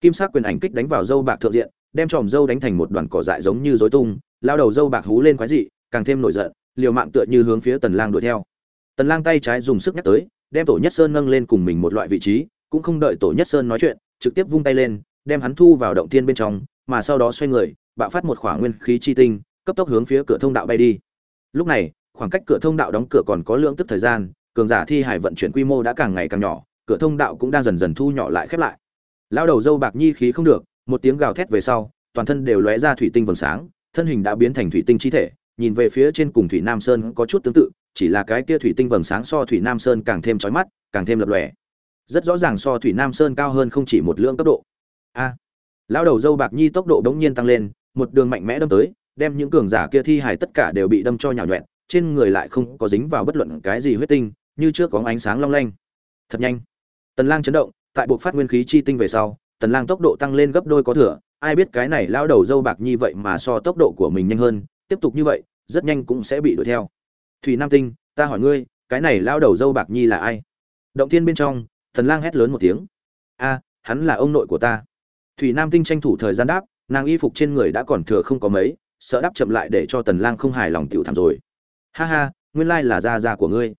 kim sắc quyền ảnh kích đánh vào dâu bạc thượng diện, đem tròm dâu đánh thành một đoàn cỏ dại giống như rối tung, lao đầu dâu bạc hú lên quái dị, càng thêm nổi giận, liều mạng tựa như hướng phía tần lang đuổi theo. Tần lang tay trái dùng sức nhắc tới, đem tổ nhất sơn nâng lên cùng mình một loại vị trí, cũng không đợi tổ nhất sơn nói chuyện, trực tiếp vung tay lên, đem hắn thu vào động thiên bên trong, mà sau đó xoay người, bạo phát một khoảng nguyên khí chi tinh, cấp tốc hướng phía cửa thông đạo bay đi. Lúc này, khoảng cách cửa thông đạo đóng cửa còn có lượng tức thời gian, cường giả thi hải vận chuyển quy mô đã càng ngày càng nhỏ, cửa thông đạo cũng đang dần dần thu nhỏ lại khép lại lao đầu dâu bạc nhi khí không được, một tiếng gào thét về sau, toàn thân đều lóe ra thủy tinh vầng sáng, thân hình đã biến thành thủy tinh chi thể, nhìn về phía trên cùng thủy nam sơn có chút tương tự, chỉ là cái kia thủy tinh vầng sáng so thủy nam sơn càng thêm chói mắt, càng thêm lập lòe. Rất rõ ràng so thủy nam sơn cao hơn không chỉ một lượng cấp độ. A! Lão đầu dâu bạc nhi tốc độ bỗng nhiên tăng lên, một đường mạnh mẽ đâm tới, đem những cường giả kia thi hài tất cả đều bị đâm cho nhào nhẹn trên người lại không có dính vào bất luận cái gì huyết tinh, như trước có ánh sáng long lanh. Thật nhanh. Tần lang chấn động tại buộc phát nguyên khí chi tinh về sau, tần lang tốc độ tăng lên gấp đôi có thừa. Ai biết cái này lão đầu dâu bạc nhi vậy mà so tốc độ của mình nhanh hơn, tiếp tục như vậy, rất nhanh cũng sẽ bị đuổi theo. Thủy nam tinh, ta hỏi ngươi, cái này lão đầu dâu bạc nhi là ai? Động thiên bên trong, tần lang hét lớn một tiếng. A, hắn là ông nội của ta. Thủy nam tinh tranh thủ thời gian đáp, nàng y phục trên người đã còn thừa không có mấy, sợ đáp chậm lại để cho tần lang không hài lòng tiểu thảm rồi. Ha ha, nguyên lai là gia gia của ngươi.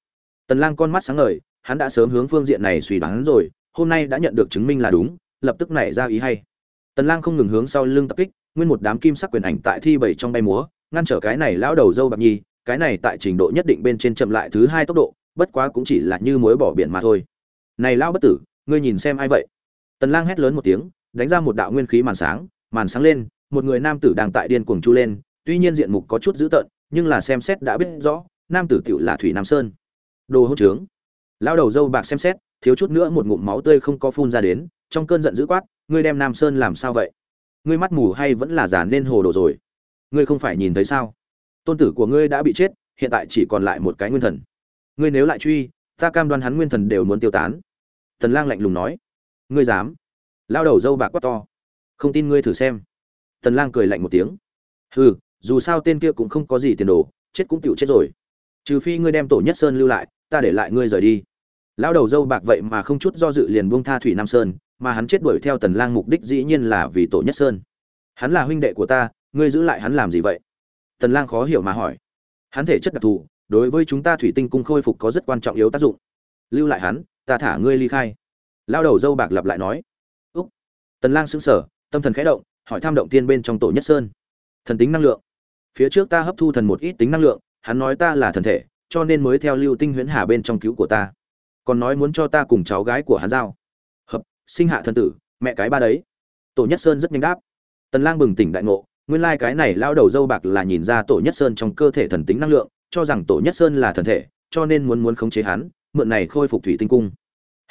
Tần lang con mắt sáng ngời, hắn đã sớm hướng phương diện này suy đoán rồi hôm nay đã nhận được chứng minh là đúng, lập tức nảy ra ý hay. Tần lang không ngừng hướng sau lưng tập kích, nguyên một đám kim sắc quyền ảnh tại thi bảy trong bay múa, ngăn trở cái này lão đầu dâu bạc nhi, cái này tại trình độ nhất định bên trên chậm lại thứ hai tốc độ, bất quá cũng chỉ là như muối bỏ biển mà thôi. Này lão bất tử, ngươi nhìn xem ai vậy? Tần lang hét lớn một tiếng, đánh ra một đạo nguyên khí màn sáng màn sáng lên, một người nam tử đang tại điên cuồng chu lên, tuy nhiên diện mục có chút dữ tợn, nhưng là xem xét đã biết rõ, nam tử tiểu là thủy nam sơn. Đồ hỗn trướng. Lão đầu dâu bạc xem xét thiếu chút nữa một ngụm máu tươi không có phun ra đến, trong cơn giận dữ quát, ngươi đem nam sơn làm sao vậy? Ngươi mắt mù hay vẫn là giả nên hồ đồ rồi? Ngươi không phải nhìn thấy sao? Tôn tử của ngươi đã bị chết, hiện tại chỉ còn lại một cái nguyên thần. Ngươi nếu lại truy, ta cam đoan hắn nguyên thần đều muốn tiêu tán. Tần lang lạnh lùng nói. Ngươi dám? Lao đầu dâu bạc quát to. Không tin ngươi thử xem. Tần lang cười lạnh một tiếng. Hừ, dù sao tên kia cũng không có gì tiền đồ, chết cũng tiểu chết rồi. Trừ phi ngươi đem tổ nhất sơn lưu lại, ta để lại ngươi rời đi lão đầu dâu bạc vậy mà không chút do dự liền buông tha thủy nam sơn, mà hắn chết đuổi theo tần lang mục đích dĩ nhiên là vì tổ nhất sơn. Hắn là huynh đệ của ta, ngươi giữ lại hắn làm gì vậy? Tần lang khó hiểu mà hỏi. Hắn thể chất đặc thù, đối với chúng ta thủy tinh cung khôi phục có rất quan trọng yếu tác dụng. Lưu lại hắn, ta thả ngươi ly khai. Lão đầu dâu bạc lặp lại nói. Úc. Tần lang sững sờ, tâm thần khẽ động, hỏi tham động tiên bên trong tổ nhất sơn. Thần tính năng lượng. Phía trước ta hấp thu thần một ít tính năng lượng, hắn nói ta là thần thể, cho nên mới theo lưu tinh huyễn hà bên trong cứu của ta còn nói muốn cho ta cùng cháu gái của hắn giao. Hợp, sinh hạ thân tử, mẹ cái ba đấy. Tổ nhất sơn rất nhanh đáp. Tần lang bừng tỉnh đại ngộ, nguyên lai cái này lao đầu dâu bạc là nhìn ra tổ nhất sơn trong cơ thể thần tính năng lượng, cho rằng tổ nhất sơn là thần thể, cho nên muốn muốn khống chế hắn, mượn này khôi phục thủy tinh cung.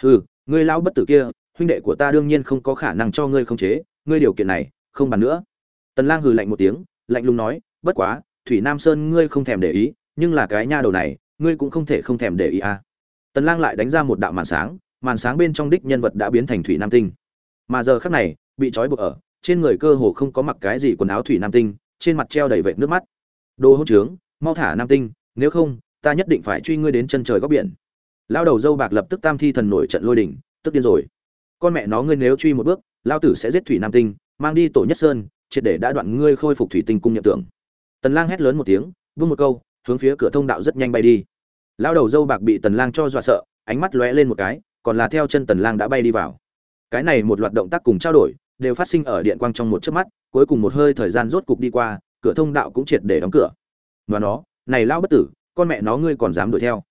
Hừ, ngươi lão bất tử kia, huynh đệ của ta đương nhiên không có khả năng cho ngươi khống chế, ngươi điều kiện này, không bàn nữa. Tần lang hừ lạnh một tiếng, lạnh lùng nói, bất quá, thủy nam sơn ngươi không thèm để ý, nhưng là cái nha đầu này, ngươi cũng không thể không thèm để ý à tần lang lại đánh ra một đạo màn sáng màn sáng bên trong đích nhân vật đã biến thành thủy nam tinh. Mà giờ khắc này, bị trói buộc ở, trên người cơ hồ không có mặc cái gì quần áo thủy nam tinh, trên mặt treo đầy vệt nước mắt. Đồ hỗn trướng, mau thả nam tinh, nếu không, ta nhất định phải truy ngươi đến chân trời góc biển. Lao đầu dâu bạc lập tức tam thi thần nổi trận lôi đỉnh tức điên rồi. Con mẹ nó ngươi nếu truy một bước lao tử sẽ giết thủy nam tinh, mang đi tổ nhất sơn, triệt để đã đoạn ngươi khôi phục thủy tinh cung nhập tưởng tần lang hét lớn một tiếng, vung một câu, hướng phía cửa thông đạo rất nhanh bay đi lao đầu dâu bạc bị tần lang cho dọa sợ, ánh mắt lóe lên một cái, còn là theo chân tần lang đã bay đi vào. Cái này một loạt động tác cùng trao đổi, đều phát sinh ở điện quang trong một chớp mắt, cuối cùng một hơi thời gian rốt cục đi qua, cửa thông đạo cũng triệt để đóng cửa. Và nó, này lao bất tử, con mẹ nó ngươi còn dám đuổi theo.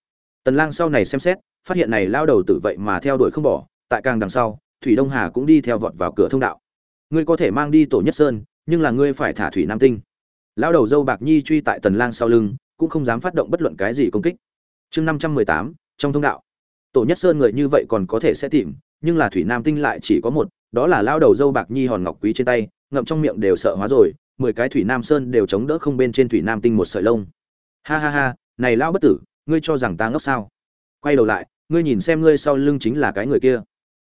Tần lang sau này xem xét, phát hiện này lao đầu tử vậy mà theo đuổi không bỏ, tại càng đằng sau, thủy đông hà cũng đi theo vọt vào cửa thông đạo. Ngươi có thể mang đi tổ nhất sơn, nhưng là ngươi phải thả thủy nam tinh. Lao đầu dâu bạc nhi truy tại tần lang sau lưng, cũng không dám phát động bất luận cái gì công kích chương năm trăm mười tám, trong thông đạo. Tổ nhất sơn người như vậy còn có thể sẽ tìm, nhưng là thủy nam tinh lại chỉ có một, đó là lao đầu dâu bạc nhi hòn ngọc quý trên tay, ngậm trong miệng đều sợ hóa rồi, mười cái thủy nam sơn đều chống đỡ không bên trên thủy nam tinh một sợi lông. Ha ha ha, này lao bất tử, ngươi cho rằng ta ngốc sao? Quay đầu lại, ngươi nhìn xem ngươi sau lưng chính là cái người kia.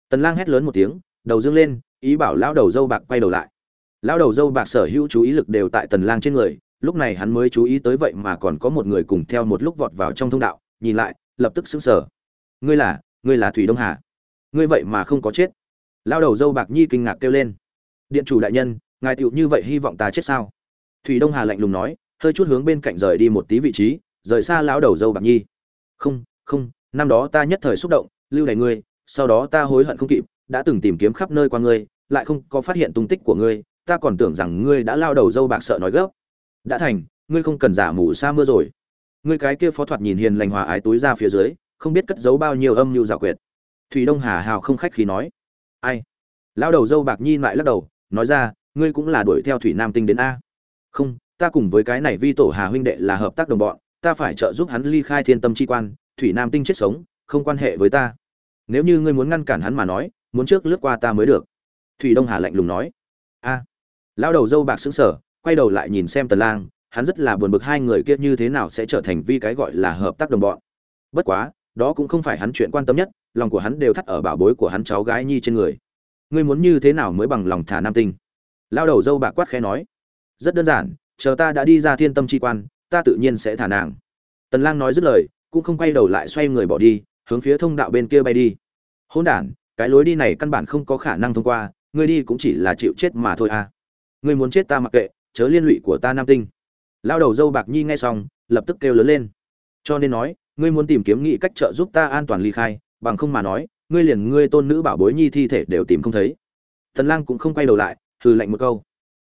Tần lang hét lớn một tiếng, đầu dương lên, ý bảo lao đầu dâu bạc quay đầu lại. Lao đầu dâu bạc sở hữu chú ý lực đều tại tần lang trên người, lúc này hắn mới chú ý tới vậy mà còn có một người cùng theo một lúc vọt vào trong thông đạo nhìn lại, lập tức sững sờ. Ngươi là ngươi là thủy đông hà. Ngươi vậy mà không có chết. Lao đầu dâu bạc nhi kinh ngạc kêu lên. Điện chủ đại nhân, ngài tựu như vậy hy vọng ta chết sao? Thủy đông hà lạnh lùng nói, hơi chút hướng bên cạnh rời đi một tí vị trí, rời xa lão đầu dâu bạc nhi. Không không, năm đó ta nhất thời xúc động, lưu đày ngươi, sau đó ta hối hận không kịp, đã từng tìm kiếm khắp nơi qua ngươi, lại không có phát hiện tung tích của ngươi, ta còn tưởng rằng ngươi đã lao đầu dâu bạc sợ nói gấp. Đã thành, ngươi không cần giả mù sa mưa rồi ngươi cái kia phó thoạt nhìn hiền lành hòa ái túi ra phía dưới, không biết cất giấu bao nhiêu âm mưu giả quyệt. Thủy đông hà hào không khách khí nói. Ai? Lão đầu dâu bạc nhi lại lắc đầu, nói ra, ngươi cũng là đuổi theo thủy nam tinh đến a. Không, ta cùng với cái này vi tổ hà huynh đệ là hợp tác đồng bọn, ta phải trợ giúp hắn ly khai thiên tâm chi quan, thủy nam tinh chết sống, không quan hệ với ta. Nếu như ngươi muốn ngăn cản hắn mà nói, muốn trước lướt qua ta mới được. Thủy đông hà lạnh lùng nói. A. Lão đầu dâu bạc xứng sở quay đầu lại nhìn xem tần lang hắn rất là buồn bực hai người kia như thế nào sẽ trở thành vi cái gọi là hợp tác đồng bọn. Bất quá, đó cũng không phải hắn chuyện quan tâm nhất, lòng của hắn đều thắt ở bảo bối của hắn cháu gái nhi trên người. Ngươi muốn như thế nào mới bằng lòng thả nam tinh? Lao đầu dâu bạc quát khẽ nói. Rất đơn giản, chờ ta đã đi ra thiên tâm chi quan, ta tự nhiên sẽ thả nàng. Tần lang nói dứt lời, cũng không quay đầu lại xoay người bỏ đi, hướng phía thông đạo bên kia bay đi. Hỗn đản, cái lối đi này căn bản không có khả năng thông qua, ngươi đi cũng chỉ là chịu chết mà thôi à. Ngươi muốn chết ta mặc kệ, chớ liên lụy của ta nam tinh lao đầu dâu bạc nhi nghe xong, lập tức kêu lớn lên. Cho nên nói, ngươi muốn tìm kiếm nghị cách trợ giúp ta an toàn ly khai, bằng không mà nói, ngươi liền ngươi tôn nữ bảo bối nhi thi thể đều tìm không thấy. Tần lang cũng không quay đầu lại, hừ lạnh một câu.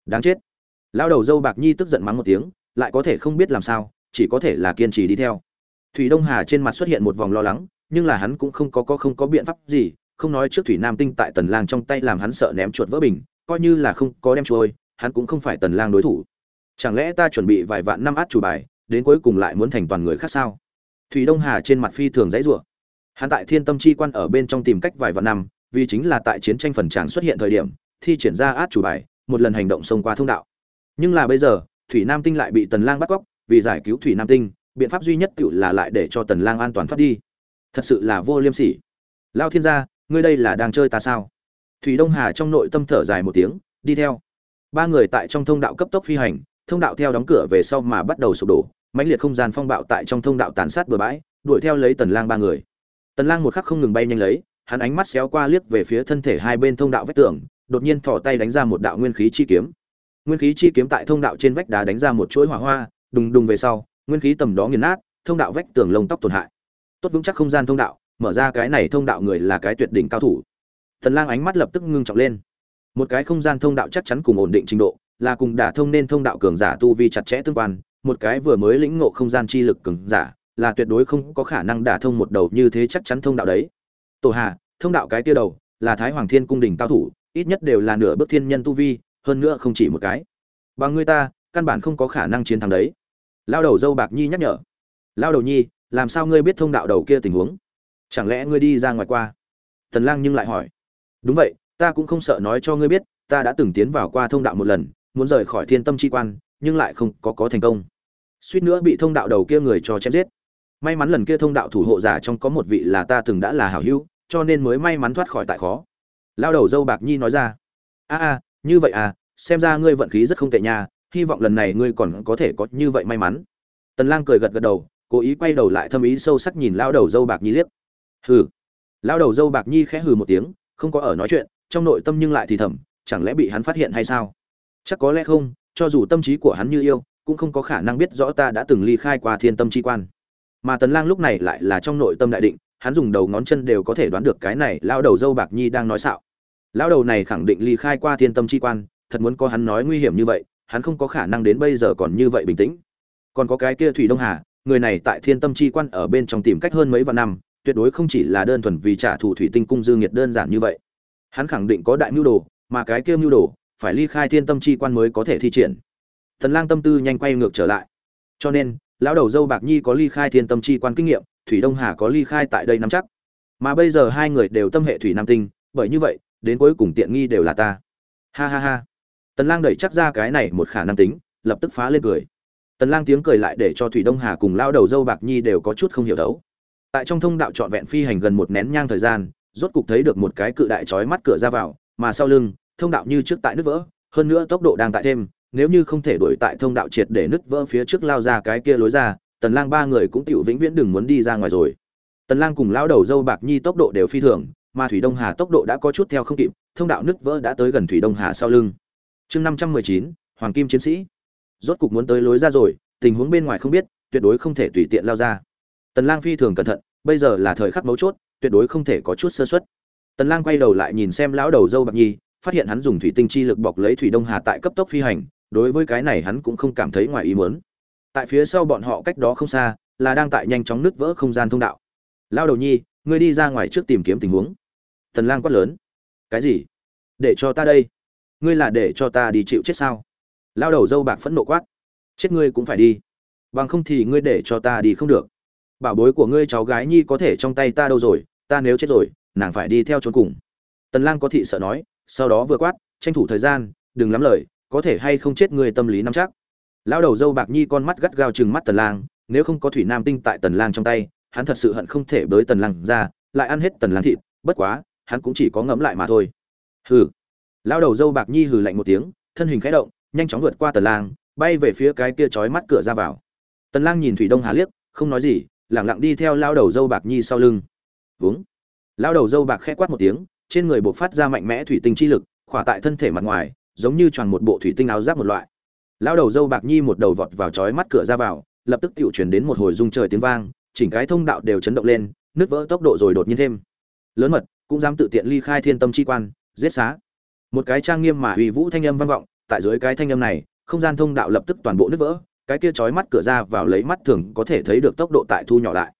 Đáng chết. Lao đầu dâu bạc nhi tức giận mắng một tiếng, lại có thể không biết làm sao, chỉ có thể là kiên trì đi theo. Thủy đông hà trên mặt xuất hiện một vòng lo lắng, nhưng là hắn cũng không có có không có biện pháp gì, không nói trước thủy nam tinh tại tần lang trong tay làm hắn sợ ném chuột vỡ bình, coi như là không có đem trôi hắn cũng không phải tần lang đối thủ chẳng lẽ ta chuẩn bị vài vạn năm át chủ bài, đến cuối cùng lại muốn thành toàn người khác sao? Thủy đông hà trên mặt phi thường dãy rủa. Hắn tại thiên tâm chi quan ở bên trong tìm cách vài vạn năm, vì chính là tại chiến tranh phần tràng xuất hiện thời điểm, thi triển ra át chủ bài, một lần hành động xông qua thông đạo. Nhưng là bây giờ, thủy nam tinh lại bị tần lang bắt cóc, vì giải cứu thủy nam tinh, biện pháp duy nhất tự là lại để cho tần lang an toàn thoát đi. Thật sự là vô liêm sỉ. Lao thiên gia, ngươi đây là đang chơi ta sao? Thủy đông hà trong nội tâm thở dài một tiếng, đi theo. Ba người tại trong thông đạo cấp tốc phi hành thông đạo theo đóng cửa về sau mà bắt đầu sụp đổ, mãnh liệt không gian phong bạo tại trong thông đạo tàn sát bừa bãi, đuổi theo lấy tần lang ba người. Tần lang một khắc không ngừng bay nhanh lấy, hắn ánh mắt xéo qua liếc về phía thân thể hai bên thông đạo vách tường, đột nhiên thò tay đánh ra một đạo nguyên khí chi kiếm. Nguyên khí chi kiếm tại thông đạo trên vách đá đánh ra một chuỗi hỏa hoa, đùng đùng về sau, nguyên khí tầm đó nghiền nát, thông đạo vách tường lông tóc tổn hại. Tốt vững chắc không gian thông đạo, mở ra cái này thông đạo người là cái tuyệt đỉnh cao thủ. Tần lang ánh mắt lập tức ngưng trọng lên. Một cái không gian thông đạo chắc chắn cùng ổn định trình độ là cùng đả thông nên thông đạo cường giả tu vi chặt chẽ tương quan, một cái vừa mới lĩnh ngộ không gian chi lực cường giả, là tuyệt đối không có khả năng đả thông một đầu như thế chắc chắn thông đạo đấy. Tổ hà, thông đạo cái kia đầu, là thái hoàng thiên cung đỉnh cao thủ, ít nhất đều là nửa bước thiên nhân tu vi, hơn nữa không chỉ một cái. Bằng người ta, căn bản không có khả năng chiến thắng đấy. Lao đầu dâu bạc nhi nhắc nhở. Lao đầu nhi, làm sao ngươi biết thông đạo đầu kia tình huống? Chẳng lẽ ngươi đi ra ngoài qua? Tần lang nhưng lại hỏi. Đúng vậy, ta cũng không sợ nói cho ngươi biết, ta đã từng tiến vào qua thông đạo một lần muốn rời khỏi thiên tâm chi quan, nhưng lại không có có thành công. Suýt nữa bị thông đạo đầu kia người cho chém giết. May mắn lần kia thông đạo thủ hộ giả trong có một vị là ta từng đã là hảo hữu, cho nên mới may mắn thoát khỏi tại khó. Lao đầu dâu bạc nhi nói ra. A a, như vậy à xem ra ngươi vận khí rất không tệ nha, hy vọng lần này ngươi còn có thể có như vậy may mắn. Tần lang cười gật gật đầu, cố ý quay đầu lại thâm ý sâu sắc nhìn lao đầu dâu bạc nhi liếc. Hừ. Lao đầu dâu bạc nhi khẽ hừ một tiếng, không có ở nói chuyện, trong nội tâm nhưng lại thì thầm, chẳng lẽ bị hắn phát hiện hay sao? Chắc có lẽ không, cho dù tâm trí của hắn như yêu, cũng không có khả năng biết rõ ta đã từng ly khai qua thiên tâm chi quan. Mà tần lang lúc này lại là trong nội tâm đại định, hắn dùng đầu ngón chân đều có thể đoán được cái này lao đầu dâu bạc nhi đang nói xạo. Lao đầu này khẳng định ly khai qua thiên tâm chi quan, thật muốn có hắn nói nguy hiểm như vậy, hắn không có khả năng đến bây giờ còn như vậy bình tĩnh. Còn có cái kia thủy đông hà, người này tại thiên tâm chi quan ở bên trong tìm cách hơn mấy vạn năm, tuyệt đối không chỉ là đơn thuần vì trả thù thủy tinh cung dư nghiệt đơn giản như vậy. Hắn khẳng định có đại mưu đồ, mà cái kia mưu đồ phải ly khai thiên tâm chi quan mới có thể thi triển. Thần lang tâm tư nhanh quay ngược trở lại. Cho nên, lão đầu dâu bạc nhi có ly khai thiên tâm chi quan kinh nghiệm, thủy đông hà có ly khai tại đây nắm chắc. Mà bây giờ hai người đều tâm hệ thủy nam tinh, bởi như vậy, đến cuối cùng tiện nghi đều là ta. Ha ha ha. Tần lang đẩy chắc ra cái này một khả năng tính, lập tức phá lên cười. Tần lang tiếng cười lại để cho thủy đông hà cùng lão đầu dâu bạc nhi đều có chút không hiểu đấu. Tại trong thông đạo trọn vẹn phi hành gần một nén nhang thời gian, rốt cục thấy được một cái cự đại chói mắt cửa ra vào, mà sau lưng thông đạo như trước tại nứt vỡ, hơn nữa tốc độ đang tại thêm, nếu như không thể đuổi tại thông đạo triệt để nứt vỡ phía trước lao ra cái kia lối ra, tần lang ba người cũng tiểu vĩnh viễn đừng muốn đi ra ngoài rồi. Tần lang cùng lão đầu dâu bạc nhi tốc độ đều phi thường, mà thủy đông hà tốc độ đã có chút theo không kịp, thông đạo nứt vỡ đã tới gần thủy đông hà sau lưng. Chương năm trăm mười chín, hoàng kim chiến sĩ. Rốt cục muốn tới lối ra rồi, tình huống bên ngoài không biết, tuyệt đối không thể tùy tiện lao ra. Tần lang phi thường cẩn thận, bây giờ là thời khắc mấu chốt, tuyệt đối không thể có chút sơ suất. Tần lang quay đầu lại nhìn xem lão đầu dâu bạc nhi phát hiện hắn dùng thủy tinh chi lực bọc lấy thủy đông hà tại cấp tốc phi hành, đối với cái này hắn cũng không cảm thấy ngoài ý muốn. Tại phía sau bọn họ cách đó không xa, là đang tại nhanh chóng nứt vỡ không gian thông đạo. Lao đầu nhi, ngươi đi ra ngoài trước tìm kiếm tình huống. Thần lang quát lớn. Cái gì? Để cho ta đây? Ngươi là để cho ta đi chịu chết sao? Lao đầu dâu bạc phẫn nộ quát. Chết ngươi cũng phải đi. Bằng không thì ngươi để cho ta đi không được. Bảo bối của ngươi cháu gái nhi có thể trong tay ta đâu rồi, ta nếu chết rồi, nàng phải đi theo trốn cùng. Tần lang có thị sợ nói sau đó vừa quát, tranh thủ thời gian, đừng lắm lời, có thể hay không chết người tâm lý nắm chắc? Lão đầu dâu bạc nhi con mắt gắt gao chừng mắt tần lang, nếu không có thủy nam tinh tại tần lang trong tay, hắn thật sự hận không thể bới tần lang ra, lại ăn hết tần lang thịt, bất quá, hắn cũng chỉ có ngẫm lại mà thôi. Hừ. Lão đầu dâu bạc nhi hừ lạnh một tiếng, thân hình khẽ động, nhanh chóng vượt qua tần lang, bay về phía cái kia chói mắt cửa ra vào. Tần lang nhìn thủy đông hà liếc, không nói gì, lặng lặng đi theo lão đầu dâu bạc nhi sau lưng. Vướng lão đầu dâu bạc khẽ quát một tiếng trên người bộc phát ra mạnh mẽ thủy tinh chi lực, khỏa tại thân thể mặt ngoài, giống như tròn một bộ thủy tinh áo giáp một loại. Lao đầu dâu bạc nhi một đầu vọt vào chói mắt cửa ra vào, lập tức tiểu truyền đến một hồi rung trời tiếng vang, chỉnh cái thông đạo đều chấn động lên, nứt vỡ tốc độ rồi đột nhiên thêm. Lớn mật, cũng dám tự tiện ly khai thiên tâm chi quan, giết xá. Một cái trang nghiêm mà uy vũ thanh âm vang vọng, tại dưới cái thanh âm này, không gian thông đạo lập tức toàn bộ nứt vỡ, cái kia chói mắt cửa ra vào lấy mắt thường có thể thấy được tốc độ tại thu nhỏ lại.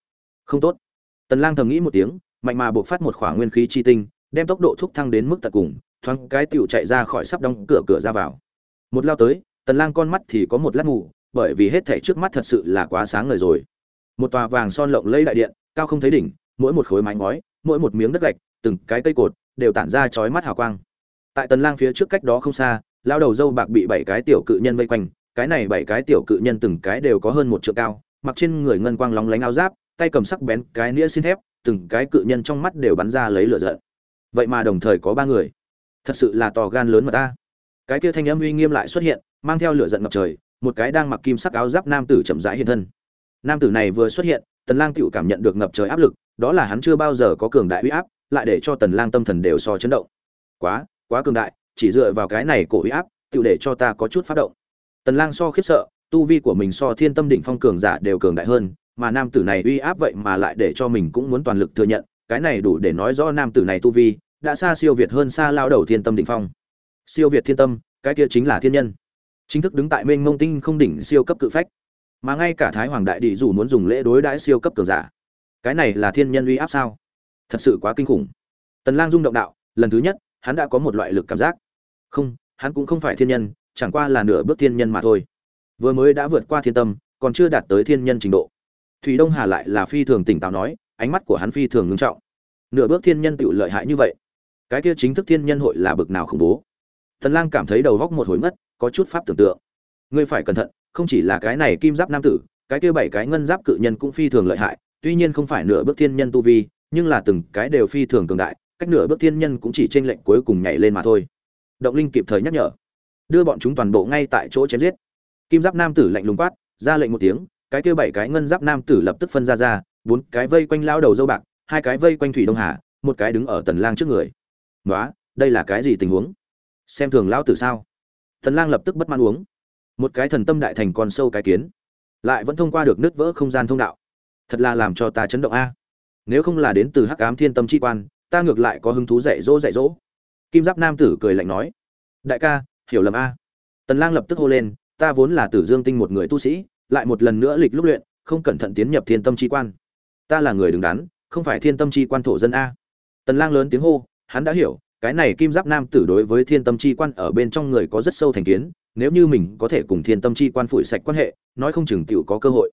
Không tốt. Tần lang thầm nghĩ một tiếng, mạnh mà buộc phát một khỏa nguyên khí chi tinh đem tốc độ thúc thăng đến mức tận cùng, thoáng cái tiểu chạy ra khỏi sắp đóng cửa cửa ra vào. Một lao tới, tần lang con mắt thì có một lát mù, bởi vì hết thảy trước mắt thật sự là quá sáng ngời rồi. Một tòa vàng son lộng lẫy đại điện, cao không thấy đỉnh, mỗi một khối mái ngói, mỗi một miếng đất gạch, từng cái cây cột, đều tản ra chói mắt hào quang. Tại tần lang phía trước cách đó không xa, lao đầu dâu bạc bị bảy cái tiểu cự nhân vây quanh, cái này bảy cái tiểu cự nhân từng cái đều có hơn một trượng cao, mặc trên người ngân quang lóng lánh áo giáp, tay cầm sắc bén cái nĩa xin thép, từng cái cự nhân trong mắt đều bắn ra lấy lửa giận vậy mà đồng thời có ba người. Thật sự là to gan lớn mà ta. Cái kia thanh âm uy nghiêm lại xuất hiện, mang theo lửa giận ngập trời, một cái đang mặc kim sắc áo giáp nam tử chậm rãi hiện thân. Nam tử này vừa xuất hiện, tần lang tựu cảm nhận được ngập trời áp lực, đó là hắn chưa bao giờ có cường đại uy áp, lại để cho tần lang tâm thần đều so chấn động. Quá quá cường đại, chỉ dựa vào cái này cổ uy áp tựu để cho ta có chút phát động. Tần lang so khiếp sợ, tu vi của mình so thiên tâm đỉnh phong cường giả đều cường đại hơn, mà nam tử này uy áp vậy mà lại để cho mình cũng muốn toàn lực thừa nhận, cái này đủ để nói rõ nam tử này tu vi đã xa siêu việt hơn xa lao đầu thiên tâm đỉnh phong. Siêu việt thiên tâm, cái kia chính là thiên nhân. Chính thức đứng tại mênh mông tinh không đỉnh siêu cấp cự phách. Mà ngay cả thái hoàng đại địa dù muốn dùng lễ đối đãi siêu cấp cường giả, cái này là thiên nhân uy áp sao? Thật sự quá kinh khủng. Tần lang rung động đạo, lần thứ nhất, hắn đã có một loại lực cảm giác. Không, hắn cũng không phải thiên nhân, chẳng qua là nửa bước thiên nhân mà thôi. Vừa mới đã vượt qua thiên tâm, còn chưa đạt tới thiên nhân trình độ. Thủy đông hà lại là phi thường tỉnh táo nói, ánh mắt của hắn phi thường ngưng trọng. Nửa bước thiên nhân tựu lợi hại như vậy cái kia chính thức thiên nhân hội là bực nào khủng bố. Tần lang cảm thấy đầu góc một hồi mất, có chút pháp tưởng tượng. Ngươi phải cẩn thận không chỉ là cái này kim giáp nam tử cái kia bảy cái ngân giáp cự nhân cũng phi thường lợi hại tuy nhiên không phải nửa bước thiên nhân tu vi nhưng là từng cái đều phi thường cường đại cách nửa bước thiên nhân cũng chỉ trên lệnh cuối cùng nhảy lên mà thôi. Động linh kịp thời nhắc nhở. Đưa bọn chúng toàn bộ ngay tại chỗ chém giết. Kim giáp nam tử lạnh lùng quát ra lệnh một tiếng cái kia bảy cái ngân giáp nam tử lập tức phân ra ra bốn cái vây quanh lao đầu dâu bạc hai cái vây quanh thủy đông hà một cái đứng ở tần lang trước người. "Nóa, đây là cái gì tình huống? Xem thường lão tử sao? Thần lang lập tức bất mãn uống. Một cái thần tâm đại thành con sâu cái kiến lại vẫn thông qua được nứt vỡ không gian thông đạo. Thật là làm cho ta chấn động a. Nếu không là đến từ hắc ám thiên tâm chi quan ta ngược lại có hứng thú dạy dỗ dạy dỗ. Kim giáp nam tử cười lạnh nói đại ca hiểu lầm a. Tần lang lập tức hô lên ta vốn là tử dương tinh một người tu sĩ lại một lần nữa lịch lúc luyện không cẩn thận tiến nhập thiên tâm chi quan. Ta là người đứng đắn không phải thiên tâm chi quan thổ dân a. Tần lang lớn tiếng hô hắn đã hiểu, cái này kim giáp nam tử đối với thiên tâm chi quan ở bên trong người có rất sâu thành kiến, nếu như mình có thể cùng thiên tâm chi quan phủi sạch quan hệ, nói không chừng tiểu có cơ hội.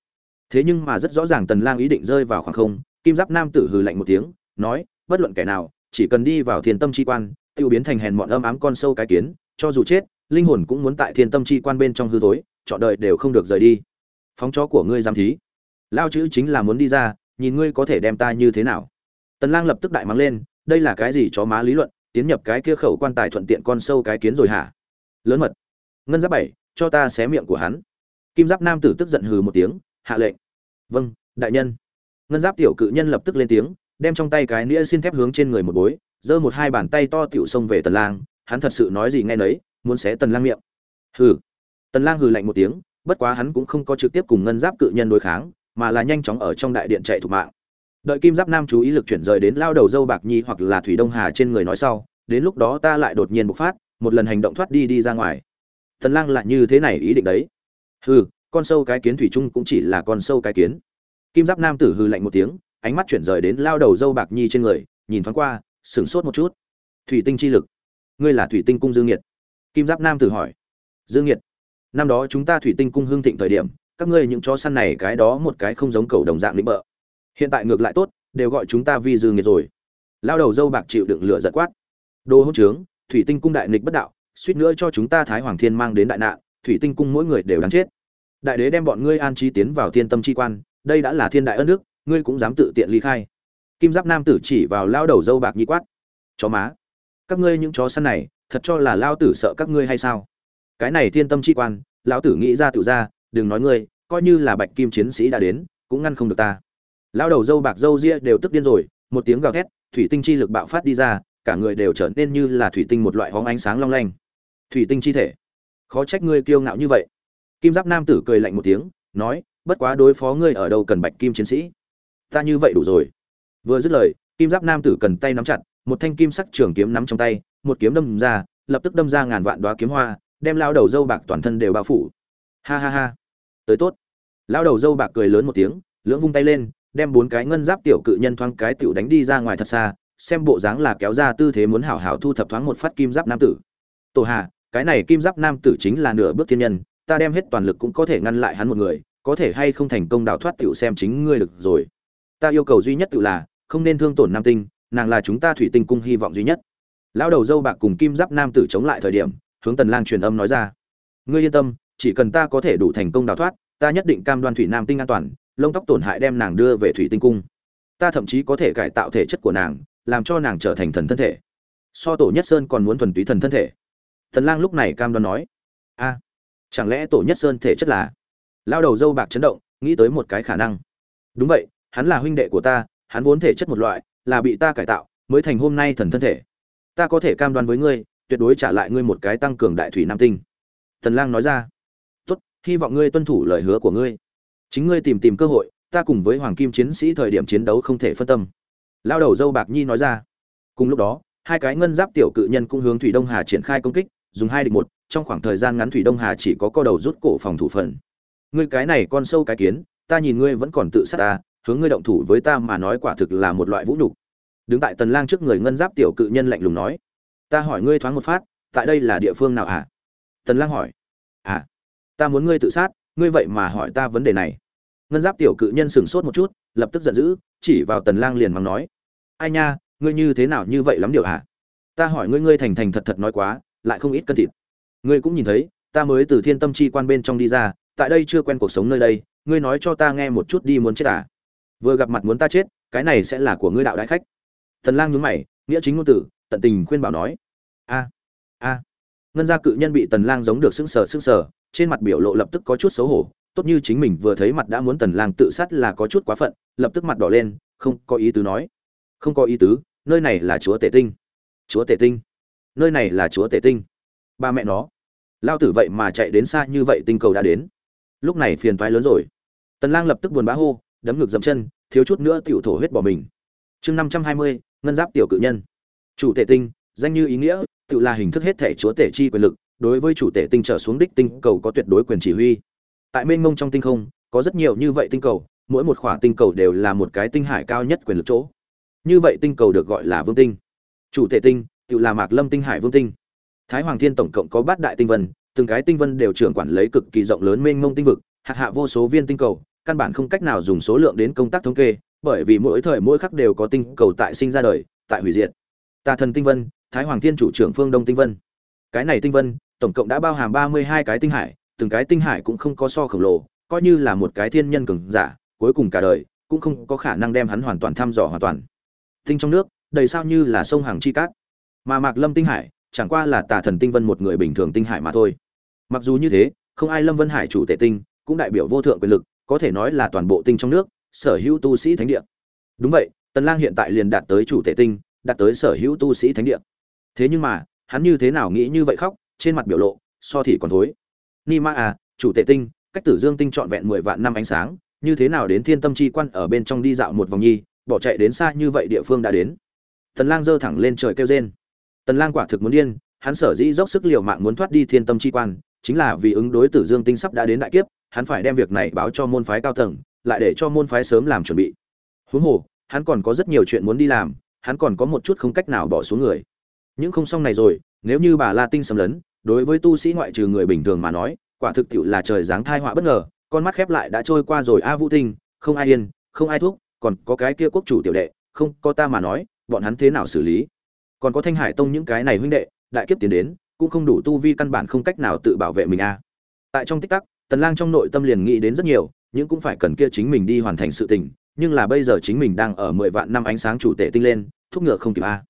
Thế nhưng mà rất rõ ràng tần lang ý định rơi vào khoảng không, kim giáp nam tử hừ lạnh một tiếng, nói, bất luận kẻ nào, chỉ cần đi vào thiên tâm chi quan, tiêu biến thành hèn mọn âm ám con sâu cái kiến, cho dù chết, linh hồn cũng muốn tại thiên tâm chi quan bên trong hư tối chọn đời đều không được rời đi. Phóng chó của ngươi giam thí. Lao chữ chính là muốn đi ra, nhìn ngươi có thể đem ta như thế nào. Tần lang lập tức đại mắng lên đây là cái gì chó má lý luận, tiến nhập cái kia khẩu quan tài thuận tiện con sâu cái kiến rồi hả? Lớn mật. Ngân giáp bảy, cho ta xé miệng của hắn. Kim giáp nam tử tức giận hừ một tiếng, hạ lệnh. Vâng đại nhân. Ngân giáp tiểu cự nhân lập tức lên tiếng, đem trong tay cái nĩa xin thép hướng trên người một bối, giơ một hai bàn tay to tiểu xông về tần lang, hắn thật sự nói gì nghe nấy, muốn xé tần lang miệng. Hừ. Tần lang hừ lạnh một tiếng, bất quá hắn cũng không có trực tiếp cùng ngân giáp cự nhân đối kháng, mà là nhanh chóng ở trong đại điện chạy thủ mạng đợi kim giáp nam chú ý lực chuyển rời đến lao đầu dâu bạc nhi hoặc là thủy đông hà trên người nói sau, đến lúc đó ta lại đột nhiên bộc phát, một lần hành động thoát đi đi ra ngoài. Thần lang lại như thế này ý định đấy. Hừ, con sâu cái kiến thủy trung cũng chỉ là con sâu cái kiến. Kim giáp nam tử hừ lạnh một tiếng, ánh mắt chuyển rời đến lao đầu dâu bạc nhi trên người, nhìn thoáng qua, sửng sốt một chút. Thủy tinh chi lực. Ngươi là thủy tinh cung dương nhiệt kim giáp nam tử hỏi. Dương nhiệt năm đó chúng ta thủy tinh cung Hương thịnh thời điểm, các ngươi những chó săn này cái đó một cái không giống cầu đồng dạng lĩnh bợ hiện tại ngược lại tốt, đều gọi chúng ta vi dư nghiệt rồi. Lao đầu dâu bạc chịu đựng lửa giật quát. Đồ hỗn trướng, thủy tinh cung đại nghịch bất đạo, suýt nữa cho chúng ta thái hoàng thiên mang đến đại nạn, thủy tinh cung mỗi người đều đáng chết. Đại đế đem bọn ngươi an trí tiến vào thiên tâm chi quan, đây đã là thiên đại ân đức, ngươi cũng dám tự tiện ly khai. Kim giáp nam tử chỉ vào lao đầu dâu bạc nhi quát. Chó má, các ngươi những chó săn này, thật cho là lao tử sợ các ngươi hay sao? Cái này thiên tâm chi quan, lão tử nghĩ ra tự ra, đừng nói ngươi, coi như là bạch kim chiến sĩ đã đến, cũng ngăn không được ta lao đầu dâu bạc dâu ria đều tức điên rồi, một tiếng gào thét, thủy tinh chi lực bạo phát đi ra, cả người đều trở nên như là thủy tinh một loại hóng ánh sáng long lanh. Thủy tinh chi thể. Khó trách ngươi kiêu ngạo như vậy. Kim giáp nam tử cười lạnh một tiếng, nói, bất quá đối phó ngươi ở đâu cần bạch kim chiến sĩ. Ta như vậy đủ rồi. Vừa dứt lời, kim giáp nam tử cần tay nắm chặt, một thanh kim sắc trường kiếm nắm trong tay, một kiếm đâm ra, lập tức đâm ra ngàn vạn đoá kiếm hoa, đem lao đầu dâu bạc toàn thân đều bao phủ. Ha ha ha. Tới tốt. Lao đầu dâu bạc cười lớn một tiếng, lưỡng vung tay lên đem bốn cái ngân giáp tiểu cự nhân thoáng cái tiểu đánh đi ra ngoài thật xa, xem bộ dáng là kéo ra tư thế muốn hảo hảo thu thập thoáng một phát kim giáp nam tử. Tổ hà, cái này kim giáp nam tử chính là nửa bước thiên nhân, ta đem hết toàn lực cũng có thể ngăn lại hắn một người, có thể hay không thành công đào thoát tiểu xem chính ngươi được rồi. Ta yêu cầu duy nhất tự là, không nên thương tổn nam tinh, nàng là chúng ta thủy tinh cung hy vọng duy nhất. Lão đầu dâu bạc cùng kim giáp nam tử chống lại thời điểm, hướng tần lang truyền âm nói ra. Ngươi yên tâm, chỉ cần ta có thể đủ thành công đào thoát, ta nhất định cam đoan thủy nam tinh an toàn lông tóc tổn hại đem nàng đưa về thủy tinh cung. Ta thậm chí có thể cải tạo thể chất của nàng, làm cho nàng trở thành thần thân thể. So tổ nhất sơn còn muốn thuần túy thần thân thể. Thần lang lúc này cam đoan nói. A, chẳng lẽ tổ nhất sơn thể chất là? Lao đầu dâu bạc chấn động, nghĩ tới một cái khả năng. Đúng vậy, hắn là huynh đệ của ta, hắn vốn thể chất một loại, là bị ta cải tạo, mới thành hôm nay thần thân thể. Ta có thể cam đoan với ngươi, tuyệt đối trả lại ngươi một cái tăng cường đại thủy nam tinh. Thần lang nói ra. Tốt, hy vọng ngươi tuân thủ lời hứa của ngươi chính ngươi tìm tìm cơ hội, ta cùng với hoàng kim chiến sĩ thời điểm chiến đấu không thể phân tâm. Lao đầu dâu bạc nhi nói ra. Cùng lúc đó, hai cái ngân giáp tiểu cự nhân cũng hướng thủy đông hà triển khai công kích, dùng hai địch một, trong khoảng thời gian ngắn thủy đông hà chỉ có co đầu rút cổ phòng thủ phần. Ngươi cái này con sâu cái kiến, ta nhìn ngươi vẫn còn tự sát ta, hướng ngươi động thủ với ta mà nói quả thực là một loại vũ nhục. Đứng tại tần lang trước người ngân giáp tiểu cự nhân lạnh lùng nói. Ta hỏi ngươi thoáng một phát, tại đây là địa phương nào à tần lang hỏi. À ta muốn ngươi tự sát, ngươi vậy mà hỏi ta vấn đề này ngân giáp tiểu cự nhân sừng sốt một chút, lập tức giận dữ, chỉ vào tần lang liền mắng nói, ai nha, ngươi như thế nào như vậy lắm điều à ta hỏi ngươi ngươi thành thành thật thật nói quá, lại không ít cân thịt. Ngươi cũng nhìn thấy, ta mới từ thiên tâm chi quan bên trong đi ra, tại đây chưa quen cuộc sống nơi đây, ngươi nói cho ta nghe một chút đi muốn chết à? Vừa gặp mặt muốn ta chết, cái này sẽ là của ngươi đạo đại khách. Tần lang nhướng mày, nghĩa chính ngôn tử, tận tình khuyên bảo nói, a a. Ngân gia cự nhân bị tần lang giống được sững sờ sững sờ, trên mặt biểu lộ lập tức có chút xấu hổ tốt như chính mình vừa thấy mặt đã muốn tần lang tự sát là có chút quá phận lập tức mặt đỏ lên không có ý tứ nói. Không có ý tứ nơi này là chúa tể tinh. Chúa tể tinh. Nơi này là chúa tể tinh. Ba mẹ nó. Lao tử vậy mà chạy đến xa như vậy tinh cầu đã đến. Lúc này phiền toái lớn rồi. Tần lang lập tức buồn bã hô đấm ngực dậm chân thiếu chút nữa tiểu thổ huyết bỏ mình. Chương 520, ngân giáp tiểu cự nhân. Chủ tể tinh danh như ý nghĩa tự là hình thức hết thể chúa tể chi quyền lực đối với chủ tể tinh trở xuống đích tinh cầu có tuyệt đối quyền chỉ huy tại mênh mông trong tinh không, có rất nhiều như vậy tinh cầu, mỗi một khỏa tinh cầu đều là một cái tinh hải cao nhất quyền lực chỗ. Như vậy tinh cầu được gọi là vương tinh. Chủ tệ tinh, tự là mạc lâm tinh hải vương tinh. Thái hoàng thiên tổng cộng có bát đại tinh vân, từng cái tinh vân đều trưởng quản lấy cực kỳ rộng lớn mênh mông tinh vực, hạt hạ vô số viên tinh cầu, căn bản không cách nào dùng số lượng đến công tác thống kê, bởi vì mỗi thời mỗi khắc đều có tinh cầu tại sinh ra đời, tại hủy diệt. Tà thần tinh vân, thái hoàng thiên chủ trưởng phương đông tinh vân. Cái này tinh vân, tổng cộng đã bao hàm ba mươi hai cái tinh hải từng cái tinh hải cũng không có so khổng lồ, coi như là một cái thiên nhân cường giả, cuối cùng cả đời cũng không có khả năng đem hắn hoàn toàn thăm dò hoàn toàn. Tinh trong nước, đầy sao như là sông hàng chi cát. Mà mạc lâm tinh hải, chẳng qua là tà thần tinh vân một người bình thường tinh hải mà thôi. Mặc dù như thế, không ai lâm vân hải chủ tể tinh, cũng đại biểu vô thượng quyền lực, có thể nói là toàn bộ tinh trong nước, sở hữu tu sĩ thánh địa. Đúng vậy, tần lang hiện tại liền đạt tới chủ tể tinh, đạt tới sở hữu tu sĩ thánh địa. Thế nhưng mà, hắn như thế nào nghĩ như vậy khóc, trên mặt biểu lộ, so thì còn thối ni ma à chủ tể tinh, cách tử dương tinh trọn vẹn mười vạn năm ánh sáng, như thế nào đến thiên tâm chi quan ở bên trong đi dạo một vòng nhi, bỏ chạy đến xa như vậy địa phương đã đến. Tần lang giơ thẳng lên trời kêu rên. Tần lang quả thực muốn điên, hắn sở dĩ dốc sức liều mạng muốn thoát đi thiên tâm chi quan, chính là vì ứng đối tử dương tinh sắp đã đến đại kiếp, hắn phải đem việc này báo cho môn phái cao tầng, lại để cho môn phái sớm làm chuẩn bị. Huống hồ, hắn còn có rất nhiều chuyện muốn đi làm, hắn còn có một chút không cách nào bỏ xuống người. Những không xong này rồi, nếu như bà la tinh xâm lấn đối với tu sĩ ngoại trừ người bình thường mà nói, quả thực tiệu là trời giáng thai họa bất ngờ, con mắt khép lại đã trôi qua rồi. A vũ tinh, không ai yên, không ai thuốc còn có cái kia quốc chủ tiểu đệ, không có ta mà nói, bọn hắn thế nào xử lý? Còn có thanh hải tông những cái này huynh đệ, đại kiếp tiến đến, cũng không đủ tu vi căn bản không cách nào tự bảo vệ mình a. Tại trong tích tắc, tần lang trong nội tâm liền nghĩ đến rất nhiều nhưng cũng phải cần kia chính mình đi hoàn thành sự tình, nhưng là bây giờ chính mình đang ở mười vạn năm ánh sáng chủ tể tinh lên, thúc ngựa không kịp a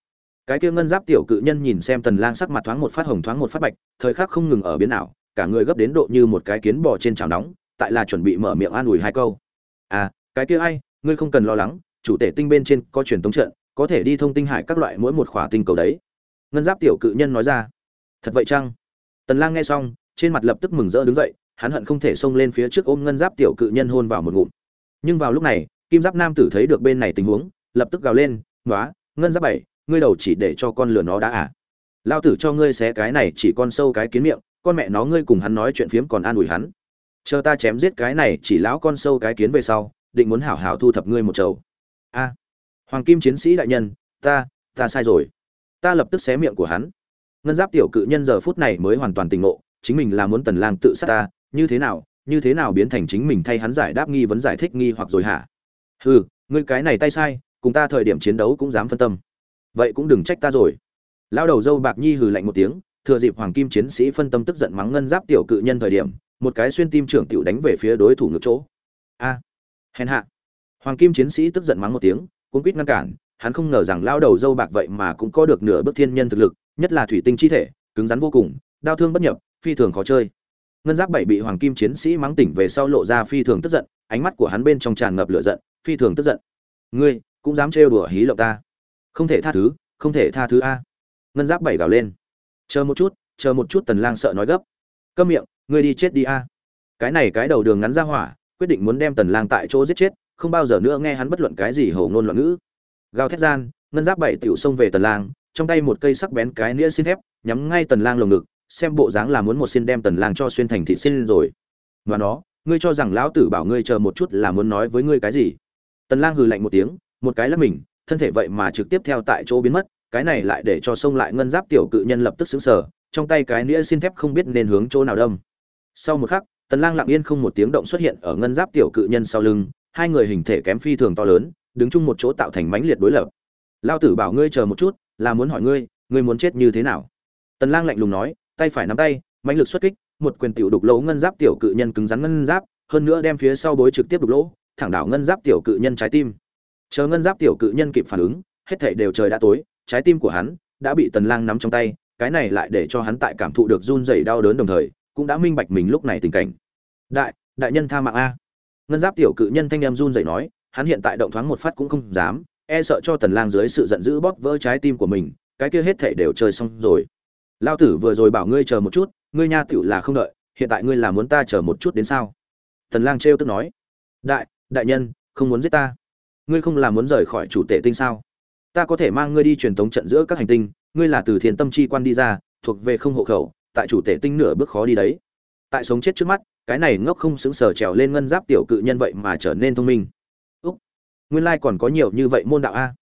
cái kia ngân giáp tiểu cự nhân nhìn xem tần lang sắc mặt thoáng một phát hồng thoáng một phát bạch, thời khắc không ngừng ở biến ảo, cả người gấp đến độ như một cái kiến bò trên chảo nóng, tại là chuẩn bị mở miệng an ủi hai câu. À cái kia ai, ngươi không cần lo lắng, chủ tể tinh bên trên có truyền tống trận, có thể đi thông tinh hải các loại mỗi một khỏa tinh cầu đấy. Ngân giáp tiểu cự nhân nói ra. Thật vậy chăng? Tần lang nghe xong, trên mặt lập tức mừng rỡ đứng dậy, hắn hận không thể xông lên phía trước ôm ngân giáp tiểu cự nhân hôn vào một ngụm. Nhưng vào lúc này, kim giáp nam tử thấy được bên này tình huống, lập tức gào lên nói ngân giáp bảy ngươi đầu chỉ để cho con lừa nó đã à? Lao tử cho ngươi xé cái này chỉ con sâu cái kiến miệng, con mẹ nó ngươi cùng hắn nói chuyện phiếm còn an ủi hắn. Chờ ta chém giết cái này chỉ lão con sâu cái kiến về sau, định muốn hảo hảo thu thập ngươi một chầu. A, hoàng kim chiến sĩ đại nhân, ta ta sai rồi. Ta lập tức xé miệng của hắn. Ngân giáp tiểu cự nhân giờ phút này mới hoàn toàn tỉnh ngộ, chính mình là muốn tần lang tự sát ta, như thế nào, như thế nào biến thành chính mình thay hắn giải đáp nghi vấn giải thích nghi hoặc rồi hả? Hừ, ngươi cái này tay sai, cùng ta thời điểm chiến đấu cũng dám phân tâm vậy cũng đừng trách ta rồi. Lão đầu dâu bạc nhi hừ lạnh một tiếng, thừa dịp hoàng kim chiến sĩ phân tâm tức giận mắng ngân giáp tiểu cự nhân thời điểm, một cái xuyên tim trưởng tiểu đánh về phía đối thủ ngược chỗ. A, hèn hạ. Hoàng kim chiến sĩ tức giận mắng một tiếng cuốn quýt ngăn cản, hắn không ngờ rằng lao đầu dâu bạc vậy mà cũng có được nửa bước thiên nhân thực lực, nhất là thủy tinh chi thể, cứng rắn vô cùng, đau thương bất nhập, phi thường khó chơi. Ngân giáp bảy bị hoàng kim chiến sĩ mắng tỉnh về sau lộ ra phi thường tức giận, ánh mắt của hắn bên trong tràn ngập lửa giận, phi thường tức giận. Ngươi cũng dám trêu đùa hí lộng ta không thể tha thứ, không thể tha thứ a. Ngân giáp bảy gào lên. Chờ một chút, chờ một chút tần lang sợ nói gấp. Câm miệng, ngươi đi chết đi a. Cái này cái đầu đường ngắn ra hỏa, quyết định muốn đem tần lang tại chỗ giết chết, không bao giờ nữa nghe hắn bất luận cái gì hổ ngôn loạn ngữ. Gào thét gian, ngân giáp bảy tiểu xông về tần lang, trong tay một cây sắc bén cái nĩa xin thép, nhắm ngay tần lang lồng ngực, xem bộ dáng là muốn một xin đem tần lang cho xuyên thành thịt xin rồi. Mà nó, ngươi cho rằng lão tử bảo ngươi chờ một chút là muốn nói với ngươi cái gì? Tần lang hừ lạnh một tiếng, một cái là mình thân thể vậy mà trực tiếp theo tại chỗ biến mất, cái này lại để cho sông lại ngân giáp tiểu cự nhân lập tức xứng sờ, trong tay cái nĩa xin thép không biết nên hướng chỗ nào đâm. Sau một khắc, tần lang lặng yên không một tiếng động xuất hiện ở ngân giáp tiểu cự nhân sau lưng, hai người hình thể kém phi thường to lớn, đứng chung một chỗ tạo thành mãnh liệt đối lập. Lao tử bảo ngươi chờ một chút, là muốn hỏi ngươi ngươi muốn chết như thế nào? Tần lang lạnh lùng nói, tay phải nắm tay, mãnh lực xuất kích, một quyền tiểu đục lỗ ngân giáp tiểu cự nhân cứng rắn ngân giáp, hơn nữa đem phía sau bối trực tiếp đục lỗ, thẳng đảo ngân giáp tiểu cự nhân trái tim chờ ngân giáp tiểu cự nhân kịp phản ứng, hết thảy đều trời đã tối, trái tim của hắn đã bị tần lang nắm trong tay, cái này lại để cho hắn tại cảm thụ được run rẩy đau đớn đồng thời, cũng đã minh bạch mình lúc này tình cảnh. Đại đại nhân tha mạng a. Ngân giáp tiểu cự nhân thanh em run rẩy nói, hắn hiện tại động thoáng một phát cũng không dám e sợ cho tần lang dưới sự giận dữ bóp vỡ trái tim của mình, cái kia hết thảy đều chơi xong rồi. Lao tử vừa rồi bảo ngươi chờ một chút, ngươi nha tiểu là không đợi, hiện tại ngươi là muốn ta chờ một chút đến sao? Tần lang trêu tức nói, đại đại nhân, không muốn giết ta ngươi không là muốn rời khỏi chủ tể tinh sao? Ta có thể mang ngươi đi truyền tống trận giữa các hành tinh, ngươi là từ thiên tâm chi quan đi ra, thuộc về không hộ khẩu, tại chủ tể tinh nửa bước khó đi đấy. Tại sống chết trước mắt, cái này ngốc không xứng sở trèo lên ngân giáp tiểu cự nhân vậy mà trở nên thông minh. Úc, nguyên lai còn có nhiều như vậy môn đạo a.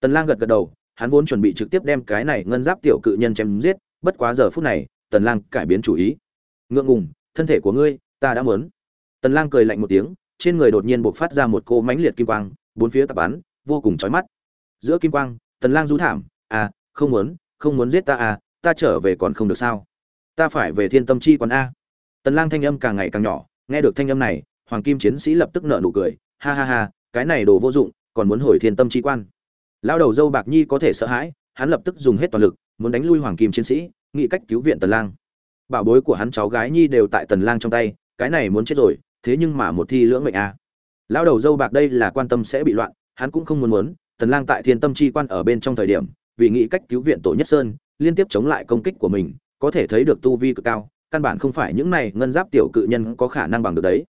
Tần lang gật gật đầu, hắn vốn chuẩn bị trực tiếp đem cái này ngân giáp tiểu cự nhân chém giết, bất quá giờ phút này, tần lang cải biến chủ ý. Ngượng ngùng, thân thể của ngươi, ta đã muốn. Tần lang cười lạnh một tiếng, trên người đột nhiên bộc phát ra một cô mãnh liệt kim quang bốn phía tập bắn vô cùng chói mắt. Giữa kim quang, tần lang rú thảm à không muốn không muốn giết ta à ta trở về còn không được sao? Ta phải về thiên tâm chi quán a. Tần lang thanh âm càng ngày càng nhỏ, nghe được thanh âm này, hoàng kim chiến sĩ lập tức nở nụ cười, ha ha ha, cái này đồ vô dụng, còn muốn hồi thiên tâm chi quan. Lão đầu dâu bạc nhi có thể sợ hãi, hắn lập tức dùng hết toàn lực, muốn đánh lui hoàng kim chiến sĩ, nghĩ cách cứu viện tần lang. Bảo bối của hắn cháu gái nhi đều tại tần lang trong tay, cái này muốn chết rồi, thế nhưng mà một thi lưỡng mệnh a lão đầu dâu bạc đây là quan tâm sẽ bị loạn, hắn cũng không muốn muốn, tần lang tại thiên tâm chi quan ở bên trong thời điểm, vì nghĩ cách cứu viện tổ nhất sơn, liên tiếp chống lại công kích của mình, có thể thấy được tu vi cực cao, căn bản không phải những này ngân giáp tiểu cự nhân có khả năng bằng được đấy.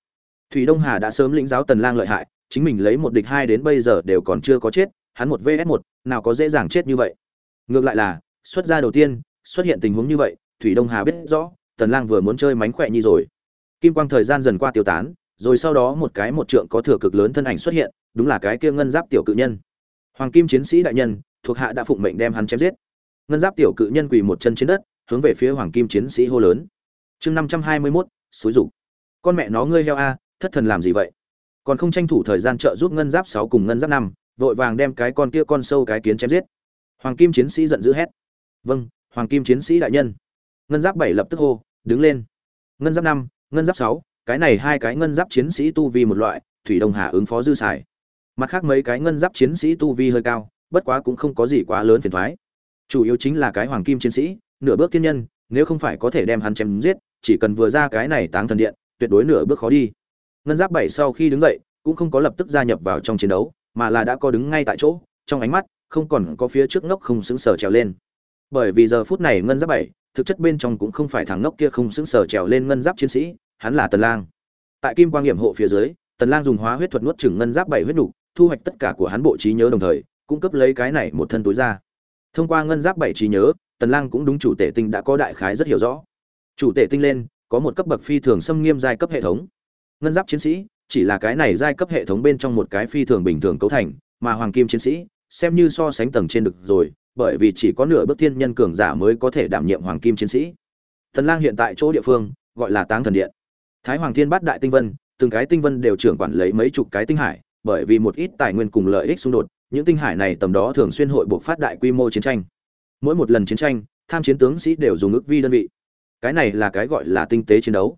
Thủy đông hà đã sớm lĩnh giáo tần lang lợi hại, chính mình lấy một địch hai đến bây giờ đều còn chưa có chết, hắn một vs một, nào có dễ dàng chết như vậy. Ngược lại là, xuất ra đầu tiên, xuất hiện tình huống như vậy, thủy đông hà biết rõ, tần lang vừa muốn chơi mánh khỏe như rồi. Kim quang thời gian dần qua tiêu tán rồi sau đó một cái một trượng có thừa cực lớn thân ảnh xuất hiện đúng là cái kia ngân giáp tiểu cự nhân. Hoàng kim chiến sĩ đại nhân thuộc hạ đã phụng mệnh đem hắn chém giết. Ngân giáp tiểu cự nhân quỳ một chân trên đất hướng về phía hoàng kim chiến sĩ hô lớn. Chương năm trăm hai mươi 521, xúi dục. con mẹ nó ngươi heo a thất thần làm gì vậy? Còn không tranh thủ thời gian trợ giúp ngân giáp sáu cùng ngân giáp năm vội vàng đem cái con kia con sâu cái kiến chém giết. Hoàng kim chiến sĩ giận dữ hét. Vâng hoàng kim chiến sĩ đại nhân. Ngân giáp bảy lập tức hô đứng lên. Ngân giáp năm ngân giáp sáu cái này hai cái ngân giáp chiến sĩ tu vi một loại, thủy đông hà ứng phó dư xài. Mặt khác mấy cái ngân giáp chiến sĩ tu vi hơi cao, bất quá cũng không có gì quá lớn phiền thoái chủ yếu chính là cái hoàng kim chiến sĩ, nửa bước thiên nhân, nếu không phải có thể đem hắn chém giết, chỉ cần vừa ra cái này táng thần điện, tuyệt đối nửa bước khó đi. Ngân giáp bảy sau khi đứng dậy, cũng không có lập tức gia nhập vào trong chiến đấu, mà là đã có đứng ngay tại chỗ, trong ánh mắt, không còn có phía trước ngốc không xứng sở trèo lên. Bởi vì giờ phút này ngân giáp bảy, thực chất bên trong cũng không phải thằng ngốc kia không xứng sở trèo lên ngân giáp chiến sĩ hắn là tần lang. Tại kim quang nghiệm hộ phía dưới, tần lang dùng hóa huyết thuật nuốt chửng ngân giáp bảy huyết nục, thu hoạch tất cả của hắn bộ trí nhớ đồng thời cung cấp lấy cái này một thân túi ra. Thông qua ngân giáp bảy trí nhớ, tần lang cũng đúng chủ tể tinh đã có đại khái rất hiểu rõ. Chủ tể tinh lên, có một cấp bậc phi thường xâm nghiêm giai cấp hệ thống. Ngân giáp chiến sĩ, chỉ là cái này giai cấp hệ thống bên trong một cái phi thường bình thường cấu thành, mà hoàng kim chiến sĩ, xem như so sánh tầng trên được rồi, bởi vì chỉ có nửa bước thiên nhân cường giả mới có thể đảm nhiệm hoàng kim chiến sĩ. Tần lang hiện tại chỗ địa phương, gọi là táng thần điện thái hoàng thiên bát đại tinh vân, từng cái tinh vân đều trưởng quản lấy mấy chục cái tinh hải, bởi vì một ít tài nguyên cùng lợi ích xung đột, những tinh hải này tầm đó thường xuyên hội buộc phát đại quy mô chiến tranh. Mỗi một lần chiến tranh, tham chiến tướng sĩ đều dùng ước vi đơn vị. Cái này là cái gọi là tinh tế chiến đấu.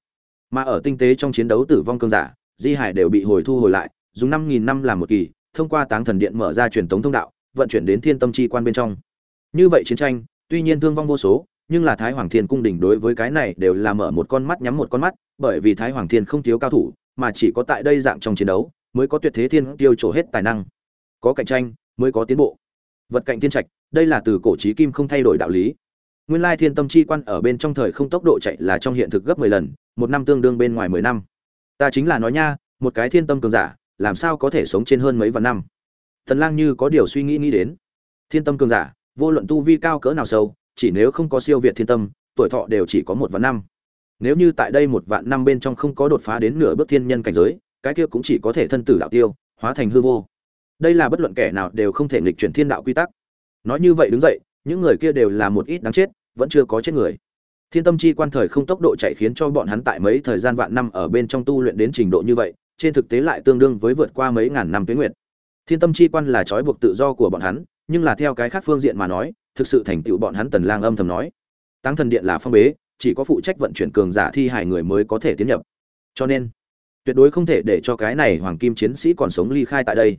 Mà ở tinh tế trong chiến đấu tử vong cương giả, di hải đều bị hồi thu hồi lại, dùng năm nghìn năm làm một kỳ, thông qua táng thần điện mở ra truyền tống thông đạo, vận chuyển đến thiên tâm chi quan bên trong. Như vậy chiến tranh, tuy nhiên thương vong vô số nhưng là thái hoàng thiên cung đình đối với cái này đều là mở một con mắt nhắm một con mắt, bởi vì thái hoàng thiên không thiếu cao thủ, mà chỉ có tại đây dạng trong chiến đấu, mới có tuyệt thế thiên tiêu trổ hết tài năng. Có cạnh tranh, mới có tiến bộ. Vật cạnh thiên trạch, đây là từ cổ trí kim không thay đổi đạo lý. Nguyên lai thiên tâm chi quan ở bên trong thời không tốc độ chạy là trong hiện thực gấp mười lần, một năm tương đương bên ngoài mười năm. Ta chính là nói nha, một cái thiên tâm cường giả, làm sao có thể sống trên hơn mấy vạn năm? Thần lang như có điều suy nghĩ nghĩ đến. Thiên tâm cường giả, vô luận tu vi cao cỡ nào sâu chỉ nếu không có siêu việt thiên tâm, tuổi thọ đều chỉ có một vạn năm. Nếu như tại đây một vạn năm bên trong không có đột phá đến nửa bước thiên nhân cảnh giới, cái kia cũng chỉ có thể thân tử đạo tiêu, hóa thành hư vô. Đây là bất luận kẻ nào đều không thể nghịch chuyển thiên đạo quy tắc. Nói như vậy đứng dậy, những người kia đều là một ít đáng chết, vẫn chưa có chết người. Thiên tâm chi quan thời không tốc độ chạy khiến cho bọn hắn tại mấy thời gian vạn năm ở bên trong tu luyện đến trình độ như vậy, trên thực tế lại tương đương với vượt qua mấy ngàn năm tuế nguyệt. Thiên tâm chi quan là trói buộc tự do của bọn hắn, nhưng là theo cái khác phương diện mà nói thực sự thành tựu bọn hắn tần lang âm thầm nói. Tăng thần điện là phong bế, chỉ có phụ trách vận chuyển cường giả thi hải người mới có thể tiến nhập. Cho nên, tuyệt đối không thể để cho cái này hoàng kim chiến sĩ còn sống ly khai tại đây.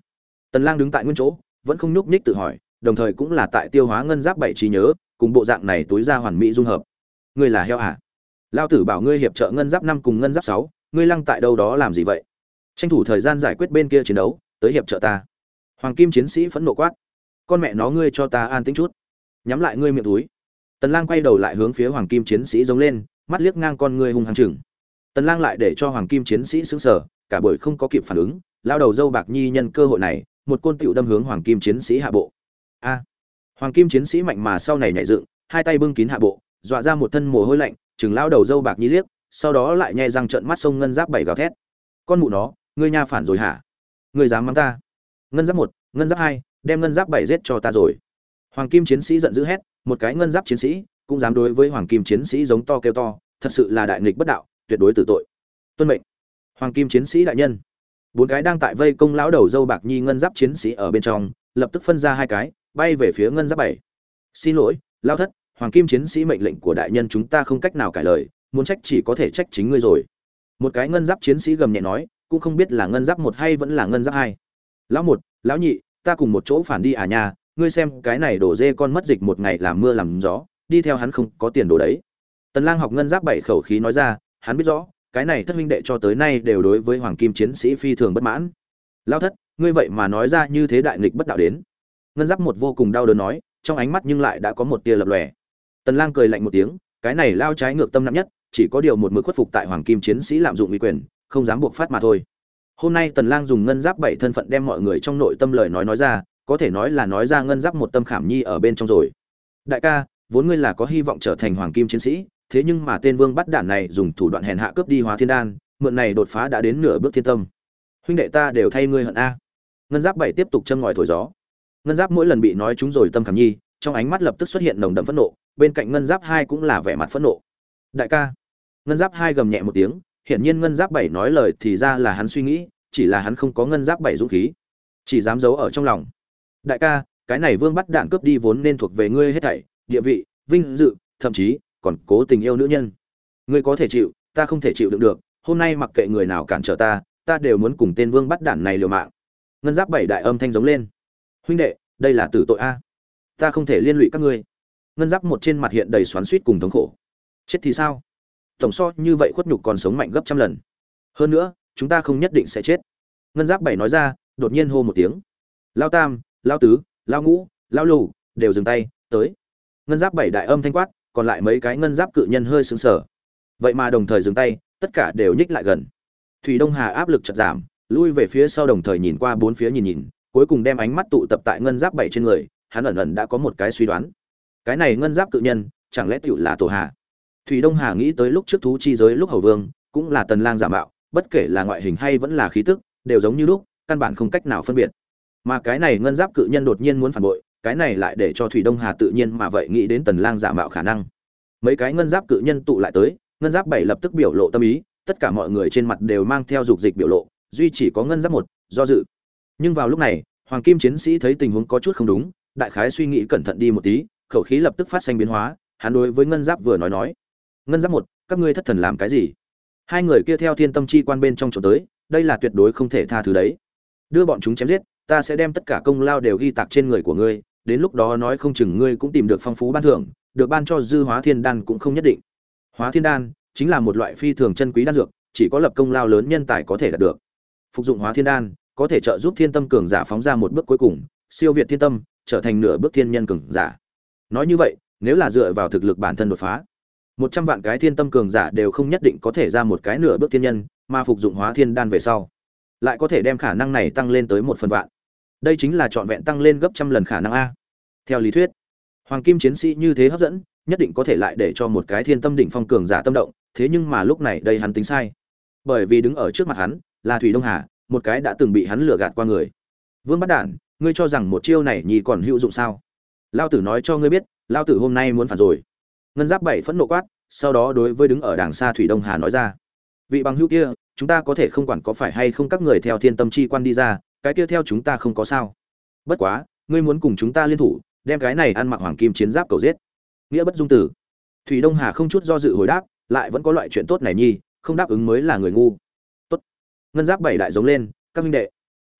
Tần lang đứng tại nguyên chỗ, vẫn không nhúc nhích tự hỏi, đồng thời cũng là tại tiêu hóa ngân giáp bảy trí nhớ, cùng bộ dạng này túi ra hoàn mỹ dung hợp. Ngươi là heo à lao tử bảo ngươi hiệp trợ ngân giáp năm cùng ngân giáp sáu, ngươi lăng tại đâu đó làm gì vậy? Tranh thủ thời gian giải quyết bên kia chiến đấu, tới hiệp trợ ta. Hoàng kim chiến sĩ phẫn nộ quát. Con mẹ nó ngươi cho ta an tĩnh chút nhắm lại ngươi miệng túi. Tần lang quay đầu lại hướng phía hoàng kim chiến sĩ giống lên, mắt liếc ngang con ngươi hung hăng chừng. Tần lang lại để cho hoàng kim chiến sĩ sững sờ, cả buổi không có kịp phản ứng, lao đầu dâu bạc nhi nhân cơ hội này, một côn tiểu đâm hướng hoàng kim chiến sĩ hạ bộ. A! Hoàng kim chiến sĩ mạnh mà sau này nhảy dựng, hai tay bưng kín hạ bộ, dọa ra một thân mồ hôi lạnh, chừng lao đầu dâu bạc nhi liếc, sau đó lại nhẹ răng trợn mắt sông ngân giáp bảy gào thét. Con mụ nó, ngươi nha phản rồi hả? Ngươi dám mắng ta? Ngân giáp một, ngân giáp hai, đem ngân giáp bảy giết cho ta rồi hoàng kim chiến sĩ giận dữ hét, một cái ngân giáp chiến sĩ cũng dám đối với hoàng kim chiến sĩ giống to kêu to, thật sự là đại nghịch bất đạo, tuyệt đối tử tội. Tuân mệnh. Hoàng kim chiến sĩ đại nhân. Bốn cái đang tại vây công lão đầu dâu bạc nhi ngân giáp chiến sĩ ở bên trong, lập tức phân ra hai cái, bay về phía ngân giáp bảy. Xin lỗi, lão thất, hoàng kim chiến sĩ mệnh lệnh của đại nhân chúng ta không cách nào cải lời, muốn trách chỉ có thể trách chính ngươi rồi. Một cái ngân giáp chiến sĩ gầm nhẹ nói, cũng không biết là ngân giáp một hay vẫn là ngân giáp hai. Lão một, lão nhị, ta cùng một chỗ phản đi à nhà ngươi xem, cái này đổ dê con mất dịch một ngày làm mưa làm gió, đi theo hắn không có tiền đồ đấy. Tần lang học ngân giáp bảy khẩu khí nói ra, hắn biết rõ, cái này thất huynh đệ cho tới nay đều đối với hoàng kim chiến sĩ phi thường bất mãn. Lao thất, ngươi vậy mà nói ra như thế đại nghịch bất đạo đến. Ngân giáp một vô cùng đau đớn nói, trong ánh mắt nhưng lại đã có một tia lập lòe. Tần lang cười lạnh một tiếng, cái này lao trái ngược tâm nặng nhất, chỉ có điều một mực khuất phục tại hoàng kim chiến sĩ lạm dụng uy quyền, không dám buộc phát mà thôi. Hôm nay tần lang dùng ngân giáp bảy thân phận đem mọi người trong nội tâm lời nói nói ra có thể nói là nói ra ngân giáp một tâm khảm nhi ở bên trong rồi. Đại ca, vốn ngươi là có hy vọng trở thành hoàng kim chiến sĩ, thế nhưng mà tên vương bắt đạn này dùng thủ đoạn hèn hạ cướp đi hóa thiên đan, mượn này đột phá đã đến nửa bước thiên tâm. Huynh đệ ta đều thay ngươi hận a. Ngân giáp bảy tiếp tục châm ngòi thổi gió. Ngân giáp mỗi lần bị nói chúng rồi tâm khảm nhi, trong ánh mắt lập tức xuất hiện nồng đậm phẫn nộ, bên cạnh ngân giáp hai cũng là vẻ mặt phẫn nộ. Đại ca. Ngân giáp hai gầm nhẹ một tiếng, hiển nhiên ngân giáp bảy nói lời thì ra là hắn suy nghĩ, chỉ là hắn không có ngân giáp bảy dũng khí. Chỉ dám giấu ở trong lòng đại ca, cái này vương bắt đạn cướp đi vốn nên thuộc về ngươi hết thảy, địa vị, vinh dự, thậm chí còn cố tình yêu nữ nhân. Ngươi có thể chịu, ta không thể chịu đựng được, hôm nay mặc kệ người nào cản trở ta ta đều muốn cùng tên vương bắt đạn này liều mạng. Ngân giáp bảy đại âm thanh giống lên. Huynh đệ, đây là tử tội a. Ta không thể liên lụy các ngươi. Ngân giáp một trên mặt hiện đầy xoắn suýt cùng thống khổ. Chết thì sao? Tổng so như vậy khuất nhục còn sống mạnh gấp trăm lần. Hơn nữa, chúng ta không nhất định sẽ chết. Ngân giáp bảy nói ra, đột nhiên hô một tiếng. Lao tam lao tứ, lao ngũ, lao lù đều dừng tay, tới. Ngân giáp bảy đại âm thanh quát, còn lại mấy cái ngân giáp cự nhân hơi sững sờ. Vậy mà đồng thời dừng tay, tất cả đều nhích lại gần. Thủy đông hà áp lực chật giảm, lui về phía sau đồng thời nhìn qua bốn phía nhìn nhìn, cuối cùng đem ánh mắt tụ tập tại ngân giáp bảy trên người, hắn ẩn ẩn đã có một cái suy đoán. Cái này ngân giáp cự nhân, chẳng lẽ tựu là tổ hà? Thủy đông hà nghĩ tới lúc trước thú chi giới lúc hầu vương, cũng là tần lang giả mạo, bất kể là ngoại hình hay vẫn là khí tức, đều giống như lúc, căn bản không cách nào phân biệt mà cái này ngân giáp cự nhân đột nhiên muốn phản bội, cái này lại để cho thủy đông hà tự nhiên mà vậy nghĩ đến tần lang giả mạo khả năng. Mấy cái ngân giáp cự nhân tụ lại tới, ngân giáp bảy lập tức biểu lộ tâm ý, tất cả mọi người trên mặt đều mang theo dục dịch biểu lộ, duy chỉ có ngân giáp một, do dự. Nhưng vào lúc này, hoàng kim chiến sĩ thấy tình huống có chút không đúng, đại khái suy nghĩ cẩn thận đi một tí, khẩu khí lập tức phát sinh biến hóa, hắn đối với ngân giáp vừa nói nói. Ngân giáp một, các ngươi thất thần làm cái gì? Hai người kia theo thiên tâm chi quan bên trong chỗ tới, đây là tuyệt đối không thể tha thứ đấy. Đưa bọn chúng chém giết ta sẽ đem tất cả công lao đều ghi tạc trên người của ngươi, đến lúc đó nói không chừng ngươi cũng tìm được phong phú ban thưởng, được ban cho dư hóa thiên đan cũng không nhất định. Hóa thiên đan chính là một loại phi thường chân quý đan dược, chỉ có lập công lao lớn nhân tài có thể đạt được. Phục dụng hóa thiên đan có thể trợ giúp thiên tâm cường giả phóng ra một bước cuối cùng, siêu việt thiên tâm, trở thành nửa bước thiên nhân cường giả. Nói như vậy, nếu là dựa vào thực lực bản thân đột phá, một trăm vạn cái thiên tâm cường giả đều không nhất định có thể ra một cái nửa bước thiên nhân, mà phục dụng hóa thiên đan về sau lại có thể đem khả năng này tăng lên tới một phần vạn. Đây chính là trọn vẹn tăng lên gấp trăm lần khả năng a. Theo lý thuyết, hoàng kim chiến sĩ như thế hấp dẫn, nhất định có thể lại để cho một cái thiên tâm đỉnh phong cường giả tâm động, thế nhưng mà lúc này đây hắn tính sai. Bởi vì đứng ở trước mặt hắn là thủy đông hà, một cái đã từng bị hắn lừa gạt qua người. Vương bắt đản, ngươi cho rằng một chiêu này nhì còn hữu dụng sao? Lao tử nói cho ngươi biết, lao tử hôm nay muốn phản rồi. Ngân giáp bảy phẫn nộ quát, sau đó đối với đứng ở đàng xa thủy đông hà nói ra. Vị bằng hữu kia chúng ta có thể không quản có phải hay không các người theo thiên tâm chi quan đi ra, cái kia theo chúng ta không có sao. Bất quá, ngươi muốn cùng chúng ta liên thủ, đem cái này ăn mặc hoàng kim chiến giáp cầu giết. Nghĩa bất dung tử. Thủy đông hà không chút do dự hồi đáp, lại vẫn có loại chuyện tốt này nhi, không đáp ứng mới là người ngu. Tốt. Ngân giáp bảy đại giống lên, các minh đệ.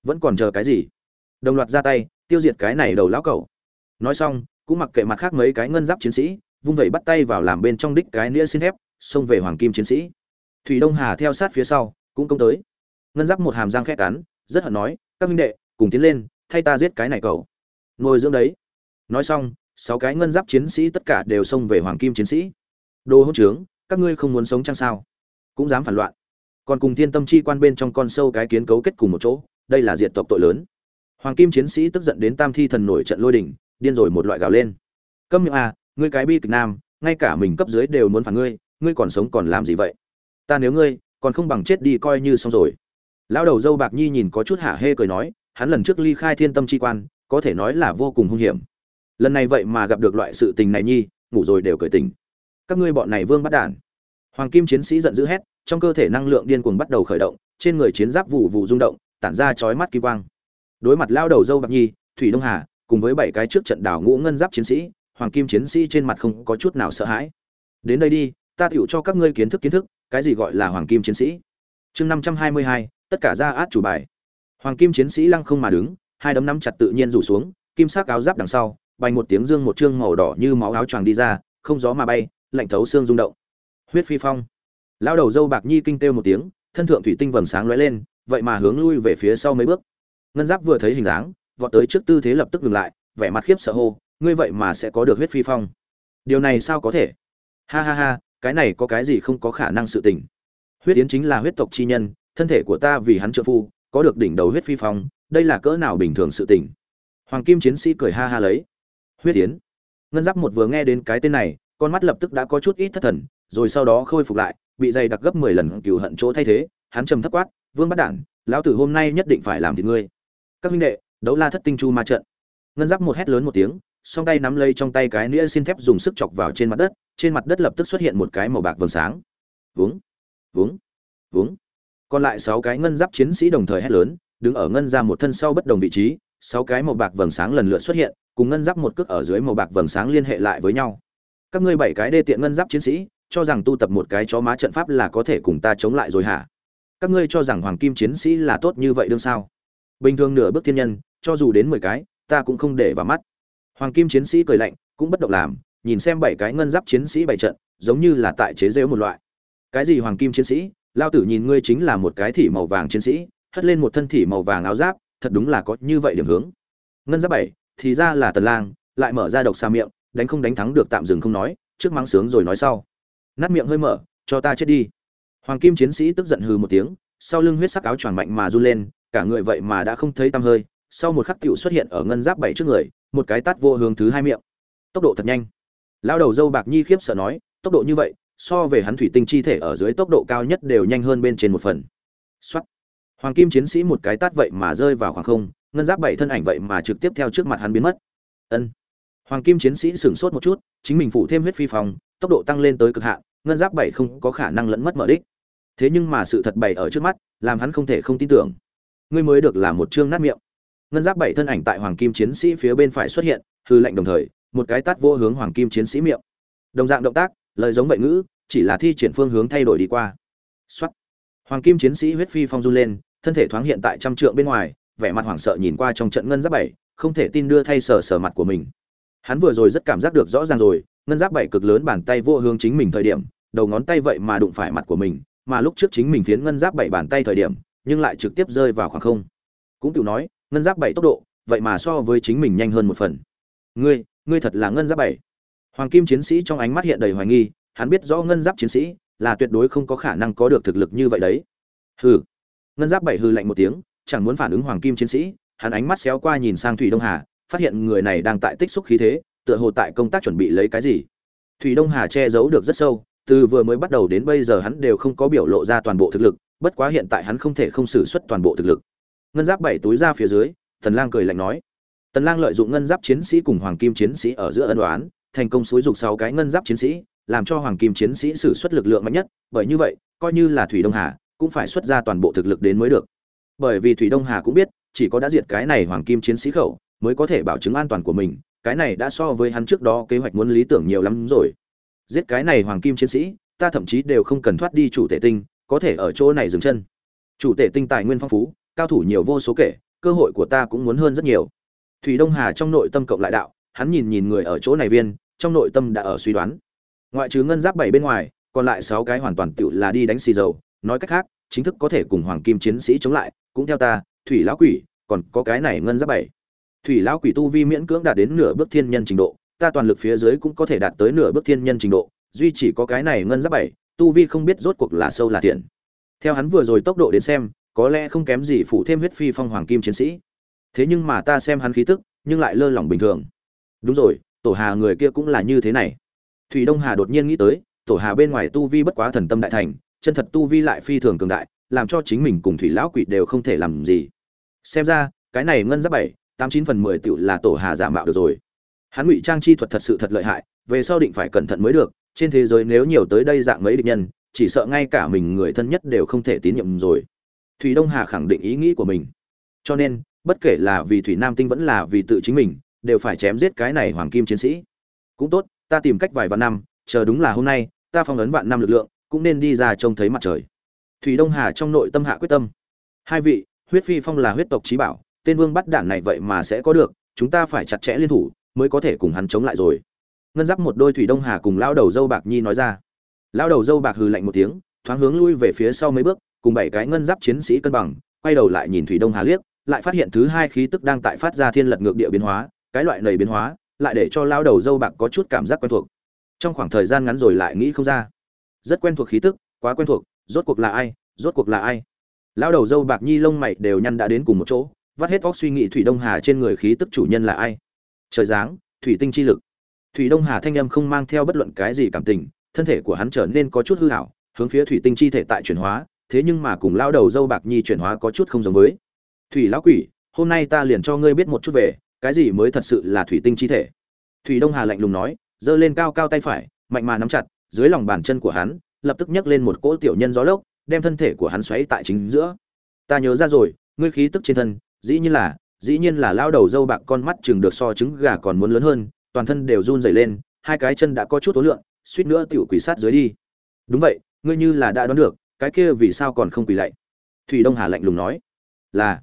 Vẫn còn chờ cái gì? Đồng loạt ra tay, tiêu diệt cái này đầu lão cầu nói xong, cũng mặc kệ mặt khác mấy cái ngân giáp chiến sĩ, vung vẩy bắt tay vào làm bên trong đích cái nĩa xin thép, xông về hoàng kim chiến sĩ thủy đông hà theo sát phía sau cũng công tới. Ngân giáp một hàm răng khét cắn rất hận nói các minh đệ cùng tiến lên thay ta giết cái này cầu ngồi dưỡng đấy. Nói xong sáu cái ngân giáp chiến sĩ tất cả đều xông về hoàng kim chiến sĩ. Đồ hỗn trướng các ngươi không muốn sống chăng sao? Cũng dám phản loạn. Còn cùng thiên tâm chi quan bên trong con sâu cái kiến cấu kết cùng một chỗ đây là diệt tộc tội lớn. Hoàng kim chiến sĩ tức giận đến tam thi thần nổi trận lôi đình, điên rồi một loại gào lên. Câm miệng à ngươi cái bi kịch nam ngay cả mình cấp dưới đều muốn phản ngươi ngươi còn sống còn làm gì vậy? Ta nếu ngươi, còn không bằng chết đi coi như xong rồi. Lão đầu dâu bạc nhi nhìn có chút hả hê cười nói, hắn lần trước ly khai thiên tâm chi quan, có thể nói là vô cùng hung hiểm. Lần này vậy mà gặp được loại sự tình này nhi, ngủ rồi đều cởi tình các ngươi bọn này vương bắt đản. Hoàng kim chiến sĩ giận dữ hét, trong cơ thể năng lượng điên cuồng bắt đầu khởi động, trên người chiến giáp vụ vụ rung động, tản ra chói mắt kỳ quang. Đối mặt lao đầu dâu bạc nhi, thủy đông hà, cùng với bảy cái trước trận đảo ngũ ngân giáp chiến sĩ, hoàng kim chiến sĩ trên mặt không có chút nào sợ hãi. Đến đây đi, ta tựu cho các ngươi kiến thức kiến thức cái gì gọi là hoàng kim chiến sĩ? Chương năm trăm hai mươi hai, tất cả ra át chủ bài. Hoàng kim chiến sĩ lăng không mà đứng, hai đấm nắm chặt tự nhiên rủ xuống, kim sắc áo giáp đằng sau bành một tiếng dương một trương màu đỏ như máu áo choàng đi ra, không gió mà bay, lạnh thấu xương rung động. Huyết phi phong. Lao đầu dâu bạc nhi kinh têu một tiếng, thân thượng thủy tinh vầng sáng lóe lên, vậy mà hướng lui về phía sau mấy bước. Ngân giáp vừa thấy hình dáng, vọt tới trước tư thế lập tức ngừng lại, vẻ mặt khiếp sợ hô, ngươi vậy mà sẽ có được huyết phi phong. Điều này sao có thể? Ha ha ha cái này có cái gì không có khả năng sự tình. Huyết yến chính là huyết tộc chi nhân, thân thể của ta vì hắn trợ phu, có được đỉnh đầu huyết phi phong, đây là cỡ nào bình thường sự tình. Hoàng kim chiến sĩ cười ha ha lấy. Huyết yến. Ngân giáp một vừa nghe đến cái tên này, con mắt lập tức đã có chút ít thất thần, rồi sau đó khôi phục lại, bị dày đặc gấp mười lần cừu hận chỗ thay thế, hắn trầm thấp quát, vương bắt đản, lão tử hôm nay nhất định phải làm thì ngươi. Các huynh đệ, đấu la thất tinh chu ma trận. Ngân giáp một hét lớn một tiếng song tay nắm lấy trong tay cái nĩa xin thép dùng sức chọc vào trên mặt đất, trên mặt đất lập tức xuất hiện một cái màu bạc vầng sáng. Vướng vướng vướng còn lại sáu cái ngân giáp chiến sĩ đồng thời hét lớn, đứng ở ngân ra một thân sau bất đồng vị trí, sáu cái màu bạc vầng sáng lần lượt xuất hiện, cùng ngân giáp một cước ở dưới màu bạc vầng sáng liên hệ lại với nhau. Các ngươi bảy cái đê tiện ngân giáp chiến sĩ, cho rằng tu tập một cái chó má trận pháp là có thể cùng ta chống lại rồi hả? Các ngươi cho rằng hoàng kim chiến sĩ là tốt như vậy đương sao? Bình thường nửa bước thiên nhân, cho dù đến mười cái, ta cũng không để vào mắt hoàng kim chiến sĩ cười lạnh, cũng bất động làm, nhìn xem bảy cái ngân giáp chiến sĩ bảy trận, giống như là tại chế rêu một loại. Cái gì hoàng kim chiến sĩ? Lao tử nhìn ngươi chính là một cái thỉ màu vàng chiến sĩ, hất lên một thân thỉ màu vàng áo giáp, thật đúng là có như vậy điểm hướng. Ngân giáp bảy, thì ra là tần lang, lại mở ra độc xa miệng, đánh không đánh thắng được tạm dừng không nói, trước mắng sướng rồi nói sau. Nát miệng hơi mở, cho ta chết đi. Hoàng kim chiến sĩ tức giận hừ một tiếng, sau lưng huyết sắc áo choàng mạnh mà run lên, cả người vậy mà đã không thấy tăm hơi, sau một khắc tiểu xuất hiện ở ngân giáp bảy trước người một cái tát vô hướng thứ hai miệng. Tốc độ thật nhanh. Lao đầu dâu bạc nhi khiếp sợ nói, tốc độ như vậy, so về hắn thủy tinh chi thể ở dưới tốc độ cao nhất đều nhanh hơn bên trên một phần. Xuất hoàng kim chiến sĩ một cái tát vậy mà rơi vào khoảng không, ngân giáp bảy thân ảnh vậy mà trực tiếp theo trước mặt hắn biến mất. Ân. Hoàng kim chiến sĩ sửng sốt một chút, chính mình phụ thêm huyết phi phòng, tốc độ tăng lên tới cực hạn, ngân giáp bảy không có khả năng lẫn mất mở đích. Thế nhưng mà sự thật bảy ở trước mắt, làm hắn không thể không tin tưởng. Ngươi mới được là một chương nát miệng ngân giáp bảy thân ảnh tại hoàng kim chiến sĩ phía bên phải xuất hiện, hư lệnh đồng thời, một cái tát vô hướng hoàng kim chiến sĩ miệng. Đồng dạng động tác, lời giống vậy ngữ, chỉ là thi triển phương hướng thay đổi đi qua. Xuất hoàng kim chiến sĩ huyết phi phong run lên, thân thể thoáng hiện tại trăm trượng bên ngoài, vẻ mặt hoảng sợ nhìn qua trong trận ngân giáp bảy, không thể tin đưa thay sờ sờ mặt của mình. Hắn vừa rồi rất cảm giác được rõ ràng rồi, ngân giáp bảy cực lớn bàn tay vô hướng chính mình thời điểm, đầu ngón tay vậy mà đụng phải mặt của mình, mà lúc trước chính mình phiến ngân giáp bảy bàn tay thời điểm, nhưng lại trực tiếp rơi vào khoảng không. Cũng tự nói ngân giáp bảy tốc độ, vậy mà so với chính mình nhanh hơn một phần. Ngươi ngươi thật là ngân giáp bảy. Hoàng kim chiến sĩ trong ánh mắt hiện đầy hoài nghi, hắn biết rõ ngân giáp chiến sĩ là tuyệt đối không có khả năng có được thực lực như vậy đấy. Hừ. Ngân giáp bảy hư lạnh một tiếng, chẳng muốn phản ứng hoàng kim chiến sĩ, hắn ánh mắt xéo qua nhìn sang thủy đông hà, phát hiện người này đang tại tích xúc khí thế, tựa hồ tại công tác chuẩn bị lấy cái gì. Thủy đông hà che giấu được rất sâu, từ vừa mới bắt đầu đến bây giờ hắn đều không có biểu lộ ra toàn bộ thực lực, bất quá hiện tại hắn không thể không xử suất toàn bộ thực lực ngân giáp bảy túi ra phía dưới, tần lang cười lạnh nói. Tần lang lợi dụng ngân giáp chiến sĩ cùng hoàng kim chiến sĩ ở giữa ân đoán thành công xúi dục sáu cái ngân giáp chiến sĩ, làm cho hoàng kim chiến sĩ sử xuất lực lượng mạnh nhất. Bởi như vậy, coi như là thủy đông hà, cũng phải xuất ra toàn bộ thực lực đến mới được. Bởi vì thủy đông hà cũng biết, chỉ có đã diệt cái này hoàng kim chiến sĩ khẩu, mới có thể bảo chứng an toàn của mình. Cái này đã so với hắn trước đó kế hoạch muốn lý tưởng nhiều lắm rồi. Giết cái này hoàng kim chiến sĩ, ta thậm chí đều không cần thoát đi chủ tể tinh, có thể ở chỗ này dừng chân. Chủ tể tinh tài nguyên phong phú cao thủ nhiều vô số kể, cơ hội của ta cũng muốn hơn rất nhiều. Thủy đông hà trong nội tâm cộng lại đạo, hắn nhìn nhìn người ở chỗ này viên, trong nội tâm đã ở suy đoán. Ngoại trừ ngân giáp bảy bên ngoài, còn lại sáu cái hoàn toàn tự là đi đánh xì dầu. Nói cách khác, chính thức có thể cùng hoàng kim chiến sĩ chống lại, cũng theo ta, thủy lão quỷ, còn có cái này ngân giáp bảy. Thủy lão quỷ tu vi miễn cưỡng đạt đến nửa bước thiên nhân trình độ, ta toàn lực phía dưới cũng có thể đạt tới nửa bước thiên nhân trình độ, duy chỉ có cái này ngân giáp bảy, tu vi không biết rốt cuộc là sâu là thiện. Theo hắn vừa rồi tốc độ đến xem có lẽ không kém gì phụ thêm huyết phi phong hoàng kim chiến sĩ. Thế nhưng mà ta xem hắn khí tức, nhưng lại lơ lỏng bình thường. Đúng rồi, tổ hà người kia cũng là như thế này. Thủy đông hà đột nhiên nghĩ tới, tổ hà bên ngoài tu vi bất quá thần tâm đại thành, chân thật tu vi lại phi thường cường đại, làm cho chính mình cùng thủy lão quỷ đều không thể làm gì. Xem ra, cái này ngân giáp bảy, tám chín phần mười tựu là tổ hà giả mạo được rồi. Hắn ngụy trang chi thuật thật sự thật lợi hại, về sau định phải cẩn thận mới được, trên thế giới nếu nhiều tới đây dạng mấy địch nhân, chỉ sợ ngay cả mình người thân nhất đều không thể tín nhiệm rồi thủy đông hà khẳng định ý nghĩ của mình. Cho nên, bất kể là vì thủy nam tinh vẫn là vì tự chính mình, đều phải chém giết cái này hoàng kim chiến sĩ. Cũng tốt, ta tìm cách vài vạn năm, chờ đúng là hôm nay, ta phong ấn vạn năm lực lượng, cũng nên đi ra trông thấy mặt trời. Thủy đông hà trong nội tâm hạ quyết tâm. Hai vị, huyết phi phong là huyết tộc trí bảo, tên vương bắt đạn này vậy mà sẽ có được, chúng ta phải chặt chẽ liên thủ, mới có thể cùng hắn chống lại rồi. Ngân giáp một đôi thủy đông hà cùng lao đầu dâu bạc nhi nói ra. Lao đầu dâu bạc hừ lạnh một tiếng, thoáng hướng lui về phía sau mấy bước cùng bảy cái ngân giáp chiến sĩ cân bằng, quay đầu lại nhìn thủy đông hà liếc, lại phát hiện thứ hai khí tức đang tại phát ra thiên lật ngược địa biến hóa, cái loại nầy biến hóa, lại để cho lao đầu dâu bạc có chút cảm giác quen thuộc. Trong khoảng thời gian ngắn rồi lại nghĩ không ra. Rất quen thuộc khí tức, quá quen thuộc, rốt cuộc là ai, rốt cuộc là ai? Lao đầu dâu bạc nhi lông mày đều nhăn đã đến cùng một chỗ, vắt hết óc suy nghĩ thủy đông hà trên người khí tức chủ nhân là ai. Trời giáng, thủy tinh chi lực. Thủy đông hà thanh âm không mang theo bất luận cái gì cảm tình, thân thể của hắn trở nên có chút hư hảo hướng phía thủy tinh chi thể tại chuyển hóa thế nhưng mà cùng lao đầu dâu bạc nhi chuyển hóa có chút không giống với. Thủy lão quỷ, hôm nay ta liền cho ngươi biết một chút về, cái gì mới thật sự là thủy tinh chi thể. Thủy đông hà lạnh lùng nói, giơ lên cao cao tay phải, mạnh mà nắm chặt, dưới lòng bàn chân của hắn, lập tức nhấc lên một cỗ tiểu nhân gió lốc, đem thân thể của hắn xoáy tại chính giữa. Ta nhớ ra rồi, ngươi khí tức trên thân, dĩ nhiên là, dĩ nhiên là lao đầu dâu bạc con mắt chừng được so trứng gà còn muốn lớn hơn, toàn thân đều run rẩy lên, hai cái chân đã có chút ố lượng, suýt nữa tiểu quỷ sát dưới đi. Đúng vậy, ngươi như là đã đoán được cái kia vì sao còn không quỳ lạy? Thủy đông hà lạnh lùng nói. Là.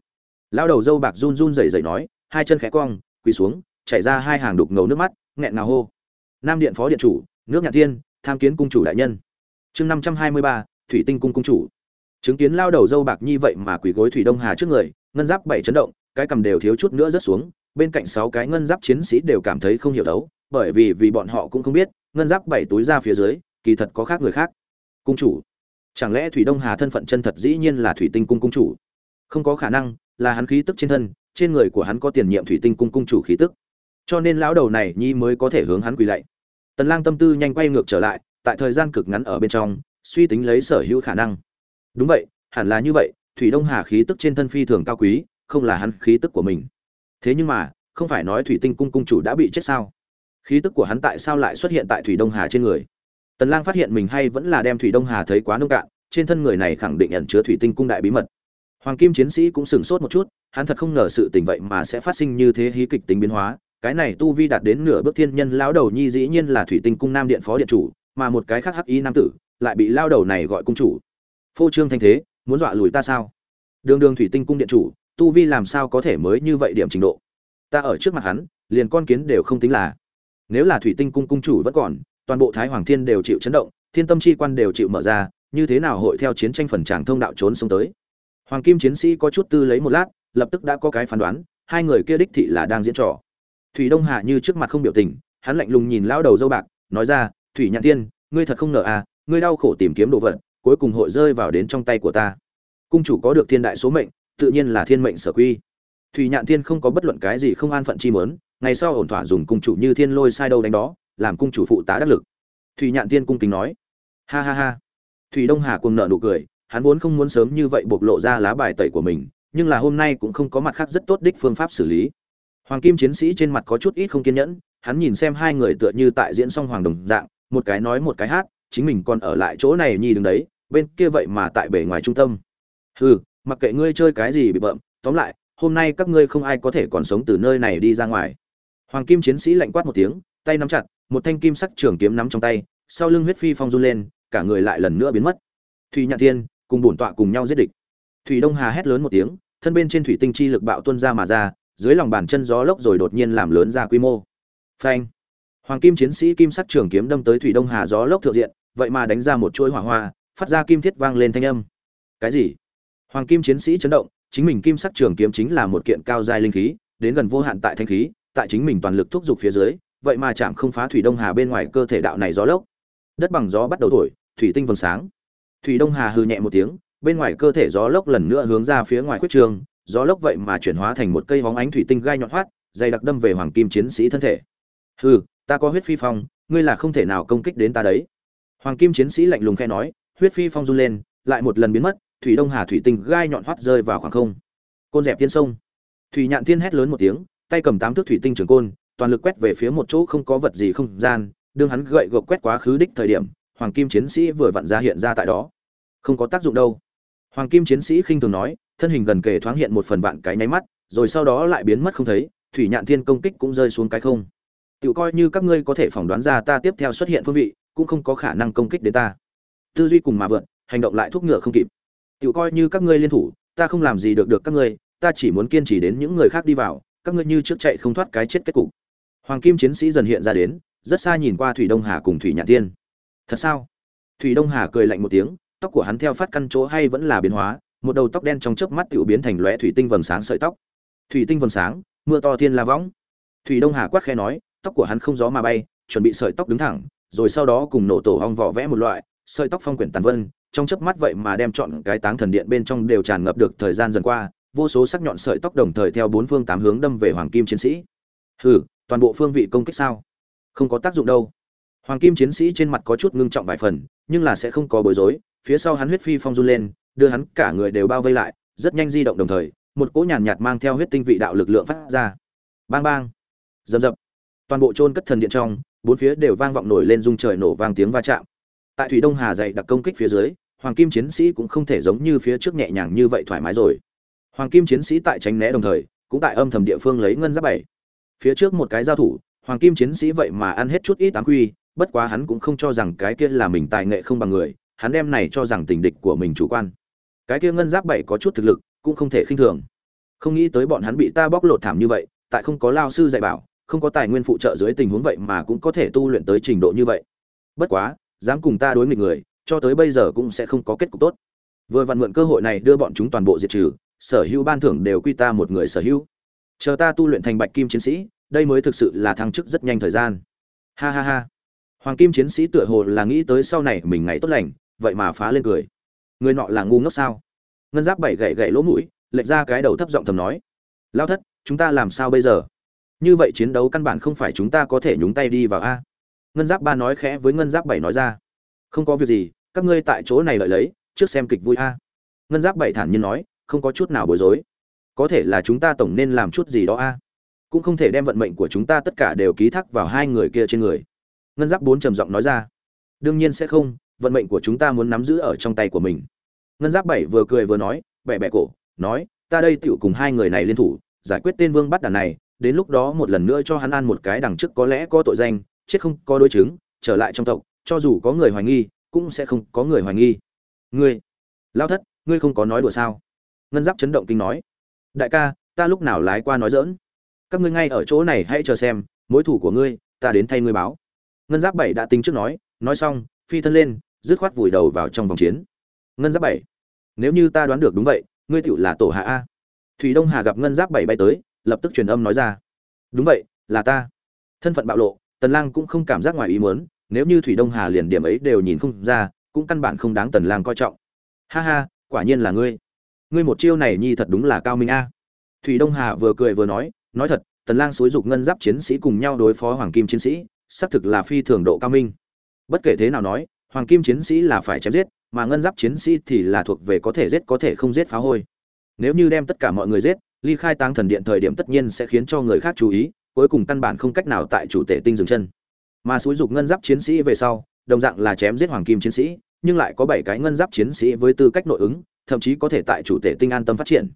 Lao đầu dâu bạc run run rẩy rẩy nói, hai chân khẽ cong, quỳ xuống, chảy ra hai hàng đục ngầu nước mắt, nghẹn ngào hô. Nam điện phó điện chủ, nước nhạc thiên, tham kiến cung chủ đại nhân. Chương năm trăm hai mươi ba, thủy tinh cung cung chủ. Chứng kiến lao đầu dâu bạc như vậy mà quỳ gối thủy đông hà trước người, ngân giáp bảy chấn động, cái cầm đều thiếu chút nữa rớt xuống, bên cạnh sáu cái ngân giáp chiến sĩ đều cảm thấy không hiểu đấu, bởi vì vì bọn họ cũng không biết, ngân giáp bảy túi ra phía dưới, kỳ thật có khác người khác. Cung chủ chẳng lẽ thủy đông hà thân phận chân thật dĩ nhiên là thủy tinh cung cung chủ? Không có khả năng, là hắn khí tức trên thân, trên người của hắn có tiền nhiệm thủy tinh cung cung chủ khí tức. Cho nên lão đầu này nhi mới có thể hướng hắn quỳ lạy. Tần lang tâm tư nhanh quay ngược trở lại, tại thời gian cực ngắn ở bên trong, suy tính lấy sở hữu khả năng. Đúng vậy, hẳn là như vậy, thủy đông hà khí tức trên thân phi thường cao quý, không là hắn khí tức của mình. Thế nhưng mà, không phải nói thủy tinh cung cung chủ đã bị chết sao? Khí tức của hắn tại sao lại xuất hiện tại thủy đông hà trên người? Tần lang phát hiện mình hay vẫn là đem thủy đông hà thấy quá nông cạn, trên thân người này khẳng định ẩn chứa thủy tinh cung đại bí mật. Hoàng kim chiến sĩ cũng sửng sốt một chút, hắn thật không ngờ sự tình vậy mà sẽ phát sinh như thế hí kịch tính biến hóa. Cái này tu vi đạt đến nửa bước thiên nhân lão đầu nhi dĩ nhiên là thủy tinh cung nam điện phó điện chủ, mà một cái khác hắc y nam tử lại bị lao đầu này gọi cung chủ. Phô trương thanh thế, muốn dọa lùi ta sao? Đường đường thủy tinh cung điện chủ, tu vi làm sao có thể mới như vậy điểm trình độ? Ta ở trước mặt hắn, liền con kiến đều không tính là. Nếu là thủy tinh cung cung chủ vẫn còn toàn bộ thái hoàng thiên đều chịu chấn động, thiên tâm chi quan đều chịu mở ra, như thế nào hội theo chiến tranh phần tràng thông đạo trốn xuống tới? Hoàng kim chiến sĩ có chút tư lấy một lát, lập tức đã có cái phán đoán, hai người kia đích thị là đang diễn trò. Thủy đông Hạ như trước mặt không biểu tình, hắn lạnh lùng nhìn lão đầu dâu bạc, nói ra, thủy nhạn tiên, ngươi thật không ngờ à ngươi đau khổ tìm kiếm đồ vật, cuối cùng hội rơi vào đến trong tay của ta. Cung chủ có được thiên đại số mệnh, tự nhiên là thiên mệnh sở quy. Thủy nhạn thiên không có bất luận cái gì không an phận chi mớn ngày sau ổn thỏa dùng cung chủ như thiên lôi sai đâu đánh đó làm cung chủ phụ tá đắc lực. Thủy nhạn thiên cung kính nói. Ha ha ha. Thủy đông hà cùng nợ nụ cười, hắn vốn không muốn sớm như vậy bộc lộ ra lá bài tẩy của mình, nhưng là hôm nay cũng không có mặt khác rất tốt đích phương pháp xử lý. Hoàng kim chiến sĩ trên mặt có chút ít không kiên nhẫn, hắn nhìn xem hai người tựa như tại diễn song hoàng đồng dạng, một cái nói một cái hát, chính mình còn ở lại chỗ này nhi đứng đấy, bên kia vậy mà tại bể ngoài trung tâm. Hừ, mặc kệ ngươi chơi cái gì bị bợm, tóm lại, hôm nay các ngươi không ai có thể còn sống từ nơi này đi ra ngoài. Hoàng kim chiến sĩ lạnh quát một tiếng tay nắm chặt, một thanh kim sắc trường kiếm nắm trong tay, sau lưng huyết phi phong run lên, cả người lại lần nữa biến mất. Thủy nhạn thiên cùng bổn tọa cùng nhau giết địch. Thủy đông hà hét lớn một tiếng, thân bên trên thủy tinh chi lực bạo tuôn ra mà ra, dưới lòng bàn chân gió lốc rồi đột nhiên làm lớn ra quy mô. Phanh! Hoàng kim chiến sĩ kim sắc trường kiếm đâm tới thủy đông hà gió lốc thượng diện, vậy mà đánh ra một chuỗi hỏa hoa, phát ra kim thiết vang lên thanh âm. Cái gì? Hoàng kim chiến sĩ chấn động, chính mình kim sắc trường kiếm chính là một kiện cao giai linh khí, đến gần vô hạn tại thanh khí, tại chính mình toàn lực thúc giục phía dưới vậy mà chạm không phá thủy đông hà bên ngoài cơ thể đạo này gió lốc. Đất bằng gió bắt đầu thổi, thủy tinh vầng sáng. Thủy đông hà hừ nhẹ một tiếng, bên ngoài cơ thể gió lốc lần nữa hướng ra phía ngoài quyết trường, gió lốc vậy mà chuyển hóa thành một cây hóng ánh thủy tinh gai nhọn hoắt, dày đặc đâm về hoàng kim chiến sĩ thân thể. Hừ, ta có huyết phi phong, ngươi là không thể nào công kích đến ta đấy. Hoàng kim chiến sĩ lạnh lùng khe nói, huyết phi phong run lên, lại một lần biến mất, thủy đông hà thủy tinh gai nhọn hoắt rơi vào khoảng không. Côn dẹp tiên sông. Thủy nhạn tiên hét lớn một tiếng, tay cầm tám thước thủy tinh trường côn toàn lực quét về phía một chỗ không có vật gì không gian, đương hắn gậy gộc quét quá khứ đích thời điểm, hoàng kim chiến sĩ vừa vặn ra hiện ra tại đó. Không có tác dụng đâu. Hoàng kim chiến sĩ khinh thường nói, thân hình gần kề thoáng hiện một phần vạn cái nháy mắt, rồi sau đó lại biến mất không thấy, thủy nhạn thiên công kích cũng rơi xuống cái không. Tự coi như các ngươi có thể phỏng đoán ra ta tiếp theo xuất hiện phương vị, cũng không có khả năng công kích đến ta. Tư duy cùng mà vượt hành động lại thúc ngựa không kịp. Tự coi như các ngươi liên thủ, ta không làm gì được được các ngươi, ta chỉ muốn kiên trì đến những người khác đi vào, các ngươi như trước chạy không thoát cái chết kết cục hoàng kim chiến sĩ dần hiện ra đến, rất xa nhìn qua thủy đông hà cùng thủy nhạn thiên. Thật sao? Thủy đông hà cười lạnh một tiếng, tóc của hắn theo phát căn chỗ hay vẫn là biến hóa, một đầu tóc đen trong chớp mắt tiểu biến thành lóe thủy tinh vầng sáng sợi tóc. Thủy tinh vầng sáng, mưa to thiên la võng. Thủy đông hà quát khe nói, tóc của hắn không gió mà bay, chuẩn bị sợi tóc đứng thẳng, rồi sau đó cùng nổ tổ ong vỏ vẽ một loại, sợi tóc phong quyển tàn vân, trong chớp mắt vậy mà đem chọn cái táng thần điện bên trong đều tràn ngập được thời gian dần qua, vô số sắc nhọn sợi tóc đồng thời theo bốn phương tám hướng đâm về hoàng kim chiến sĩ. Hừ toàn bộ phương vị công kích sao? Không có tác dụng đâu. Hoàng kim chiến sĩ trên mặt có chút ngưng trọng vài phần nhưng là sẽ không có bối rối. Phía sau hắn huyết phi phong run lên đưa hắn cả người đều bao vây lại rất nhanh di động đồng thời một cỗ nhàn nhạt, mang theo huyết tinh vị đạo lực lượng phát ra. Bang bang. Rầm rập. Toàn bộ chôn cất thần điện trong bốn phía đều vang vọng nổi lên rung trời nổ vang tiếng va chạm. Tại thủy đông hà dày đặc công kích phía dưới hoàng kim chiến sĩ cũng không thể giống như phía trước nhẹ nhàng như vậy thoải mái rồi. Hoàng kim chiến sĩ tại tránh né đồng thời cũng tại âm thầm địa phương lấy ngân giáp bảy phía trước một cái giao thủ, hoàng kim chiến sĩ vậy mà ăn hết chút ít tám quy, bất quá hắn cũng không cho rằng cái kia là mình tài nghệ không bằng người, hắn đem này cho rằng tình địch của mình chủ quan. Cái kia ngân giáp bảy có chút thực lực, cũng không thể khinh thường. Không nghĩ tới bọn hắn bị ta bóc lột thảm như vậy, tại không có lao sư dạy bảo, không có tài nguyên phụ trợ dưới tình huống vậy mà cũng có thể tu luyện tới trình độ như vậy. Bất quá, dám cùng ta đối nghịch người, cho tới bây giờ cũng sẽ không có kết cục tốt. Vừa vặn mượn cơ hội này đưa bọn chúng toàn bộ diệt trừ, sở hữu ban thưởng đều quy ta một người sở hữu chờ ta tu luyện thành bạch kim chiến sĩ, đây mới thực sự là thăng chức rất nhanh thời gian. Ha ha ha. Hoàng kim chiến sĩ tựa hồ là nghĩ tới sau này mình ngày tốt lành, vậy mà phá lên cười. Người nọ là ngu ngốc sao? Ngân giáp bảy gậy gậy lỗ mũi, lệch ra cái đầu thấp giọng thầm nói. Lao thất, chúng ta làm sao bây giờ? Như vậy chiến đấu căn bản không phải chúng ta có thể nhúng tay đi vào a. Ngân giáp ba nói khẽ với ngân giáp bảy nói ra. Không có việc gì, các ngươi tại chỗ này lợi lấy, trước xem kịch vui a. Ngân giáp bảy thản nhiên nói, không có chút nào bối rối có thể là chúng ta tổng nên làm chút gì đó a? Cũng không thể đem vận mệnh của chúng ta tất cả đều ký thác vào hai người kia trên người. Ngân giáp bốn trầm giọng nói ra. Đương nhiên sẽ không, vận mệnh của chúng ta muốn nắm giữ ở trong tay của mình. Ngân giáp bảy vừa cười vừa nói bẻ bẻ cổ, nói, ta đây tựu cùng hai người này liên thủ, giải quyết tên vương bắt đàn này, đến lúc đó một lần nữa cho hắn ăn một cái đằng trước có lẽ có tội danh, chết không có đối chứng, trở lại trong tộc, cho dù có người hoài nghi, cũng sẽ không có người hoài nghi. Ngươi lao thất, ngươi không có nói đùa sao? Ngân giáp chấn động kinh nói đại ca, ta lúc nào lái qua nói dỡn các ngươi ngay ở chỗ này hãy chờ xem, mối thủ của ngươi, ta đến thay ngươi báo. Ngân giáp bảy đã tính trước nói nói xong, phi thân lên, dứt khoát vùi đầu vào trong vòng chiến. Ngân giáp bảy, nếu như ta đoán được đúng vậy, ngươi tựu là tổ hạ a. Thủy đông hà gặp ngân giáp bảy bay tới, lập tức truyền âm nói ra. Đúng vậy, là ta. Thân phận bạo lộ, tần lang cũng không cảm giác ngoài ý muốn, nếu như thủy đông hà liền điểm ấy đều nhìn không ra, cũng căn bản không đáng tần lang coi trọng. Ha ha, quả nhiên là ngươi ngươi một chiêu này nhi thật đúng là cao minh a. Thủy đông hà vừa cười vừa nói nói thật, tần lang xúi dục ngân giáp chiến sĩ cùng nhau đối phó hoàng kim chiến sĩ, xác thực là phi thường độ cao minh. Bất kể thế nào nói, hoàng kim chiến sĩ là phải chém giết, mà ngân giáp chiến sĩ thì là thuộc về có thể giết có thể không giết phá hôi. Nếu như đem tất cả mọi người giết, ly khai tăng thần điện thời điểm tất nhiên sẽ khiến cho người khác chú ý, cuối cùng căn bản không cách nào tại chủ tể tinh dừng chân. Mà xúi dục ngân giáp chiến sĩ về sau, đồng dạng là chém giết hoàng kim chiến sĩ, nhưng lại có bảy cái ngân giáp chiến sĩ với tư cách nội ứng thậm chí có thể tại chủ tể tinh an tâm phát triển.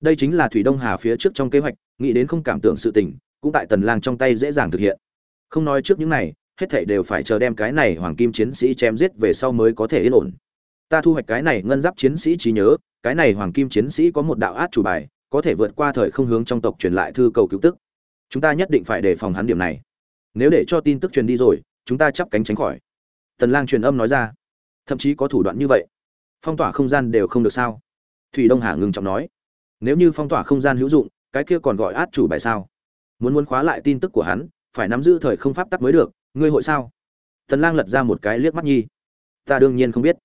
Đây chính là thủy đông hà phía trước trong kế hoạch, nghĩ đến không cảm tưởng sự tình, cũng tại tần lang trong tay dễ dàng thực hiện. Không nói trước những này, hết thảy đều phải chờ đem cái này hoàng kim chiến sĩ chém giết về sau mới có thể yên ổn. Ta thu hoạch cái này ngân giáp chiến sĩ trí nhớ, cái này hoàng kim chiến sĩ có một đạo át chủ bài, có thể vượt qua thời không hướng trong tộc truyền lại thư cầu cứu tức. Chúng ta nhất định phải đề phòng hắn điểm này. Nếu để cho tin tức truyền đi rồi, chúng ta chắp cánh tránh khỏi. Tần lang truyền âm nói ra. Thậm chí có thủ đoạn như vậy phong tỏa không gian đều không được sao? Thủy đông hà ngừng trọng nói. Nếu như phong tỏa không gian hữu dụng, cái kia còn gọi át chủ bài sao? Muốn muốn khóa lại tin tức của hắn, phải nắm giữ thời không pháp tắc mới được, ngươi hội sao? Tần lang lật ra một cái liếc mắt nhi. Ta đương nhiên không biết.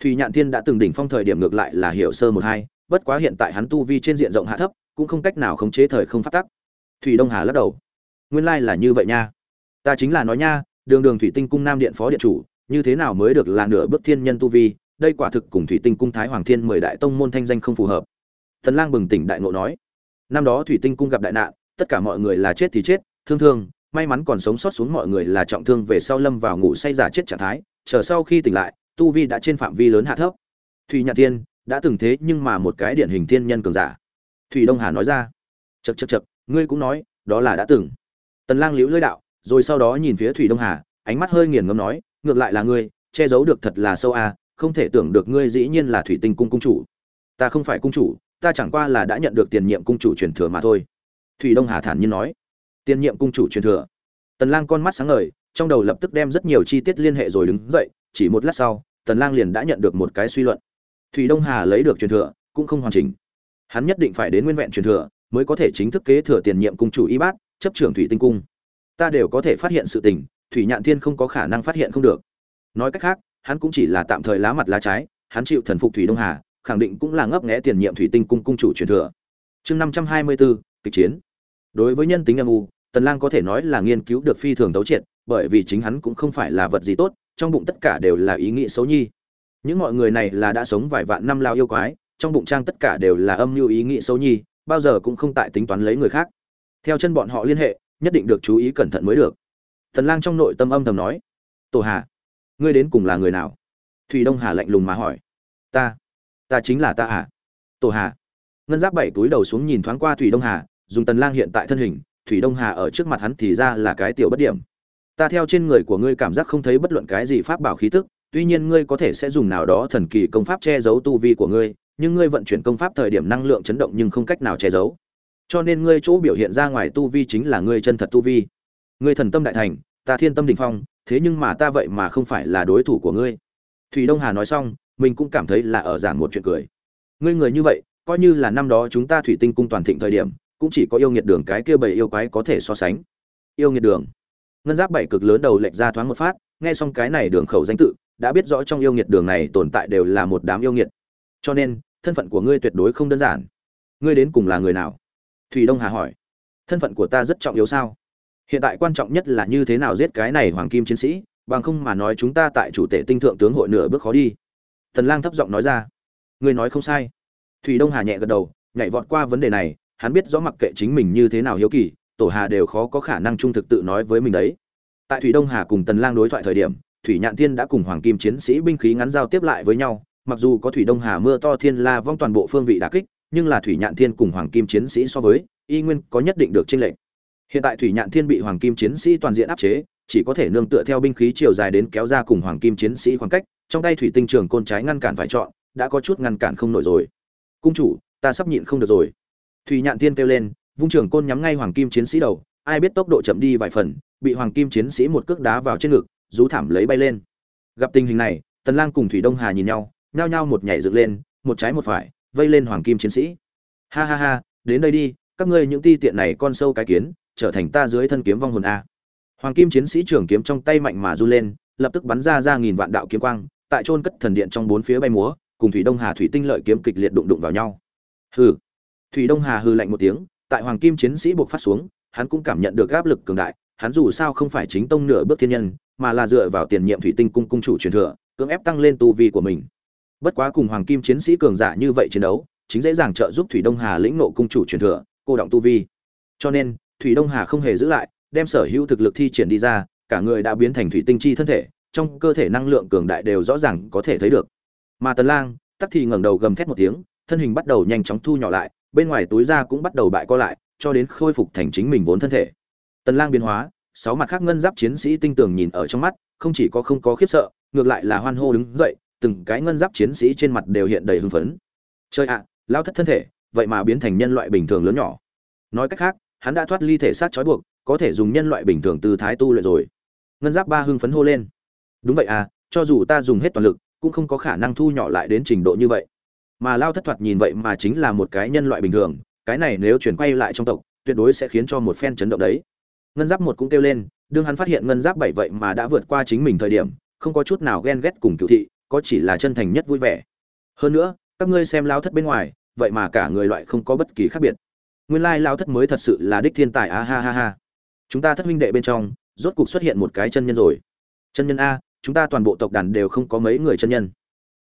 Thủy nhạn thiên đã từng đỉnh phong thời điểm ngược lại là hiểu sơ một hai, bất quá hiện tại hắn tu vi trên diện rộng hạ thấp, cũng không cách nào khống chế thời không pháp tắc. Thủy đông hà lắc đầu. Nguyên lai là như vậy nha. Ta chính là nói nha, đường đường thủy tinh cung nam điện phó điện chủ, như thế nào mới được là nửa bước thiên nhân tu vi đây quả thực cùng thủy tinh cung thái hoàng thiên mười đại tông môn thanh danh không phù hợp. Thần lang bừng tỉnh đại ngộ nói, năm đó thủy tinh cung gặp đại nạn, tất cả mọi người là chết thì chết, thương thương, may mắn còn sống sót xuống mọi người là trọng thương về sau lâm vào ngủ say giả chết trạng thái, chờ sau khi tỉnh lại, tu vi đã trên phạm vi lớn hạ thấp. Thủy nhạn thiên đã từng thế nhưng mà một cái điển hình thiên nhân cường giả. Thủy đông hà nói ra chật chật chật ngươi cũng nói, đó là đã từng. Tần lang liễu lưỡi đạo, rồi sau đó nhìn phía thủy đông hà, ánh mắt hơi nghiền ngẫm nói, ngược lại là ngươi, che giấu được thật là sâu à không thể tưởng được ngươi dĩ nhiên là thủy tinh cung cung chủ. Ta không phải cung chủ, ta chẳng qua là đã nhận được tiền nhiệm cung chủ truyền thừa mà thôi. Thủy đông hà thản nhiên nói. Tiền nhiệm cung chủ truyền thừa. Tần lang con mắt sáng ngời, trong đầu lập tức đem rất nhiều chi tiết liên hệ rồi đứng dậy, chỉ một lát sau, tần lang liền đã nhận được một cái suy luận. Thủy đông hà lấy được truyền thừa, cũng không hoàn chỉnh. Hắn nhất định phải đến nguyên vẹn truyền thừa, mới có thể chính thức kế thừa tiền nhiệm cung chủ y bát, chấp trưởng thủy tinh cung. Ta đều có thể phát hiện sự tình, thủy nhạn thiên không có khả năng phát hiện không được. Nói cách khác hắn cũng chỉ là tạm thời lá mặt lá trái, hắn chịu thần phục thủy đông hà, khẳng định cũng là ngấp nghé tiền nhiệm thủy tinh cung cung chủ truyền thừa. Chương năm trăm hai mươi bốn kịch chiến. Đối với nhân tính âm u, tần lang có thể nói là nghiên cứu được phi thường tấu triệt, bởi vì chính hắn cũng không phải là vật gì tốt, trong bụng tất cả đều là ý nghĩ xấu nhi. Những mọi người này là đã sống vài vạn năm lao yêu quái, trong bụng trang tất cả đều là âm mưu ý nghĩ xấu nhi, bao giờ cũng không tại tính toán lấy người khác. Theo chân bọn họ liên hệ, nhất định được chú ý cẩn thận mới được. Tần lang trong nội tâm âm thầm nói, tổ hà ngươi đến cùng là người nào? Thủy đông hà lạnh lùng mà hỏi. Ta ta chính là ta à? Tổ hà. Ngân giáp bảy túi đầu xuống nhìn thoáng qua thủy đông hà, dùng tần lang hiện tại thân hình, thủy đông hà ở trước mặt hắn thì ra là cái tiểu bất điểm. Ta theo trên người của ngươi cảm giác không thấy bất luận cái gì pháp bảo khí tức, tuy nhiên ngươi có thể sẽ dùng nào đó thần kỳ công pháp che giấu tu vi của ngươi, nhưng ngươi vận chuyển công pháp thời điểm năng lượng chấn động nhưng không cách nào che giấu. Cho nên ngươi chỗ biểu hiện ra ngoài tu vi chính là ngươi chân thật tu vi. Ngươi thần tâm đại thành, ta thiên tâm đỉnh phong thế nhưng mà ta vậy mà không phải là đối thủ của ngươi. Thủy đông hà nói xong, mình cũng cảm thấy là ở giảng một chuyện cười. Ngươi người như vậy, coi như là năm đó chúng ta thủy tinh cung toàn thịnh thời điểm, cũng chỉ có yêu nghiệt đường cái kia bảy yêu quái có thể so sánh. Yêu nghiệt đường. Ngân giáp bảy cực lớn đầu lệch ra thoáng một phát, nghe xong cái này đường khẩu danh tự, đã biết rõ trong yêu nghiệt đường này tồn tại đều là một đám yêu nghiệt. Cho nên, thân phận của ngươi tuyệt đối không đơn giản. Ngươi đến cùng là người nào? Thủy đông hà hỏi. Thân phận của ta rất trọng yếu sao? Hiện tại quan trọng nhất là như thế nào giết cái này hoàng kim chiến sĩ, bằng không mà nói chúng ta tại chủ tể tinh thượng tướng hội nửa bước khó đi. Tần lang thấp giọng nói ra. Người nói không sai. Thủy đông hà nhẹ gật đầu, nhảy vọt qua vấn đề này, hắn biết rõ mặc kệ chính mình như thế nào hiếu kỳ, tổ hà đều khó có khả năng trung thực tự nói với mình đấy. Tại thủy đông hà cùng tần lang đối thoại thời điểm, thủy nhạn thiên đã cùng hoàng kim chiến sĩ binh khí ngắn giao tiếp lại với nhau, mặc dù có thủy đông hà mưa to thiên la vong toàn bộ phương vị đả kích, nhưng là thủy nhạn thiên cùng hoàng kim chiến sĩ so với, y nguyên có nhất định được trinh lệch hiện tại thủy nhạn thiên bị hoàng kim chiến sĩ toàn diện áp chế, chỉ có thể nương tựa theo binh khí chiều dài đến kéo ra cùng hoàng kim chiến sĩ khoảng cách, trong tay thủy tinh trường côn trái ngăn cản phải chọn, đã có chút ngăn cản không nổi rồi. Cung chủ, ta sắp nhịn không được rồi. Thủy nhạn thiên kêu lên, vung trường côn nhắm ngay hoàng kim chiến sĩ đầu, ai biết tốc độ chậm đi vài phần, bị hoàng kim chiến sĩ một cước đá vào trên ngực, rú thảm lấy bay lên. Gặp tình hình này, tần lang cùng thủy đông hà nhìn nhau, nhao nhao một nhảy dựng lên, một trái một phải, vây lên hoàng kim chiến sĩ. Ha ha ha, đến đây đi, các ngươi những ti tiện này con sâu cái kiến trở thành ta dưới thân kiếm vong hồn a. Hoàng kim chiến sĩ trưởng kiếm trong tay mạnh mà du lên, lập tức bắn ra ra nghìn vạn đạo kiếm quang, tại trôn cất thần điện trong bốn phía bay múa, cùng thủy đông hà thủy tinh lợi kiếm kịch liệt đụng đụng vào nhau. Hừ. Thủy đông hà hừ lạnh một tiếng, tại hoàng kim chiến sĩ buộc phát xuống, hắn cũng cảm nhận được áp lực cường đại, hắn dù sao không phải chính tông nửa bước thiên nhân, mà là dựa vào tiền nhiệm thủy tinh cung cung chủ truyền thừa, cưỡng ép tăng lên tu vi của mình. Bất quá cùng hoàng kim chiến sĩ cường giả như vậy chiến đấu, chính dễ dàng trợ giúp thủy đông hà lĩnh nộ cung chủ truyền thừa, cô động tu vi. Cho nên thủy đông hà không hề giữ lại, đem sở hữu thực lực thi triển đi ra, cả người đã biến thành thủy tinh chi thân thể, trong cơ thể năng lượng cường đại đều rõ ràng có thể thấy được. Mà tần lang, tắc thì ngẩng đầu gầm thét một tiếng, thân hình bắt đầu nhanh chóng thu nhỏ lại, bên ngoài túi da cũng bắt đầu bại co lại, cho đến khôi phục thành chính mình vốn thân thể. Tần lang biến hóa, sáu mặt khác ngân giáp chiến sĩ tinh tường nhìn ở trong mắt, không chỉ có không có khiếp sợ, ngược lại là hoan hô đứng dậy, từng cái ngân giáp chiến sĩ trên mặt đều hiện đầy hưng phấn. Chơi ạ lao thất thân thể, vậy mà biến thành nhân loại bình thường lớn nhỏ. Nói cách khác hắn đã thoát ly thể xác trói buộc, có thể dùng nhân loại bình thường từ thái tu luyện rồi. Ngân giáp ba hưng phấn hô lên. Đúng vậy à cho dù ta dùng hết toàn lực, cũng không có khả năng thu nhỏ lại đến trình độ như vậy. Mà lao thất thoạt nhìn vậy mà chính là một cái nhân loại bình thường, cái này nếu chuyển quay lại trong tộc, tuyệt đối sẽ khiến cho một phen chấn động đấy. Ngân giáp một cũng kêu lên, đương hắn phát hiện ngân giáp bảy vậy mà đã vượt qua chính mình thời điểm, không có chút nào ghen ghét cùng cựu thị, có chỉ là chân thành nhất vui vẻ. Hơn nữa, các ngươi xem lao thất bên ngoài, vậy mà cả người loại không có bất kỳ khác biệt nguyên lai lao thất mới thật sự là đích thiên tài, a ha ha ha. Chúng ta thất huynh đệ bên trong, rốt cục xuất hiện một cái chân nhân rồi. Chân nhân a, chúng ta toàn bộ tộc đàn đều không có mấy người chân nhân.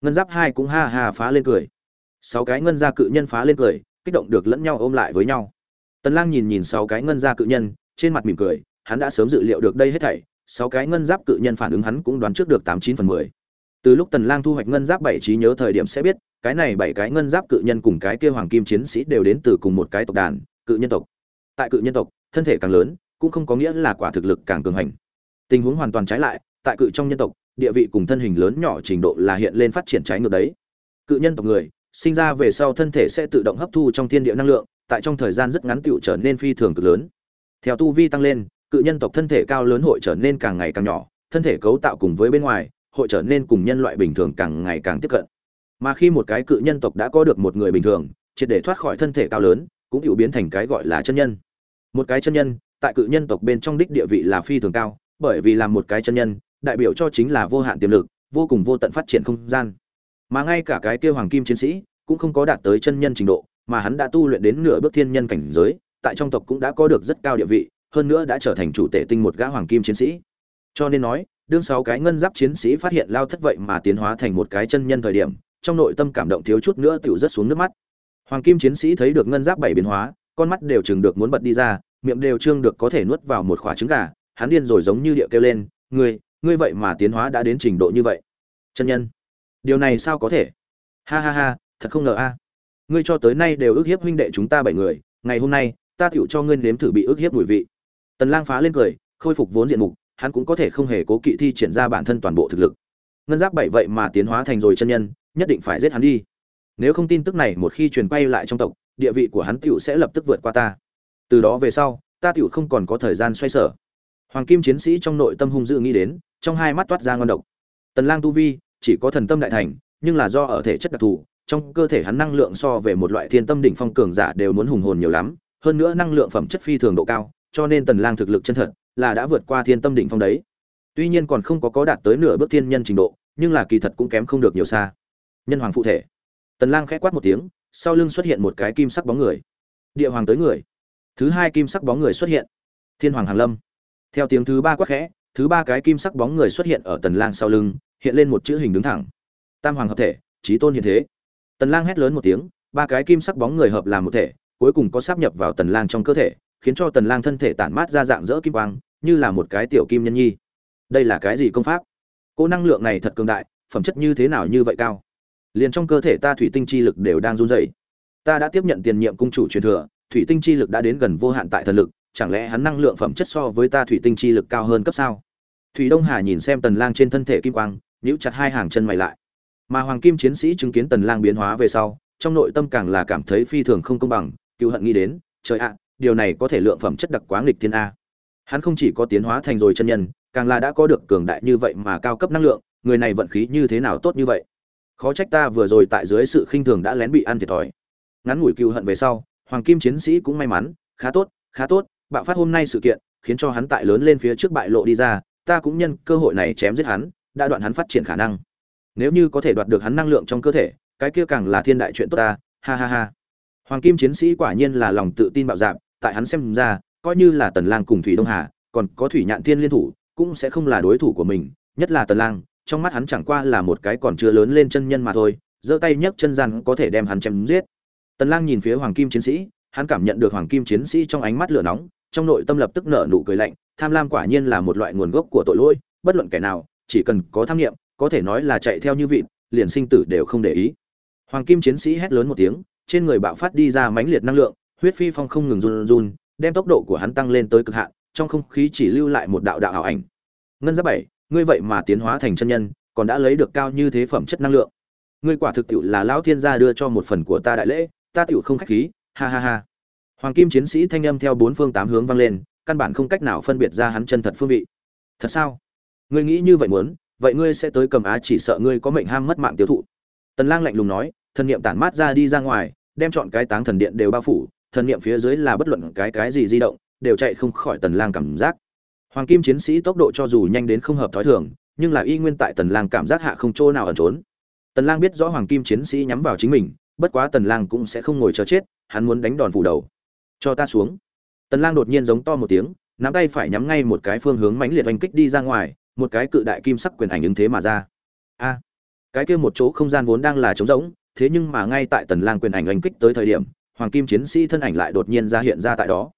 Ngân giáp hai cũng ha ha phá lên cười. Sáu cái ngân gia cự nhân phá lên cười, kích động được lẫn nhau ôm lại với nhau. Tần lang nhìn nhìn sáu cái ngân gia cự nhân, trên mặt mỉm cười, hắn đã sớm dự liệu được đây hết thảy, sáu cái ngân giáp cự nhân phản ứng hắn cũng đoán trước được tám chín phần mười từ lúc tần lang thu hoạch ngân giáp bảy trí nhớ thời điểm sẽ biết, cái này bảy cái ngân giáp cự nhân cùng cái kia hoàng kim chiến sĩ đều đến từ cùng một cái tộc đàn, cự nhân tộc. Tại cự nhân tộc, thân thể càng lớn, cũng không có nghĩa là quả thực lực càng cường hành. Tình huống hoàn toàn trái lại, tại cự trong nhân tộc, địa vị cùng thân hình lớn nhỏ trình độ là hiện lên phát triển trái ngược đấy. Cự nhân tộc người, sinh ra về sau thân thể sẽ tự động hấp thu trong thiên địa năng lượng, tại trong thời gian rất ngắn tựu trở nên phi thường cực lớn. Theo tu vi tăng lên, cự nhân tộc thân thể cao lớn hội trở nên càng ngày càng nhỏ, thân thể cấu tạo cùng với bên ngoài hội trở nên cùng nhân loại bình thường càng ngày càng tiếp cận. Mà khi một cái cự nhân tộc đã có được một người bình thường, triệt để thoát khỏi thân thể cao lớn, cũng tự biến thành cái gọi là chân nhân. Một cái chân nhân, tại cự nhân tộc bên trong đích địa vị là phi thường cao, bởi vì làm một cái chân nhân, đại biểu cho chính là vô hạn tiềm lực, vô cùng vô tận phát triển không gian. Mà ngay cả cái kia hoàng kim chiến sĩ, cũng không có đạt tới chân nhân trình độ, mà hắn đã tu luyện đến nửa bước thiên nhân cảnh giới, tại trong tộc cũng đã có được rất cao địa vị, hơn nữa đã trở thành chủ tể tinh một gã hoàng kim chiến sĩ. Cho nên nói đương sáu cái ngân giáp chiến sĩ phát hiện lao thất vậy mà tiến hóa thành một cái chân nhân thời điểm, trong nội tâm cảm động thiếu chút nữa tựu rất xuống nước mắt. Hoàng kim chiến sĩ thấy được ngân giáp bảy biến hóa, con mắt đều chừng được muốn bật đi ra, miệng đều trương được có thể nuốt vào một khỏa trứng gà, hắn điên rồi giống như địa kêu lên, ngươi ngươi vậy mà tiến hóa đã đến trình độ như vậy. Chân nhân, điều này sao có thể? Ha ha ha, thật không ngờ a. Ngươi cho tới nay đều ước hiếp huynh đệ chúng ta bảy người, ngày hôm nay, ta tựu cho ngươi nếm thử bị ước hiếp mùi vị. Tần lang phá lên cười, khôi phục vốn diện mục hắn cũng có thể không hề cố kỵ thi triển ra bản thân toàn bộ thực lực. Ngân giáp bảy vậy mà tiến hóa thành rồi chân nhân, nhất định phải giết hắn đi. Nếu không tin tức này một khi truyền quay lại trong tộc, địa vị của hắn tựu sẽ lập tức vượt qua ta. Từ đó về sau, ta tựu không còn có thời gian xoay sở. Hoàng kim chiến sĩ trong nội tâm hung dữ nghĩ đến, trong hai mắt toát ra ngon độc. Tần lang tu vi, chỉ có thần tâm đại thành, nhưng là do ở thể chất đặc thù, trong cơ thể hắn năng lượng so về một loại thiên tâm đỉnh phong cường giả đều muốn hùng hồn nhiều lắm, hơn nữa năng lượng phẩm chất phi thường độ cao, cho nên tần lang thực lực chân thật là đã vượt qua thiên tâm đỉnh phong đấy. Tuy nhiên còn không có có đạt tới nửa bước thiên nhân trình độ, nhưng là kỳ thật cũng kém không được nhiều xa. Nhân hoàng phụ thể. Tần lang khẽ quát một tiếng, sau lưng xuất hiện một cái kim sắc bóng người. Địa hoàng tới người. Thứ hai kim sắc bóng người xuất hiện. Thiên hoàng hàng lâm. Theo tiếng thứ ba quát khẽ, thứ ba cái kim sắc bóng người xuất hiện ở tần lang sau lưng, hiện lên một chữ hình đứng thẳng. Tam hoàng hợp thể, chí tôn hiện thế. Tần lang hét lớn một tiếng, ba cái kim sắc bóng người hợp làm một thể, cuối cùng có sáp nhập vào tần lang trong cơ thể, khiến cho tần lang thân thể tản mát ra dạng dỡ kim quang như là một cái tiểu kim nhân nhi. Đây là cái gì công pháp? Cô năng lượng này thật cường đại, phẩm chất như thế nào như vậy cao? Liền trong cơ thể ta thủy tinh chi lực đều đang run rẩy. Ta đã tiếp nhận tiền nhiệm cung chủ truyền thừa, thủy tinh chi lực đã đến gần vô hạn tại thần lực, chẳng lẽ hắn năng lượng phẩm chất so với ta thủy tinh chi lực cao hơn cấp sao? Thủy đông hà nhìn xem tần lang trên thân thể kim quang, nhíu chặt hai hàng chân mày lại. Mà hoàng kim chiến sĩ chứng kiến tần lang biến hóa về sau, trong nội tâm càng là cảm thấy phi thường không công bằng, cựu hận nghĩ đến, trời ạ, điều này có thể lượng phẩm chất đặc quá nghịch thiên a hắn không chỉ có tiến hóa thành rồi chân nhân, càng là đã có được cường đại như vậy mà cao cấp năng lượng, người này vận khí như thế nào tốt như vậy? Khó trách ta vừa rồi tại dưới sự khinh thường đã lén bị ăn thiệt thòi. Ngắn ngủi cựu hận về sau, hoàng kim chiến sĩ cũng may mắn, khá tốt khá tốt, bạo phát hôm nay sự kiện, khiến cho hắn tại lớn lên phía trước bại lộ đi ra, ta cũng nhân cơ hội này chém giết hắn, đã đoạn hắn phát triển khả năng. Nếu như có thể đoạt được hắn năng lượng trong cơ thể, cái kia càng là thiên đại chuyện tốt ta, ha ha ha. Hoàng kim chiến sĩ quả nhiên là lòng tự tin bạo dạn, tại hắn xem ra coi như là tần lang cùng thủy đông hà, còn có thủy nhạn thiên liên thủ, cũng sẽ không là đối thủ của mình, nhất là tần lang, trong mắt hắn chẳng qua là một cái còn chưa lớn lên chân nhân mà thôi, giơ tay nhấc chân gian có thể đem hắn chém giết. Tần lang nhìn phía hoàng kim chiến sĩ, hắn cảm nhận được hoàng kim chiến sĩ trong ánh mắt lửa nóng, trong nội tâm lập tức nở nụ cười lạnh, tham lam quả nhiên là một loại nguồn gốc của tội lỗi, bất luận kẻ nào, chỉ cần có tham niệm, có thể nói là chạy theo như vịt, liền sinh tử đều không để ý. Hoàng kim chiến sĩ hét lớn một tiếng, trên người bạo phát đi ra mãnh liệt năng lượng, huyết phi phong không ngừng run run đem tốc độ của hắn tăng lên tới cực hạn, trong không khí chỉ lưu lại một đạo đạo ảo ảnh. Ngân giáp bảy, ngươi vậy mà tiến hóa thành chân nhân, còn đã lấy được cao như thế phẩm chất năng lượng. Ngươi quả thực tiệu là lão thiên gia đưa cho một phần của ta đại lễ, ta tiệu không khách khí, ha ha ha. Hoàng kim chiến sĩ thanh âm theo bốn phương tám hướng vang lên, căn bản không cách nào phân biệt ra hắn chân thật phương vị. Thật sao? Ngươi nghĩ như vậy muốn, vậy ngươi sẽ tới cầm á chỉ sợ ngươi có mệnh ham mất mạng tiêu thụ. Tần lang lạnh lùng nói, thần niệm tản mát ra đi ra ngoài, đem chọn cái táng thần điện đều bao phủ thần niệm phía dưới là bất luận cái cái gì di động, đều chạy không khỏi tần lang cảm giác. Hoàng kim chiến sĩ tốc độ cho dù nhanh đến không hợp thói thường, nhưng là y nguyên tại tần lang cảm giác hạ không chỗ nào ẩn trốn. Tần lang biết rõ hoàng kim chiến sĩ nhắm vào chính mình, bất quá tần lang cũng sẽ không ngồi chờ chết, hắn muốn đánh đòn phủ đầu. Cho ta xuống. Tần lang đột nhiên giống to một tiếng, nắm tay phải nhắm ngay một cái phương hướng mãnh liệt oanh kích đi ra ngoài, một cái cự đại kim sắc quyền ảnh ứng thế mà ra. A. Cái kia một chỗ không gian vốn đang là trống rỗng, thế nhưng mà ngay tại tần lang quyền ảnh oanh kích tới thời điểm hoàng kim chiến sĩ thân ảnh lại đột nhiên ra hiện ra tại đó.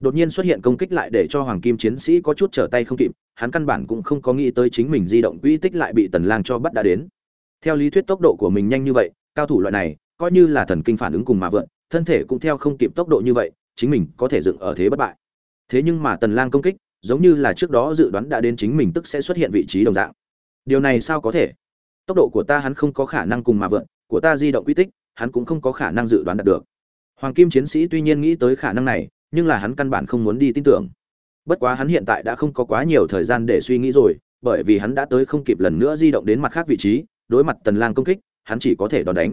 Đột nhiên xuất hiện công kích lại để cho hoàng kim chiến sĩ có chút trở tay không kịp, hắn căn bản cũng không có nghĩ tới chính mình di động quỹ tích lại bị tần lang cho bắt đã đến. Theo lý thuyết tốc độ của mình nhanh như vậy, cao thủ loại này, coi như là thần kinh phản ứng cùng mà vượn, thân thể cũng theo không kịp tốc độ như vậy, chính mình có thể dựng ở thế bất bại. Thế nhưng mà tần lang công kích, giống như là trước đó dự đoán đã đến chính mình tức sẽ xuất hiện vị trí đồng dạng. Điều này sao có thể? Tốc độ của ta hắn không có khả năng cùng mà vượn, của ta di động quy tích, hắn cũng không có khả năng dự đoán đạt được hoàng kim chiến sĩ tuy nhiên nghĩ tới khả năng này, nhưng là hắn căn bản không muốn đi tin tưởng. Bất quá hắn hiện tại đã không có quá nhiều thời gian để suy nghĩ rồi, bởi vì hắn đã tới không kịp lần nữa di động đến mặt khác vị trí, đối mặt tần lang công kích, hắn chỉ có thể đòn đánh.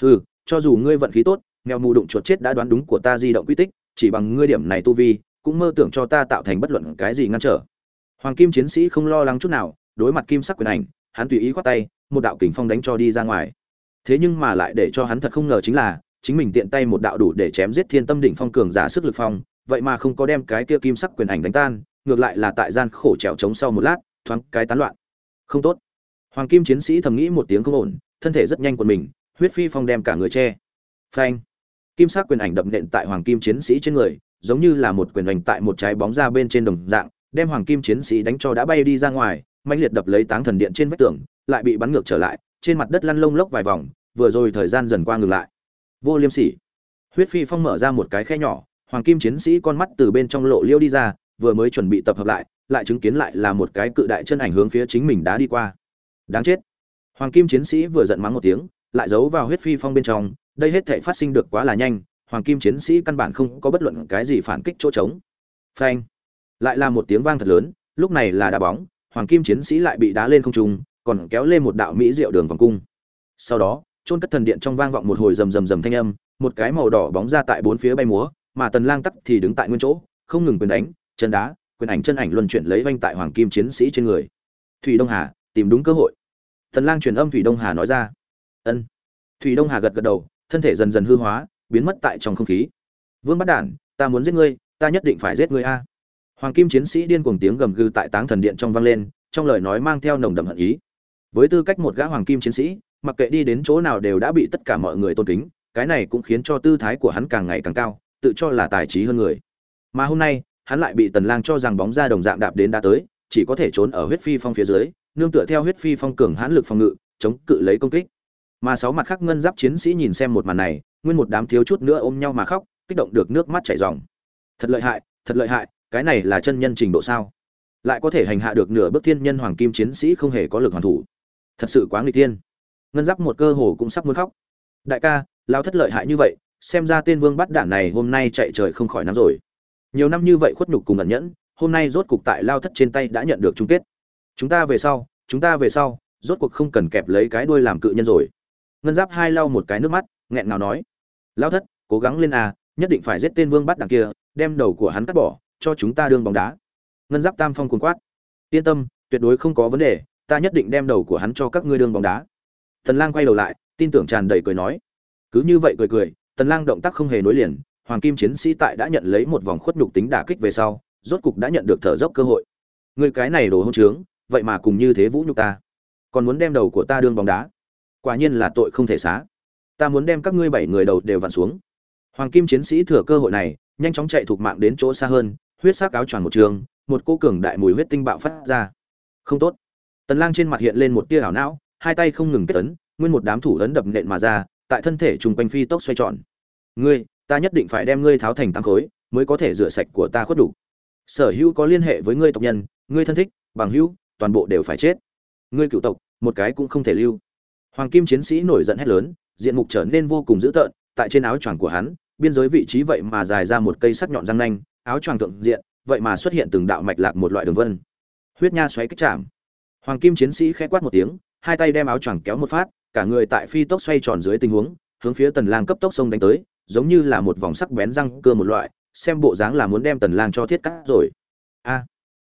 Hừ, cho dù ngươi vận khí tốt nghèo mù đụng chuột chết đã đoán đúng của ta di động quy tích, chỉ bằng ngươi điểm này tu vi, cũng mơ tưởng cho ta tạo thành bất luận cái gì ngăn trở. Hoàng kim chiến sĩ không lo lắng chút nào, đối mặt kim sắc quyền ảnh, hắn tùy ý khoát tay, một đạo kình phong đánh cho đi ra ngoài. Thế nhưng mà lại để cho hắn thật không ngờ chính là chính mình tiện tay một đạo đủ để chém giết thiên tâm đỉnh phong cường giả sức lực phong, vậy mà không có đem cái kia kim sắc quyền ảnh đánh tan, ngược lại là tại gian khổ trèo trống sau một lát, thoáng cái tán loạn. Không tốt. Hoàng kim chiến sĩ thầm nghĩ một tiếng không ổn, thân thể rất nhanh của mình, huyết phi phong đem cả người che. Phanh. Kim sắc quyền ảnh đập nện tại hoàng kim chiến sĩ trên người, giống như là một quyền ảnh tại một trái bóng ra bên trên đồng dạng, đem hoàng kim chiến sĩ đánh cho đã bay đi ra ngoài mạnh liệt đập lấy táng thần điện trên vách tường, lại bị bắn ngược trở lại, trên mặt đất lăn lông lốc vài vòng, vừa rồi thời gian dần qua ngừng lại vô liêm sỉ. Huyết phi phong mở ra một cái khe nhỏ, hoàng kim chiến sĩ con mắt từ bên trong lộ liêu đi ra, vừa mới chuẩn bị tập hợp lại lại chứng kiến lại là một cái cự đại chân ảnh hướng phía chính mình đã đi qua. Đáng chết. Hoàng kim chiến sĩ vừa giận mắng một tiếng, lại giấu vào huyết phi phong bên trong, đây hết thể phát sinh được quá là nhanh, hoàng kim chiến sĩ căn bản không có bất luận cái gì phản kích chỗ trống. Phanh. Lại là một tiếng vang thật lớn, lúc này là đá bóng, hoàng kim chiến sĩ lại bị đá lên không trung, còn kéo lên một đạo mỹ diệu đường vòng cung. Sau đó trôn cất thần điện trong vang vọng một hồi rầm rầm rầm thanh âm, một cái màu đỏ bóng ra tại bốn phía bay múa, mà tần lang tắc thì đứng tại nguyên chỗ, không ngừng quyền đánh, chân đá, quyền ảnh chân ảnh luân chuyển lấy vanh tại hoàng kim chiến sĩ trên người. Thủy đông hà, tìm đúng cơ hội. Tần lang truyền âm thủy đông hà nói ra. Ân. Thủy đông hà gật gật đầu, thân thể dần dần hư hóa, biến mất tại trong không khí. Vương Bất đản, ta muốn giết ngươi, ta nhất định phải giết ngươi a. Hoàng kim chiến sĩ điên cuồng tiếng gầm gừ tại táng thần điện trong vang lên, trong lời nói mang theo nồng đậm hận ý. Với tư cách một gã hoàng kim chiến sĩ mặc kệ đi đến chỗ nào đều đã bị tất cả mọi người tôn kính, cái này cũng khiến cho tư thái của hắn càng ngày càng cao, tự cho là tài trí hơn người. Mà hôm nay, hắn lại bị tần lang cho rằng bóng ra đồng dạng đạp đến đã tới, chỉ có thể trốn ở huyết phi phong phía dưới, nương tựa theo huyết phi phong cường hãn lực phòng ngự, chống cự lấy công kích. Mà sáu mặt khác ngân giáp chiến sĩ nhìn xem một màn này, nguyên một đám thiếu chút nữa ôm nhau mà khóc, kích động được nước mắt chảy ròng. Thật lợi hại, thật lợi hại, cái này là chân nhân trình độ sao? Lại có thể hành hạ được nửa bước thiên nhân hoàng kim chiến sĩ không hề có lực hoàn thủ. Thật sự quá nguy tiên ngân giáp một cơ hồ cũng sắp muốn khóc. Đại ca lao thất lợi hại như vậy, xem ra tên vương bắt đản này hôm nay chạy trời không khỏi nắm rồi. Nhiều năm như vậy khuất nhục cùng ẩn nhẫn, hôm nay rốt cục tại lao thất trên tay đã nhận được chung kết. Chúng ta về sau, chúng ta về sau, rốt cuộc không cần kẹp lấy cái đuôi làm cự nhân rồi. Ngân giáp hai lau một cái nước mắt, nghẹn ngào nói. Lao thất, cố gắng lên à nhất định phải giết tên vương bắt đằng kia, đem đầu của hắn cắt bỏ, cho chúng ta đương bóng đá. Ngân giáp tam phong cuồng quát. Yên tâm, tuyệt đối không có vấn đề, ta nhất định đem đầu của hắn cho các ngươi đương bóng đá tần lang quay đầu lại, tin tưởng tràn đầy cười nói. Cứ như vậy cười cười, tần lang động tác không hề nối liền, hoàng kim chiến sĩ tại đã nhận lấy một vòng khuất nhục tính đả kích về sau, rốt cục đã nhận được thở dốc cơ hội. Người cái này đồ hỗn trướng, vậy mà cùng như thế vũ nhục ta. Còn muốn đem đầu của ta đương bóng đá. Quả nhiên là tội không thể xá. Ta muốn đem các ngươi bảy người đầu đều vặn xuống. Hoàng kim chiến sĩ thừa cơ hội này, nhanh chóng chạy thuộc mạng đến chỗ xa hơn, huyết sắc áo choàng một trường, một cô cường đại mùi huyết tinh bạo phát ra. Không tốt. Tần lang trên mặt hiện lên một tia ảo não hai tay không ngừng kết ấn, nguyên một đám thủ ấn đập nện mà ra, tại thân thể trùng quanh phi tốc xoay tròn. Ngươi, ta nhất định phải đem ngươi tháo thành tăng khối, mới có thể rửa sạch của ta khuất đủ. Sở hữu có liên hệ với ngươi tộc nhân, ngươi thân thích, bằng hữu, toàn bộ đều phải chết. Ngươi cựu tộc, một cái cũng không thể lưu. Hoàng kim chiến sĩ nổi giận hét lớn, diện mục trở nên vô cùng dữ tợn, tại trên áo choàng của hắn, biên giới vị trí vậy mà dài ra một cây sắc nhọn răng nanh, áo choàng thượng diện, vậy mà xuất hiện từng đạo mạch lạc một loại đường vân. Huyết nha xoáy kích chạm hoàng kim chiến sĩ khẽ quát một tiếng hai tay đem áo choàng kéo một phát cả người tại phi tốc xoay tròn dưới tình huống hướng phía tần lang cấp tốc sông đánh tới giống như là một vòng sắc bén răng cưa một loại xem bộ dáng là muốn đem tần lang cho thiết cắt rồi a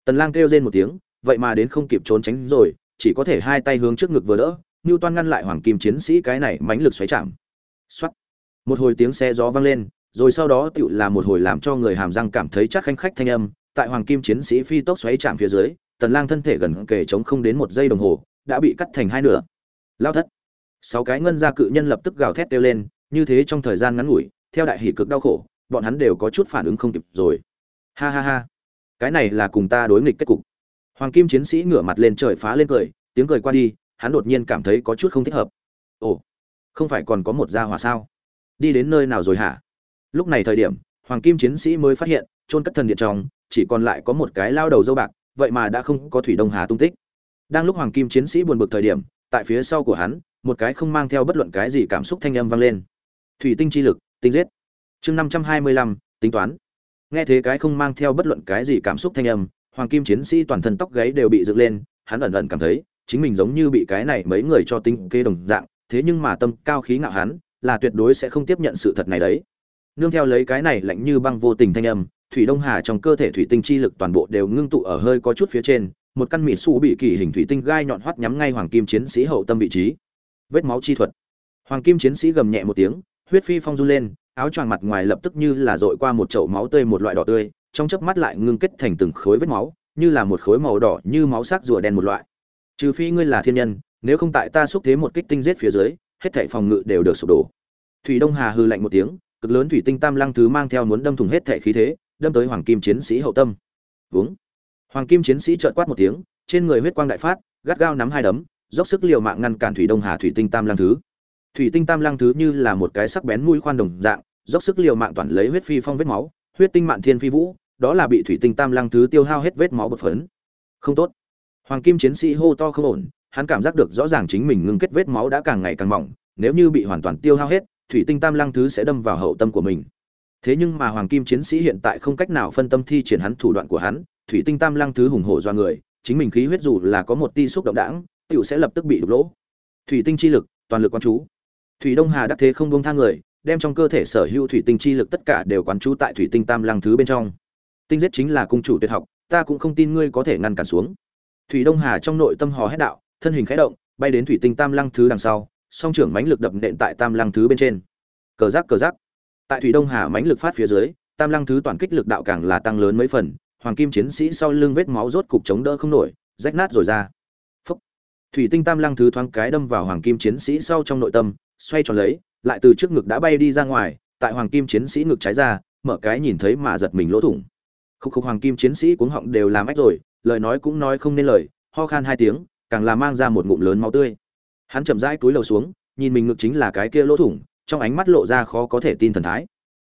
tần lang kêu rên một tiếng vậy mà đến không kịp trốn tránh rồi chỉ có thể hai tay hướng trước ngực vừa đỡ Nưu Toan ngăn lại Hoàng Kim chiến sĩ cái này mãnh lực xoáy chạm. Soát. Một hồi tiếng xe gió vang lên, rồi sau đó tựu là một hồi làm cho người hàm răng cảm thấy chắc khanh khách thanh âm, tại Hoàng Kim chiến sĩ phi tốc xoáy chạm phía dưới, Tần Lang thân thể gần kề chống không đến một giây đồng hồ, đã bị cắt thành hai nửa. Lao thất. Sáu cái ngân gia cự nhân lập tức gào thét kêu lên, như thế trong thời gian ngắn ngủi, theo đại hỉ cực đau khổ, bọn hắn đều có chút phản ứng không kịp rồi. Ha ha ha. Cái này là cùng ta đối nghịch kết cục. Hoàng Kim chiến sĩ ngửa mặt lên trời phá lên cười, tiếng cười qua đi, hắn đột nhiên cảm thấy có chút không thích hợp ồ không phải còn có một gia hỏa sao đi đến nơi nào rồi hả lúc này thời điểm hoàng kim chiến sĩ mới phát hiện trôn cất thần điện trong chỉ còn lại có một cái lao đầu dâu bạc vậy mà đã không có thủy đông hà tung tích đang lúc hoàng kim chiến sĩ buồn bực thời điểm, tại phía sau của hắn, một cái không mang theo bất luận cái gì cảm xúc thanh âm vang lên. Thủy tinh chi lực, tinh giết. Chương năm trăm hai mươi lăm, tính toán. Nghe thế cái không mang theo bất luận cái gì cảm xúc thanh âm, hoàng kim chiến sĩ toàn thân tóc gáy đều bị dựng lên, hắn ẩn ẩn cảm thấy, chính mình giống như bị cái này mấy người cho tính kê đồng dạng, thế nhưng mà tâm cao khí ngạo hắn, là tuyệt đối sẽ không tiếp nhận sự thật này đấy. Nương theo lấy cái này lạnh như băng vô tình thanh âm, thủy đông hà trong cơ thể thủy tinh chi lực toàn bộ đều ngưng tụ ở hơi có chút phía trên một căn mịt xù bị kỳ hình thủy tinh gai nhọn hoắt nhắm ngay hoàng kim chiến sĩ hậu tâm vị trí. Vết máu chi thuật. Hoàng kim chiến sĩ gầm nhẹ một tiếng, huyết phi phong run lên, áo choàng mặt ngoài lập tức như là dội qua một chậu máu tươi, một loại đỏ tươi, trong chớp mắt lại ngưng kết thành từng khối vết máu, như là một khối màu đỏ, như máu sắc rùa đen một loại. Trừ phi ngươi là thiên nhân, nếu không tại ta xúc thế một kích tinh giết phía dưới, hết thảy phòng ngự đều được sụp đổ. Thủy đông hà hư lạnh một tiếng, cực lớn thủy tinh tam lăng thứ mang theo muốn đâm thủng hết thảy khí thế, đâm tới hoàng kim chiến sĩ hậu tâm. Uống hoàng kim chiến sĩ chợt quát một tiếng, trên người huyết quang đại phát, gắt gao nắm hai đấm, dốc sức liều mạng ngăn cản thủy đông hà thủy tinh tam lăng thứ. Thủy tinh tam lăng thứ như là một cái sắc bén mũi khoan đồng dạng, dốc sức liều mạng toàn lấy huyết phi phong vết máu, huyết tinh mạn thiên phi vũ, đó là bị thủy tinh tam lăng thứ tiêu hao hết vết máu bột phấn. Không tốt. Hoàng kim chiến sĩ hô to không ổn, hắn cảm giác được rõ ràng chính mình ngưng kết vết máu đã càng ngày càng mỏng, nếu như bị hoàn toàn tiêu hao hết, thủy tinh tam lăng thứ sẽ đâm vào hậu tâm của mình. Thế nhưng mà hoàng kim chiến sĩ hiện tại không cách nào phân tâm thi triển hắn thủ đoạn của hắn thủy tinh tam lăng thứ hùng hổ do người, chính mình khí huyết dù là có một ti xúc động đãng tựu sẽ lập tức bị đục lỗ. Thủy tinh chi lực, toàn lực quán chú. Thủy đông hà đắc thế không buông tha người, đem trong cơ thể sở hữu thủy tinh chi lực tất cả đều quán chú tại thủy tinh tam lăng thứ bên trong. Tinh giết chính là cung chủ tuyệt học, ta cũng không tin ngươi có thể ngăn cản xuống. Thủy đông hà trong nội tâm hò hét đạo, thân hình khẽ động, bay đến thủy tinh tam lăng thứ đằng sau, song trưởng mãnh lực đập nện tại tam lăng thứ bên trên. Cờ giác cờ giác tại thủy đông hà mãnh lực phát phía dưới, tam lăng thứ toàn kích lực đạo càng là tăng lớn mấy phần hoàng kim chiến sĩ sau lưng vết máu rốt cục chống đỡ không nổi, rách nát rồi ra. Phúc. thủy tinh tam lăng thứ thoáng cái đâm vào hoàng kim chiến sĩ sau trong nội tâm, xoay tròn lấy, lại từ trước ngực đã bay đi ra ngoài, tại hoàng kim chiến sĩ ngực trái ra, mở cái nhìn thấy mà giật mình lỗ thủng. Khúc khúc hoàng kim chiến sĩ cuống họng đều làm ách rồi, lời nói cũng nói không nên lời, ho khan hai tiếng, càng là mang ra một ngụm lớn máu tươi. Hắn chậm rãi túi lầu xuống, nhìn mình ngực chính là cái kia lỗ thủng, trong ánh mắt lộ ra khó có thể tin thần thái.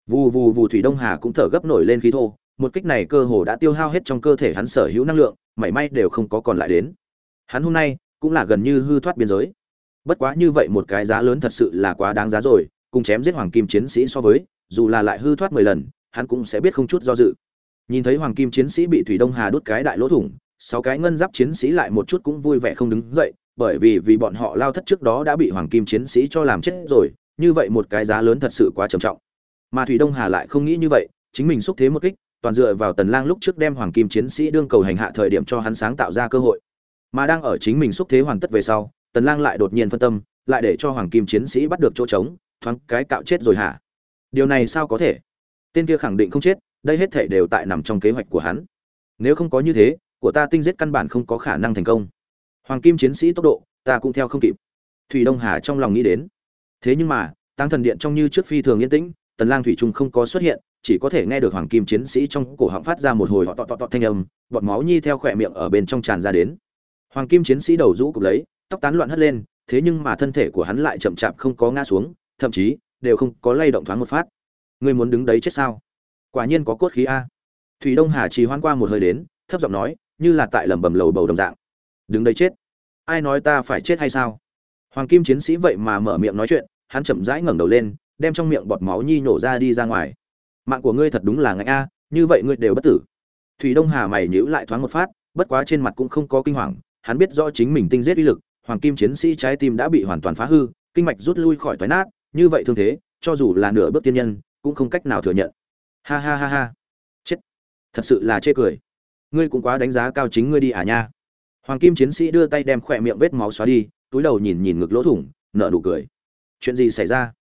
Vù vù vù thủy đông hà cũng thở gấp nổi lên khí thô một kích này cơ hồ đã tiêu hao hết trong cơ thể hắn sở hữu năng lượng, mảy may đều không có còn lại đến. Hắn hôm nay cũng là gần như hư thoát biên giới. Bất quá như vậy một cái giá lớn thật sự là quá đáng giá rồi, cùng chém giết hoàng kim chiến sĩ so với, dù là lại hư thoát mười lần, hắn cũng sẽ biết không chút do dự. Nhìn thấy hoàng kim chiến sĩ bị thủy đông hà đốt cái đại lỗ thủng, sáu cái ngân giáp chiến sĩ lại một chút cũng vui vẻ không đứng dậy, bởi vì vì bọn họ lao thất trước đó đã bị hoàng kim chiến sĩ cho làm chết rồi, như vậy một cái giá lớn thật sự quá trầm trọng. Mà thủy đông hà lại không nghĩ như vậy, chính mình xúc thế một kích toàn dựa vào tần lang lúc trước đem hoàng kim chiến sĩ đương cầu hành hạ thời điểm cho hắn sáng tạo ra cơ hội. Mà đang ở chính mình xúc thế hoàn tất về sau, tần lang lại đột nhiên phân tâm, lại để cho hoàng kim chiến sĩ bắt được chỗ trống, thoáng cái cạo chết rồi hả? Điều này sao có thể? Tên kia khẳng định không chết, đây hết thảy đều tại nằm trong kế hoạch của hắn. Nếu không có như thế, của ta tinh giết căn bản không có khả năng thành công. Hoàng kim chiến sĩ tốc độ, ta cũng theo không kịp. Thủy đông hà trong lòng nghĩ đến. Thế nhưng mà tăng thần điện trong như trước phi thường yên tĩnh, tần lang thủy trung không có xuất hiện chỉ có thể nghe được hoàng kim chiến sĩ trong cổ họng phát ra một hồi họ tọt tọt tọ thanh âm bọt máu nhi theo khỏe miệng ở bên trong tràn ra đến. Hoàng kim chiến sĩ đầu rũ cục lấy, tóc tán loạn hất lên, thế nhưng mà thân thể của hắn lại chậm chạp không có ngã xuống, thậm chí đều không có lay động thoáng một phát. Ngươi muốn đứng đấy chết sao? Quả nhiên có cốt khí a. Thủy đông hà trì hoan qua một hơi đến, thấp giọng nói, như là tại lẩm bẩm lầu bầu đồng dạng. Đứng đấy chết. Ai nói ta phải chết hay sao? Hoàng kim chiến sĩ vậy mà mở miệng nói chuyện, hắn chậm rãi ngẩng đầu lên, đem trong miệng bọt máu nhi nổ ra đi ra ngoài mạng của ngươi thật đúng là ngạnh a, như vậy ngươi đều bất tử. Thủy đông hà mày nhíu lại thoáng một phát, bất quá trên mặt cũng không có kinh hoàng, hắn biết rõ chính mình tinh giết uy lực, hoàng kim chiến sĩ trái tim đã bị hoàn toàn phá hư, kinh mạch rút lui khỏi toái nát, như vậy thương thế, cho dù là nửa bước tiên nhân, cũng không cách nào thừa nhận. Ha ha ha ha. Chết. Thật sự là chê cười. Ngươi cũng quá đánh giá cao chính ngươi đi à nha. Hoàng kim chiến sĩ đưa tay đem khỏe miệng vết máu xóa đi, túi đầu nhìn nhìn ngực lỗ thủng, nở nụ cười. Chuyện gì xảy ra?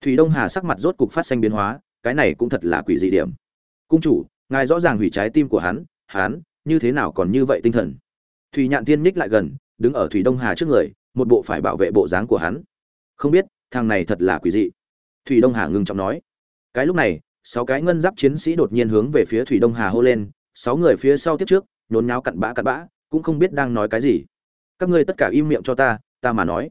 Thủy đông hà sắc mặt rốt cục phát xanh biến hóa cái này cũng thật là quỷ dị điểm. Cung chủ, ngài rõ ràng hủy trái tim của hắn hắn, như thế nào còn như vậy tinh thần? Thủy nhạn tiên ních lại gần, đứng ở thủy đông hà trước người, một bộ phải bảo vệ bộ dáng của hắn. Không biết, thằng này thật là quỷ dị. Thủy đông hà ngưng trọng nói. Cái lúc này, sáu cái ngân giáp chiến sĩ đột nhiên hướng về phía thủy đông hà hô lên, sáu người phía sau tiếp trước, nhốn nháo cặn bã cặn bã, cũng không biết đang nói cái gì. Các ngươi tất cả im miệng cho ta ta mà nói.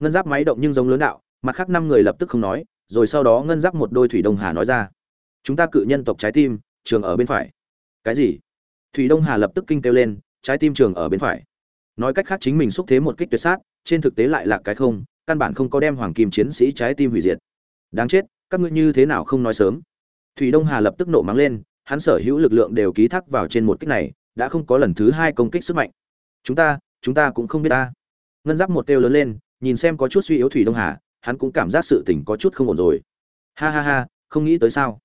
Ngân giáp máy động nhưng giống lớn đạo, mặt khác năm người lập tức không nói rồi sau đó ngân giáp một đôi thủy đông hà nói ra. Chúng ta cự nhân tộc trái tim, trường ở bên phải. Cái gì? Thủy đông hà lập tức kinh kêu lên, trái tim trường ở bên phải. Nói cách khác chính mình xúc thế một kích tuyệt sát, trên thực tế lại là cái không, căn bản không có đem hoàng kim chiến sĩ trái tim hủy diệt. Đáng chết, các ngươi như thế nào không nói sớm? Thủy đông hà lập tức nộ mắng lên, hắn sở hữu lực lượng đều ký thác vào trên một kích này, đã không có lần thứ hai công kích sức mạnh. Chúng ta chúng ta cũng không biết ta. Ngân giáp một kêu lớn lên, nhìn xem có chút suy yếu thủy đông hà hắn cũng cảm giác sự tình có chút không ổn rồi. Ha ha ha, không nghĩ tới sao?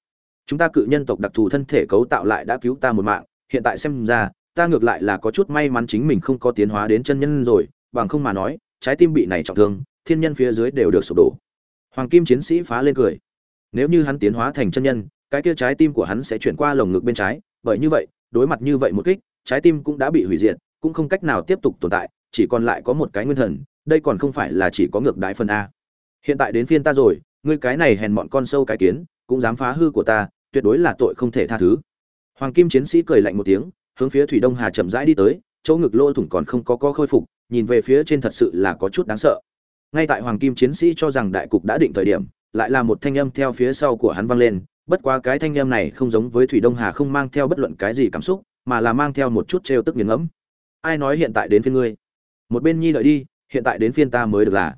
Chúng ta cự nhân tộc đặc thù thân thể cấu tạo lại đã cứu ta một mạng, hiện tại xem ra, ta ngược lại là có chút may mắn chính mình không có tiến hóa đến chân nhân rồi, bằng không mà nói, trái tim bị này trọng thương, thiên nhân phía dưới đều được sụp đổ. Hoàng kim chiến sĩ phá lên cười. Nếu như hắn tiến hóa thành chân nhân, cái kia trái tim của hắn sẽ chuyển qua lồng ngực bên trái, bởi như vậy, đối mặt như vậy một kích, trái tim cũng đã bị hủy diệt, cũng không cách nào tiếp tục tồn tại, chỉ còn lại có một cái nguyên thần, đây còn không phải là chỉ có ngược đại phần a hiện tại đến phiên ta rồi, ngươi cái này hèn mọn con sâu cái kiến, cũng dám phá hư của ta, tuyệt đối là tội không thể tha thứ. Hoàng kim chiến sĩ cười lạnh một tiếng, hướng phía thủy đông hà chậm rãi đi tới, chỗ ngực lỗ thủng còn không có có khôi phục, nhìn về phía trên thật sự là có chút đáng sợ. Ngay tại hoàng kim chiến sĩ cho rằng đại cục đã định thời điểm, lại là một thanh âm theo phía sau của hắn vang lên, bất quá cái thanh âm này không giống với thủy đông hà không mang theo bất luận cái gì cảm xúc, mà là mang theo một chút trêu tức nghiền ngẫm. Ai nói hiện tại đến phiên ngươi? Một bên nhi đợi đi, hiện tại đến phiên ta mới được là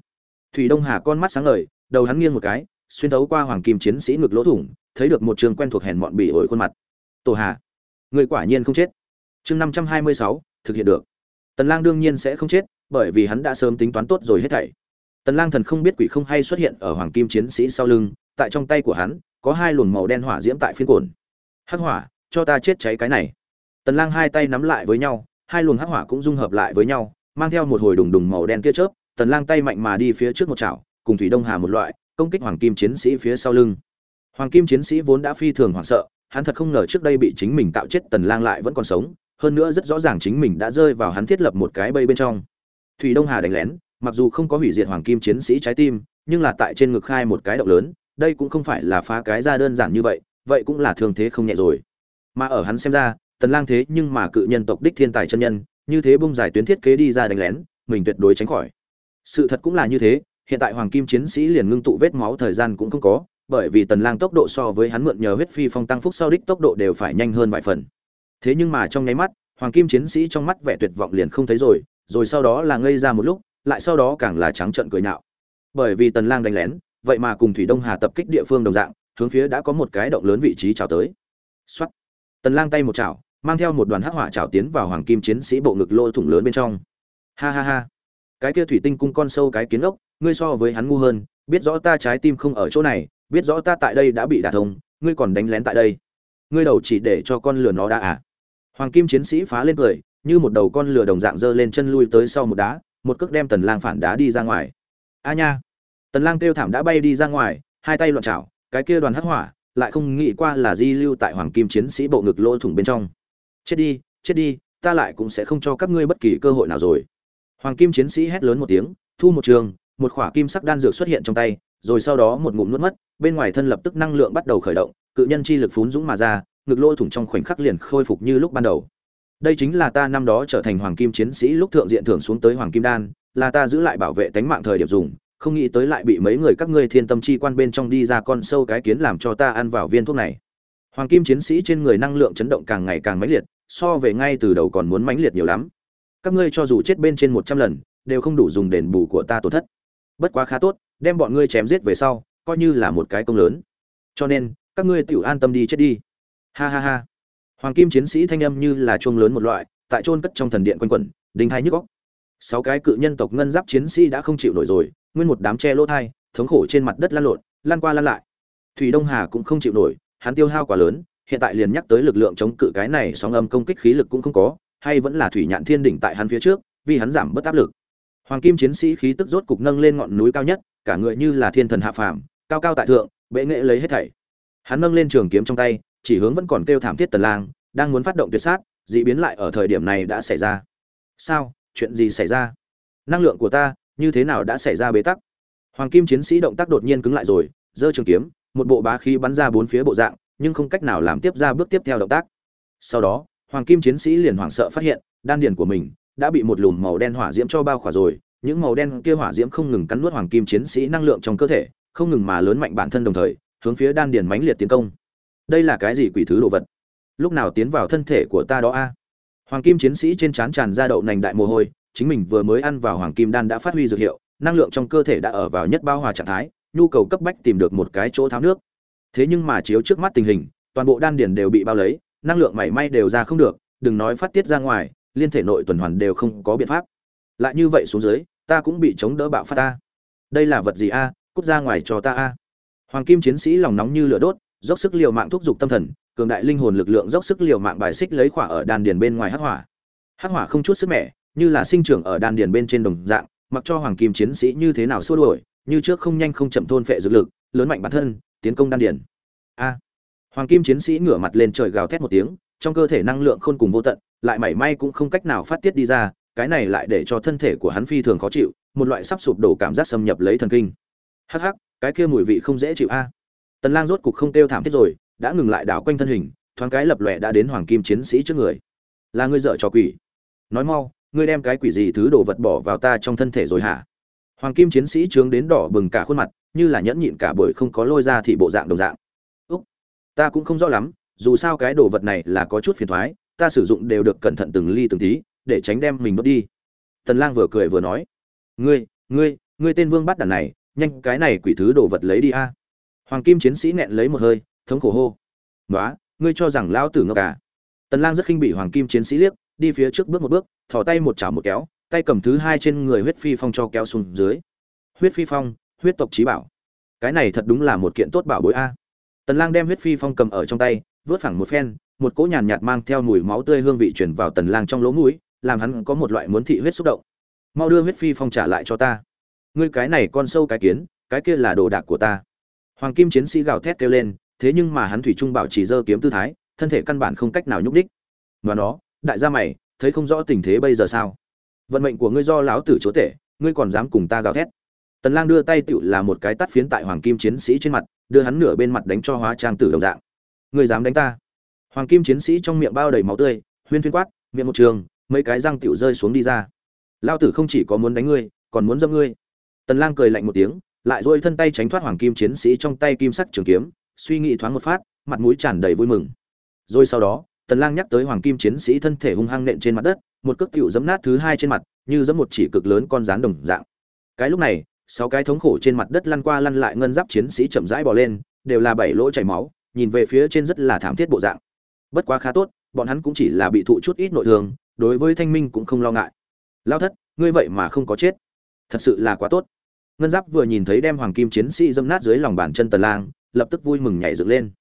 thủy đông hà con mắt sáng ngời, đầu hắn nghiêng một cái, xuyên thấu qua hoàng kim chiến sĩ ngực lỗ thủng, thấy được một trường quen thuộc hèn mọn bị ổi khuôn mặt. Tổ hà, người quả nhiên không chết. Chương năm trăm hai mươi sáu, thực hiện được. Tần lang đương nhiên sẽ không chết, bởi vì hắn đã sớm tính toán tốt rồi hết thảy. Tần lang thần không biết quỷ không hay xuất hiện ở hoàng kim chiến sĩ sau lưng, tại trong tay của hắn, có hai luồng màu đen hỏa diễm tại phiên cồn hắc hỏa, cho ta chết cháy cái này. Tần lang hai tay nắm lại với nhau, hai luồng hắc hỏa cũng dung hợp lại với nhau, mang theo một hồi đùng đùng màu đen tia chớp tần lang tay mạnh mà đi phía trước một chảo, cùng thủy đông hà một loại, công kích hoàng kim chiến sĩ phía sau lưng. Hoàng kim chiến sĩ vốn đã phi thường hoảng sợ, hắn thật không ngờ trước đây bị chính mình tạo chết tần lang lại vẫn còn sống, hơn nữa rất rõ ràng chính mình đã rơi vào hắn thiết lập một cái bẫy bên trong. Thủy đông hà đánh lén, mặc dù không có hủy diệt hoàng kim chiến sĩ trái tim, nhưng là tại trên ngực khai một cái động lớn, đây cũng không phải là phá cái ra đơn giản như vậy vậy cũng là thương thế không nhẹ rồi. Mà ở hắn xem ra, tần lang thế nhưng mà cự nhân tộc đích thiên tài chân nhân, như thế bung giải tuyến thiết kế đi ra đánh lén, mình tuyệt đối tránh khỏi sự thật cũng là như thế, hiện tại hoàng kim chiến sĩ liền ngưng tụ vết máu thời gian cũng không có, bởi vì tần lang tốc độ so với hắn mượn nhờ huyết phi phong tăng phúc sau đích tốc độ đều phải nhanh hơn vài phần. Thế nhưng mà trong nháy mắt, hoàng kim chiến sĩ trong mắt vẻ tuyệt vọng liền không thấy rồi rồi sau đó là ngây ra một lúc, lại sau đó càng là trắng trợn cười nhạo. Bởi vì tần lang đánh lén, vậy mà cùng thủy đông hà tập kích địa phương đồng dạng, hướng phía đã có một cái động lớn vị trí chào tới. Xoát. Tần lang tay một chảo, mang theo một đoàn hắc hỏa chảo tiến vào hoàng kim chiến sĩ bộ ngực lỗ thủng lớn bên trong. Ha ha ha cái kia thủy tinh cung con sâu cái kiến ốc, ngươi so với hắn ngu hơn, biết rõ ta trái tim không ở chỗ này, biết rõ ta tại đây đã bị đả thông, ngươi còn đánh lén tại đây. Ngươi đầu chỉ để cho con lừa nó đã à? Hoàng kim chiến sĩ phá lên cười, như một đầu con lừa đồng dạng giơ lên chân lui tới sau một đá, một cước đem tần lang phản đá đi ra ngoài. A nha! Tần lang kêu thảm đã bay đi ra ngoài, hai tay loạn chảo, cái kia đoàn hắc hỏa, lại không nghĩ qua là di lưu tại hoàng kim chiến sĩ bộ ngực lỗ thủng bên trong. Chết đi chết đi, ta lại cũng sẽ không cho các ngươi bất kỳ cơ hội nào rồi hoàng kim chiến sĩ hét lớn một tiếng, thu một trường, một khỏa kim sắc đan dược xuất hiện trong tay, rồi sau đó một ngụm nuốt mất, bên ngoài thân lập tức năng lượng bắt đầu khởi động, cự nhân chi lực phún dũng mà ra, ngực lôi thủng trong khoảnh khắc liền khôi phục như lúc ban đầu. Đây chính là ta năm đó trở thành hoàng kim chiến sĩ lúc thượng diện thưởng xuống tới hoàng kim đan, là ta giữ lại bảo vệ tánh mạng thời điểm dùng, không nghĩ tới lại bị mấy người các ngươi thiên tâm chi quan bên trong đi ra con sâu cái kiến làm cho ta ăn vào viên thuốc này. Hoàng kim chiến sĩ trên người năng lượng chấn động càng ngày càng mãnh liệt, so về ngay từ đầu còn muốn mãnh liệt nhiều lắm các ngươi cho dù chết bên trên một trăm lần, đều không đủ dùng đền bù của ta tổn thất. Bất quá khá tốt, đem bọn ngươi chém giết về sau, coi như là một cái công lớn. Cho nên, các ngươi tự an tâm đi chết đi. Ha ha ha. Hoàng kim chiến sĩ thanh âm như là chuông lớn một loại, tại trôn cất trong thần điện quanh quẩn, đinh hai nhức góc sáu cái cự nhân tộc ngân giáp chiến sĩ đã không chịu nổi rồi, nguyên một đám che lỗ thai, thống khổ trên mặt đất lăn lộn lan qua lăn lại. Thủy đông hà cũng không chịu nổi, hắn tiêu hao quá lớn, hiện tại liền nhắc tới lực lượng chống cự cái này sóng âm công kích khí lực cũng không có hay vẫn là thủy nhạn thiên đỉnh tại hắn phía trước, vì hắn giảm bớt áp lực. Hoàng kim chiến sĩ khí tức rốt cục nâng lên ngọn núi cao nhất, cả người như là thiên thần hạ phàm, cao cao tại thượng, bệ nghệ lấy hết thảy. Hắn nâng lên trường kiếm trong tay, chỉ hướng vẫn còn kêu thảm thiết tần lang, đang muốn phát động tuyệt sát, dị biến lại ở thời điểm này đã xảy ra. Sao? Chuyện gì xảy ra? Năng lượng của ta, như thế nào đã xảy ra bế tắc? Hoàng kim chiến sĩ động tác đột nhiên cứng lại rồi, giơ trường kiếm, một bộ bá khí bắn ra bốn phía bộ dạng, nhưng không cách nào làm tiếp ra bước tiếp theo động tác. Sau đó hoàng kim chiến sĩ liền hoảng sợ phát hiện, đan điền của mình đã bị một lùm màu đen hỏa diễm cho bao khỏa rồi. Những màu đen kia hỏa diễm không ngừng cắn nuốt hoàng kim chiến sĩ năng lượng trong cơ thể, không ngừng mà lớn mạnh bản thân đồng thời, hướng phía đan điền mãnh liệt tiến công. Đây là cái gì quỷ thứ đồ vật? Lúc nào tiến vào thân thể của ta đó a? Hoàng kim chiến sĩ trên trán tràn ra đậu nành đại mồ hôi, chính mình vừa mới ăn vào hoàng kim đan đã phát huy dược hiệu, năng lượng trong cơ thể đã ở vào nhất bao hòa trạng thái, nhu cầu cấp bách tìm được một cái chỗ tháo nước. Thế nhưng mà chiếu trước mắt tình hình, toàn bộ đan điền đều bị bao lấy năng lượng mảy may đều ra không được, đừng nói phát tiết ra ngoài, liên thể nội tuần hoàn đều không có biện pháp. Lại như vậy xuống dưới, ta cũng bị chống đỡ bạo phát ta. Đây là vật gì a? Cút ra ngoài cho ta a. Hoàng kim chiến sĩ lòng nóng như lửa đốt, dốc sức liều mạng thúc giục tâm thần, cường đại linh hồn lực lượng dốc sức liều mạng bài xích lấy khỏa ở đan điền bên ngoài hắc hỏa. Hắc hỏa không chút sức mẻ, như là sinh trưởng ở đan điền bên trên đồng dạng, mặc cho hoàng kim chiến sĩ như thế nào xua đuổi, như trước không nhanh không chậm thôn phệ dược lực, lớn mạnh bản thân, tiến công đan điền. A hoàng kim chiến sĩ ngửa mặt lên trời gào thét một tiếng, trong cơ thể năng lượng khôn cùng vô tận, lại mảy may cũng không cách nào phát tiết đi ra, cái này lại để cho thân thể của hắn phi thường khó chịu, một loại sắp sụp đổ cảm giác xâm nhập lấy thần kinh. Hắc hắc, cái kia mùi vị không dễ chịu a. À. Tần lang rốt cục không tiêu thảm thiết rồi, đã ngừng lại đảo quanh thân hình, thoáng cái lập lòe đã đến hoàng kim chiến sĩ trước người. Là ngươi dở trò quỷ. Nói mau, ngươi đem cái quỷ gì thứ đồ vật bỏ vào ta trong thân thể rồi hả? Hoàng kim chiến sĩ trướng đến đỏ bừng cả khuôn mặt, như là nhẫn nhịn cả buổi không có lôi ra thì bộ dạng đồng dạng ta cũng không rõ lắm, dù sao cái đồ vật này là có chút phiền thoái, ta sử dụng đều được cẩn thận từng ly từng tí, để tránh đem mình đốt đi. Tần lang vừa cười vừa nói, ngươi ngươi ngươi tên vương bắt đàn này, nhanh cái này quỷ thứ đồ vật lấy đi a. Hoàng kim chiến sĩ nẹn lấy một hơi, thống khổ hô nói ngươi cho rằng lão tử ngốc à? Tần lang rất khinh bị hoàng kim chiến sĩ liếc, đi phía trước bước một bước, thò tay một chảo một kéo, tay cầm thứ hai trên người huyết phi phong cho kéo xuống dưới. Huyết phi phong, huyết tộc trí bảo. Cái này thật đúng là một kiện tốt bảo bối a tần lang đem huyết phi phong cầm ở trong tay vớt phẳng một phen một cỗ nhàn nhạt mang theo mùi máu tươi hương vị truyền vào tần lang trong lỗ mũi làm hắn có một loại muốn thị huyết xúc động. Mau đưa huyết phi phong trả lại cho ta. Ngươi cái này con sâu cái kiến cái kia là đồ đạc của ta. Hoàng kim chiến sĩ gào thét kêu lên thế nhưng mà hắn thủy trung bảo chỉ dơ kiếm tư thái thân thể căn bản không cách nào nhúc đích và đó, đại gia mày thấy không rõ tình thế bây giờ sao? Vận mệnh của ngươi do lão tử chúa tể ngươi còn dám cùng ta gào thét? Tần lang đưa tay tựu là một cái tát phiến tại hoàng kim chiến sĩ trên mặt đưa hắn nửa bên mặt đánh cho hóa trang tử đồng dạng. Người dám đánh ta? Hoàng kim chiến sĩ trong miệng bao đầy máu tươi, huyên thuyên quát, miệng một trường, mấy cái răng tiểu rơi xuống đi ra. Lao tử không chỉ có muốn đánh ngươi, còn muốn dâm ngươi. Tần lang cười lạnh một tiếng, lại dôi thân tay tránh thoát hoàng kim chiến sĩ trong tay kim sắc trường kiếm, suy nghĩ thoáng một phát, mặt mũi tràn đầy vui mừng. Rồi sau đó, tần lang nhắc tới hoàng kim chiến sĩ thân thể hung hăng nện trên mặt đất, một cước tiểu dẫm nát thứ hai trên mặt, như dẫm một chỉ cực lớn con rắn đồng dạng. Cái lúc này sáu cái thống khổ trên mặt đất lăn qua lăn lại ngân giáp chiến sĩ chậm rãi bò lên, đều là bảy lỗ chảy máu, nhìn về phía trên rất là thảm thiết bộ dạng. Bất quá khá tốt, bọn hắn cũng chỉ là bị thụ chút ít nội thương, đối với thanh minh cũng không lo ngại. Lao thất, ngươi vậy mà không có chết. Thật sự là quá tốt. Ngân giáp vừa nhìn thấy đem hoàng kim chiến sĩ dâm nát dưới lòng bàn chân tần lang, lập tức vui mừng nhảy dựng lên.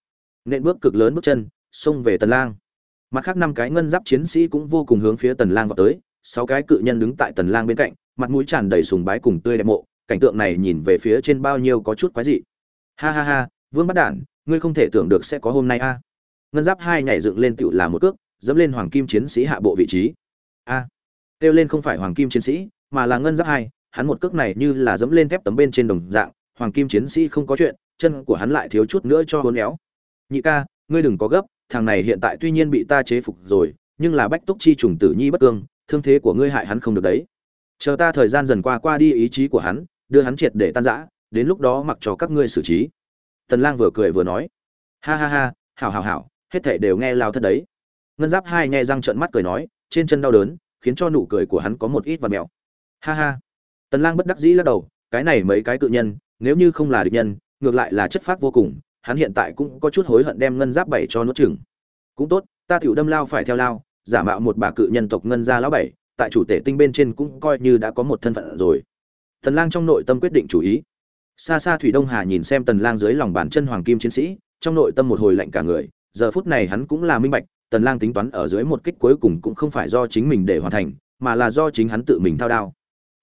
Nện bước cực lớn bước chân, xông về tần lang. Mặt khác năm cái ngân giáp chiến sĩ cũng vô cùng hướng phía tần lang vào tới, sáu cái cự nhân đứng tại tần lang bên cạnh, mặt mũi tràn đầy sùng bái cùng tươi đẹp mộ cảnh tượng này nhìn về phía trên bao nhiêu có chút quái dị. Ha ha ha vương bắt đản ngươi không thể tưởng được sẽ có hôm nay a. Ngân giáp hai nhảy dựng lên tựu là một cước dẫm lên hoàng kim chiến sĩ hạ bộ vị trí. A. À, kêu lên không phải hoàng kim chiến sĩ mà là ngân giáp hai hắn một cước này như là dẫm lên thép tấm bên trên đồng dạng hoàng kim chiến sĩ không có chuyện chân của hắn lại thiếu chút nữa cho hôn éo nhị ca ngươi đừng có gấp thằng này hiện tại tuy nhiên bị ta chế phục rồi nhưng là bách túc chi trùng tử nhi bất cương thương thế của ngươi hại hắn không được đấy. Chờ ta thời gian dần qua qua đi ý chí của hắn đưa hắn triệt để tan rã, đến lúc đó mặc cho các ngươi xử trí. Tần lang vừa cười vừa nói. Ha ha ha, hảo hảo hảo, hết thảy đều nghe lao thật đấy. Ngân giáp hai nghe răng trợn mắt cười nói, trên chân đau đớn, khiến cho nụ cười của hắn có một ít vặt mèo. Ha ha. Tần lang bất đắc dĩ lắc đầu, cái này mấy cái cự nhân, nếu như không là địch nhân, ngược lại là chất phác vô cùng, hắn hiện tại cũng có chút hối hận đem ngân giáp bảy cho nuốt chửng. Cũng tốt, ta tiểu đâm lao phải theo lao, giả mạo một bà cự nhân tộc ngân gia lão bảy, tại chủ tể tinh bên trên cũng coi như đã có một thân phận rồi tần lang trong nội tâm quyết định chủ ý. Xa xa thủy đông hà nhìn xem tần lang dưới lòng bàn chân hoàng kim chiến sĩ, trong nội tâm một hồi lạnh cả người, giờ phút này hắn cũng là minh bạch, tần lang tính toán ở dưới một kích cuối cùng cũng không phải do chính mình để hoàn thành, mà là do chính hắn tự mình thao đao.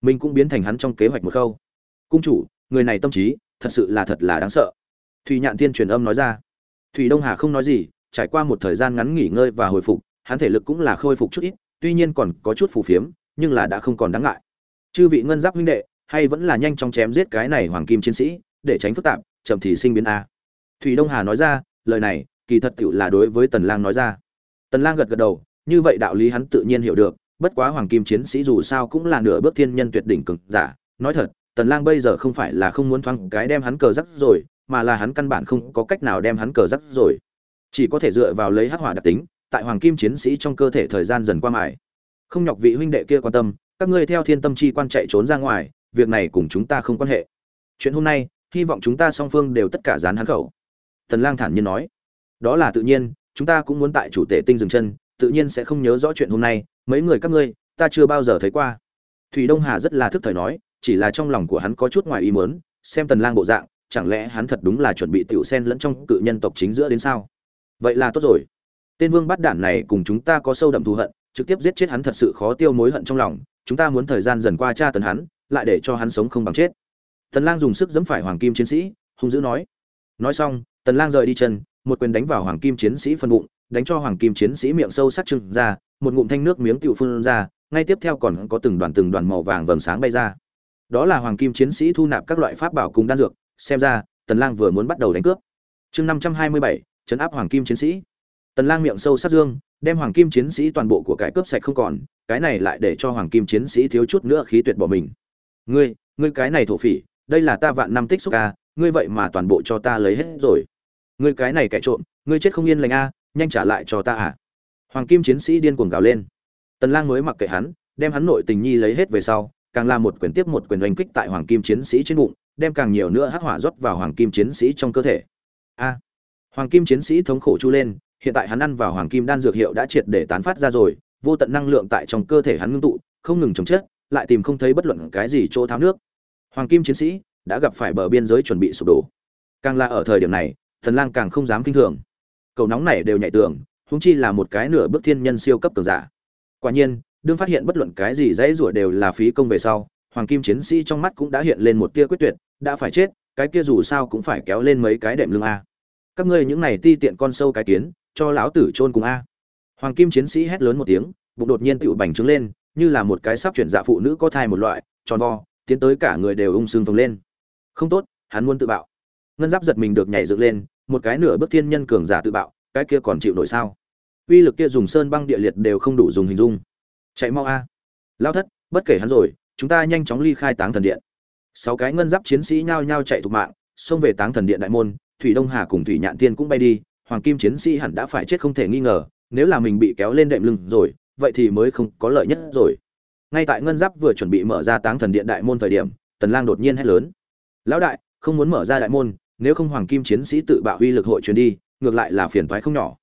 Mình cũng biến thành hắn trong kế hoạch một khâu. Cung chủ, người này tâm trí, thật sự là thật là đáng sợ. Thủy nhạn thiên truyền âm nói ra. Thủy đông hà không nói gì, trải qua một thời gian ngắn nghỉ ngơi và hồi phục, hắn thể lực cũng là khôi phục chút ít, tuy nhiên còn có chút phù phiếm, nhưng là đã không còn đáng ngại. Chư vị ngân giáp huynh đệ hay vẫn là nhanh chóng chém giết cái này hoàng kim chiến sĩ, để tránh phức tạp, chậm thì sinh biến a. Thủy đông hà nói ra, lời này, kỳ thật tựu là đối với tần lang nói ra. Tần lang gật gật đầu, như vậy đạo lý hắn tự nhiên hiểu được, bất quá hoàng kim chiến sĩ dù sao cũng là nửa bước thiên nhân tuyệt đỉnh cực giả. Nói thật, tần lang bây giờ không phải là không muốn thoáng cái đem hắn cờ rắc rồi, mà là hắn căn bản không có cách nào đem hắn cờ rắc rồi. Chỉ có thể dựa vào lấy hắc hỏa đặc tính, tại hoàng kim chiến sĩ trong cơ thể thời gian dần qua mài. Không nhọc vị huynh đệ kia quan tâm, các ngươi theo thiên tâm chi quan chạy trốn ra ngoài việc này cùng chúng ta không quan hệ. Chuyện hôm nay, hy vọng chúng ta song phương đều tất cả dán hắn khẩu. Tần lang thản nhiên nói. Đó là tự nhiên, chúng ta cũng muốn tại chủ tể tinh dừng chân, tự nhiên sẽ không nhớ rõ chuyện hôm nay, mấy người các ngươi, ta chưa bao giờ thấy qua. Thủy đông hà rất là thức thời nói, chỉ là trong lòng của hắn có chút ngoài ý muốn, xem tần lang bộ dạng, chẳng lẽ hắn thật đúng là chuẩn bị tiểu sen lẫn trong cự nhân tộc chính giữa đến sao? Vậy là tốt rồi. Tên vương bắt đản này cùng chúng ta có sâu đậm thù hận, trực tiếp giết chết hắn thật sự khó tiêu mối hận trong lòng, chúng ta muốn thời gian dần qua tra tấn hắn lại để cho hắn sống không bằng chết. Tần lang dùng sức giẫm phải hoàng kim chiến sĩ hung dữ nói. Nói xong tần lang rời đi chân một quyền đánh vào hoàng kim chiến sĩ phân bụng đánh cho hoàng kim chiến sĩ miệng sâu sắc trừng ra một ngụm thanh nước miếng tiểu phun ra ngay tiếp theo còn có từng đoàn từng đoàn màu vàng vầng sáng bay ra. Đó là hoàng kim chiến sĩ thu nạp các loại pháp bảo cùng đan dược xem ra tần lang vừa muốn bắt đầu đánh cướp. Chương 527, chấn áp hoàng kim chiến sĩ. Tần lang miệng sâu sắc dương đem hoàng kim chiến sĩ toàn bộ của cái cướp sạch không còn cái này lại để cho hoàng kim chiến sĩ thiếu chút nữa khí tuyệt bỏ mình ngươi ngươi cái này thổ phỉ, đây là ta vạn năm tích xúc a, ngươi vậy mà toàn bộ cho ta lấy hết rồi. Ngươi cái này kẻ trộm, ngươi chết không yên lành a, nhanh trả lại cho ta à. Hoàng kim chiến sĩ điên cuồng gào lên. Tần lang mới mặc kệ hắn, đem hắn nội tình nhi lấy hết về sau, càng làm một quyền tiếp một quyền oanh kích tại hoàng kim chiến sĩ trên bụng, đem càng nhiều nữa hắc hỏa rót vào hoàng kim chiến sĩ trong cơ thể. A. Hoàng kim chiến sĩ thống khổ chu lên, hiện tại hắn ăn vào hoàng kim đan dược hiệu đã triệt để tán phát ra rồi, vô tận năng lượng tại trong cơ thể hắn ngưng tụ, không ngừng chống chết lại tìm không thấy bất luận cái gì chỗ tháo nước. Hoàng kim chiến sĩ đã gặp phải bờ biên giới chuẩn bị sụp đổ. Càng là ở thời điểm này, thần lang càng không dám kinh thường. Cầu nóng này đều nhảy tường húng chi là một cái nửa bước thiên nhân siêu cấp cường giả. Quả nhiên, đương phát hiện bất luận cái gì dãy rủa đều là phí công về sau, hoàng kim chiến sĩ trong mắt cũng đã hiện lên một tia quyết tuyệt, đã phải chết, cái kia dù sao cũng phải kéo lên mấy cái đệm lưng a. Các ngươi những này ti tiện con sâu cái kiến, cho lão tử chôn cùng a. Hoàng kim chiến sĩ hét lớn một tiếng, bụng đột nhiên tựu bành trướng lên như là một cái sắp chuyển dạ phụ nữ có thai một loại, tròn vo, tiến tới cả người đều ung sương phồng lên. Không tốt, hắn muốn tự bạo. Ngân giáp giật mình được nhảy dựng lên, một cái nửa bước thiên nhân cường giả tự bạo, cái kia còn chịu nổi sao? Uy lực kia dùng sơn băng địa liệt đều không đủ dùng hình dung. Chạy mau a. Lao thất, bất kể hắn rồi, chúng ta nhanh chóng ly khai táng thần điện. Sáu cái ngân giáp chiến sĩ nhao nhao chạy thục mạng, xông về táng thần điện đại môn, thủy đông hà cùng thủy nhạn tiên cũng bay đi, hoàng kim chiến sĩ hẳn đã phải chết không thể nghi ngờ, nếu là mình bị kéo lên đệm lưng rồi vậy thì mới không có lợi nhất rồi. Ngay tại ngân giáp vừa chuẩn bị mở ra táng thần điện đại môn thời điểm, tần lang đột nhiên hét lớn. Lão đại, không muốn mở ra đại môn, nếu không hoàng kim chiến sĩ tự bạo uy lực hội truyền đi, ngược lại là phiền toái không nhỏ.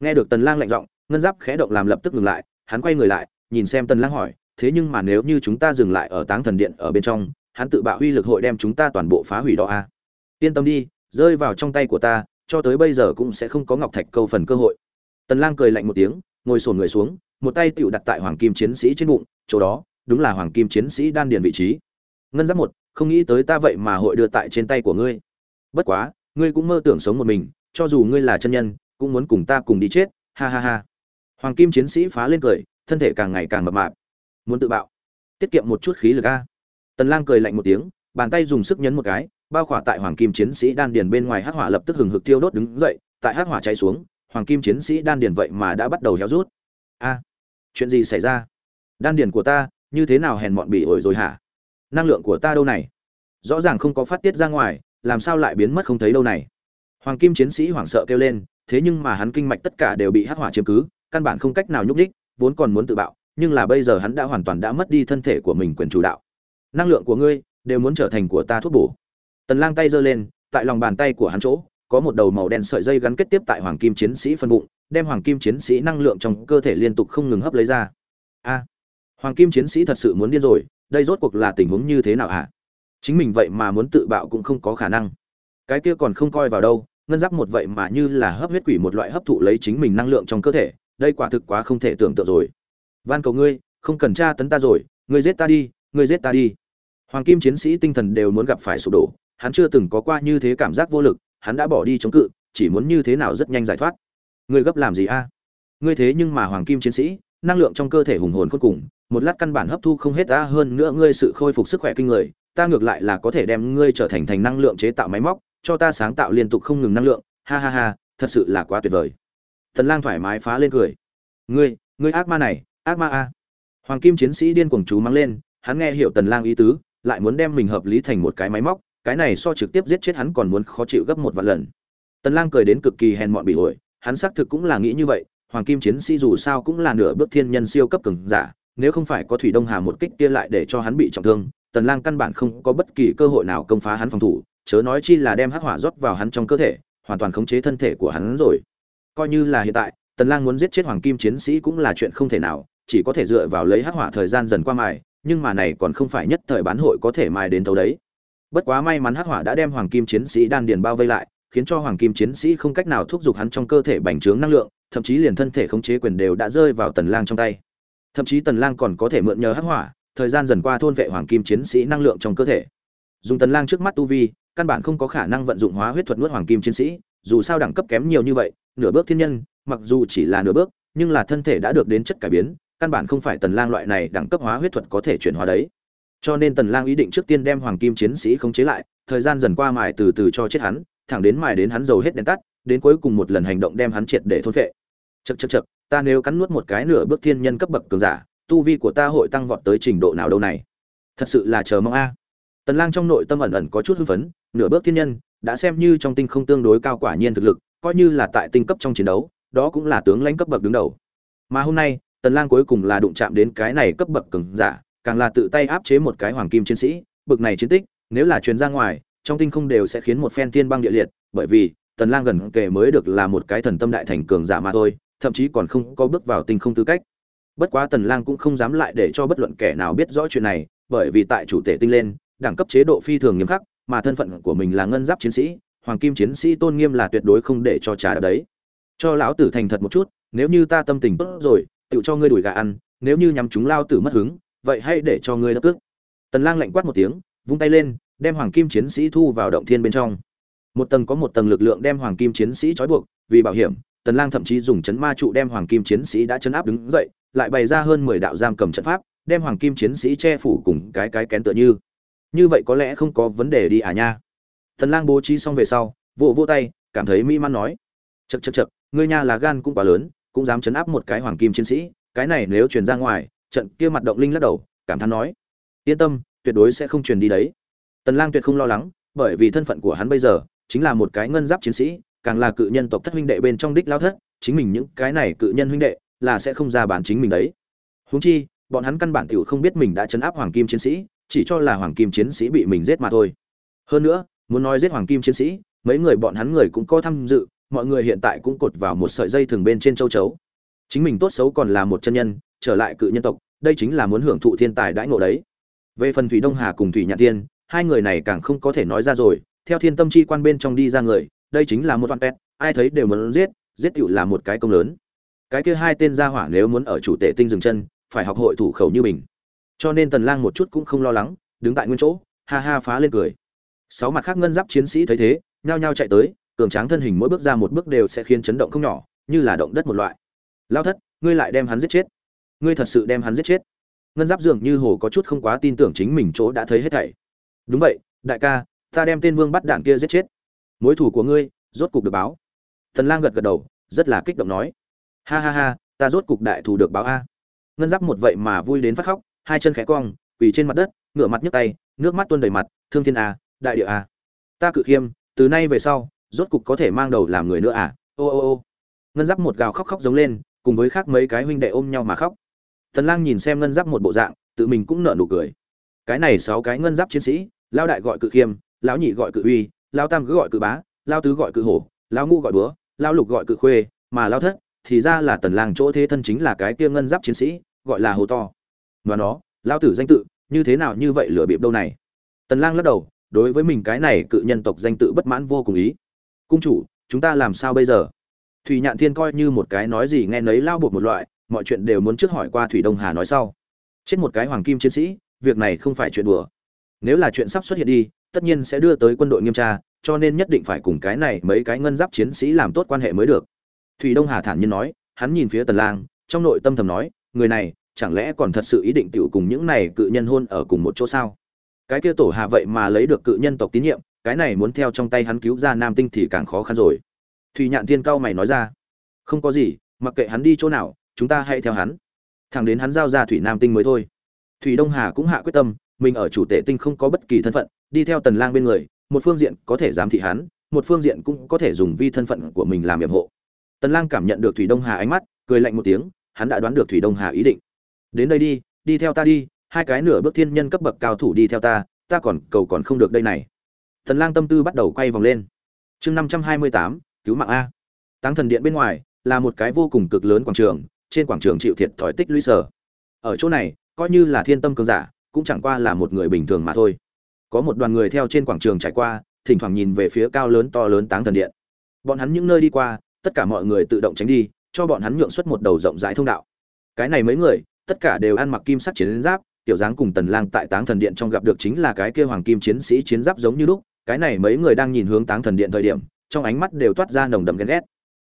Nghe được tần lang lạnh giọng, ngân giáp khẽ động làm lập tức ngừng lại, hắn quay người lại, nhìn xem tần lang hỏi, thế nhưng mà nếu như chúng ta dừng lại ở táng thần điện ở bên trong, hắn tự bạo uy lực hội đem chúng ta toàn bộ phá hủy đó a à? yên tâm đi, rơi vào trong tay của ta, cho tới bây giờ cũng sẽ không có ngọc thạch câu phần cơ hội. Tần lang cười lạnh một tiếng, ngồi sồn người xuống một tay tiểu đặt tại hoàng kim chiến sĩ trên bụng, chỗ đó, đúng là hoàng kim chiến sĩ đan điền vị trí. Ngân giáp một, không nghĩ tới ta vậy mà hội đưa tại trên tay của ngươi. Bất quá, ngươi cũng mơ tưởng sống một mình, cho dù ngươi là chân nhân, cũng muốn cùng ta cùng đi chết, ha ha ha. Hoàng kim chiến sĩ phá lên cười, thân thể càng ngày càng mập mạp. Muốn tự bạo. Tiết kiệm một chút khí lực a. Tần lang cười lạnh một tiếng, bàn tay dùng sức nhấn một cái, bao khỏa tại hoàng kim chiến sĩ đan điền bên ngoài hắc hỏa lập tức hừng hực tiêu đốt đứng dậy, tại hắc hỏa cháy xuống, hoàng kim chiến sĩ đan điền vậy mà đã bắt đầu héo rút a chuyện gì xảy ra? Đan điền của ta, như thế nào hèn mọn bị ổi rồi hả? Năng lượng của ta đâu này? Rõ ràng không có phát tiết ra ngoài, làm sao lại biến mất không thấy đâu này? Hoàng kim chiến sĩ hoảng sợ kêu lên, thế nhưng mà hắn kinh mạch tất cả đều bị hắc hỏa chiếm cứ, căn bản không cách nào nhúc nhích, vốn còn muốn tự bạo, nhưng là bây giờ hắn đã hoàn toàn đã mất đi thân thể của mình quyền chủ đạo. Năng lượng của ngươi đều muốn trở thành của ta thuốc bổ. Tần lang tay giơ lên, tại lòng bàn tay của hắn chỗ, có một đầu màu đen sợi dây gắn kết tiếp tại hoàng kim chiến sĩ phân bụng đem hoàng kim chiến sĩ năng lượng trong cơ thể liên tục không ngừng hấp lấy ra. A, hoàng kim chiến sĩ thật sự muốn điên rồi, đây rốt cuộc là tình huống như thế nào à? chính mình vậy mà muốn tự bạo cũng không có khả năng. Cái kia còn không coi vào đâu, ngân giáp một vậy mà như là hấp huyết quỷ một loại hấp thụ lấy chính mình năng lượng trong cơ thể, đây quả thực quá không thể tưởng tượng rồi. Van cầu ngươi, không cần tra tấn ta rồi, ngươi giết ta đi, ngươi giết ta đi. Hoàng kim chiến sĩ tinh thần đều muốn gặp phải sụp đổ, hắn chưa từng có qua như thế cảm giác vô lực, hắn đã bỏ đi chống cự, chỉ muốn như thế nào rất nhanh giải thoát ngươi gấp làm gì a? Ngươi thế nhưng mà hoàng kim chiến sĩ, năng lượng trong cơ thể hùng hồn khôn cùng, một lát căn bản hấp thu không hết ta hơn nữa ngươi sự khôi phục sức khỏe kinh người, ta ngược lại là có thể đem ngươi trở thành thành năng lượng chế tạo máy móc, cho ta sáng tạo liên tục không ngừng năng lượng, ha ha ha, thật sự là quá tuyệt vời. Thần lang thoải mái phá lên cười. Ngươi ngươi ác ma này, ác ma a. Hoàng kim chiến sĩ điên cuồng chú mang lên, hắn nghe hiểu tần lang ý tứ, lại muốn đem mình hợp lý thành một cái máy móc, cái này so trực tiếp giết chết hắn còn muốn khó chịu gấp một vạn lần. Tần lang cười đến cực kỳ hèn mọn bị ổi hắn xác thực cũng là nghĩ như vậy, hoàng kim chiến sĩ dù sao cũng là nửa bước thiên nhân siêu cấp cường giả, nếu không phải có thủy đông hà một kích kia lại để cho hắn bị trọng thương, tần lang căn bản không có bất kỳ cơ hội nào công phá hắn phòng thủ, chớ nói chi là đem hắc hỏa rót vào hắn trong cơ thể, hoàn toàn khống chế thân thể của hắn rồi. Coi như là hiện tại, tần lang muốn giết chết hoàng kim chiến sĩ cũng là chuyện không thể nào, chỉ có thể dựa vào lấy hắc hỏa thời gian dần qua mài, nhưng mà này còn không phải nhất thời bán hội có thể mài đến thấu đấy. Bất quá may mắn hắc hỏa đã đem hoàng kim chiến sĩ đan điền bao vây lại khiến cho hoàng kim chiến sĩ không cách nào thúc giục hắn trong cơ thể bành trướng năng lượng, thậm chí liền thân thể khống chế quyền đều đã rơi vào tần lang trong tay. Thậm chí tần lang còn có thể mượn nhờ hắc hỏa, thời gian dần qua thôn vệ hoàng kim chiến sĩ năng lượng trong cơ thể. Dùng tần lang trước mắt tu vi, căn bản không có khả năng vận dụng hóa huyết thuật nuốt hoàng kim chiến sĩ, dù sao đẳng cấp kém nhiều như vậy, nửa bước thiên nhân, mặc dù chỉ là nửa bước, nhưng là thân thể đã được đến chất cải biến, căn bản không phải tần lang loại này đẳng cấp hóa huyết thuật có thể chuyển hóa đấy. Cho nên tần lang ý định trước tiên đem hoàng kim chiến sĩ khống chế lại, thời gian dần qua mài từ từ cho chết hắn thẳng đến mài đến hắn dầu hết đèn tắt, đến cuối cùng một lần hành động đem hắn triệt để thôn phệ. Chậc chậc chậc, ta nếu cắn nuốt một cái nửa bước thiên nhân cấp bậc cường giả, tu vi của ta hội tăng vọt tới trình độ nào đâu này? Thật sự là chờ mong a. Tần lang trong nội tâm ẩn ẩn có chút hưng phấn, nửa bước thiên nhân, đã xem như trong tinh không tương đối cao quả nhiên thực lực, coi như là tại tinh cấp trong chiến đấu, đó cũng là tướng lãnh cấp bậc đứng đầu. Mà hôm nay, tần lang cuối cùng là đụng chạm đến cái này cấp bậc cường giả, càng là tự tay áp chế một cái hoàng kim chiến sĩ bậc này chiến tích, nếu là truyền ra ngoài trong tinh không đều sẽ khiến một phen thiên băng địa liệt, bởi vì, tần lang gần kề mới được là một cái thần tâm đại thành cường giả mà thôi, thậm chí còn không có bước vào tinh không tư cách. Bất quá tần lang cũng không dám lại để cho bất luận kẻ nào biết rõ chuyện này, bởi vì tại chủ tể tinh lên, đẳng cấp chế độ phi thường nghiêm khắc, mà thân phận của mình là ngân giáp chiến sĩ, hoàng kim chiến sĩ tôn nghiêm là tuyệt đối không để cho trả đấy. Cho lão tử thành thật một chút, nếu như ta tâm tình tốt rồi, tự cho ngươi đuổi gà ăn, nếu như nhắm chúng lao tử mất hứng, vậy hãy để cho ngươi đắc tức. Tần lang lạnh quát một tiếng, vung tay lên đem hoàng kim chiến sĩ thu vào động thiên bên trong. Một tầng có một tầng lực lượng đem hoàng kim chiến sĩ trói buộc, vì bảo hiểm, tần lang thậm chí dùng chấn ma trụ đem hoàng kim chiến sĩ đã chấn áp đứng dậy, lại bày ra hơn 10 đạo giam cầm trận pháp, đem hoàng kim chiến sĩ che phủ cùng cái cái kén tựa như. Như vậy có lẽ không có vấn đề đi à nha. Tần lang bố trí xong về sau, vỗ vỗ tay, cảm thấy mỹ man nói. Chật chật chật ngươi nha là gan cũng quá lớn, cũng dám chấn áp một cái hoàng kim chiến sĩ, cái này nếu truyền ra ngoài, trận kia mặt động linh lắc đầu, cảm thán nói. Yên tâm, tuyệt đối sẽ không truyền đi đấy tần lang tuyệt không lo lắng, bởi vì thân phận của hắn bây giờ chính là một cái ngân giáp chiến sĩ, càng là cự nhân tộc thất huynh đệ bên trong đích lao thất, chính mình những cái này cự nhân huynh đệ là sẽ không ra bán chính mình đấy. Huống chi, bọn hắn căn bản tiểu không biết mình đã chấn áp hoàng kim chiến sĩ, chỉ cho là hoàng kim chiến sĩ bị mình giết mà thôi. Hơn nữa, muốn nói giết hoàng kim chiến sĩ, mấy người bọn hắn người cũng có tham dự, mọi người hiện tại cũng cột vào một sợi dây thường bên trên châu chấu. Chính mình tốt xấu còn là một chân nhân, trở lại cự nhân tộc, đây chính là muốn hưởng thụ thiên tài đãi ngộ đấy. Về phần thủy đông hà cùng thủy nhạn tiên hai người này càng không có thể nói ra rồi, theo thiên tâm chi quan bên trong đi ra người, đây chính là một toàn pet, ai thấy đều muốn giết giết tựu là một cái công lớn. Cái kia hai tên gia hỏa nếu muốn ở chủ tể tinh dừng chân, phải học hội thủ khẩu như mình. Cho nên tần lang một chút cũng không lo lắng, đứng tại nguyên chỗ, ha ha phá lên cười. Sáu mặt khác ngân giáp chiến sĩ thấy thế, nhao nhao chạy tới, cường tráng thân hình mỗi bước ra một bước đều sẽ khiến chấn động không nhỏ, như là động đất một loại. Lao thất, ngươi lại đem hắn giết chết. Ngươi thật sự đem hắn giết chết. Ngân giáp dường như hồ có chút không quá tin tưởng chính mình chỗ đã thấy hết thảy đúng vậy, đại ca, ta đem tên vương bắt đạn kia giết chết. Mối thủ của ngươi, rốt cục được báo. Thần lang gật gật đầu, rất là kích động nói. Ha ha ha, ta rốt cục đại thủ được báo a. Ngân giáp một vậy mà vui đến phát khóc, hai chân khẽ cong, quỳ trên mặt đất, ngửa mặt nhấc tay, nước mắt tuôn đầy mặt, thương thiên a, đại địa a. Ta cự khiêm, từ nay về sau, rốt cục có thể mang đầu làm người nữa à ô ô ô. Ngân giáp một gào khóc khóc giống lên, cùng với khác mấy cái huynh đệ ôm nhau mà khóc. Tần lang nhìn xem ngân giáp một bộ dạng, tự mình cũng nở nụ cười. Cái này sáu cái ngân giáp chiến sĩ lao đại gọi cự khiêm, lão nhị gọi cự uy lao tam cứ gọi cự bá lao tứ gọi cự hổ lao ngũ gọi búa lao lục gọi cự khuê, mà lao thất thì ra là tần lang chỗ thế thân chính là cái kia ngân giáp chiến sĩ, gọi là hồ to. Và nó lao tử danh tự, như thế nào như vậy lửa bịp đâu này? Tần lang lắc đầu, đối với mình cái này cự nhân tộc danh tự bất mãn vô cùng ý. Cung chủ, chúng ta làm sao bây giờ? Thủy nhạn thiên coi như một cái nói gì nghe nấy lao buộc một loại, mọi chuyện đều muốn trước hỏi qua thủy đông hà nói sau. Chết một cái hoàng kim chiến sĩ, việc này không phải chuyện đùa nếu là chuyện sắp xuất hiện đi, tất nhiên sẽ đưa tới quân đội nghiêm tra, cho nên nhất định phải cùng cái này mấy cái ngân giáp chiến sĩ làm tốt quan hệ mới được. Thủy đông hà thản nhiên nói, hắn nhìn phía tần lang, trong nội tâm thầm nói, người này, chẳng lẽ còn thật sự ý định tiểu cùng những này cự nhân hôn ở cùng một chỗ sao? Cái kia tổ hà vậy mà lấy được cự nhân tộc tín nhiệm, cái này muốn theo trong tay hắn cứu ra nam tinh thì càng khó khăn rồi. Thủy nhạn thiên cao mày nói ra, không có gì, mặc kệ hắn đi chỗ nào, chúng ta hãy theo hắn. Thẳng đến hắn giao ra thủy nam tinh mới thôi. Thủy đông hà cũng hạ quyết tâm mình ở chủ tể tinh không có bất kỳ thân phận đi theo tần lang bên người một phương diện có thể giám thị hắn một phương diện cũng có thể dùng vi thân phận của mình làm nhiệm hộ. Tần lang cảm nhận được thủy đông hà ánh mắt cười lạnh một tiếng hắn đã đoán được thủy đông hà ý định. Đến đây đi đi theo ta đi hai cái nửa bước thiên nhân cấp bậc cao thủ đi theo ta ta còn cầu còn không được đây này. Tần lang tâm tư bắt đầu quay vòng lên. Chương 528, cứu mạng a. Tăng thần điện bên ngoài là một cái vô cùng cực lớn quảng trường trên quảng trường chịu thiệt thòi tích lũy sở. Ở chỗ này coi như là thiên tâm cường giả cũng chẳng qua là một người bình thường mà thôi. Có một đoàn người theo trên quảng trường trải qua, thỉnh thoảng nhìn về phía cao lớn to lớn táng thần điện. Bọn hắn những nơi đi qua, tất cả mọi người tự động tránh đi, cho bọn hắn nhượng xuất một đầu rộng rãi thông đạo. Cái này mấy người, tất cả đều ăn mặc kim sắc chiến giáp, tiểu dáng cùng tần lang tại táng thần điện trong gặp được chính là cái kia hoàng kim chiến sĩ chiến giáp giống như lúc, cái này mấy người đang nhìn hướng táng thần điện thời điểm, trong ánh mắt đều toát ra nồng đậm ghen ghét.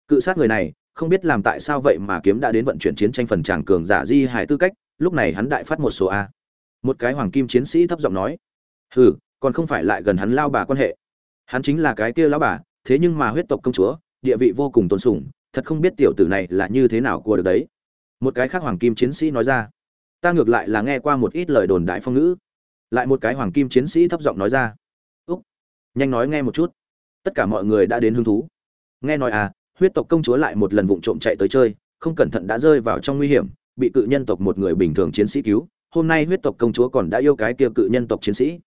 Cự sát người này, không biết làm tại sao vậy mà kiếm đã đến vận chuyển chiến tranh phần tràng cường giả di hải tư cách, lúc này hắn đại phát một số a một cái hoàng kim chiến sĩ thấp giọng nói, hừ, còn không phải lại gần hắn lao bà quan hệ. Hắn chính là cái kia lão bà, thế nhưng mà huyết tộc công chúa, địa vị vô cùng tôn sùng, thật không biết tiểu tử này là như thế nào của được đấy. Một cái khác hoàng kim chiến sĩ nói ra, ta ngược lại là nghe qua một ít lời đồn đại phong ngữ. Lại một cái hoàng kim chiến sĩ thấp giọng nói ra, úc, nhanh nói nghe một chút. Tất cả mọi người đã đến hứng thú. Nghe nói à huyết tộc công chúa lại một lần vụng trộm chạy tới chơi, không cẩn thận đã rơi vào trong nguy hiểm, bị cự nhân tộc một người bình thường chiến sĩ cứu hôm nay huyết tộc công chúa còn đã yêu cái kia cự nhân tộc chiến sĩ.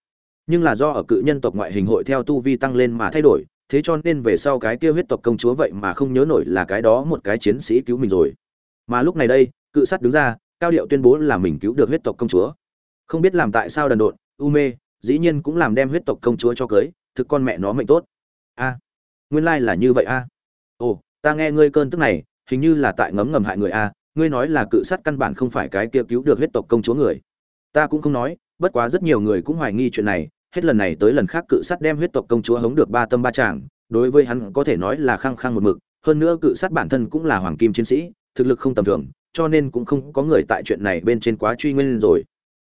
Nhưng là do ở cự nhân tộc ngoại hình hội theo tu vi tăng lên mà thay đổi, thế cho nên về sau cái kia huyết tộc công chúa vậy mà không nhớ nổi là cái đó một cái chiến sĩ cứu mình rồi. Mà lúc này đây, cự sắt đứng ra, cao điệu tuyên bố là mình cứu được huyết tộc công chúa. Không biết làm tại sao đần độn, u mê, dĩ nhiên cũng làm đem huyết tộc công chúa cho cưới, thực con mẹ nó mệnh tốt. A, nguyên lai là như vậy a. Ồ, ta nghe ngươi cơn tức này, hình như là tại ngấm ngầm hại người a ngươi nói là cự sắt căn bản không phải cái kia cứu được huyết tộc công chúa người. Ta cũng không nói bất quá rất nhiều người cũng hoài nghi chuyện này hết lần này tới lần khác cự sắt đem huyết tộc công chúa hống được ba tâm ba tràng đối với hắn có thể nói là khăng khăng một mực hơn nữa cự sắt bản thân cũng là hoàng kim chiến sĩ thực lực không tầm thường cho nên cũng không có người tại chuyện này bên trên quá truy nguyên rồi.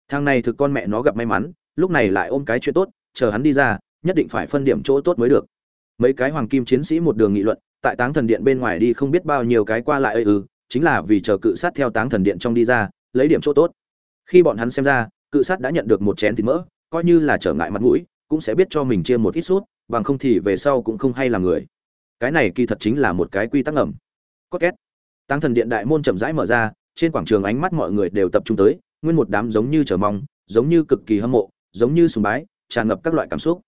Thằng này thực con mẹ nó gặp may mắn lúc này lại ôm cái chuyện tốt chờ hắn đi ra nhất định phải phân điểm chỗ tốt mới được. Mấy cái hoàng kim chiến sĩ một đường nghị luận tại táng thần điện bên ngoài đi không biết bao nhiêu cái qua lại ư ừ, chính là vì chờ cự sát theo táng thần điện trong đi ra, lấy điểm chỗ tốt. Khi bọn hắn xem ra, cự sát đã nhận được một chén thịt mỡ, coi như là trở ngại mặt mũi, cũng sẽ biết cho mình chia một ít sút, bằng không thì về sau cũng không hay làm người. Cái này kỳ thật chính là một cái quy tắc ngầm. Có két. Táng thần điện đại môn chậm rãi mở ra, trên quảng trường ánh mắt mọi người đều tập trung tới, nguyên một đám giống như chờ mong, giống như cực kỳ hâm mộ, giống như sùng bái, tràn ngập các loại cảm xúc.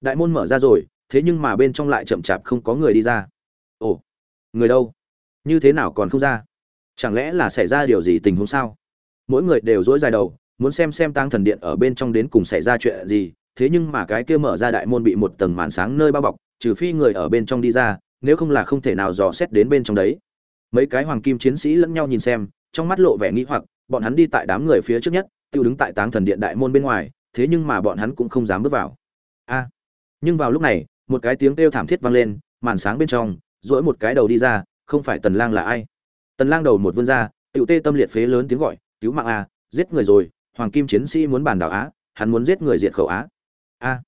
Đại môn mở ra rồi, thế nhưng mà bên trong lại chậm chạp không có người đi ra. Ồ, người đâu? Như thế nào còn không ra? Chẳng lẽ là xảy ra điều gì tình huống sao? Mỗi người đều dỗi dài đầu, muốn xem xem tăng thần điện ở bên trong đến cùng xảy ra chuyện gì, thế nhưng mà cái kia mở ra đại môn bị một tầng màn sáng nơi bao bọc, trừ phi người ở bên trong đi ra, nếu không là không thể nào dò xét đến bên trong đấy. Mấy cái hoàng kim chiến sĩ lẫn nhau nhìn xem, trong mắt lộ vẻ nghĩ hoặc, bọn hắn đi tại đám người phía trước nhất, tự đứng tại táng thần điện đại môn bên ngoài, thế nhưng mà bọn hắn cũng không dám bước vào. A! Nhưng vào lúc này, một cái tiếng kêu thảm thiết vang lên, màn sáng bên trong dỗi một cái đầu đi ra không phải tần lang là ai? Tần lang đầu một vươn ra, tiểu tê tâm liệt phế lớn tiếng gọi, cứu mạng a, giết người rồi, hoàng kim chiến sĩ muốn bàn đảo á, hắn muốn giết người diệt khẩu á. A.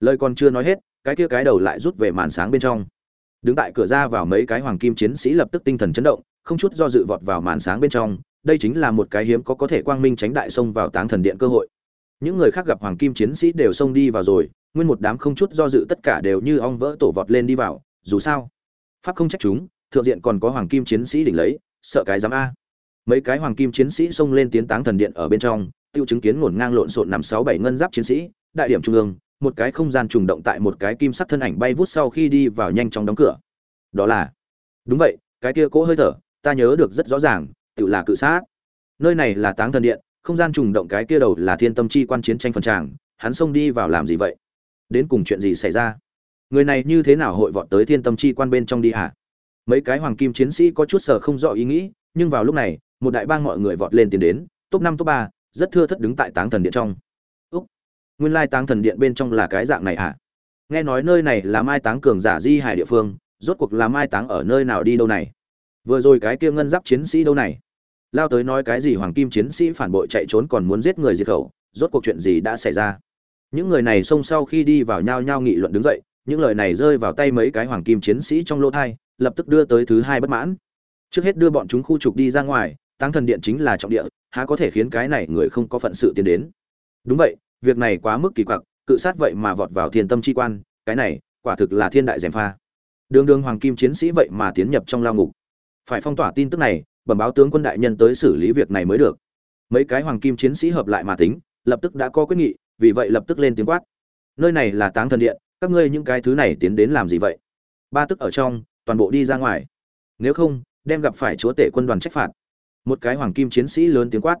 Lời còn chưa nói hết, cái kia cái đầu lại rút về màn sáng bên trong. Đứng tại cửa ra vào mấy cái hoàng kim chiến sĩ lập tức tinh thần chấn động, không chút do dự vọt vào màn sáng bên trong, đây chính là một cái hiếm có có thể quang minh tránh đại xông vào táng thần điện cơ hội. Những người khác gặp hoàng kim chiến sĩ đều xông đi vào rồi, nguyên một đám không chút do dự tất cả đều như ong vỡ tổ vọt lên đi vào, dù sao, pháp không trách chúng thượng diện còn có hoàng kim chiến sĩ đỉnh lấy, sợ cái dám a. Mấy cái hoàng kim chiến sĩ xông lên tiến táng thần điện ở bên trong, tiêu chứng kiến ngổn ngang lộn xộn nằm sáu bảy ngân giáp chiến sĩ, đại điểm trung ương, một cái không gian trùng động tại một cái kim sắc thân ảnh bay vút sau khi đi vào nhanh chóng đóng cửa. Đó là, đúng vậy, cái kia cỗ hơi thở, ta nhớ được rất rõ ràng, tự là cự sát. Nơi này là táng thần điện, không gian trùng động cái kia đầu là thiên tâm chi quan chiến tranh phần tràng, hắn xông đi vào làm gì vậy? Đến cùng chuyện gì xảy ra? Người này như thế nào hội vọt tới thiên tâm chi quan bên trong đi hả? Mấy cái hoàng kim chiến sĩ có chút sở không rõ ý nghĩ, nhưng vào lúc này, một đại bang mọi người vọt lên tiến đến, top năm, top ba, rất thưa thất đứng tại táng thần điện trong. Úc, nguyên lai táng thần điện bên trong là cái dạng này à nghe nói nơi này là mai táng cường giả di hải địa phương, rốt cuộc là mai táng ở nơi nào đi đâu này? Vừa rồi cái kia ngân giáp chiến sĩ đâu này? Lao tới nói cái gì hoàng kim chiến sĩ phản bội chạy trốn còn muốn giết người diệt khẩu, rốt cuộc chuyện gì đã xảy ra? Những người này xông sau khi đi vào nhau nhau nghị luận đứng dậy, những lời này rơi vào tay mấy cái hoàng kim chiến sĩ trong lỗ thai lập tức đưa tới thứ hai bất mãn. Trước hết đưa bọn chúng khu trục đi ra ngoài tăng thần điện chính là trọng địa, há có thể khiến cái này người không có phận sự tiến đến. Đúng vậy, việc này quá mức kỳ quặc, cự sát vậy mà vọt vào thiên tâm chi quan, cái này, quả thực là thiên đại gièm pha. Đường đường hoàng kim chiến sĩ vậy mà tiến nhập trong lao ngục. Phải phong tỏa tin tức này, bẩm báo tướng quân đại nhân tới xử lý việc này mới được. Mấy cái hoàng kim chiến sĩ hợp lại mà tính, lập tức đã có quyết nghị, vì vậy lập tức lên tiếng quát. Nơi này là táng thần điện, các ngươi những cái thứ này tiến đến làm gì vậy? Ba tức ở trong toàn bộ đi ra ngoài. Nếu không, đem gặp phải chúa tể quân đoàn trách phạt. Một cái hoàng kim chiến sĩ lớn tiếng quát.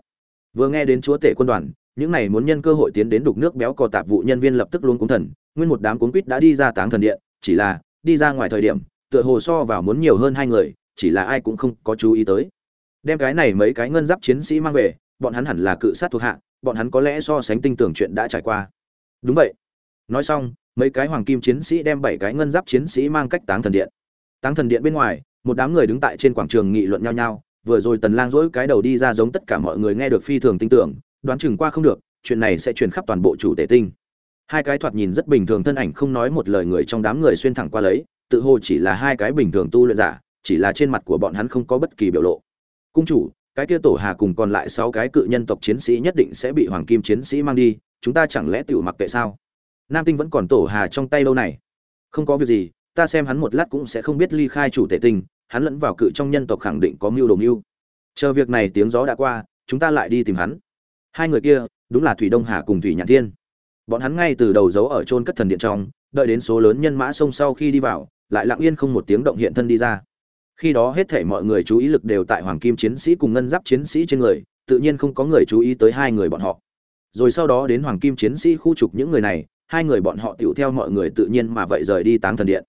Vừa nghe đến chúa tể quân đoàn, những này muốn nhân cơ hội tiến đến đục nước béo cò tạp vụ nhân viên lập tức luôn cúng thần, nguyên một đám cuốn quýt đã đi ra táng thần điện, chỉ là, đi ra ngoài thời điểm, tựa hồ so vào muốn nhiều hơn hai người, chỉ là ai cũng không có chú ý tới. Đem cái này mấy cái ngân giáp chiến sĩ mang về, bọn hắn hẳn là cự sát thuộc hạ, bọn hắn có lẽ so sánh tinh tưởng chuyện đã trải qua. Đúng vậy. Nói xong, mấy cái hoàng kim chiến sĩ đem bảy cái ngân giáp chiến sĩ mang cách táng thần điện táng thần điện bên ngoài, một đám người đứng tại trên quảng trường nghị luận nhau nhau, vừa rồi tần lang dỗi cái đầu đi ra giống tất cả mọi người nghe được phi thường tin tưởng, đoán chừng qua không được, chuyện này sẽ truyền khắp toàn bộ chủ tể tinh. Hai cái thoạt nhìn rất bình thường thân ảnh không nói một lời người trong đám người xuyên thẳng qua lấy, tự hồ chỉ là hai cái bình thường tu luyện giả, chỉ là trên mặt của bọn hắn không có bất kỳ biểu lộ. Cung chủ, cái kia tổ hà cùng còn lại sáu cái cự nhân tộc chiến sĩ nhất định sẽ bị hoàng kim chiến sĩ mang đi, chúng ta chẳng lẽ tiểu mặc kệ sao? Nam tinh vẫn còn tổ hà trong tay lâu này? Không có việc gì ta xem hắn một lát cũng sẽ không biết ly khai chủ tể tinh, hắn lẫn vào cự trong nhân tộc khẳng định có mưu đồ mưu. Chờ việc này tiếng gió đã qua, chúng ta lại đi tìm hắn. Hai người kia, đúng là thủy đông hà cùng thủy nhạn thiên. Bọn hắn ngay từ đầu giấu ở chôn cất thần điện trong, đợi đến số lớn nhân mã sông sau khi đi vào, lại lặng yên không một tiếng động hiện thân đi ra. Khi đó hết thể mọi người chú ý lực đều tại hoàng kim chiến sĩ cùng ngân giáp chiến sĩ trên người, tự nhiên không có người chú ý tới hai người bọn họ. Rồi sau đó đến hoàng kim chiến sĩ khu trục những người này, hai người bọn họ tựu theo mọi người tự nhiên mà vậy rời đi táng thần điện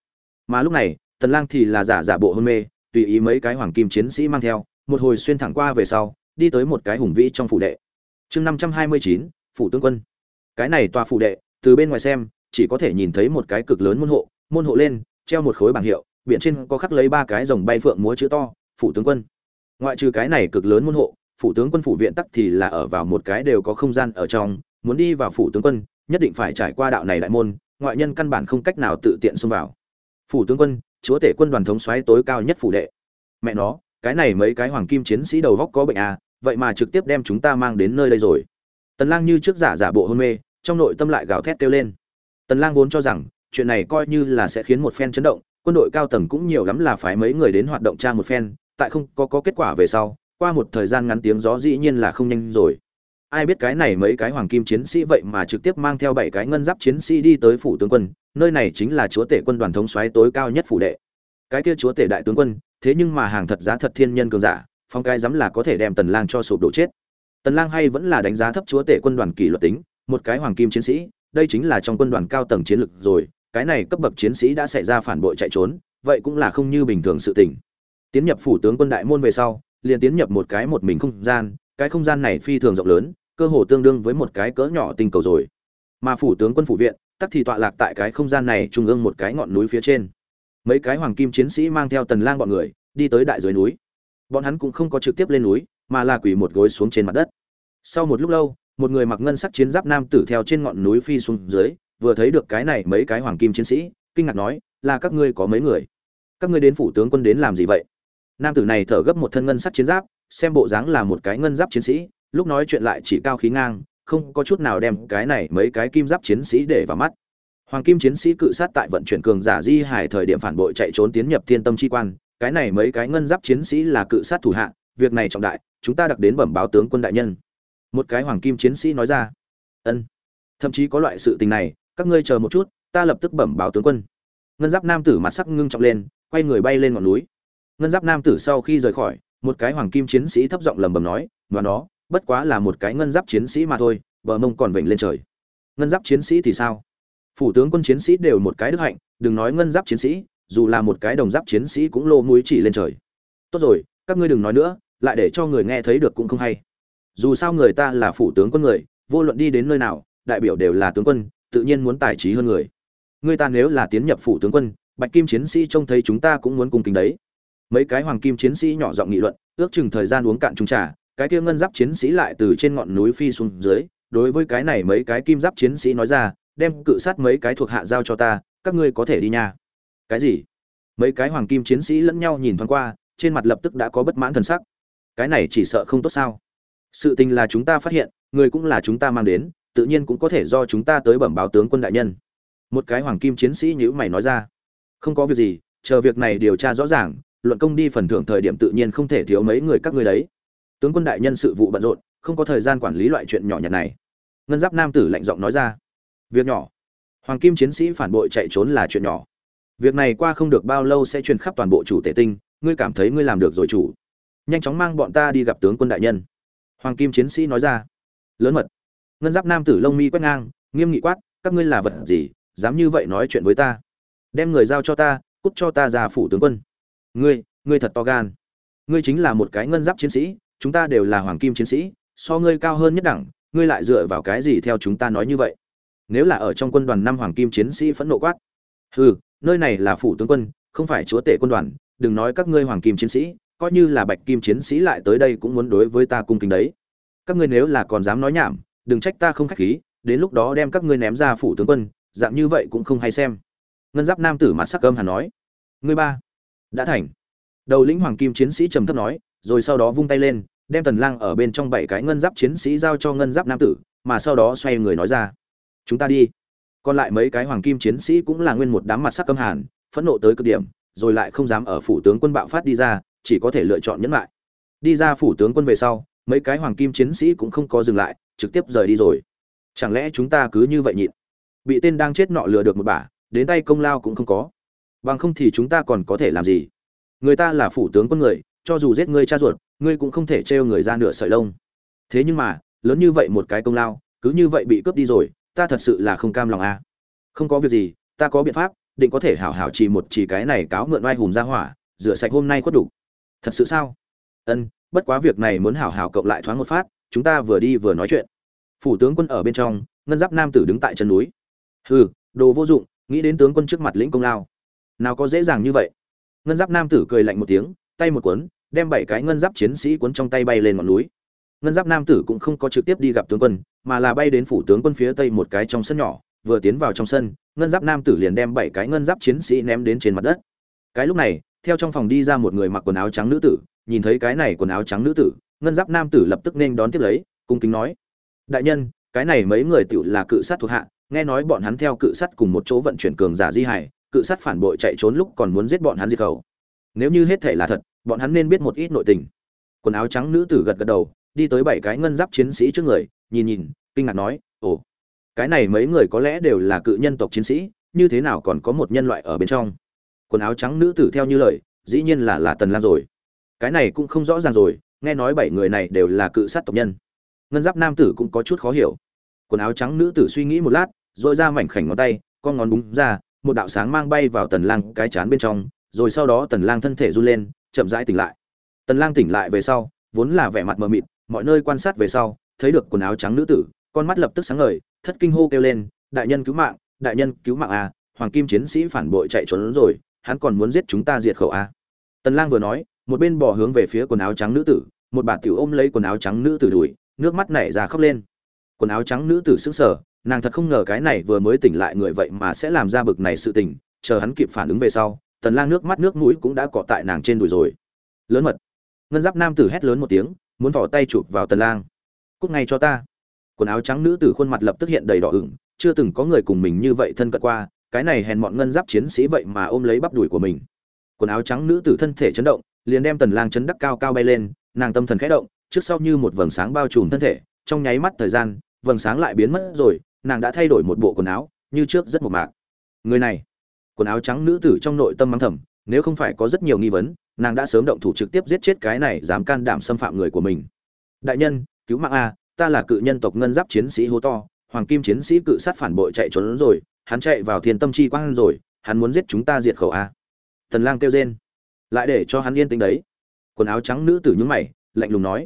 mà lúc này tần lang thì là giả giả bộ hôn mê tùy ý mấy cái hoàng kim chiến sĩ mang theo một hồi xuyên thẳng qua về sau đi tới một cái hùng vĩ trong phủ đệ. Chương 529, phủ tướng quân. Cái này tòa phủ đệ từ bên ngoài xem chỉ có thể nhìn thấy một cái cực lớn môn hộ môn hộ lên treo một khối bảng hiệu biển trên có khắc lấy ba cái rồng bay phượng múa chữ to phủ tướng quân. Ngoại trừ cái này cực lớn môn hộ phủ tướng quân phủ viện tắc thì là ở vào một cái đều có không gian ở trong muốn đi vào phủ tướng quân nhất định phải trải qua đạo này đại môn ngoại nhân căn bản không cách nào tự tiện xông vào phủ tướng quân, chúa tể quân đoàn thống xoáy tối cao nhất phủ đệ. Mẹ nó, cái này mấy cái hoàng kim chiến sĩ đầu góc có bệnh à vậy mà trực tiếp đem chúng ta mang đến nơi đây rồi. Tần lang như trước giả giả bộ hôn mê, trong nội tâm lại gào thét kêu lên. Tần lang vốn cho rằng, chuyện này coi như là sẽ khiến một phen chấn động, quân đội cao tầng cũng nhiều lắm là phải mấy người đến hoạt động tra một phen, tại không có có kết quả về sau, qua một thời gian ngắn tiếng gió dĩ nhiên là không nhanh rồi ai biết cái này mấy cái hoàng kim chiến sĩ vậy mà trực tiếp mang theo bảy cái ngân giáp chiến sĩ đi tới phủ tướng quân, nơi này chính là chúa tể quân đoàn thống soái tối cao nhất phủ đệ. Cái kia chúa tể đại tướng quân, thế nhưng mà hàng thật giá thật thiên nhân cường giả, phong cái dám là có thể đem tần lang cho sụp đổ chết. Tần lang hay vẫn là đánh giá thấp chúa tể quân đoàn kỷ luật tính, một cái hoàng kim chiến sĩ, đây chính là trong quân đoàn cao tầng chiến Lực rồi, cái này cấp bậc chiến sĩ đã xảy ra phản bội chạy trốn, vậy cũng là không như bình thường sự tình. Tiến nhập phủ tướng quân đại môn về sau, liền tiến nhập một cái một mình không gian, cái không gian này phi thường rộng lớn cơ hồ tương đương với một cái cỡ nhỏ tinh cầu rồi. Mà phủ tướng quân phủ viện, tắc thì tọa lạc tại cái không gian này trung ương một cái ngọn núi phía trên. Mấy cái hoàng kim chiến sĩ mang theo tần lang bọn người, đi tới đại dưới núi. Bọn hắn cũng không có trực tiếp lên núi, mà là quỳ một gối xuống trên mặt đất. Sau một lúc lâu, một người mặc ngân sắc chiến giáp nam tử theo trên ngọn núi phi xuống dưới, vừa thấy được cái này mấy cái hoàng kim chiến sĩ, kinh ngạc nói, là các ngươi có mấy người? Các ngươi đến phủ tướng quân đến làm gì vậy? Nam tử này thở gấp một thân ngân sắc chiến giáp, xem bộ dáng là một cái ngân giáp chiến sĩ lúc nói chuyện lại chỉ cao khí ngang, không có chút nào đem cái này mấy cái kim giáp chiến sĩ để vào mắt. Hoàng kim chiến sĩ cự sát tại vận chuyển cường giả di hải thời điểm phản bội chạy trốn tiến nhập thiên tâm chi quan, cái này mấy cái ngân giáp chiến sĩ là cự sát thủ hạ, việc này trọng đại, chúng ta đặc đến bẩm báo tướng quân đại nhân. Một cái hoàng kim chiến sĩ nói ra. Ân, thậm chí có loại sự tình này, các ngươi chờ một chút, ta lập tức bẩm báo tướng quân. Ngân giáp nam tử mặt sắc ngưng trọng lên, quay người bay lên ngọn núi. Ngân giáp nam tử sau khi rời khỏi, một cái hoàng kim chiến sĩ thấp giọng lầm bầm nói và nó bất quá là một cái ngân giáp chiến sĩ mà thôi, bờ mông còn vểnh lên trời. Ngân giáp chiến sĩ thì sao? Phủ tướng quân chiến sĩ đều một cái đức hạnh, đừng nói ngân giáp chiến sĩ, dù là một cái đồng giáp chiến sĩ cũng lô mũi chỉ lên trời. Tốt rồi, các ngươi đừng nói nữa, lại để cho người nghe thấy được cũng không hay. Dù sao người ta là phủ tướng quân người, vô luận đi đến nơi nào, đại biểu đều là tướng quân, tự nhiên muốn tài trí hơn người. Người ta nếu là tiến nhập phủ tướng quân, bạch kim chiến sĩ trông thấy chúng ta cũng muốn cung kính đấy. Mấy cái hoàng kim chiến sĩ nhỏ giọng nghị luận, ước chừng thời gian uống cạn trung trà cái kia ngân giáp chiến sĩ lại từ trên ngọn núi phi xuống dưới, đối với cái này mấy cái kim giáp chiến sĩ nói ra, đem cự sát mấy cái thuộc hạ giao cho ta, các ngươi có thể đi nha. Cái gì? Mấy cái hoàng kim chiến sĩ lẫn nhau nhìn thoáng qua, trên mặt lập tức đã có bất mãn thần sắc. Cái này chỉ sợ không tốt sao? Sự tình là chúng ta phát hiện, người cũng là chúng ta mang đến, tự nhiên cũng có thể do chúng ta tới bẩm báo tướng quân đại nhân. Một cái hoàng kim chiến sĩ nhữ mày nói ra. Không có việc gì, chờ việc này điều tra rõ ràng, luận công đi phần thưởng thời điểm tự nhiên không thể thiếu mấy người các ngươi đấy tướng quân đại nhân sự vụ bận rộn, không có thời gian quản lý loại chuyện nhỏ nhặt này. Ngân giáp nam tử lạnh giọng nói ra, việc nhỏ. Hoàng kim chiến sĩ phản bội chạy trốn là chuyện nhỏ. Việc này qua không được bao lâu sẽ truyền khắp toàn bộ chủ tể tinh, ngươi cảm thấy ngươi làm được rồi chủ. Nhanh chóng mang bọn ta đi gặp tướng quân đại nhân. Hoàng kim chiến sĩ nói ra, lớn mật. Ngân giáp nam tử lông mi quét ngang, nghiêm nghị quát, các ngươi là vật gì, dám như vậy nói chuyện với ta? Đem người giao cho ta, cút cho ta ra phủ tướng quân. Ngươi ngươi thật to gan. Ngươi chính là một cái ngân giáp chiến sĩ chúng ta đều là hoàng kim chiến sĩ, so ngươi cao hơn nhất đẳng, ngươi lại dựa vào cái gì theo chúng ta nói như vậy? Nếu là ở trong quân đoàn năm hoàng kim chiến sĩ phẫn nộ quát. Hừ, nơi này là phủ tướng quân, không phải chúa tể quân đoàn, đừng nói các ngươi hoàng kim chiến sĩ, coi như là bạch kim chiến sĩ lại tới đây cũng muốn đối với ta cung kính đấy. Các ngươi nếu là còn dám nói nhảm, đừng trách ta không khách khí, đến lúc đó đem các ngươi ném ra phủ tướng quân, dạng như vậy cũng không hay xem. Ngân giáp nam tử mặt sắc âm hà nói. Ngươi ba, đã thành. Đầu lĩnh hoàng kim chiến sĩ trầm thấp nói, rồi sau đó vung tay lên đem tần lang ở bên trong bảy cái ngân giáp chiến sĩ giao cho ngân giáp nam tử, mà sau đó xoay người nói ra, chúng ta đi. Còn lại mấy cái hoàng kim chiến sĩ cũng là nguyên một đám mặt sắc căm hàn, phẫn nộ tới cực điểm, rồi lại không dám ở phủ tướng quân bạo phát đi ra, chỉ có thể lựa chọn nhẫn lại. Đi ra phủ tướng quân về sau, mấy cái hoàng kim chiến sĩ cũng không có dừng lại, trực tiếp rời đi rồi. Chẳng lẽ chúng ta cứ như vậy nhịn? Bị tên đang chết nọ lừa được một bả, đến tay công lao cũng không có. Bằng không thì chúng ta còn có thể làm gì? Người ta là phủ tướng quân người, cho dù giết ngươi cha ruột ngươi cũng không thể trêu người ra nửa sợi lông. Thế nhưng mà, lớn như vậy một cái công lao, cứ như vậy bị cướp đi rồi, ta thật sự là không cam lòng a. À. không có việc gì, ta có biện pháp, định có thể hảo hảo chỉ một chỉ cái này cáo mượn oai hùng ra hỏa, rửa sạch hôm nay khuất đủ. Thật sự sao? Ân, bất quá việc này muốn hảo hảo cộng lại thoáng một phát, chúng ta vừa đi vừa nói chuyện. Phủ tướng quân ở bên trong, ngân giáp nam tử đứng tại chân núi. Hừ, đồ vô dụng, nghĩ đến tướng quân trước mặt lĩnh công lao. Nào có dễ dàng như vậy. Ngân giáp nam tử cười lạnh một tiếng, tay một cuốn đem bảy cái ngân giáp chiến sĩ cuốn trong tay bay lên ngọn núi. Ngân giáp nam tử cũng không có trực tiếp đi gặp tướng quân, mà là bay đến phủ tướng quân phía tây một cái trong sân nhỏ, vừa tiến vào trong sân, ngân giáp nam tử liền đem bảy cái ngân giáp chiến sĩ ném đến trên mặt đất. Cái lúc này, theo trong phòng đi ra một người mặc quần áo trắng nữ tử, nhìn thấy cái này quần áo trắng nữ tử, ngân giáp nam tử lập tức nên đón tiếp lấy, cung kính nói, đại nhân, cái này mấy người tiểu là cự sát thuộc hạ, nghe nói bọn hắn theo cự sát cùng một chỗ vận chuyển cường giả di hải cự sát phản bội chạy trốn lúc còn muốn giết bọn hắn diệt khẩu. Nếu như hết thể là thật bọn hắn nên biết một ít nội tình. Quần áo trắng nữ tử gật gật đầu, đi tới bảy cái ngân giáp chiến sĩ trước người, nhìn nhìn, kinh ngạc nói, ồ, cái này mấy người có lẽ đều là cự nhân tộc chiến sĩ, như thế nào còn có một nhân loại ở bên trong? Quần áo trắng nữ tử theo như lời, dĩ nhiên là là tần lam rồi. Cái này cũng không rõ ràng rồi, nghe nói bảy người này đều là cự sát tộc nhân. Ngân giáp nam tử cũng có chút khó hiểu. Quần áo trắng nữ tử suy nghĩ một lát, rồi ra mảnh khảnh ngón tay, con ngón búng ra, một đạo sáng mang bay vào tần lang cái chán bên trong, rồi sau đó tần lang thân thể run lên chậm rãi tỉnh lại tần lang tỉnh lại về sau vốn là vẻ mặt mờ mịt mọi nơi quan sát về sau thấy được quần áo trắng nữ tử con mắt lập tức sáng ngời thất kinh hô kêu lên đại nhân cứu mạng đại nhân cứu mạng à, hoàng kim chiến sĩ phản bội chạy trốn rồi hắn còn muốn giết chúng ta diệt khẩu à? tần lang vừa nói một bên bò hướng về phía quần áo trắng nữ tử một bà tiểu ôm lấy quần áo trắng nữ tử đuổi nước mắt nảy ra khóc lên quần áo trắng nữ tử sững sờ nàng thật không ngờ cái này vừa mới tỉnh lại người vậy mà sẽ làm ra bực này sự tình chờ hắn kịp phản ứng về sau tần lang nước mắt nước mũi cũng đã cọ tại nàng trên đùi rồi. Lớn mật. Ngân giáp nam tử hét lớn một tiếng, muốn vỏ tay chụp vào tần lang. Cút ngay cho ta. Quần áo trắng nữ tử khuôn mặt lập tức hiện đầy đỏ ửng, chưa từng có người cùng mình như vậy thân cận qua, cái này hèn mọn ngân giáp chiến sĩ vậy mà ôm lấy bắp đùi của mình. Quần áo trắng nữ tử thân thể chấn động, liền đem tần lang chấn đắc cao cao bay lên, nàng tâm thần khẽ động, trước sau như một vầng sáng bao trùm thân thể, trong nháy mắt thời gian, vầng sáng lại biến mất rồi, nàng đã thay đổi một bộ quần áo, như trước rất mộc mạc. Người này quần áo trắng nữ tử trong nội tâm mắng thầm, nếu không phải có rất nhiều nghi vấn, nàng đã sớm động thủ trực tiếp giết chết cái này dám can đảm xâm phạm người của mình. Đại nhân, cứu mạng a, ta là cự nhân tộc ngân giáp chiến sĩ hô to, hoàng kim chiến sĩ cự sát phản bội chạy trốn rồi, hắn chạy vào thiên tâm chi quang rồi, hắn muốn giết chúng ta diệt khẩu a. Tần lang kêu rên, lại để cho hắn yên tĩnh đấy. Quần áo trắng nữ tử nhướng mày, lạnh lùng nói.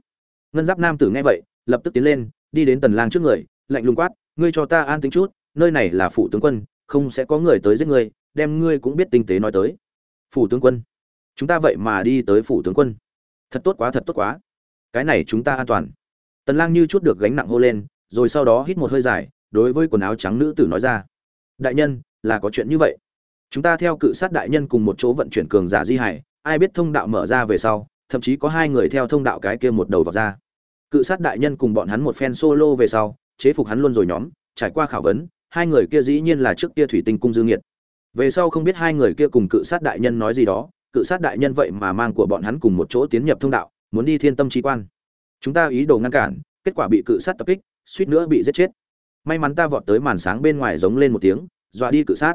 Ngân giáp nam tử nghe vậy, lập tức tiến lên, đi đến tần lang trước người, lạnh lùng quát, ngươi cho ta an tĩnh chút, nơi này là phụ tướng quân, không sẽ có người tới giết ngươi đem ngươi cũng biết tinh tế nói tới. Phủ tướng quân, chúng ta vậy mà đi tới phủ tướng quân. Thật tốt quá, thật tốt quá. Cái này chúng ta an toàn. Tần lang như chút được gánh nặng hô lên, rồi sau đó hít một hơi dài, đối với quần áo trắng nữ tử nói ra. Đại nhân, là có chuyện như vậy. Chúng ta theo cự sát đại nhân cùng một chỗ vận chuyển cường giả di hải, ai biết thông đạo mở ra về sau, thậm chí có hai người theo thông đạo cái kia một đầu vào ra. Cự sát đại nhân cùng bọn hắn một phen solo về sau, chế phục hắn luôn rồi nhóm, trải qua khảo vấn, hai người kia dĩ nhiên là trước kia thủy tinh cung dương nghiệt về sau không biết hai người kia cùng cự sát đại nhân nói gì đó, cự sát đại nhân vậy mà mang của bọn hắn cùng một chỗ tiến nhập thông đạo, muốn đi thiên tâm trí quan. Chúng ta ý đồ ngăn cản, kết quả bị cự sát tập kích, suýt nữa bị giết chết. May mắn ta vọt tới màn sáng bên ngoài giống lên một tiếng, dọa đi cự sát.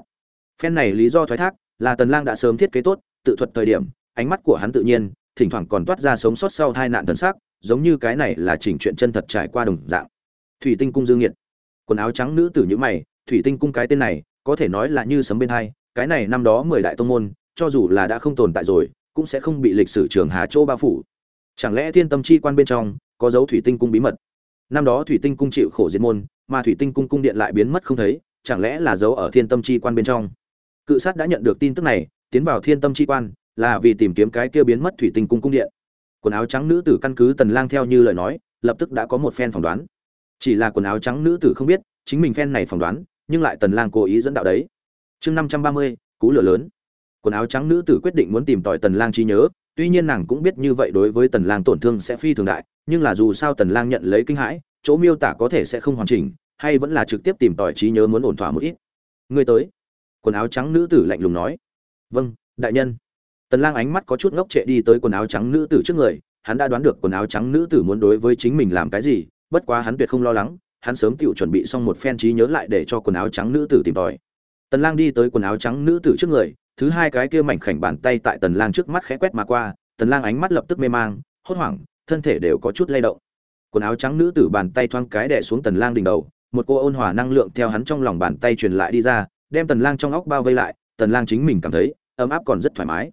Phen này lý do thoái thác, là tần lang đã sớm thiết kế tốt, tự thuật thời điểm, ánh mắt của hắn tự nhiên, thỉnh thoảng còn toát ra sống sót sau tai nạn thần sắc, giống như cái này là chỉnh chuyện chân thật trải qua đồng dạng. Thủy tinh cung dương nhiệt. Quần áo trắng nữ tử như mày, thủy tinh cung cái tên này có thể nói là như sấm bên hai, cái này năm đó mười đại tông môn, cho dù là đã không tồn tại rồi, cũng sẽ không bị lịch sử trường hà châu bao phủ. Chẳng lẽ thiên tâm chi quan bên trong, có dấu thủy tinh cung bí mật? Năm đó thủy tinh cung chịu khổ diệt môn, mà thủy tinh cung cung điện lại biến mất không thấy, chẳng lẽ là dấu ở thiên tâm chi quan bên trong? Cự sát đã nhận được tin tức này, tiến vào thiên tâm chi quan, là vì tìm kiếm cái kia biến mất thủy tinh cung cung điện. Quần áo trắng nữ tử căn cứ tần lang theo như lời nói, lập tức đã có một phen phỏng đoán. Chỉ là quần áo trắng nữ tử không biết, chính mình phen này phỏng đoán nhưng lại tần lang cố ý dẫn đạo đấy. Chương 530, cú lửa lớn. Quần áo trắng nữ tử quyết định muốn tìm tòi tần lang trí nhớ tuy nhiên nàng cũng biết như vậy đối với tần lang tổn thương sẽ phi thường đại nhưng là dù sao tần lang nhận lấy kinh hãi chỗ miêu tả có thể sẽ không hoàn chỉnh hay vẫn là trực tiếp tìm tòi trí nhớ muốn ổn thỏa một ít. Người tới. Quần áo trắng nữ tử lạnh lùng nói. Vâng đại nhân. Tần lang ánh mắt có chút ngốc trệ đi tới quần áo trắng nữ tử trước người hắn đã đoán được quần áo trắng nữ tử muốn đối với chính mình làm cái gì bất quá hắn tuyệt không lo lắng hắn sớm tự chuẩn bị xong một phen trí nhớ lại để cho quần áo trắng nữ tử tìm tòi. Tần lang đi tới quần áo trắng nữ tử trước người, thứ hai cái kia mảnh khảnh bàn tay tại tần lang trước mắt khẽ quét mà qua, tần lang ánh mắt lập tức mê mang, hốt hoảng, thân thể đều có chút lay động. Quần áo trắng nữ tử bàn tay thoáng cái đè xuống tần lang đỉnh đầu, một cô ôn hòa năng lượng theo hắn trong lòng bàn tay truyền lại đi ra, đem tần lang trong óc bao vây lại, tần lang chính mình cảm thấy, ấm áp còn rất thoải mái.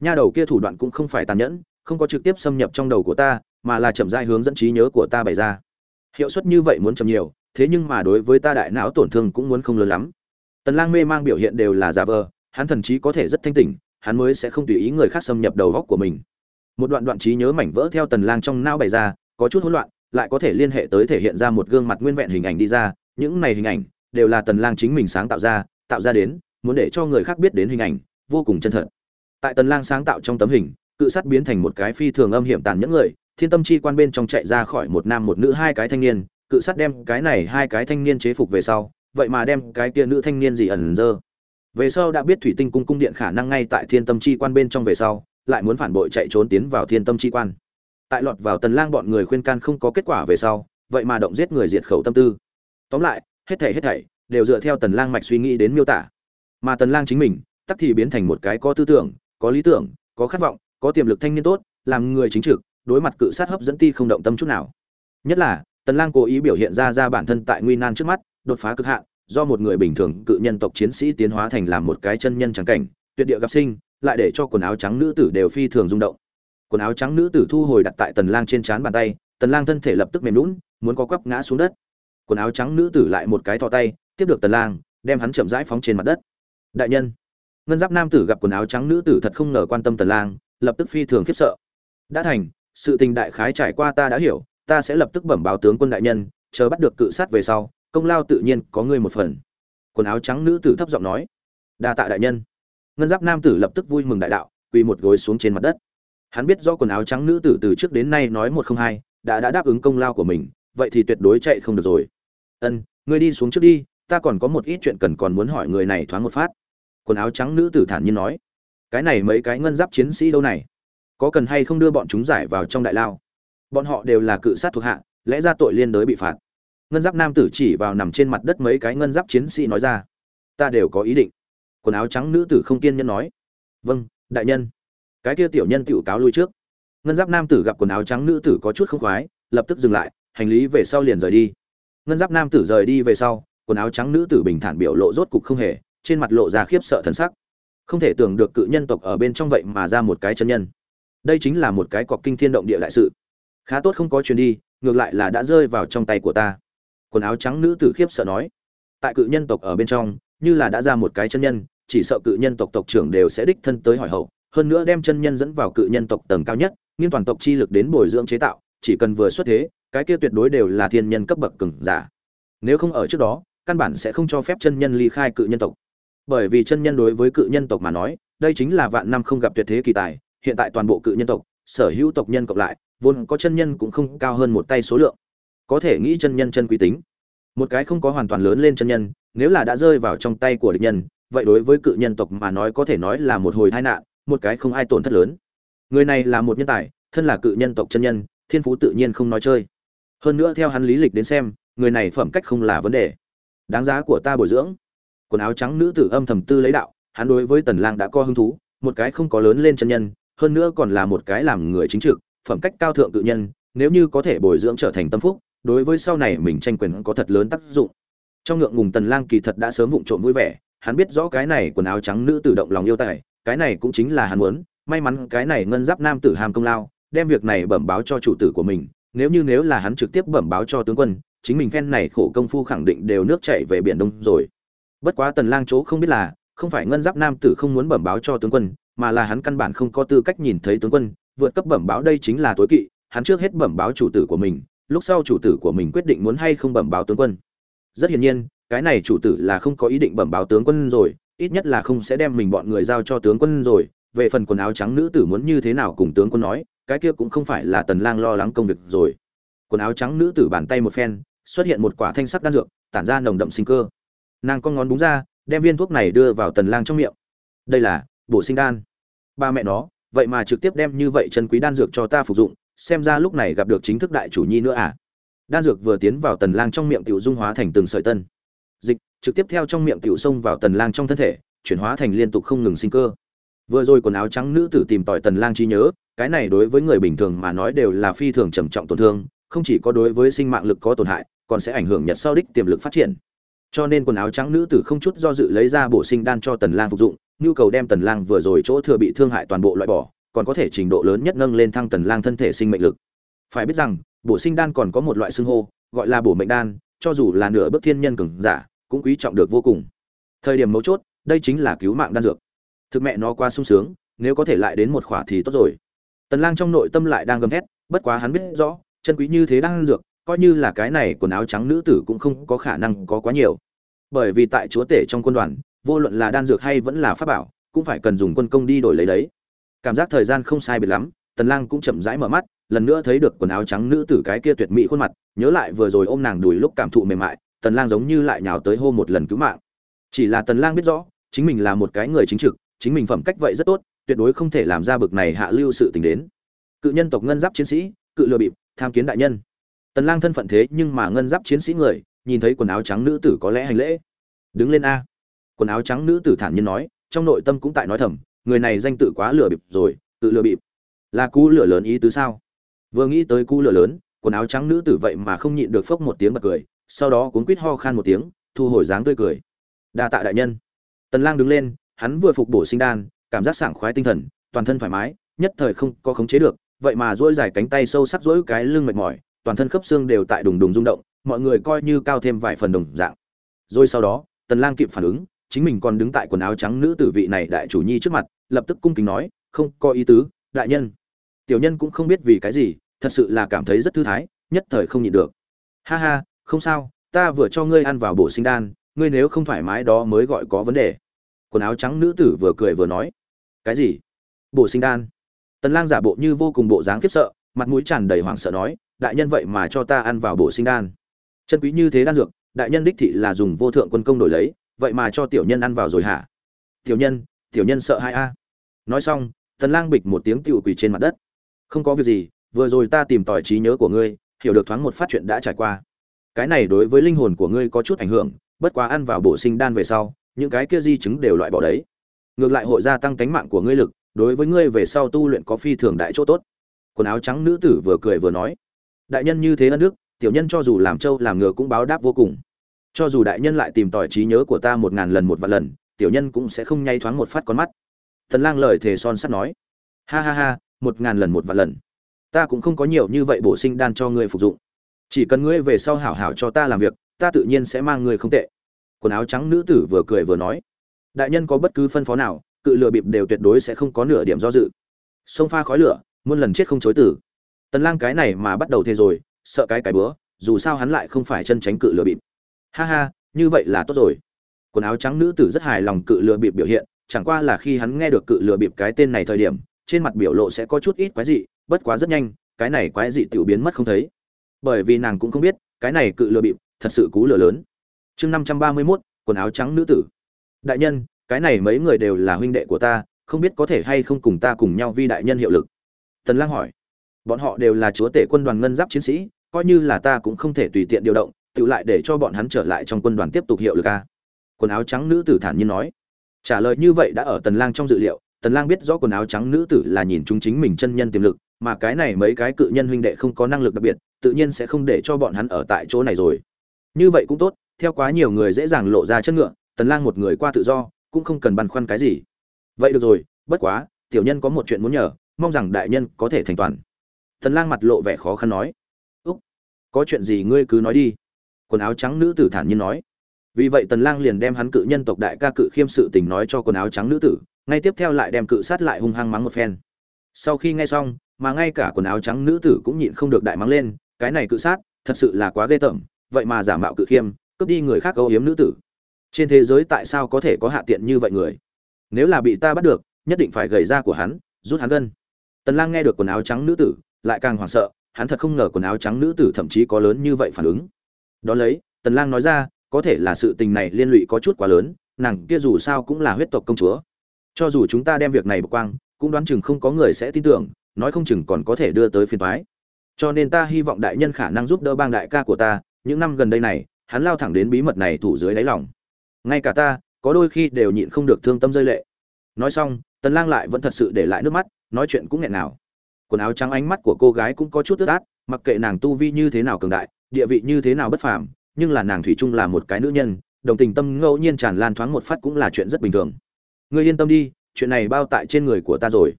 Nha đầu kia thủ đoạn cũng không phải tàn nhẫn, không có trực tiếp xâm nhập trong đầu của ta, mà là chậm rãi hướng dẫn trí nhớ của ta bày ra hiệu suất như vậy muốn chậm nhiều, thế nhưng mà đối với ta đại não tổn thương cũng muốn không lớn lắm. Tần lang mê mang biểu hiện đều là giả vờ, hắn thần trí có thể rất thanh tỉnh, hắn mới sẽ không tùy ý người khác xâm nhập đầu óc của mình. Một đoạn đoạn trí nhớ mảnh vỡ theo tần lang trong não bày ra, có chút hỗn loạn, lại có thể liên hệ tới thể hiện ra một gương mặt nguyên vẹn hình ảnh đi ra, những này hình ảnh đều là tần lang chính mình sáng tạo ra tạo ra đến, muốn để cho người khác biết đến hình ảnh, vô cùng chân thật. Tại tần lang sáng tạo trong tấm hình, cự sát biến thành một cái phi thường âm hiểm tàn nhẫn người thiên tâm chi quan bên trong chạy ra khỏi một nam một nữ hai cái thanh niên, cự sát đem cái này hai cái thanh niên chế phục về sau, vậy mà đem cái kia nữ thanh niên gì ẩn dơ. Về sau đã biết thủy tinh cung cung điện khả năng ngay tại thiên tâm chi quan bên trong về sau, lại muốn phản bội chạy trốn tiến vào thiên tâm chi quan. Tại lọt vào tần lang bọn người khuyên can không có kết quả về sau, vậy mà động giết người diệt khẩu tâm tư. Tóm lại, hết thảy hết thảy đều dựa theo tần lang mạch suy nghĩ đến miêu tả. Mà tần lang chính mình, tắc thì biến thành một cái có tư tưởng, có lý tưởng, có khát vọng, có tiềm lực thanh niên tốt, làm người chính trực đối mặt cự sát hấp dẫn ti không động tâm chút nào. Nhất là, tần lang cố ý biểu hiện ra ra bản thân tại nguy nan trước mắt, đột phá cực hạn, do một người bình thường cự nhân tộc chiến sĩ tiến hóa thành làm một cái chân nhân trắng cảnh, tuyệt địa gặp sinh, lại để cho quần áo trắng nữ tử đều phi thường rung động. Quần áo trắng nữ tử thu hồi đặt tại tần lang trên trán bàn tay, tần lang thân thể lập tức mềm lún muốn có quắp ngã xuống đất. Quần áo trắng nữ tử lại một cái thò tay, tiếp được tần lang, đem hắn chậm rãi phóng trên mặt đất. Đại nhân, ngân giáp nam tử gặp quần áo trắng nữ tử thật không ngờ quan tâm tần lang, lập tức phi thường khiếp sợ. Đã thành sự tình đại khái trải qua ta đã hiểu, ta sẽ lập tức bẩm báo tướng quân đại nhân, chờ bắt được cự sát về sau, công lao tự nhiên có ngươi một phần. Quần áo trắng nữ tử thấp giọng nói. Đa tạ đại nhân. Ngân giáp nam tử lập tức vui mừng đại đạo, quỳ một gối xuống trên mặt đất. Hắn biết do quần áo trắng nữ tử từ trước đến nay nói một không hai, đã đã đáp ứng công lao của mình, vậy thì tuyệt đối chạy không được rồi. Ân, ngươi đi xuống trước đi, ta còn có một ít chuyện cần còn muốn hỏi người này thoáng một phát. Quần áo trắng nữ tử thản nhiên nói. Cái này mấy cái ngân giáp chiến sĩ đâu này? Có cần hay không đưa bọn chúng giải vào trong đại lao? Bọn họ đều là cự sát thuộc hạ, lẽ ra tội liên đới bị phạt. Ngân giáp nam tử chỉ vào nằm trên mặt đất mấy cái ngân giáp chiến sĩ nói ra, ta đều có ý định. Quần áo trắng nữ tử không kiên nhẫn nói vâng đại nhân. Cái kia tiểu nhân tiểu cáo lui trước. Ngân giáp nam tử gặp quần áo trắng nữ tử có chút không khoái, lập tức dừng lại, hành lý về sau liền rời đi. Ngân giáp nam tử rời đi về sau, quần áo trắng nữ tử bình thản biểu lộ rốt cục không hề, trên mặt lộ ra khiếp sợ thần sắc. Không thể tưởng được cự nhân tộc ở bên trong vậy mà ra một cái chân nhân đây chính là một cái cọc kinh thiên động địa đại sự. Khá tốt không có chuyến đi, ngược lại là đã rơi vào trong tay của ta. Quần áo trắng nữ tử khiếp sợ nói. Tại cự nhân tộc ở bên trong, như là đã ra một cái chân nhân, chỉ sợ cự nhân tộc tộc trưởng đều sẽ đích thân tới hỏi hậu, hơn nữa đem chân nhân dẫn vào cự nhân tộc tầng cao nhất, nghiên toàn tộc chi lực đến bồi dưỡng chế tạo, chỉ cần vừa xuất thế, cái kia tuyệt đối đều là thiên nhân cấp bậc cường giả. Nếu không ở trước đó, căn bản sẽ không cho phép chân nhân ly khai cự nhân tộc. Bởi vì chân nhân đối với cự nhân tộc mà nói, đây chính là vạn năm không gặp tuyệt thế kỳ tài hiện tại toàn bộ cự nhân tộc, sở hữu tộc nhân cộng lại, vốn có chân nhân cũng không cao hơn một tay số lượng. Có thể nghĩ chân nhân chân quý tính. Một cái không có hoàn toàn lớn lên chân nhân, nếu là đã rơi vào trong tay của địch nhân, vậy đối với cự nhân tộc mà nói có thể nói là một hồi tai nạn, một cái không ai tổn thất lớn. Người này là một nhân tài, thân là cự nhân tộc chân nhân, thiên phú tự nhiên không nói chơi. Hơn nữa theo hắn lý lịch đến xem, người này phẩm cách không là vấn đề. Đáng giá của ta bồi dưỡng. Quần áo trắng nữ tử âm thầm tư lấy đạo, hắn đối với tần lang đã có hứng thú, một cái không có lớn lên chân nhân hơn nữa còn là một cái làm người chính trực, phẩm cách cao thượng tự nhân, nếu như có thể bồi dưỡng trở thành tâm phúc, đối với sau này mình tranh quyền có thật lớn tác dụng. Trong ngượng ngùng tần lang kỳ thật đã sớm vụng trộm vui vẻ, hắn biết rõ cái này quần áo trắng nữ tự động lòng yêu tài, cái này cũng chính là hắn muốn, may mắn cái này ngân giáp nam tử hàm công lao, đem việc này bẩm báo cho chủ tử của mình, nếu như nếu là hắn trực tiếp bẩm báo cho tướng quân, chính mình phen này khổ công phu khẳng định đều nước chảy về biển đông rồi. Bất quá tần lang chỗ không biết là, không phải ngân giáp nam tử không muốn bẩm báo cho tướng quân mà là hắn căn bản không có tư cách nhìn thấy tướng quân, vượt cấp bẩm báo đây chính là tối kỵ, hắn trước hết bẩm báo chủ tử của mình, lúc sau chủ tử của mình quyết định muốn hay không bẩm báo tướng quân. Rất hiển nhiên, cái này chủ tử là không có ý định bẩm báo tướng quân rồi, ít nhất là không sẽ đem mình bọn người giao cho tướng quân rồi. Về phần quần áo trắng nữ tử muốn như thế nào cùng tướng quân nói, cái kia cũng không phải là tần lang lo lắng công việc rồi. Quần áo trắng nữ tử bàn tay một phen, xuất hiện một quả thanh sắc đan dược, tản ra nồng đậm sinh cơ. Nàng con ngón búng ra, đem viên thuốc này đưa vào tần lang trong miệng. Đây là bổ sinh đan. Ba mẹ nó, vậy mà trực tiếp đem như vậy chân quý đan dược cho ta phục dụng, xem ra lúc này gặp được chính thức đại chủ nhi nữa à? Đan dược vừa tiến vào tần lang trong miệng tiểu dung hóa thành từng sợi tân. Dịch, trực tiếp theo trong miệng tiểu xông vào tần lang trong thân thể, chuyển hóa thành liên tục không ngừng sinh cơ. Vừa rồi quần áo trắng nữ tử tìm tòi tần lang chi nhớ, cái này đối với người bình thường mà nói đều là phi thường trầm trọng tổn thương, không chỉ có đối với sinh mạng lực có tổn hại, còn sẽ ảnh hưởng nhật sau đích tiềm lực phát triển. Cho nên quần áo trắng nữ tử không chút do dự lấy ra bổ sinh đan cho tần lang phục dụng nhu cầu đem tần lang vừa rồi chỗ thừa bị thương hại toàn bộ loại bỏ, còn có thể trình độ lớn nhất nâng lên thăng tần lang thân thể sinh mệnh lực. Phải biết rằng, bổ sinh đan còn có một loại xưng hô, gọi là bổ mệnh đan, cho dù là nửa bước thiên nhân cường giả, cũng quý trọng được vô cùng. Thời điểm mấu chốt, đây chính là cứu mạng đan dược. Thực mẹ nó qua sung sướng, nếu có thể lại đến một khỏa thì tốt rồi. Tần lang trong nội tâm lại đang gầm thét, bất quá hắn biết rõ, chân quý như thế đan dược, coi như là cái này quần áo trắng nữ tử cũng không có khả năng có quá nhiều. Bởi vì tại chúa tể trong quân đoàn vô luận là đan dược hay vẫn là pháp bảo, cũng phải cần dùng quân công đi đổi lấy đấy. Cảm giác thời gian không sai biệt lắm, tần lang cũng chậm rãi mở mắt, lần nữa thấy được quần áo trắng nữ tử cái kia tuyệt mỹ khuôn mặt, nhớ lại vừa rồi ôm nàng đùi lúc cảm thụ mềm mại, tần lang giống như lại nhào tới hô một lần cứu mạng. Chỉ là tần lang biết rõ, chính mình là một cái người chính trực, chính mình phẩm cách vậy rất tốt, tuyệt đối không thể làm ra bực này hạ lưu sự tình đến. Cự nhân tộc ngân giáp chiến sĩ, cự lừa bịp, tham kiến đại nhân. Tần lang thân phận thế nhưng mà ngân giáp chiến sĩ người, nhìn thấy quần áo trắng nữ tử có lẽ hành lễ. Đứng lên a quần áo trắng nữ tử thản nhiên nói, trong nội tâm cũng tại nói thầm, người này danh tự quá lừa bịp rồi, tự lừa bịp. Là cú lửa lớn ý tứ sao? Vừa nghĩ tới cú lửa lớn, quần áo trắng nữ tử vậy mà không nhịn được phốc một tiếng bật cười, sau đó cuốn quýt ho khan một tiếng, thu hồi dáng tươi cười. Đa tạ đại nhân. Tần lang đứng lên, hắn vừa phục bổ sinh đan, cảm giác sảng khoái tinh thần, toàn thân thoải mái, nhất thời không có khống chế được, vậy mà duỗi dài cánh tay sâu sắc duỗi cái lưng mệt mỏi, toàn thân khớp xương đều tại đùng đùng rung động, mọi người coi như cao thêm vài phần đồng dạng. Rồi sau đó, tần lang kịp phản ứng chính mình còn đứng tại quần áo trắng nữ tử vị này đại chủ nhi trước mặt, lập tức cung kính nói, không, có ý tứ, đại nhân. Tiểu nhân cũng không biết vì cái gì, thật sự là cảm thấy rất thư thái, nhất thời không nhịn được. Ha ha, không sao, ta vừa cho ngươi ăn vào bổ sinh đan, ngươi nếu không thoải mái đó mới gọi có vấn đề. Quần áo trắng nữ tử vừa cười vừa nói, cái gì? Bổ sinh đan? Tần lang giả bộ như vô cùng bộ dáng khiếp sợ, mặt mũi tràn đầy hoảng sợ nói, đại nhân vậy mà cho ta ăn vào bổ sinh đan. Chân quý như thế đan dược, đại nhân đích thị là dùng vô thượng quân công đổi lấy vậy mà cho tiểu nhân ăn vào rồi hả? Tiểu nhân tiểu nhân sợ hai a. Nói xong, tần lang bịch một tiếng tiểu quỳ trên mặt đất. Không có việc gì, vừa rồi ta tìm tòi trí nhớ của ngươi, hiểu được thoáng một phát chuyện đã trải qua. Cái này đối với linh hồn của ngươi có chút ảnh hưởng, bất quá ăn vào bổ sinh đan về sau, những cái kia di chứng đều loại bỏ đấy. Ngược lại hội gia tăng cánh mạng của ngươi lực, đối với ngươi về sau tu luyện có phi thường đại chỗ tốt. Quần áo trắng nữ tử vừa cười vừa nói. Đại nhân như thế ân đức, tiểu nhân cho dù làm trâu làm ngựa cũng báo đáp vô cùng cho dù đại nhân lại tìm tòi trí nhớ của ta một ngàn lần một vạn lần, tiểu nhân cũng sẽ không nhay thoáng một phát con mắt. Thần lang lời thề son sắt nói. Ha ha ha, một ngàn lần một vạn lần. Ta cũng không có nhiều như vậy bổ sinh đan cho ngươi phục dụng. Chỉ cần ngươi về sau hảo hảo cho ta làm việc, ta tự nhiên sẽ mang ngươi không tệ. Quần áo trắng nữ tử vừa cười vừa nói. Đại nhân có bất cứ phân phó nào, cự lừa bịp đều tuyệt đối sẽ không có nửa điểm do dự. Sông pha khói lửa, muôn lần chết không chối tử. Tần lang cái này mà bắt đầu thế rồi, sợ cái cái bữa, dù sao hắn lại không phải chân tránh cự lừa bịp ha ha, như vậy là tốt rồi. Quần áo trắng nữ tử rất hài lòng cự lừa bịp biểu hiện, chẳng qua là khi hắn nghe được cự lừa bịp cái tên này thời điểm, trên mặt biểu lộ sẽ có chút ít quái dị, bất quá rất nhanh, cái này quái dị tiểu biến mất không thấy. Bởi vì nàng cũng không biết, cái này cự lừa bịp thật sự cú lừa lớn. Chương năm trăm ba mươi mốt, quần áo trắng nữ tử. Đại nhân, cái này mấy người đều là huynh đệ của ta, không biết có thể hay không cùng ta cùng nhau vi đại nhân hiệu lực. Tần lang hỏi. Bọn họ đều là chúa tể quân đoàn ngân giáp chiến sĩ, coi như là ta cũng không thể tùy tiện điều động tự lại để cho bọn hắn trở lại trong quân đoàn tiếp tục hiệu lực a. Quần áo trắng nữ tử thản nhiên nói. Trả lời như vậy đã ở tần lang trong dự liệu, tần lang biết rõ quần áo trắng nữ tử là nhìn chúng chính mình chân nhân tiềm lực, mà cái này mấy cái cự nhân huynh đệ không có năng lực đặc biệt, tự nhiên sẽ không để cho bọn hắn ở tại chỗ này rồi. Như vậy cũng tốt, theo quá nhiều người dễ dàng lộ ra chất ngựa, tần lang một người qua tự do, cũng không cần băn khoăn cái gì. Vậy được rồi, bất quá, tiểu nhân có một chuyện muốn nhờ, mong rằng đại nhân có thể thành toàn. Tần lang mặt lộ vẻ khó khăn nói. Úc, có chuyện gì ngươi cứ nói đi quần áo trắng nữ tử thản nhiên nói. Vì vậy tần lang liền đem hắn cự nhân tộc đại ca cự khiêm sự tình nói cho quần áo trắng nữ tử, ngay tiếp theo lại đem cự sát lại hung hăng mắng một phen. Sau khi nghe xong, mà ngay cả quần áo trắng nữ tử cũng nhịn không được đại mắng lên, cái này cự sát, thật sự là quá ghê tởm, vậy mà giả mạo cự khiêm, cướp đi người khác âu hiếm nữ tử. Trên thế giới tại sao có thể có hạ tiện như vậy người? Nếu là bị ta bắt được, nhất định phải gầy ra của hắn, rút hắn gân. Tần lang nghe được quần áo trắng nữ tử, lại càng hoảng sợ, hắn thật không ngờ quần áo trắng nữ tử thậm chí có lớn như vậy phản ứng đó lấy, tần lang nói ra, có thể là sự tình này liên lụy có chút quá lớn, nàng kia dù sao cũng là huyết tộc công chúa. Cho dù chúng ta đem việc này bộc quang, cũng đoán chừng không có người sẽ tin tưởng, nói không chừng còn có thể đưa tới phiền toái. Cho nên ta hy vọng đại nhân khả năng giúp đỡ bang đại ca của ta, những năm gần đây này, hắn lao thẳng đến bí mật này thủ dưới đáy lòng. Ngay cả ta, có đôi khi đều nhịn không được thương tâm rơi lệ. Nói xong, tần lang lại vẫn thật sự để lại nước mắt, nói chuyện cũng nghẹn nào quần áo trắng ánh mắt của cô gái cũng có chút ướt át, mặc kệ nàng tu vi như thế nào cường đại địa vị như thế nào bất phàm, nhưng là nàng thủy chung là một cái nữ nhân, đồng tình tâm ngẫu nhiên tràn lan thoáng một phát cũng là chuyện rất bình thường. Ngươi yên tâm đi, chuyện này bao tại trên người của ta rồi.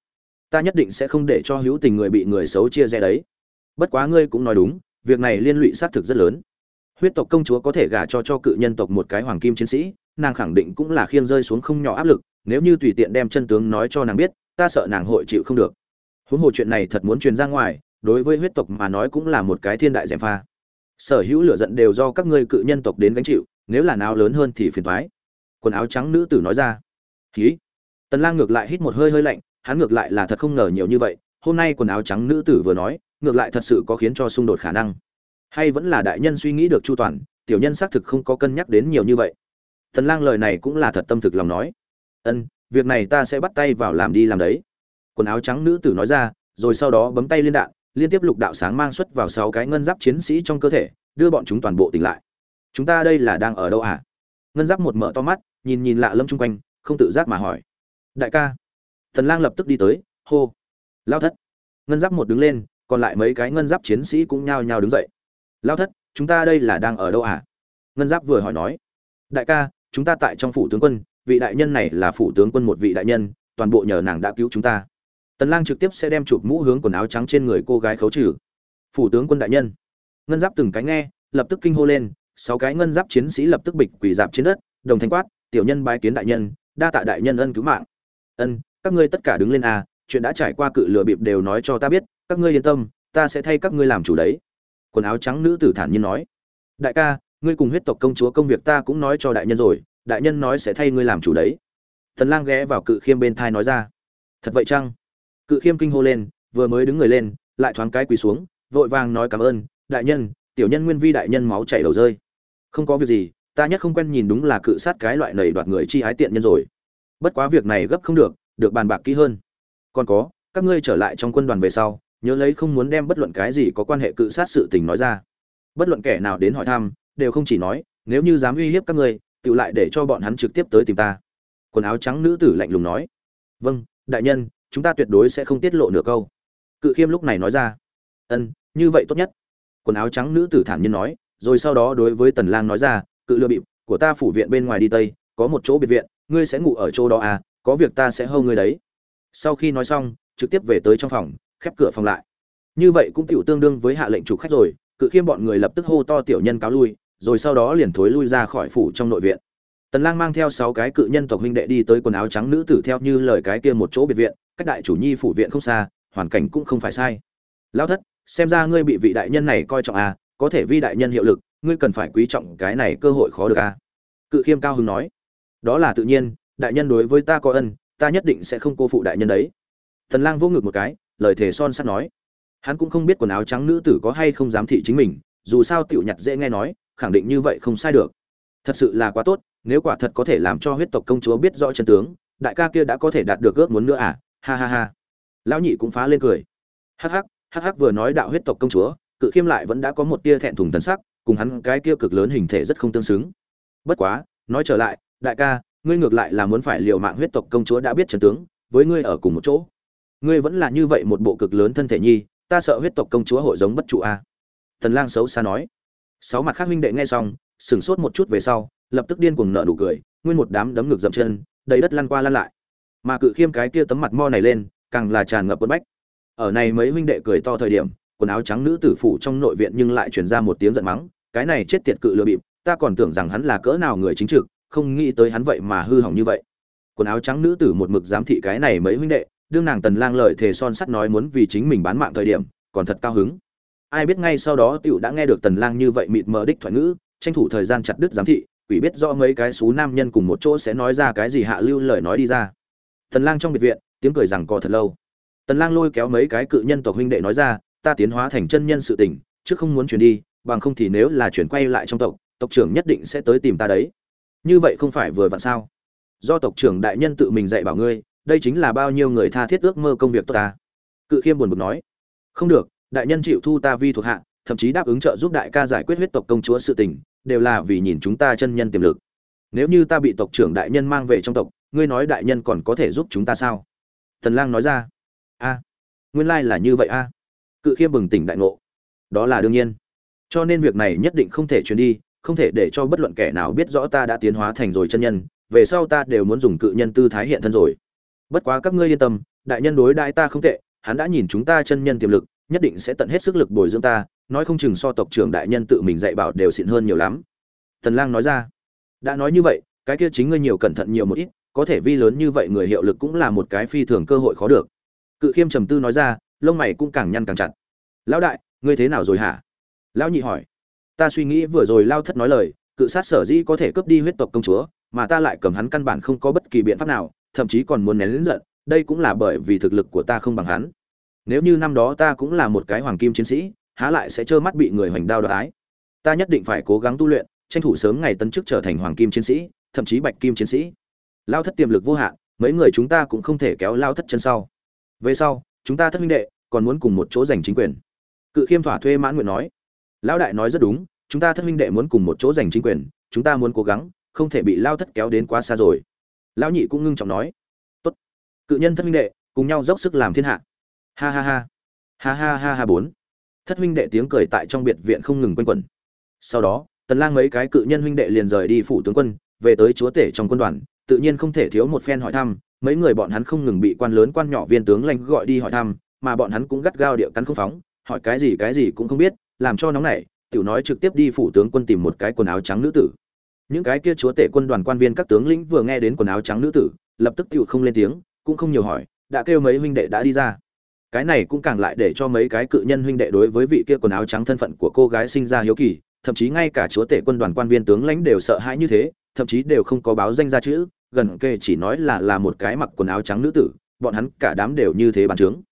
Ta nhất định sẽ không để cho hữu tình người bị người xấu chia rẽ đấy. Bất quá ngươi cũng nói đúng, việc này liên lụy sát thực rất lớn. Huyết tộc công chúa có thể gả cho cho cự nhân tộc một cái hoàng kim chiến sĩ, nàng khẳng định cũng là khiêng rơi xuống không nhỏ áp lực, nếu như tùy tiện đem chân tướng nói cho nàng biết, ta sợ nàng hội chịu không được. Huống hồ chuyện này thật muốn truyền ra ngoài, đối với huyết tộc mà nói cũng là một cái thiên đại giẻ pha sở hữu lửa giận đều do các ngươi cự nhân tộc đến gánh chịu, nếu là nào lớn hơn thì phiền thoái quần áo trắng nữ tử nói ra. Khí tần lang ngược lại hít một hơi hơi lạnh, hắn ngược lại là thật không ngờ nhiều như vậy, hôm nay quần áo trắng nữ tử vừa nói, ngược lại thật sự có khiến cho xung đột khả năng. Hay vẫn là đại nhân suy nghĩ được chu toàn, tiểu nhân xác thực không có cân nhắc đến nhiều như vậy. Tần lang lời này cũng là thật tâm thực lòng nói. Ân, việc này ta sẽ bắt tay vào làm đi làm đấy. Quần áo trắng nữ tử nói ra, rồi sau đó bấm tay liên đạn liên tiếp lục đạo sáng mang xuất vào sáu cái ngân giáp chiến sĩ trong cơ thể, đưa bọn chúng toàn bộ tỉnh lại. Chúng ta đây là đang ở đâu hả ngân giáp một mở to mắt, nhìn nhìn lạ lâm chung quanh, không tự giác mà hỏi. Đại ca. Thần lang lập tức đi tới, hô. Lao thất. Ngân giáp một đứng lên, còn lại mấy cái ngân giáp chiến sĩ cũng nhao nhao đứng dậy. Lao thất, chúng ta đây là đang ở đâu hả ngân giáp vừa hỏi nói. Đại ca, chúng ta tại trong phủ tướng quân, vị đại nhân này là phủ tướng quân một vị đại nhân, toàn bộ nhờ nàng đã cứu chúng ta tần lang trực tiếp sẽ đem chụp mũ hướng quần áo trắng trên người cô gái khấu trừ. Phủ tướng quân đại nhân. Ngân giáp từng cái nghe, lập tức kinh hô lên, sáu cái ngân giáp chiến sĩ lập tức bịch quỳ dạp trên đất, đồng thanh quát, tiểu nhân bái kiến đại nhân, đa tạ đại nhân ân cứu mạng. Ân, các ngươi tất cả đứng lên a chuyện đã trải qua cự lừa bịp đều nói cho ta biết, các ngươi yên tâm, ta sẽ thay các ngươi làm chủ đấy. Quần áo trắng nữ tử thản nhiên nói, đại ca, ngươi cùng huyết tộc công chúa công việc ta cũng nói cho đại nhân rồi, đại nhân nói sẽ thay ngươi làm chủ đấy. Tần lang ghé vào cự khiêm bên thai nói ra, thật vậy chăng? Cự khiêm kinh hô lên, vừa mới đứng người lên, lại thoáng cái quỳ xuống, vội vàng nói cảm ơn, đại nhân, tiểu nhân nguyên vi đại nhân máu chảy đầu rơi. Không có việc gì, ta nhất không quen nhìn đúng là cự sát cái loại nầy đoạt người chi ái tiện nhân rồi. Bất quá việc này gấp không được được bàn bạc kỹ hơn. Còn có, các ngươi trở lại trong quân đoàn về sau, nhớ lấy không muốn đem bất luận cái gì có quan hệ cự sát sự tình nói ra. Bất luận kẻ nào đến hỏi thăm, đều không chỉ nói, nếu như dám uy hiếp các ngươi, tự lại để cho bọn hắn trực tiếp tới tìm ta. Quần áo trắng nữ tử lạnh lùng nói. Vâng đại nhân chúng ta tuyệt đối sẽ không tiết lộ nửa câu. Cự khiêm lúc này nói ra, ân, như vậy tốt nhất. Quần áo trắng nữ tử thản nhiên nói, rồi sau đó đối với tần lang nói ra, cự lừa bịp, của ta phủ viện bên ngoài đi tây, có một chỗ biệt viện, ngươi sẽ ngủ ở chỗ đó à có việc ta sẽ hâu ngươi đấy. Sau khi nói xong, trực tiếp về tới trong phòng, khép cửa phòng lại. Như vậy cũng tiểu tương đương với hạ lệnh chủ khách rồi, cự khiêm bọn người lập tức hô to tiểu nhân cáo lui, rồi sau đó liền thối lui ra khỏi phủ trong nội viện tần lang mang theo sáu cái cự nhân tộc huynh đệ đi tới quần áo trắng nữ tử theo như lời cái kia một chỗ biệt viện, cách đại chủ nhi phủ viện không xa, hoàn cảnh cũng không phải sai. Lão thất, xem ra ngươi bị vị đại nhân này coi trọng à có thể vi đại nhân hiệu lực, ngươi cần phải quý trọng cái này cơ hội khó được à. Cự khiêm cao hứng nói. Đó là tự nhiên, đại nhân đối với ta có ân, ta nhất định sẽ không cô phụ đại nhân đấy. Tần lang vô ngực một cái, lời thề son sắt nói. Hắn cũng không biết quần áo trắng nữ tử có hay không dám thị chính mình, dù sao tiểu nhặt dễ nghe nói, khẳng định như vậy không sai được. Thật sự là quá tốt nếu quả thật có thể làm cho huyết tộc công chúa biết rõ chân tướng, đại ca kia đã có thể đạt được ước muốn nữa à? Ha ha ha. Lão nhị cũng phá lên cười. Hắc hắc hắc hắc vừa nói đạo huyết tộc công chúa, cự khiêm lại vẫn đã có một tia thẹn thùng tần sắc, cùng hắn cái kia cực lớn hình thể rất không tương xứng. Bất quá, nói trở lại, đại ca, ngươi ngược lại là muốn phải liều mạng huyết tộc công chúa đã biết chân tướng, với ngươi ở cùng một chỗ. Ngươi vẫn là như vậy một bộ cực lớn thân thể nhi, ta sợ huyết tộc công chúa hội giống bất trụ à? a tần lang xấu xa nói. Sáu mặt khác huynh đệ nghe xong, sửng sốt một chút về sau lập tức điên cuồng nở nụ cười, nguyên một đám đấm ngược dậm chân, đầy đất lăn qua lăn lại. Mà cự khiêm cái kia tấm mặt mo này lên, càng là tràn ngập quân bách. Ở này mấy huynh đệ cười to thời điểm, quần áo trắng nữ tử phủ trong nội viện nhưng lại truyền ra một tiếng giận mắng, cái này chết tiệt cự lừa bịp, ta còn tưởng rằng hắn là cỡ nào người chính trực, không nghĩ tới hắn vậy mà hư hỏng như vậy. Quần áo trắng nữ tử một mực giám thị cái này mấy huynh đệ, đương nàng tần lang lời thề son sắt nói muốn vì chính mình bán mạng thời điểm, còn thật cao hứng. Ai biết ngay sau đó tiểu đã nghe được tần lang như vậy mịt mờ đích thoại ngữ, tranh thủ thời gian chặt đứt giám thị quỷ biết rõ mấy cái xú nam nhân cùng một chỗ sẽ nói ra cái gì hạ lưu lời nói đi ra. Tần lang trong biệt viện, tiếng cười rằng co thật lâu. Tần lang lôi kéo mấy cái cự nhân tộc huynh đệ nói ra, ta tiến hóa thành chân nhân sự tình trước không muốn chuyển đi, bằng không thì nếu là chuyển quay lại trong tộc tộc trưởng nhất định sẽ tới tìm ta đấy. Như vậy không phải vừa vặn sao? Do tộc trưởng đại nhân tự mình dạy bảo ngươi, đây chính là bao nhiêu người tha thiết ước mơ công việc tốt ta. Cự khiêm buồn bực nói. Không được, đại nhân chịu thu ta vi thuộc hạ, thậm chí đáp ứng trợ giúp đại ca giải quyết huyết tộc công chúa sự tình đều là vì nhìn chúng ta chân nhân tiềm lực. Nếu như ta bị tộc trưởng đại nhân mang về trong tộc, ngươi nói đại nhân còn có thể giúp chúng ta sao? Tần lang nói ra. A, nguyên lai là như vậy a. Cự khiêm bừng tỉnh đại ngộ. Đó là đương nhiên. Cho nên việc này nhất định không thể truyền đi, không thể để cho bất luận kẻ nào biết rõ ta đã tiến hóa thành rồi chân nhân, về sau ta đều muốn dùng cự nhân tư thái hiện thân rồi. Bất quá các ngươi yên tâm, đại nhân đối đại ta không tệ, hắn đã nhìn chúng ta chân nhân tiềm lực, nhất định sẽ tận hết sức lực bồi dưỡng ta nói không chừng so tộc trưởng đại nhân tự mình dạy bảo đều xịn hơn nhiều lắm. Tần lang nói ra, đã nói như vậy, cái kia chính ngươi nhiều cẩn thận nhiều một ít, có thể vi lớn như vậy người hiệu lực cũng là một cái phi thường cơ hội khó được. Cự khiêm trầm tư nói ra, lông mày cũng càng nhăn càng chặt. Lão đại, ngươi thế nào rồi hả? Lão nhị hỏi. Ta suy nghĩ vừa rồi lao thất nói lời, cự sát sở dĩ có thể cướp đi huyết tộc công chúa, mà ta lại cầm hắn căn bản không có bất kỳ biện pháp nào, thậm chí còn muốn nén lớn giận, đây cũng là bởi vì thực lực của ta không bằng hắn. Nếu như năm đó ta cũng là một cái hoàng kim chiến sĩ há lại sẽ trơ mắt bị người hoành đao đoái ta nhất định phải cố gắng tu luyện, tranh thủ sớm ngày tấn chức trở thành hoàng kim chiến sĩ, thậm chí bạch kim chiến sĩ. Lao thất tiềm lực vô hạn, mấy người chúng ta cũng không thể kéo lao thất chân sau. Về sau, chúng ta thất minh đệ còn muốn cùng một chỗ giành chính quyền. Cự khiêm thỏa thuê mãn nguyện nói. Lão đại nói rất đúng, chúng ta thất minh đệ muốn cùng một chỗ giành chính quyền, chúng ta muốn cố gắng, không thể bị lao thất kéo đến quá xa rồi. Lão nhị cũng ngưng trọng nói. Tốt. Cự nhân thất minh đệ, cùng nhau dốc sức làm thiên hạ. Ha ha ha. Ha ha ha ha bốn thất huynh đệ tiếng cười tại trong biệt viện không ngừng quanh quẩn. Sau đó, tần lang mấy cái cự nhân huynh đệ liền rời đi phủ tướng quân, về tới chúa tể trong quân đoàn, tự nhiên không thể thiếu một phen hỏi thăm, mấy người bọn hắn không ngừng bị quan lớn quan nhỏ viên tướng lãnh gọi đi hỏi thăm, mà bọn hắn cũng gắt gao địa cắn không phóng, hỏi cái gì cái gì cũng không biết, làm cho nóng nảy, tiểu nói trực tiếp đi phủ tướng quân tìm một cái quần áo trắng nữ tử. Những cái kia chúa tể quân đoàn quan viên các tướng lĩnh vừa nghe đến quần áo trắng nữ tử, lập tức tiểu không lên tiếng, cũng không nhiều hỏi, đã kêu mấy huynh đệ đã đi ra cái này cũng càng lại để cho mấy cái cự nhân huynh đệ đối với vị kia quần áo trắng thân phận của cô gái sinh ra hiếu kỳ, thậm chí ngay cả chúa tể quân đoàn quan viên tướng lãnh đều sợ hãi như thế, thậm chí đều không có báo danh ra chữ, gần kề chỉ nói là là một cái mặc quần áo trắng nữ tử, bọn hắn cả đám đều như thế bàn trướng.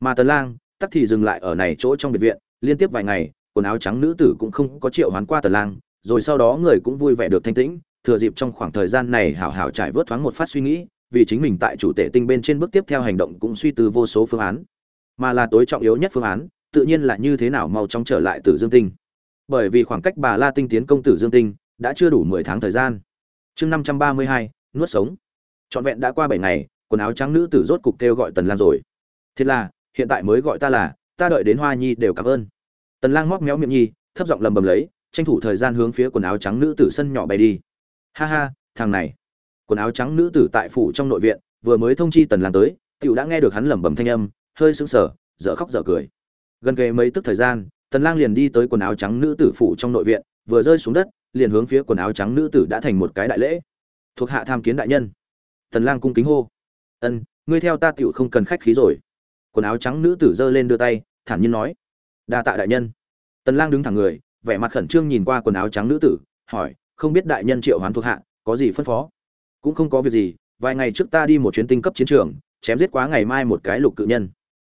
Mà tần lang, tắc thì dừng lại ở này chỗ trong biệt viện, liên tiếp vài ngày, quần áo trắng nữ tử cũng không có triệu hoán qua tần lang, rồi sau đó người cũng vui vẻ được thanh tĩnh, thừa dịp trong khoảng thời gian này hảo hảo trải vớt thoáng một phát suy nghĩ, vì chính mình tại chủ tể tinh bên trên bước tiếp theo hành động cũng suy tư vô số phương án mà là tối trọng yếu nhất phương án, tự nhiên là như thế nào mau chóng trở lại tử dương tinh. Bởi vì khoảng cách bà la tinh tiến công tử dương tinh đã chưa đủ mười tháng thời gian. Chương năm trăm ba mươi hai, nuốt sống. Trọn vẹn đã qua bảy ngày, quần áo trắng nữ tử rốt cục kêu gọi tần lang rồi. Thế là, hiện tại mới gọi ta là, ta đợi đến hoa nhi đều cảm ơn. Tần lang móc méo miệng nhi, thấp giọng lầm bầm lấy, tranh thủ thời gian hướng phía quần áo trắng nữ tử sân nhỏ bay đi. Ha ha, thằng này. Quần áo trắng nữ tử tại phủ trong nội viện, vừa mới thông chi tần lang tới, tiểu đã nghe được hắn lẩm bẩm thanh âm hơi sững sờ, dở khóc dở cười. Gần kề mấy tức thời gian, tần lang liền đi tới quần áo trắng nữ tử phủ trong nội viện, vừa rơi xuống đất, liền hướng phía quần áo trắng nữ tử đã thành một cái đại lễ. Thuộc hạ tham kiến đại nhân. Tần lang cung kính hô. Ân, ngươi theo ta tiểu không cần khách khí rồi. Quần áo trắng nữ tử giơ lên đưa tay, thản nhiên nói. Đa tạ đại nhân. Tần lang đứng thẳng người, vẻ mặt khẩn trương nhìn qua quần áo trắng nữ tử, hỏi, không biết đại nhân triệu hoán thuộc hạ, có gì phân phó? Cũng không có việc gì, vài ngày trước ta đi một chuyến tinh cấp chiến trường, chém giết quá ngày mai một cái lục cự nhân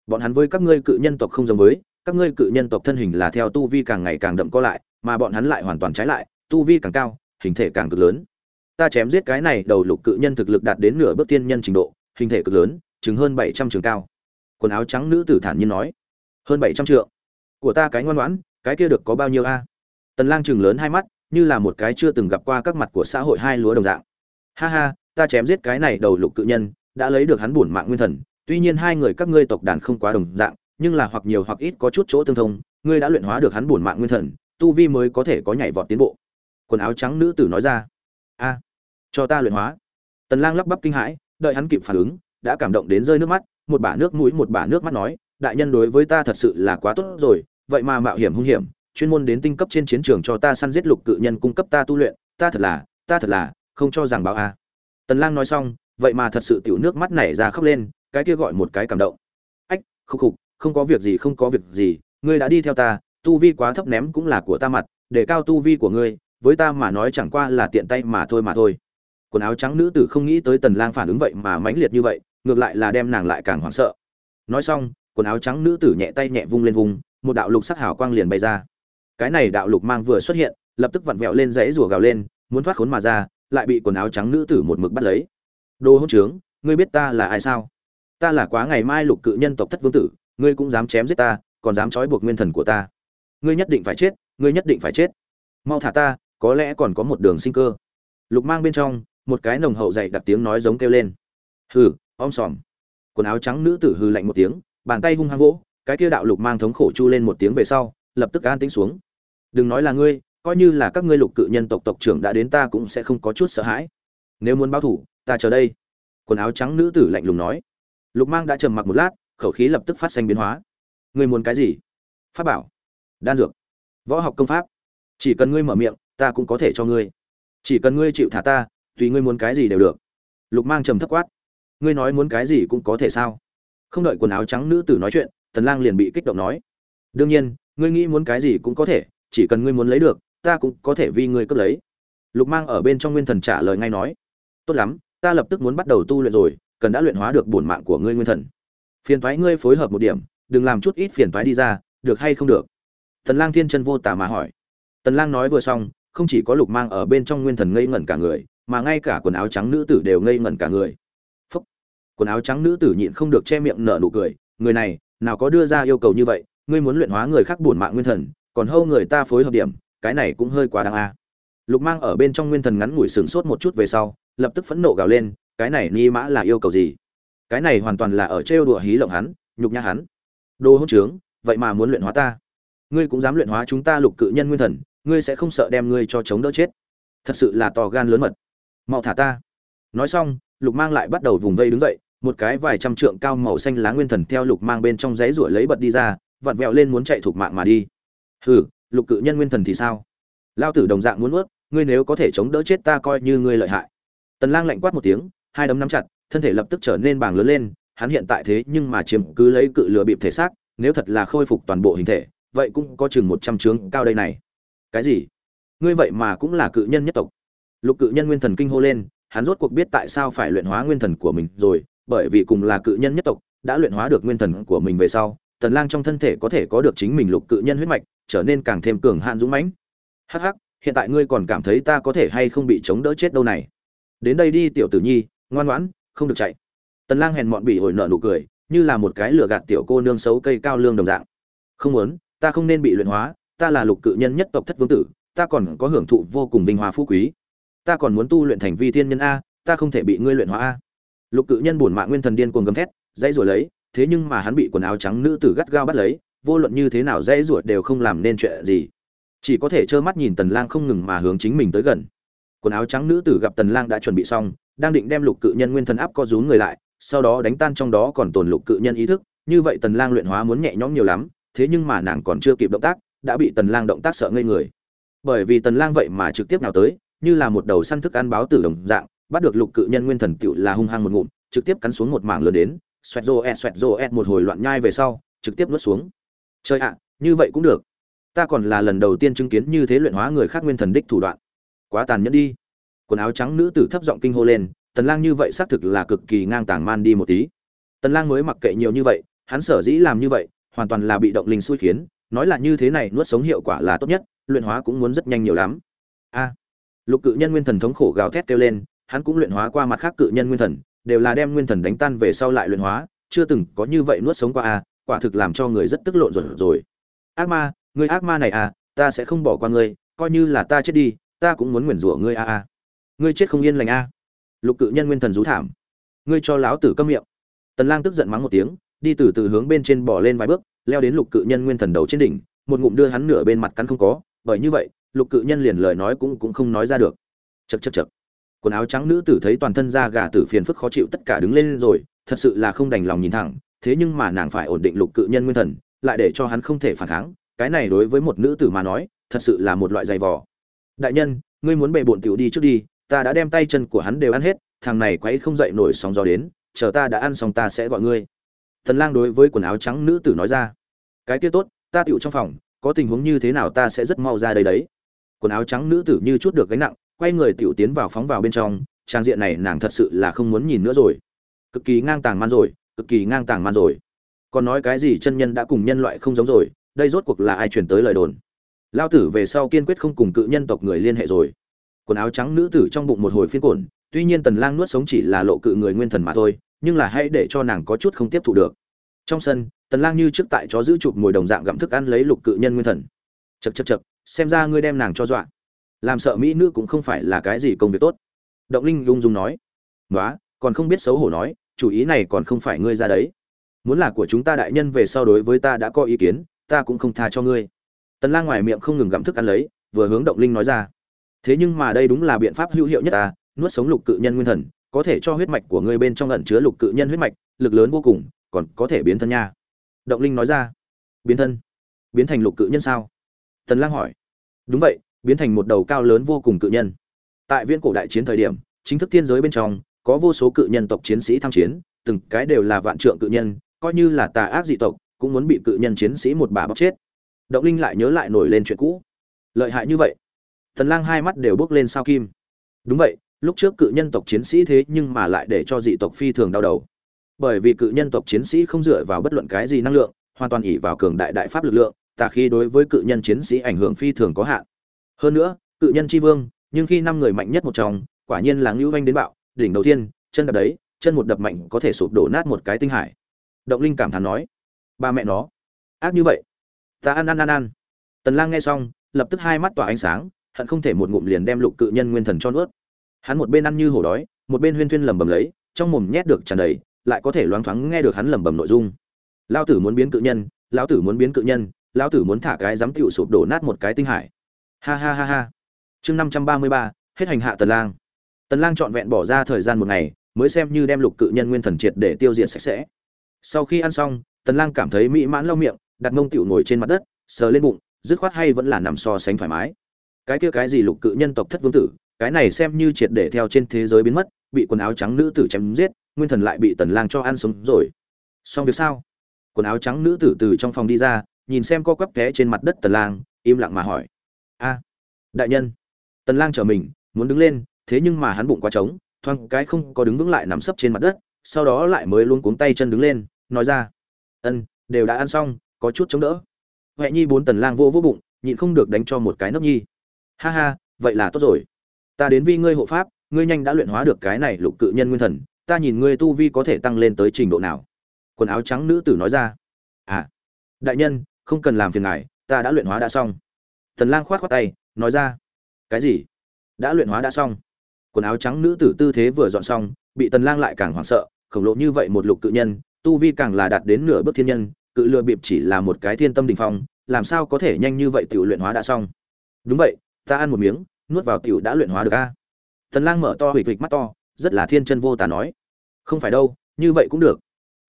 bọn hắn với các ngươi cự nhân tộc không giống với, các ngươi cự nhân tộc thân hình là theo tu vi càng ngày càng đậm co lại, mà bọn hắn lại hoàn toàn trái lại, tu vi càng cao, hình thể càng cực lớn. Ta chém giết cái này đầu lục cự nhân thực lực đạt đến nửa bước tiên nhân trình độ, hình thể cực lớn chứng hơn bảy trăm trường cao. Quần áo trắng nữ tử thản nhiên nói. Hơn bảy trăm trượng. Của ta cái ngoan ngoãn, cái kia được có bao nhiêu a? Tần lang chừng lớn hai mắt, như là một cái chưa từng gặp qua các mặt của xã hội hai lúa đồng dạng. Ha ha, ta chém giết cái này đầu lục cự nhân, đã lấy được hắn bổn mạng nguyên thần tuy nhiên hai người các ngươi tộc đàn không quá đồng dạng, nhưng là hoặc nhiều hoặc ít có chút chỗ tương thông, ngươi đã luyện hóa được hắn bổn mạng nguyên thần, tu vi mới có thể có nhảy vọt tiến bộ. Quần áo trắng nữ tử nói ra. A, cho ta luyện hóa. Tần lang lắp bắp kinh hãi, đợi hắn kịp phản ứng, đã cảm động đến rơi nước mắt, một bả nước mũi một bả nước mắt nói, đại nhân đối với ta thật sự là quá tốt rồi, vậy mà mạo hiểm hung hiểm, chuyên môn đến tinh cấp trên chiến trường cho ta săn giết lục cự nhân cung cấp ta tu luyện, ta thật là, ta thật là không cho rằng báo a. Tần lang nói xong, vậy mà thật sự tiểu nước mắt nảy ra khóc lên cái kia gọi một cái cảm động. Ách khúc khục, không có việc gì, không có việc gì, ngươi đã đi theo ta, tu vi quá thấp ném cũng là của ta mặt, để cao tu vi của ngươi, với ta mà nói chẳng qua là tiện tay mà thôi mà thôi. Quần áo trắng nữ tử không nghĩ tới tần lang phản ứng vậy mà mãnh liệt như vậy, ngược lại là đem nàng lại càng hoảng sợ. Nói xong, quần áo trắng nữ tử nhẹ tay nhẹ vung lên vùng, một đạo lục sắc hào quang liền bay ra. Cái này đạo lục mang vừa xuất hiện, lập tức vặn vẹo lên dãy rùa gào lên, muốn thoát khốn mà ra, lại bị quần áo trắng nữ tử một mực bắt lấy. Đồ hỗn trướng, ngươi biết ta là ai sao? Ta là quá ngày mai lục cự nhân tộc thất vương tử, ngươi cũng dám chém giết ta, còn dám trói buộc nguyên thần của ta. Ngươi nhất định phải chết, ngươi nhất định phải chết. Mau thả ta, có lẽ còn có một đường sinh cơ. Lục mang bên trong, một cái nồng hậu dày đặc tiếng nói giống kêu lên. Hừ, om sòm. Quần áo trắng nữ tử hừ lạnh một tiếng, bàn tay hung hăng vỗ, cái kia đạo lục mang thống khổ chu lên một tiếng về sau, lập tức an tính xuống. Đừng nói là ngươi, coi như là các ngươi lục cự nhân tộc tộc trưởng đã đến ta cũng sẽ không có chút sợ hãi. Nếu muốn báo thủ, ta chờ đây. Quần áo trắng nữ tử lạnh lùng nói lục mang đã trầm mặc một lát, khẩu khí lập tức phát sinh biến hóa. Ngươi muốn cái gì? Pháp bảo. Đan dược. Võ học công pháp. Chỉ cần ngươi mở miệng, ta cũng có thể cho ngươi. Chỉ cần ngươi chịu thả ta, tùy ngươi muốn cái gì đều được. Lục mang trầm thấp quát. Ngươi nói muốn cái gì cũng có thể sao? Không đợi quần áo trắng nữ tử nói chuyện, tần lang liền bị kích động nói. Đương nhiên, ngươi nghĩ muốn cái gì cũng có thể, chỉ cần ngươi muốn lấy được, ta cũng có thể vì ngươi cướp lấy. Lục mang ở bên trong nguyên thần trả lời ngay nói. Tốt lắm, ta lập tức muốn bắt đầu tu luyện rồi cần đã luyện hóa được bổn mạng của ngươi nguyên thần. Phiền thoái ngươi phối hợp một điểm, đừng làm chút ít phiền thoái đi ra, được hay không được? Tần lang thiên chân vô tả mà hỏi. Tần lang nói vừa xong, không chỉ có lục mang ở bên trong nguyên thần ngây ngẩn cả người, mà ngay cả quần áo trắng nữ tử đều ngây ngẩn cả người. Phúc. quần áo trắng nữ tử nhịn không được che miệng nở nụ cười. Người này, nào có đưa ra yêu cầu như vậy, ngươi muốn luyện hóa người khác bổn mạng nguyên thần, còn hâu người ta phối hợp điểm, cái này cũng hơi quá đáng a. Lục mang ở bên trong nguyên thần ngắn ngủi sửng sốt một chút về sau, lập tức phẫn nộ gào lên cái này ni mã là yêu cầu gì? Cái này hoàn toàn là ở trêu đùa hí lộng hắn, nhục nhã hắn. Đồ hỗn trướng, vậy mà muốn luyện hóa ta. Ngươi cũng dám luyện hóa chúng ta lục cự nhân nguyên thần, ngươi sẽ không sợ đem ngươi cho chống đỡ chết. Thật sự là to gan lớn mật. Mau thả ta. Nói xong, lục mang lại bắt đầu vùng vây đứng dậy, một cái vài trăm trượng cao màu xanh lá nguyên thần theo lục mang bên trong giấy ruổi lấy bật đi ra, vặn vẹo lên muốn chạy thuộc mạng mà đi. Hừ, lục cự nhân nguyên thần thì sao? Lao tử đồng dạng muốn ướt ngươi nếu có thể chống đỡ chết ta coi như ngươi lợi hại. Tần lang lạnh quát một tiếng hai đấm nắm chặt, thân thể lập tức trở nên bàng lớn lên, hắn hiện tại thế nhưng mà chiếm cứ lấy cự lửa bịp thể xác, nếu thật là khôi phục toàn bộ hình thể, vậy cũng có chừng một trăm trướng cao đây này. Cái gì? Ngươi vậy mà cũng là cự nhân nhất tộc. Lục cự nhân nguyên thần kinh hô lên, hắn rốt cuộc biết tại sao phải luyện hóa nguyên thần của mình rồi, bởi vì cùng là cự nhân nhất tộc, đã luyện hóa được nguyên thần của mình về sau, tần lang trong thân thể có thể có được chính mình lục cự nhân huyết mạch, trở nên càng thêm cường hạn dũng mãnh. Hắc hắc, hiện tại ngươi còn cảm thấy ta có thể hay không bị chống đỡ chết đâu này? Đến đây đi, tiểu tử nhi ngoan ngoãn, không được chạy. Tần lang hèn mọn bị ổi nợ nụ cười, như là một cái lửa gạt tiểu cô nương xấu cây cao lương đồng dạng. Không muốn, ta không nên bị luyện hóa, ta là lục cự nhân nhất tộc thất vương tử, ta còn có hưởng thụ vô cùng vinh hoa phú quý. Ta còn muốn tu luyện thành vi thiên nhân a, ta không thể bị ngươi luyện hóa a. Lục cự nhân buồn mạng nguyên thần điên cuồng gầm thét, dãy rồi lấy, thế nhưng mà hắn bị quần áo trắng nữ tử gắt gao bắt lấy, vô luận như thế nào dãy ruột đều không làm nên chuyện gì. Chỉ có thể trơ mắt nhìn tần lang không ngừng mà hướng chính mình tới gần. Quần áo trắng nữ tử gặp tần lang đã chuẩn bị xong đang định đem lục cự nhân nguyên thần áp co rúm người lại sau đó đánh tan trong đó còn tồn lục cự nhân ý thức như vậy tần lang luyện hóa muốn nhẹ nhõm nhiều lắm thế nhưng mà nàng còn chưa kịp động tác đã bị tần lang động tác sợ ngây người. Bởi vì tần lang vậy mà trực tiếp nào tới như là một đầu săn thức ăn báo tử đồng dạng bắt được lục cự nhân nguyên thần tiểu là hung hăng một ngụm trực tiếp cắn xuống một mảng lớn đến xoẹt rồ, et xoẹt rồ, et một hồi loạn nhai về sau trực tiếp nuốt xuống. Chơi ạ như vậy cũng được. Ta còn là lần đầu tiên chứng kiến như thế luyện hóa người khác nguyên thần đích thủ đoạn. Quá tàn nhẫn đi quần áo trắng nữ tử thấp giọng kinh hô lên, tần lang như vậy xác thực là cực kỳ ngang tàng man đi một tí. Tần lang mới mặc kệ nhiều như vậy, hắn sở dĩ làm như vậy, hoàn toàn là bị động linh xui khiến, nói là như thế này nuốt sống hiệu quả là tốt nhất, luyện hóa cũng muốn rất nhanh nhiều lắm. A. Lục cự nhân nguyên thần thống khổ gào thét kêu lên, hắn cũng luyện hóa qua mặt khác cự nhân nguyên thần, đều là đem nguyên thần đánh tan về sau lại luyện hóa, chưa từng có như vậy nuốt sống qua a, quả thực làm cho người rất tức lộn rồi rồi. Ác ma, ngươi ác ma này à ta sẽ không bỏ qua ngươi, coi như là ta chết đi, ta cũng muốn nguyền rủa ngươi a a ngươi chết không yên lành a. Lục cự nhân nguyên thần rú thảm. Ngươi cho láo tử câm miệng. Tần lang tức giận mắng một tiếng, đi từ từ hướng bên trên bò lên vài bước, leo đến lục cự nhân nguyên thần đầu trên đỉnh, một ngụm đưa hắn nửa bên mặt cắn không có, bởi như vậy, lục cự nhân liền lời nói cũng cũng không nói ra được. Chật chật chật quần áo trắng nữ tử thấy toàn thân da gà tử phiền phức khó chịu tất cả đứng lên rồi, thật sự là không đành lòng nhìn thẳng, thế nhưng mà nàng phải ổn định lục cự nhân nguyên thần, lại để cho hắn không thể phản kháng, cái này đối với một nữ tử mà nói, thật sự là một loại dày vò. Đại nhân, ngươi muốn bệ bộn tiểu đi trước đi ta đã đem tay chân của hắn đều ăn hết, thằng này quấy không dậy nổi sóng gió đến, chờ ta đã ăn xong ta sẽ gọi ngươi. Thần lang đối với quần áo trắng nữ tử nói ra. Cái kia tốt, ta tựu trong phòng, có tình huống như thế nào ta sẽ rất mau ra đây đấy. Quần áo trắng nữ tử như chút được gánh nặng, quay người tựu tiến vào phóng vào bên trong, trang diện này nàng thật sự là không muốn nhìn nữa rồi. Cực kỳ ngang tàng man rồi, cực kỳ ngang tàng man rồi. Còn nói cái gì chân nhân đã cùng nhân loại không giống rồi, đây rốt cuộc là ai truyền tới lời đồn? Lao tử về sau kiên quyết không cùng cự nhân tộc người liên hệ rồi quần áo trắng nữ tử trong bụng một hồi phiên cổn, tuy nhiên tần lang nuốt sống chỉ là lộ cự người nguyên thần mà thôi, nhưng là hãy để cho nàng có chút không tiếp thụ được. Trong sân, tần lang như trước tại chó giữ chụp ngồi đồng dạng gặm thức ăn lấy lục cự nhân nguyên thần. Chật chật chật xem ra ngươi đem nàng cho dọa. Làm sợ mỹ nữ cũng không phải là cái gì công việc tốt. Động linh lung dung nói. Nói còn không biết xấu hổ nói, chủ ý này còn không phải ngươi ra đấy. Muốn là của chúng ta đại nhân về sau đối với ta đã có ý kiến, ta cũng không tha cho ngươi. Tần lang ngoài miệng không ngừng gặm thức ăn lấy, vừa hướng động linh nói ra thế nhưng mà đây đúng là biện pháp hữu hiệu nhất ta, nuốt sống lục cự nhân nguyên thần, có thể cho huyết mạch của ngươi bên trong ẩn chứa lục cự nhân huyết mạch, lực lớn vô cùng, còn có thể biến thân nha. Động linh nói ra. Biến thân? Biến thành lục cự nhân sao? Tần lang hỏi. Đúng vậy, biến thành một đầu cao lớn vô cùng cự nhân. Tại viễn cổ đại chiến thời điểm, chính thức thiên giới bên trong, có vô số cự nhân tộc chiến sĩ tham chiến, từng cái đều là vạn trượng cự nhân, coi như là tà ác dị tộc, cũng muốn bị cự nhân chiến sĩ một bà bóc chết. Động linh lại nhớ lại nổi lên chuyện cũ. Lợi hại như vậy thần lang hai mắt đều bước lên sao kim. Đúng vậy, lúc trước cự nhân tộc chiến sĩ thế nhưng mà lại để cho dị tộc phi thường đau đầu. Bởi vì cự nhân tộc chiến sĩ không dựa vào bất luận cái gì năng lượng, hoàn toàn ỉ vào cường đại đại pháp lực lượng, tà khi đối với cự nhân chiến sĩ ảnh hưởng phi thường có hạn. Hơn nữa, cự nhân tri vương, nhưng khi năm người mạnh nhất một trong, quả nhiên là ngưu vanh đến bạo, đỉnh đầu tiên chân đập đấy, chân một đập mạnh có thể sụp đổ nát một cái tinh hải. Động linh cảm thán nói, ba mẹ nó, ác như vậy. Ta ăn ăn ăn ăn. Tần lang nghe xong, lập tức hai mắt tỏa ánh sáng hận không thể một ngụm liền đem lục cự nhân nguyên thần cho nuốt. Hắn một bên ăn như hổ đói, một bên huyên thuyên lẩm bẩm lấy, trong mồm nhét được tràn đầy, lại có thể loáng thoáng nghe được hắn lẩm bẩm nội dung. Lão tử muốn biến cự nhân, lão tử muốn biến cự nhân, lão tử muốn thả cái dám tiểu sụp đổ nát một cái tinh hải. Ha ha ha ha. Chương năm trăm ba mươi ba, hết hành hạ tần lang. Tần lang trọn vẹn bỏ ra thời gian một ngày, mới xem như đem lục cự nhân nguyên thần triệt để tiêu diệt sạch sẽ. Sau khi ăn xong, tần lang cảm thấy mỹ mãn lau miệng, đặt mông tiểu ngồi trên mặt đất, sờ lên bụng, dứt khoát hay vẫn là nằm so sánh thoải mái cái kia cái gì lục cự nhân tộc thất vương tử, cái này xem như triệt để theo trên thế giới biến mất, bị quần áo trắng nữ tử chém giết, nguyên thần lại bị tần lang cho ăn sống rồi. Xong việc sao? Quần áo trắng nữ tử từ trong phòng đi ra, nhìn xem co quắp té trên mặt đất tần lang, im lặng mà hỏi. A, đại nhân. Tần lang trở mình, muốn đứng lên, thế nhưng mà hắn bụng quá trống, thoáng cái không có đứng vững lại nằm sấp trên mặt đất, sau đó lại mới luôn cuống tay chân đứng lên, nói ra. Ân, đều đã ăn xong, có chút chống đỡ. Huệ nhi bốn tần lang vô vô bụng, nhịn không được đánh cho một cái nấc nhi ha ha, vậy là tốt rồi. Ta đến vi ngươi hộ pháp, ngươi nhanh đã luyện hóa được cái này lục cự nhân nguyên thần, ta nhìn ngươi tu vi có thể tăng lên tới trình độ nào. Quần áo trắng nữ tử nói ra. À đại nhân, không cần làm phiền ngài, ta đã luyện hóa đã xong. Tần lang khoát khoát tay, nói ra. Cái gì? Đã luyện hóa đã xong. Quần áo trắng nữ tử tư thế vừa dọn xong, bị tần lang lại càng hoảng sợ, khổng lồ như vậy một lục cự nhân, tu vi càng là đạt đến nửa bước thiên nhân, cự lừa bịp chỉ là một cái thiên tâm đỉnh phong, làm sao có thể nhanh như vậy tiểu luyện hóa đã xong? Đúng vậy ta ăn một miếng, nuốt vào tiểu đã luyện hóa được a. Tần lang mở to hịch hịch mắt to, rất là thiên chân vô tà nói. Không phải đâu, như vậy cũng được.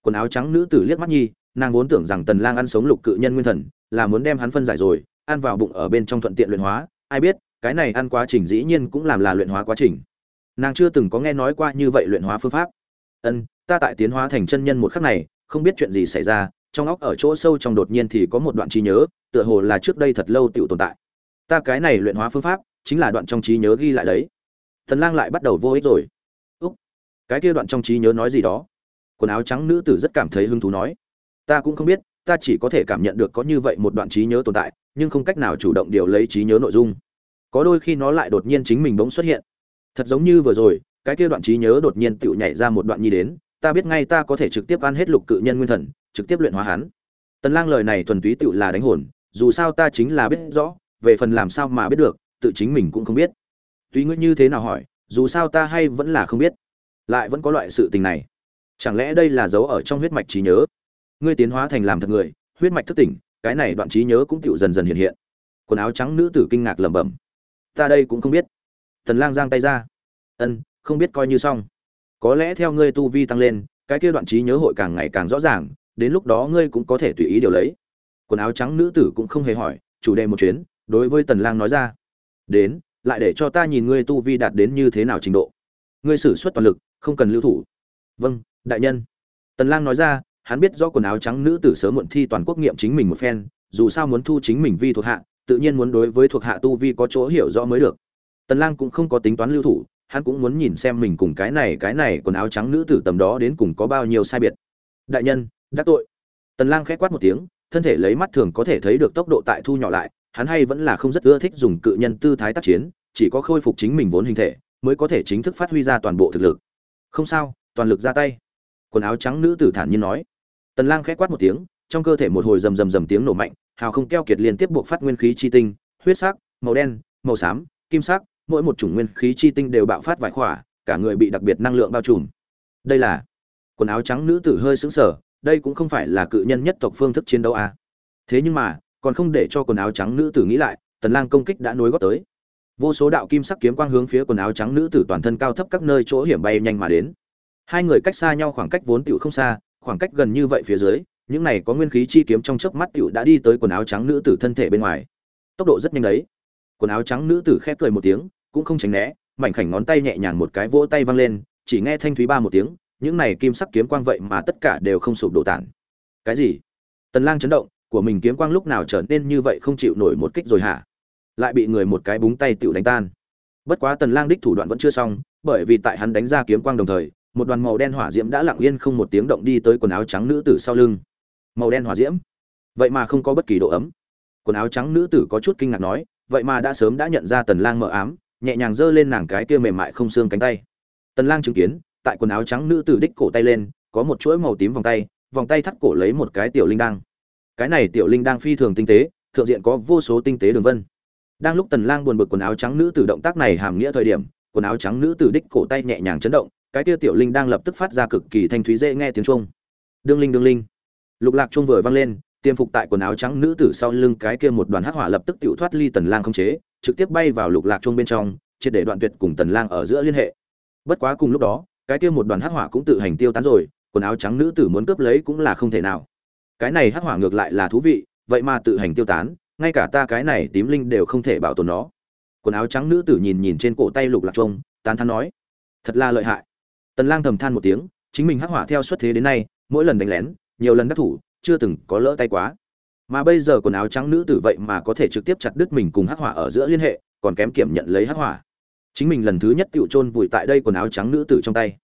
Quần áo trắng nữ tử liếc mắt nhi, nàng vốn tưởng rằng tần lang ăn sống lục cự nhân nguyên thần, là muốn đem hắn phân giải rồi, ăn vào bụng ở bên trong thuận tiện luyện hóa. Ai biết, cái này ăn quá trình dĩ nhiên cũng làm là luyện hóa quá trình. Nàng chưa từng có nghe nói qua như vậy luyện hóa phương pháp. Ân, ta tại tiến hóa thành chân nhân một khắc này, không biết chuyện gì xảy ra, trong óc ở chỗ sâu trong đột nhiên thì có một đoạn trí nhớ, tựa hồ là trước đây thật lâu tiểu tồn tại ta cái này luyện hóa phương pháp, chính là đoạn trong trí nhớ ghi lại đấy. Thần lang lại bắt đầu vô ích rồi. Úc, cái kia đoạn trong trí nhớ nói gì đó? Quần áo trắng nữ tử rất cảm thấy hứng thú nói. Ta cũng không biết, ta chỉ có thể cảm nhận được có như vậy một đoạn trí nhớ tồn tại, nhưng không cách nào chủ động điều lấy trí nhớ nội dung. Có đôi khi nó lại đột nhiên chính mình bỗng xuất hiện. Thật giống như vừa rồi, cái kia đoạn trí nhớ đột nhiên tự nhảy ra một đoạn nhi đến, ta biết ngay ta có thể trực tiếp ăn hết lục cự nhân nguyên thần, trực tiếp luyện hóa hắn. Tần lang lời này thuần túy tự là đánh hồn, dù sao ta chính là biết rõ về phần làm sao mà biết được, tự chính mình cũng không biết. Tuy ngươi như thế nào hỏi, dù sao ta hay vẫn là không biết. Lại vẫn có loại sự tình này. Chẳng lẽ đây là dấu ở trong huyết mạch trí nhớ? Ngươi tiến hóa thành làm thật người, huyết mạch thức tỉnh, cái này đoạn trí nhớ cũng tựu dần dần hiện hiện. Quần áo trắng nữ tử kinh ngạc lẩm bẩm. Ta đây cũng không biết. Tần lang giang tay ra. Ân, không biết coi như xong. Có lẽ theo ngươi tu vi tăng lên, cái kia đoạn trí nhớ hội càng ngày càng rõ ràng, đến lúc đó ngươi cũng có thể tùy ý điều lấy. Quần áo trắng nữ tử cũng không hề hỏi, chủ đề một chuyến đối với tần lang nói ra, đến, lại để cho ta nhìn ngươi tu vi đạt đến như thế nào trình độ. Ngươi sử xuất toàn lực, không cần lưu thủ. Vâng đại nhân. Tần lang nói ra, hắn biết rõ quần áo trắng nữ tử sớm muộn thi toàn quốc nghiệm chính mình một phen, dù sao muốn thu chính mình vi thuộc hạ, tự nhiên muốn đối với thuộc hạ tu vi có chỗ hiểu rõ mới được. Tần lang cũng không có tính toán lưu thủ, hắn cũng muốn nhìn xem mình cùng cái này cái này quần áo trắng nữ tử tầm đó đến cùng có bao nhiêu sai biệt. Đại nhân, đắc tội. Tần lang khẽ quát một tiếng, thân thể lấy mắt thường có thể thấy được tốc độ tại thu nhỏ lại hắn hay vẫn là không rất ưa thích dùng cự nhân tư thái tác chiến, chỉ có khôi phục chính mình vốn hình thể, mới có thể chính thức phát huy ra toàn bộ thực lực. Không sao, toàn lực ra tay. Quần áo trắng nữ tử thản nhiên nói. Tần lang khẽ quát một tiếng, trong cơ thể một hồi rầm rầm rầm tiếng nổ mạnh, hào không keo kiệt liên tiếp buộc phát nguyên khí chi tinh, huyết sắc, màu đen, màu xám, kim sắc, mỗi một chủng nguyên khí chi tinh đều bạo phát vài khỏa, cả người bị đặc biệt năng lượng bao trùm. Đây là quần áo trắng nữ tử hơi sững sờ, đây cũng không phải là cự nhân nhất tộc phương thức chiến đấu à. thế nhưng mà còn không để cho quần áo trắng nữ tử nghĩ lại, tần lang công kích đã nối gót tới. Vô số đạo kim sắc kiếm quang hướng phía quần áo trắng nữ tử toàn thân cao thấp các nơi chỗ hiểm bay nhanh mà đến. Hai người cách xa nhau khoảng cách vốn tiểu không xa, khoảng cách gần như vậy phía dưới, những này có nguyên khí chi kiếm trong chớp mắt tiểu đã đi tới quần áo trắng nữ tử thân thể bên ngoài. Tốc độ rất nhanh đấy. Quần áo trắng nữ tử khép cười một tiếng, cũng không tránh né, mảnh khảnh ngón tay nhẹ nhàng một cái vỗ tay văng lên, chỉ nghe thanh thúy ba một tiếng, những này kim sắc kiếm quang vậy mà tất cả đều không sụp đổ tản. Cái gì? Tần lang chấn động của mình kiếm quang lúc nào trở nên như vậy không chịu nổi một kích rồi hả? Lại bị người một cái búng tay tiểu đánh tan. Bất quá tần lang đích thủ đoạn vẫn chưa xong, bởi vì tại hắn đánh ra kiếm quang đồng thời, một đoàn màu đen hỏa diễm đã lặng yên không một tiếng động đi tới quần áo trắng nữ tử sau lưng. Màu đen hỏa diễm? Vậy mà không có bất kỳ độ ấm. Quần áo trắng nữ tử có chút kinh ngạc nói, vậy mà đã sớm đã nhận ra tần lang mờ ám, nhẹ nhàng giơ lên nàng cái kia mềm mại không xương cánh tay. Tần lang chứng kiến, tại quần áo trắng nữ tử đích cổ tay lên, có một chuỗi màu tím vòng tay vòng tay thắt cổ lấy một cái tiểu linh đăng cái này tiểu linh đang phi thường tinh tế, thượng diện có vô số tinh tế đường vân. Đang lúc tần lang buồn bực quần áo trắng nữ tử động tác này hàm nghĩa thời điểm, quần áo trắng nữ tử đích cổ tay nhẹ nhàng chấn động, cái kia tiểu linh đang lập tức phát ra cực kỳ thanh thúy dễ nghe tiếng chuông. Đương linh đương linh. Lục lạc chuông vừa vang lên, tiêm phục tại quần áo trắng nữ tử sau lưng cái kia một đoàn hắc hỏa lập tức tự thoát ly tần lang không chế, trực tiếp bay vào lục lạc chuông bên trong, triệt để đoạn tuyệt cùng tần lang ở giữa liên hệ. Bất quá cùng lúc đó, cái kia một đoàn hắc hỏa cũng tự hành tiêu tán rồi, quần áo trắng nữ tử muốn cướp lấy cũng là không thể nào cái này hắc hỏa ngược lại là thú vị, vậy mà tự hành tiêu tán, ngay cả ta cái này tím linh đều không thể bảo tồn nó. Quần áo trắng nữ tử nhìn nhìn trên cổ tay lục lạc trông, tán thán nói, thật là lợi hại. Tần lang thầm than một tiếng, chính mình hắc hỏa theo xuất thế đến nay, mỗi lần đánh lén, nhiều lần đắc thủ, chưa từng có lỡ tay quá. Mà bây giờ quần áo trắng nữ tử vậy mà có thể trực tiếp chặt đứt mình cùng hắc hỏa ở giữa liên hệ, còn kém kiểm nhận lấy hắc hỏa. Chính mình lần thứ nhất tựu chôn vùi tại đây quần áo trắng nữ tử trong tay.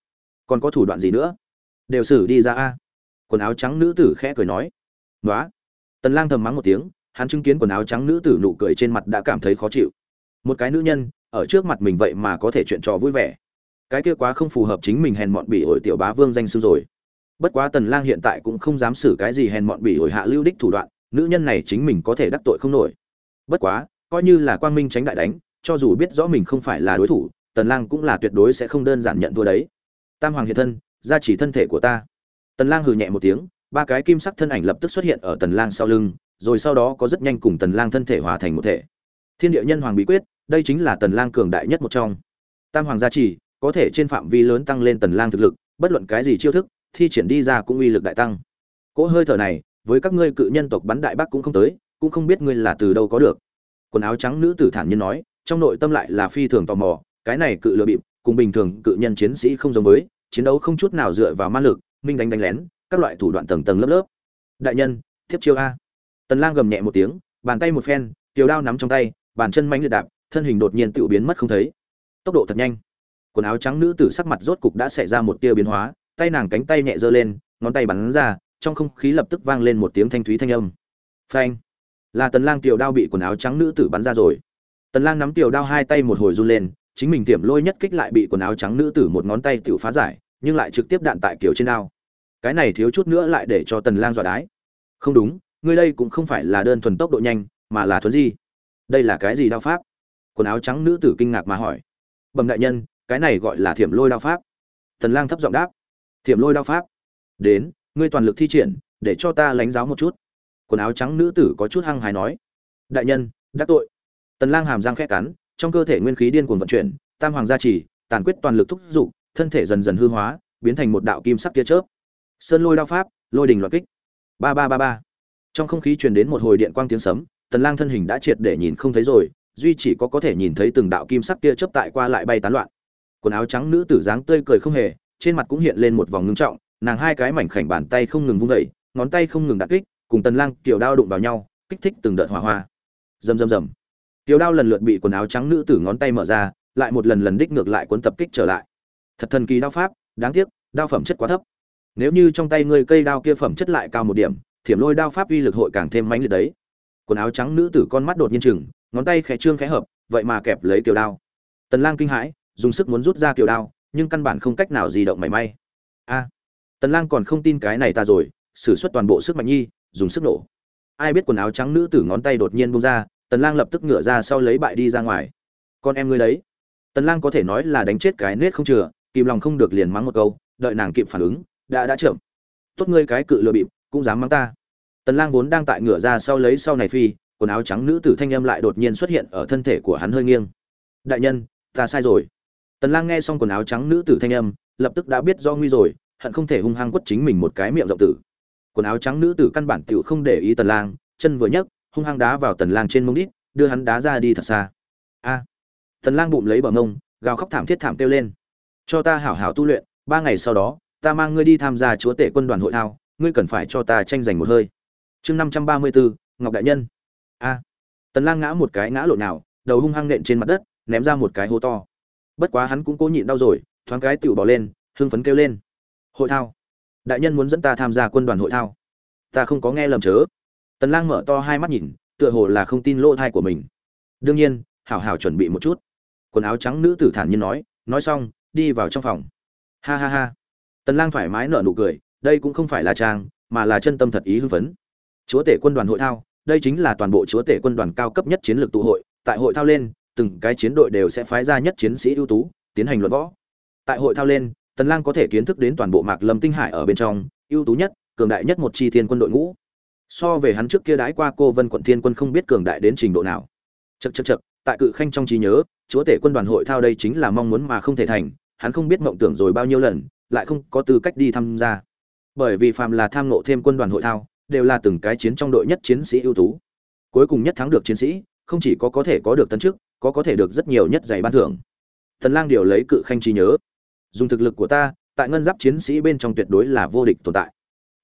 Còn có thủ đoạn gì nữa? Đều xử đi ra a quần áo trắng nữ tử khẽ cười nói. Nói tần lang thầm mắng một tiếng, hắn chứng kiến quần áo trắng nữ tử nụ cười trên mặt đã cảm thấy khó chịu. Một cái nữ nhân, ở trước mặt mình vậy mà có thể chuyện trò vui vẻ. Cái kia quá không phù hợp chính mình hèn mọn bị ổi tiểu bá vương danh sư rồi. Bất quá tần lang hiện tại cũng không dám xử cái gì hèn mọn bị ổi hạ lưu đích thủ đoạn, nữ nhân này chính mình có thể đắc tội không nổi. Bất quá, coi như là quang minh tránh đại đánh, cho dù biết rõ mình không phải là đối thủ, tần lang cũng là tuyệt đối sẽ không đơn giản nhận thua đấy. Tam hoàng hiện thân, gia chỉ thân thể của ta tần lang hừ nhẹ một tiếng, ba cái kim sắc thân ảnh lập tức xuất hiện ở tần lang sau lưng, rồi sau đó có rất nhanh cùng tần lang thân thể hòa thành một thể. Thiên địa nhân hoàng bí quyết, đây chính là tần lang cường đại nhất một trong. Tam hoàng gia chỉ có thể trên phạm vi lớn tăng lên tần lang thực lực, bất luận cái gì chiêu thức, thi triển đi ra cũng uy lực đại tăng. Cỗ hơi thở này, với các ngươi cự nhân tộc bắn đại bác cũng không tới, cũng không biết ngươi là từ đâu có được. Quần áo trắng nữ tử thản nhiên nói, trong nội tâm lại là phi thường tò mò, cái này cự lừa bịp, cùng bình thường cự nhân chiến sĩ không giống với, chiến đấu không chút nào dựa vào ma lực minh đánh đánh lén, các loại thủ đoạn tầng tầng lớp lớp. Đại nhân tiếp chiêu a. Tần lang gầm nhẹ một tiếng, bàn tay một phen, tiểu đao nắm trong tay, bàn chân mánh liệt đạp, thân hình đột nhiên tự biến mất không thấy. Tốc độ thật nhanh. Quần áo trắng nữ tử sắc mặt rốt cục đã xảy ra một tia biến hóa, tay nàng cánh tay nhẹ giơ lên, ngón tay bắn ra, trong không khí lập tức vang lên một tiếng thanh thúy thanh âm. Phanh. Là tần lang tiểu đao bị quần áo trắng nữ tử bắn ra rồi. Tần lang nắm tiểu đao hai tay một hồi run lên, chính mình tiệm lôi nhất kích lại bị quần áo trắng nữ tử một ngón tay tiểu phá giải, nhưng lại trực tiếp đạn tại kiểu trên đao cái này thiếu chút nữa lại để cho tần lang dọa đái. Không đúng, ngươi đây cũng không phải là đơn thuần tốc độ nhanh, mà là thuần gì đây là cái gì đao pháp? Quần áo trắng nữ tử kinh ngạc mà hỏi. Bẩm đại nhân, cái này gọi là thiểm lôi đao pháp. Tần lang thấp giọng đáp. Thiểm lôi đao pháp? Đến, ngươi toàn lực thi triển, để cho ta lánh giáo một chút. Quần áo trắng nữ tử có chút hăng hái nói. Đại nhân, đắc tội. Tần lang hàm răng khẽ cắn, trong cơ thể nguyên khí điên cuồng vận chuyển, tam hoàng gia trì, tàn quyết toàn lực thúc dục, thân thể dần dần hư hóa, biến thành một đạo kim sắc tia chớp sơn lôi đao pháp, lôi đình loạn kích. Ba ba ba ba. Trong không khí truyền đến một hồi điện quang tiếng sấm, tần lang thân hình đã triệt để nhìn không thấy rồi, duy chỉ có có thể nhìn thấy từng đạo kim sắc tia chớp tại qua lại bay tán loạn. Quần áo trắng nữ tử dáng tươi cười không hề, trên mặt cũng hiện lên một vòng ngưng trọng, nàng hai cái mảnh khảnh bàn tay không ngừng vung dậy, ngón tay không ngừng đặt kích, cùng tần lang kiểu đao đụng vào nhau, kích thích từng đợt hỏa hoa. Rầm rầm rầm. Tiểu đao lần lượt bị quần áo trắng nữ tử ngón tay mở ra, lại một lần lần đích ngược lại cuốn tập kích trở lại. Thật thần kỳ đao pháp, đáng tiếc, đao phẩm chất quá thấp nếu như trong tay ngươi cây đao kia phẩm chất lại cao một điểm, thiểm lôi đao pháp uy lực hội càng thêm mãnh liệt đấy. Quần áo trắng nữ tử con mắt đột nhiên chừng, ngón tay khẽ trương khẽ hợp, vậy mà kẹp lấy kiều đao. Tần lang kinh hãi, dùng sức muốn rút ra kiều đao, nhưng căn bản không cách nào di động mảy may. A! Tần lang còn không tin cái này ta rồi, sử xuất toàn bộ sức mạnh nhi, dùng sức nổ. Ai biết quần áo trắng nữ tử ngón tay đột nhiên buông ra, tần lang lập tức ngửa ra sau lấy bại đi ra ngoài. Con em ngươi đấy! Tần lang có thể nói là đánh chết cái nết không chừa, kìm lòng không được liền mắng một câu, đợi nàng kịp phản ứng đã đã chậm tốt ngươi cái cự lừa bịp, cũng dám mắng ta. Tần lang vốn đang tại ngửa ra sau lấy sau này phi, quần áo trắng nữ tử thanh âm lại đột nhiên xuất hiện ở thân thể của hắn hơi nghiêng. Đại nhân, ta sai rồi. Tần lang nghe xong quần áo trắng nữ tử thanh âm, lập tức đã biết do nguy rồi, hận không thể hung hăng quất chính mình một cái miệng rộng tử. Quần áo trắng nữ tử căn bản tiểu không để ý tần lang, chân vừa nhấc, hung hăng đá vào tần lang trên mông đít, đưa hắn đá ra đi thật xa. A. Tần lang bụng lấy bờ mông, gào khóc thảm thiết thảm kêu lên. Cho ta hảo hảo tu luyện, ba ngày sau đó ta mang ngươi đi tham gia chúa tể quân đoàn hội thao ngươi cần phải cho ta tranh giành một hơi. Chương 534, ngọc đại nhân. A. Tần lang ngã một cái ngã lộn nào đầu hung hăng nện trên mặt đất ném ra một cái hố to. Bất quá hắn cũng cố nhịn đau rồi thoáng cái tiểu bỏ lên hưng phấn kêu lên. Hội thao. Đại nhân muốn dẫn ta tham gia quân đoàn hội thao. Ta không có nghe lầm chớ. Tần lang mở to hai mắt nhìn tựa hồ là không tin lỗ thai của mình. Đương nhiên hảo hảo chuẩn bị một chút. Quần áo trắng nữ tử thản nhiên nói nói xong đi vào trong phòng. Ha ha ha tần lang thoải mái nở nụ cười, đây cũng không phải là trang, mà là chân tâm thật ý hưng phấn. Chúa tể quân đoàn hội thao, đây chính là toàn bộ chúa tể quân đoàn cao cấp nhất chiến lược tụ hội, tại hội thao lên, từng cái chiến đội đều sẽ phái ra nhất chiến sĩ ưu tú, tiến hành luận võ. Tại hội thao lên, tần lang có thể kiến thức đến toàn bộ mạc lâm tinh hải ở bên trong, ưu tú nhất, cường đại nhất một chi thiên quân đội ngũ. So về hắn trước kia đái qua cô vân quận thiên quân không biết cường đại đến trình độ nào. Chật chật chật tại cự khanh trong trí nhớ, chúa tể quân đoàn hội thao đây chính là mong muốn mà không thể thành, hắn không biết mộng tưởng rồi bao nhiêu lần lại không có tư cách đi tham gia. Bởi vì phàm là tham nộ thêm quân đoàn hội thao, đều là từng cái chiến trong đội nhất chiến sĩ ưu tú. Cuối cùng nhất thắng được chiến sĩ, không chỉ có có thể có được tấn chức, có có thể được rất nhiều nhất giày ban thưởng. Tần lang điều lấy cự khanh trí nhớ. Dùng thực lực của ta, tại ngân giáp chiến sĩ bên trong tuyệt đối là vô địch tồn tại.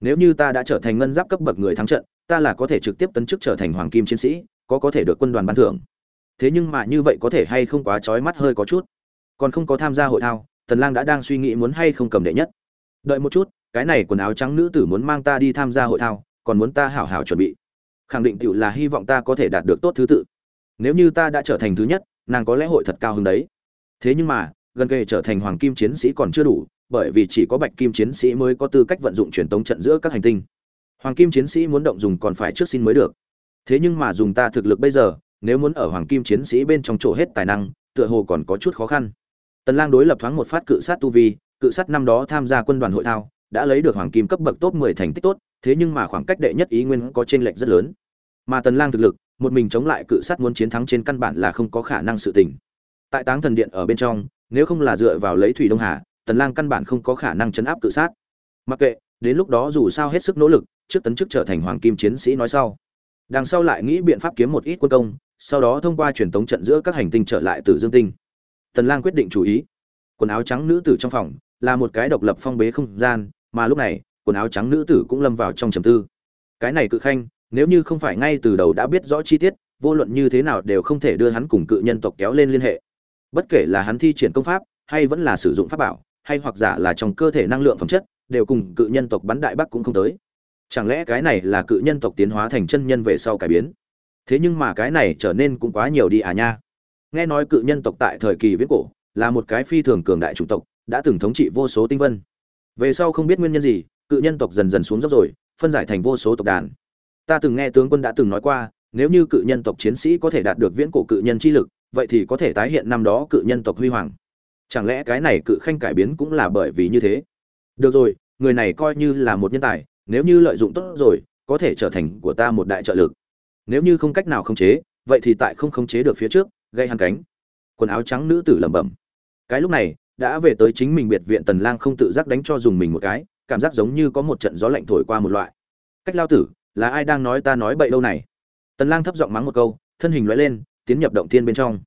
Nếu như ta đã trở thành ngân giáp cấp bậc người thắng trận, ta là có thể trực tiếp tấn chức trở thành hoàng kim chiến sĩ, có có thể được quân đoàn ban thưởng. Thế nhưng mà như vậy có thể hay không quá chói mắt hơi có chút. Còn không có tham gia hội thao tần lang đã đang suy nghĩ muốn hay không cầm đệ nhất. Đợi một chút, cái này quần áo trắng nữ tử muốn mang ta đi tham gia hội thao, còn muốn ta hảo hảo chuẩn bị. Khẳng định tựu là hy vọng ta có thể đạt được tốt thứ tự. Nếu như ta đã trở thành thứ nhất, nàng có lẽ hội thật cao hứng đấy. Thế nhưng mà, gần kề trở thành hoàng kim chiến sĩ còn chưa đủ, bởi vì chỉ có bạch kim chiến sĩ mới có tư cách vận dụng truyền tống trận giữa các hành tinh. Hoàng kim chiến sĩ muốn động dùng còn phải trước xin mới được. Thế nhưng mà dùng ta thực lực bây giờ, nếu muốn ở hoàng kim chiến sĩ bên trong chỗ hết tài năng, tựa hồ còn có chút khó khăn tần lang đối lập thoáng một phát cự sát tu vi, cự sát năm đó tham gia quân đoàn hội thao, đã lấy được hoàng kim cấp bậc top 10 thành tích tốt, thế nhưng mà khoảng cách đệ nhất ý nguyên có trên lệch rất lớn. Mà tần lang thực lực, một mình chống lại cự sát muốn chiến thắng trên căn bản là không có khả năng sự tình. Tại táng thần điện ở bên trong, nếu không là dựa vào lấy thủy đông hà, tần lang căn bản không có khả năng chấn áp cự sát. Mặc kệ, đến lúc đó dù sao hết sức nỗ lực, trước tấn chức trở thành hoàng kim chiến sĩ nói sau. Đằng sau lại nghĩ biện pháp kiếm một ít quân công, sau đó thông qua truyền tống trận giữa các hành tinh trở lại từ dương tinh tần lang quyết định chủ ý. Quần áo trắng nữ tử trong phòng là một cái độc lập phong bế không gian, mà lúc này, quần áo trắng nữ tử cũng lâm vào trong trầm tư. Cái này cự khanh, nếu như không phải ngay từ đầu đã biết rõ chi tiết, vô luận như thế nào đều không thể đưa hắn cùng cự nhân tộc kéo lên liên hệ. Bất kể là hắn thi triển công pháp, hay vẫn là sử dụng pháp bảo, hay hoặc giả là trong cơ thể năng lượng phẩm chất, đều cùng cự nhân tộc bắn đại bắc cũng không tới. Chẳng lẽ cái này là cự nhân tộc tiến hóa thành chân nhân về sau cải biến? Thế nhưng mà cái này trở nên cũng quá nhiều đi à nha nghe nói cự nhân tộc tại thời kỳ viễn cổ, là một cái phi thường cường đại chủng tộc, đã từng thống trị vô số tinh vân. Về sau không biết nguyên nhân gì, cự nhân tộc dần dần xuống dốc rồi, phân giải thành vô số tộc đàn. Ta từng nghe tướng quân đã từng nói qua, nếu như cự nhân tộc chiến sĩ có thể đạt được viễn cổ cự nhân chi lực, vậy thì có thể tái hiện năm đó cự nhân tộc huy hoàng. Chẳng lẽ cái này cự khanh cải biến cũng là bởi vì như thế? Được rồi, người này coi như là một nhân tài, nếu như lợi dụng tốt rồi, có thể trở thành của ta một đại trợ lực. Nếu như không cách nào khống chế, vậy thì tại không khống chế được phía trước gây hắn cánh. Quần áo trắng nữ tử lẩm bẩm. Cái lúc này, đã về tới chính mình biệt viện tần lang không tự giác đánh cho dùng mình một cái, cảm giác giống như có một trận gió lạnh thổi qua một loại. Cách lao tử, là ai đang nói ta nói bậy đâu này? Tần lang thấp giọng mắng một câu, thân hình lóe lên, tiến nhập động thiên bên trong.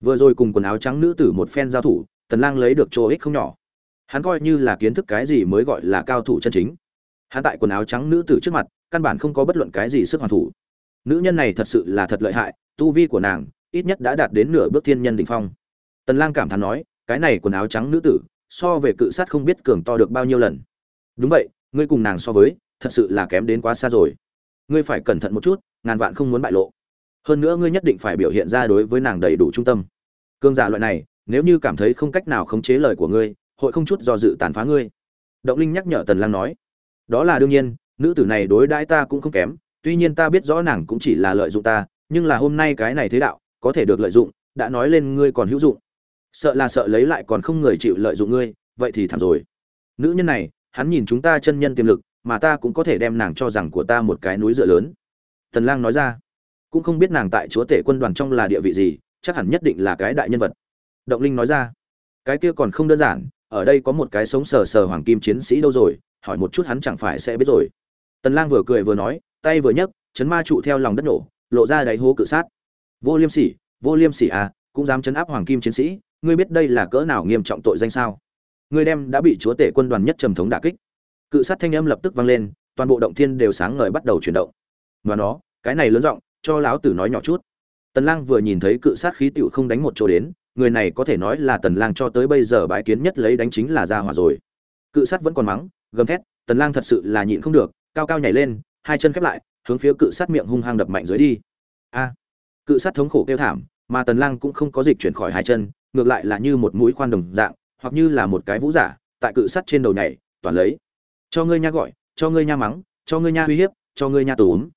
Vừa rồi cùng quần áo trắng nữ tử một phen giao thủ, tần lang lấy được chỗ ích không nhỏ. Hắn coi như là kiến thức cái gì mới gọi là cao thủ chân chính. Hắn tại quần áo trắng nữ tử trước mặt, căn bản không có bất luận cái gì sức hoàn thủ. Nữ nhân này thật sự là thật lợi hại, tu vi của nàng ít nhất đã đạt đến nửa bước thiên nhân đỉnh phong. Tần lang cảm thán nói, cái này quần áo trắng nữ tử, so về cự sát không biết cường to được bao nhiêu lần. Đúng vậy, ngươi cùng nàng so với, thật sự là kém đến quá xa rồi. Ngươi phải cẩn thận một chút, ngàn vạn không muốn bại lộ. Hơn nữa ngươi nhất định phải biểu hiện ra đối với nàng đầy đủ trung tâm. Cương giả loại này, nếu như cảm thấy không cách nào khống chế lời của ngươi, hội không chút do dự tàn phá ngươi. Động linh nhắc nhở tần lang nói, đó là đương nhiên, nữ tử này đối đãi ta cũng không kém, tuy nhiên ta biết rõ nàng cũng chỉ là lợi dụng ta, nhưng là hôm nay cái này thế đạo có thể được lợi dụng, đã nói lên ngươi còn hữu dụng. Sợ là sợ lấy lại còn không người chịu lợi dụng ngươi, vậy thì thảm rồi. Nữ nhân này, hắn nhìn chúng ta chân nhân tiềm lực, mà ta cũng có thể đem nàng cho rằng của ta một cái núi dựa lớn. Tần lang nói ra, cũng không biết nàng tại chúa tể quân đoàn trong là địa vị gì, chắc hẳn nhất định là cái đại nhân vật. Động linh nói ra, cái kia còn không đơn giản, ở đây có một cái sống sờ sờ hoàng kim chiến sĩ đâu rồi, hỏi một chút hắn chẳng phải sẽ biết rồi. Tần lang vừa cười vừa nói, tay vừa nhấc, chấn ma trụ theo lòng đất nổ, lộ ra đáy hố cự sát vô liêm sỉ, vô liêm sỉ à cũng dám chấn áp hoàng kim chiến sĩ, ngươi biết đây là cỡ nào nghiêm trọng tội danh sao? Ngươi đem đã bị chúa tể quân đoàn nhất trầm thống đả kích. Cự sát thanh âm lập tức vang lên, toàn bộ động thiên đều sáng ngời bắt đầu chuyển động. Và nó, cái này lớn giọng, cho lão tử nói nhỏ chút. Tần lang vừa nhìn thấy cự sát khí tiểu không đánh một chỗ đến, người này có thể nói là tần lang cho tới bây giờ bái kiến nhất lấy đánh chính là ra hỏa rồi. Cự sát vẫn còn mắng, gầm thét, tần lang thật sự là nhịn không được, cao cao nhảy lên, hai chân khép lại, hướng phía cự sát miệng hung hăng đập mạnh dưới đi. A! Cự sát thống khổ kêu thảm, mà tần lang cũng không có dịch chuyển khỏi hai chân, ngược lại là như một mũi khoan đồng dạng, hoặc như là một cái vũ giả, tại cự sát trên đầu nhảy, toàn lấy. Cho ngươi nha gọi, cho ngươi nha mắng, cho ngươi nha uy hiếp, cho ngươi nha túm.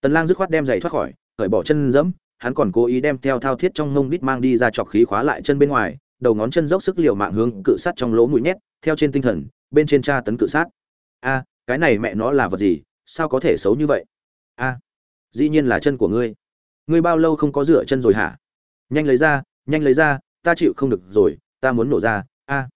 Tần lang dứt khoát đem giày thoát khỏi, cởi bỏ chân dẫm, hắn còn cố ý đem theo thao thiết trong ngông đít mang đi ra chọc khí khóa lại chân bên ngoài, đầu ngón chân dốc sức liều mạng hướng cự sát trong lỗ mũi nhét, theo trên tinh thần, bên trên tra tấn cự sát. A, cái này mẹ nó là vật gì, sao có thể xấu như vậy? A, dĩ nhiên là chân của ngươi ngươi bao lâu không có rửa chân rồi hả? Nhanh lấy ra, nhanh lấy ra, ta chịu không được rồi, ta muốn nổ ra, a.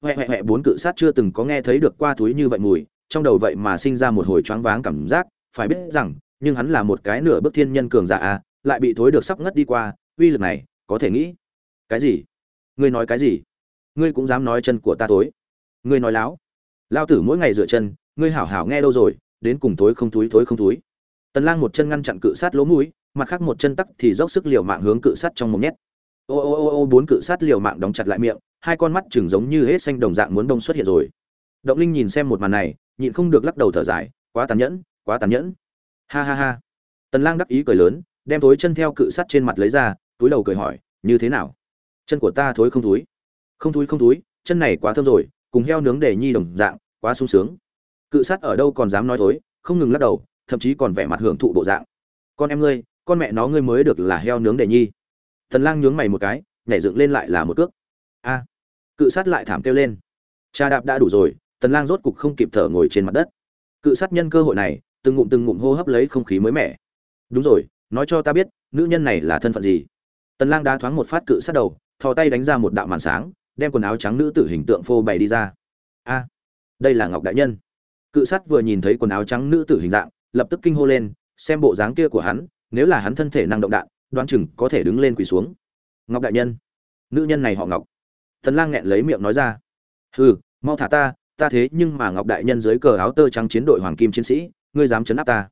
Huệ huệ huệ bốn cự sát chưa từng có nghe thấy được qua túi như vậy mùi, trong đầu vậy mà sinh ra một hồi choáng váng cảm giác, phải biết rằng, nhưng hắn là một cái nửa bước thiên nhân cường giả, a, lại bị thối được sắp ngất đi qua, uy lực này, có thể nghĩ. Cái gì? Ngươi nói cái gì? Ngươi cũng dám nói chân của ta thối. Ngươi nói láo. Lao tử mỗi ngày rửa chân, ngươi hảo hảo nghe đâu rồi, đến cùng thối không túi thối không túi tần lang một chân ngăn chặn cự sát lỗ mũi mặt khác một chân tắc thì dốc sức liều mạng hướng cự sát trong một nhét. Ô ô ô ô bốn cự sát liều mạng đóng chặt lại miệng hai con mắt chừng giống như hết xanh đồng dạng muốn đông xuất hiện rồi. Động linh nhìn xem một màn này nhịn không được lắc đầu thở dài quá tàn nhẫn quá tàn nhẫn. Ha ha ha. Tần lang đắc ý cười lớn đem thối chân theo cự sắt trên mặt lấy ra túi đầu cười hỏi như thế nào? Chân của ta thối không thối, không thối không thối, chân này quá thơm rồi cùng heo nướng để nhi đồng dạng quá sung sướng. Cự sắt ở đâu còn dám nói thối không ngừng lắc đầu thậm chí còn vẻ mặt hưởng thụ bộ dạng. Con em ngươi con mẹ nó ngươi mới được là heo nướng đệ nhi. Thần lang nhướng mày một cái, nhảy dựng lên lại là một cước. A. Cự sát lại thảm kêu lên. Cha đạp đã đủ rồi tần lang rốt cục không kịp thở ngồi trên mặt đất. Cự sát nhân cơ hội này, từng ngụm từng ngụm hô hấp lấy không khí mới mẻ. Đúng rồi, nói cho ta biết, nữ nhân này là thân phận gì? Tần lang đá thoáng một phát cự sát đầu, thò tay đánh ra một đạo màn sáng, đem quần áo trắng nữ tử hình tượng phô bày đi ra. A. Đây là ngọc đại nhân. Cự sát vừa nhìn thấy quần áo trắng nữ tử hình dạng, lập tức kinh hô lên, xem bộ dáng kia của hắn nếu là hắn thân thể năng động đạn, đoán chừng có thể đứng lên quỳ xuống. Ngọc đại nhân, nữ nhân này họ ngọc. Tần lang nghẹn lấy miệng nói ra. Hừ, mau thả ta ta thế nhưng mà ngọc đại nhân dưới cờ áo tơ trắng chiến đội hoàng kim chiến sĩ, ngươi dám chấn áp ta.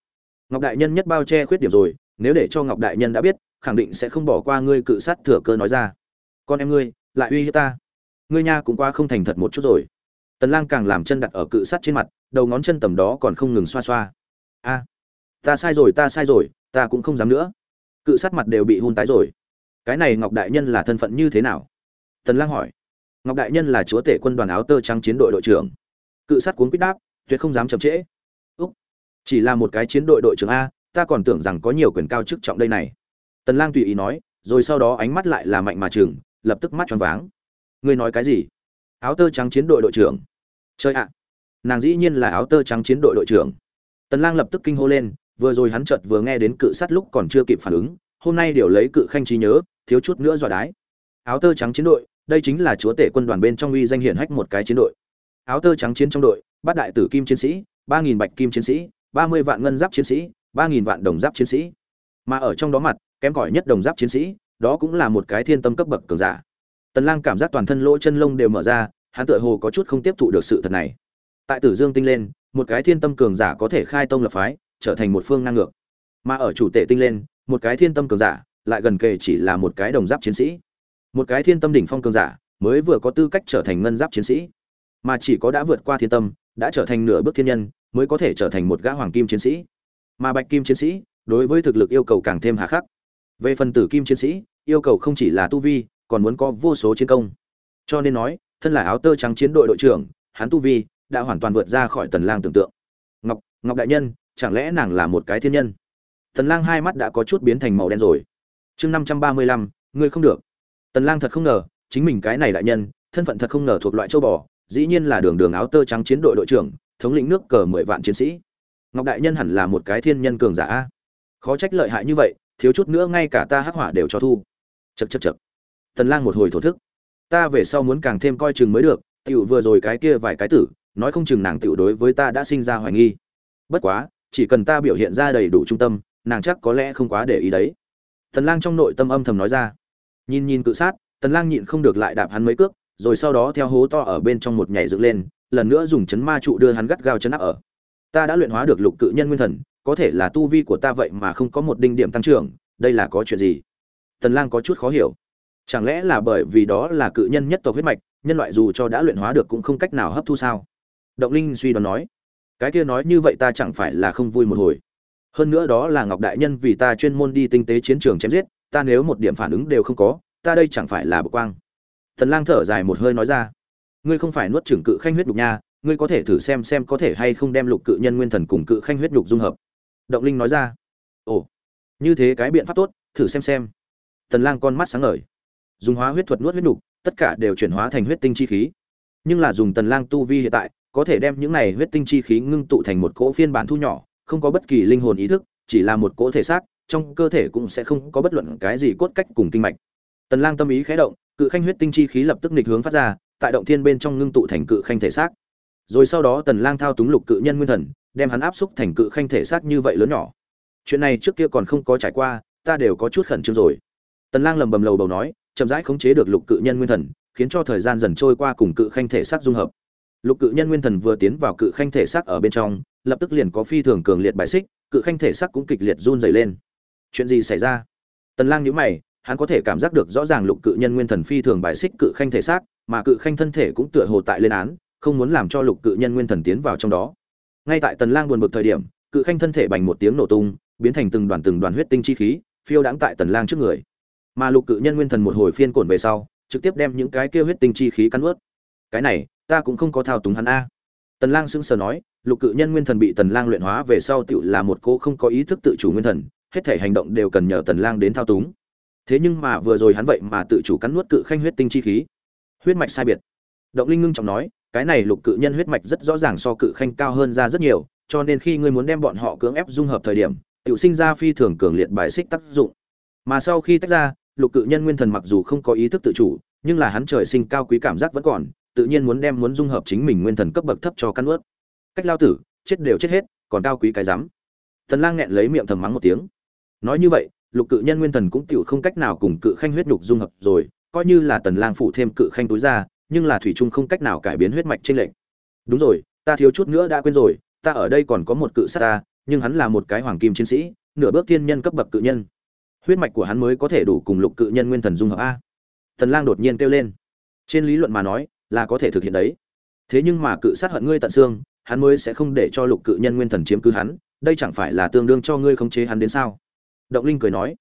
Ngọc đại nhân nhất bao che khuyết điểm rồi, nếu để cho ngọc đại nhân đã biết, khẳng định sẽ không bỏ qua ngươi cự sát thừa cơ nói ra. Con em ngươi, lại uy hiếp ta. Ngươi nha cũng qua không thành thật một chút rồi. Tần lang càng làm chân đặt ở cự sát trên mặt, đầu ngón chân tầm đó còn không ngừng xoa xoa. A ta sai rồi, ta sai rồi, ta cũng không dám nữa. Cự sát mặt đều bị hun tái rồi. Cái này ngọc đại nhân là thân phận như thế nào? Tần lang hỏi. Ngọc đại nhân là chúa tể quân đoàn áo tơ trắng chiến đội đội trưởng. Cự sát cuốn quyết đáp, tuyệt không dám chậm trễ. Úc, chỉ là một cái chiến đội đội trưởng a, ta còn tưởng rằng có nhiều quyền cao chức trọng đây này. Tần lang tùy ý nói, rồi sau đó ánh mắt lại là mạnh mà chừng lập tức mắt tròn váng. Ngươi nói cái gì? Áo tơ trắng chiến đội đội trưởng. Chơi ạ. Nàng dĩ nhiên là áo tơ trắng chiến đội đội trưởng. Tần lang lập tức kinh hô lên vừa rồi hắn chợt vừa nghe đến cự sát lúc còn chưa kịp phản ứng, hôm nay điều lấy cự khanh trí nhớ, thiếu chút nữa dọa đái. Áo tơ trắng chiến đội, đây chính là chúa tể quân đoàn bên trong uy danh hiển hách một cái chiến đội. Áo tơ trắng chiến trong đội, bát đại tử kim chiến sĩ, ba nghìn bạch kim chiến sĩ, ba mươi vạn ngân giáp chiến sĩ, ba nghìn vạn đồng giáp chiến sĩ. Mà ở trong đó mặt, kém cỏi nhất đồng giáp chiến sĩ, đó cũng là một cái thiên tâm cấp bậc cường giả. Tần lang cảm giác toàn thân lỗ chân lông đều mở ra, hắn tựa hồ có chút không tiếp thụ được sự thật này. Tại tử dương tinh lên, một cái thiên tâm cường giả có thể khai tông lập phái trở thành một phương ngang ngược. Mà ở chủ tể tinh lên, một cái thiên tâm cường giả, lại gần kề chỉ là một cái đồng giáp chiến sĩ. Một cái thiên tâm đỉnh phong cường giả, mới vừa có tư cách trở thành ngân giáp chiến sĩ. Mà chỉ có đã vượt qua thiên tâm, đã trở thành nửa bước thiên nhân, mới có thể trở thành một gã hoàng kim chiến sĩ. Mà bạch kim chiến sĩ, đối với thực lực yêu cầu càng thêm hà khắc. Về phần tử kim chiến sĩ, yêu cầu không chỉ là tu vi, còn muốn có vô số chiến công. Cho nên nói, thân là áo tơ trắng chiến đội đội trưởng, hắn tu vi đã hoàn toàn vượt ra khỏi tần lang tưởng tượng. Ngọc ngọc đại nhân chẳng lẽ nàng là một cái thiên nhân? Tần lang hai mắt đã có chút biến thành màu đen rồi. Chương 535, ngươi không được. Tần lang thật không ngờ chính mình cái này đại nhân thân phận thật không ngờ thuộc loại châu bò dĩ nhiên là đường đường áo tơ trắng chiến đội đội trưởng thống lĩnh nước cờ mười vạn chiến sĩ. Ngọc đại nhân hẳn là một cái thiên nhân cường giả khó trách lợi hại như vậy thiếu chút nữa ngay cả ta hắc hỏa đều cho thu. Chật chật chật tần lang một hồi thổ thức. Ta về sau muốn càng thêm coi chừng mới được tiểu vừa rồi cái kia vài cái tử nói không chừng nàng tiểu đối với ta đã sinh ra hoài nghi. Bất quá chỉ cần ta biểu hiện ra đầy đủ trung tâm, nàng chắc có lẽ không quá để ý đấy. Tần lang trong nội tâm âm thầm nói ra. Nhìn nhìn cự sát, tần lang nhịn không được lại đạp hắn mấy cước, rồi sau đó theo hố to ở bên trong một nhảy dựng lên, lần nữa dùng chấn ma trụ đưa hắn gắt gao chấn áp ở. Ta đã luyện hóa được lục cự nhân nguyên thần, có thể là tu vi của ta vậy mà không có một đinh điểm tăng trưởng, đây là có chuyện gì? Tần lang có chút khó hiểu. Chẳng lẽ là bởi vì đó là cự nhân nhất tộc huyết mạch, nhân loại dù cho đã luyện hóa được cũng không cách nào hấp thu sao? Động linh suy đoán nói cái kia nói như vậy ta chẳng phải là không vui một hồi. Hơn nữa đó là ngọc đại nhân vì ta chuyên môn đi tinh tế chiến trường chém giết ta nếu một điểm phản ứng đều không có ta đây chẳng phải là bực quang. Tần lang thở dài một hơi nói ra ngươi không phải nuốt trưởng cự khanh huyết đục nha ngươi có thể thử xem xem có thể hay không đem lục cự nhân nguyên thần cùng cự khanh huyết đục dung hợp. Động linh nói ra ồ như thế cái biện pháp tốt thử xem xem. Tần lang con mắt sáng ngời dùng hóa huyết thuật nuốt huyết đục, tất cả đều chuyển hóa thành huyết tinh chi khí nhưng là dùng tần lang tu vi hiện tại, có thể đem những này huyết tinh chi khí ngưng tụ thành một cỗ phiên bản thu nhỏ, không có bất kỳ linh hồn ý thức, chỉ là một cỗ thể xác, trong cơ thể cũng sẽ không có bất luận cái gì cốt cách cùng kinh mạch. Tần lang tâm ý khẽ động, cự khanh huyết tinh chi khí lập tức nghịch hướng phát ra, tại động thiên bên trong ngưng tụ thành cự khanh thể xác. Rồi sau đó tần lang thao túng lục cự nhân nguyên thần, đem hắn áp xúc thành cự khanh thể xác như vậy lớn nhỏ. Chuyện này trước kia còn không có trải qua, ta đều có chút khẩn trương rồi. Tần lang lầm bầm lầu bầu nói, chậm rãi khống chế được lục cự nhân nguyên thần khiến cho thời gian dần trôi qua cùng cự khanh thể xác dung hợp. Lục cự nhân nguyên thần vừa tiến vào cự khanh thể xác ở bên trong, lập tức liền có phi thường cường liệt bài xích, cự khanh thể xác cũng kịch liệt run rẩy lên. Chuyện gì xảy ra? Tần lang nhíu mày, hắn có thể cảm giác được rõ ràng lục cự nhân nguyên thần phi thường bài xích cự khanh thể xác, mà cự khanh thân thể cũng tựa hồ tại lên án, không muốn làm cho lục cự nhân nguyên thần tiến vào trong đó. Ngay tại tần lang buồn bực thời điểm, cự khanh thân thể bành một tiếng nổ tung, biến thành từng đoàn từng đoàn huyết tinh chi khí, phiêu đãng tại tần lang trước người. Mà lục cự nhân nguyên thần một hồi phiên cuộn về sau trực tiếp đem những cái kia huyết tinh chi khí cắn ướt cái này, ta cũng không có thao túng hắn a. Tần lang sững sờ nói, lục cự nhân nguyên thần bị tần lang luyện hóa về sau tựu là một cô không có ý thức tự chủ nguyên thần, hết thể hành động đều cần nhờ tần lang đến thao túng. Thế nhưng mà vừa rồi hắn vậy mà tự chủ cắn nuốt cự khanh huyết tinh chi khí. Huyết mạch sai biệt. Động linh ngưng trọng nói, cái này lục cự nhân huyết mạch rất rõ ràng so cự khanh cao hơn ra rất nhiều, cho nên khi ngươi muốn đem bọn họ cưỡng ép dung hợp thời điểm tự sinh ra phi thường cường liệt bài xích tác dụng. Mà sau khi tách ra lục cự nhân nguyên thần mặc dù không có ý thức tự chủ, nhưng là hắn trời sinh cao quý cảm giác vẫn còn, tự nhiên muốn đem muốn dung hợp chính mình nguyên thần cấp bậc thấp cho căn ướt. Cách lao tử, chết đều chết hết, còn cao quý cái rắm. Thần lang nghẹn lấy miệng thầm mắng một tiếng. Nói như vậy, lục cự nhân nguyên thần cũng tiểu không cách nào cùng cự khanh huyết nhục dung hợp rồi, coi như là tần lang phụ thêm cự khanh túi ra, nhưng là thủy trung không cách nào cải biến huyết mạch trên lệnh đúng rồi, ta thiếu chút nữa đã quên rồi, ta ở đây còn có một cự sát ta, nhưng hắn là một cái hoàng kim chiến sĩ, nửa bước thiên nhân cấp bậc cự nhân huyết mạch của hắn mới có thể đủ cùng lục cự nhân nguyên thần dung hợp a. Tần lang đột nhiên kêu lên. Trên lý luận mà nói, là có thể thực hiện đấy. Thế nhưng mà cự sát hận ngươi tận xương, hắn mới sẽ không để cho lục cự nhân nguyên thần chiếm cứ hắn, đây chẳng phải là tương đương cho ngươi khống chế hắn đến sao? Động linh cười nói.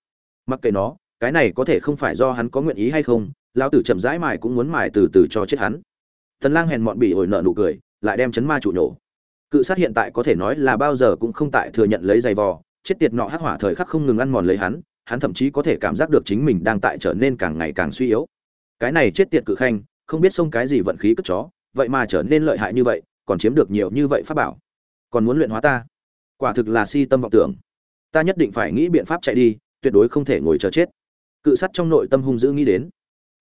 Mặc kệ nó, cái này có thể không phải do hắn có nguyện ý hay không, lão tử chậm rãi mài cũng muốn mài từ từ cho chết hắn. Tần lang hèn mọn bị ổi nợ nụ cười, lại đem chấn ma chủ nổ cự sát hiện tại có thể nói là bao giờ cũng không tại thừa nhận lấy giày vò, chết tiệt nọ hắc hỏa thời khắc không ngừng ăn mòn lấy hắn hắn thậm chí có thể cảm giác được chính mình đang tại trở nên càng ngày càng suy yếu. Cái này chết tiệt cự khanh, không biết xông cái gì vận khí cất chó, vậy mà trở nên lợi hại như vậy, còn chiếm được nhiều như vậy pháp bảo. Còn muốn luyện hóa ta? Quả thực là si tâm vọng tưởng. Ta nhất định phải nghĩ biện pháp chạy đi, tuyệt đối không thể ngồi chờ chết. Cự sắt trong nội tâm hung dữ nghĩ đến.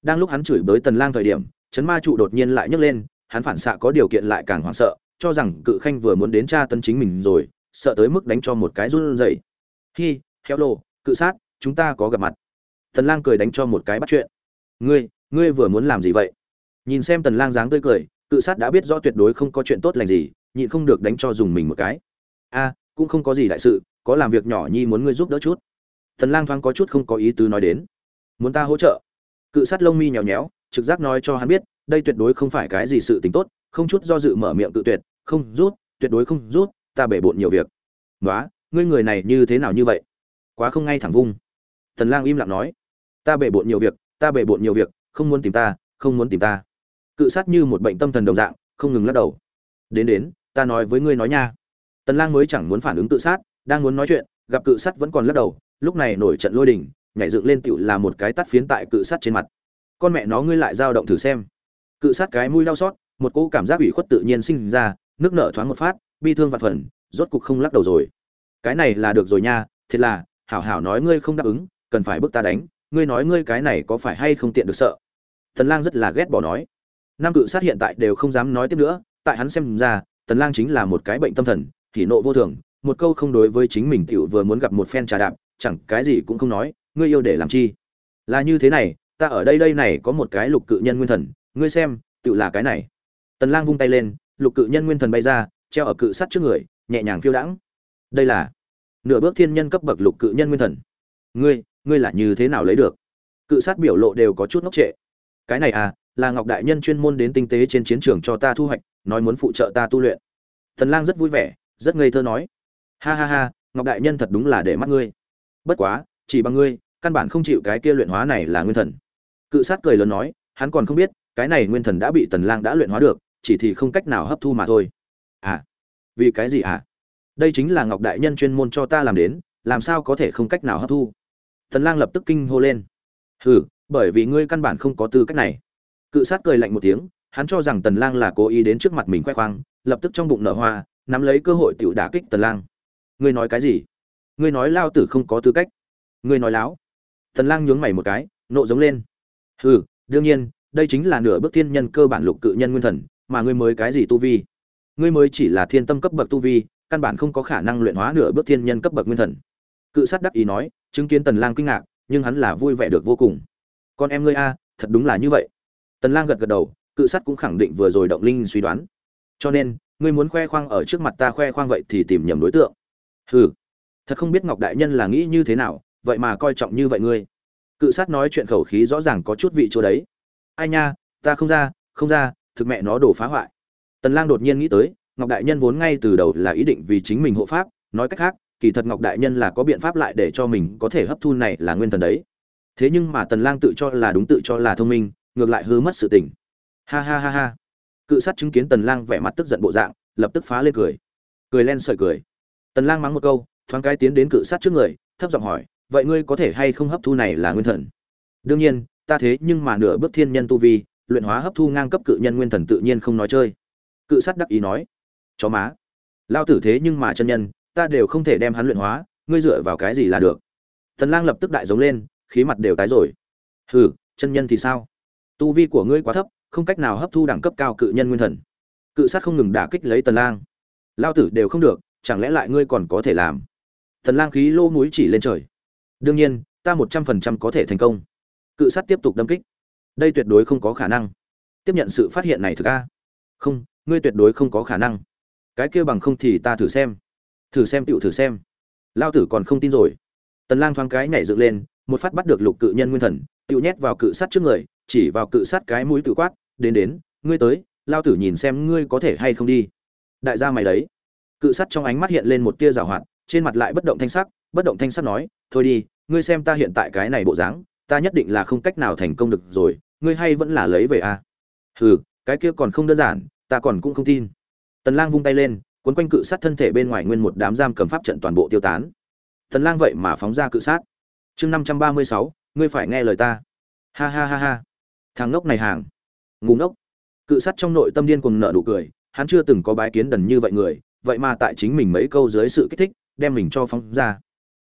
Đang lúc hắn chửi bới tần lang thời điểm, chấn ma trụ đột nhiên lại nhấc lên, hắn phản xạ có điều kiện lại càng hoảng sợ, cho rằng cự khanh vừa muốn đến tra tấn chính mình rồi, sợ tới mức đánh cho một cái run rẩy. Hi, hello, cự sát chúng ta có gặp mặt. Tần lang cười đánh cho một cái bắt chuyện. Ngươi ngươi vừa muốn làm gì vậy? Nhìn xem tần lang dáng tươi cười, cự sát đã biết rõ tuyệt đối không có chuyện tốt lành gì, nhịn không được đánh cho dùng mình một cái. A, cũng không có gì đại sự, có làm việc nhỏ nhi muốn ngươi giúp đỡ chút. Tần lang thoáng có chút không có ý tứ nói đến. Muốn ta hỗ trợ? Cự sát lông mi nhéo nhéo, trực giác nói cho hắn biết, đây tuyệt đối không phải cái gì sự tình tốt, không chút do dự mở miệng tự tuyệt, không rút, tuyệt đối không rút, ta bể bộn nhiều việc. Nói ngươi người này như thế nào như vậy? Quá không ngay thẳng vung tần lang im lặng nói, ta bể bộn nhiều việc, ta bể bộn nhiều việc, không muốn tìm ta, không muốn tìm ta. Cự sát như một bệnh tâm thần đồng dạng, không ngừng lắc đầu. Đến đến, ta nói với ngươi nói nha. Tần lang mới chẳng muốn phản ứng tự sát, đang muốn nói chuyện, gặp cự sát vẫn còn lắc đầu, lúc này nổi trận lôi đình, nhảy dựng lên tiểu là một cái tát phiến tại cự sát trên mặt. Con mẹ nó, ngươi lại dao động thử xem. Cự sát cái mũi đau xót, một cỗ cảm giác ủy khuất tự nhiên sinh ra, nước nở thoáng một phát, bi thương vạn phần, rốt cục không lắc đầu rồi. Cái này là được rồi nha, thiệt là, hảo hảo nói ngươi không đáp ứng cần phải bức ta đánh, ngươi nói ngươi cái này có phải hay không tiện được sợ? Tần lang rất là ghét bỏ nói. Nam cự sát hiện tại đều không dám nói tiếp nữa, tại hắn xem ra, tần lang chính là một cái bệnh tâm thần thì nộ vô thường, một câu không đối với chính mình tiểu vừa muốn gặp một phen trà đạp, chẳng cái gì cũng không nói, ngươi yêu để làm chi? Là như thế này, ta ở đây đây này có một cái lục cự nhân nguyên thần, ngươi xem tự là cái này. Tần lang vung tay lên, lục cự nhân nguyên thần bay ra, treo ở cự sát trước người, nhẹ nhàng phiêu đãng. Đây là nửa bước thiên nhân cấp bậc lục cự nhân nguyên thần. Ngươi ngươi là như thế nào lấy được? Cự sát biểu lộ đều có chút ngốc trệ. Cái này à là ngọc đại nhân chuyên môn đến tinh tế trên chiến trường cho ta thu hoạch, nói muốn phụ trợ ta tu luyện. Thần lang rất vui vẻ, rất ngây thơ nói. Ha ha ha, ngọc đại nhân thật đúng là để mắt ngươi. Bất quá, chỉ bằng ngươi, căn bản không chịu cái kia luyện hóa này là nguyên thần. Cự sát cười lớn nói, hắn còn không biết, cái này nguyên thần đã bị tần lang đã luyện hóa được, chỉ thì không cách nào hấp thu mà thôi. À vì cái gì à? Đây chính là ngọc đại nhân chuyên môn cho ta làm đến, làm sao có thể không cách nào hấp thu? Tần lang lập tức kinh hô lên. Hừ, bởi vì ngươi căn bản không có tư cách này. Cự sát cười lạnh một tiếng, hắn cho rằng tần lang là cố ý đến trước mặt mình khoe khoang, lập tức trong bụng nở hoa, nắm lấy cơ hội tiểu đả kích tần lang. Ngươi nói cái gì? Ngươi nói lao tử không có tư cách. Ngươi nói láo. Tần lang nhướng mày một cái, nộ giống lên. Hừ, đương nhiên, đây chính là nửa bước thiên nhân cơ bản lục cự nhân nguyên thần, mà ngươi mới cái gì tu vi? Ngươi mới chỉ là thiên tâm cấp bậc tu vi, căn bản không có khả năng luyện hóa nửa bước thiên nhân cấp bậc nguyên thần. Cự sát đắc ý nói chứng kiến tần lang kinh ngạc, nhưng hắn là vui vẻ được vô cùng. Con em ngươi a, thật đúng là như vậy. Tần lang gật gật đầu, cự Sắt cũng khẳng định vừa rồi động linh suy đoán. Cho nên, ngươi muốn khoe khoang ở trước mặt ta khoe khoang vậy thì tìm nhầm đối tượng. Hừ, thật không biết ngọc đại nhân là nghĩ như thế nào, vậy mà coi trọng như vậy ngươi. Cự sát nói chuyện khẩu khí rõ ràng có chút vị chỗ đấy. Ai nha, ta không ra không ra, thực mẹ nó đổ phá hoại. Tần lang đột nhiên nghĩ tới, ngọc đại nhân vốn ngay từ đầu là ý định vì chính mình hộ pháp, nói cách khác kỳ thật ngọc đại nhân là có biện pháp lại để cho mình có thể hấp thu này là nguyên thần đấy. Thế nhưng mà tần lang tự cho là đúng tự cho là thông minh, ngược lại hư mất sự tỉnh. ha ha ha ha. Cự sát chứng kiến tần lang vẻ mặt tức giận bộ dạng, lập tức phá lên cười. Cười len sợi cười. Tần lang mắng một câu, thoáng cái tiến đến cự sát trước người, thấp giọng hỏi, vậy ngươi có thể hay không hấp thu này là nguyên thần? Đương nhiên, ta thế nhưng mà nửa bước thiên nhân tu vi, luyện hóa hấp thu ngang cấp cự nhân nguyên thần tự nhiên không nói chơi. Cự sát đắc ý nói, chó má, lao tử thế nhưng mà chân nhân ta đều không thể đem hắn luyện hóa, ngươi dựa vào cái gì là được? Thần lang lập tức đại giống lên, khí mặt đều tái rồi. Hừ, chân nhân thì sao? Tu vi của ngươi quá thấp, không cách nào hấp thu đẳng cấp cao cự nhân nguyên thần. Cự sát không ngừng đả kích lấy tần lang. Lao tử đều không được, chẳng lẽ lại ngươi còn có thể làm? Tần lang khí lô mũi chỉ lên trời. Đương nhiên, ta một trăm phần trăm có thể thành công. Cự sát tiếp tục đâm kích. Đây tuyệt đối không có khả năng. Tiếp nhận sự phát hiện này thực a. Không, ngươi tuyệt đối không có khả năng. Cái kia bằng không thì ta thử xem thử xem tựu thử xem. Lao tử còn không tin rồi. Tần lang thoáng cái nhảy dựng lên, một phát bắt được lục cự nhân nguyên thần tựu nhét vào cự sát trước người, chỉ vào cự sát cái mũi tự quát, đến đến, ngươi tới, lao tử nhìn xem ngươi có thể hay không đi. Đại gia mày đấy. Cự sát trong ánh mắt hiện lên một tia rào hoạt, trên mặt lại bất động thanh sắc, bất động thanh sắc nói, thôi đi, ngươi xem ta hiện tại cái này bộ dáng, ta nhất định là không cách nào thành công được rồi, ngươi hay vẫn là lấy về à? hừ, cái kia còn không đơn giản, ta còn cũng không tin. Tần lang vung tay lên cuốn quanh cự sát thân thể bên ngoài nguyên một đám giam cầm pháp trận toàn bộ tiêu tán. Tần lang vậy mà phóng ra cự sát. Chương 536, ngươi phải nghe lời ta. Ha ha ha ha. Thằng ngốc này hàng. Ngủ ngốc. Cự sát trong nội tâm điên cuồng nợ nụ cười hắn chưa từng có bái kiến đần như vậy người vậy mà tại chính mình mấy câu dưới sự kích thích đem mình cho phóng ra.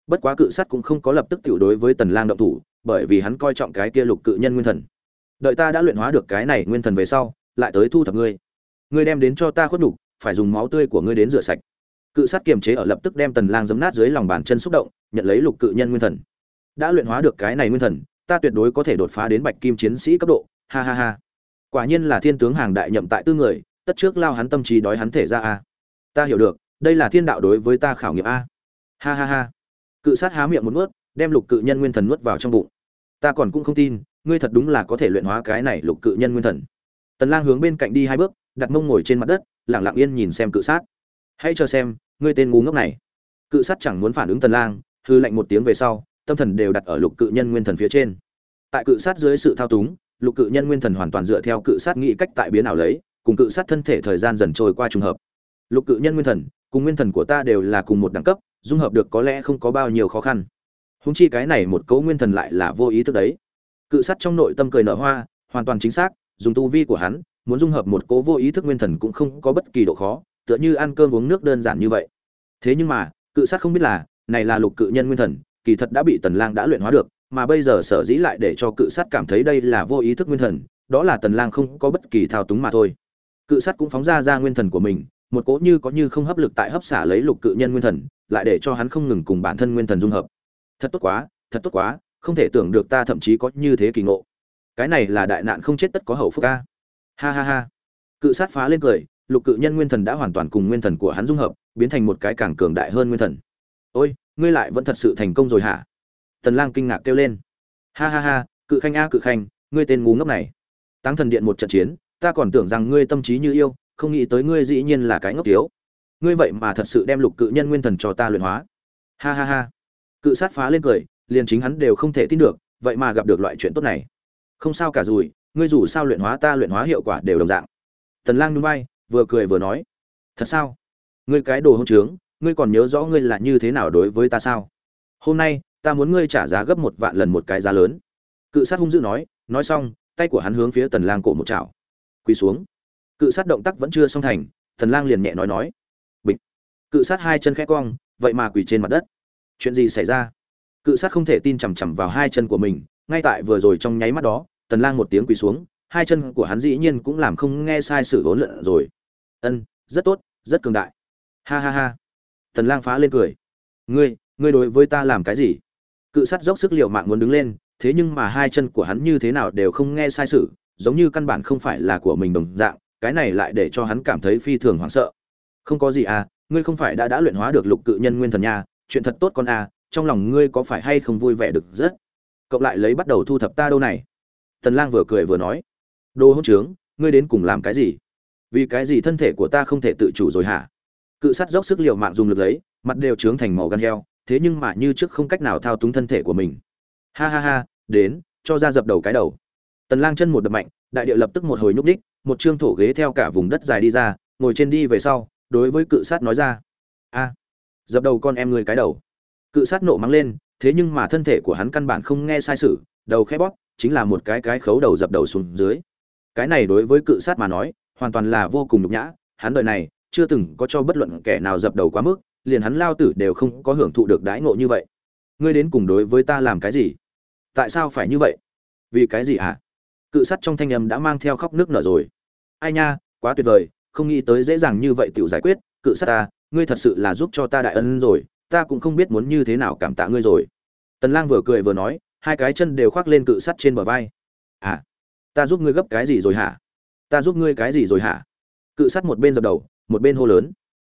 Bất quá cự sát cũng không có lập tức tiểu đối với tần lang động thủ bởi vì hắn coi trọng cái kia lục cự nhân nguyên thần. Đợi ta đã luyện hóa được cái này nguyên thần về sau lại tới thu thập ngươi. Ngươi đem đến cho ta khuất đủ, phải dùng máu tươi của ngươi đến rửa sạch. Cự sát kiềm chế ở lập tức đem tần lang giấm nát dưới lòng bàn chân xúc động, nhận lấy lục cự nhân nguyên thần. Đã luyện hóa được cái này nguyên thần, ta tuyệt đối có thể đột phá đến bạch kim chiến sĩ cấp độ. Ha ha ha. Quả nhiên là thiên tướng hàng đại nhậm tại tư người, tất trước lao hắn tâm trí đói hắn thể ra a. Ta hiểu được, đây là thiên đạo đối với ta khảo nghiệm a. Ha ha ha. Cự sát há miệng một nuốt, đem lục cự nhân nguyên thần nuốt vào trong bụng. Ta còn cũng không tin, ngươi thật đúng là có thể luyện hóa cái này lục cự nhân nguyên thần. Tần lang hướng bên cạnh đi hai bước, đặt mông ngồi trên mặt đất lặng lặng yên nhìn xem cự sát. Hãy cho xem, ngươi tên ngu ngốc này. Cự sát chẳng muốn phản ứng tần lang, hư lạnh một tiếng về sau, tâm thần đều đặt ở lục cự nhân nguyên thần phía trên. Tại cự sát dưới sự thao túng, lục cự nhân nguyên thần hoàn toàn dựa theo cự sát nghĩ cách tại biến ảo lấy, cùng cự sát thân thể thời gian dần trôi qua trùng hợp. Lục cự nhân nguyên thần, cùng nguyên thần của ta đều là cùng một đẳng cấp, dung hợp được có lẽ không có bao nhiêu khó khăn. Húng chi cái này một cấu nguyên thần lại là vô ý thức đấy. Cự sát trong nội tâm cười nở hoa, hoàn toàn chính xác, dùng tu vi của hắn muốn dung hợp một cố vô ý thức nguyên thần cũng không có bất kỳ độ khó, tựa như ăn cơm uống nước đơn giản như vậy. Thế nhưng mà, cự sát không biết là, này là lục cự nhân nguyên thần, kỳ thật đã bị tần lang đã luyện hóa được, mà bây giờ sở dĩ lại để cho cự sát cảm thấy đây là vô ý thức nguyên thần, đó là tần lang không có bất kỳ thao túng mà thôi. Cự sát cũng phóng ra ra nguyên thần của mình, một cỗ như có như không hấp lực tại hấp xả lấy lục cự nhân nguyên thần, lại để cho hắn không ngừng cùng bản thân nguyên thần dung hợp. Thật tốt quá, thật tốt quá, không thể tưởng được ta thậm chí có như thế kỳ ngộ. Cái này là đại nạn không chết tất có hậu phúc ca ha ha ha. Cự sát phá lên cười, lục cự nhân nguyên thần đã hoàn toàn cùng nguyên thần của hắn dung hợp, biến thành một cái càng cường đại hơn nguyên thần. Ôi, ngươi lại vẫn thật sự thành công rồi hả? Tần lang kinh ngạc kêu lên. Ha ha ha, cự khanh a cự khanh, ngươi tên ngu ngốc này. Tăng thần điện một trận chiến, ta còn tưởng rằng ngươi tâm trí như yêu, không nghĩ tới ngươi dĩ nhiên là cái ngốc thiếu ngươi vậy mà thật sự đem lục cự nhân nguyên thần cho ta luyện hóa. Ha ha ha. Cự sát phá lên cười, liền chính hắn đều không thể tin được, vậy mà gặp được loại chuyện tốt này. Không sao cả rồi ngươi dù sao luyện hóa ta luyện hóa hiệu quả đều đồng dạng. Tần lang nhún vai, vừa cười vừa nói, thật sao? Ngươi cái đồ hôn trướng, ngươi còn nhớ rõ ngươi là như thế nào đối với ta sao? Hôm nay, ta muốn ngươi trả giá gấp một vạn lần một cái giá lớn. Cự sát hung dữ nói nói xong, tay của hắn hướng phía tần lang cổ một chảo. Quỳ xuống. Cự sát động tác vẫn chưa xong thành, tần lang liền nhẹ nói nói, bịch. Cự sát hai chân khẽ cong, vậy mà quỳ trên mặt đất. Chuyện gì xảy ra? Cự sát không thể tin chằm chằm vào hai chân của mình, ngay tại vừa rồi trong nháy mắt đó tần lang một tiếng quỳ xuống, hai chân của hắn dĩ nhiên cũng làm không nghe sai sự vốn lượn rồi. Ân, rất tốt, rất cường đại. Ha ha ha. Tần lang phá lên cười. Ngươi ngươi đối với ta làm cái gì? Cự sắt dốc sức liệu mạng muốn đứng lên, thế nhưng mà hai chân của hắn như thế nào đều không nghe sai sự, giống như căn bản không phải là của mình đồng dạng, cái này lại để cho hắn cảm thấy phi thường hoảng sợ. Không có gì à ngươi không phải đã đã luyện hóa được lục cự nhân nguyên thần nha, chuyện thật tốt con à trong lòng ngươi có phải hay không vui vẻ được rất? Cộng lại lấy bắt đầu thu thập ta đâu này? Tần lang vừa cười vừa nói, đồ hỗn trướng, ngươi đến cùng làm cái gì? Vì cái gì thân thể của ta không thể tự chủ rồi hả? Cự sát dốc sức liều mạng dùng lực lấy, mặt đều trướng thành màu gan heo, thế nhưng mà như trước không cách nào thao túng thân thể của mình. Ha ha ha, đến, cho ra dập đầu cái đầu. Tần lang chân một đập mạnh, đại địa lập tức một hồi nhúc đích một trương thổ ghế theo cả vùng đất dài đi ra, ngồi trên đi về sau, đối với cự sát nói ra, a, dập đầu con em người cái đầu. Cự sát nộ mắng lên, thế nhưng mà thân thể của hắn căn bản không nghe sai sự, đầu khẽ bóp chính là một cái cái khấu đầu dập đầu xuống dưới. Cái này đối với cự sát mà nói, hoàn toàn là vô cùng nhục nhã. Hắn đời này, chưa từng có cho bất luận kẻ nào dập đầu quá mức, liền hắn lao tử đều không có hưởng thụ được đãi ngộ như vậy. Ngươi đến cùng đối với ta làm cái gì? Tại sao phải như vậy? Vì cái gì hả? À? cự sắt trong thanh âm đã mang theo khóc nước nở rồi. Ai nha, quá tuyệt vời, không nghĩ tới dễ dàng như vậy tự giải quyết, cự sắt ta, ngươi thật sự là giúp cho ta đại ân rồi, ta cũng không biết muốn như thế nào cảm tạ ngươi rồi. Tần lang vừa cười vừa nói hai cái chân đều khoác lên cự sắt trên bờ vai. À ta giúp ngươi gấp cái gì rồi hả? Ta giúp ngươi cái gì rồi hả? Cự sắt một bên dập đầu, một bên hô lớn.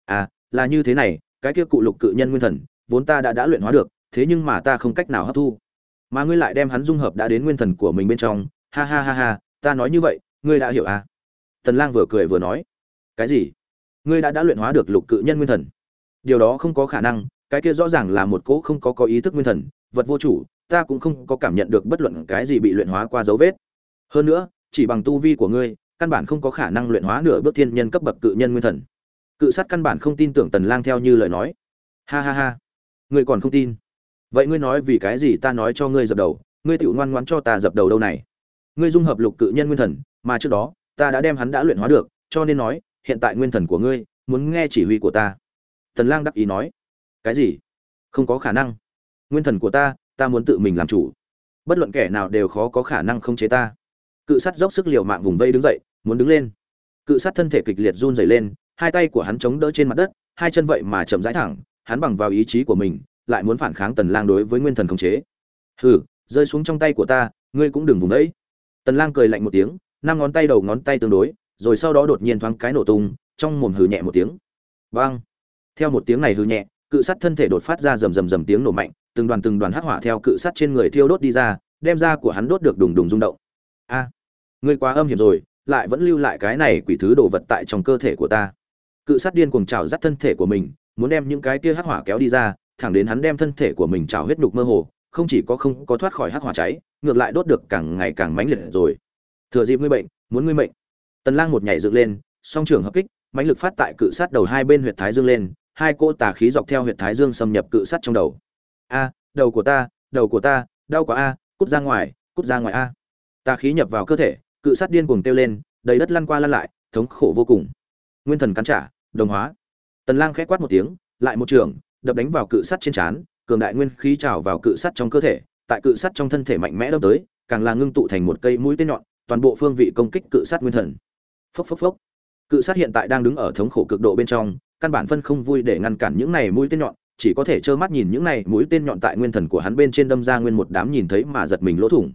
À là như thế này, cái kia cụ lục cự nhân nguyên thần, vốn ta đã đã luyện hóa được, thế nhưng mà ta không cách nào hấp thu. Mà ngươi lại đem hắn dung hợp đã đến nguyên thần của mình bên trong. Ha ha ha ha, ta nói như vậy, ngươi đã hiểu à? Tần lang vừa cười vừa nói. Cái gì? Ngươi đã đã luyện hóa được lục cự nhân nguyên thần. Điều đó không có khả năng, cái kia rõ ràng là một cỗ không có có ý thức nguyên thần, vật vô chủ ta cũng không có cảm nhận được bất luận cái gì bị luyện hóa qua dấu vết. Hơn nữa, chỉ bằng tu vi của ngươi, căn bản không có khả năng luyện hóa nửa bước thiên nhân cấp bậc cự nhân nguyên thần. Cự sát căn bản không tin tưởng tần lang theo như lời nói. Ha ha ha. Ngươi còn không tin. Vậy ngươi nói vì cái gì ta nói cho ngươi dập đầu, ngươi tiểu ngoan ngoãn cho ta dập đầu đâu này? Ngươi dung hợp lục cự nhân nguyên thần, mà trước đó, ta đã đem hắn đã luyện hóa được, cho nên nói, hiện tại nguyên thần của ngươi, muốn nghe chỉ huy của ta. Tần lang đắc ý nói. Cái gì? Không có khả năng. Nguyên thần của ta ta muốn tự mình làm chủ. Bất luận kẻ nào đều khó có khả năng không chế ta. Cự sát dốc sức liều mạng vùng vây đứng dậy, muốn đứng lên. Cự sát thân thể kịch liệt run rẩy lên, hai tay của hắn chống đỡ trên mặt đất, hai chân vậy mà chậm rãi thẳng, hắn bằng vào ý chí của mình, lại muốn phản kháng tần lang đối với nguyên thần khống chế. Hừ, rơi xuống trong tay của ta, ngươi cũng đừng vùng đấy. Tần lang cười lạnh một tiếng, năm ngón tay đầu ngón tay tương đối, rồi sau đó đột nhiên thoáng cái nổ tung, trong mồm hừ nhẹ một tiếng. Bang. Theo một tiếng này hừ nhẹ cự sắt thân thể đột phát ra rầm rầm rầm tiếng nổ mạnh, từng đoàn từng đoàn hắc hỏa theo cự sắt trên người thiêu đốt đi ra, đem ra của hắn đốt được đùng đùng rung động. A, ngươi quá âm hiểm rồi, lại vẫn lưu lại cái này quỷ thứ đồ vật tại trong cơ thể của ta. Cự sắt điên cuồng trào dắt thân thể của mình, muốn đem những cái kia hắc hỏa kéo đi ra, thẳng đến hắn đem thân thể của mình trào huyết nhục mơ hồ, không chỉ có không có thoát khỏi hắc hỏa cháy, ngược lại đốt được càng ngày càng mãnh liệt rồi. Thừa dịp ngươi bệnh, muốn ngươi mệnh. Tần lang một nhảy dựng lên, song trưởng hợp kích, mãnh lực phát tại cự sát đầu hai bên huyệt thái dương lên hai cỗ tà khí dọc theo huyệt thái dương xâm nhập cự sát trong đầu. A, đầu của ta, đầu của ta, đau quá a, cút ra ngoài, cút ra ngoài a. Tà khí nhập vào cơ thể, cự sát điên cuồng tiêu lên, đầy đất lăn qua lăn lại, thống khổ vô cùng. Nguyên thần cắn trả, đồng hóa. Tần lang khẽ quát một tiếng, lại một trường, đập đánh vào cự sát trên chán cường đại nguyên khí trào vào cự sát trong cơ thể, tại cự sát trong thân thể mạnh mẽ đâm tới, càng là ngưng tụ thành một cây mũi tên nhọn, toàn bộ phương vị công kích cự sát nguyên thần. Phốc phốc phốc. Cự sát hiện tại đang đứng ở thống khổ cực độ bên trong căn bản phân không vui để ngăn cản những này mũi tên nhọn, chỉ có thể trơ mắt nhìn những này mũi tên nhọn tại nguyên thần của hắn bên trên đâm ra nguyên một đám nhìn thấy mà giật mình lỗ thủng.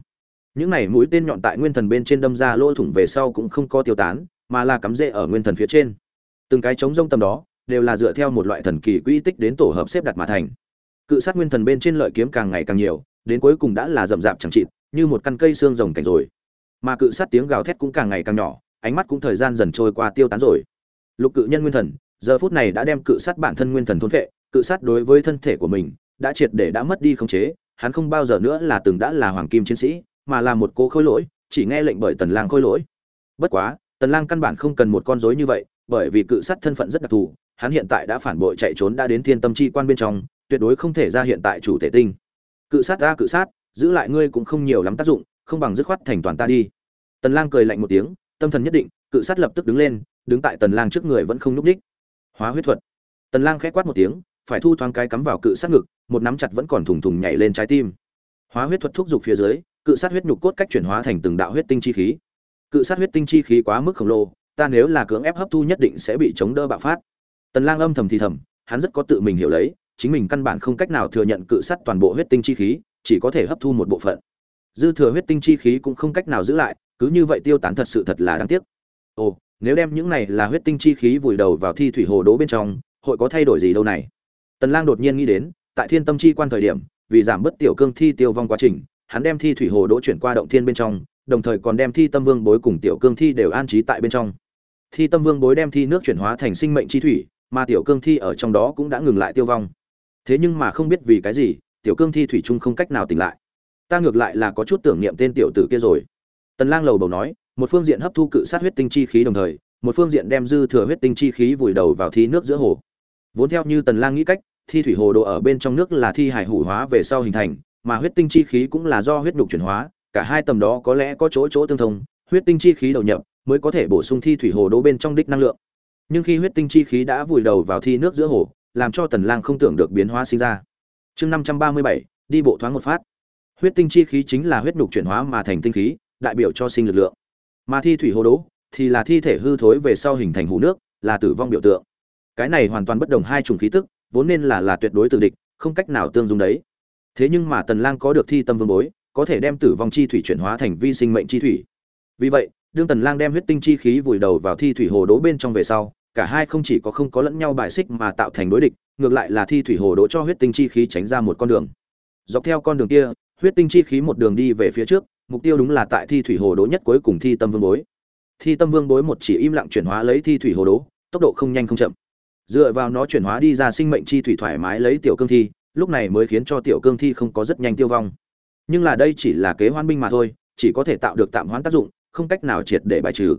Những này mũi tên nhọn tại nguyên thần bên trên đâm ra lỗ thủng về sau cũng không có tiêu tán, mà là cắm rễ ở nguyên thần phía trên. Từng cái trống rông tầm đó, đều là dựa theo một loại thần kỳ quy tích đến tổ hợp xếp đặt mà thành. Cự sát nguyên thần bên trên lợi kiếm càng ngày càng nhiều, đến cuối cùng đã là rậm rạp chẳng chịt, như một căn cây xương rồng cảnh rồi. Mà cự sát tiếng gào thét cũng càng ngày càng nhỏ, ánh mắt cũng thời gian dần trôi qua tiêu tán rồi. Lục cự nhân nguyên thần giờ phút này đã đem cự sát bản thân nguyên thần thôn vệ, cự sát đối với thân thể của mình, đã triệt để đã mất đi khống chế, hắn không bao giờ nữa là từng đã là hoàng kim chiến sĩ, mà là một cô khôi lỗi, chỉ nghe lệnh bởi tần lang khôi lỗi. Bất quá, tần lang căn bản không cần một con rối như vậy, bởi vì cự sát thân phận rất đặc thù, hắn hiện tại đã phản bội chạy trốn đã đến thiên tâm chi quan bên trong, tuyệt đối không thể ra hiện tại chủ thể tinh. Cự sát ra cự sát, giữ lại ngươi cũng không nhiều lắm tác dụng, không bằng dứt khoát thành toàn ta đi. Tần lang cười lạnh một tiếng, tâm thần nhất định, cự sát lập tức đứng lên, đứng tại tần lang trước người vẫn không núp đích hóa huyết thuật. Tần lang khẽ quát một tiếng, phải thu thoáng cái cắm vào cự sát ngực, một nắm chặt vẫn còn thùng thùng nhảy lên trái tim. Hóa huyết thuật thúc giục phía dưới, cự sát huyết nhục cốt cách chuyển hóa thành từng đạo huyết tinh chi khí. Cự sát huyết tinh chi khí quá mức khổng lồ, ta nếu là cưỡng ép hấp thu nhất định sẽ bị chống đỡ bạo phát. Tần lang âm thầm thì thầm, hắn rất có tự mình hiểu lấy, chính mình căn bản không cách nào thừa nhận cự sát toàn bộ huyết tinh chi khí, chỉ có thể hấp thu một bộ phận. Dư thừa huyết tinh chi khí cũng không cách nào giữ lại, cứ như vậy tiêu tán thật sự thật là đáng tiếc. Ồ nếu đem những này là huyết tinh chi khí vùi đầu vào thi thủy hồ đố bên trong, hội có thay đổi gì đâu này? Tần lang đột nhiên nghĩ đến, tại thiên tâm chi quan thời điểm, vì giảm bớt tiểu cương thi tiêu vong quá trình, hắn đem thi thủy hồ đỗ chuyển qua động thiên bên trong, đồng thời còn đem thi tâm vương bối cùng tiểu cương thi đều an trí tại bên trong. Thi tâm vương bối đem thi nước chuyển hóa thành sinh mệnh chi thủy, mà tiểu cương thi ở trong đó cũng đã ngừng lại tiêu vong. Thế nhưng mà không biết vì cái gì, tiểu cương thi thủy chung không cách nào tỉnh lại. Ta ngược lại là có chút tưởng niệm tên tiểu tử kia rồi. Tần lang lầu bầu nói một phương diện hấp thu cự sát huyết tinh chi khí đồng thời một phương diện đem dư thừa huyết tinh chi khí vùi đầu vào thi nước giữa hồ. Vốn theo như tần lang nghĩ cách thi thủy hồ đồ ở bên trong nước là thi hải hủ hóa về sau hình thành mà huyết tinh chi khí cũng là do huyết đục chuyển hóa cả hai tầm đó có lẽ có chỗ chỗ tương thông huyết tinh chi khí đầu nhập mới có thể bổ sung thi thủy hồ đố bên trong đích năng lượng. Nhưng khi huyết tinh chi khí đã vùi đầu vào thi nước giữa hồ làm cho tần lang không tưởng được biến hóa sinh ra. Chương 537, đi bộ thoáng một phát. Huyết tinh chi khí chính là huyết đục chuyển hóa mà thành tinh khí đại biểu cho sinh lực lượng mà thi thủy hồ đố, thì là thi thể hư thối về sau hình thành hồ nước, là tử vong biểu tượng. Cái này hoàn toàn bất đồng hai chủng khí tức, vốn nên là là tuyệt đối tử địch, không cách nào tương dung đấy. Thế nhưng mà tần lang có được thi tâm vương bối, có thể đem tử vong chi thủy chuyển hóa thành vi sinh mệnh chi thủy. Vì vậy, đương tần lang đem huyết tinh chi khí vùi đầu vào thi thủy hồ đố bên trong về sau, cả hai không chỉ có không có lẫn nhau bài xích mà tạo thành đối địch, ngược lại là thi thủy hồ đố cho huyết tinh chi khí tránh ra một con đường. Dọc theo con đường kia, huyết tinh chi khí một đường đi về phía trước mục tiêu đúng là tại thi thủy hồ đố nhất cuối cùng thi tâm vương bối. Thi tâm vương bối một chỉ im lặng chuyển hóa lấy thi thủy hồ đố tốc độ không nhanh không chậm. Dựa vào nó chuyển hóa đi ra sinh mệnh chi thủy thoải mái lấy tiểu cương thi, lúc này mới khiến cho tiểu cương thi không có rất nhanh tiêu vong. Nhưng là đây chỉ là kế hoan binh mà thôi, chỉ có thể tạo được tạm hoãn tác dụng, không cách nào triệt để bài trừ.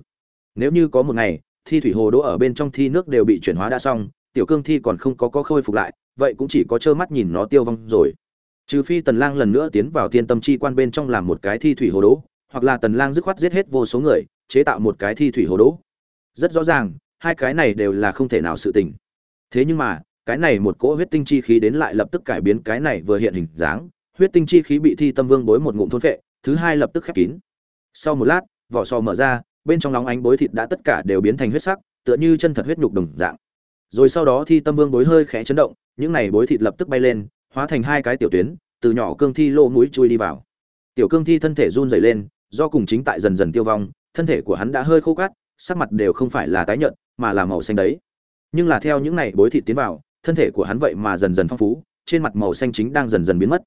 Nếu như có một ngày, thi thủy hồ đỗ ở bên trong thi nước đều bị chuyển hóa đã xong, tiểu cương thi còn không có có khôi phục lại, vậy cũng chỉ có trơ mắt nhìn nó tiêu vong rồi trừ phi tần lang lần nữa tiến vào thiên tâm chi quan bên trong làm một cái thi thủy hồ đố, hoặc là tần lang dứt khoát giết hết vô số người chế tạo một cái thi thủy hồ đố. rất rõ ràng hai cái này đều là không thể nào sự tình. Thế nhưng mà cái này một cỗ huyết tinh chi khí đến lại lập tức cải biến cái này vừa hiện hình dáng huyết tinh chi khí bị thi tâm vương bối một ngụm thôn phệ thứ hai lập tức khép kín. Sau một lát vỏ sò mở ra bên trong nóng ánh bối thịt đã tất cả đều biến thành huyết sắc tựa như chân thật huyết nhục đồng dạng. Rồi sau đó thi tâm vương bối hơi khẽ chấn động những này bối thịt lập tức bay lên hóa thành hai cái tiểu tuyến, từ nhỏ cương thi lỗ mũi chui đi vào. Tiểu cương thi thân thể run rẩy lên, do cùng chính tại dần dần tiêu vong, thân thể của hắn đã hơi khô cát, sắc mặt đều không phải là tái nhợt, mà là màu xanh đấy. Nhưng là theo những này bối thịt tiến vào, thân thể của hắn vậy mà dần dần phong phú, trên mặt màu xanh chính đang dần dần biến mất.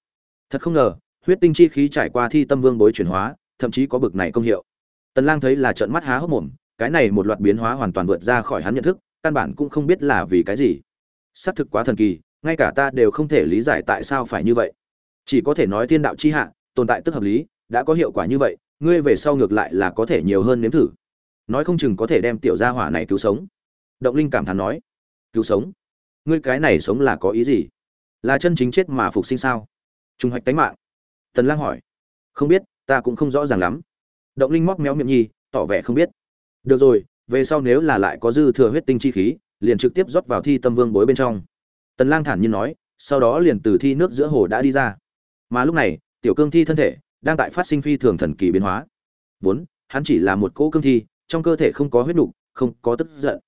Thật không ngờ, huyết tinh chi khí trải qua thi tâm vương bối chuyển hóa, thậm chí có bực này công hiệu. Tần lang thấy là trợn mắt há hốc mồm, cái này một loạt biến hóa hoàn toàn vượt ra khỏi hắn nhận thức, căn bản cũng không biết là vì cái gì. Xác thực quá thần kỳ ngay cả ta đều không thể lý giải tại sao phải như vậy. Chỉ có thể nói thiên đạo chi hạ, tồn tại tức hợp lý, đã có hiệu quả như vậy, ngươi về sau ngược lại là có thể nhiều hơn nếm thử. Nói không chừng có thể đem tiểu gia hỏa này cứu sống. Động linh cảm thán nói. Cứu sống? Ngươi cái này sống là có ý gì? Là chân chính chết mà phục sinh sao? Trung hoạch tánh mạng. Tần lang hỏi. Không biết, ta cũng không rõ ràng lắm. Động linh móc méo miệng nhi tỏ vẻ không biết. Được rồi, về sau nếu là lại có dư thừa huyết tinh chi khí, liền trực tiếp rót vào thi tâm vương bối bên trong tần lang thản nhiên nói, sau đó liền từ thi nước giữa hồ đã đi ra. Mà lúc này, tiểu cương thi thân thể đang tại phát sinh phi thường thần kỳ biến hóa. Vốn, hắn chỉ là một cỗ cương thi, trong cơ thể không có huyết nục, không có tức giận.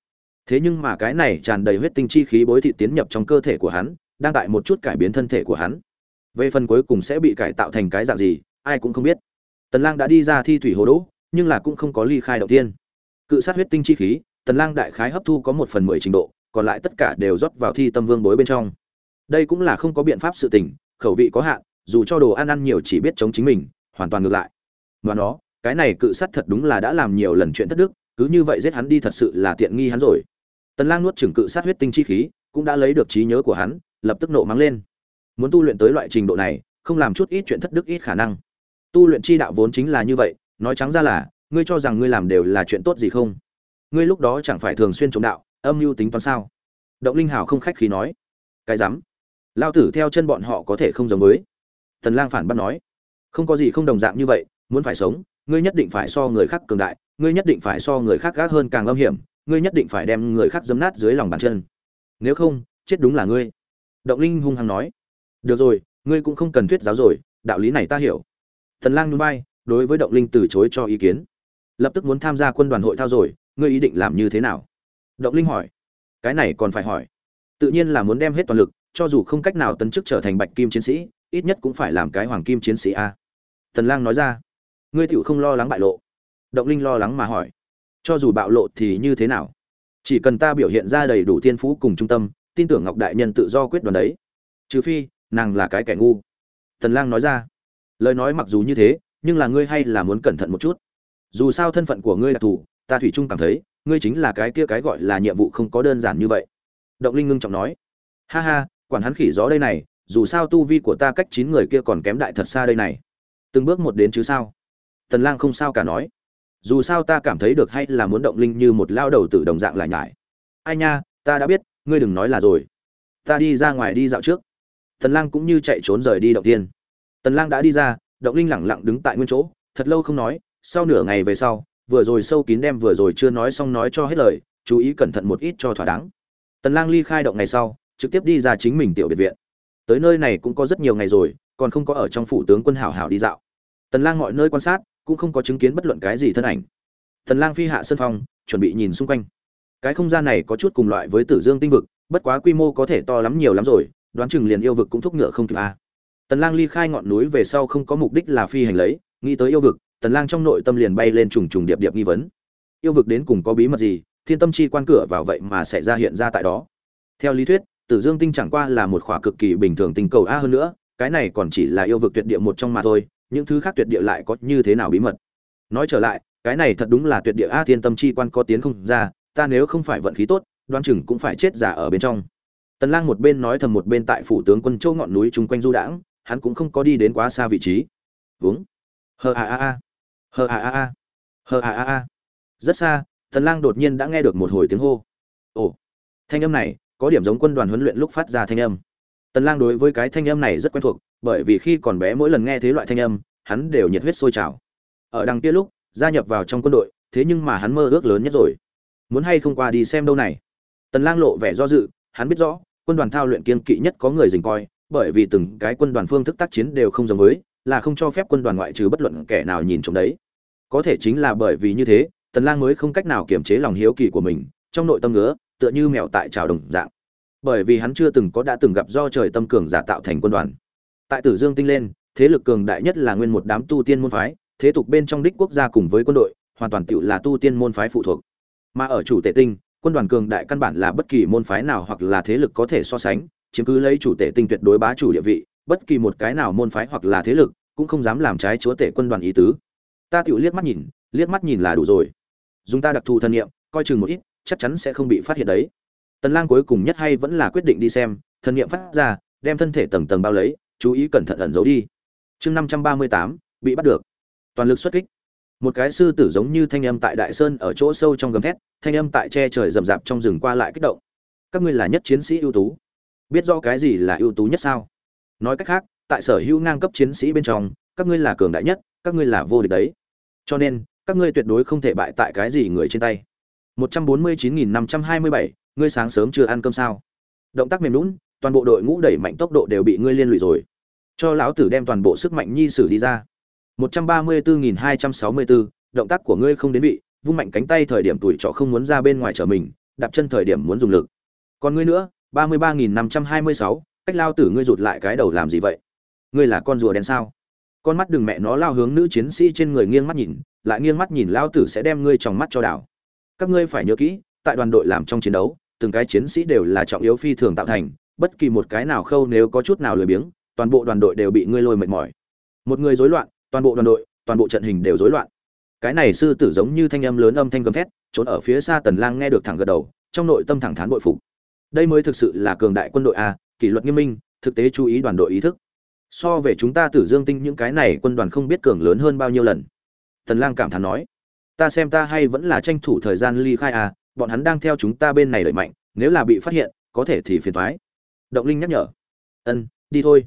Thế nhưng mà cái này tràn đầy huyết tinh chi khí bối thị tiến nhập trong cơ thể của hắn, đang tại một chút cải biến thân thể của hắn. Về phần cuối cùng sẽ bị cải tạo thành cái dạng gì, ai cũng không biết. Tần lang đã đi ra thi thủy hồ đỗ, nhưng là cũng không có ly khai đầu tiên cự sát huyết tinh chi khí, tần lang đại khái hấp thu có một phần mười trình độ còn lại tất cả đều rót vào thi tâm vương bối bên trong. Đây cũng là không có biện pháp sự tình, khẩu vị có hạn, dù cho đồ ăn ăn nhiều chỉ biết chống chính mình, hoàn toàn ngược lại. Và nó, cái này cự sát thật đúng là đã làm nhiều lần chuyện thất đức, cứ như vậy giết hắn đi thật sự là tiện nghi hắn rồi. Tần lang nuốt chửng cự sát huyết tinh chi khí, cũng đã lấy được trí nhớ của hắn, lập tức nộ mắng lên. Muốn tu luyện tới loại trình độ này, không làm chút ít chuyện thất đức ít khả năng. Tu luyện chi đạo vốn chính là như vậy, nói trắng ra là, ngươi cho rằng ngươi làm đều là chuyện tốt gì không? Ngươi lúc đó chẳng phải thường xuyên trộm đạo âm mưu tính toán sao? Động linh hào không khách khí nói. Cái rắm. Lao tử theo chân bọn họ có thể không giống với. Tần lang phản bác nói. Không có gì không đồng dạng như vậy, muốn phải sống, ngươi nhất định phải so người khác cường đại, ngươi nhất định phải so người khác gác hơn càng âm hiểm, ngươi nhất định phải đem người khác dấm nát dưới lòng bàn chân. Nếu không, chết đúng là ngươi. Động linh hung hăng nói. Được rồi, ngươi cũng không cần thuyết giáo rồi, đạo lý này ta hiểu. Thần lang núi bay đối với động linh từ chối cho ý kiến. Lập tức muốn tham gia quân đoàn hội thao rồi, ngươi ý định làm như thế nào? Động linh hỏi. Cái này còn phải hỏi. Tự nhiên là muốn đem hết toàn lực, cho dù không cách nào tấn chức trở thành bạch kim chiến sĩ, ít nhất cũng phải làm cái hoàng kim chiến sĩ a. Tần lang nói ra. Ngươi tiểu không lo lắng bại lộ. Động linh lo lắng mà hỏi. Cho dù bạo lộ thì như thế nào? Chỉ cần ta biểu hiện ra đầy đủ thiên phú cùng trung tâm, tin tưởng ngọc đại nhân tự do quyết đoán đấy. Trừ phi, nàng là cái kẻ ngu. Tần lang nói ra. Lời nói mặc dù như thế, nhưng là ngươi hay là muốn cẩn thận một chút. Dù sao thân phận của ngươi là thủ, ta thủy chung cảm thấy ngươi chính là cái kia cái gọi là nhiệm vụ không có đơn giản như vậy. Động linh ngưng trọng nói. Ha ha, quản hắn khỉ gió đây này, dù sao tu vi của ta cách chín người kia còn kém đại thật xa đây này. Từng bước một đến chứ sao? Tần lang không sao cả nói. Dù sao ta cảm thấy được hay là muốn động linh như một lao đầu tử đồng dạng lại nhải. Ai nha, ta đã biết, ngươi đừng nói là rồi. Ta đi ra ngoài đi dạo trước. Tần lang cũng như chạy trốn rời đi động tiên tần lang đã đi ra, động linh lẳng lặng đứng tại nguyên chỗ, thật lâu không nói, sau nửa ngày về sau vừa rồi sâu kín đem vừa rồi chưa nói xong nói cho hết lời, chú ý cẩn thận một ít cho thỏa đáng. Tần lang ly khai động ngày sau, trực tiếp đi ra chính mình tiểu biệt viện. Tới nơi này cũng có rất nhiều ngày rồi, còn không có ở trong phủ tướng quân hảo hảo đi dạo. Tần lang mọi nơi quan sát, cũng không có chứng kiến bất luận cái gì thân ảnh. Tần lang phi hạ sân phòng chuẩn bị nhìn xung quanh. Cái không gian này có chút cùng loại với tử dương tinh vực, bất quá quy mô có thể to lắm nhiều lắm rồi, đoán chừng liền yêu vực cũng thúc ngựa không kịp a. Tần lang ly khai ngọn núi về sau không có mục đích là phi hành lấy, nghĩ tới yêu vực tần lang trong nội tâm liền bay lên trùng trùng điệp điệp nghi vấn. Yêu vực đến cùng có bí mật gì? Thiên tâm chi quan cửa vào vậy mà sẽ ra hiện ra tại đó. Theo lý thuyết, tử dương tinh chẳng qua là một khỏa cực kỳ bình thường tinh cầu a hơn nữa, cái này còn chỉ là yêu vực tuyệt địa một trong mà thôi, những thứ khác tuyệt địa lại có như thế nào bí mật? Nói trở lại, cái này thật đúng là tuyệt địa a thiên tâm chi quan có tiến không ra, ta nếu không phải vận khí tốt đoan chừng cũng phải chết giả ở bên trong. Tần lang một bên nói thầm một bên tại phủ tướng quân châu ngọn núi chung quanh du đãng, hắn cũng không có đi đến quá xa vị trí. Vướng. Hờ a a a hờ a a a. Hờ a a a. Rất xa, tần lang đột nhiên đã nghe được một hồi tiếng hô. Ồ. Thanh âm này, có điểm giống quân đoàn huấn luyện lúc phát ra thanh âm. Tần lang đối với cái thanh âm này rất quen thuộc, bởi vì khi còn bé mỗi lần nghe thấy loại thanh âm, hắn đều nhiệt huyết sôi trào. Ở đằng kia lúc, gia nhập vào trong quân đội, thế nhưng mà hắn mơ ước lớn nhất rồi. Muốn hay không qua đi xem đâu này? Tần lang lộ vẻ do dự, hắn biết rõ, quân đoàn thao luyện kiên kỵ nhất có người dình coi, bởi vì từng cái quân đoàn phương thức tác chiến đều không giống với là không cho phép quân đoàn ngoại trừ bất luận kẻ nào nhìn trộm đấy. Có thể chính là bởi vì như thế, tần lang mới không cách nào kiềm chế lòng hiếu kỳ của mình, trong nội tâm ngứa, tựa như mèo tại trào đồng dạng. Bởi vì hắn chưa từng có đã từng gặp do trời tâm cường giả tạo thành quân đoàn. Tại tử dương tinh lên, thế lực cường đại nhất là nguyên một đám tu tiên môn phái, thế tục bên trong đích quốc gia cùng với quân đội, hoàn toàn tựu là tu tiên môn phái phụ thuộc. Mà ở chủ Tệ tinh, quân đoàn cường đại căn bản là bất kỳ môn phái nào hoặc là thế lực có thể so sánh, chiếm cứ lấy chủ Tệ tinh tuyệt đối bá chủ địa vị bất kỳ một cái nào môn phái hoặc là thế lực cũng không dám làm trái chúa tể quân đoàn ý tứ. Ta tự liếc mắt nhìn liếc mắt nhìn là đủ rồi. Dùng ta đặc thù thân nhiệm coi chừng một ít chắc chắn sẽ không bị phát hiện đấy. Tần lang cuối cùng nhất hay vẫn là quyết định đi xem thân niệm phát ra đem thân thể tầng tầng bao lấy chú ý cẩn thận ẩn giấu đi. Chương 538, bị bắt được. Toàn lực xuất kích. Một cái sư tử giống như thanh âm tại đại sơn ở chỗ sâu trong gầm thét thanh âm tại che trời rậm rạp trong rừng qua lại kích động. Các ngươi là nhất chiến sĩ ưu tú. Biết rõ cái gì là ưu tú nhất sao? Nói cách khác tại sở hữu ngang cấp chiến sĩ bên trong các ngươi là cường đại nhất các ngươi là vô địch đấy. Cho nên các ngươi tuyệt đối không thể bại tại cái gì người trên tay. 149.527, ngươi sáng sớm chưa ăn cơm sao? Động tác mềm lún toàn bộ đội ngũ đẩy mạnh tốc độ đều bị ngươi liên lụy rồi. Cho lão tử đem toàn bộ sức mạnh nhi sử đi ra. 134.264, động tác của ngươi không đến vị vung mạnh cánh tay thời điểm tuổi trọ không muốn ra bên ngoài trở mình đạp chân thời điểm muốn dùng lực. Còn ngươi nữa 33.526, cách lao tử ngươi rụt lại cái đầu làm gì vậy? Ngươi là con rùa đen sao? Con mắt đừng mẹ nó lao hướng nữ chiến sĩ trên người nghiêng mắt nhìn, lại nghiêng mắt nhìn lao tử sẽ đem ngươi trong mắt cho đảo. Các ngươi phải nhớ kỹ, tại đoàn đội làm trong chiến đấu, từng cái chiến sĩ đều là trọng yếu phi thường tạo thành, bất kỳ một cái nào khâu nếu có chút nào lười biếng, toàn bộ đoàn đội đều bị ngươi lôi mệt mỏi. Một người rối loạn, toàn bộ đoàn đội, toàn bộ trận hình đều rối loạn. Cái này sư tử giống như thanh âm lớn âm thanh gầm thét, trốn ở phía xa tần lang nghe được thẳng gật đầu, trong nội tâm thẳng thán bội phục. Đây mới thực sự là cường đại quân đội a kỷ luật nghiêm minh thực tế chú ý đoàn đội ý thức. So về chúng ta tử dương tinh những cái này quân đoàn không biết cường lớn hơn bao nhiêu lần. Tần lang cảm thán nói ta xem ta hay vẫn là tranh thủ thời gian ly khai à, bọn hắn đang theo chúng ta bên này đẩy mạnh nếu là bị phát hiện có thể thì phiền toái. Động linh nhắc nhở ân đi thôi.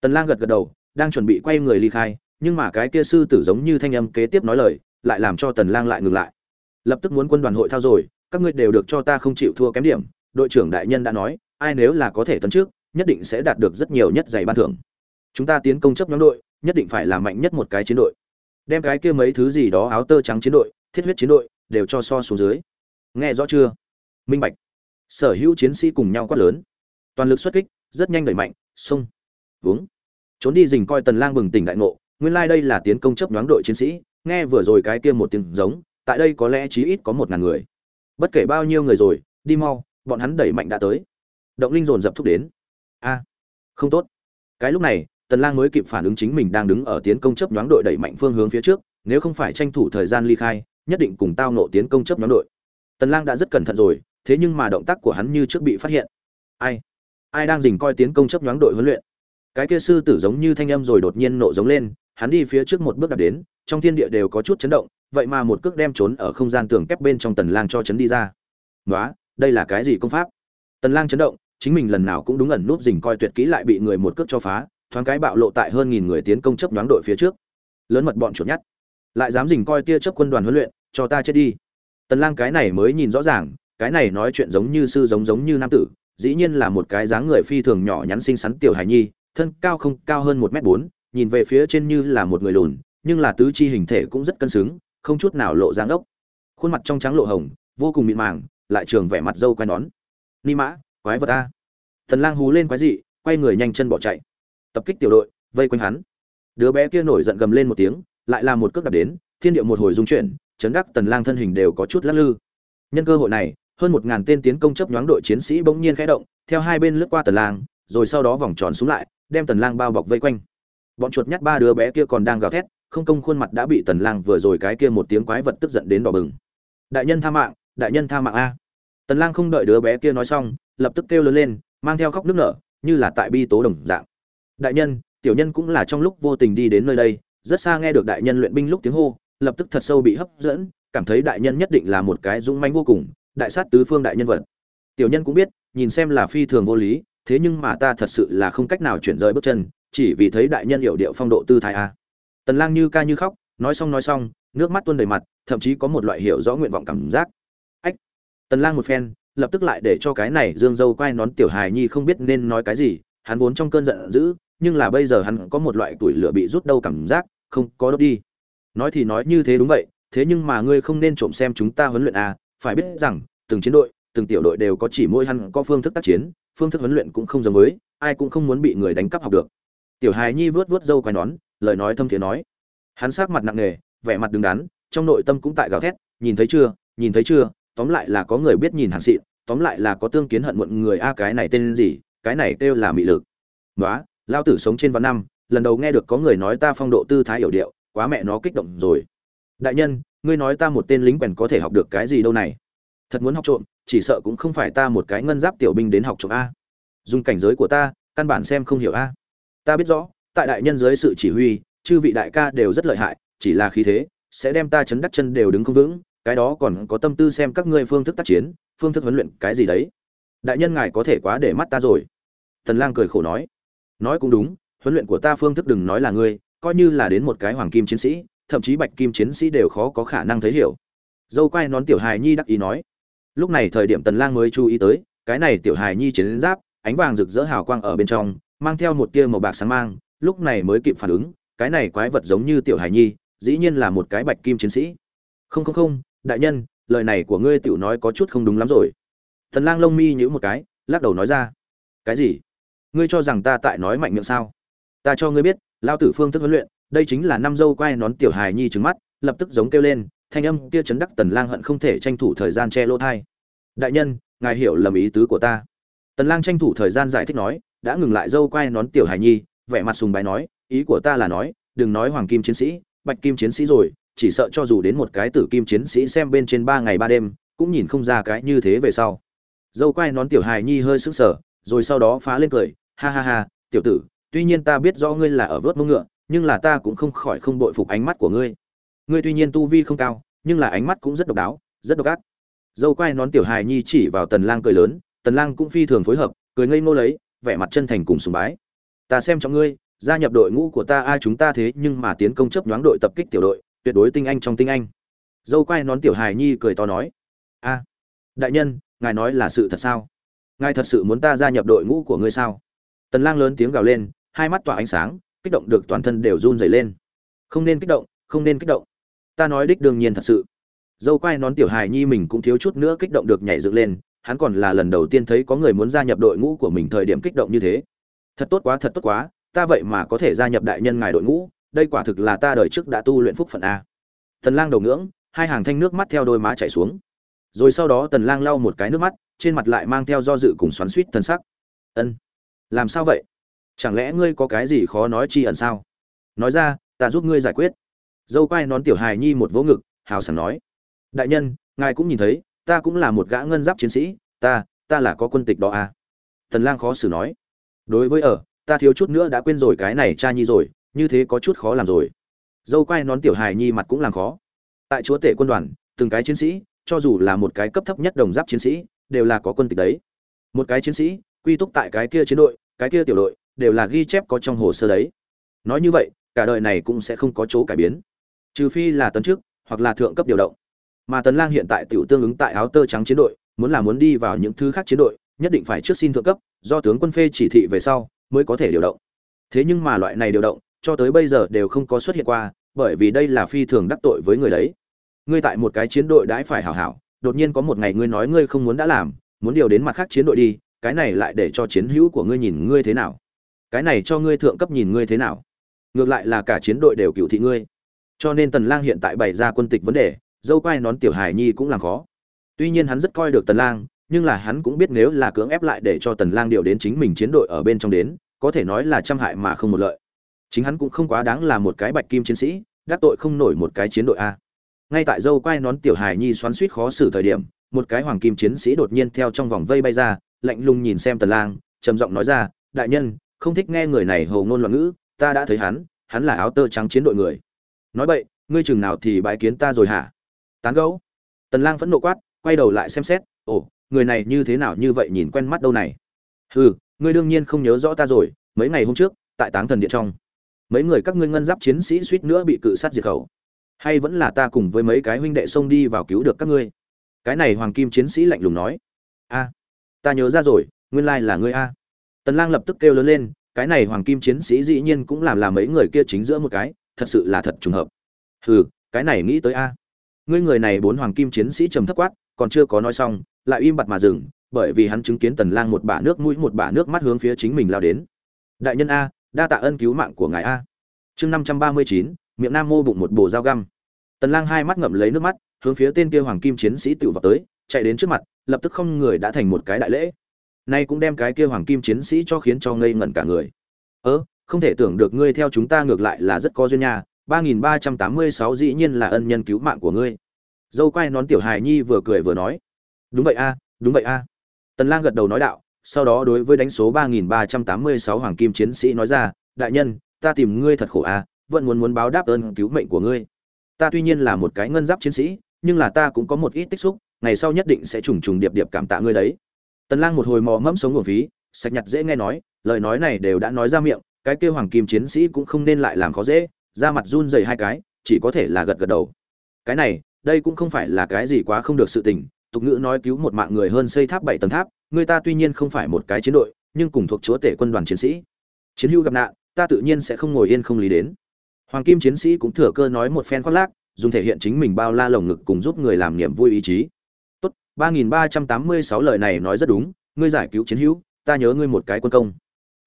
Tần lang gật gật đầu đang chuẩn bị quay người ly khai nhưng mà cái kia sư tử giống như thanh âm kế tiếp nói lời lại làm cho tần lang lại ngừng lại. Lập tức muốn quân đoàn hội thao rồi các ngươi đều được cho ta không chịu thua kém điểm đội trưởng đại nhân đã nói ai nếu là có thể tấn trước nhất định sẽ đạt được rất nhiều nhất giày ban thưởng. Chúng ta tiến công chấp nhóm đội nhất định phải làm mạnh nhất một cái chiến đội. Đem cái kia mấy thứ gì đó áo tơ trắng chiến đội thiết huyết chiến đội đều cho so xuống dưới. Nghe rõ chưa? Minh bạch. Sở hữu chiến sĩ cùng nhau quát lớn. Toàn lực xuất kích rất nhanh đẩy mạnh Xung, vướng. Trốn đi rình coi tần lang bừng tỉnh đại ngộ nguyên lai like đây là tiến công chấp nhóm đội chiến sĩ nghe vừa rồi cái kia một tiếng giống tại đây có lẽ chí ít có một ngàn người. Bất kể bao nhiêu người rồi đi mau bọn hắn đẩy mạnh đã tới động linh dồn dập thúc đến. A, không tốt. Cái lúc này, tần lang mới kịp phản ứng chính mình đang đứng ở tiến công chấp nhoáng đội đẩy mạnh phương hướng phía trước, nếu không phải tranh thủ thời gian ly khai, nhất định cùng tao nộ tiến công chấp nhoáng đội. Tần lang đã rất cẩn thận rồi, thế nhưng mà động tác của hắn như trước bị phát hiện. Ai? Ai đang dình coi tiến công chấp nhoáng đội huấn luyện? Cái kia sư tử giống như thanh âm rồi đột nhiên nộ giống lên, hắn đi phía trước một bước đặt đến, trong thiên địa đều có chút chấn động, vậy mà một cước đem trốn ở không gian tường kép bên trong tần lang cho chấn đi ra. Nói đây là cái gì công pháp? Tần lang chấn động chính mình lần nào cũng đúng ẩn nút dình coi tuyệt kỹ lại bị người một cước cho phá, thoáng cái bạo lộ tại hơn nghìn người tiến công chấp nhoáng đội phía trước. Lớn mật bọn chuột nhắt lại dám dình coi tia chấp quân đoàn huấn luyện, cho ta chết đi. Tần lang cái này mới nhìn rõ ràng, cái này nói chuyện giống như sư giống giống như nam tử, dĩ nhiên là một cái dáng người phi thường nhỏ nhắn xinh xắn tiểu hải nhi, thân cao không cao hơn một mét bốn, nhìn về phía trên như là một người lùn, nhưng là tứ chi hình thể cũng rất cân xứng, không chút nào lộ dáng ốc. Khuôn mặt trong trắng lộ hồng, vô cùng mịn màng, lại trường vẻ mặt dâu quai nón. Ni mã quái vật a. Thần lang hú lên quái dị, quay người nhanh chân bỏ chạy. Tập kích tiểu đội, vây quanh hắn. Đứa bé kia nổi giận gầm lên một tiếng, lại là một cước đạp đến, thiên địa một hồi rung chuyển, chấn đắc tần lang thân hình đều có chút lắc lư. Nhân cơ hội này, hơn một ngàn tên tiến công chấp nhoáng đội chiến sĩ bỗng nhiên khẽ động, theo hai bên lướt qua tần lang, rồi sau đó vòng tròn xuống lại, đem tần lang bao bọc vây quanh. Bọn chuột nhắt ba đứa bé kia còn đang gào thét, không công khuôn mặt đã bị tần lang vừa rồi cái kia một tiếng quái vật tức giận đến đỏ bừng. Đại nhân tha mạng, đại nhân tha mạng a. Tần lang không đợi đứa bé kia nói xong lập tức kêu lớn lên, mang theo khóc nước nở, như là tại bi tố đồng dạng. Đại nhân, tiểu nhân cũng là trong lúc vô tình đi đến nơi đây, rất xa nghe được đại nhân luyện binh lúc tiếng hô, lập tức thật sâu bị hấp dẫn, cảm thấy đại nhân nhất định là một cái dũng manh vô cùng, đại sát tứ phương đại nhân vật. Tiểu nhân cũng biết, nhìn xem là phi thường vô lý, thế nhưng mà ta thật sự là không cách nào chuyển rời bước chân, chỉ vì thấy đại nhân hiểu điệu phong độ tư thái a. Tần lang như ca như khóc, nói xong nói xong, nước mắt tuôn đầy mặt, thậm chí có một loại hiểu rõ nguyện vọng cảm giác. Ách! Tần lang một phen lập tức lại để cho cái này dương dâu quay nón tiểu hài nhi không biết nên nói cái gì, hắn vốn trong cơn giận dữ, nhưng là bây giờ hắn có một loại tuổi lửa bị rút đâu cảm giác, không có đốt đi. Nói thì nói như thế đúng vậy, thế nhưng mà ngươi không nên trộm xem chúng ta huấn luyện à phải biết rằng, từng chiến đội, từng tiểu đội đều có chỉ mỗi hắn, có phương thức tác chiến, phương thức huấn luyện cũng không giống với, ai cũng không muốn bị người đánh cắp học được. Tiểu hài nhi vớt vớt dâu quai nón, lời nói thâm thiện nói. Hắn sát mặt nặng nề, vẻ mặt đứng đắn, trong nội tâm cũng tại gào thét, nhìn thấy chưa, nhìn thấy chưa tóm lại là có người biết nhìn hàng xịn, tóm lại là có tương kiến hận muộn người, a, cái này tên gì? Cái này kêu là mị lực. Nói lao tử sống trên văn năm, lần đầu nghe được có người nói ta phong độ tư thái hiểu điệu, quá mẹ nó kích động rồi. Đại nhân, ngươi nói ta một tên lính quèn có thể học được cái gì đâu này? Thật muốn học trộm, chỉ sợ cũng không phải ta một cái ngân giáp tiểu binh đến học trộm a. Dùng cảnh giới của ta, căn bản xem không hiểu a. Ta biết rõ, tại đại nhân dưới sự chỉ huy, chư vị đại ca đều rất lợi hại, chỉ là khí thế, sẽ đem ta chấn đắc chân đều đứng không vững cái đó còn có tâm tư xem các ngươi phương thức tác chiến, phương thức huấn luyện cái gì đấy. Đại nhân ngài có thể quá để mắt ta rồi. Tần lang cười khổ nói. Nói cũng đúng, huấn luyện của ta phương thức đừng nói là ngươi, coi như là đến một cái hoàng kim chiến sĩ, thậm chí bạch kim chiến sĩ đều khó có khả năng thấy hiểu. Dâu quay nón tiểu hài nhi đắc ý nói. Lúc này thời điểm tần lang mới chú ý tới, cái này tiểu hài nhi chiến giáp, ánh vàng rực rỡ hào quang ở bên trong, mang theo một tia màu bạc sáng mang, lúc này mới kịp phản ứng, cái này quái vật giống như tiểu hài nhi, dĩ nhiên là một cái bạch kim chiến sĩ. Không không không đại nhân, lời này của ngươi tiểu nói có chút không đúng lắm rồi. Tần lang lông mi nhữ một cái, lắc đầu nói ra. Cái gì? Ngươi cho rằng ta tại nói mạnh miệng sao? Ta cho ngươi biết lao tử phương thức huấn luyện, đây chính là năm dâu quay nón tiểu hài nhi trứng mắt, lập tức giống kêu lên, thanh âm kia chấn đắc tần lang hận không thể tranh thủ thời gian che lỗ thai đại nhân, ngài hiểu lầm ý tứ của ta. Tần lang tranh thủ thời gian giải thích nói, đã ngừng lại dâu quay nón tiểu hài nhi, vẻ mặt sùng bái nói, ý của ta là nói, đừng nói hoàng kim chiến sĩ, bạch kim chiến sĩ rồi chỉ sợ cho dù đến một cái tử kim chiến sĩ xem bên trên ba ngày ba đêm, cũng nhìn không ra cái như thế về sau. Dâu quai nón tiểu hài nhi hơi sững sờ, rồi sau đó phá lên cười, ha ha ha, tiểu tử, tuy nhiên ta biết rõ ngươi là ở vớt mông ngựa, nhưng là ta cũng không khỏi không bội phục ánh mắt của ngươi. Ngươi tuy nhiên tu vi không cao, nhưng là ánh mắt cũng rất độc đáo, rất độc ác. Dâu quai nón tiểu hài nhi chỉ vào tần lang cười lớn, tần lang cũng phi thường phối hợp, cười ngây ngô lấy, vẻ mặt chân thành cùng sùng bái. Ta xem cho ngươi, gia nhập đội ngũ của ta, ai chúng ta thế nhưng mà tiến công chấp nhoáng đội tập kích tiểu đội tuyệt đối tinh anh trong tinh anh. Dâu quay nón tiểu hài nhi cười to nói, a, đại nhân, ngài nói là sự thật sao? Ngài thật sự muốn ta gia nhập đội ngũ của ngươi sao? Tần lang lớn tiếng gào lên, hai mắt tỏa ánh sáng, kích động được toàn thân đều run rẩy lên. Không nên kích động, không nên kích động. Ta nói đích đương nhiên thật sự. Dâu quay nón tiểu hài nhi mình cũng thiếu chút nữa kích động được nhảy dựng lên, hắn còn là lần đầu tiên thấy có người muốn gia nhập đội ngũ của mình thời điểm kích động như thế. Thật tốt quá, thật tốt quá, ta vậy mà có thể gia nhập đại nhân ngài đội ngũ đây quả thực là ta đời trước đã tu luyện phúc phận a. Tần lang đầu ngưỡng, hai hàng thanh nước mắt theo đôi má chảy xuống. Rồi sau đó tần lang lau một cái nước mắt, trên mặt lại mang theo do dự cùng xoắn xuýt thân sắc. Ân, làm sao vậy? Chẳng lẽ ngươi có cái gì khó nói chi ẩn sao? Nói ra, ta giúp ngươi giải quyết. Dâu quai nón tiểu hài nhi một vỗ ngực, hào sảng nói. Đại nhân, ngài cũng nhìn thấy, ta cũng là một gã ngân giáp chiến sĩ, ta ta là có quân tịch đó à tần lang khó xử nói. Đối với ở, ta thiếu chút nữa đã quên rồi cái này cha nhi rồi như thế có chút khó làm rồi. Dâu quai nón tiểu hài nhi mặt cũng làm khó. Tại chúa tể quân đoàn, từng cái chiến sĩ, cho dù là một cái cấp thấp nhất đồng giáp chiến sĩ, đều là có quân tịch đấy. Một cái chiến sĩ, quy túc tại cái kia chiến đội, cái kia tiểu đội, đều là ghi chép có trong hồ sơ đấy. Nói như vậy, cả đời này cũng sẽ không có chỗ cải biến. Trừ phi là tấn trước hoặc là thượng cấp điều động. Mà tần lang hiện tại tiểu tương ứng tại áo tơ trắng chiến đội, muốn là muốn đi vào những thứ khác chiến đội, nhất định phải trước xin thượng cấp, do tướng quân phê chỉ thị về sau, mới có thể điều động. Thế nhưng mà loại này điều động cho tới bây giờ đều không có xuất hiện qua, bởi vì đây là phi thường đắc tội với người đấy. Ngươi tại một cái chiến đội đãi phải hảo hảo, đột nhiên có một ngày ngươi nói ngươi không muốn đã làm, muốn điều đến mặt khác chiến đội đi, cái này lại để cho chiến hữu của ngươi nhìn ngươi thế nào? Cái này cho ngươi thượng cấp nhìn ngươi thế nào? Ngược lại là cả chiến đội đều cựu thị ngươi. Cho nên tần lang hiện tại bày ra quân tịch vấn đề, dâu quai nón tiểu hài nhi cũng làm khó. Tuy nhiên hắn rất coi được tần lang, nhưng là hắn cũng biết nếu là cưỡng ép lại để cho tần lang điều đến chính mình chiến đội ở bên trong đến, có thể nói là trăm hại mà không một lợi chính hắn cũng không quá đáng là một cái bạch kim chiến sĩ, đắc tội không nổi một cái chiến đội a. Ngay tại dâu quai nón tiểu hài nhi xoắn suýt khó xử thời điểm, một cái hoàng kim chiến sĩ đột nhiên theo trong vòng vây bay ra, lạnh lùng nhìn xem tần lang, trầm giọng nói ra, đại nhân, không thích nghe người này hầu ngôn loạn ngữ, ta đã thấy hắn hắn là áo tơ trắng chiến đội người. Nói vậy ngươi chừng nào thì bái kiến ta rồi hả? Tán gấu tần lang phẫn nộ quát, quay đầu lại xem xét, ồ, người này như thế nào như vậy nhìn quen mắt đâu này? Hừ, ngươi đương nhiên không nhớ rõ ta rồi, mấy ngày hôm trước, tại táng thần điện trong mấy người các ngươi ngân giáp chiến sĩ suýt nữa bị cự sát diệt khẩu. Hay vẫn là ta cùng với mấy cái huynh đệ xông đi vào cứu được các ngươi? Cái này hoàng kim chiến sĩ lạnh lùng nói. A, ta nhớ ra rồi, nguyên lai là ngươi a. Tần lang lập tức kêu lớn lên, cái này hoàng kim chiến sĩ dĩ nhiên cũng làm làm mấy người kia chính giữa một cái, thật sự là thật trùng hợp. Hừ, cái này nghĩ tới a. Ngươi người này bốn hoàng kim chiến sĩ trầm thấp quát, còn chưa có nói xong, lại im bặt mà dừng, bởi vì hắn chứng kiến tần lang một bả nước mũi, một bả nước mắt hướng phía chính mình lao đến. Đại nhân a đa tạ ân cứu mạng của ngài a. Chương 539, miệng nam mô bụng một bồ dao găm. Tần lang hai mắt ngậm lấy nước mắt hướng phía tên kia hoàng kim chiến sĩ tự vào tới chạy đến trước mặt lập tức không người đã thành một cái đại lễ. Nay cũng đem cái kia hoàng kim chiến sĩ cho khiến cho ngây ngẩn cả người. Ơ không thể tưởng được ngươi theo chúng ta ngược lại là rất có duyên nha ba nghìn ba trăm tám mươi sáu dĩ nhiên là ân nhân cứu mạng của ngươi. Dâu quay nón tiểu hài nhi vừa cười vừa nói. Đúng vậy a đúng vậy a. Tần lang gật đầu nói đạo sau đó đối với đánh số ba nghìn ba trăm tám mươi sáu hoàng kim chiến sĩ nói ra, đại nhân, ta tìm ngươi thật khổ a vẫn muốn muốn báo đáp ơn cứu mệnh của ngươi. Ta tuy nhiên là một cái ngân giáp chiến sĩ, nhưng là ta cũng có một ít tích xúc, ngày sau nhất định sẽ trùng trùng điệp điệp cảm tạ ngươi đấy. Tần lang một hồi mò mẫm sống nguồn phí sạch nhặt dễ nghe nói, lời nói này đều đã nói ra miệng, cái kia hoàng kim chiến sĩ cũng không nên lại làm khó dễ ra mặt run rẩy hai cái, chỉ có thể là gật gật đầu. Cái này, đây cũng không phải là cái gì quá không được sự tình, tục ngữ nói cứu một mạng người hơn xây tháp bảy tầng tháp người ta tuy nhiên không phải một cái chiến đội, nhưng cùng thuộc chúa tể quân đoàn chiến sĩ. Chiến hữu gặp nạn, ta tự nhiên sẽ không ngồi yên không lý đến. Hoàng kim chiến sĩ cũng thừa cơ nói một phen khoác lác, dùng thể hiện chính mình bao la lồng ngực cùng giúp người làm niềm vui ý chí. Tốt, ba nghìn ba trăm tám mươi sáu lời này nói rất đúng, ngươi giải cứu chiến hữu, ta nhớ ngươi một cái quân công.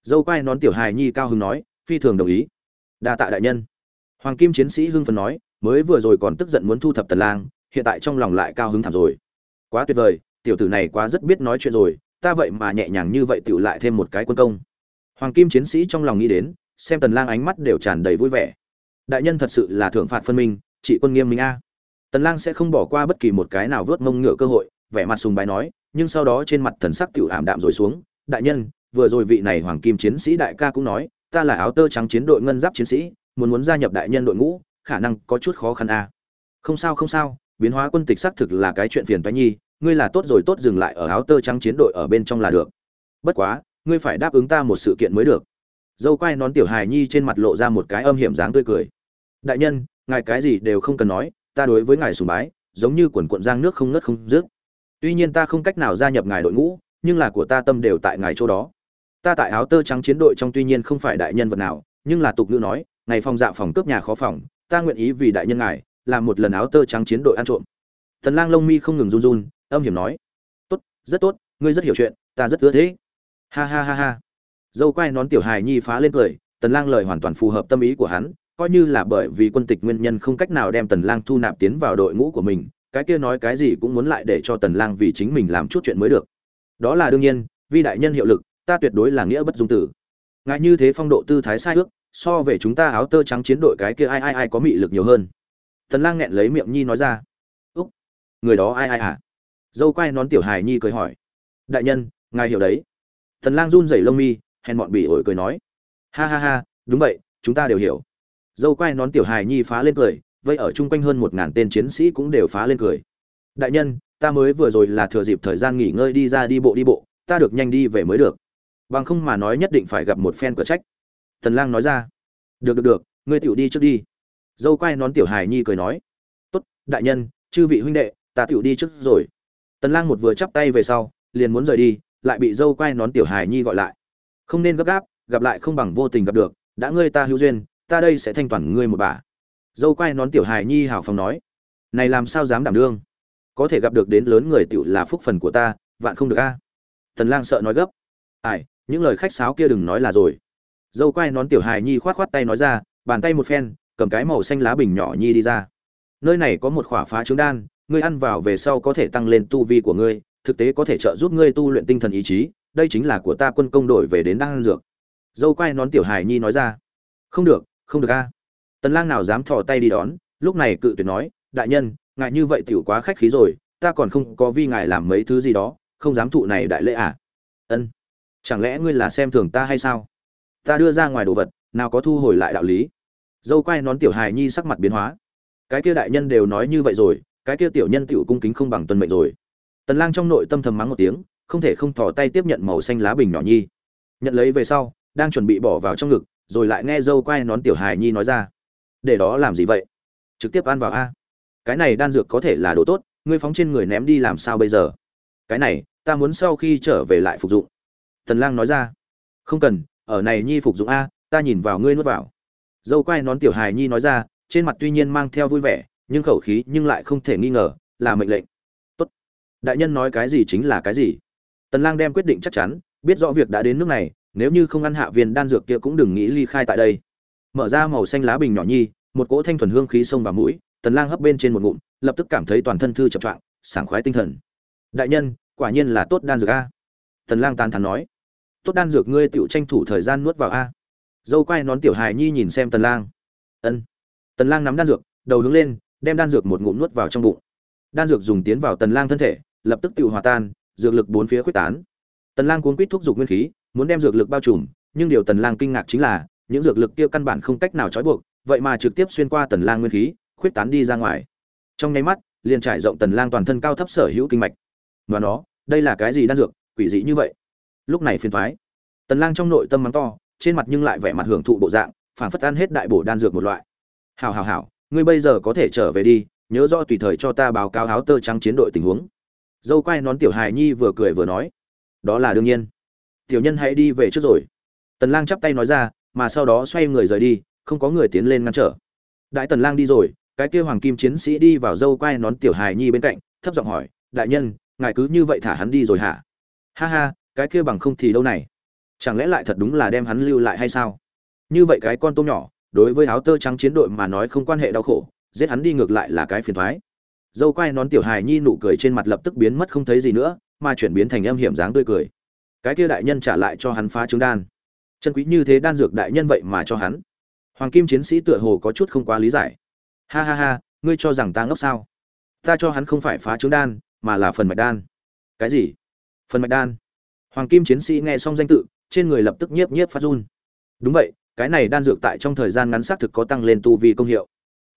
Dâu quai nón tiểu hài nhi cao hưng nói, phi thường đồng ý. Đa tạ đại nhân. Hoàng kim chiến sĩ hưng phấn nói, mới vừa rồi còn tức giận muốn thu thập tần lang, hiện tại trong lòng lại cao hứng thảm rồi. Quá tuyệt vời tiểu tử này quá rất biết nói chuyện rồi, ta vậy mà nhẹ nhàng như vậy tiểu lại thêm một cái quân công. Hoàng kim chiến sĩ trong lòng nghĩ đến, xem tần lang ánh mắt đều tràn đầy vui vẻ. Đại nhân thật sự là thượng phạt phân minh, trị quân nghiêm minh a. Tần lang sẽ không bỏ qua bất kỳ một cái nào vớt mông ngựa cơ hội, vẻ mặt sùng bái nói, nhưng sau đó trên mặt thần sắc tiểu ảm đạm rồi xuống. Đại nhân, vừa rồi vị này hoàng kim chiến sĩ đại ca cũng nói, ta là áo tơ trắng chiến đội ngân giáp chiến sĩ, muốn muốn gia nhập đại nhân đội ngũ, khả năng có chút khó khăn a. Không sao không sao, biến hóa quân tịch xác thực là cái chuyện phiền toái nhi ngươi là tốt rồi, tốt dừng lại ở áo tơ trắng chiến đội ở bên trong là được. Bất quá, ngươi phải đáp ứng ta một sự kiện mới được. Dâu quai nón tiểu hài nhi trên mặt lộ ra một cái âm hiểm dáng tươi cười. Đại nhân, ngài cái gì đều không cần nói, ta đối với ngài sùng bái, giống như quần quận giang nước không ngớt không dứt. Tuy nhiên ta không cách nào gia nhập ngài đội ngũ, nhưng là của ta tâm đều tại ngài chỗ đó. Ta tại áo tơ trắng chiến đội trong tuy nhiên không phải đại nhân vật nào, nhưng là tục ngữ nói, ngày phòng dạ phòng cướp nhà khó phòng, ta nguyện ý vì đại nhân ngài, làm một lần áo tơ trắng chiến đội ăn trộm. Thần lang lông mi không ngừng run run âm hiểm nói, tốt, rất tốt, ngươi rất hiểu chuyện, ta rất ưa thế ha ha ha ha. Dâu quai nón tiểu hài nhi phá lên cười, tần lang lời hoàn toàn phù hợp tâm ý của hắn, coi như là bởi vì quân tịch nguyên nhân không cách nào đem tần lang thu nạp tiến vào đội ngũ của mình, cái kia nói cái gì cũng muốn lại để cho tần lang vì chính mình làm chút chuyện mới được. Đó là đương nhiên vì đại nhân hiệu lực, ta tuyệt đối là nghĩa bất dung tử. Ngại như thế phong độ tư thái sai ước, so về chúng ta áo tơ trắng chiến đội cái kia ai ai ai có mị lực nhiều hơn. Tần lang nghẹn lấy miệng nhi nói ra, úc, người đó ai ai à? Dâu quay nón tiểu hài nhi cười hỏi. Đại nhân, ngài hiểu đấy. Thần lang run rẩy lông mi, hèn mọn bỉ ổi cười nói. Ha ha ha, đúng vậy, chúng ta đều hiểu. Dâu quay nón tiểu hài nhi phá lên cười vây ở chung quanh hơn một ngàn tên chiến sĩ cũng đều phá lên cười. Đại nhân, ta mới vừa rồi là thừa dịp thời gian nghỉ ngơi đi ra đi bộ đi bộ, ta được nhanh đi về mới được. Bằng không mà nói nhất định phải gặp một phen cửa trách. Tần lang nói ra. Được được được, ngươi tiểu đi trước đi. Dâu quay nón tiểu hài nhi cười nói. Tốt, đại nhân, chư vị huynh đệ, ta tiểu đi trước rồi tần lang một vừa chắp tay về sau liền muốn rời đi lại bị dâu quay nón tiểu hài nhi gọi lại. Không nên gấp gáp gặp lại không bằng vô tình gặp được đã ngươi ta hữu duyên ta đây sẽ thanh toàn ngươi một bà. Dâu quay nón tiểu hài nhi hào phóng nói này làm sao dám đảm đương? Có thể gặp được đến lớn người tiểu là phúc phần của ta vạn không được a. Tần lang sợ nói gấp ải, những lời khách sáo kia đừng nói là rồi. Dâu quay nón tiểu hài nhi khoát khoát tay nói ra bàn tay một phen cầm cái màu xanh lá bình nhỏ nhi đi ra. Nơi này có một khỏa phá trứng đan ngươi ăn vào về sau có thể tăng lên tu vi của ngươi, thực tế có thể trợ giúp ngươi tu luyện tinh thần ý chí, đây chính là của ta quân công đổi về đến đan dược. Dâu quay nón tiểu hài nhi nói ra. Không được không được a. Tần lang nào dám thò tay đi đón, lúc này cự tuyệt nói, đại nhân ngài như vậy tiểu quá khách khí rồi, ta còn không có vi ngài làm mấy thứ gì đó, không dám thụ này đại lễ à? Ân, chẳng lẽ ngươi là xem thường ta hay sao? Ta đưa ra ngoài đồ vật, nào có thu hồi lại đạo lý. Dâu quay nón tiểu hài nhi sắc mặt biến hóa. Cái kia đại nhân đều nói như vậy rồi cái kia tiểu nhân tiểu cung kính không bằng tuân mệnh rồi. Tần lang trong nội tâm thầm mắng một tiếng, không thể không thò tay tiếp nhận màu xanh lá bình nhỏ nhi. Nhận lấy về sau, đang chuẩn bị bỏ vào trong ngực, rồi lại nghe dâu quay nón tiểu hài nhi nói ra. Để đó làm gì vậy? Trực tiếp ăn vào a. Cái này đan dược có thể là đồ tốt, ngươi phóng trên người ném đi làm sao bây giờ? Cái này, ta muốn sau khi trở về lại phục dụng. Tần lang nói ra. Không cần, ở này nhi phục dụng a, ta nhìn vào ngươi nuốt vào. Dâu quai nón tiểu hài nhi nói ra, trên mặt tuy nhiên mang theo vui vẻ nhưng khẩu khí nhưng lại không thể nghi ngờ là mệnh lệnh. Tốt. Đại nhân nói cái gì chính là cái gì. Tần lang đem quyết định chắc chắn, biết rõ việc đã đến nước này, nếu như không ăn hạ viên đan dược kia cũng đừng nghĩ ly khai tại đây. Mở ra màu xanh lá bình nhỏ nhi, một cỗ thanh thuần hương khí xông vào mũi, tần lang hấp bên trên một ngụm, lập tức cảm thấy toàn thân thư chập trạng sảng khoái tinh thần. Đại nhân, quả nhiên là tốt đan dược a. Tần lang tàn thán nói. Tốt đan dược ngươi tiểu tranh thủ thời gian nuốt vào a. Dâu quay nón tiểu hài nhi nhìn xem tần lang. Ân. Tần lang nắm đan dược, đầu hướng lên đem đan dược một ngụm nuốt vào trong bụng. Đan dược dùng tiến vào tần lang thân thể, lập tức tự hòa tan, dược lực bốn phía khuếch tán. Tần lang cuốn quýt thuốc dục nguyên khí, muốn đem dược lực bao trùm, nhưng điều tần lang kinh ngạc chính là, những dược lực kia căn bản không cách nào trói buộc, vậy mà trực tiếp xuyên qua tần lang nguyên khí, khuếch tán đi ra ngoài. Trong nháy mắt, liền trải rộng tần lang toàn thân cao thấp sở hữu kinh mạch. Và nó, đây là cái gì đan dược, quỷ dị như vậy? Lúc này phiền thoái tần lang trong nội tâm mắng to, trên mặt nhưng lại vẻ mặt hưởng thụ bộ dạng, phảng phất ăn hết đại bổ đan dược một loại. Hảo hảo hảo ngươi bây giờ có thể trở về đi, nhớ rõ tùy thời cho ta báo cáo áo tơ trắng chiến đội tình huống. Dâu quay nón tiểu hài nhi vừa cười vừa nói, đó là đương nhiên. Tiểu nhân hãy đi về trước rồi. Tần lang chắp tay nói ra, mà sau đó xoay người rời đi, không có người tiến lên ngăn trở. Đại tần lang đi rồi, cái kia hoàng kim chiến sĩ đi vào dâu quay nón tiểu hài nhi bên cạnh, thấp giọng hỏi, đại nhân, ngài cứ như vậy thả hắn đi rồi hả? Ha ha, cái kia bằng không thì đâu này? Chẳng lẽ lại thật đúng là đem hắn lưu lại hay sao? Như vậy cái con tôm nhỏ đối với áo tơ trắng chiến đội mà nói không quan hệ đau khổ, giết hắn đi ngược lại là cái phiền thoái. Dâu quai nón tiểu hài nhi nụ cười trên mặt lập tức biến mất không thấy gì nữa, mà chuyển biến thành âm hiểm dáng tươi cười. Cái kia đại nhân trả lại cho hắn phá trứng đan. Chân quý như thế đan dược đại nhân vậy mà cho hắn. Hoàng kim chiến sĩ tựa hồ có chút không quá lý giải. Ha ha ha, ngươi cho rằng ta ngốc sao? Ta cho hắn không phải phá trứng đan, mà là phần mạch đan. Cái gì? Phần mạch đan? Hoàng kim chiến sĩ nghe xong danh tự, trên người lập tức nhiếp nhiếp phát run. Đúng vậy cái này đan dược tại trong thời gian ngắn xác thực có tăng lên tu vi công hiệu.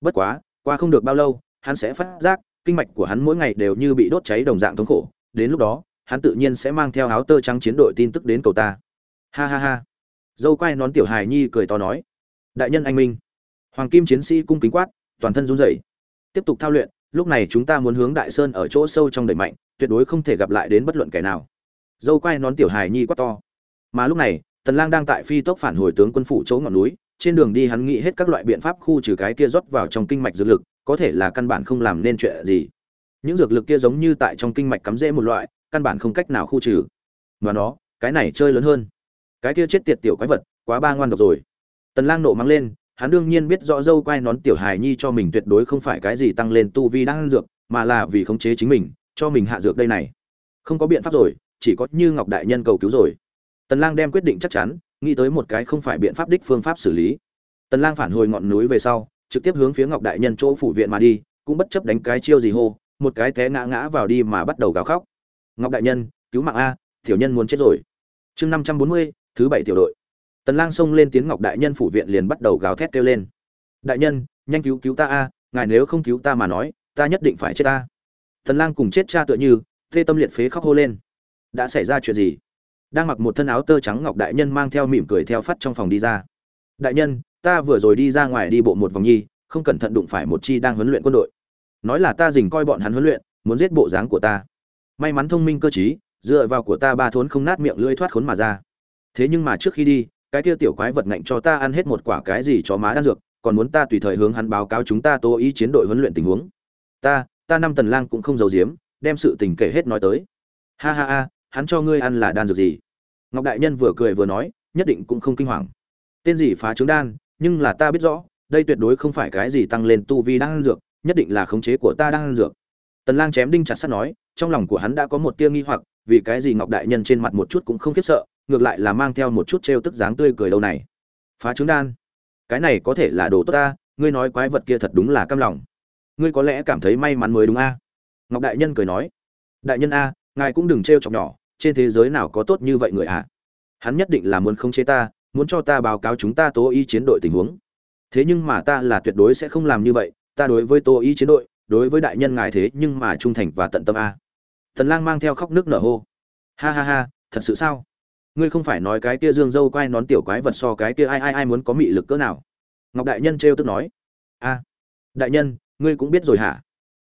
Bất quá, qua không được bao lâu, hắn sẽ phát giác, kinh mạch của hắn mỗi ngày đều như bị đốt cháy đồng dạng thống khổ, đến lúc đó, hắn tự nhiên sẽ mang theo áo tơ trắng chiến đội tin tức đến cầu ta. Ha ha ha. Dâu quai nón tiểu hài nhi cười to nói. Đại nhân anh minh. Hoàng kim chiến sĩ cung kính quát, toàn thân run rẩy. Tiếp tục thao luyện, lúc này chúng ta muốn hướng đại sơn ở chỗ sâu trong đẩy mạnh, tuyệt đối không thể gặp lại đến bất luận kẻ nào. Dâu quai nón tiểu hài nhi quát to. Mà lúc này tần lang đang tại phi tốc phản hồi tướng quân phủ chỗ ngọn núi, trên đường đi hắn nghĩ hết các loại biện pháp khu trừ cái kia rót vào trong kinh mạch dược lực, có thể là căn bản không làm nên chuyện gì. Những dược lực kia giống như tại trong kinh mạch cắm rễ một loại, căn bản không cách nào khu trừ. Mà nó, cái này chơi lớn hơn. Cái kia chết tiệt tiểu quái vật, quá ba ngoan độc rồi. Tần lang nộ mắng lên, hắn đương nhiên biết rõ dâu quay nón tiểu hài nhi cho mình tuyệt đối không phải cái gì tăng lên tu vi đang dược, mà là vì khống chế chính mình, cho mình hạ dược đây này. Không có biện pháp rồi, chỉ có như ngọc đại nhân cầu cứu rồi tần lang đem quyết định chắc chắn nghĩ tới một cái không phải biện pháp đích phương pháp xử lý. Tần lang phản hồi ngọn núi về sau trực tiếp hướng phía ngọc đại nhân chỗ phủ viện mà đi cũng bất chấp đánh cái chiêu gì hô một cái té ngã ngã vào đi mà bắt đầu gào khóc. Ngọc đại nhân cứu mạng a tiểu nhân muốn chết rồi. Chương 540, thứ bảy tiểu đội. Tần lang xông lên tiến ngọc đại nhân phủ viện liền bắt đầu gào thét kêu lên. Đại nhân nhanh cứu cứu ta a ngài nếu không cứu ta mà nói ta nhất định phải chết ta tần lang cùng chết cha tựa như thê tâm liệt phế khóc hô lên. Đã xảy ra chuyện gì? Đang mặc một thân áo tơ trắng ngọc đại nhân mang theo mỉm cười theo phát trong phòng đi ra. Đại nhân, ta vừa rồi đi ra ngoài đi bộ một vòng nhi, không cẩn thận đụng phải một chi đang huấn luyện quân đội. Nói là ta dình coi bọn hắn huấn luyện, muốn giết bộ dáng của ta. May mắn thông minh cơ trí, dựa vào của ta ba thốn không nát miệng lưỡi thoát khốn mà ra. Thế nhưng mà trước khi đi, cái kia tiểu quái vật ngạnh cho ta ăn hết một quả cái gì cho má đan dược, còn muốn ta tùy thời hướng hắn báo cáo chúng ta tố ý chiến đội huấn luyện tình huống. Ta ta năm tần lang cũng không giấu giếm, đem sự tình kể hết nói tới. Ha ha ha, hắn cho ngươi ăn là đan dược gì? Ngọc đại nhân vừa cười vừa nói, nhất định cũng không kinh hoàng. Tên gì phá trứng đan, nhưng là ta biết rõ, đây tuyệt đối không phải cái gì tăng lên tu vi đang ăn dược, nhất định là khống chế của ta đang ăn dược. Tần lang chém đinh chặt sắt nói, trong lòng của hắn đã có một tia nghi hoặc, vì cái gì ngọc đại nhân trên mặt một chút cũng không khiếp sợ, ngược lại là mang theo một chút trêu tức dáng tươi cười đâu này. Phá trứng đan? Cái này có thể là đồ tốt ta, ngươi nói quái vật kia thật đúng là căm lòng. Ngươi có lẽ cảm thấy may mắn mới đúng a. Ngọc đại nhân cười nói, đại nhân a, ngài cũng đừng trêu chọc nhỏ trên thế giới nào có tốt như vậy người ạ à? hắn nhất định là muốn khống chế ta, muốn cho ta báo cáo chúng ta tố y chiến đội tình huống. Thế nhưng mà ta là tuyệt đối sẽ không làm như vậy, ta đối với tố y chiến đội, đối với đại nhân ngài thế nhưng mà trung thành và tận tâm a. Thần lang mang theo khóc nước nở hô. Ha ha ha, thật sự sao? Ngươi không phải nói cái kia dương dâu quay nón tiểu quái vật so cái kia ai ai ai muốn có mị lực cỡ nào? Ngọc đại nhân trêu tức nói. A. Đại nhân, ngươi cũng biết rồi hả?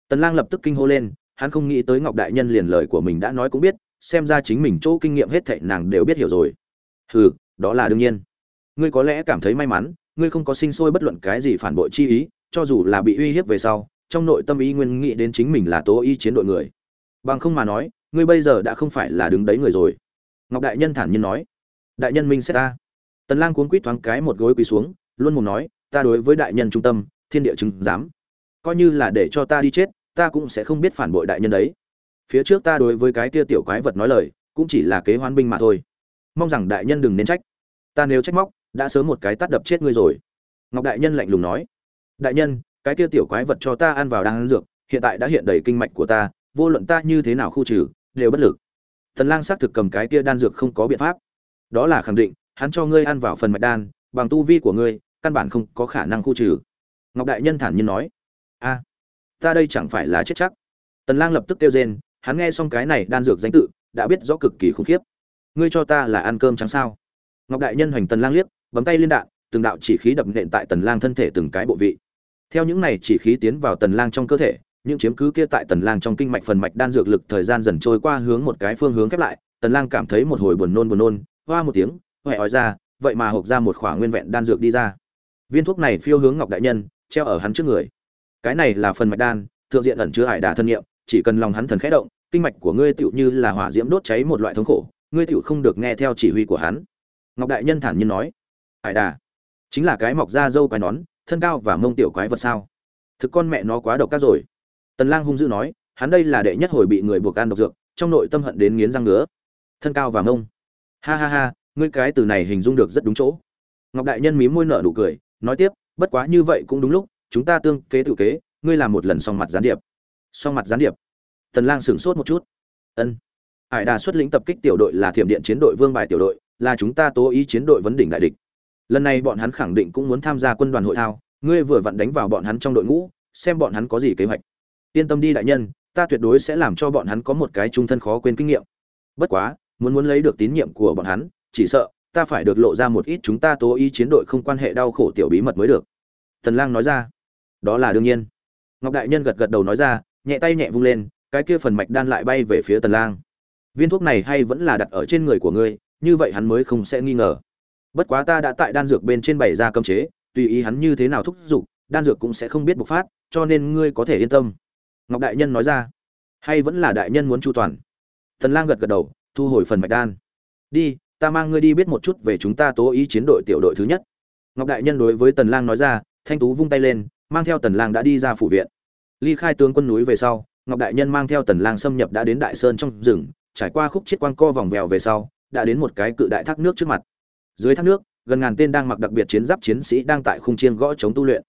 Tần lang lập tức kinh hô lên, hắn không nghĩ tới ngọc đại nhân liền lời của mình đã nói cũng biết xem ra chính mình chỗ kinh nghiệm hết thảy nàng đều biết hiểu rồi. Hừ, đó là đương nhiên. Ngươi có lẽ cảm thấy may mắn, ngươi không có sinh sôi bất luận cái gì phản bội chi ý, cho dù là bị uy hiếp về sau, trong nội tâm ý nguyên nghĩ đến chính mình là tố y chiến đội người. Bằng không mà nói, ngươi bây giờ đã không phải là đứng đấy người rồi. Ngọc đại nhân thản nhiên nói. Đại nhân minh xét ta tần lang cuống quýt thoáng cái một gối quỳ xuống, luôn mồm nói, ta đối với đại nhân trung tâm, thiên địa chứng dám coi như là để cho ta đi chết, ta cũng sẽ không biết phản bội đại nhân đấy phía trước ta đối với cái kia tiểu quái vật nói lời, cũng chỉ là kế hoán binh mà thôi. Mong rằng đại nhân đừng nên trách. Ta nếu trách móc, đã sớm một cái tát đập chết ngươi rồi. Ngọc đại nhân lạnh lùng nói. Đại nhân, cái kia tiểu quái vật cho ta ăn vào đang ăn dược, hiện tại đã hiện đầy kinh mạch của ta, vô luận ta như thế nào khu trừ, đều bất lực. Thần lang xác thực cầm cái kia đan dược không có biện pháp. Đó là khẳng định, hắn cho ngươi ăn vào phần mạch đan, bằng tu vi của ngươi, căn bản không có khả năng khu trừ. Ngọc đại nhân thản nhiên nói. A, ta đây chẳng phải là chết chắc. Tần lang lập tức kêu rên hắn nghe xong cái này đan dược danh tự, đã biết rõ cực kỳ khủng khiếp. Ngươi cho ta là ăn cơm trắng sao? Ngọc đại nhân hoành tần lang liếc, bấm tay liên đạn, từng đạo chỉ khí đập nện tại tần lang thân thể từng cái bộ vị. Theo những này chỉ khí tiến vào tần lang trong cơ thể, những chiếm cứ kia tại tần lang trong kinh mạch phần mạch đan dược lực thời gian dần trôi qua hướng một cái phương hướng khép lại, tần lang cảm thấy một hồi buồn nôn buồn nôn, hoa một tiếng hoẹ ói ra, vậy mà hộc ra một khoảng nguyên vẹn đan dược đi ra. Viên thuốc này phiêu hướng ngọc đại nhân, treo ở hắn trước người. Cái này là phần mạch đan, thượng diện ẩn chứa hải đà thân nhiệm chỉ cần lòng hắn thần khẽ động, kinh mạch của ngươi tựu như là hỏa diễm đốt cháy một loại thống khổ, ngươi tựu không được nghe theo chỉ huy của hắn. Ngọc đại nhân thản nhiên nói. Hải đà, chính là cái mọc da râu quái nón, thân cao và mông tiểu quái vật sao? Thực con mẹ nó quá độc các rồi. Tần lang hung dữ nói. Hắn đây là đệ nhất hồi bị người buộc ăn độc dược, trong nội tâm hận đến nghiến răng ngứa. Thân cao và mông. Ha ha ha, ngươi cái từ này hình dung được rất đúng chỗ. Ngọc đại nhân mím môi nở nụ cười, nói tiếp. Bất quá như vậy cũng đúng lúc, chúng ta tương kế tự kế, ngươi làm một lần xong mặt gián điệp song mặt gián điệp. Tần lang sửng sốt một chút. Ân, hải đà xuất lĩnh tập kích tiểu đội là thiểm điện chiến đội vương bài tiểu đội, là chúng ta tố ý chiến đội vấn đỉnh đại địch. Lần này bọn hắn khẳng định cũng muốn tham gia quân đoàn hội thao, ngươi vừa vặn đánh vào bọn hắn trong đội ngũ, xem bọn hắn có gì kế hoạch. Yên tâm đi đại nhân, ta tuyệt đối sẽ làm cho bọn hắn có một cái trung thân khó quên kinh nghiệm. Bất quá, muốn muốn lấy được tín nhiệm của bọn hắn, chỉ sợ, ta phải được lộ ra một ít chúng ta tố ý chiến đội không quan hệ đau khổ tiểu bí mật mới được. Tần lang nói ra. Đó là đương nhiên. Ngọc đại nhân gật gật đầu nói ra nhẹ tay nhẹ vung lên, cái kia phần mạch đan lại bay về phía tần lang. Viên thuốc này hay vẫn là đặt ở trên người của ngươi, như vậy hắn mới không sẽ nghi ngờ. Bất quá ta đã tại đan dược bên trên bày ra cấm chế, tùy ý hắn như thế nào thúc giục, đan dược cũng sẽ không biết bộc phát, cho nên ngươi có thể yên tâm. Ngọc đại nhân nói ra. Hay vẫn là đại nhân muốn chu toàn? Tần lang gật gật đầu, thu hồi phần mạch đan. Đi, ta mang ngươi đi biết một chút về chúng ta tố ý chiến đội tiểu đội thứ nhất. Ngọc đại nhân đối với tần lang nói ra, thanh tú vung tay lên, mang theo tần lang đã đi ra phủ viện ly khai tướng quân núi về sau, ngọc đại nhân mang theo tần lang xâm nhập đã đến đại sơn trong rừng, trải qua khúc chiết quang co vòng vèo về sau, đã đến một cái cự đại thác nước trước mặt. Dưới thác nước, gần ngàn tên đang mặc đặc biệt chiến giáp chiến sĩ đang tại khung chiên gõ chống tu luyện.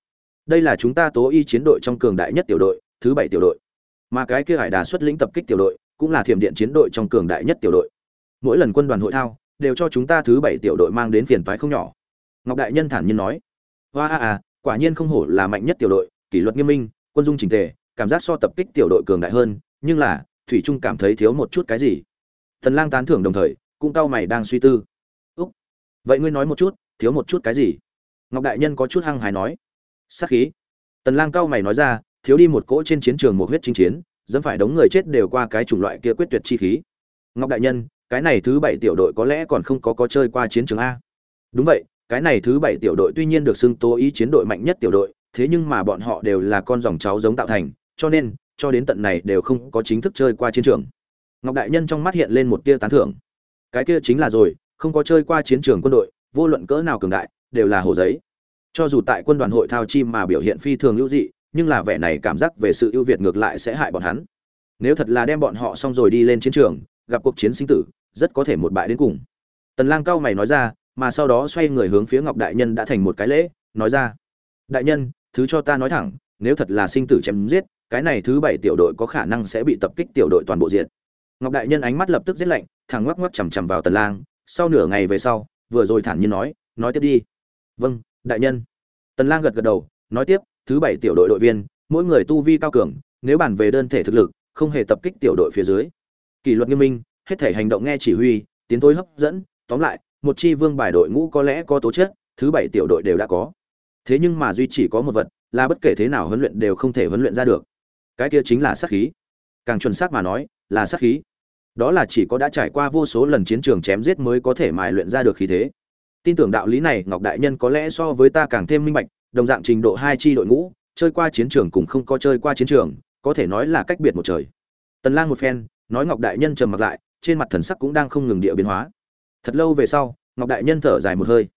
Đây là chúng ta tố y chiến đội trong cường đại nhất tiểu đội, thứ bảy tiểu đội. Mà cái kia hải đà xuất lĩnh tập kích tiểu đội, cũng là thiểm điện chiến đội trong cường đại nhất tiểu đội. Mỗi lần quân đoàn hội thao, đều cho chúng ta thứ bảy tiểu đội mang đến phiền toái không nhỏ. Ngọc đại nhân thản nhiên nói hoa a à quả nhiên không hổ là mạnh nhất tiểu đội, kỷ luật nghiêm minh quân dung trình tề, cảm giác so tập kích tiểu đội cường đại hơn, nhưng là, thủy trung cảm thấy thiếu một chút cái gì. Thần lang tán thưởng đồng thời, cũng cao mày đang suy tư. Úc, vậy ngươi nói một chút, thiếu một chút cái gì? Ngọc đại nhân có chút hăng hài nói. Sát khí. Tần lang cao mày nói ra, thiếu đi một cỗ trên chiến trường một huyết chinh chiến, dẫm phải đống người chết đều qua cái chủng loại kia quyết tuyệt chi khí. Ngọc đại nhân, cái này thứ bảy tiểu đội có lẽ còn không có có chơi qua chiến trường a. Đúng vậy, cái này thứ bảy tiểu đội tuy nhiên được xưng tố ý chiến đội mạnh nhất tiểu đội thế nhưng mà bọn họ đều là con dòng cháu giống tạo thành, cho nên, cho đến tận này đều không có chính thức chơi qua chiến trường. Ngọc đại nhân trong mắt hiện lên một tia tán thưởng. Cái kia chính là rồi, không có chơi qua chiến trường quân đội, vô luận cỡ nào cường đại, đều là hồ giấy. Cho dù tại quân đoàn hội thao chim mà biểu hiện phi thường ưu dị, nhưng là vẻ này cảm giác về sự ưu việt ngược lại sẽ hại bọn hắn. Nếu thật là đem bọn họ xong rồi đi lên chiến trường, gặp cuộc chiến sinh tử, rất có thể một bại đến cùng. Tần lang cao mày nói ra, mà sau đó xoay người hướng phía ngọc đại nhân đã thành một cái lễ, nói ra, đại nhân thứ cho ta nói thẳng, nếu thật là sinh tử chém giết, cái này thứ bảy tiểu đội có khả năng sẽ bị tập kích tiểu đội toàn bộ diện ngọc đại nhân ánh mắt lập tức giết lạnh thằng ngoắc ngoắc chằm chằm vào tần lang, sau nửa ngày về sau, vừa rồi thản nhiên nói nói tiếp đi. Vâng đại nhân. Tần lang gật gật đầu, nói tiếp, thứ bảy tiểu đội đội viên, mỗi người tu vi cao cường, nếu bàn về đơn thể thực lực, không hề tập kích tiểu đội phía dưới. Kỷ luật nghiêm minh, hết thể hành động nghe chỉ huy, tiến thôi hấp dẫn, tóm lại, một chi vương bài đội ngũ có lẽ có tố chất, thứ bảy tiểu đội đều đã có thế nhưng mà duy chỉ có một vật, là bất kể thế nào huấn luyện đều không thể huấn luyện ra được. Cái kia chính là sát khí. Càng chuẩn xác mà nói, là sát khí. Đó là chỉ có đã trải qua vô số lần chiến trường chém giết mới có thể mài luyện ra được khí thế. Tin tưởng đạo lý này, ngọc đại nhân có lẽ so với ta càng thêm minh bạch, đồng dạng trình độ hai chi đội ngũ, chơi qua chiến trường cũng không có chơi qua chiến trường, có thể nói là cách biệt một trời. Tần lang một phen, nói ngọc đại nhân trầm mặc lại, trên mặt thần sắc cũng đang không ngừng địa biến hóa. Thật lâu về sau, ngọc đại nhân thở dài một hơi.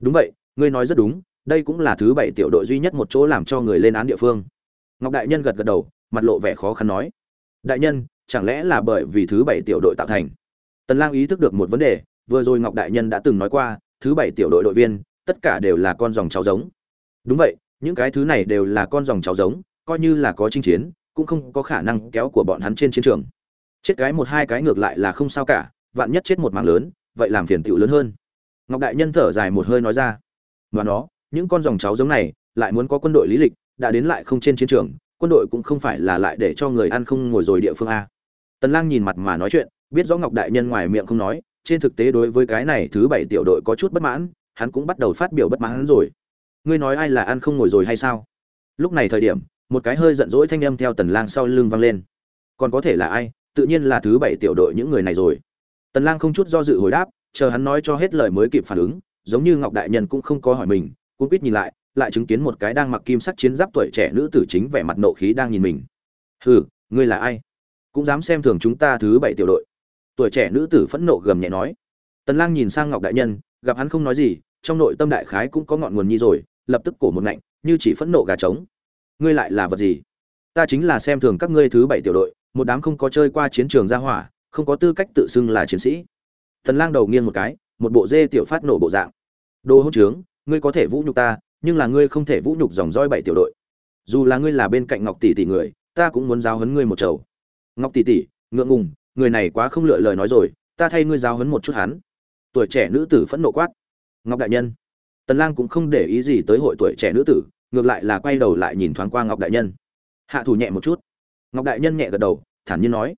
Đúng vậy, ngươi nói rất đúng đây cũng là thứ bảy tiểu đội duy nhất một chỗ làm cho người lên án địa phương. Ngọc đại nhân gật gật đầu, mặt lộ vẻ khó khăn nói, đại nhân, chẳng lẽ là bởi vì thứ bảy tiểu đội tạo thành? Tần lang ý thức được một vấn đề, vừa rồi ngọc đại nhân đã từng nói qua, thứ bảy tiểu đội đội viên, tất cả đều là con dòng cháu giống. Đúng vậy, những cái thứ này đều là con dòng cháu giống, coi như là có chinh chiến, cũng không có khả năng kéo của bọn hắn trên chiến trường. Chết cái một hai cái ngược lại là không sao cả, vạn nhất chết một mạng lớn, vậy làm phiền tiểu lớn hơn. Ngọc đại nhân thở dài một hơi nói ra và nó những con dòng cháu giống này lại muốn có quân đội lý lịch, đã đến lại không trên chiến trường, quân đội cũng không phải là lại để cho người ăn không ngồi rồi địa phương a. Tần lang nhìn mặt mà nói chuyện, biết rõ ngọc đại nhân ngoài miệng không nói, trên thực tế đối với cái này thứ bảy tiểu đội có chút bất mãn, hắn cũng bắt đầu phát biểu bất mãn rồi. Ngươi nói ai là ăn không ngồi rồi hay sao? Lúc này thời điểm, một cái hơi giận dỗi thanh âm theo tần lang sau lưng vang lên. Còn có thể là ai? Tự nhiên là thứ bảy tiểu đội những người này rồi. Tần lang không chút do dự hồi đáp, chờ hắn nói cho hết lời mới kịp phản ứng, giống như ngọc đại nhân cũng không có hỏi mình cũng quýt nhìn lại lại chứng kiến một cái đang mặc kim sắc chiến giáp tuổi trẻ nữ tử chính vẻ mặt nộ khí đang nhìn mình. Hừ, ngươi là ai? Cũng dám xem thường chúng ta thứ bảy tiểu đội. Tuổi trẻ nữ tử phẫn nộ gầm nhẹ nói. Tần lang nhìn sang ngọc đại nhân, gặp hắn không nói gì, trong nội tâm đại khái cũng có ngọn nguồn nhi rồi, lập tức cổ một ngạnh, như chỉ phẫn nộ gà trống. Ngươi lại là vật gì? Ta chính là xem thường các ngươi thứ bảy tiểu đội, một đám không có chơi qua chiến trường gia hỏa, không có tư cách tự xưng là chiến sĩ. Tần lang đầu nghiêng một cái, một bộ dê tiểu phát nổ bộ dạng. Đồ hỗn trướng ngươi có thể vũ nhục ta, nhưng là ngươi không thể vũ nhục dòng roi bảy tiểu đội. Dù là ngươi là bên cạnh ngọc tỷ tỷ người, ta cũng muốn giáo huấn ngươi một chầu ngọc tỷ tỷ, ngượng ngùng, người này quá không lựa lời nói rồi, ta thay ngươi giáo huấn một chút hắn. Tuổi trẻ nữ tử phẫn nộ quát. Ngọc đại nhân, tần lang cũng không để ý gì tới hội tuổi trẻ nữ tử, ngược lại là quay đầu lại nhìn thoáng qua ngọc đại nhân. Hạ thủ nhẹ một chút. Ngọc đại nhân nhẹ gật đầu, thản nhiên nói.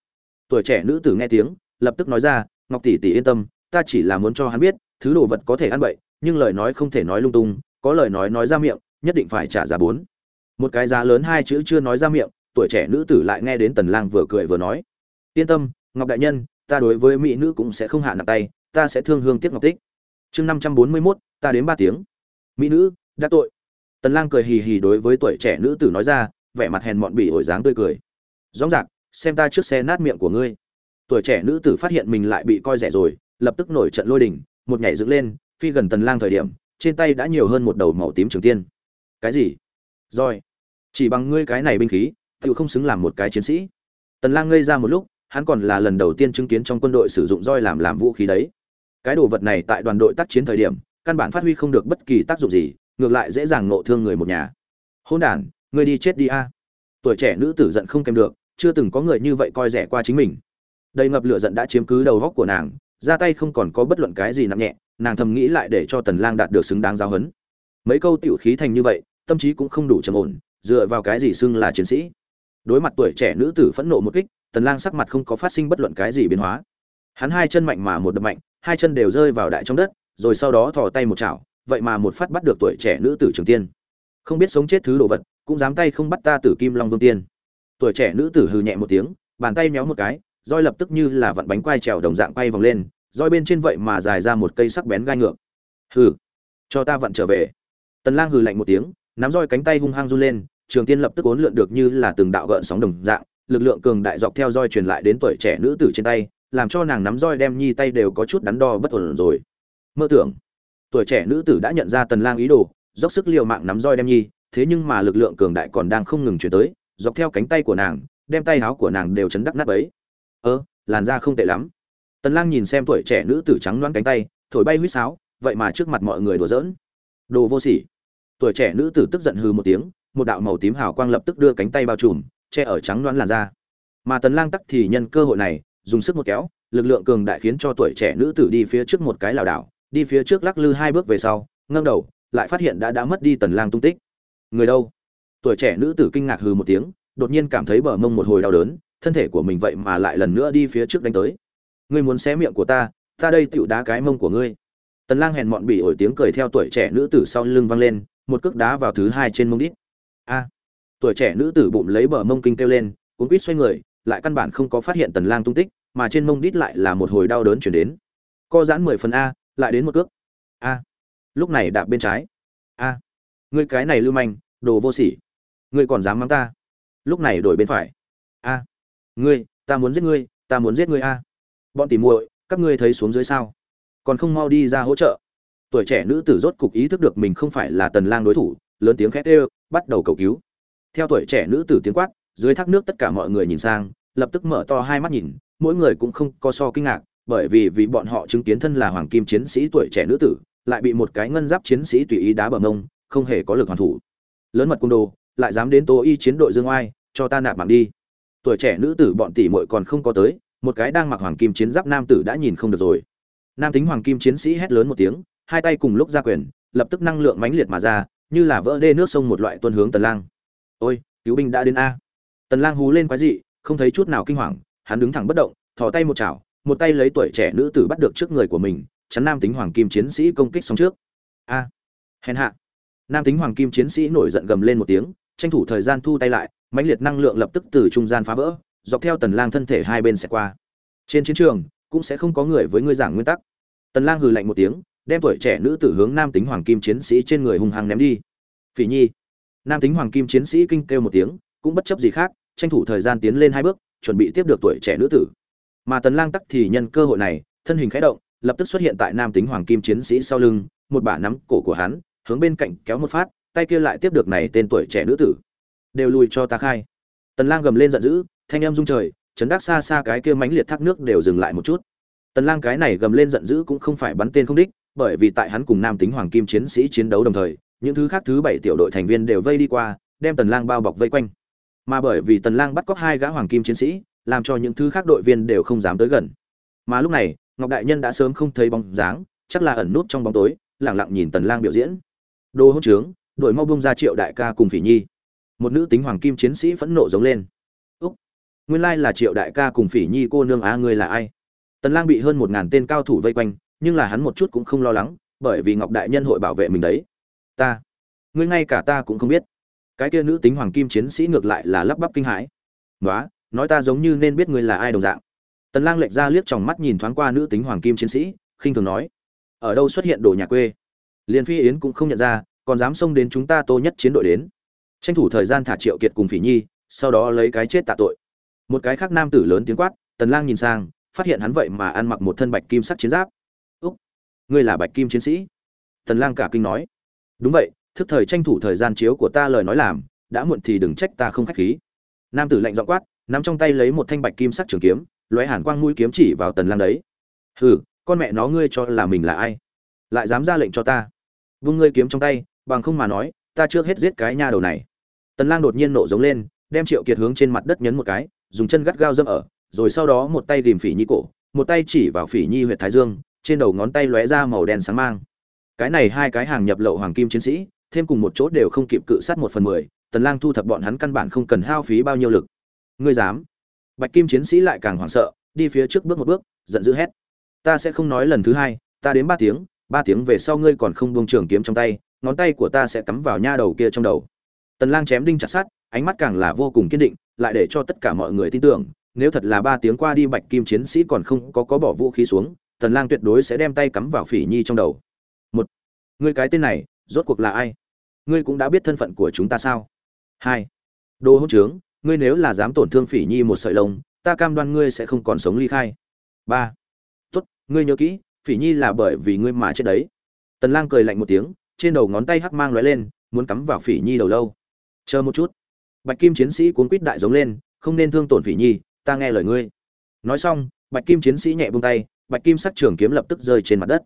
Tuổi trẻ nữ tử nghe tiếng, lập tức nói ra, ngọc tỷ tỷ yên tâm, ta chỉ là muốn cho hắn biết, thứ đồ vật có thể ăn bậy nhưng lời nói không thể nói lung tung có lời nói nói ra miệng nhất định phải trả giá bốn. Một cái giá lớn hai chữ chưa nói ra miệng tuổi trẻ nữ tử lại nghe đến tần lang vừa cười vừa nói. Yên tâm ngọc đại nhân ta đối với mỹ nữ cũng sẽ không hạ nặng tay ta sẽ thương hương tiếc ngọc tích. Chương 541, ta đến ba tiếng. Mỹ nữ đã tội. Tần lang cười hì hì đối với tuổi trẻ nữ tử nói ra vẻ mặt hèn mọn bỉ ổi dáng tươi cười. Rõ ràng xem ta trước xe nát miệng của ngươi. Tuổi trẻ nữ tử phát hiện mình lại bị coi rẻ rồi lập tức nổi trận lôi đình một nhảy dựng lên phi gần tần lang thời điểm, trên tay đã nhiều hơn một đầu màu tím trường tiên. Cái gì? Rồi. Chỉ bằng ngươi cái này binh khí tự không xứng làm một cái chiến sĩ. Tần lang ngây ra một lúc, hắn còn là lần đầu tiên chứng kiến trong quân đội sử dụng roi làm làm vũ khí đấy. Cái đồ vật này tại đoàn đội tác chiến thời điểm, căn bản phát huy không được bất kỳ tác dụng gì, ngược lại dễ dàng nộ thương người một nhà. Hôn đàn ngươi đi chết đi a. Tuổi trẻ nữ tử giận không kèm được, chưa từng có người như vậy coi rẻ qua chính mình. Đầy ngập lửa giận đã chiếm cứ đầu góc của nàng ra tay không còn có bất luận cái gì nặng nhẹ, nàng thầm nghĩ lại để cho tần lang đạt được xứng đáng giáo huấn. Mấy câu tiểu khí thành như vậy, tâm trí cũng không đủ trầm ổn, dựa vào cái gì xưng là chiến sĩ. Đối mặt tuổi trẻ nữ tử phẫn nộ một kích, tần lang sắc mặt không có phát sinh bất luận cái gì biến hóa. Hắn hai chân mạnh mà một đập mạnh, hai chân đều rơi vào đại trong đất, rồi sau đó thò tay một chảo, vậy mà một phát bắt được tuổi trẻ nữ tử trường tiên. Không biết sống chết thứ đồ vật, cũng dám tay không bắt ta tử kim long vương tiên. Tuổi trẻ nữ tử hừ nhẹ một tiếng, bàn tay méo một cái roi lập tức như là vặn bánh quai trèo đồng dạng quay vòng lên, roi bên trên vậy mà dài ra một cây sắc bén gai ngược. Hừ, cho ta vặn trở về. Tần lang hừ lạnh một tiếng, nắm roi cánh tay hung hăng run lên, trường tiên lập tức uốn lượn được như là từng đạo gợn sóng đồng dạng, lực lượng cường đại dọc theo roi truyền lại đến tuổi trẻ nữ tử trên tay, làm cho nàng nắm roi đem nhi tay đều có chút đắn đo bất ổn rồi. Mơ tưởng, tuổi trẻ nữ tử đã nhận ra tần lang ý đồ, dốc sức liều mạng nắm roi đem nhi, thế nhưng mà lực lượng cường đại còn đang không ngừng chuyển tới, dọc theo cánh tay của nàng, đem tay áo của nàng đều chấn đắc nát ấy ơ, làn da không tệ lắm. Tần lang nhìn xem tuổi trẻ nữ tử trắng loáng cánh tay, thổi bay huýt sáo, vậy mà trước mặt mọi người đùa giỡn. Đồ vô sỉ. Tuổi trẻ nữ tử tức giận hừ một tiếng, một đạo màu tím hào quang lập tức đưa cánh tay bao trùm, che ở trắng loáng làn da. Mà tần lang tắc thì nhân cơ hội này, dùng sức một kéo, lực lượng cường đại khiến cho tuổi trẻ nữ tử đi phía trước một cái lảo đảo, đi phía trước lắc lư hai bước về sau ngâng đầu, lại phát hiện đã đã mất đi tần lang tung tích. Người đâu? Tuổi trẻ nữ tử kinh ngạc hừ một tiếng, đột nhiên cảm thấy bờ mông một hồi đau đớn thân thể của mình vậy mà lại lần nữa đi phía trước đánh tới. Ngươi muốn xé miệng của ta ta đây tựu đá cái mông của ngươi. Tần lang hèn mọn bị ổi tiếng cười theo tuổi trẻ nữ tử sau lưng vang lên, một cước đá vào thứ hai trên mông đít. A! Tuổi trẻ nữ tử bụng lấy bờ mông kinh kêu lên, cuốn quýt xoay người, lại căn bản không có phát hiện tần lang tung tích, mà trên mông đít lại là một hồi đau đớn chuyển đến. Co giãn mười phần a, lại đến một cước. A! Lúc này đạp bên trái. A! Ngươi cái này lưu manh, đồ vô sỉ. Ngươi còn dám mắng ta. Lúc này đổi bên phải. A! Ngươi, ta muốn giết ngươi, ta muốn giết ngươi a. Bọn tỉ muội, các ngươi thấy xuống dưới sao? Còn không mau đi ra hỗ trợ. Tuổi trẻ nữ tử rốt cục ý thức được mình không phải là tần lang đối thủ, lớn tiếng khét ê bắt đầu cầu cứu. Theo tuổi trẻ nữ tử tiếng quát, dưới thác nước tất cả mọi người nhìn sang, lập tức mở to hai mắt nhìn, mỗi người cũng không có so kinh ngạc, bởi vì vì bọn họ chứng kiến thân là hoàng kim chiến sĩ tuổi trẻ nữ tử, lại bị một cái ngân giáp chiến sĩ tùy ý đá bờ mông, không hề có lực hoàn thủ. Lớn mật cung đồ, lại dám đến tố y chiến đội dương oai, cho ta nạp mạng đi tuổi trẻ nữ tử bọn tỷ muội còn không có tới, một cái đang mặc hoàng kim chiến giáp nam tử đã nhìn không được rồi. Nam tính hoàng kim chiến sĩ hét lớn một tiếng, hai tay cùng lúc ra quyền, lập tức năng lượng mãnh liệt mà ra, như là vỡ đê nước sông một loại tuôn hướng tần lang. Ôi, cứu binh đã đến a. Tần lang hú lên quái dị, không thấy chút nào kinh hoàng, hắn đứng thẳng bất động, thò tay một chảo, một tay lấy tuổi trẻ nữ tử bắt được trước người của mình, chắn nam tính hoàng kim chiến sĩ công kích sóng trước. A, hèn hạ. Nam tính hoàng kim chiến sĩ nổi giận gầm lên một tiếng, tranh thủ thời gian thu tay lại mãnh liệt năng lượng lập tức từ trung gian phá vỡ, dọc theo tần lang thân thể hai bên sẽ qua. Trên chiến trường, cũng sẽ không có người với ngươi giảng nguyên tắc. Tần lang hừ lạnh một tiếng, đem tuổi trẻ nữ tử hướng nam tính hoàng kim chiến sĩ trên người hung hăng ném đi. Phỉ nhi. Nam tính hoàng kim chiến sĩ kinh kêu một tiếng, cũng bất chấp gì khác, tranh thủ thời gian tiến lên hai bước, chuẩn bị tiếp được tuổi trẻ nữ tử. Mà tần lang tắc thì nhân cơ hội này, thân hình khẽ động, lập tức xuất hiện tại nam tính hoàng kim chiến sĩ sau lưng, một bả nắm cổ của hắn, hướng bên cạnh kéo một phát, tay kia lại tiếp được này tên tuổi trẻ nữ tử đều lùi cho ta khai. Tần lang gầm lên giận dữ, thanh em rung trời, chấn đắc xa xa cái kia mãnh liệt thác nước đều dừng lại một chút. Tần lang cái này gầm lên giận dữ cũng không phải bắn tên không đích, bởi vì tại hắn cùng nam tính hoàng kim chiến sĩ chiến đấu đồng thời, những thứ khác thứ bảy tiểu đội thành viên đều vây đi qua, đem tần lang bao bọc vây quanh. Mà bởi vì tần lang bắt cóc hai gã hoàng kim chiến sĩ, làm cho những thứ khác đội viên đều không dám tới gần. Mà lúc này, ngọc đại nhân đã sớm không thấy bóng dáng, chắc là ẩn nút trong bóng tối, lặng lặng nhìn tần lang biểu diễn. Đồ hỗn trướng, đội mau bung ra triệu đại ca cùng phỉ nhi một nữ tính hoàng kim chiến sĩ phẫn nộ giống lên. Úc, nguyên lai là triệu đại ca cùng phỉ nhi cô nương á, ngươi là ai? Tần lang bị hơn một ngàn tên cao thủ vây quanh, nhưng là hắn một chút cũng không lo lắng, bởi vì ngọc đại nhân hội bảo vệ mình đấy. Ta, ngươi ngay cả ta cũng không biết. Cái kia nữ tính hoàng kim chiến sĩ ngược lại là lắp bắp kinh hãi. Nói nói ta giống như nên biết ngươi là ai đồng dạng. Tần lang lệch ra liếc tròng mắt nhìn thoáng qua nữ tính hoàng kim chiến sĩ, khinh thường nói. Ở đâu xuất hiện đồ nhà quê? Liên phi yến cũng không nhận ra, còn dám xông đến chúng ta tô nhất chiến đội đến tranh thủ thời gian thả triệu kiệt cùng phỉ nhi, sau đó lấy cái chết tạ tội. Một cái khác nam tử lớn tiếng quát, tần lang nhìn sang, phát hiện hắn vậy mà ăn mặc một thân bạch kim sắc chiến giáp. Úc, ngươi là bạch kim chiến sĩ? Tần lang cả kinh nói. Đúng vậy, thức thời tranh thủ thời gian chiếu của ta lời nói làm, đã muộn thì đừng trách ta không khách khí. Nam tử lạnh giọng quát, nắm trong tay lấy một thanh bạch kim sắc trường kiếm, lóe hàn quang mũi kiếm chỉ vào tần lang đấy. Hừ, con mẹ nó ngươi cho là mình là ai? Lại dám ra lệnh cho ta. Vung ngươi kiếm trong tay, bằng không mà nói, ta chưa hết giết cái nha đầu này tần lang đột nhiên nộ giống lên, đem triệu kiệt hướng trên mặt đất nhấn một cái, dùng chân gắt gao dâm ở, rồi sau đó một tay ghìm phỉ nhi cổ, một tay chỉ vào phỉ nhi huyệt thái dương, trên đầu ngón tay lóe ra màu đen sáng mang. Cái này hai cái hàng nhập lậu hoàng kim chiến sĩ, thêm cùng một chỗ đều không kịp cự sát một phần mười, tần lang thu thập bọn hắn căn bản không cần hao phí bao nhiêu lực. Ngươi dám? Bạch kim chiến sĩ lại càng hoảng sợ, đi phía trước bước một bước, giận dữ hét. Ta sẽ không nói lần thứ hai, ta đến ba tiếng ba tiếng về sau ngươi còn không buông trường kiếm trong tay, ngón tay của ta sẽ cắm vào nha đầu kia trong đầu tần lang chém đinh chặt sắt, ánh mắt càng là vô cùng kiên định, lại để cho tất cả mọi người tin tưởng, nếu thật là ba tiếng qua đi bạch kim chiến sĩ còn không có có bỏ vũ khí xuống, tần lang tuyệt đối sẽ đem tay cắm vào phỉ nhi trong đầu. Một, ngươi cái tên này, rốt cuộc là ai? Ngươi cũng đã biết thân phận của chúng ta sao? Hai, đồ hỗn trướng, ngươi nếu là dám tổn thương phỉ nhi một sợi lông, ta cam đoan ngươi sẽ không còn sống ly khai. Ba, tốt, ngươi nhớ kỹ, phỉ nhi là bởi vì ngươi mà chết đấy. Tần lang cười lạnh một tiếng, trên đầu ngón tay hắc mang lóe lên, muốn cắm vào phỉ nhi đầu lâu chờ một chút. Bạch kim chiến sĩ cuốn quýt đại giống lên, không nên thương tổn phỉ nhi, ta nghe lời ngươi. Nói xong, bạch kim chiến sĩ nhẹ buông tay, bạch kim sắc trường kiếm lập tức rơi trên mặt đất.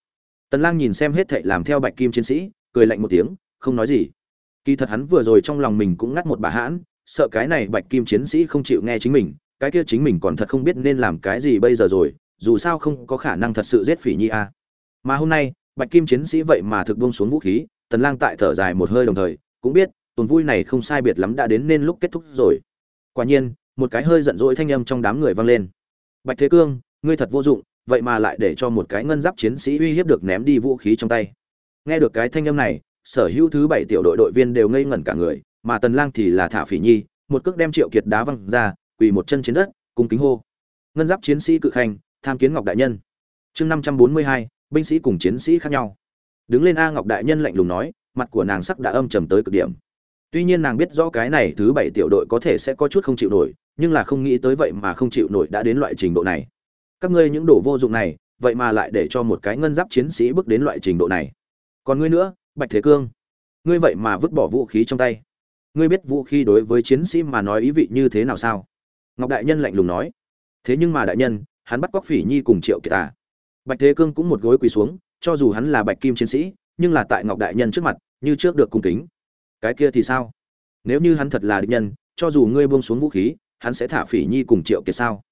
Tần lang nhìn xem hết thảy làm theo bạch kim chiến sĩ, cười lạnh một tiếng, không nói gì. Kỳ thật hắn vừa rồi trong lòng mình cũng ngắt một bà hãn, sợ cái này bạch kim chiến sĩ không chịu nghe chính mình, cái kia chính mình còn thật không biết nên làm cái gì bây giờ rồi, dù sao không có khả năng thật sự giết phỉ nhi a. Mà hôm nay, bạch kim chiến sĩ vậy mà thực buông xuống vũ khí, tần lang tại thở dài một hơi đồng thời, cũng biết tuần vui này không sai biệt lắm đã đến nên lúc kết thúc rồi. Quả nhiên, một cái hơi giận dỗi thanh âm trong đám người vang lên. Bạch thế cương, ngươi thật vô dụng, vậy mà lại để cho một cái ngân giáp chiến sĩ uy hiếp được ném đi vũ khí trong tay. Nghe được cái thanh âm này, sở hữu thứ bảy tiểu đội đội viên đều ngây ngẩn cả người, mà tần lang thì là thả phỉ nhi, một cước đem triệu kiệt đá văng ra, quỳ một chân trên đất, cung kính hô. Ngân giáp chiến sĩ cự khanh, tham kiến ngọc đại nhân. Chương năm trăm bốn mươi hai, binh sĩ cùng chiến sĩ khác nhau. Đứng lên a ngọc đại nhân lạnh lùng nói, mặt của nàng sắc đã âm trầm tới cực điểm tuy nhiên nàng biết rõ cái này thứ bảy tiểu đội có thể sẽ có chút không chịu nổi, nhưng là không nghĩ tới vậy mà không chịu nổi đã đến loại trình độ này. Các ngươi những đồ vô dụng này, vậy mà lại để cho một cái ngân giáp chiến sĩ bước đến loại trình độ này. Còn ngươi nữa, bạch thế cương, ngươi vậy mà vứt bỏ vũ khí trong tay. Ngươi biết vũ khí đối với chiến sĩ mà nói ý vị như thế nào sao? Ngọc đại nhân lạnh lùng nói. Thế nhưng mà đại nhân, hắn bắt cóc phỉ nhi cùng triệu kiệt à. bạch thế cương cũng một gối quỳ xuống, cho dù hắn là bạch kim chiến sĩ, nhưng là tại ngọc đại nhân trước mặt, như trước được cung kính cái kia thì sao? Nếu như hắn thật là địch nhân, cho dù ngươi buông xuống vũ khí, hắn sẽ thả phỉ nhi cùng triệu kiệt sao?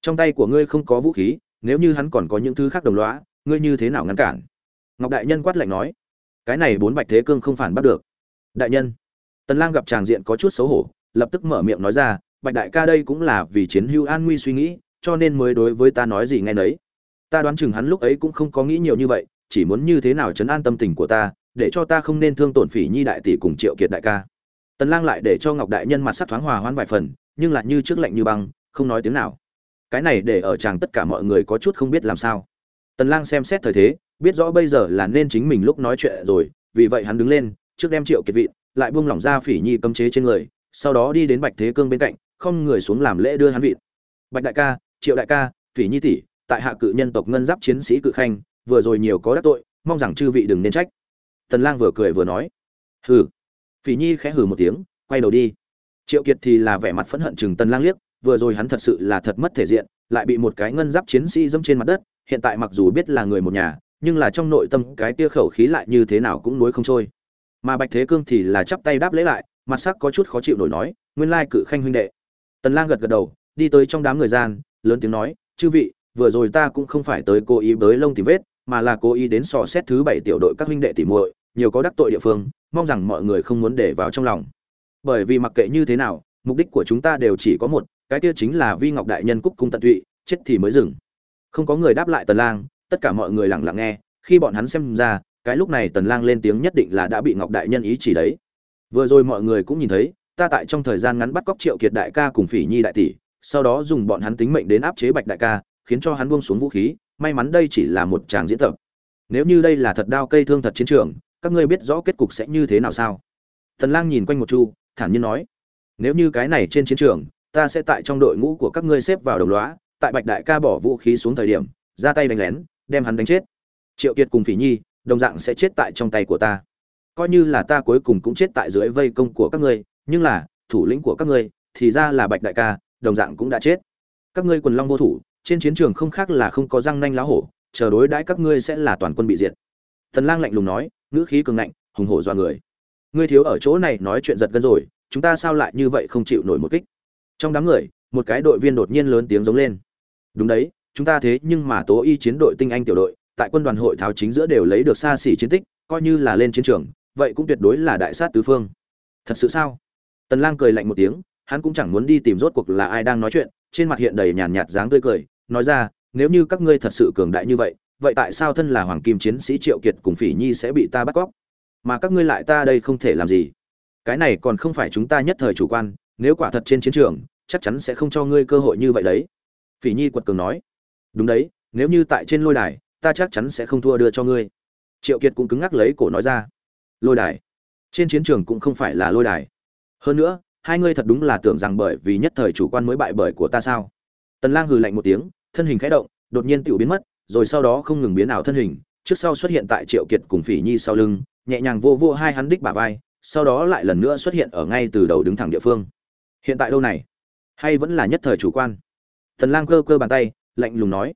Trong tay của ngươi không có vũ khí, nếu như hắn còn có những thứ khác đồng lõa, ngươi như thế nào ngăn cản? Ngọc đại nhân quát lạnh nói. Cái này bốn bạch thế cương không phản bắt được. Đại nhân. Tần lang gặp tràng diện có chút xấu hổ, lập tức mở miệng nói ra, bạch đại ca đây cũng là vì chiến hữu an nguy suy nghĩ, cho nên mới đối với ta nói gì nghe nấy. Ta đoán chừng hắn lúc ấy cũng không có nghĩ nhiều như vậy, chỉ muốn như thế nào chấn an tâm tình của ta để cho ta không nên thương tổn phỉ nhi đại tỷ cùng triệu kiệt đại ca. Tần lang lại để cho ngọc đại nhân mặt sắc thoáng hòa hoãn vài phần, nhưng lại như trước lạnh như băng, không nói tiếng nào. Cái này để ở chàng tất cả mọi người có chút không biết làm sao. Tần lang xem xét thời thế, biết rõ bây giờ là nên chính mình lúc nói chuyện rồi, vì vậy hắn đứng lên, trước đem triệu kiệt vị, lại buông lỏng ra phỉ nhi cấm chế trên người, sau đó đi đến bạch thế cương bên cạnh, không người xuống làm lễ đưa hắn vị. Bạch đại ca, triệu đại ca, phỉ nhi tỷ, tại hạ cự nhân tộc ngân giáp chiến sĩ cự khanh, vừa rồi nhiều có đắc tội, mong rằng chư vị đừng nên trách tần lang vừa cười vừa nói. Hừ. Phỉ nhi khẽ hừ một tiếng, quay đầu đi. Triệu kiệt thì là vẻ mặt phẫn hận chừng tần lang liếc, vừa rồi hắn thật sự là thật mất thể diện, lại bị một cái ngân giáp chiến sĩ dẫm trên mặt đất, hiện tại mặc dù biết là người một nhà, nhưng là trong nội tâm cái tia khẩu khí lại như thế nào cũng nuối không trôi. Mà bạch thế cương thì là chắp tay đáp lễ lại, mặt sắc có chút khó chịu nổi nói, nguyên lai cự khanh huynh đệ. Tần lang gật gật đầu, đi tới trong đám người gian, lớn tiếng nói, chư vị, vừa rồi ta cũng không phải tới cố ý bới lông tìm vết mà là cố ý đến sò xét thứ bảy tiểu đội các huynh đệ tỉ muội, nhiều có đắc tội địa phương, mong rằng mọi người không muốn để vào trong lòng. Bởi vì mặc kệ như thế nào, mục đích của chúng ta đều chỉ có một, cái kia chính là vi ngọc đại nhân cúc cung tận tụy, chết thì mới dừng. Không có người đáp lại tần lang, tất cả mọi người lặng lặng nghe, khi bọn hắn xem ra, cái lúc này tần lang lên tiếng nhất định là đã bị ngọc đại nhân ý chỉ đấy. Vừa rồi mọi người cũng nhìn thấy, ta tại trong thời gian ngắn bắt cóc triệu kiệt đại ca cùng phỉ nhi đại tỷ, sau đó dùng bọn hắn tính mệnh đến áp chế bạch đại ca, khiến cho hắn buông xuống vũ khí may mắn đây chỉ là một tràng diễn tập. Nếu như đây là thật đao cây thương thật chiến trường, các ngươi biết rõ kết cục sẽ như thế nào sao? Tần lang nhìn quanh một chu, thản nhiên nói, nếu như cái này trên chiến trường, ta sẽ tại trong đội ngũ của các ngươi xếp vào đồng lõa tại bạch đại ca bỏ vũ khí xuống thời điểm, ra tay đánh lén, đem hắn đánh chết. Triệu kiệt cùng phỉ nhi, đồng dạng sẽ chết tại trong tay của ta. Coi như là ta cuối cùng cũng chết tại dưới vây công của các ngươi, nhưng là, thủ lĩnh của các ngươi, thì ra là bạch đại ca, đồng dạng cũng đã chết. Các ngươi quần long vô thủ trên chiến trường không khác là không có răng nanh lá hổ, chờ đối đãi các ngươi sẽ là toàn quân bị diệt. Thần lang lạnh lùng nói, ngữ khí cường ngạnh, hùng hổ do người. Ngươi thiếu ở chỗ này nói chuyện giật gân rồi, chúng ta sao lại như vậy không chịu nổi một kích? Trong đám người, một cái đội viên đột nhiên lớn tiếng giống lên. Đúng đấy, chúng ta thế nhưng mà tố y chiến đội tinh anh tiểu đội, tại quân đoàn hội tháo chính giữa đều lấy được xa xỉ chiến tích, coi như là lên chiến trường, vậy cũng tuyệt đối là đại sát tứ phương. Thật sự sao? Tần lang cười lạnh một tiếng, hắn cũng chẳng muốn đi tìm rốt cuộc là ai đang nói chuyện, trên mặt hiện đầy nhàn nhạt dáng tươi cười nói ra, nếu như các ngươi thật sự cường đại như vậy vậy tại sao thân là hoàng kim chiến sĩ triệu kiệt cùng phỉ nhi sẽ bị ta bắt cóc? Mà các ngươi lại ta đây không thể làm gì? Cái này còn không phải chúng ta nhất thời chủ quan, nếu quả thật trên chiến trường, chắc chắn sẽ không cho ngươi cơ hội như vậy đấy. Phỉ nhi quật cường nói. Đúng đấy, nếu như tại trên lôi đài, ta chắc chắn sẽ không thua đưa cho ngươi. Triệu kiệt cũng cứng ngắc lấy cổ nói ra. Lôi đài? Trên chiến trường cũng không phải là lôi đài. Hơn nữa, hai ngươi thật đúng là tưởng rằng bởi vì nhất thời chủ quan mới bại bởi của ta sao? Tần lang hừ lạnh một tiếng, thân hình khẽ động, đột nhiên tiểu biến mất, rồi sau đó không ngừng biến ảo thân hình, trước sau xuất hiện tại triệu kiệt cùng phỉ nhi sau lưng, nhẹ nhàng vô vô hai hắn đích bả vai, sau đó lại lần nữa xuất hiện ở ngay từ đầu đứng thẳng địa phương. Hiện tại đâu này? Hay vẫn là nhất thời chủ quan? Tần lang cơ cơ bàn tay, lạnh lùng nói.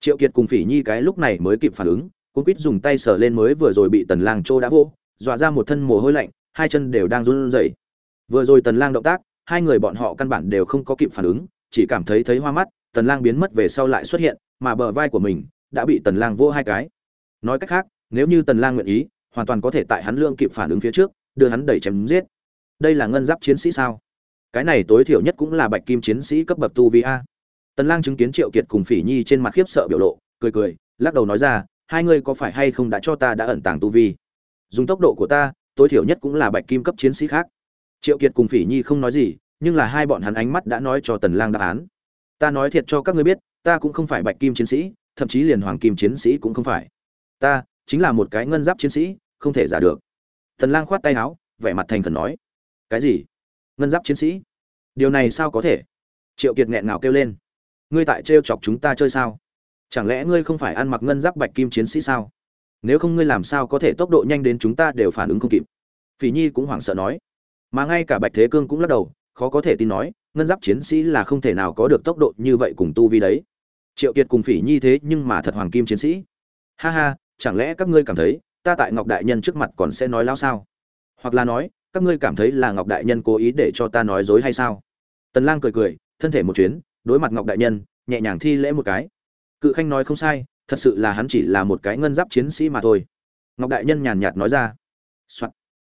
Triệu kiệt cùng phỉ nhi cái lúc này mới kịp phản ứng cũng quýt dùng tay sờ lên mới vừa rồi bị tần lang trô đã vô dọa ra một thân mồ hôi lạnh, hai chân đều đang run rẩy. Vừa rồi tần lang động tác, hai người bọn họ căn bản đều không có kịp phản ứng chỉ cảm thấy thấy hoa mắt, tần lang biến mất về sau lại xuất hiện, mà bờ vai của mình đã bị tần lang vô hai cái. Nói cách khác, nếu như tần lang nguyện ý, hoàn toàn có thể tại hắn lương kịp phản ứng phía trước, đưa hắn đẩy chém giết. Đây là ngân giáp chiến sĩ sao? Cái này tối thiểu nhất cũng là bạch kim chiến sĩ cấp bậc tu vi a. Tần lang chứng kiến triệu kiệt cùng phỉ nhi trên mặt khiếp sợ biểu lộ, cười cười, lắc đầu nói ra, hai ngươi có phải hay không đã cho ta đã ẩn tàng tu vi? Dùng tốc độ của ta, tối thiểu nhất cũng là bạch kim cấp chiến sĩ khác. Triệu kiệt cùng phỉ nhi không nói gì nhưng là hai bọn hắn ánh mắt đã nói cho tần lang đáp án. Ta nói thiệt cho các ngươi biết, ta cũng không phải bạch kim chiến sĩ, thậm chí liền hoàng kim chiến sĩ cũng không phải. Ta chính là một cái ngân giáp chiến sĩ, không thể giả được. Tần lang khoát tay áo, vẻ mặt thành khẩn nói. Cái gì? Ngân giáp chiến sĩ? Điều này sao có thể? Triệu kiệt nghẹn ngào kêu lên. Ngươi tại trêu chọc chúng ta chơi sao? Chẳng lẽ ngươi không phải ăn mặc ngân giáp bạch kim chiến sĩ sao? Nếu không ngươi làm sao có thể tốc độ nhanh đến chúng ta đều phản ứng không kịp? Phỉ nhi cũng hoảng sợ nói. Mà ngay cả bạch thế cương cũng lắc đầu khó có thể tin nói, ngân giáp chiến sĩ là không thể nào có được tốc độ như vậy cùng tu vi đấy. Triệu kiệt cùng phỉ nhi thế nhưng mà thật hoàng kim chiến sĩ. Ha ha, chẳng lẽ các ngươi cảm thấy, ta tại ngọc đại nhân trước mặt còn sẽ nói lao sao? Hoặc là nói, các ngươi cảm thấy là ngọc đại nhân cố ý để cho ta nói dối hay sao? Tần lang cười cười, thân thể một chuyến, đối mặt ngọc đại nhân, nhẹ nhàng thi lễ một cái. Cự khanh nói không sai, thật sự là hắn chỉ là một cái ngân giáp chiến sĩ mà thôi. Ngọc đại nhân nhàn nhạt nói ra、Soạn.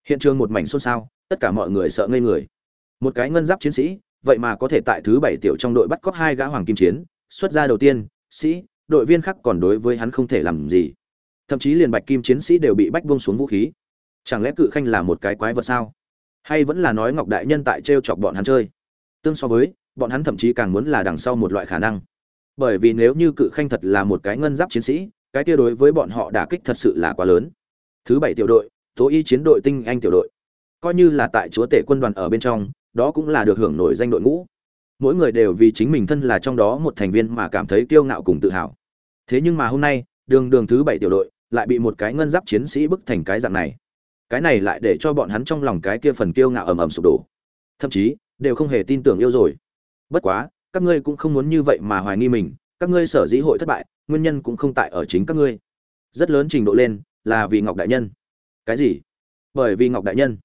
hiện trường một mảnh xôn xao, tất cả mọi người sợ ngây người một cái ngân giáp chiến sĩ, vậy mà có thể tại thứ bảy tiểu trong đội bắt cóc hai gã hoàng kim chiến, xuất ra đầu tiên, sĩ, đội viên khác còn đối với hắn không thể làm gì. Thậm chí liền bạch kim chiến sĩ đều bị bách buông xuống vũ khí. Chẳng lẽ cự khanh là một cái quái vật sao? Hay vẫn là nói ngọc đại nhân tại t r e o chọc bọn hắn chơi? Tương so với, bọn hắn thậm chí càng muốn là đằng sau một loại khả năng. Bởi vì nếu như cự khanh thật là một cái ngân giáp chiến sĩ, cái kia đối với bọn họ đả kích thật sự là quá lớn. Thứ bảy tiểu đội, tố y chiến đội tinh anh tiểu đội. Coi như là tại chúa tể quân đoàn ở bên trong đó cũng là được hưởng nổi danh đội ngũ. Mỗi người đều vì chính mình thân là trong đó một thành viên mà cảm thấy kiêu ngạo cùng tự hào. Thế nhưng mà hôm nay, đường đường thứ bảy tiểu đội lại bị một cái ngân giáp chiến sĩ bức thành cái dạng này. Cái này lại để cho bọn hắn trong lòng cái kia phần kiêu ngạo ầm ầm sụp đổ. Thậm chí, đều không hề tin tưởng yêu rồi. Bất quá, các ngươi cũng không muốn như vậy mà hoài nghi mình. Các ngươi sở dĩ hội thất bại, nguyên nhân cũng không tại ở chính các ngươi. Rất lớn trình độ lên là vì ngọc đại nhân. Cái gì? Bởi vì ngọc đại nhân.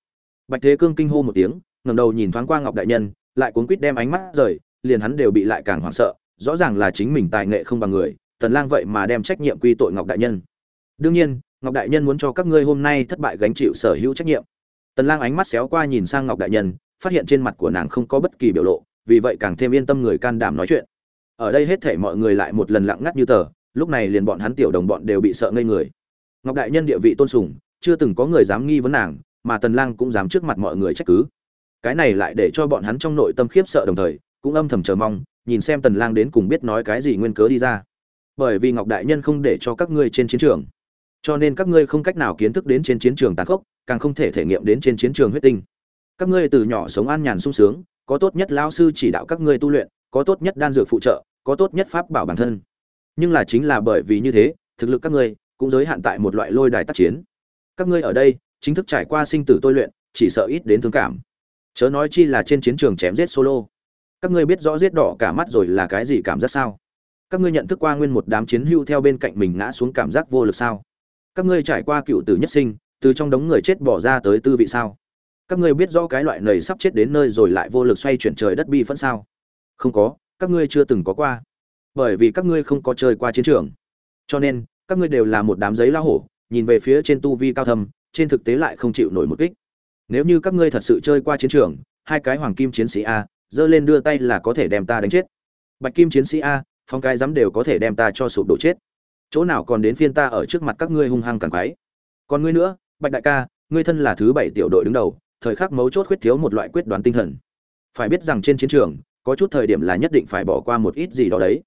Bạch thế cương kinh hô một tiếng ngẩng đầu nhìn thoáng qua ngọc đại nhân, lại cuốn quýt đem ánh mắt rời, liền hắn đều bị lại càng hoảng sợ, rõ ràng là chính mình tài nghệ không bằng người, tần lang vậy mà đem trách nhiệm quy tội ngọc đại nhân. Đương nhiên, ngọc đại nhân muốn cho các ngươi hôm nay thất bại gánh chịu sở hữu trách nhiệm. Tần lang ánh mắt xéo qua nhìn sang ngọc đại nhân, phát hiện trên mặt của nàng không có bất kỳ biểu lộ, vì vậy càng thêm yên tâm người can đảm nói chuyện. Ở đây hết thảy mọi người lại một lần lặng ngắt như tờ, lúc này liền bọn hắn tiểu đồng bọn đều bị sợ ngây người. Ngọc đại nhân địa vị tôn sùng, chưa từng có người dám nghi vấn nàng, mà tần lang cũng dám trước mặt mọi người trách cứ cái này lại để cho bọn hắn trong nội tâm khiếp sợ đồng thời cũng âm thầm chờ mong nhìn xem tần lang đến cùng biết nói cái gì nguyên cớ đi ra bởi vì ngọc đại nhân không để cho các ngươi trên chiến trường cho nên các ngươi không cách nào kiến thức đến trên chiến trường tàn khốc càng không thể thể nghiệm đến trên chiến trường huyết tinh các ngươi từ nhỏ sống an nhàn sung sướng có tốt nhất lao sư chỉ đạo các ngươi tu luyện, có tốt nhất đan dược phụ trợ, có tốt nhất pháp bảo bản thân. Nhưng là chính là bởi vì như thế, thực lực các ngươi cũng giới hạn tại một loại lôi đài tác chiến. Các ngươi ở đây, chính thức trải qua sinh tử tôi luyện, chỉ sợ ít đến thương cảm. Chớ nói chi là trên chiến trường chém giết solo. Các ngươi biết rõ giết đỏ cả mắt rồi là cái gì cảm giác sao? Các ngươi nhận thức qua nguyên một đám chiến hưu theo bên cạnh mình ngã xuống cảm giác vô lực sao? Các ngươi trải qua cựu tử nhất sinh, từ trong đống người chết bỏ ra tới tư vị sao? các ngươi biết rõ cái loại nầy sắp chết đến nơi rồi lại vô lực xoay chuyển trời đất bi phẫn sao không có các ngươi chưa từng có qua bởi vì các ngươi không có chơi qua chiến trường cho nên các ngươi đều là một đám giấy la hổ nhìn về phía trên tu vi cao thâm trên thực tế lại không chịu nổi một kích nếu như các ngươi thật sự chơi qua chiến trường, hai cái hoàng kim chiến sĩ a, giơ lên đưa tay là có thể đem ta đánh chết. Bạch kim chiến sĩ a phong cái dám đều có thể đem ta cho sụp đổ chết. Chỗ nào còn đến phiên ta ở trước mặt các ngươi hung hăng càng quái. Còn ngươi nữa, bạch đại ca, ngươi thân là thứ bảy tiểu đội đứng đầu, thời khắc mấu chốt khuyết thiếu một loại quyết đoán tinh thần. Phải biết rằng trên chiến trường, có chút thời điểm là nhất định phải bỏ qua một ít gì đó đấy.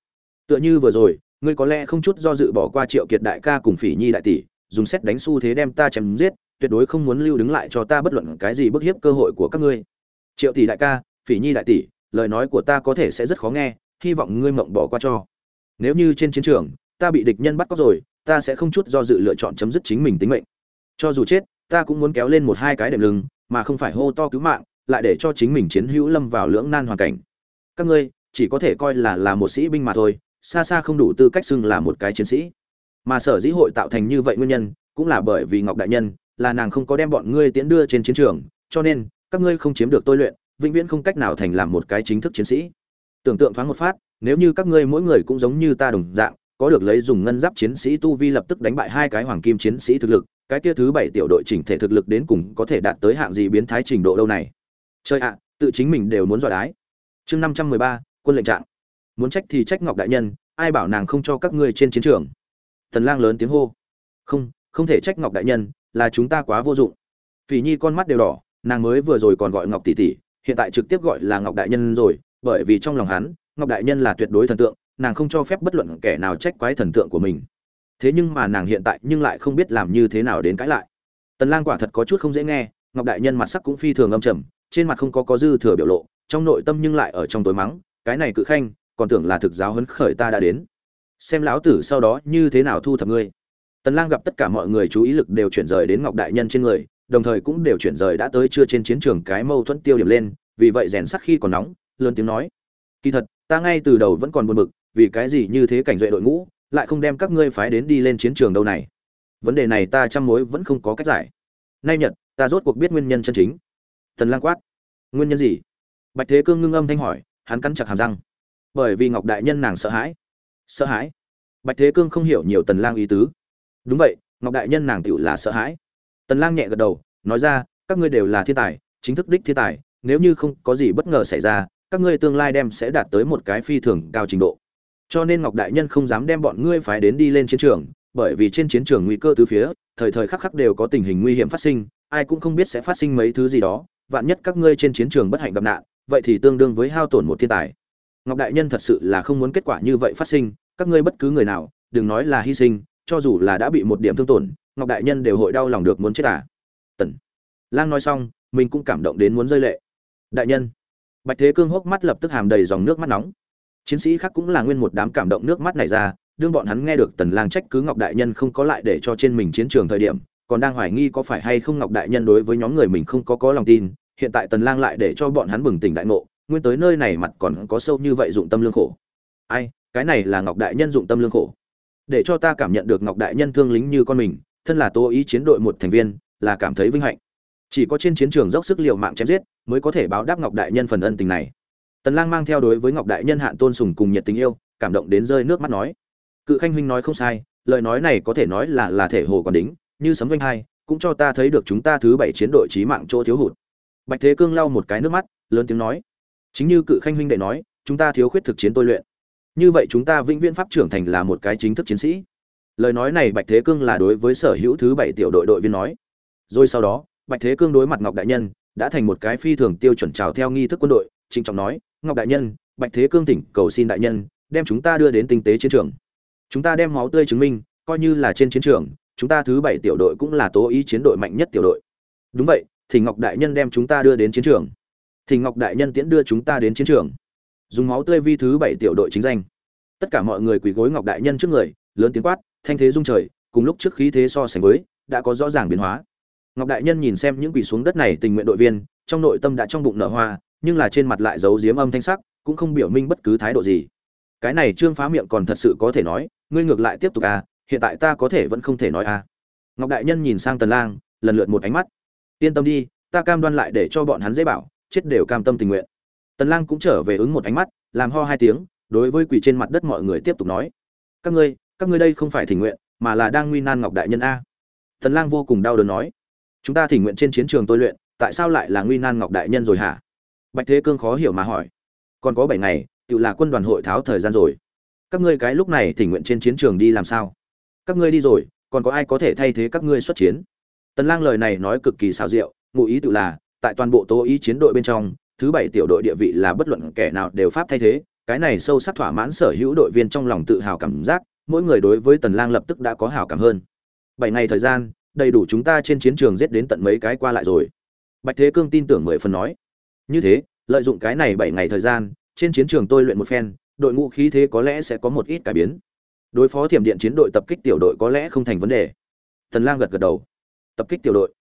Tựa như vừa rồi, ngươi có lẽ không chút do dự bỏ qua triệu kiệt đại ca cùng phỉ nhi đại tỷ, dùng xét đánh xu thế đem ta chém giết tuyệt đối không muốn lưu đứng lại cho ta bất luận cái gì bức hiếp cơ hội của các ngươi. Triệu tỷ đại ca, phỉ nhi đại tỷ, lời nói của ta có thể sẽ rất khó nghe, hy vọng ngươi mộng bỏ qua cho. Nếu như trên chiến trường, ta bị địch nhân bắt cóc rồi, ta sẽ không chút do dự lựa chọn chấm dứt chính mình tính mệnh. Cho dù chết, ta cũng muốn kéo lên một hai cái đệm lưng, mà không phải hô to cứu mạng, lại để cho chính mình chiến hữu lâm vào lưỡng nan hoàn cảnh. Các ngươi, chỉ có thể coi là là một sĩ binh mà thôi, xa xa không đủ tư cách xưng là một cái chiến sĩ. Mà sở dĩ hội tạo thành như vậy nguyên nhân, cũng là bởi vì ngọc đại nhân là nàng không có đem bọn ngươi tiễn đưa trên chiến trường, cho nên, các ngươi không chiếm được tôi luyện, vĩnh viễn không cách nào thành làm một cái chính thức chiến sĩ. Tưởng tượng thoáng một phát, nếu như các ngươi mỗi người cũng giống như ta đồng dạng, có được lấy dùng ngân giáp chiến sĩ tu vi lập tức đánh bại hai cái hoàng kim chiến sĩ thực lực, cái kia thứ bảy tiểu đội chỉnh thể thực lực đến cùng có thể đạt tới hạng gì biến thái trình độ đâu này? Chơi ạ, tự chính mình đều muốn dọa đái. Chương năm trăm mười ba, quân lệnh trạng. Muốn trách thì trách ngọc đại nhân, ai bảo nàng không cho các ngươi trên chiến trường? Tần lang lớn tiếng hô. Không không thể trách ngọc đại nhân là chúng ta quá vô dụng. Phỉ nhi con mắt đều đỏ, nàng mới vừa rồi còn gọi ngọc tỷ tỷ, hiện tại trực tiếp gọi là ngọc đại nhân rồi, bởi vì trong lòng hắn, ngọc đại nhân là tuyệt đối thần tượng, nàng không cho phép bất luận kẻ nào trách quái thần tượng của mình. Thế nhưng mà nàng hiện tại nhưng lại không biết làm như thế nào đến cãi lại. Tần lang quả thật có chút không dễ nghe, ngọc đại nhân mặt sắc cũng phi thường âm trầm, trên mặt không có có dư thừa biểu lộ, trong nội tâm nhưng lại ở trong tối mắng, cái này cự khanh, còn tưởng là thực giáo huấn khởi ta đã đến. Xem lão tử sau đó như thế nào thu thập ngươi tần lang gặp tất cả mọi người chú ý lực đều chuyển rời đến ngọc đại nhân trên người, đồng thời cũng đều chuyển rời đã tới chưa trên chiến trường cái mâu thuẫn tiêu điểm lên, vì vậy rèn sắc khi còn nóng, lớn tiếng nói, kỳ thật, ta ngay từ đầu vẫn còn buồn bực, vì cái gì như thế cảnh duệ đội ngũ lại không đem các ngươi phái đến đi lên chiến trường đâu này? Vấn đề này ta chăm mối vẫn không có cách giải. Nay nhật, ta rốt cuộc biết nguyên nhân chân chính. Tần lang quát, nguyên nhân gì? Bạch thế cương ngưng âm thanh hỏi, hắn cắn chặt hàm răng, bởi vì ngọc đại nhân nàng sợ hãi. Sợ hãi? Bạch thế cương không hiểu nhiều tần lang ý tứ đúng vậy, ngọc đại nhân nàng tựu là sợ hãi. Tần lang nhẹ gật đầu, nói ra, các ngươi đều là thiên tài, chính thức đích thiên tài, nếu như không có gì bất ngờ xảy ra, các ngươi tương lai đem sẽ đạt tới một cái phi thường cao trình độ. Cho nên ngọc đại nhân không dám đem bọn ngươi phái đến đi lên chiến trường, bởi vì trên chiến trường nguy cơ từ phía, thời thời khắc khắc đều có tình hình nguy hiểm phát sinh, ai cũng không biết sẽ phát sinh mấy thứ gì đó, vạn nhất các ngươi trên chiến trường bất hạnh gặp nạn, vậy thì tương đương với hao tổn một thiên tài. Ngọc đại nhân thật sự là không muốn kết quả như vậy phát sinh, các ngươi bất cứ người nào, đừng nói là hy sinh cho dù là đã bị một điểm thương tổn, ngọc đại nhân đều hội đau lòng được muốn chết à? Tần lang nói xong, mình cũng cảm động đến muốn rơi lệ. Đại nhân, bạch thế cương hốc mắt lập tức hàm đầy dòng nước mắt nóng. Chiến sĩ khác cũng là nguyên một đám cảm động nước mắt này ra, đương bọn hắn nghe được tần lang trách cứ ngọc đại nhân không có lại để cho trên mình chiến trường thời điểm, còn đang hoài nghi có phải hay không ngọc đại nhân đối với nhóm người mình không có có lòng tin, hiện tại tần lang lại để cho bọn hắn bừng tỉnh đại ngộ, nguyên tới nơi này mặt còn có sâu như vậy dụng tâm lương khổ. Ai, cái này là ngọc đại nhân dụng tâm lương khổ để cho ta cảm nhận được ngọc đại nhân thương lính như con mình, thân là tô ý chiến đội một thành viên, là cảm thấy vinh hạnh. Chỉ có trên chiến trường dốc sức liều mạng chém giết mới có thể báo đáp ngọc đại nhân phần ân tình này. Tần lang mang theo đối với ngọc đại nhân hạn tôn sùng cùng nhiệt tình yêu, cảm động đến rơi nước mắt nói. Cự khanh huynh nói không sai, lời nói này có thể nói là là thể hồ còn đính, như sấm vinh hai, cũng cho ta thấy được chúng ta thứ bảy chiến đội trí mạng chỗ thiếu hụt. Bạch thế cương lau một cái nước mắt, lớn tiếng nói. Chính như cự khanh huynh đệ nói, chúng ta thiếu khuyết thực chiến tôi luyện như vậy chúng ta vĩnh viễn pháp trưởng thành là một cái chính thức chiến sĩ. Lời nói này bạch thế cương là đối với sở hữu thứ bảy tiểu đội đội viên nói. Rồi sau đó, bạch thế cương đối mặt ngọc đại nhân, đã thành một cái phi thường tiêu chuẩn trào theo nghi thức quân đội, trịnh trọng nói, ngọc đại nhân, bạch thế cương tỉnh, cầu xin đại nhân, đem chúng ta đưa đến tinh tế chiến trường. Chúng ta đem máu tươi chứng minh, coi như là trên chiến trường, chúng ta thứ bảy tiểu đội cũng là tố ý chiến đội mạnh nhất tiểu đội. Đúng vậy thì ngọc đại nhân đem chúng ta đưa đến chiến trường. Thì ngọc đại nhân tiễn đưa chúng ta đến chiến trường dùng máu tươi vi thứ bảy tiểu đội chính danh. Tất cả mọi người quỳ gối ngọc đại nhân trước người, lớn tiếng quát, thanh thế rung trời, cùng lúc trước khí thế so sánh với, đã có rõ ràng biến hóa. Ngọc đại nhân nhìn xem những quỳ xuống đất này tình nguyện đội viên, trong nội tâm đã trong bụng nở hoa, nhưng là trên mặt lại giấu giếm âm thanh sắc, cũng không biểu minh bất cứ thái độ gì. Cái này trương phá miệng còn thật sự có thể nói, ngươi ngược lại tiếp tục à hiện tại ta có thể vẫn không thể nói à. Ngọc đại nhân nhìn sang tần lang, lần lượt một ánh mắt. Yên tâm đi, ta cam đoan lại để cho bọn hắn dễ bảo, chết đều cam tâm tình nguyện tần lang cũng trở về ứng một ánh mắt, làm ho hai tiếng, đối với quỳ trên mặt đất mọi người tiếp tục nói, các ngươi các ngươi đây không phải thỉnh nguyện, mà là đang nguy nan ngọc đại nhân a. Tần lang vô cùng đau đớn nói, chúng ta thỉnh nguyện trên chiến trường tôi luyện, tại sao lại là nguy nan ngọc đại nhân rồi hả? Bạch thế cương khó hiểu mà hỏi, còn có bảy ngày, tự là quân đoàn hội tháo thời gian rồi. Các ngươi cái lúc này thỉnh nguyện trên chiến trường đi làm sao? Các ngươi đi rồi, còn có ai có thể thay thế các ngươi xuất chiến? Tần lang lời này nói cực kỳ xảo diệu, ngụ ý tự là, tại toàn bộ tố ý chiến đội bên trong thứ bảy tiểu đội địa vị là bất luận kẻ nào đều pháp thay thế, cái này sâu sắc thỏa mãn sở hữu đội viên trong lòng tự hào cảm giác, mỗi người đối với tần lang lập tức đã có hảo cảm hơn. Bảy ngày thời gian, đầy đủ chúng ta trên chiến trường giết đến tận mấy cái qua lại rồi. Bạch thế cương tin tưởng mười phần nói. Như thế, lợi dụng cái này bảy ngày thời gian, trên chiến trường tôi luyện một phen, đội ngũ khí thế có lẽ sẽ có một ít cải biến. Đối phó thiểm điện chiến đội tập kích tiểu đội có lẽ không thành vấn đề. Tần lang gật gật đầu. Tập kích tiểu đội?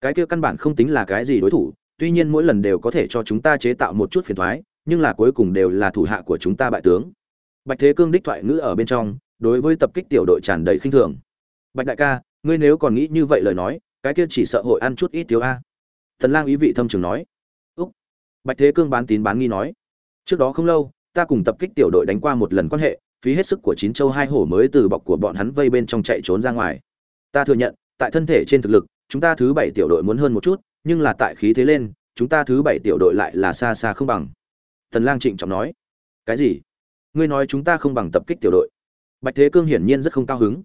Cái kia căn bản không tính là cái gì đối thủ tuy nhiên mỗi lần đều có thể cho chúng ta chế tạo một chút phiền thoái, nhưng là cuối cùng đều là thủ hạ của chúng ta bại tướng. Bạch thế cương đích thoại ngữ ở bên trong, đối với tập kích tiểu đội tràn đầy khinh thường. Bạch đại ca, ngươi nếu còn nghĩ như vậy lời nói, cái kia chỉ sợ hội ăn chút ít thiếu a. Thần lang ý vị thâm trường nói. Úc. Bạch thế cương bán tín bán nghi nói. Trước đó không lâu, ta cùng tập kích tiểu đội đánh qua một lần quan hệ, phí hết sức của chín châu hai hổ mới từ bọc của bọn hắn vây bên trong chạy trốn ra ngoài. Ta thừa nhận, tại thân thể trên thực lực, chúng ta thứ bảy tiểu đội muốn hơn một chút nhưng là tại khí thế lên, chúng ta thứ bảy tiểu đội lại là xa xa không bằng. Tần lang trịnh trọng nói. Cái gì? Ngươi nói chúng ta không bằng tập kích tiểu đội. Bạch thế cương hiển nhiên rất không cao hứng.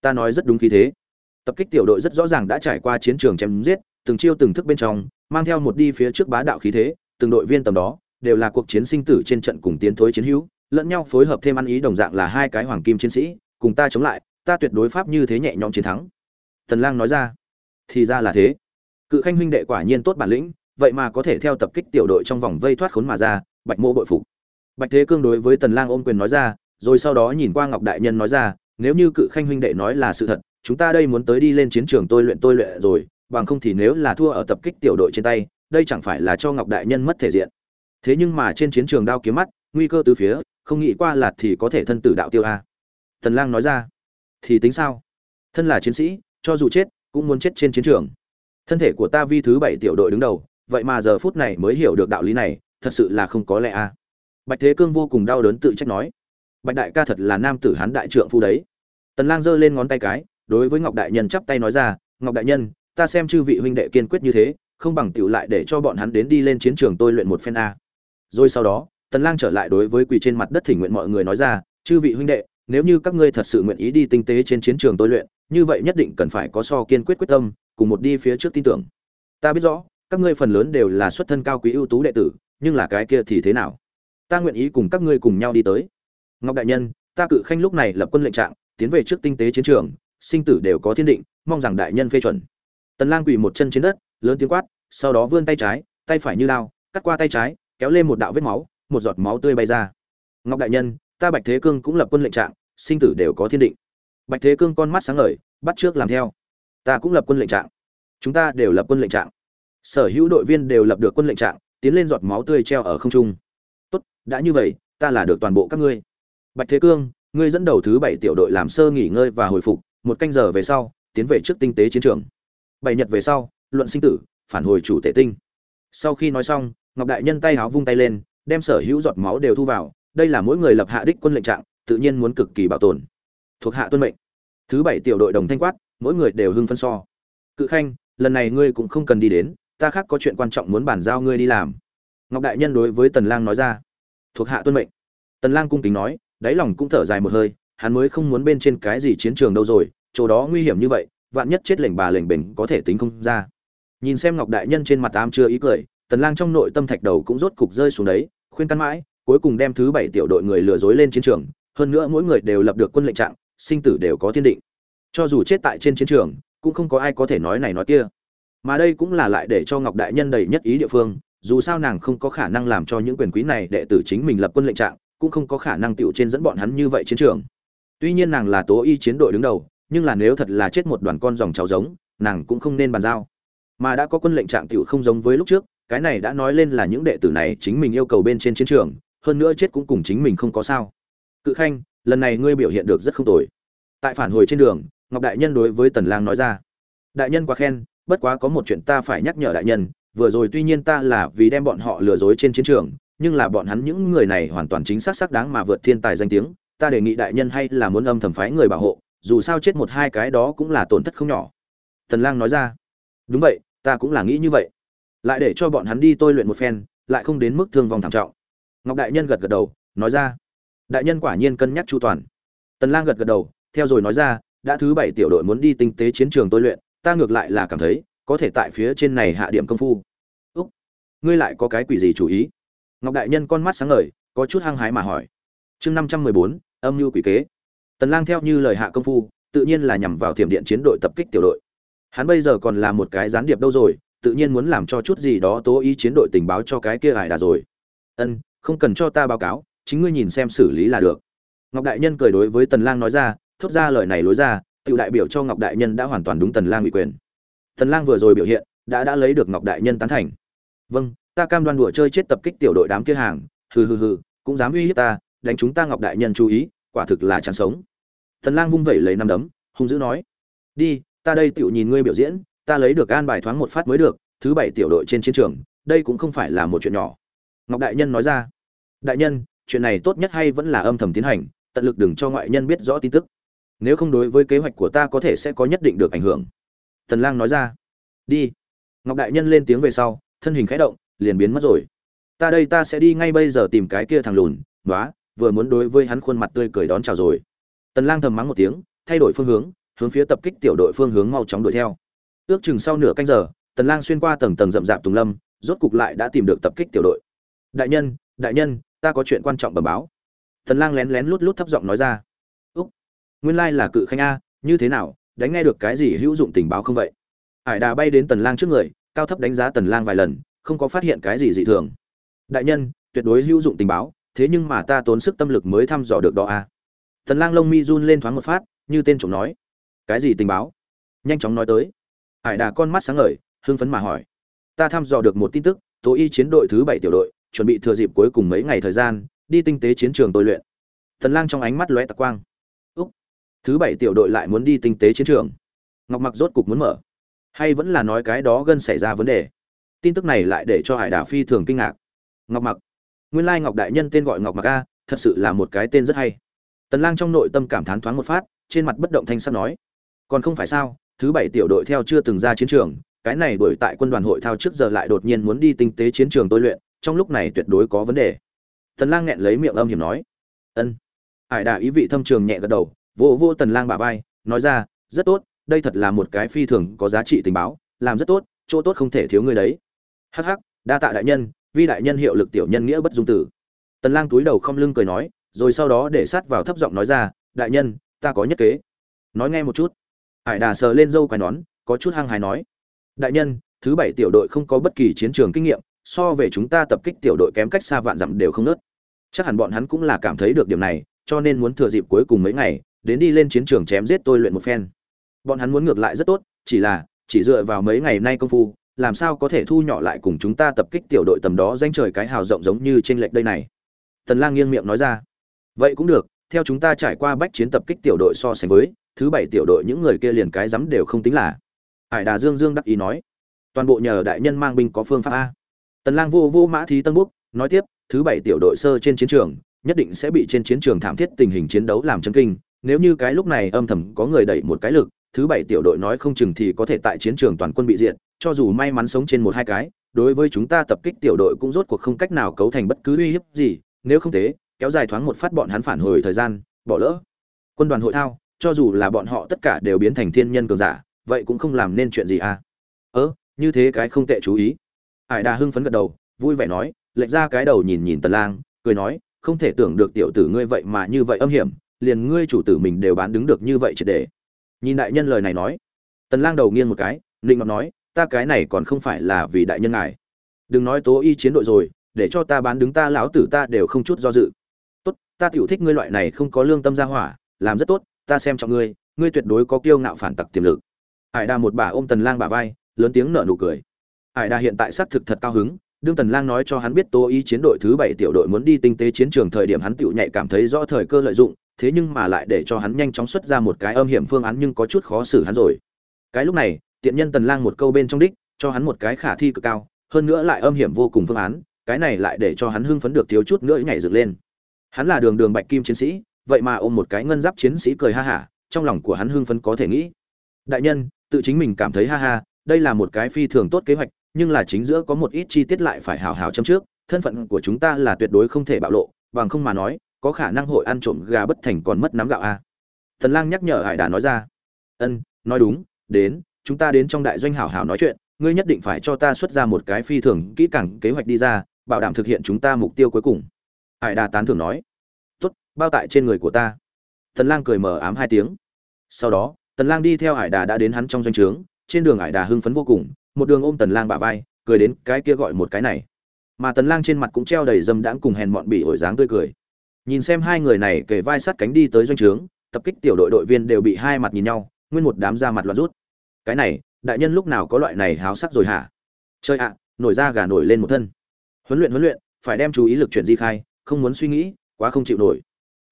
Ta nói rất đúng khí thế. Tập kích tiểu đội rất rõ ràng đã trải qua chiến trường chém giết, từng chiêu từng thức bên trong, mang theo một đi phía trước bá đạo khí thế, từng đội viên tầm đó, đều là cuộc chiến sinh tử trên trận cùng tiến thối chiến hữu, lẫn nhau phối hợp thêm ăn ý đồng dạng là hai cái hoàng kim chiến sĩ, cùng ta chống lại, ta tuyệt đối pháp như thế nhẹ nhõm chiến thắng. Tần lang nói ra. Thì ra là thế cự khanh huynh đệ quả nhiên tốt bản lĩnh, vậy mà có thể theo tập kích tiểu đội trong vòng vây thoát khốn mà ra, bạch mô bội phục. Bạch thế cương đối với tần lang ôm quyền nói ra, rồi sau đó nhìn qua ngọc đại nhân nói ra, nếu như cự khanh huynh đệ nói là sự thật, chúng ta đây muốn tới đi lên chiến trường tôi luyện tôi luyện rồi, bằng không thì nếu là thua ở tập kích tiểu đội trên tay, đây chẳng phải là cho ngọc đại nhân mất thể diện. Thế nhưng mà trên chiến trường đao kiếm mắt, nguy cơ từ phía, không nghĩ qua là thì có thể thân tử đạo tiêu a. Tần lang nói ra, thì tính sao? Thân là chiến sĩ, cho dù chết, cũng muốn chết trên chiến trường thân thể của ta vi thứ bảy tiểu đội đứng đầu, vậy mà giờ phút này mới hiểu được đạo lý này, thật sự là không có lẽ a. Bạch thế cương vô cùng đau đớn tự trách nói. Bạch đại ca thật là nam tử hán đại trượng phu đấy. Tần lang giơ lên ngón tay cái, đối với ngọc đại nhân chắp tay nói ra, ngọc đại nhân, ta xem chư vị huynh đệ kiên quyết như thế, không bằng tiểu lại để cho bọn hắn đến đi lên chiến trường tôi luyện một phen a. Rồi sau đó, tần lang trở lại đối với quỳ trên mặt đất thỉnh nguyện mọi người nói ra, chư vị huynh đệ, nếu như các ngươi thật sự nguyện ý đi tinh tế trên chiến trường tôi luyện, như vậy nhất định cần phải có so kiên quyết quyết tâm cùng một đi phía trước tin tưởng. Ta biết rõ, các ngươi phần lớn đều là xuất thân cao quý ưu tú đệ tử, nhưng là cái kia thì thế nào? Ta nguyện ý cùng các ngươi cùng nhau đi tới. Ngọc đại nhân, ta cự khanh lúc này lập quân lệnh trạng, tiến về trước tinh tế chiến trường, sinh tử đều có thiên định, mong rằng đại nhân phê chuẩn. Tần lang quỳ một chân trên đất, lớn tiếng quát, sau đó vươn tay trái, tay phải như lao cắt qua tay trái, kéo lên một đạo vết máu, một giọt máu tươi bay ra. Ngọc đại nhân, ta bạch thế cương cũng lập quân lệnh trạng, sinh tử đều có thiên định. Bạch thế cương con mắt sáng ngời, bắt trước làm theo ta cũng lập quân lệnh trạng. Chúng ta đều lập quân lệnh trạng. Sở hữu đội viên đều lập được quân lệnh trạng, tiến lên giọt máu tươi treo ở không trung. Tốt, đã như vậy, ta là được toàn bộ các ngươi. Bạch thế cương, ngươi dẫn đầu thứ bảy tiểu đội làm sơ nghỉ ngơi và hồi phục, một canh giờ về sau, tiến về trước tinh tế chiến trường. Bảy nhật về sau, luận sinh tử, phản hồi chủ tể tinh. Sau khi nói xong, ngọc đại nhân tay háo vung tay lên, đem sở hữu giọt máu đều thu vào, đây là mỗi người lập hạ đích quân lệnh trạng, tự nhiên muốn cực kỳ bảo tồn. Thuộc hạ tuân mệnh. Thứ bảy tiểu đội đồng thanh quát mỗi người đều hưng phân so. Cự khanh, lần này ngươi cũng không cần đi đến, ta khác có chuyện quan trọng muốn bàn giao ngươi đi làm. Ngọc đại nhân đối với tần lang nói ra. Thuộc hạ tuân mệnh. Tần lang cung kính nói, đáy lòng cũng thở dài một hơi, hắn mới không muốn bên trên cái gì chiến trường đâu rồi, chỗ đó nguy hiểm như vậy, vạn nhất chết lệnh bà lệnh bình có thể tính không ra. Nhìn xem ngọc đại nhân trên mặt ám chưa ý cười, tần lang trong nội tâm thạch đầu cũng rốt cục rơi xuống đấy, khuyên căn mãi, cuối cùng đem thứ bảy tiểu đội người lừa dối lên chiến trường, hơn nữa mỗi người đều lập được quân lệnh trạng, sinh tử đều có thiên định cho dù chết tại trên chiến trường, cũng không có ai có thể nói này nói kia. Mà đây cũng là lại để cho ngọc đại nhân đầy nhất ý địa phương, dù sao nàng không có khả năng làm cho những quyền quý này đệ tử chính mình lập quân lệnh trạng, cũng không có khả năng tựu trên dẫn bọn hắn như vậy chiến trường. Tuy nhiên nàng là tố y chiến đội đứng đầu, nhưng là nếu thật là chết một đoàn con dòng cháu giống, nàng cũng không nên bàn giao. Mà đã có quân lệnh trạng tựu không giống với lúc trước, cái này đã nói lên là những đệ tử này chính mình yêu cầu bên trên chiến trường, hơn nữa chết cũng cùng chính mình không có sao. Cự khanh, lần này ngươi biểu hiện được rất không tồi. Tại phản hồi trên đường ngọc đại nhân đối với tần lang nói ra. Đại nhân quá khen, bất quá có một chuyện ta phải nhắc nhở đại nhân, vừa rồi tuy nhiên ta là vì đem bọn họ lừa dối trên chiến trường, nhưng là bọn hắn những người này hoàn toàn chính xác xác đáng mà vượt thiên tài danh tiếng, ta đề nghị đại nhân hay là muốn âm thầm phái người bảo hộ, dù sao chết một hai cái đó cũng là tổn thất không nhỏ. Tần lang nói ra. Đúng vậy, ta cũng là nghĩ như vậy. Lại để cho bọn hắn đi tôi luyện một phen, lại không đến mức thương vong thảm trọng. Ngọc đại nhân gật gật đầu, nói ra. Đại nhân quả nhiên cân nhắc chu toàn. Tần lang gật gật đầu, theo rồi nói ra đã thứ bảy tiểu đội muốn đi tinh tế chiến trường tôi luyện, ta ngược lại là cảm thấy, có thể tại phía trên này hạ điểm công phu. Úc, ngươi lại có cái quỷ gì chủ ý? Ngọc đại nhân con mắt sáng ngời, có chút hăng hái mà hỏi. Chương năm trăm mười bốn, âm mưu quỷ kế. Tần lang theo như lời hạ công phu, tự nhiên là nhằm vào thiểm điện chiến đội tập kích tiểu đội. Hắn bây giờ còn là một cái gián điệp đâu rồi, tự nhiên muốn làm cho chút gì đó tố ý chiến đội tình báo cho cái kia ải đà rồi. Ân, không cần cho ta báo cáo, chính ngươi nhìn xem xử lý là được. Ngọc đại nhân cười đối với tần lang nói ra thốt ra lời này lối ra tự đại biểu cho ngọc đại nhân đã hoàn toàn đúng tần lang ủy quyền. Tần lang vừa rồi biểu hiện, đã đã lấy được ngọc đại nhân tán thành. Vâng ta cam đoan đùa chơi chết tập kích tiểu đội đám kia hàng, hừ hừ hừ, cũng dám uy hiếp ta, đánh chúng ta ngọc đại nhân chú ý, quả thực là chán sống. Tần lang vung vẩy lấy năm đấm, hung dữ nói, đi, ta đây tiểu nhìn ngươi biểu diễn, ta lấy được an bài thoáng một phát mới được, thứ bảy tiểu đội trên chiến trường, đây cũng không phải là một chuyện nhỏ. Ngọc đại nhân nói ra, đại nhân, chuyện này tốt nhất hay vẫn là âm thầm tiến hành, tận lực đừng cho ngoại nhân biết rõ tin tức nếu không đối với kế hoạch của ta có thể sẽ có nhất định được ảnh hưởng. Tần lang nói ra. Đi. Ngọc đại nhân lên tiếng về sau thân hình khẽ động liền biến mất rồi. Ta đây ta sẽ đi ngay bây giờ tìm cái kia thằng lùn. Đóa, vừa muốn đối với hắn khuôn mặt tươi cười đón chào rồi. Tần lang thầm mắng một tiếng thay đổi phương hướng hướng phía tập kích tiểu đội phương hướng mau chóng đuổi theo. Ước chừng sau nửa canh giờ tần lang xuyên qua tầng tầng rậm rạp tùng lâm rốt cục lại đã tìm được tập kích tiểu đội. Đại nhân đại nhân ta có chuyện quan trọng bẩm báo. Tần lang lén lén lút lút thấp giọng nói ra nguyên lai là cự khanh a, như thế nào, đánh nghe được cái gì hữu dụng tình báo không vậy? Hải đà bay đến tần lang trước người, cao thấp đánh giá tần lang vài lần, không có phát hiện cái gì dị thường. Đại nhân, tuyệt đối hữu dụng tình báo, thế nhưng mà ta tốn sức tâm lực mới thăm dò được đó a. Tần lang lông mi run lên thoáng một phát, như tên trộm nói. Cái gì tình báo? Nhanh chóng nói tới. Hải đà con mắt sáng ngời, hưng phấn mà hỏi. Ta thăm dò được một tin tức tố y chiến đội thứ bảy tiểu đội, chuẩn bị thừa dịp cuối cùng mấy ngày thời gian, đi tinh tế chiến trường tôi luyện. Tần lang trong ánh mắt lóe tạc quang thứ bảy tiểu đội lại muốn đi tinh tế chiến trường. Ngọc mặc rốt cục muốn mở. Hay vẫn là nói cái đó gần xảy ra vấn đề? Tin tức này lại để cho hải đà phi thường kinh ngạc. Ngọc mặc. Nguyên lai ngọc đại nhân tên gọi ngọc mặc a, thật sự là một cái tên rất hay. Tần lang trong nội tâm cảm thán thoáng một phát, trên mặt bất động thanh sắc nói. Còn không phải sao, thứ bảy tiểu đội theo chưa từng ra chiến trường, cái này đuổi tại quân đoàn hội thao trước giờ lại đột nhiên muốn đi tinh tế chiến trường tôi luyện, trong lúc này tuyệt đối có vấn đề. Tần lang nghẹn lấy miệng âm hiểm nói. Ân. Hải đà ý vị thâm trường nhẹ gật đầu vỗ vỗ tần lang bả vai, nói ra, rất tốt, đây thật là một cái phi thường có giá trị tình báo, làm rất tốt, chỗ tốt không thể thiếu người đấy. Hắc hắc, đa tạ đại nhân, vi đại nhân hiệu lực tiểu nhân nghĩa bất dung tử. Tần lang túi đầu không lưng cười nói, rồi sau đó để sát vào thấp giọng nói ra, đại nhân, ta có nhất kế. Nói nghe một chút. Hải đà sờ lên dâu quai nón, có chút hăng hài nói, đại nhân, thứ bảy tiểu đội không có bất kỳ chiến trường kinh nghiệm, so về chúng ta tập kích tiểu đội kém cách xa vạn dặm đều không nớt. Chắc hẳn bọn hắn cũng là cảm thấy được điểm này, cho nên muốn thừa dịp cuối cùng mấy ngày đến đi lên chiến trường chém giết tôi luyện một phen. Bọn hắn muốn ngược lại rất tốt, chỉ là, chỉ dựa vào mấy ngày nay công phu, làm sao có thể thu nhỏ lại cùng chúng ta tập kích tiểu đội tầm đó danh trời cái hào rộng giống như trên lệch đây này? Tần lang nghiêng miệng nói ra. Vậy cũng được, theo chúng ta trải qua bách chiến tập kích tiểu đội so sánh với, thứ bảy tiểu đội những người kia liền cái dám đều không tính là. Hải đà dương dương đắc ý nói. Toàn bộ nhờ đại nhân mang binh có phương pháp a. Tần lang vô vô mã thí tân búc, nói tiếp, thứ bảy tiểu đội sơ trên chiến trường, nhất định sẽ bị trên chiến trường thảm thiết tình hình chiến đấu làm chấn kinh nếu như cái lúc này âm thầm có người đẩy một cái lực, thứ bảy tiểu đội nói không chừng thì có thể tại chiến trường toàn quân bị diệt, cho dù may mắn sống trên một hai cái, đối với chúng ta tập kích tiểu đội cũng rốt cuộc không cách nào cấu thành bất cứ uy hiếp gì, nếu không thế, kéo dài thoáng một phát bọn hắn phản hồi thời gian, bỏ lỡ. Quân đoàn hội thao, cho dù là bọn họ tất cả đều biến thành thiên nhân cường giả, vậy cũng không làm nên chuyện gì à? Ớ như thế cái không tệ chú ý. Hải đà hưng phấn gật đầu, vui vẻ nói, lệch ra cái đầu nhìn nhìn tần lang, cười nói, không thể tưởng được tiểu tử ngươi vậy mà như vậy âm hiểm liền ngươi chủ tử mình đều bán đứng được như vậy triệt để. Nhìn đại nhân lời này nói, tần lang đầu nghiêng một cái định ngọc nói, ta cái này còn không phải là vì đại nhân ngài. Đừng nói tố y chiến đội rồi, để cho ta bán đứng ta lão tử ta đều không chút do dự. Tốt, ta tiểu thích ngươi loại này không có lương tâm gia hỏa, làm rất tốt, ta xem trọng ngươi ngươi tuyệt đối có kiêu ngạo phản tặc tiềm lực. Hải đa một bà ôm tần lang bà vai, lớn tiếng nở nụ cười. Hải đa hiện tại xác thực thật cao hứng, đương tần lang nói cho hắn biết tố y chiến đội thứ bảy tiểu đội muốn đi tinh tế chiến trường thời điểm hắn tiểu nhạy cảm thấy rõ thời cơ lợi dụng thế nhưng mà lại để cho hắn nhanh chóng xuất ra một cái âm hiểm phương án nhưng có chút khó xử hắn rồi. Cái lúc này, tiện nhân tần lang một câu bên trong đích, cho hắn một cái khả thi cực cao, hơn nữa lại âm hiểm vô cùng phương án, cái này lại để cho hắn hưng phấn được thiếu chút nữa nhảy dựng lên. Hắn là đường đường bạch kim chiến sĩ, vậy mà ôm một cái ngân giáp chiến sĩ cười ha hả, trong lòng của hắn hưng phấn có thể nghĩ. Đại nhân, tự chính mình cảm thấy ha ha, đây là một cái phi thường tốt kế hoạch, nhưng là chính giữa có một ít chi tiết lại phải hào hào châm trước, thân phận của chúng ta là tuyệt đối không thể bạo lộ, bằng không mà nói có khả năng hội ăn trộm gà bất thành còn mất nắm gạo a à. thần lang nhắc nhở hải đà nói ra. Ân, nói đúng, đến, chúng ta đến trong đại doanh hảo hảo nói chuyện, ngươi nhất định phải cho ta xuất ra một cái phi thường kỹ càng kế hoạch đi ra, bảo đảm thực hiện chúng ta mục tiêu cuối cùng. Hải đà tán thưởng nói. Tốt, bao tại trên người của ta. Tần lang cười mờ ám hai tiếng. Sau đó tần lang đi theo hải đà đã đến hắn trong doanh trướng, trên đường hải đà hưng phấn vô cùng, một đường ôm tần lang bả vai, cười đến cái kia gọi một cái này. Mà tần lang trên mặt cũng treo đầy dâm đãng cùng hèn mọn bị ổi dáng tươi cười nhìn xem hai người này kề vai sát cánh đi tới doanh trướng, tập kích tiểu đội đội viên đều bị hai mặt nhìn nhau, nguyên một đám ra mặt loạn rút. Cái này, đại nhân lúc nào có loại này háo sắc rồi hả? Chơi ạ, nổi ra gà nổi lên một thân. Huấn luyện huấn luyện, phải đem chú ý lực chuyển di khai, không muốn suy nghĩ, quá không chịu nổi.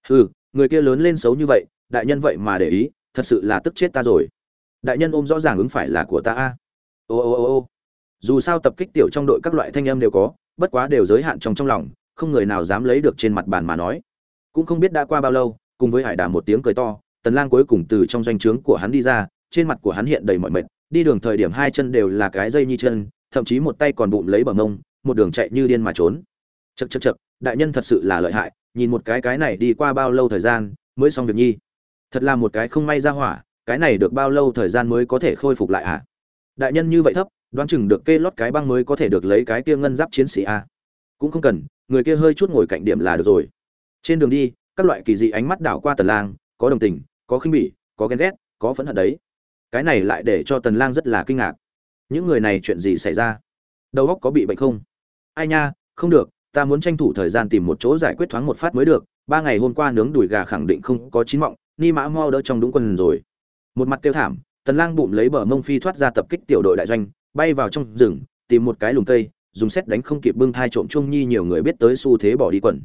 Hừ, người kia lớn lên xấu như vậy, đại nhân vậy mà để ý, thật sự là tức chết ta rồi. Đại nhân ôm rõ ràng ứng phải là của ta a. Ô ô ô ô. Dù sao tập kích tiểu trong đội các loại thanh âm đều có, bất quá đều giới hạn trong trong lòng không người nào dám lấy được trên mặt bàn mà nói. Cũng không biết đã qua bao lâu, cùng với hải đà một tiếng cười to, tần lang cuối cùng từ trong doanh trướng của hắn đi ra, trên mặt của hắn hiện đầy mọi mệt, đi đường thời điểm hai chân đều là cái dây như chân, thậm chí một tay còn bụng lấy bờ mông, một đường chạy như điên mà trốn. Chật chật chật đại nhân thật sự là lợi hại, nhìn một cái cái này đi qua bao lâu thời gian mới xong việc nhi. Thật là một cái không may ra hỏa, cái này được bao lâu thời gian mới có thể khôi phục lại à đại nhân như vậy thấp, đoán chừng được kê lót cái băng mới có thể được lấy cái kia ngân giáp chiến sĩ a cũng không cần, người kia hơi chút ngồi cạnh điểm là được rồi. Trên đường đi, các loại kỳ dị ánh mắt đảo qua tần lang, có đồng tình, có khinh bỉ, có ghen ghét, có phẫn hận đấy. Cái này lại để cho tần lang rất là kinh ngạc. Những người này chuyện gì xảy ra? Đầu óc có bị bệnh không? Ai nha, không được, ta muốn tranh thủ thời gian tìm một chỗ giải quyết thoáng một phát mới được. Ba ngày hôm qua nướng đùi gà khẳng định không có chín mọng, ni mã mau đỡ trong đúng quần rồi. Một mặt tiêu thảm, tần lang bụng lấy bờ mông phi thoát ra tập kích tiểu đội đại doanh, bay vào trong rừng, tìm một cái lùm cây dùng xét đánh không kịp bưng thai trộm chung nhi, nhiều người biết tới xu thế bỏ đi quần.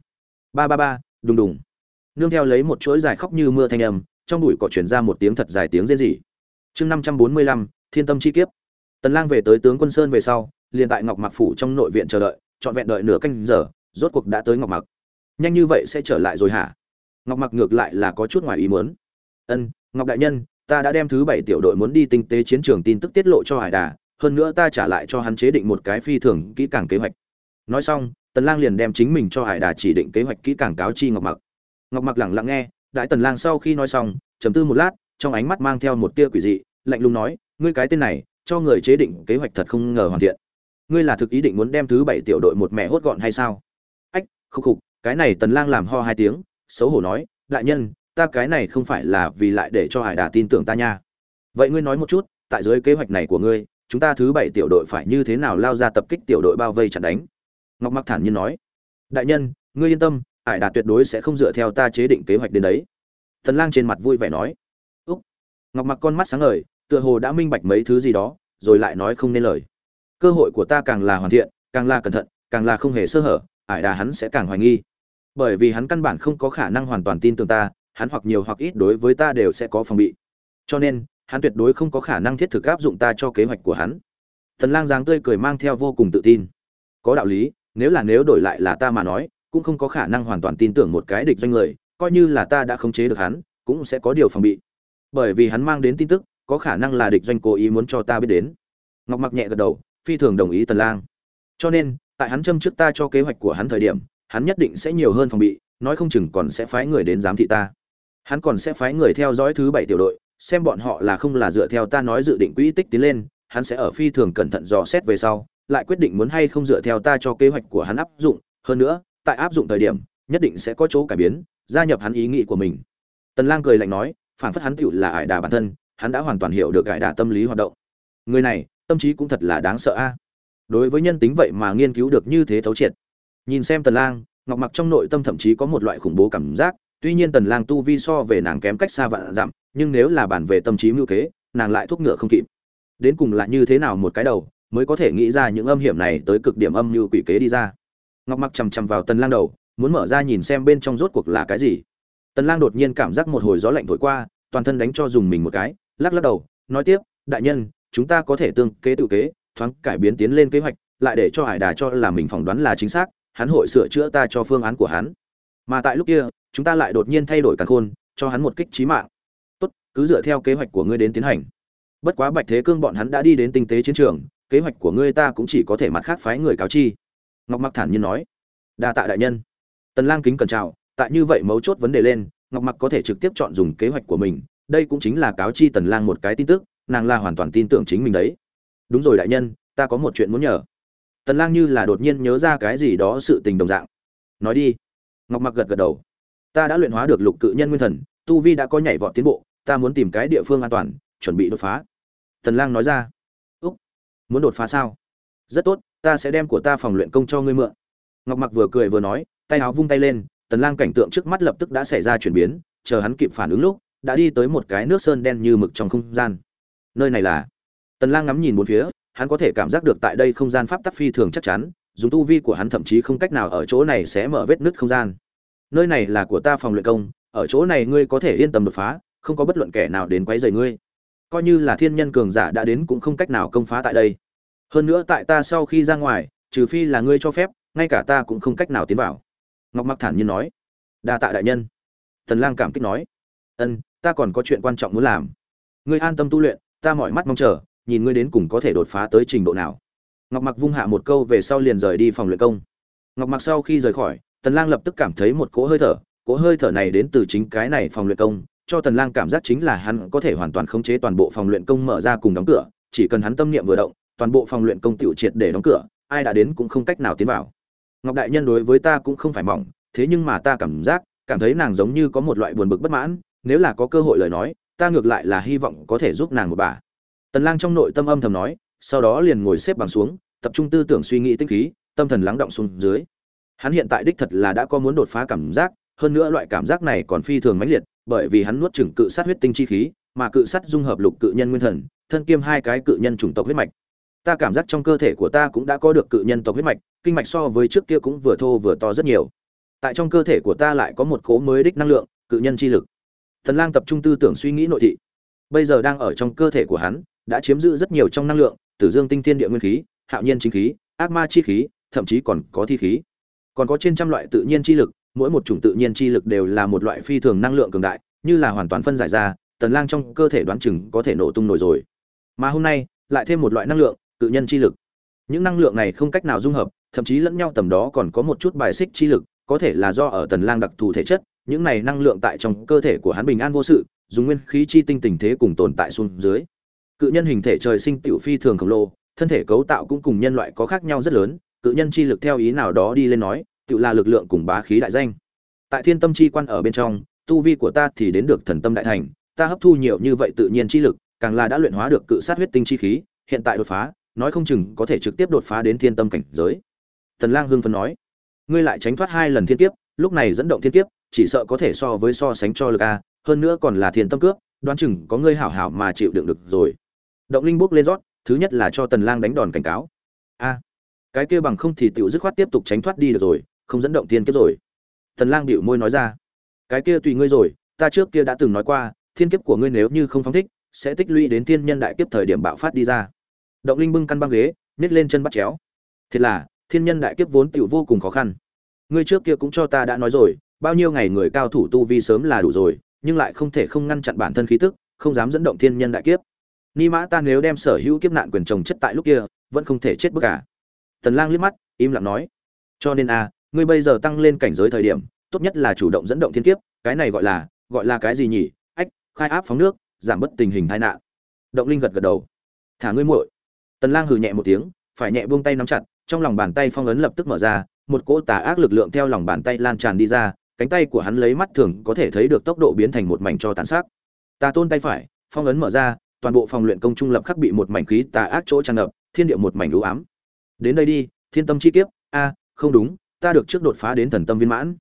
Ba ba ba, đùng đùng. Nương theo lấy một chuỗi dài khóc như mưa thanh âm, trong bụi cỏ truyền ra một tiếng thật dài tiếng rên rỉ. Chương năm trăm bốn mươi lăm, thiên tâm chi kiếp. Tần lang về tới tướng quân sơn về sau, liền tại ngọc mặc phủ trong nội viện chờ đợi, trọn vẹn đợi nửa canh giờ, rốt cuộc đã tới ngọc mặc nhanh như vậy sẽ trở lại rồi hả? Ngọc mặc ngược lại là có chút ngoài ý muốn. Ân, ngọc đại nhân, ta đã đem thứ bảy tiểu đội muốn đi tinh tế chiến trường tin tức tiết lộ cho hải đà hơn nữa ta trả lại cho hắn chế định một cái phi thường kỹ càng kế hoạch. Nói xong, tần lang liền đem chính mình cho hải đà chỉ định kế hoạch kỹ càng cáo chi ngọc mặc. Ngọc mặc lặng lặng nghe đại tần lang sau khi nói xong, trầm tư một lát, trong ánh mắt mang theo một tia quỷ dị, lạnh lùng nói, ngươi cái tên này, cho người chế định kế hoạch thật không ngờ hoàn thiện. Ngươi là thực ý định muốn đem thứ bảy tiểu đội một mẹ hốt gọn hay sao? Ách khúc khục, cái này tần lang làm ho hai tiếng, xấu hổ nói, đại nhân, ta cái này không phải là vì lại để cho hải đà tin tưởng ta nha. Vậy ngươi nói một chút, tại dưới kế hoạch này của ngươi chúng ta thứ bảy tiểu đội phải như thế nào lao ra tập kích tiểu đội bao vây chặn đánh? Ngọc mặc thản nhiên nói. Đại nhân, ngươi yên tâm ải đạt tuyệt đối sẽ không dựa theo ta chế định kế hoạch đến đấy. Thần lang trên mặt vui vẻ nói. Úc. Ngọc mặc con mắt sáng ngời, tựa hồ đã minh bạch mấy thứ gì đó, rồi lại nói không nên lời. Cơ hội của ta càng là hoàn thiện, càng là cẩn thận, càng là không hề sơ hở ải đà hắn sẽ càng hoài nghi. Bởi vì hắn căn bản không có khả năng hoàn toàn tin tưởng ta, hắn hoặc nhiều hoặc ít đối với ta đều sẽ có phòng bị. Cho nên hắn tuyệt đối không có khả năng thiết thực áp dụng ta cho kế hoạch của hắn. Thần lang dáng tươi cười mang theo vô cùng tự tin. Có đạo lý, nếu là nếu đổi lại là ta mà nói, cũng không có khả năng hoàn toàn tin tưởng một cái địch doanh người, coi như là ta đã khống chế được hắn, cũng sẽ có điều phòng bị. Bởi vì hắn mang đến tin tức, có khả năng là địch doanh cố ý muốn cho ta biết đến. Ngọc mặc nhẹ gật đầu, phi thường đồng ý tần lang. Cho nên, tại hắn châm trước ta cho kế hoạch của hắn thời điểm, hắn nhất định sẽ nhiều hơn phòng bị, nói không chừng còn sẽ phái người đến giám thị ta. Hắn còn sẽ phái người theo dõi thứ bảy tiểu đội xem bọn họ là không là dựa theo ta nói dự định quỹ tích tiến lên, hắn sẽ ở phi thường cẩn thận dò xét về sau, lại quyết định muốn hay không dựa theo ta cho kế hoạch của hắn áp dụng. Hơn nữa, tại áp dụng thời điểm, nhất định sẽ có chỗ cải biến, gia nhập hắn ý nghĩ của mình. Tần lang cười lạnh nói, phản phất hắn tựu là ải đà bản thân, hắn đã hoàn toàn hiểu được ải đà tâm lý hoạt động. Người này, tâm trí cũng thật là đáng sợ a. Đối với nhân tính vậy mà nghiên cứu được như thế thấu triệt. Nhìn xem tần lang, ngọc mặc trong nội tâm thậm chí có một loại khủng bố cảm giác tuy nhiên tần lang tu vi so về nàng kém cách xa vạn dặm, nhưng nếu là bản về tâm trí mưu kế, nàng lại thuốc ngựa không kịp. Đến cùng là như thế nào một cái đầu, mới có thể nghĩ ra những âm hiểm này tới cực điểm âm như quỷ kế đi ra. Ngọc mặc chầm chầm vào tần lang đầu, muốn mở ra nhìn xem bên trong rốt cuộc là cái gì. Tần lang đột nhiên cảm giác một hồi gió lạnh thổi qua, toàn thân đánh cho dùng mình một cái, lắc lắc đầu, nói tiếp, đại nhân, chúng ta có thể tương kế tự kế, thoáng cải biến tiến lên kế hoạch, lại để cho hải đà cho là mình phỏng đoán là chính xác, hắn hội sửa chữa ta cho phương án của hắn. Mà tại lúc kia chúng ta lại đột nhiên thay đổi càn khôn, cho hắn một kích chí mạng. Tốt, cứ dựa theo kế hoạch của ngươi đến tiến hành. Bất quá bạch thế cương bọn hắn đã đi đến tinh tế chiến trường, kế hoạch của ngươi ta cũng chỉ có thể mặt khác phái người cáo chi. Ngọc mặc thản nhiên nói. Đa tạ đại nhân. Tần lang kính cẩn chào, tại như vậy mấu chốt vấn đề lên, ngọc mặc có thể trực tiếp chọn dùng kế hoạch của mình, đây cũng chính là cáo chi tần lang một cái tin tức, nàng là hoàn toàn tin tưởng chính mình đấy. Đúng rồi đại nhân, ta có một chuyện muốn nhờ. Tần lang như là đột nhiên nhớ ra cái gì đó sự tình đồng dạng. Nói đi. Ngọc mặc gật gật đầu ta đã luyện hóa được lục cự nhân nguyên thần, tu vi đã có nhảy vọt tiến bộ, ta muốn tìm cái địa phương an toàn, chuẩn bị đột phá. Tần lang nói ra. Úc, muốn đột phá sao? Rất tốt, ta sẽ đem của ta phòng luyện công cho ngươi mượn. Ngọc mặc vừa cười vừa nói, tay áo vung tay lên tần lang cảnh tượng trước mắt lập tức đã xảy ra chuyển biến, chờ hắn kịp phản ứng lúc, đã đi tới một cái nước sơn đen như mực trong không gian. Nơi này là? Tần lang ngắm nhìn bốn phía, hắn có thể cảm giác được tại đây không gian pháp tắc phi thường chắc chắn dùng tu vi của hắn thậm chí không cách nào ở chỗ này sẽ mở vết nứt không gian nơi này là của ta phòng luyện công, ở chỗ này ngươi có thể yên tâm đột phá, không có bất luận kẻ nào đến quấy rầy ngươi. Coi như là thiên nhân cường giả đã đến cũng không cách nào công phá tại đây. Hơn nữa tại ta sau khi ra ngoài, trừ phi là ngươi cho phép, ngay cả ta cũng không cách nào tiến vào. Ngọc mặc thản nhiên nói. Đa tạ đại nhân. Tần lang cảm kích nói. Ân, ta còn có chuyện quan trọng muốn làm. Ngươi an tâm tu luyện, ta mỏi mắt mong chờ, nhìn ngươi đến cùng có thể đột phá tới trình độ nào. Ngọc mặc vung hạ một câu về sau liền rời đi phòng luyện công. Ngọc mặc sau khi rời khỏi tần lang lập tức cảm thấy một cỗ hơi thở, cỗ hơi thở này đến từ chính cái này phòng luyện công, cho tần lang cảm giác chính là hắn có thể hoàn toàn khống chế toàn bộ phòng luyện công mở ra cùng đóng cửa, chỉ cần hắn tâm niệm vừa động, toàn bộ phòng luyện công tiểu triệt để đóng cửa, ai đã đến cũng không cách nào tiến vào. Ngọc đại nhân đối với ta cũng không phải mỏng, thế nhưng mà ta cảm giác, cảm thấy nàng giống như có một loại buồn bực bất mãn, nếu là có cơ hội lời nói, ta ngược lại là hy vọng có thể giúp nàng một bà. Tần lang trong nội tâm âm thầm nói, sau đó liền ngồi xếp bằng xuống, tập trung tư tưởng suy nghĩ tinh khí, tâm thần lắng động xuống dưới hắn hiện tại đích thật là đã có muốn đột phá cảm giác, hơn nữa loại cảm giác này còn phi thường mãnh liệt, bởi vì hắn nuốt chửng cự sát huyết tinh chi khí, mà cự sát dung hợp lục cự nhân nguyên thần, thân kiêm hai cái cự nhân chủng tộc huyết mạch. Ta cảm giác trong cơ thể của ta cũng đã có được cự nhân tộc huyết mạch, kinh mạch so với trước kia cũng vừa thô vừa to rất nhiều. Tại trong cơ thể của ta lại có một cố mới đích năng lượng, cự nhân chi lực. Thần lang tập trung tư tưởng suy nghĩ nội thị. Bây giờ đang ở trong cơ thể của hắn, đã chiếm giữ rất nhiều trong năng lượng, tử dương tinh thiên địa nguyên khí, hạo nhiên chính khí, ác ma chi khí, thậm chí còn có thi khí còn có trên trăm loại tự nhiên chi lực, mỗi một chủng tự nhiên chi lực đều là một loại phi thường năng lượng cường đại, như là hoàn toàn phân giải ra, tần lang trong cơ thể đoán chừng có thể nổ tung nổi rồi. Mà hôm nay, lại thêm một loại năng lượng, tự nhân chi lực. Những năng lượng này không cách nào dung hợp, thậm chí lẫn nhau tầm đó còn có một chút bài xích chi lực, có thể là do ở tần lang đặc thù thể chất, những này năng lượng tại trong cơ thể của hắn bình an vô sự, dùng nguyên khí chi tinh tình thế cùng tồn tại xuống dưới. Cự nhân hình thể trời sinh tiểu phi thường khổng lồ, thân thể cấu tạo cũng cùng nhân loại có khác nhau rất lớn cự nhân chi lực theo ý nào đó đi lên nói, tự là lực lượng cùng bá khí đại danh. Tại thiên tâm chi quan ở bên trong, tu vi của ta thì đến được thần tâm đại thành, ta hấp thu nhiều như vậy tự nhiên chi lực, càng là đã luyện hóa được cự sát huyết tinh chi khí, hiện tại đột phá, nói không chừng có thể trực tiếp đột phá đến thiên tâm cảnh giới. Tần lang hưng phấn nói, ngươi lại tránh thoát hai lần thiên kiếp, lúc này dẫn động thiên kiếp, chỉ sợ có thể so với so sánh cho lực a, hơn nữa còn là thiên tâm cướp, đoán chừng có ngươi hảo hảo mà chịu đựng được rồi. Động linh bước lên rót, thứ nhất là cho tần lang đánh đòn cảnh cáo. A cái kia bằng không thì tiểu dứt khoát tiếp tục tránh thoát đi được rồi, không dẫn động thiên kiếp rồi. Tần lang bĩu môi nói ra, cái kia tùy ngươi rồi, ta trước kia đã từng nói qua, thiên kiếp của ngươi nếu như không phóng thích, sẽ tích lũy đến thiên nhân đại kiếp thời điểm bạo phát đi ra. Động linh bưng căn băng ghế, nhét lên chân bắt chéo. Thiệt là, thiên nhân đại kiếp vốn tiểu vô cùng khó khăn. Ngươi trước kia cũng cho ta đã nói rồi, bao nhiêu ngày người cao thủ tu vi sớm là đủ rồi, nhưng lại không thể không ngăn chặn bản thân khí tức, không dám dẫn động thiên nhân đại kiếp. Ni mã ta nếu đem sở hữu kiếp nạn quyền chồng chất tại lúc kia, vẫn không thể chết bức cả tần lang liếc mắt, im lặng nói. Cho nên a ngươi bây giờ tăng lên cảnh giới thời điểm, tốt nhất là chủ động dẫn động thiên kiếp, cái này gọi là gọi là cái gì nhỉ? Ách, khai áp phóng nước, giảm bớt tình hình tai nạn. Động linh gật gật đầu. Thả ngươi muội. Tần lang hừ nhẹ một tiếng, phải nhẹ buông tay nắm chặt, trong lòng bàn tay phong ấn lập tức mở ra, một cỗ tà ác lực lượng theo lòng bàn tay lan tràn đi ra, cánh tay của hắn lấy mắt thường có thể thấy được tốc độ biến thành một mảnh cho tàn sát tà tôn tay phải, phong ấn mở ra, toàn bộ phòng luyện công trung lập khắc bị một mảnh khí tà ác chỗ tràn ngập, thiên địa một mảnh u ám đến đây đi, thiên tâm chi kiếp. A, không đúng, ta được trước đột phá đến thần tâm viên mãn.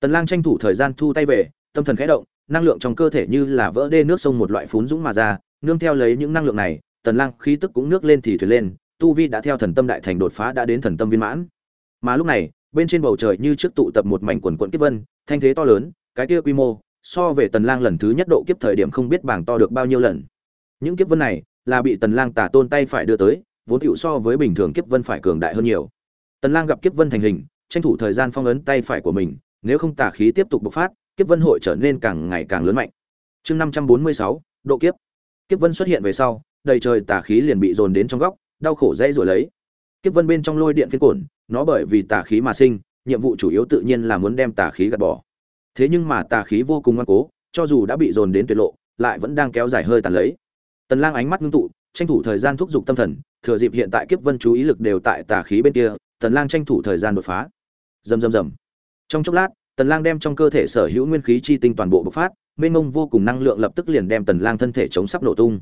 Tần lang tranh thủ thời gian thu tay về, tâm thần khẽ động, năng lượng trong cơ thể như là vỡ đê nước sông một loại phún dũng mà ra, nương theo lấy những năng lượng này, tần lang khí tức cũng nước lên thì thuyền lên, tu vi đã theo thần tâm đại thành đột phá đã đến thần tâm viên mãn. Mà lúc này, bên trên bầu trời như trước tụ tập một mảnh quần quận kiếp vân, thanh thế to lớn, cái kia quy mô, so về tần lang lần thứ nhất độ kiếp thời điểm không biết bảng to được bao nhiêu lần. Những kiếp vân này là bị tần lang tả tôn tay phải đưa tới vốn tựu so với bình thường kiếp vân phải cường đại hơn nhiều. Tần lang gặp kiếp vân thành hình tranh thủ thời gian phong ấn tay phải của mình nếu không tà khí tiếp tục bộc phát kiếp vân hội trở nên càng ngày càng lớn mạnh. Chương 546, độ kiếp. Kiếp vân xuất hiện về sau đầy trời tà khí liền bị dồn đến trong góc đau khổ dây rồi lấy. Kiếp vân bên trong lôi điện phiên cổn nó bởi vì tà khí mà sinh nhiệm vụ chủ yếu tự nhiên là muốn đem tà khí gạt bỏ. Thế nhưng mà tà khí vô cùng ngoan cố cho dù đã bị dồn đến tuyệt lộ lại vẫn đang kéo dài hơi tàn lấy. Tần lang ánh mắt ngưng tụ tranh thủ thời gian thúc giục tâm thần, thừa dịp hiện tại kiếp vân chú ý lực đều tại tà khí bên kia, tần lang tranh thủ thời gian đột phá. Rầm rầm rầm. Trong chốc lát, tần lang đem trong cơ thể sở hữu nguyên khí chi tinh toàn bộ bộc phát, mênh mông vô cùng năng lượng lập tức liền đem tần lang thân thể chống sắp nổ tung.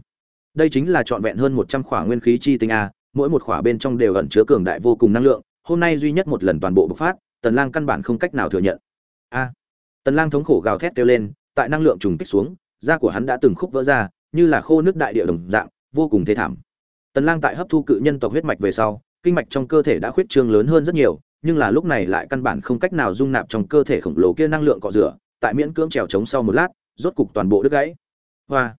Đây chính là trọn vẹn hơn 100 khỏa nguyên khí chi tinh a, mỗi một khỏa bên trong đều ẩn chứa cường đại vô cùng năng lượng, hôm nay duy nhất một lần toàn bộ bộc phát, tần lang căn bản không cách nào thừa nhận. A. Tần lang thống khổ gào thét kêu lên, tại năng lượng trùng kích xuống, da của hắn đã từng khúc vỡ ra, như là khô nước đại địa đồng dạng vô cùng thê thảm. Tần lang tại hấp thu cự nhân tộc huyết mạch về sau, kinh mạch trong cơ thể đã khuyết trương lớn hơn rất nhiều, nhưng là lúc này lại căn bản không cách nào dung nạp trong cơ thể khổng lồ kia năng lượng cọ rửa, tại miễn cưỡng trèo chống sau một lát, rốt cục toàn bộ đứt gãy. Hoa!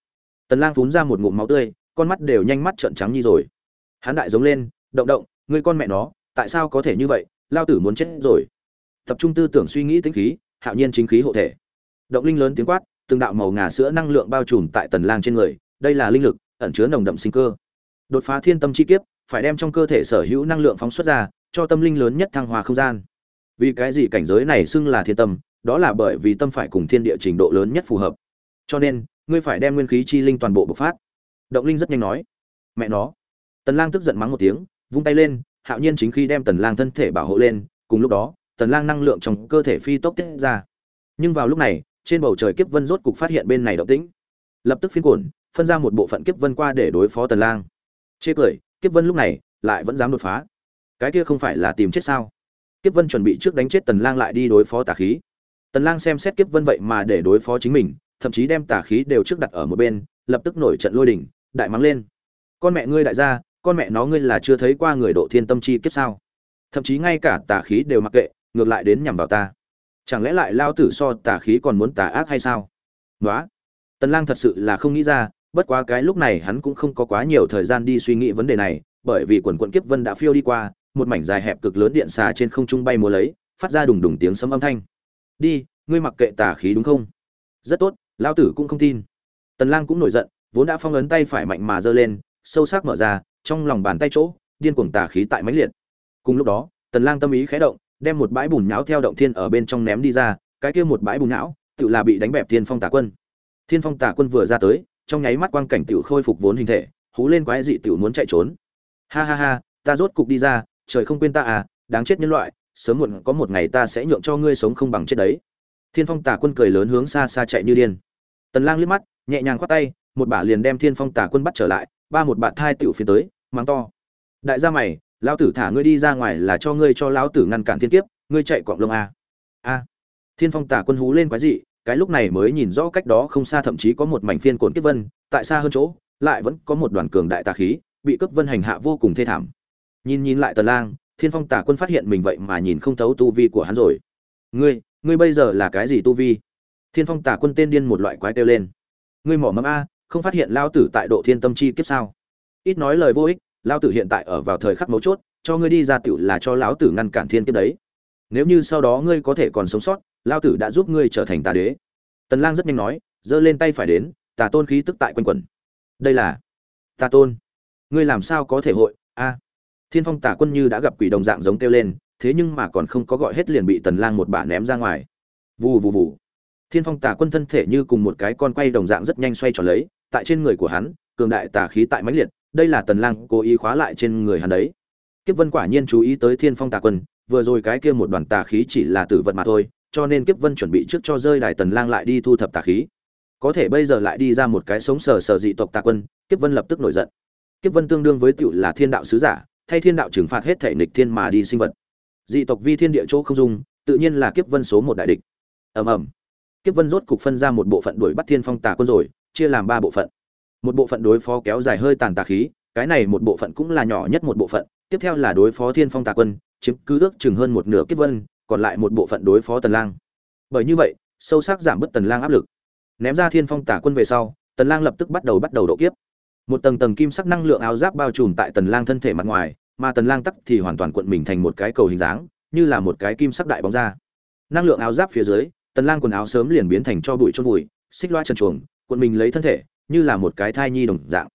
Tần lang phun ra một ngụm máu tươi, con mắt đều nhanh mắt trợn trắng như rồi. Hắn đại giống lên, động động, ngươi con mẹ nó, tại sao có thể như vậy? Lao tử muốn chết rồi. Tập trung tư tưởng suy nghĩ tính khí, hạo nhiên chính khí hộ thể. Động linh lớn tiếng quát, từng đạo màu ngà sữa năng lượng bao trùm tại tần lang trên người, đây là linh lực ẩn chứa nồng đậm sinh cơ. Đột phá thiên tâm chi kiếp, phải đem trong cơ thể sở hữu năng lượng phóng xuất ra, cho tâm linh lớn nhất thăng hoa không gian. Vì cái gì cảnh giới này xưng là thiên tâm, đó là bởi vì tâm phải cùng thiên địa trình độ lớn nhất phù hợp. Cho nên, ngươi phải đem nguyên khí chi linh toàn bộ bộc phát. Động linh rất nhanh nói. Mẹ nó. Tần lang tức giận mắng một tiếng, vung tay lên, hạo nhiên chính khi đem tần lang thân thể bảo hộ lên, cùng lúc đó, tần lang năng lượng trong cơ thể phi tốc tiết ra. Nhưng vào lúc này, trên bầu trời kiếp vân rốt cục phát hiện bên này động tĩnh. Lập tức phiên cuộn phân ra một bộ phận kiếp vân qua để đối phó tần lang. Chê cười, kiếp vân lúc này lại vẫn dám đột phá. Cái kia không phải là tìm chết sao? Kiếp vân chuẩn bị trước đánh chết tần lang lại đi đối phó tà khí. Tần lang xem xét kiếp vân vậy mà để đối phó chính mình, thậm chí đem tà khí đều trước đặt ở một bên, lập tức nổi trận lôi đỉnh đại mắng lên. Con mẹ ngươi đại gia, con mẹ nó ngươi là chưa thấy qua người độ thiên tâm chi kiếp sao? Thậm chí ngay cả tà khí đều mặc kệ, ngược lại đến nhằm vào ta. Chẳng lẽ lại lao tử so tà khí còn muốn tà ác hay sao? Nói tần lang thật sự là không nghĩ ra bất quá cái lúc này hắn cũng không có quá nhiều thời gian đi suy nghĩ vấn đề này, bởi vì quần quận kiếp vân đã phiêu đi qua, một mảnh dài hẹp cực lớn điện xà trên không trung bay múa lấy, phát ra đùng đùng tiếng sấm âm thanh. Đi, ngươi mặc kệ tà khí đúng không? Rất tốt, lão tử cũng không tin. Tần lang cũng nổi giận, vốn đã phong ấn tay phải mạnh mà giơ lên, sâu sắc mở ra, trong lòng bàn tay chỗ, điên cuồng tà khí tại mãnh liệt. Cùng lúc đó, tần lang tâm ý khẽ động, đem một bãi bùn nhão theo động thiên ở bên trong ném đi ra, cái kia một bãi bùn nhão, tự là bị đánh bẹp thiên phong tà quân. Thiên phong tà quân vừa ra tới trong nháy mắt quang cảnh tiểu khôi phục vốn hình thể, hú lên quái dị tiểu muốn chạy trốn. Ha ha ha, ta rốt cục đi ra, trời không quên ta à đáng chết nhân loại, sớm muộn có một ngày ta sẽ nhượng cho ngươi sống không bằng chết đấy. Thiên phong tà quân cười lớn hướng xa xa chạy như điên. Tần lang liếc mắt, nhẹ nhàng khoát tay, một bả liền đem thiên phong tà quân bắt trở lại, ba một bạn thai tiểu phía tới mang to. Đại gia mày, lão tử thả ngươi đi ra ngoài là cho ngươi cho lão tử ngăn cản thiên kiếp, ngươi chạy quạng lông a a. Thiên phong tà quân hú lên quái dị cái lúc này mới nhìn rõ cách đó không xa thậm chí có một mảnh phiên cồn kiếp vân, tại xa hơn chỗ, lại vẫn có một đoàn cường đại tà khí, bị cấp vân hành hạ vô cùng thê thảm. Nhìn nhìn lại tần lang, thiên phong tà quân phát hiện mình vậy mà nhìn không thấu tu vi của hắn rồi. Ngươi ngươi bây giờ là cái gì tu vi? Thiên phong tà quân tên điên một loại quái kêu lên. Ngươi mỏ mẫm a, không phát hiện lao tử tại độ thiên tâm chi kiếp sao? Ít nói lời vô ích, lao tử hiện tại ở vào thời khắc mấu chốt, cho ngươi đi ra tiểu là cho lão tử ngăn cản thiên kiếp đấy. Nếu như sau đó ngươi có thể còn sống sót lao tử đã giúp ngươi trở thành tà đế. Tần lang rất nhanh nói, giơ lên tay phải đến, tà tôn khí tức tại quanh quẩn. Đây là tà tôn. Ngươi làm sao có thể hội? A. Thiên phong tà quân như đã gặp quỷ đồng dạng giống kêu lên, thế nhưng mà còn không có gọi hết liền bị tần lang một bả ném ra ngoài. Vù vù vù. Thiên phong tà quân thân thể như cùng một cái con quay đồng dạng rất nhanh xoay tròn lấy, tại trên người của hắn, cường đại tà khí tại mãnh liệt, đây là tần lang cố ý khóa lại trên người hắn đấy. Kiếp vân quả nhiên chú ý tới thiên phong tà quân, vừa rồi cái kia một đoàn tà khí chỉ là tử vật mà thôi cho nên kiếp vân chuẩn bị trước cho rơi đài tần lang lại đi thu thập tà khí. Có thể bây giờ lại đi ra một cái sống sờ sờ dị tộc tà quân, kiếp vân lập tức nổi giận. Kiếp vân tương đương với tiểu là thiên đạo sứ giả, thay thiên đạo trừng phạt hết thể nghịch thiên mà đi sinh vật. Dị tộc vi thiên địa chỗ không dung, tự nhiên là kiếp vân số một đại địch. Ầm ầm. Kiếp vân rốt cục phân ra một bộ phận đuổi bắt thiên phong tà quân rồi, chia làm ba bộ phận. Một bộ phận đối phó kéo dài hơi tàn tà khí, cái này một bộ phận cũng là nhỏ nhất một bộ phận, tiếp theo là đối phó thiên phong tà quân, chiếm cứ ước chừng hơn một nửa kiếp vân còn lại một bộ phận đối phó tần lang. Bởi như vậy, sâu sắc giảm bớt tần lang áp lực. Ném ra thiên phong tả quân về sau, tần lang lập tức bắt đầu bắt đầu độ kiếp. Một tầng tầng kim sắc năng lượng áo giáp bao trùm tại tần lang thân thể mặt ngoài, mà tần lang tắc thì hoàn toàn cuộn mình thành một cái cầu hình dáng, như là một cái kim sắc đại bóng ra năng lượng áo giáp phía dưới, tần lang quần áo sớm liền biến thành cho bụi chôn bụi, xích loa trần chuồng, cuộn mình lấy thân thể, như là một cái thai nhi đồng dạng.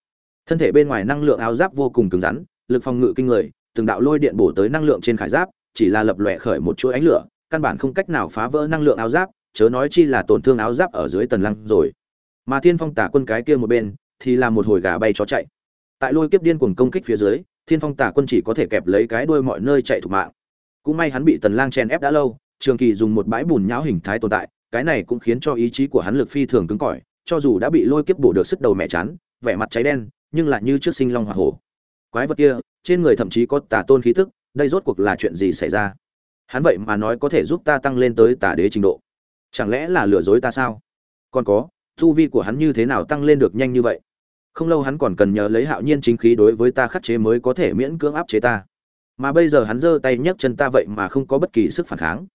Thân thể bên ngoài năng lượng áo giáp vô cùng cứng rắn, lực phòng ngự kinh người, từng đạo lôi điện bổ tới năng lượng trên khải giáp chỉ là lập lòe khởi một chuỗi ánh lửa, căn bản không cách nào phá vỡ năng lượng áo giáp, chớ nói chi là tổn thương áo giáp ở dưới tần lăng rồi. Mà thiên phong tả quân cái kia một bên, thì là một hồi gà bay chó chạy. Tại lôi kiếp điên cuồng công kích phía dưới, thiên phong tả quân chỉ có thể kẹp lấy cái đuôi mọi nơi chạy thủ mạng. Cũng may hắn bị tần lang chen ép đã lâu, trường kỳ dùng một bãi bùn nhão hình thái tồn tại, cái này cũng khiến cho ý chí của hắn lực phi thường cứng cỏi, cho dù đã bị lôi kiếp bổ được sức đầu mẹ chán, vẻ mặt cháy đen, nhưng lại như trước sinh long hỏa hổ. Quái vật kia, trên người thậm chí có tà tôn khí tức đây rốt cuộc là chuyện gì xảy ra? Hắn vậy mà nói có thể giúp ta tăng lên tới tà đế trình độ. Chẳng lẽ là lừa dối ta sao? Còn có thu vi của hắn như thế nào tăng lên được nhanh như vậy? Không lâu hắn còn cần nhờ lấy hạo nhiên chính khí đối với ta khắc chế mới có thể miễn cưỡng áp chế ta. Mà bây giờ hắn giơ tay nhấc chân ta vậy mà không có bất kỳ sức phản kháng.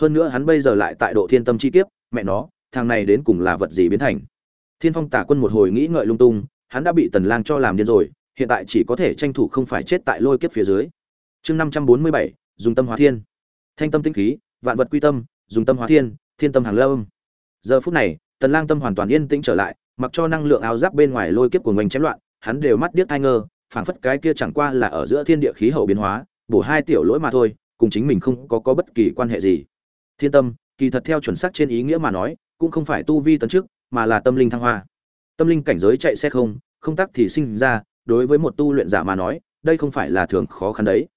Hơn nữa hắn bây giờ lại tại độ thiên tâm chi kiếp, mẹ nó, thằng này đến cùng là vật gì biến thành? Thiên phong tả quân một hồi nghĩ ngợi lung tung, hắn đã bị tần lang cho làm điên rồi, hiện tại chỉ có thể tranh thủ không phải chết tại lôi kiếp phía dưới chương 547, dùng tâm hóa thiên. Thanh tâm tinh khí vạn vật quy tâm dùng tâm hóa thiên thiên tâm hàng lâm. Giờ phút này tần lang tâm hoàn toàn yên tĩnh trở lại mặc cho năng lượng áo giáp bên ngoài lôi kiếp của mình chém loạn hắn đều mắt điếc ai ngơ phảng phất cái kia chẳng qua là ở giữa thiên địa khí hậu biến hóa bổ hai tiểu lỗi mà thôi cùng chính mình không có có bất kỳ quan hệ gì. Thiên tâm kỳ thật theo chuẩn xác trên ý nghĩa mà nói cũng không phải tu vi tấn trước mà là tâm linh thăng hoa. Tâm linh cảnh giới chạy xe không không tắc thì sinh ra đối với một tu luyện giả mà nói đây không phải là thường khó khăn đấy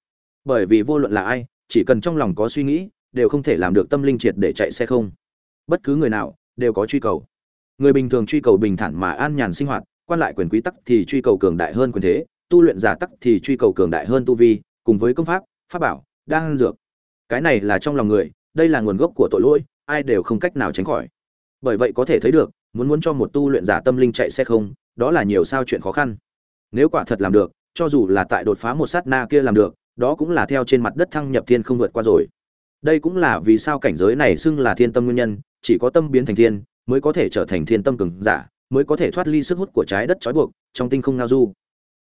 bởi vì vô luận là ai, chỉ cần trong lòng có suy nghĩ, đều không thể làm được tâm linh triệt để chạy xe không. Bất cứ người nào, đều có truy cầu. Người bình thường truy cầu bình thản mà an nhàn sinh hoạt, quan lại quyền quý tắc thì truy cầu cường đại hơn quyền thế, tu luyện giả tắc thì truy cầu cường đại hơn tu vi, cùng với công pháp pháp bảo đang dược. Cái này là trong lòng người, đây là nguồn gốc của tội lỗi, ai đều không cách nào tránh khỏi. Bởi vậy có thể thấy được, muốn muốn cho một tu luyện giả tâm linh chạy xe không, đó là nhiều sao chuyện khó khăn. Nếu quả thật làm được, cho dù là tại đột phá một sát na kia làm được đó cũng là theo trên mặt đất thăng nhập thiên không vượt qua rồi. Đây cũng là vì sao cảnh giới này xưng là thiên tâm nguyên nhân, chỉ có tâm biến thành thiên, mới có thể trở thành thiên tâm cường giả, mới có thể thoát ly sức hút của trái đất trói buộc, trong tinh không ngao du.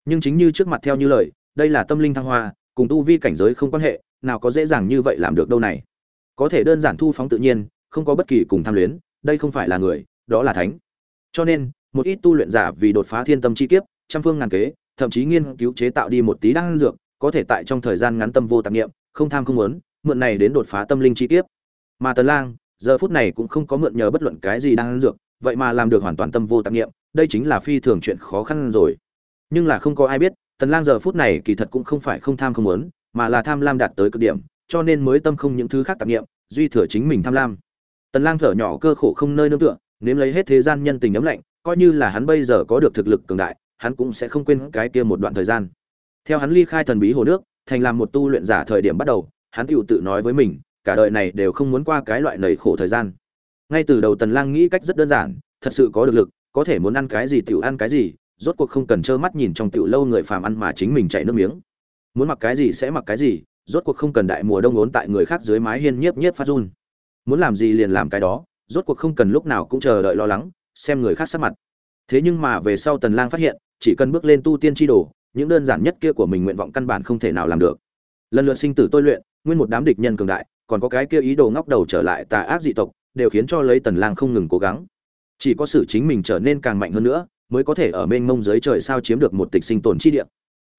Nhưng chính như trước mặt theo như lời, đây là tâm linh thăng hoa, cùng tu vi cảnh giới không quan hệ, nào có dễ dàng như vậy làm được đâu này. Có thể đơn giản thu phóng tự nhiên, không có bất kỳ cùng tham luyến, đây không phải là người, đó là thánh. Cho nên, một ít tu luyện giả vì đột phá thiên tâm chi kiếp, trăm phương ngàn kế, thậm chí nghiên cứu chế tạo đi một tí đan dược có thể tại trong thời gian ngắn tâm vô tạp niệm không tham không muốn, mượn này đến đột phá tâm linh chi kiếp. Mà tần lang, giờ phút này cũng không có mượn nhờ bất luận cái gì đang dược, vậy mà làm được hoàn toàn tâm vô tạp niệm đây chính là phi thường chuyện khó khăn rồi. Nhưng là không có ai biết, tần lang giờ phút này kỳ thật cũng không phải không tham không muốn, mà là tham lam đạt tới cực điểm, cho nên mới tâm không những thứ khác tạp niệm duy thừa chính mình tham lam. Tần lang thở nhỏ cơ khổ không nơi nương tựa, nếm lấy hết thế gian nhân tình ấm lạnh, coi như là hắn bây giờ có được thực lực cường đại, hắn cũng sẽ không quên cái kia một đoạn thời gian theo hắn ly khai thần bí hồ nước, thành làm một tu luyện giả thời điểm bắt đầu, hắn tự tự nói với mình, cả đời này đều không muốn qua cái loại nầy khổ thời gian. Ngay từ đầu tần lang nghĩ cách rất đơn giản, thật sự có được lực, có thể muốn ăn cái gì tiểu ăn cái gì, rốt cuộc không cần trơ mắt nhìn trong tiểu lâu người phàm ăn mà chính mình chảy nước miếng. Muốn mặc cái gì sẽ mặc cái gì, rốt cuộc không cần đại mùa đông ốn tại người khác dưới mái hiên nhiếp nhiếp phát run. Muốn làm gì liền làm cái đó, rốt cuộc không cần lúc nào cũng chờ đợi lo lắng, xem người khác sắc mặt. Thế nhưng mà về sau tần lang phát hiện, chỉ cần bước lên tu tiên chi đồ những đơn giản nhất kia của mình nguyện vọng căn bản không thể nào làm được. Lần lượt sinh tử tôi luyện, nguyên một đám địch nhân cường đại, còn có cái kia ý đồ ngóc đầu trở lại tà ác dị tộc, đều khiến cho lấy tần lang không ngừng cố gắng. Chỉ có sự chính mình trở nên càng mạnh hơn nữa, mới có thể ở mênh mông dưới trời sao chiếm được một tịch sinh tồn chi địa.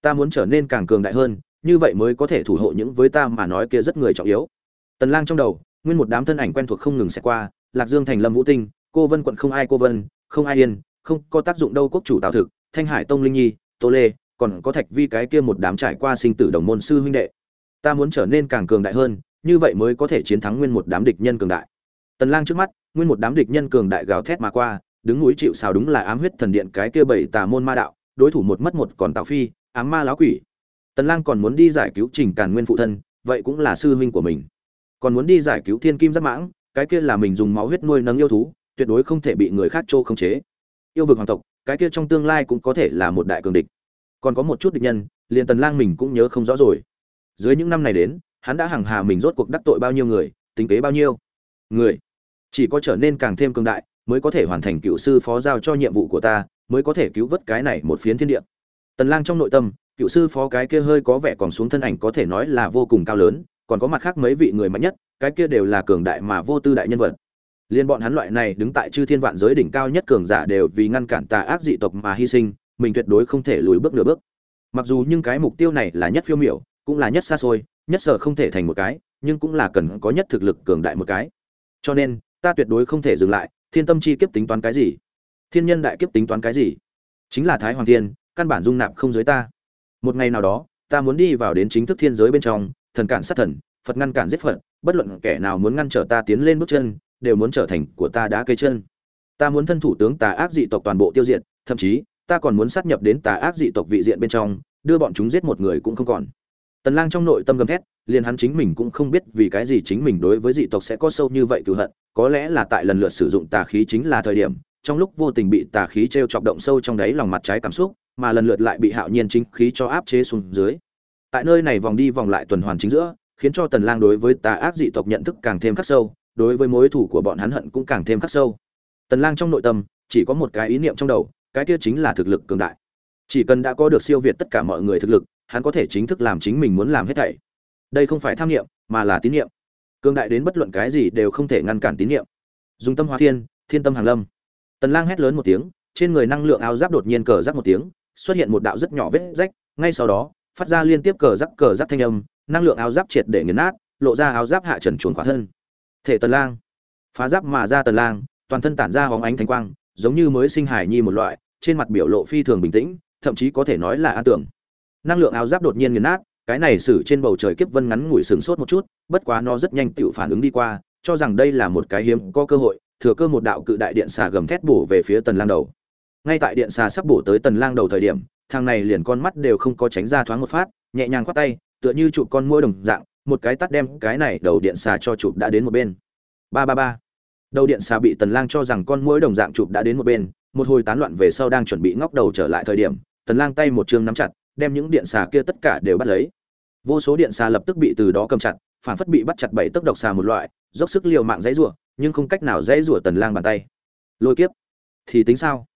Ta muốn trở nên càng cường đại hơn, như vậy mới có thể thủ hộ những với ta mà nói kia rất người trọng yếu. Tần lang trong đầu, nguyên một đám thân ảnh quen thuộc không ngừng sẽ qua, lạc dương thành lâm vũ tinh, cô vân quận không ai cô vân, không ai yên, không có tác dụng đâu quốc chủ tạo thực, thanh hải tông linh nhi, tô lê còn có thạch vi cái kia một đám trải qua sinh tử đồng môn sư huynh đệ. Ta muốn trở nên càng cường đại hơn, như vậy mới có thể chiến thắng nguyên một đám địch nhân cường đại. Tần lang trước mắt, nguyên một đám địch nhân cường đại gào thét mà qua, đứng núi chịu sào đúng là ám huyết thần điện cái kia bảy tà môn ma đạo, đối thủ một mất một còn tào phi, ám ma lão quỷ. Tần lang còn muốn đi giải cứu trình càn nguyên phụ thân, vậy cũng là sư huynh của mình. Còn muốn đi giải cứu thiên kim giáp mãng, cái kia là mình dùng máu huyết nuôi nấng yêu thú, tuyệt đối không thể bị người khác trô không chế. Yêu vực hoàng tộc, cái kia trong tương lai cũng có thể là một đại cường địch còn có một chút địch nhân, liền tần lang mình cũng nhớ không rõ rồi. Dưới những năm này đến, hắn đã hằng hà mình rốt cuộc đắc tội bao nhiêu người, tính kế bao nhiêu người. Chỉ có trở nên càng thêm cường đại, mới có thể hoàn thành cựu sư phó giao cho nhiệm vụ của ta, mới có thể cứu vớt cái này một phiến thiên địa. Tần lang trong nội tâm, cựu sư phó cái kia hơi có vẻ còn xuống thân ảnh có thể nói là vô cùng cao lớn, còn có mặt khác mấy vị người mạnh nhất, cái kia đều là cường đại mà vô tư đại nhân vật. Liên bọn hắn loại này đứng tại chư thiên vạn giới đỉnh cao nhất cường giả đều vì ngăn cản tà ác dị tộc mà hy sinh mình tuyệt đối không thể lùi bước nửa bước. Mặc dù nhưng cái mục tiêu này là nhất phiêu miểu, cũng là nhất xa xôi, nhất sở không thể thành một cái, nhưng cũng là cần có nhất thực lực cường đại một cái. Cho nên, ta tuyệt đối không thể dừng lại, thiên tâm chi kiếp tính toán cái gì? Thiên nhân đại kiếp tính toán cái gì? Chính là thái hoàng thiên, căn bản dung nạp không giới ta. Một ngày nào đó, ta muốn đi vào đến chính thức thiên giới bên trong, thần cản sát thần, phật ngăn cản giết phật, bất luận kẻ nào muốn ngăn trở ta tiến lên bước chân, đều muốn trở thành của ta đá cây chân. Ta muốn thân thủ tướng tà ác dị tộc toàn bộ tiêu diệt, thậm chí ta còn muốn sát nhập đến tà ác dị tộc vị diện bên trong, đưa bọn chúng giết một người cũng không còn. Tần lang trong nội tâm gầm thét, liền hắn chính mình cũng không biết vì cái gì chính mình đối với dị tộc sẽ có sâu như vậy cử hận, có lẽ là tại lần lượt sử dụng tà khí chính là thời điểm, trong lúc vô tình bị tà khí treo chọc động sâu trong đáy lòng mặt trái cảm xúc, mà lần lượt lại bị hạo nhiên chính khí cho áp chế xuống dưới. Tại nơi này vòng đi vòng lại tuần hoàn chính giữa, khiến cho tần lang đối với tà ác dị tộc nhận thức càng thêm khắc sâu, đối với mối thù của bọn hắn hận cũng càng thêm khắc sâu. Tần lang trong nội tâm, chỉ có một cái ý niệm trong đầu cái kia chính là thực lực cường đại. Chỉ cần đã có được siêu việt tất cả mọi người thực lực, hắn có thể chính thức làm chính mình muốn làm hết thảy. Đây không phải tham niệm, mà là tín niệm. Cường đại đến bất luận cái gì đều không thể ngăn cản tín niệm. Dùng tâm hóa thiên thiên tâm hàng lâm. Tần lang hét lớn một tiếng, trên người năng lượng áo giáp đột nhiên cờ rắc một tiếng, xuất hiện một đạo rất nhỏ vết rách, ngay sau đó, phát ra liên tiếp cờ rắc cờ rắc thanh âm, năng lượng áo giáp triệt để nghiền nát, lộ ra áo giáp hạ trần chuồn khỏa thân. Thể tần lang. Phá giáp mà ra tần lang, toàn thân tản ra hóng ánh thánh quang, giống như mới sinh hải nhi một loại trên mặt biểu lộ phi thường bình tĩnh, thậm chí có thể nói là an tưởng. Năng lượng áo giáp đột nhiên nghiền nát, cái này xử trên bầu trời kiếp vân ngắn ngủi sừng sốt một chút, bất quá nó rất nhanh tự phản ứng đi qua, cho rằng đây là một cái hiếm có cơ hội, thừa cơ một đạo cự đại điện xà gầm thét bổ về phía tần lang đầu. Ngay tại điện xà sắp bổ tới tần lang đầu thời điểm, thằng này liền con mắt đều không có tránh ra thoáng một phát, nhẹ nhàng khoát tay, tựa như chụp con muỗi đồng dạng, một cái tắt đem cái này đầu điện xà cho chụp đã đến một bên. Ba ba ba. Đầu điện xà bị tần lang cho rằng con muỗi đồng dạng chụp đã đến một bên một hồi tán loạn về sau đang chuẩn bị ngóc đầu trở lại thời điểm, tần lang tay một trường nắm chặt, đem những điện xà kia tất cả đều bắt lấy. Vô số điện xà lập tức bị từ đó cầm chặt phản phất bị bắt chặt bảy tốc độc xà một loại, dốc sức liều mạng dãy rủa, nhưng không cách nào dãy rủa tần lang bàn tay. Lôi kiếp! Thì tính sao?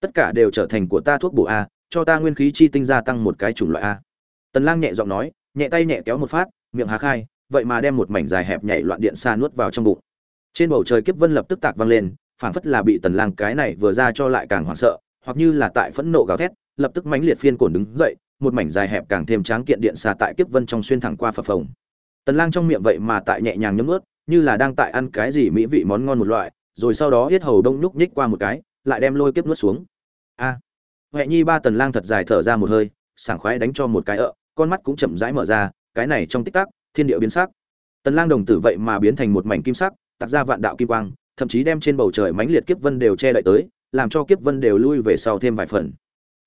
Tất cả đều trở thành của ta thuốc bổ a, cho ta nguyên khí chi tinh gia tăng một cái chủng loại a. Tần lang nhẹ giọng nói, nhẹ tay nhẹ kéo một phát, miệng há khai, vậy mà đem một mảnh dài hẹp nhảy loạn điện xa nuốt vào trong bụng. Trên bầu trời kiếp vân lập tức tạc vang lên phảng phất là bị tần lang cái này vừa ra cho lại càng hoảng sợ, hoặc như là tại phẫn nộ gào thét, lập tức mãnh liệt phiên cổn đứng dậy, một mảnh dài hẹp càng thêm tráng kiện điện xà tại kiếp vân trong xuyên thẳng qua phập phồng. Tần lang trong miệng vậy mà tại nhẹ nhàng nhấm nuốt, như là đang tại ăn cái gì mỹ vị món ngon một loại, rồi sau đó yết hầu đông nhúc nhích qua một cái, lại đem lôi kiếp nuốt xuống. A! Huệ nhi ba tần lang thật dài thở ra một hơi, sảng khoái đánh cho một cái ợ, con mắt cũng chậm rãi mở ra, cái này trong tích tắc, thiên địa biến sắc. Tần lang đồng tử vậy mà biến thành một mảnh kim sắc, tạc ra vạn đạo kim quang thậm chí đem trên bầu trời mãnh liệt kiếp vân đều che đậy tới, làm cho kiếp vân đều lui về sau thêm vài phần.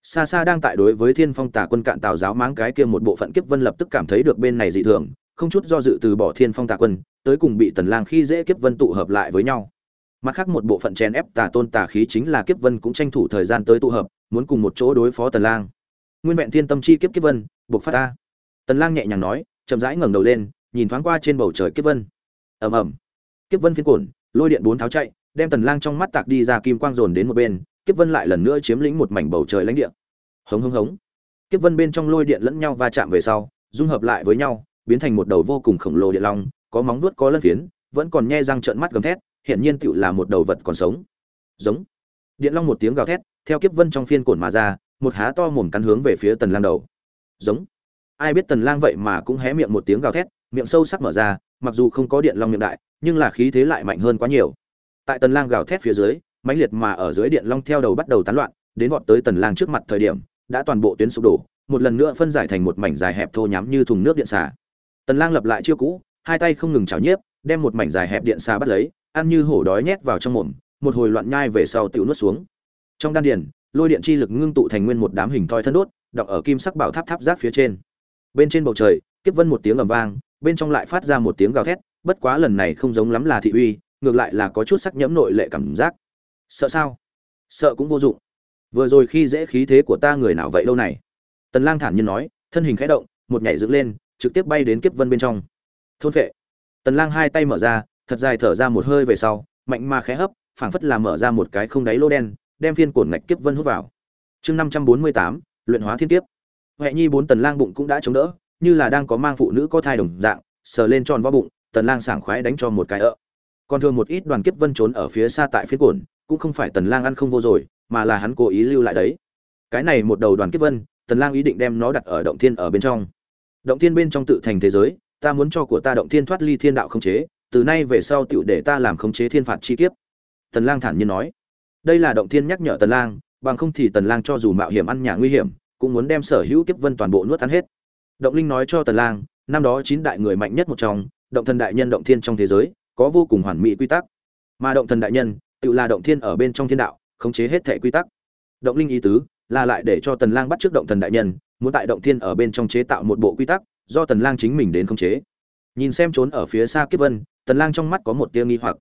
Xa xa đang tại đối với thiên phong tà quân cạn tào giáo máng cái kia một bộ phận kiếp vân lập tức cảm thấy được bên này dị thường, không chút do dự từ bỏ thiên phong tà quân, tới cùng bị tần lang khi dễ kiếp vân tụ hợp lại với nhau. Mặt khác một bộ phận chèn ép tà tôn tà khí chính là kiếp vân cũng tranh thủ thời gian tới tụ hợp, muốn cùng một chỗ đối phó tần lang. Nguyên vẹn thiên tâm chi kiếp kiếp vân, buộc phát ta tần lang nhẹ nhàng nói, chậm rãi ngẩng đầu lên, nhìn thoáng qua trên bầu trời kiếp vân. Ầm ầm. Kiếp vân phiên cuộn lôi điện bốn tháo chạy, đem tần lang trong mắt tạc đi ra kim quang dồn đến một bên, kiếp vân lại lần nữa chiếm lĩnh một mảnh bầu trời lãnh địa. Hống hống hống. Kiếp vân bên trong lôi điện lẫn nhau va chạm về sau, dung hợp lại với nhau, biến thành một đầu vô cùng khổng lồ điện long, có móng vuốt, có lân phiến, vẫn còn nhe răng trợn mắt gầm thét hiện nhiên tựu là một đầu vật còn sống. Giống. Điện long một tiếng gào thét, theo kiếp vân trong phiên cổn mà ra, một há to mồm cắn hướng về phía tần lang đầu. Giống. Ai biết tần lang vậy mà cũng hé miệng một tiếng gào thét, miệng sâu sắc mở ra, mặc dù không có điện long miệng đại nhưng là khí thế lại mạnh hơn quá nhiều. Tại tần lang gào thét phía dưới, mãnh liệt mà ở dưới điện long theo đầu bắt đầu tán loạn, đến vọt tới tần lang trước mặt thời điểm, đã toàn bộ tuyến sụp đổ, một lần nữa phân giải thành một mảnh dài hẹp thô nhám như thùng nước điện xà. Tần lang lập lại chiêu cũ, hai tay không ngừng chảo nhiếp, đem một mảnh dài hẹp điện xà bắt lấy, ăn như hổ đói nhét vào trong mồm, một hồi loạn nhai về sau tiểu nuốt xuống. Trong đan điền, lôi điện chi lực ngưng tụ thành nguyên một đám hình thoi thân đốt đọng ở kim sắc bảo tháp tháp giáp phía trên. Bên trên bầu trời, kiếp vân một tiếng ầm vang, bên trong lại phát ra một tiếng gào thét bất quá lần này không giống lắm là thị uy ngược lại là có chút sắc nhẫm nội lệ cảm giác. Sợ sao? Sợ cũng vô dụng. Vừa rồi khi dễ khí thế của ta người nào vậy lâu này? Tần lang thản nhiên nói thân hình khẽ động một nhảy dựng lên trực tiếp bay đến kiếp vân bên trong. Thôn phệ tần lang hai tay mở ra thật dài thở ra một hơi về sau mạnh mà khẽ hấp phảng phất là mở ra một cái không đáy lô đen đem phiên cổn ngạch kiếp vân hút vào. Chương 548, luyện hóa thiên kiếp. Huệ nhi bốn tần lang bụng cũng đã chống đỡ như là đang có mang phụ nữ có thai đồng dạng sờ lên tròn vo bụng tần lang sảng khoái đánh cho một cái ợ. Còn thường một ít đoàn kiếp vân trốn ở phía xa tại phía cồn, cũng không phải tần lang ăn không vô rồi mà là hắn cố ý lưu lại đấy. Cái này một đầu đoàn kiếp vân tần lang ý định đem nó đặt ở động thiên ở bên trong. Động thiên bên trong tự thành thế giới ta muốn cho của ta động thiên thoát ly thiên đạo không chế từ nay về sau tiểu để ta làm không chế thiên phạt chi kiếp. Tần lang thản nhiên nói. Đây là động thiên nhắc nhở tần lang bằng không thì tần lang cho dù mạo hiểm ăn nhà nguy hiểm cũng muốn đem sở hữu kiếp vân toàn bộ nuốt ăn hết. Động linh nói cho tần lang năm đó chín đại người mạnh nhất một trong động thần đại nhân động thiên trong thế giới, có vô cùng hoàn mỹ quy tắc. Mà động thần đại nhân, tự là động thiên ở bên trong thiên đạo, khống chế hết thể quy tắc. Động linh ý tứ, là lại để cho tần lang bắt trước động thần đại nhân, muốn tại động thiên ở bên trong chế tạo một bộ quy tắc, do tần lang chính mình đến khống chế. Nhìn xem trốn ở phía xa kiếp vân, tần lang trong mắt có một tia nghi hoặc.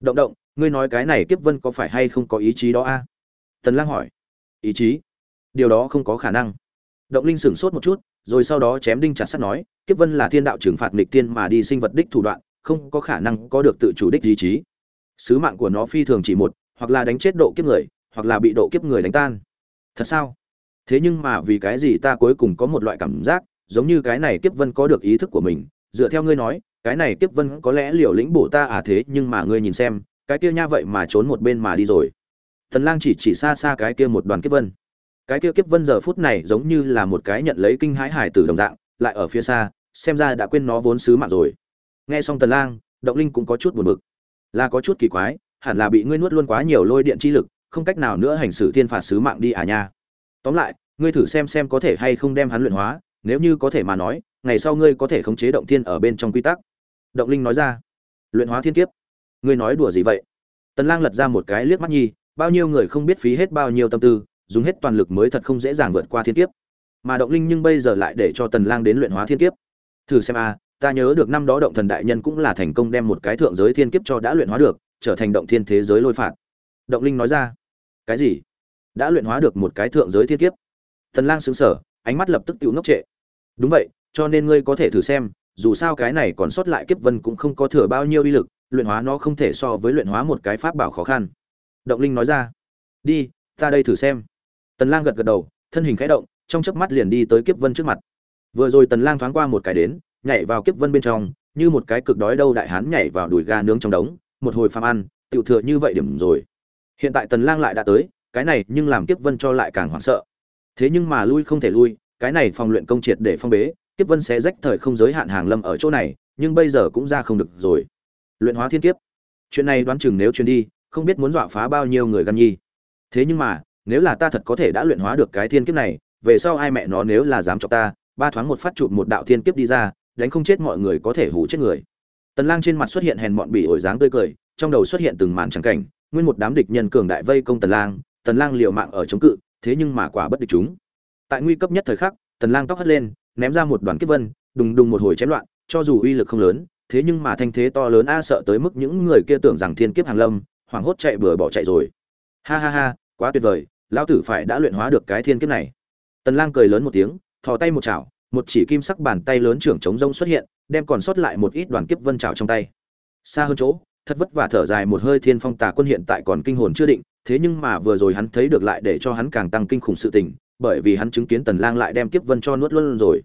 Động động, ngươi nói cái này kiếp vân có phải hay không có ý chí đó a? Tần lang hỏi. Ý chí? Điều đó không có khả năng. Động linh sửng sốt một chút rồi sau đó chém đinh chặt sắt nói, kiếp vân là thiên đạo trừng phạt nghịch thiên mà đi sinh vật đích thủ đoạn, không có khả năng có được tự chủ đích ý chí. Sứ mạng của nó phi thường chỉ một, hoặc là đánh chết độ kiếp người, hoặc là bị độ kiếp người đánh tan. Thật sao? Thế nhưng mà vì cái gì ta cuối cùng có một loại cảm giác, giống như cái này kiếp vân có được ý thức của mình? Dựa theo ngươi nói, cái này kiếp vân có lẽ liều lĩnh bổ ta à thế, nhưng mà ngươi nhìn xem, cái kia nha vậy mà trốn một bên mà đi rồi. Thần lang chỉ chỉ xa xa cái kia một đoàn kiếp vân cái kia kiếp vân giờ phút này giống như là một cái nhận lấy kinh hãi hải tử đồng dạng, lại ở phía xa, xem ra đã quên nó vốn sứ mạng rồi. Nghe xong tần lang, động linh cũng có chút buồn bực. Là có chút kỳ quái, hẳn là bị ngươi nuốt luôn quá nhiều lôi điện chi lực, không cách nào nữa hành xử thiên phạt sứ mạng đi à nha. Tóm lại, ngươi thử xem xem có thể hay không đem hắn luyện hóa, nếu như có thể mà nói, ngày sau ngươi có thể khống chế động thiên ở bên trong quy tắc. Động linh nói ra. Luyện hóa thiên kiếp. Ngươi nói đùa gì vậy? Tần lang lật ra một cái liếc mắt nhi, bao nhiêu người không biết phí hết bao nhiêu tâm tư dùng hết toàn lực mới thật không dễ dàng vượt qua thiên kiếp. Mà động linh nhưng bây giờ lại để cho tần lang đến luyện hóa thiên kiếp. Thử xem a, ta nhớ được năm đó động thần đại nhân cũng là thành công đem một cái thượng giới thiên kiếp cho đã luyện hóa được, trở thành động thiên thế giới lôi phạt. Động linh nói ra. Cái gì? Đã luyện hóa được một cái thượng giới thiên kiếp? Tần lang sững sờ, ánh mắt lập tức tiêu ngốc trệ. Đúng vậy, cho nên ngươi có thể thử xem, dù sao cái này còn sót lại kiếp vân cũng không có thừa bao nhiêu uy lực, luyện hóa nó không thể so với luyện hóa một cái pháp bảo khó khăn. Động linh nói ra. Đi, ta đây thử xem tần lang gật gật đầu, thân hình khẽ động, trong chớp mắt liền đi tới kiếp vân trước mặt. Vừa rồi tần lang thoáng qua một cái đến, nhảy vào kiếp vân bên trong, như một cái cực đói đâu đại hán nhảy vào đùi gà nướng trong đống, một hồi phàm ăn, tiểu thừa như vậy điểm rồi. Hiện tại tần lang lại đã tới, cái này nhưng làm kiếp vân cho lại càng hoảng sợ. Thế nhưng mà lui không thể lui, cái này phòng luyện công triệt để phong bế, kiếp vân sẽ rách thời không giới hạn hàng lâm ở chỗ này, nhưng bây giờ cũng ra không được rồi. Luyện hóa thiên kiếp. Chuyện này đoán chừng nếu truyền đi, không biết muốn dọa phá bao nhiêu người gan nhi. Thế nhưng mà nếu là ta thật có thể đã luyện hóa được cái thiên kiếp này, về sau ai mẹ nó nếu là dám cho ta, ba thoáng một phát chụp một đạo thiên kiếp đi ra, đánh không chết mọi người có thể hủ chết người. Tần lang trên mặt xuất hiện hèn mọn bỉ ổi dáng tươi cười, trong đầu xuất hiện từng màn trắng cảnh, nguyên một đám địch nhân cường đại vây công tần lang tần lang liều mạng ở chống cự, thế nhưng mà quả bất địch chúng. Tại nguy cấp nhất thời khắc, tần lang tóc hất lên, ném ra một đoàn kiếp vân, đùng đùng một hồi chém loạn, cho dù uy lực không lớn, thế nhưng mà thanh thế to lớn a sợ tới mức những người kia tưởng rằng thiên kiếp hàng lâm, hoảng hốt chạy bừa bỏ chạy rồi. Ha ha ha, quá tuyệt vời lão tử phải đã luyện hóa được cái thiên kiếp này. Tần lang cười lớn một tiếng, thò tay một chảo, một chỉ kim sắc bàn tay lớn trưởng chống rông xuất hiện, đem còn sót lại một ít đoàn kiếp vân chảo trong tay. Xa hơn chỗ, thật vất vả thở dài một hơi thiên phong tà quân hiện tại còn kinh hồn chưa định, thế nhưng mà vừa rồi hắn thấy được lại để cho hắn càng tăng kinh khủng sự tình, bởi vì hắn chứng kiến tần lang lại đem kiếp vân cho nuốt luôn rồi.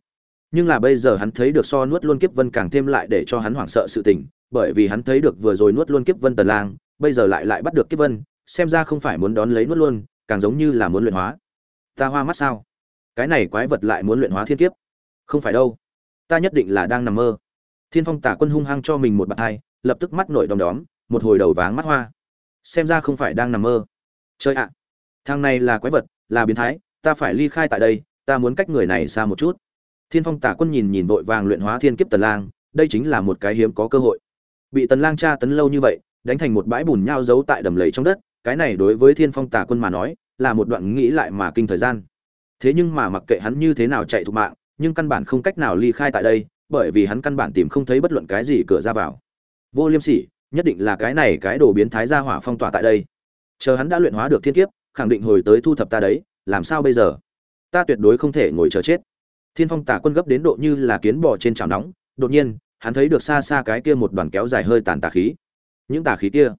Nhưng là bây giờ hắn thấy được so nuốt luôn kiếp vân càng thêm lại để cho hắn hoảng sợ sự tình, bởi vì hắn thấy được vừa rồi nuốt luôn kiếp vân tần lang, bây giờ lại lại bắt được kiếp vân, xem ra không phải muốn đón lấy nuốt luôn càng giống như là muốn luyện hóa. Ta hoa mắt sao? Cái này quái vật lại muốn luyện hóa thiên kiếp. Không phải đâu. Ta nhất định là đang nằm mơ. Thiên phong tả quân hung hăng cho mình một bạn hai lập tức mắt nổi đom đóm, một hồi đầu váng mắt hoa. Xem ra không phải đang nằm mơ. Chơi ạ! Thằng này là quái vật, là biến thái, ta phải ly khai tại đây, ta muốn cách người này xa một chút. Thiên phong tả quân nhìn nhìn vội vàng luyện hóa thiên kiếp tần lang, đây chính là một cái hiếm có cơ hội. Bị tần lang tra tấn lâu như vậy, đánh thành một bãi bùn nhao giấu tại đầm lầy trong đất cái này đối với thiên phong tả quân mà nói, là một đoạn nghĩ lại mà kinh thời gian. Thế nhưng mà mặc kệ hắn như thế nào chạy thục mạng, nhưng căn bản không cách nào ly khai tại đây, bởi vì hắn căn bản tìm không thấy bất luận cái gì cửa ra vào. Vô liêm sỉ, nhất định là cái này cái đồ biến thái ra hỏa phong tỏa tại đây. Chờ hắn đã luyện hóa được thiên kiếp, khẳng định hồi tới thu thập ta đấy, làm sao bây giờ? Ta tuyệt đối không thể ngồi chờ chết. Thiên phong tả quân gấp đến độ như là kiến bò trên chảo nóng, đột nhiên, hắn thấy được xa xa cái kia một đoàn kéo dài hơi tàn tà khí. Những tà khí kia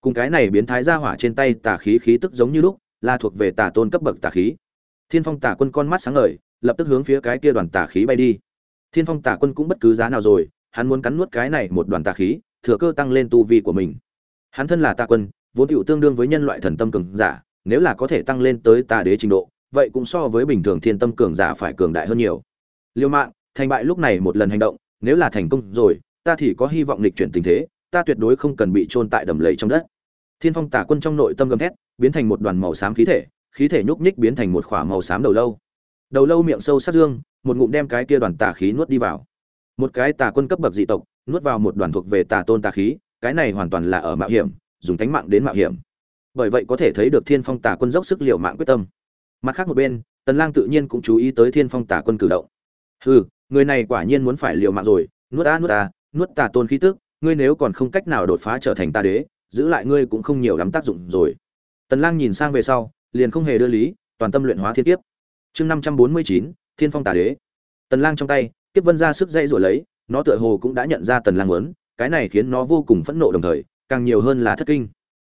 cùng cái này biến thái ra hỏa trên tay tà khí khí tức giống như lúc, là thuộc về tà tôn cấp bậc tà khí. Thiên phong tà quân con mắt sáng ngời, lập tức hướng phía cái kia đoàn tà khí bay đi. Thiên phong tà quân cũng bất cứ giá nào rồi, hắn muốn cắn nuốt cái này một đoàn tà khí, thừa cơ tăng lên tu vi của mình. Hắn thân là tà quân, vốn tựu tương đương với nhân loại thần tâm cường giả, nếu là có thể tăng lên tới tà đế trình độ, vậy cũng so với bình thường thiên tâm cường giả phải cường đại hơn nhiều. Liêu mạng, thành bại lúc này một lần hành động, nếu là thành công rồi, ta thì có hy vọng lịch chuyển tình thế ta tuyệt đối không cần bị chôn tại đầm lầy trong đất. Thiên phong tả quân trong nội tâm gầm thét, biến thành một đoàn màu xám khí thể khí thể nhúc nhích biến thành một khỏa màu xám đầu lâu. Đầu lâu miệng sâu sát dương, một ngụm đem cái kia đoàn tà khí nuốt đi vào. Một cái tà quân cấp bậc dị tộc, nuốt vào một đoàn thuộc về tà tôn tà khí, cái này hoàn toàn là ở mạo hiểm, dùng tánh mạng đến mạo hiểm. Bởi vậy có thể thấy được thiên phong tà quân dốc sức liều mạng quyết tâm. Mặt khác một bên, tần lang tự nhiên cũng chú ý tới thiên phong tà quân cử động. Hừ, người này quả nhiên muốn phải liều mạng rồi, nuốt ta nuốt ta, nuốt tà tôn khí tức ngươi nếu còn không cách nào đột phá trở thành ta đế giữ lại ngươi cũng không nhiều lắm tác dụng rồi. Tần lang nhìn sang về sau liền không hề đưa lý toàn tâm luyện hóa thiên kiếp. Chương 549, thiên phong tà đế. Tần lang trong tay kiếp vân ra sức dây rồi lấy nó tựa hồ cũng đã nhận ra tần lang muốn cái này khiến nó vô cùng phẫn nộ đồng thời càng nhiều hơn là thất kinh.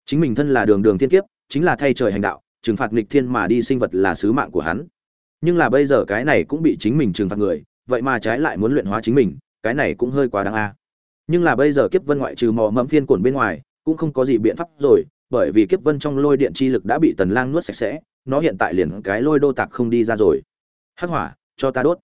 Chính mình thân là đường đường thiên kiếp chính là thay trời hành đạo trừng phạt nghịch thiên mà đi sinh vật là sứ mạng của hắn. Nhưng là bây giờ cái này cũng bị chính mình trừng phạt người vậy mà trái lại muốn luyện hóa chính mình cái này cũng hơi quá đáng a nhưng là bây giờ kiếp vân ngoại trừ mò mẫm phiên cồn bên ngoài cũng không có gì biện pháp rồi bởi vì kiếp vân trong lôi điện chi lực đã bị tần lang nuốt sạch sẽ nó hiện tại liền cái lôi đô tạc không đi ra rồi. Hắc hỏa cho ta đốt.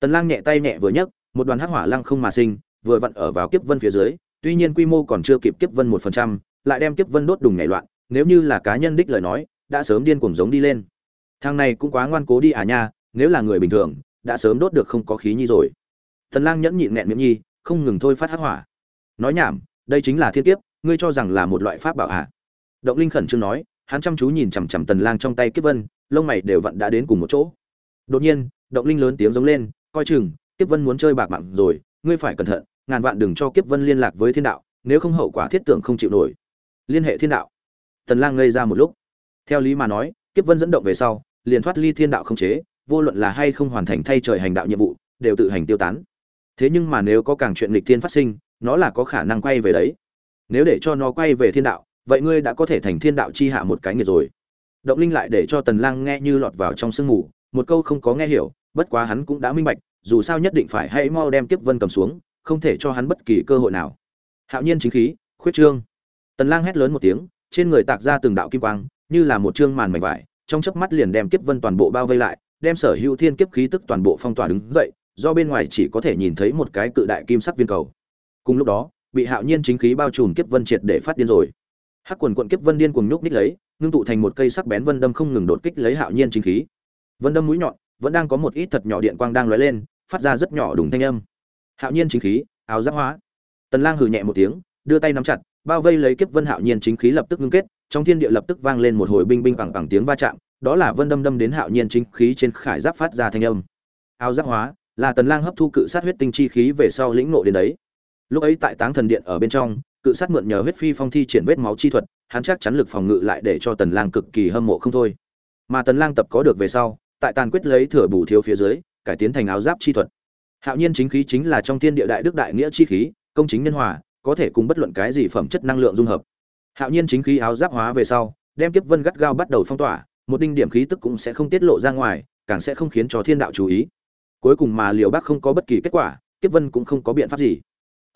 Tần lang nhẹ tay nhẹ vừa nhấc một đoàn hắc hỏa lăng không mà sinh vừa vặn ở vào kiếp vân phía dưới tuy nhiên quy mô còn chưa kịp kiếp vân một phần trăm, lại đem kiếp vân đốt đùng nhảy loạn nếu như là cá nhân đích lời nói đã sớm điên cuồng giống đi lên. Thằng này cũng quá ngoan cố đi à nha nếu là người bình thường đã sớm đốt được không có khí nhi rồi. Tần Lang nhẫn nhịn nẹn miệng nhi, không ngừng thôi phát hắc hỏa. Nói nhảm, đây chính là thiên kiếp, ngươi cho rằng là một loại pháp bảo à? Động Linh khẩn trương nói, hắn chăm chú nhìn chằm chằm Tần Lang trong tay kiếp vân, lông mày đều vặn đã đến cùng một chỗ. Đột nhiên, Động Linh lớn tiếng giống lên, coi chừng, kiếp vân muốn chơi bạc mạng rồi, ngươi phải cẩn thận, ngàn vạn đừng cho kiếp vân liên lạc với thiên đạo, nếu không hậu quả thiết tưởng không chịu nổi. Liên hệ thiên đạo. Tần Lang ngây ra một lúc. Theo lý mà nói, kiếp vân dẫn động về sau, liền thoát ly thiên đạo không chế, vô luận là hay không hoàn thành thay trời hành đạo nhiệm vụ, đều tự hành tiêu tán. Thế nhưng mà nếu có càng chuyện nghịch thiên phát sinh, nó là có khả năng quay về đấy. Nếu để cho nó quay về thiên đạo, vậy ngươi đã có thể thành thiên đạo chi hạ một cái người rồi. Động Linh lại để cho Tần Lang nghe như lọt vào trong sương mù, một câu không có nghe hiểu, bất quá hắn cũng đã minh bạch, dù sao nhất định phải hãy mau đem kiếp vân cầm xuống, không thể cho hắn bất kỳ cơ hội nào. Hạo nhiên chính khí, khuyết trương. Tần Lang hét lớn một tiếng, trên người tạc ra từng đạo kim quang, như là một trương màn mảnh vải, trong chớp mắt liền đem kiếp vân toàn bộ bao vây lại, đem sở hữu thiên kiếp khí tức toàn bộ phong tỏa đứng dậy, do bên ngoài chỉ có thể nhìn thấy một cái cự đại kim sắc viên cầu. Cùng lúc đó, bị Hạo nhiên chính khí bao trùm kiếp vân triệt để phát điên rồi. Hắc quần quận kiếp vân điên cuồng nhúc nhích lấy, ngưng tụ thành một cây sắc bén vân đâm không ngừng đột kích lấy Hạo nhiên chính khí. Vân đâm mũi nhọn, vẫn đang có một ít thật nhỏ điện quang đang lóe lên, phát ra rất nhỏ đùng thanh âm. Hạo nhiên chính khí, áo giáp hóa. Tần Lang hừ nhẹ một tiếng, đưa tay nắm chặt, bao vây lấy kiếp vân Hạo nhiên chính khí lập tức ngưng kết, trong thiên địa lập tức vang lên một hồi binh binh bằng bằng tiếng va chạm, đó là vân đâm đâm đến Hạo nhiên chính khí trên khải giáp phát ra thanh âm. Áo giáp hóa, là Tần Lang hấp thu cự sát huyết tinh chi khí về sau lĩnh ngộ đến đấy. Lúc ấy tại Táng Thần Điện ở bên trong, cự sát mượn nhờ huyết phi phong thi triển vết máu chi thuật, hắn chắc chắn lực phòng ngự lại để cho Tần Lang cực kỳ hâm mộ không thôi. Mà Tần Lang tập có được về sau, tại tàn quyết lấy thừa bù thiếu phía dưới, cải tiến thành áo giáp chi thuật. Hạo nhiên chính khí chính là trong thiên địa đại đức đại nghĩa chi khí, công chính nhân hòa, có thể cùng bất luận cái gì phẩm chất năng lượng dung hợp. Hạo nhiên chính khí áo giáp hóa về sau, đem kiếp vân gắt gao bắt đầu phong tỏa, một đinh điểm khí tức cũng sẽ không tiết lộ ra ngoài, càng sẽ không khiến cho thiên đạo chú ý. Cuối cùng mà Liều bác không có bất kỳ kết quả, kiếp vân cũng không có biện pháp gì.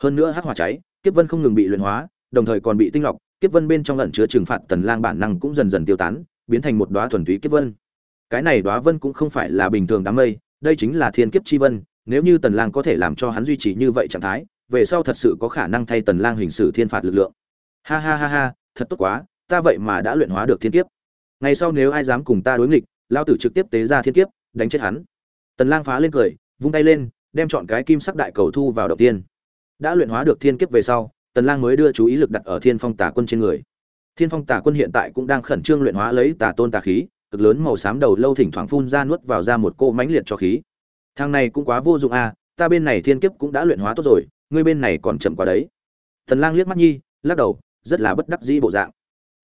Hơn nữa hắc hỏa cháy, kiếp vân không ngừng bị luyện hóa, đồng thời còn bị tinh lọc, kiếp vân bên trong lẩn chứa trừng phạt tần lang bản năng cũng dần dần tiêu tán, biến thành một đóa thuần túy kiếp vân. Cái này đóa vân cũng không phải là bình thường đám mây, đây chính là thiên kiếp chi vân, nếu như tần lang có thể làm cho hắn duy trì như vậy trạng thái, về sau thật sự có khả năng thay tần lang hình sự thiên phạt lực lượng. Ha ha ha ha, thật tốt quá, ta vậy mà đã luyện hóa được thiên kiếp. Ngày sau nếu ai dám cùng ta đối nghịch, lao tử trực tiếp tế ra thiên kiếp, đánh chết hắn. Tần lang phá lên cười, vung tay lên, đem chọn cái kim sắc đại cầu thu vào đầu tiên. Đã luyện hóa được thiên kiếp về sau, Tần Lang mới đưa chú ý lực đặt ở Thiên Phong Tà Quân trên người. Thiên Phong Tà Quân hiện tại cũng đang khẩn trương luyện hóa lấy Tà Tôn Tà khí, cực lớn màu xám đầu lâu thỉnh thoảng phun ra nuốt vào ra một cô mãnh liệt cho khí. Thằng này cũng quá vô dụng à, ta bên này thiên kiếp cũng đã luyện hóa tốt rồi, ngươi bên này còn chậm quá đấy. Tần Lang liếc mắt nhi, lắc đầu, rất là bất đắc dĩ bộ dạng.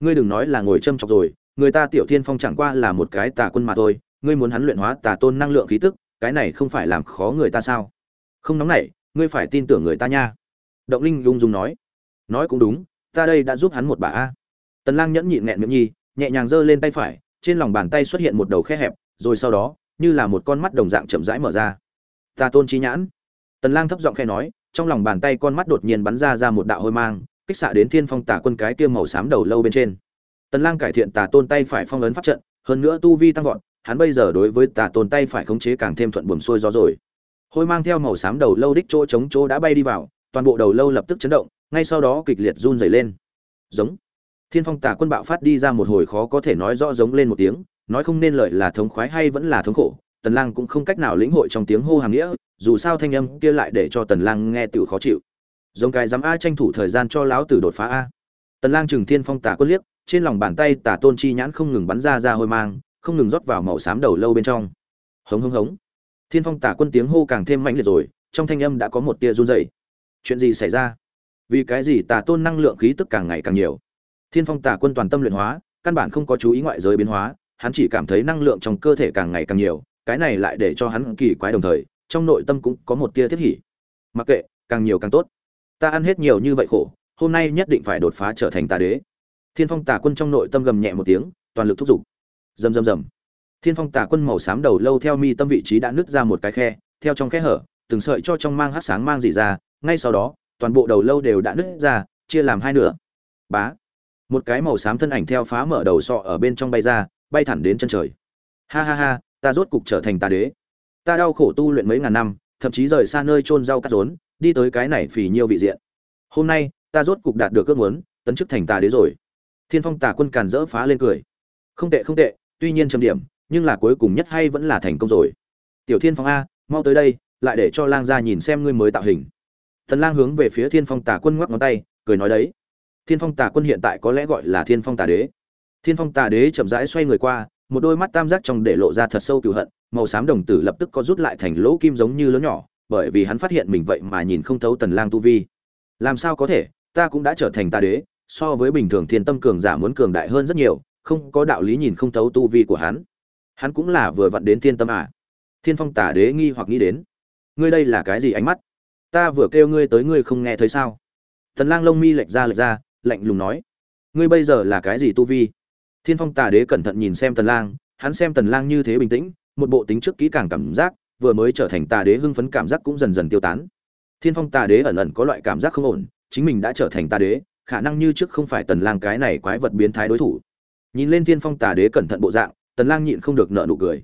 Ngươi đừng nói là ngồi châm chọc rồi, người ta Tiểu Thiên Phong chẳng qua là một cái tà quân mà thôi, ngươi muốn hắn luyện hóa Tà Tôn năng lượng khí tức, cái này không phải làm khó người ta sao? Không nóng nảy, ngươi phải tin tưởng người ta nha. Động Linh lung dung nói. Nói cũng đúng ta đây đã giúp hắn một bà a. Tần lang nhẫn nhịn nghẹn miệng nhi nhẹ nhàng giơ lên tay phải trên lòng bàn tay xuất hiện một đầu khe hẹp rồi sau đó như là một con mắt đồng dạng chậm rãi mở ra. Ta tôn chi nhãn. Tần lang thấp giọng khẽ nói trong lòng bàn tay con mắt đột nhiên bắn ra ra một đạo hôi mang kích xạ đến thiên phong tà quân cái kia màu xám đầu lâu bên trên. Tần lang cải thiện tà tôn tay phải phong ấn pháp trận hơn nữa tu vi tăng vọt hắn bây giờ đối với tà tôn tay phải khống chế càng thêm thuận buồm xuôi gió rồi. Hôi mang theo màu xám đầu lâu đích chỗ chống chỗ đã bay đi vào, toàn bộ đầu lâu lập tức chấn động, ngay sau đó kịch liệt run rẩy lên. Giống. Thiên phong tà quân bạo phát đi ra một hồi khó có thể nói rõ giống lên một tiếng, nói không nên lợi là thống khoái hay vẫn là thống khổ, tần lang cũng không cách nào lĩnh hội trong tiếng hô hàng nghĩa, dù sao thanh âm kia lại để cho tần lang nghe tiểu khó chịu. Giống cái dám a tranh thủ thời gian cho lão tử đột phá a. Tần lang chừng thiên phong tà quân liếc, trên lòng bàn tay tà tôn chi nhãn không ngừng bắn ra ra hôi mang không ngừng rót vào màu xám đầu lâu bên trong. Hống hống hống. Thiên phong Tả quân tiếng hô càng thêm mạnh liệt rồi, trong thanh âm đã có một tia run rẩy. Chuyện gì xảy ra? Vì cái gì tà tôn năng lượng khí tức càng ngày càng nhiều? Thiên phong Tả quân toàn tâm luyện hóa, căn bản không có chú ý ngoại giới biến hóa, hắn chỉ cảm thấy năng lượng trong cơ thể càng ngày càng nhiều, cái này lại để cho hắn kỳ quái đồng thời, trong nội tâm cũng có một tia thiết hỉ. Mặc kệ, càng nhiều càng tốt. Ta ăn hết nhiều như vậy khổ, hôm nay nhất định phải đột phá trở thành tà đế. Thiên phong tà quân trong nội tâm gầm nhẹ một tiếng, toàn lực thúc giục rầm rầm rầm. Thiên phong tà quân màu xám đầu lâu theo mi tâm vị trí đã nứt ra một cái khe, theo trong khe hở, từng sợi cho trong mang hát sáng mang dị ra, ngay sau đó, toàn bộ đầu lâu đều đã nứt ra, chia làm hai nửa. Bá! Một cái màu xám thân ảnh theo phá mở đầu sọ ở bên trong bay ra, bay thẳng đến chân trời. Ha ha ha, ta rốt cục trở thành tà đế. Ta đau khổ tu luyện mấy ngàn năm, thậm chí rời xa nơi trôn rau cắt rốn, đi tới cái này phì nhiêu vị diện. Hôm nay, ta rốt cục đạt được ước muốn, tấn chức thành tà đế rồi. Thiên phong tà quân càn rỡ phá lên cười. Không tệ không tệ tuy nhiên trầm điểm, nhưng là cuối cùng nhất hay vẫn là thành công rồi. Tiểu thiên phong a, mau tới đây, lại để cho lang gia nhìn xem ngươi mới tạo hình. Tần lang hướng về phía thiên phong tà quân ngoắc ngón tay, cười nói đấy. Thiên phong tà quân hiện tại có lẽ gọi là thiên phong tà đế. Thiên phong tà đế chậm rãi xoay người qua, một đôi mắt tam giác trong để lộ ra thật sâu cừu hận, màu xám đồng tử lập tức có rút lại thành lỗ kim giống như lớn nhỏ, bởi vì hắn phát hiện mình vậy mà nhìn không thấu tần lang tu vi. Làm sao có thể, ta cũng đã trở thành tà đế, so với bình thường thiên tâm cường giả muốn cường đại hơn rất nhiều không có đạo lý nhìn không thấu tu vi của hắn. Hắn cũng là vừa vặn đến thiên tâm à. Thiên phong Tả đế nghi hoặc nghĩ đến. Ngươi đây là cái gì ánh mắt? Ta vừa kêu ngươi tới ngươi không nghe thấy sao? Tần lang lông mi lệch ra lệch ra, lạnh lùng nói. Ngươi bây giờ là cái gì tu vi? Thiên phong tà đế cẩn thận nhìn xem tần lang, hắn xem tần lang như thế bình tĩnh, một bộ tính trước kỹ càng cảm giác, vừa mới trở thành tà đế hưng phấn cảm giác cũng dần dần tiêu tán. Thiên phong tà đế ẩn ẩn có loại cảm giác không ổn, chính mình đã trở thành tà đế, khả năng như trước không phải tần lang cái này quái vật biến thái đối thủ nhìn lên thiên phong tà đế cẩn thận bộ dạng, tần lang nhịn không được nở nụ cười.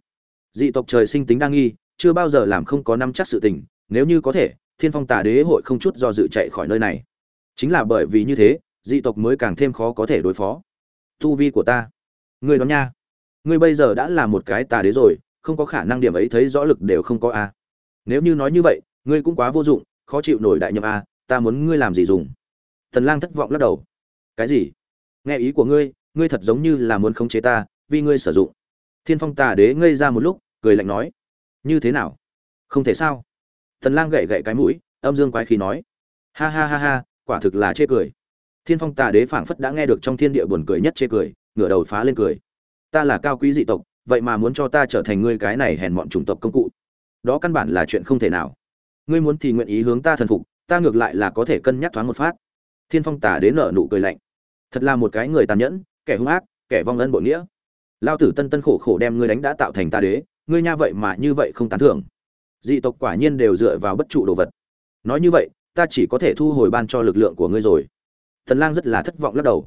Dị tộc trời sinh tính đa nghi, chưa bao giờ làm không có năm chắc sự tình, nếu như có thể, thiên phong tà đế hội không chút do dự chạy khỏi nơi này. Chính là bởi vì như thế, dị tộc mới càng thêm khó có thể đối phó. Tu vi của ta. Ngươi đoán nha. Ngươi bây giờ đã là một cái tà đế rồi, không có khả năng điểm ấy thấy rõ lực đều không có a. Nếu như nói như vậy, ngươi cũng quá vô dụng, khó chịu nổi đại nhậm a, ta muốn ngươi làm gì dùng? Tần lang thất vọng lắc đầu. Cái gì? Nghe ý của ngươi ngươi thật giống như là muốn khống chế ta, vì ngươi sử dụng. Thiên phong tà đế ngây ra một lúc, cười lạnh nói, như thế nào? Không thể sao? Tần lang gậy gậy cái mũi, âm dương quái khí nói, ha ha ha ha, quả thực là chê cười. Thiên phong tà đế phảng phất đã nghe được trong thiên địa buồn cười nhất chê cười, ngửa đầu phá lên cười. Ta là cao quý dị tộc, vậy mà muốn cho ta trở thành ngươi cái này hèn mọn chủng tộc công cụ? Đó căn bản là chuyện không thể nào. Ngươi muốn thì nguyện ý hướng ta thần phục, ta ngược lại là có thể cân nhắc thoáng một phát. Thiên phong tà đế nở nụ cười lạnh. Thật là một cái người tàn nhẫn kẻ hung ác, kẻ vong ân bội nghĩa. Lao tử tân tân khổ khổ đem ngươi đánh đã tạo thành ta đế, ngươi nha vậy mà như vậy không tán thưởng. Dị tộc quả nhiên đều dựa vào bất trụ đồ vật. Nói như vậy, ta chỉ có thể thu hồi ban cho lực lượng của ngươi rồi. Tần lang rất là thất vọng lắc đầu.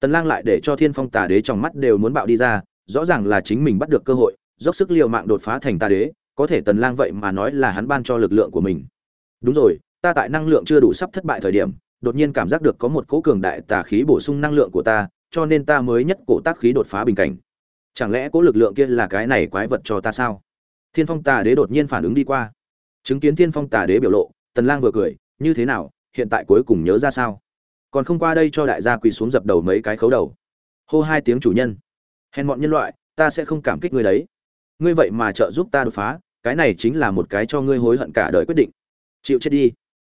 Tần lang lại để cho thiên phong tà đế trong mắt đều muốn bạo đi ra, rõ ràng là chính mình bắt được cơ hội, dốc sức liều mạng đột phá thành tà đế, có thể tần lang vậy mà nói là hắn ban cho lực lượng của mình. Đúng rồi, ta tại năng lượng chưa đủ sắp thất bại thời điểm, đột nhiên cảm giác được có một cỗ cường đại tà khí bổ sung năng lượng của ta cho nên ta mới nhất cổ tác khí đột phá bình cảnh. Chẳng lẽ cỗ lực lượng kia là cái này quái vật cho ta sao? Thiên phong tà đế đột nhiên phản ứng đi qua. Chứng kiến thiên phong tà đế biểu lộ, tần lang vừa cười, như thế nào, hiện tại cuối cùng nhớ ra sao? Còn không qua đây cho đại gia quỳ xuống dập đầu mấy cái khấu đầu. Hô hai tiếng chủ nhân. Hèn mọn nhân loại, ta sẽ không cảm kích ngươi đấy. Ngươi vậy mà trợ giúp ta đột phá, cái này chính là một cái cho ngươi hối hận cả đời quyết định. Chịu chết đi.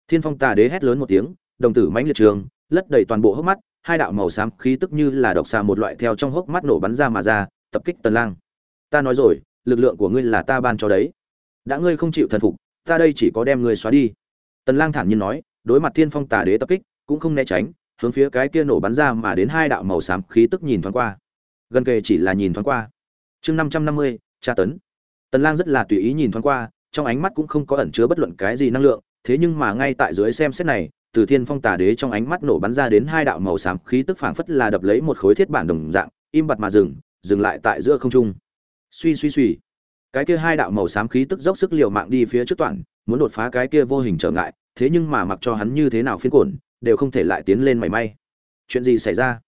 Thiên phong tà đế hét lớn một tiếng, đồng tử mãnh liệt trường lất đầy toàn bộ hốc mắt hai đạo màu xám khí tức như là độc xà một loại theo trong hốc mắt nổ bắn ra mà ra, tập kích tần lang. Ta nói rồi, lực lượng của ngươi là ta ban cho đấy. Đã ngươi không chịu thần phục, ta đây chỉ có đem ngươi xóa đi. Tần lang thản nhiên nói, đối mặt thiên phong tà đế tập kích, cũng không né tránh, hướng phía cái kia nổ bắn ra mà đến hai đạo màu xám khí tức nhìn thoáng qua. Gần kề chỉ là nhìn thoáng qua. Chương năm trăm năm mươi, tra tấn. Tần lang rất là tùy ý nhìn thoáng qua, trong ánh mắt cũng không có ẩn chứa bất luận cái gì năng lượng, thế nhưng mà ngay tại dưới xem xét này từ thiên phong tà đế trong ánh mắt nổ bắn ra đến hai đạo màu xám khí tức phảng phất là đập lấy một khối thiết bản đồng dạng, im bặt mà dừng dừng lại tại giữa không trung. Suy suy suy. Cái kia hai đạo màu xám khí tức dốc sức liều mạng đi phía trước toàn, muốn đột phá cái kia vô hình trở ngại, thế nhưng mà mặc cho hắn như thế nào phiên cổn đều không thể lại tiến lên mảy may. Chuyện gì xảy ra?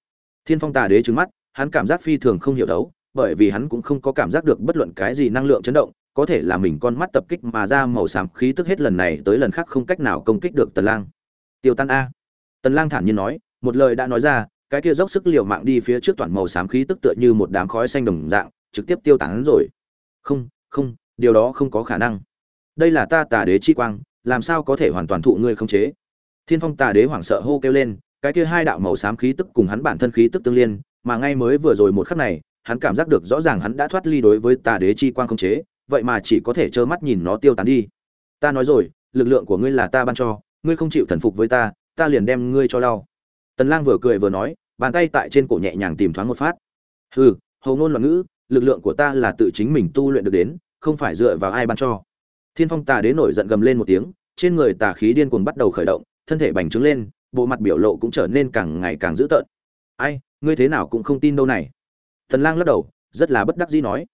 Thiên phong tà đế trừng mắt, hắn cảm giác phi thường không hiểu đấu, bởi vì hắn cũng không có cảm giác được bất luận cái gì năng lượng chấn động, có thể là mình con mắt tập kích mà ra màu xám khí tức hết lần này tới lần khác không cách nào công kích được tần lang tiêu tan a. Tần lang thản nhiên nói, một lời đã nói ra, cái kia dốc sức liều mạng đi phía trước toàn màu xám khí tức tựa như một đám khói xanh đồng dạng, trực tiếp tiêu tán rồi. Không không, điều đó không có khả năng. Đây là ta tà đế chi quang, làm sao có thể hoàn toàn thụ ngươi không chế? Thiên phong tà đế hoảng sợ hô kêu lên, cái kia hai đạo màu xám khí tức cùng hắn bản thân khí tức tương liên, mà ngay mới vừa rồi một khắc này, hắn cảm giác được rõ ràng hắn đã thoát ly đối với tà đế chi quang không chế, vậy mà chỉ có thể trơ mắt nhìn nó tiêu tán đi. Ta nói rồi, lực lượng của ngươi là ta ban cho ngươi không chịu thần phục với ta ta liền đem ngươi cho lao. tần lang vừa cười vừa nói, bàn tay tại trên cổ nhẹ nhàng tìm thoáng một phát. Hừ, hầu ngôn loạn ngữ, lực lượng của ta là tự chính mình tu luyện được đến, không phải dựa vào ai ban cho. Thiên phong tà đế nổi giận gầm lên một tiếng, trên người tà khí điên cuồng bắt đầu khởi động, thân thể bành trướng lên, bộ mặt biểu lộ cũng trở nên càng ngày càng dữ tợn. Ai, ngươi thế nào cũng không tin đâu này. Thần lang lắc đầu, rất là bất đắc dĩ nói.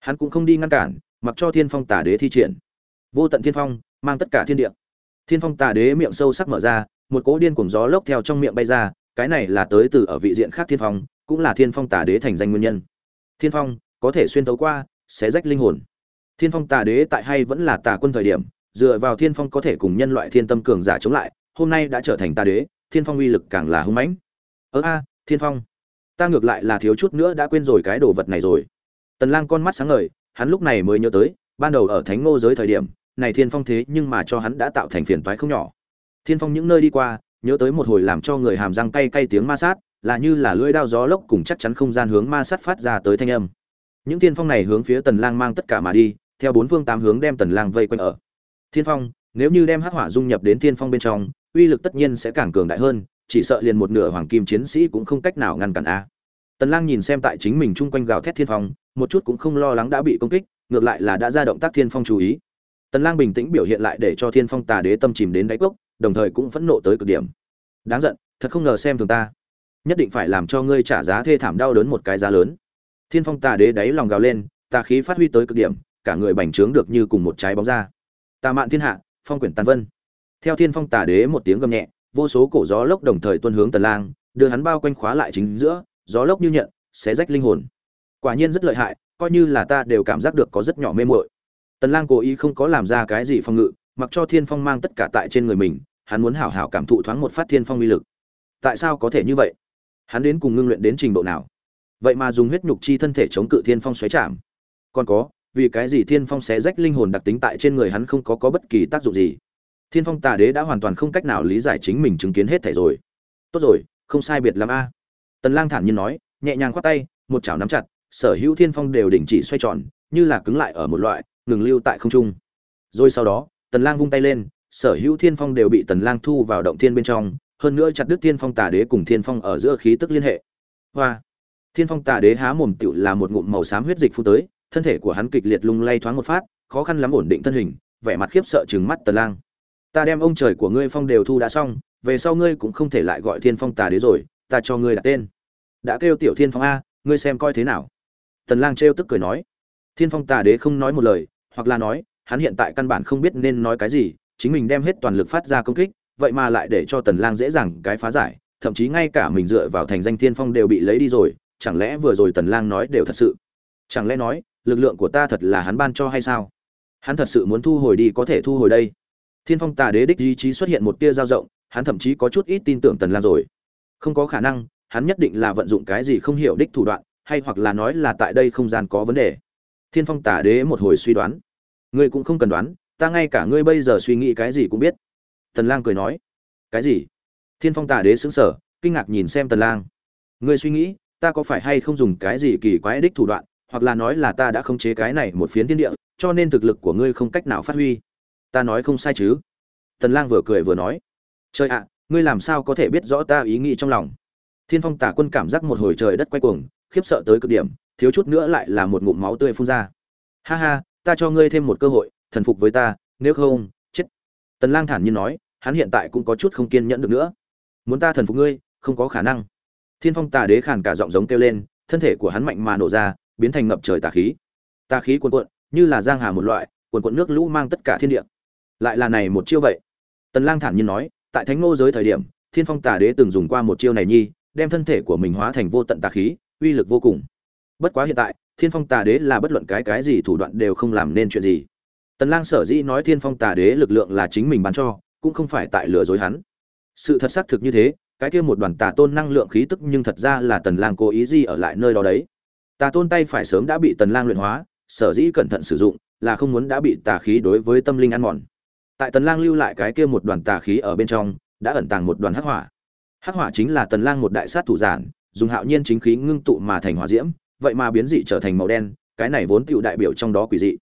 Hắn cũng không đi ngăn cản, mặc cho thiên phong tà đế thi triển. Vô tận thiên phong, mang tất cả thiên địa thiên phong tà đế miệng sâu sắc mở ra, một cỗ điên cuồng gió lốc theo trong miệng bay ra, cái này là tới từ ở vị diện khác thiên phong, cũng là thiên phong tà đế thành danh nguyên nhân. Thiên phong, có thể xuyên tấu qua xé rách linh hồn. Thiên phong tà đế tại hay vẫn là tà quân thời điểm, dựa vào thiên phong có thể cùng nhân loại thiên tâm cường giả chống lại, hôm nay đã trở thành Tà đế, thiên phong uy lực càng là hung mãnh. Ơ a, thiên phong, ta ngược lại là thiếu chút nữa đã quên rồi cái đồ vật này rồi. Tần lang con mắt sáng ngời, hắn lúc này mới nhớ tới, ban đầu ở thánh ngô giới thời điểm này thiên phong thế nhưng mà cho hắn đã tạo thành phiền toái không nhỏ. Thiên phong những nơi đi qua, nhớ tới một hồi làm cho người hàm răng cay cay tiếng ma sát, là như là lưỡi đao gió lốc cùng chắc chắn không gian hướng ma sát phát ra tới thanh âm. Những thiên phong này hướng phía tần lang mang tất cả mà đi, theo bốn phương tám hướng đem tần lang vây quanh ở. Thiên phong, nếu như đem hắc hỏa dung nhập đến thiên phong bên trong, uy lực tất nhiên sẽ càng cường đại hơn, chỉ sợ liền một nửa hoàng kim chiến sĩ cũng không cách nào ngăn cản a. Tần lang nhìn xem tại chính mình chung quanh gào thét thiên phong, một chút cũng không lo lắng đã bị công kích, ngược lại là đã ra động tác thiên phong chú ý tần lang bình tĩnh biểu hiện lại để cho thiên phong tà đế tâm chìm đến đáy cốc, đồng thời cũng phẫn nộ tới cực điểm. Đáng giận, thật không ngờ xem thường ta. Nhất định phải làm cho ngươi trả giá thê thảm đau đớn một cái giá lớn. Thiên phong tà đế đáy lòng gào lên, tà khí phát huy tới cực điểm, cả người bành trướng được như cùng một trái bóng ra. Tà mạn thiên hạ, phong quyển tàn vân. Theo thiên phong tà đế một tiếng gầm nhẹ, vô số cổ gió lốc đồng thời tuôn hướng tần lang, đưa hắn bao quanh khóa lại chính giữa, gió lốc như nhận sẽ rách linh hồn. Quả nhiên rất lợi hại, coi như là ta đều cảm giác được có rất nhỏ mê muội tần lang cố ý không có làm ra cái gì phong ngự, mặc cho thiên phong mang tất cả tại trên người mình, hắn muốn hảo hảo cảm thụ thoáng một phát thiên phong uy lực. Tại sao có thể như vậy? Hắn đến cùng ngưng luyện đến trình độ nào? Vậy mà dùng huyết nhục chi thân thể chống cự thiên phong xoáy chạm. Còn có, vì cái gì thiên phong xé rách linh hồn đặc tính tại trên người hắn không có có bất kỳ tác dụng gì? Thiên phong tà đế đã hoàn toàn không cách nào lý giải chính mình chứng kiến hết thảy rồi. Tốt rồi, không sai biệt lắm a. Tần lang thản nhiên nói, nhẹ nhàng khoát tay, một chảo nắm chặt, sở hữu thiên phong đều đình chỉ xoay tròn, như là cứng lại ở một loại ngừng lưu tại không trung. Rồi sau đó, tần lang vung tay lên, sở hữu thiên phong đều bị tần lang thu vào động thiên bên trong, hơn nữa chặt đứt thiên phong tà đế cùng thiên phong ở giữa khí tức liên hệ. Hoa! Thiên phong tà đế há mồm tựu là một ngụm màu xám huyết dịch phun tới, thân thể của hắn kịch liệt lung lay thoáng một phát, khó khăn lắm ổn định thân hình, vẻ mặt khiếp sợ trừng mắt tần lang. Ta đem ông trời của ngươi phong đều thu đã xong, về sau ngươi cũng không thể lại gọi thiên phong tà đế rồi, ta cho ngươi đặt tên. Đã kêu tiểu thiên phong a, ngươi xem coi thế nào? Tần lang trêu tức cười nói. Thiên phong tà đế không nói một lời hoặc là nói, hắn hiện tại căn bản không biết nên nói cái gì, chính mình đem hết toàn lực phát ra công kích, vậy mà lại để cho tần lang dễ dàng cái phá giải, thậm chí ngay cả mình dựa vào thành danh thiên phong đều bị lấy đi rồi, chẳng lẽ vừa rồi tần lang nói đều thật sự? Chẳng lẽ nói, lực lượng của ta thật là hắn ban cho hay sao? Hắn thật sự muốn thu hồi đi có thể thu hồi đây. Thiên phong tà đế đích ý chí xuất hiện một tia dao rộng hắn thậm chí có chút ít tin tưởng tần lang rồi. Không có khả năng, hắn nhất định là vận dụng cái gì không hiểu đích thủ đoạn, hay hoặc là nói là tại đây không gian có vấn đề thiên phong Tả đế một hồi suy đoán. Ngươi cũng không cần đoán, ta ngay cả ngươi bây giờ suy nghĩ cái gì cũng biết. Tần lang cười nói. Cái gì? Thiên phong Tả đế sững sờ, kinh ngạc nhìn xem tần lang. Ngươi suy nghĩ, ta có phải hay không dùng cái gì kỳ quái đích thủ đoạn, hoặc là nói là ta đã khống chế cái này một phiến thiên địa, cho nên thực lực của ngươi không cách nào phát huy. Ta nói không sai chứ? Tần lang vừa cười vừa nói. Trời ạ, ngươi làm sao có thể biết rõ ta ý nghĩ trong lòng? Thiên phong tả quân cảm giác một hồi trời đất quay cuồng, khiếp sợ tới cực điểm thiếu chút nữa lại là một ngụm máu tươi phun ra. Ha ha, ta cho ngươi thêm một cơ hội, thần phục với ta, nếu không, chết. Tần lang thản nhiên nói, hắn hiện tại cũng có chút không kiên nhẫn được nữa. Muốn ta thần phục ngươi, không có khả năng. Thiên phong tà đế khàn cả giọng giống kêu lên, thân thể của hắn mạnh mà nổ ra, biến thành ngập trời tà khí. Tà khí cuồn cuộn, như là giang hà một loại, cuồn cuộn nước lũ mang tất cả thiên địa. Lại là này một chiêu vậy. Tần lang thản nhiên nói, tại thánh ngô giới thời điểm, thiên phong tà đế từng dùng qua một chiêu này nhi, đem thân thể của mình hóa thành vô tận tà khí, uy lực vô cùng bất quá hiện tại, thiên phong tà đế là bất luận cái cái gì thủ đoạn đều không làm nên chuyện gì. Tần lang sở dĩ nói thiên phong tà đế lực lượng là chính mình bán cho, cũng không phải tại lừa dối hắn. Sự thật xác thực như thế, cái kia một đoàn tà tôn năng lượng khí tức nhưng thật ra là tần lang cố ý gì ở lại nơi đó đấy. Tà tôn tay phải sớm đã bị tần lang luyện hóa, sở dĩ cẩn thận sử dụng là không muốn đã bị tà khí đối với tâm linh ăn mòn. Tại tần lang lưu lại cái kia một đoàn tà khí ở bên trong, đã ẩn tàng một đoàn hắc hỏa. Hắc hỏa chính là tần lang một đại sát thủ giản, dùng hạo nhiên chính khí ngưng tụ mà thành hỏa diễm vậy mà biến dị trở thành màu đen, cái này vốn tựu đại biểu trong đó quỷ dị.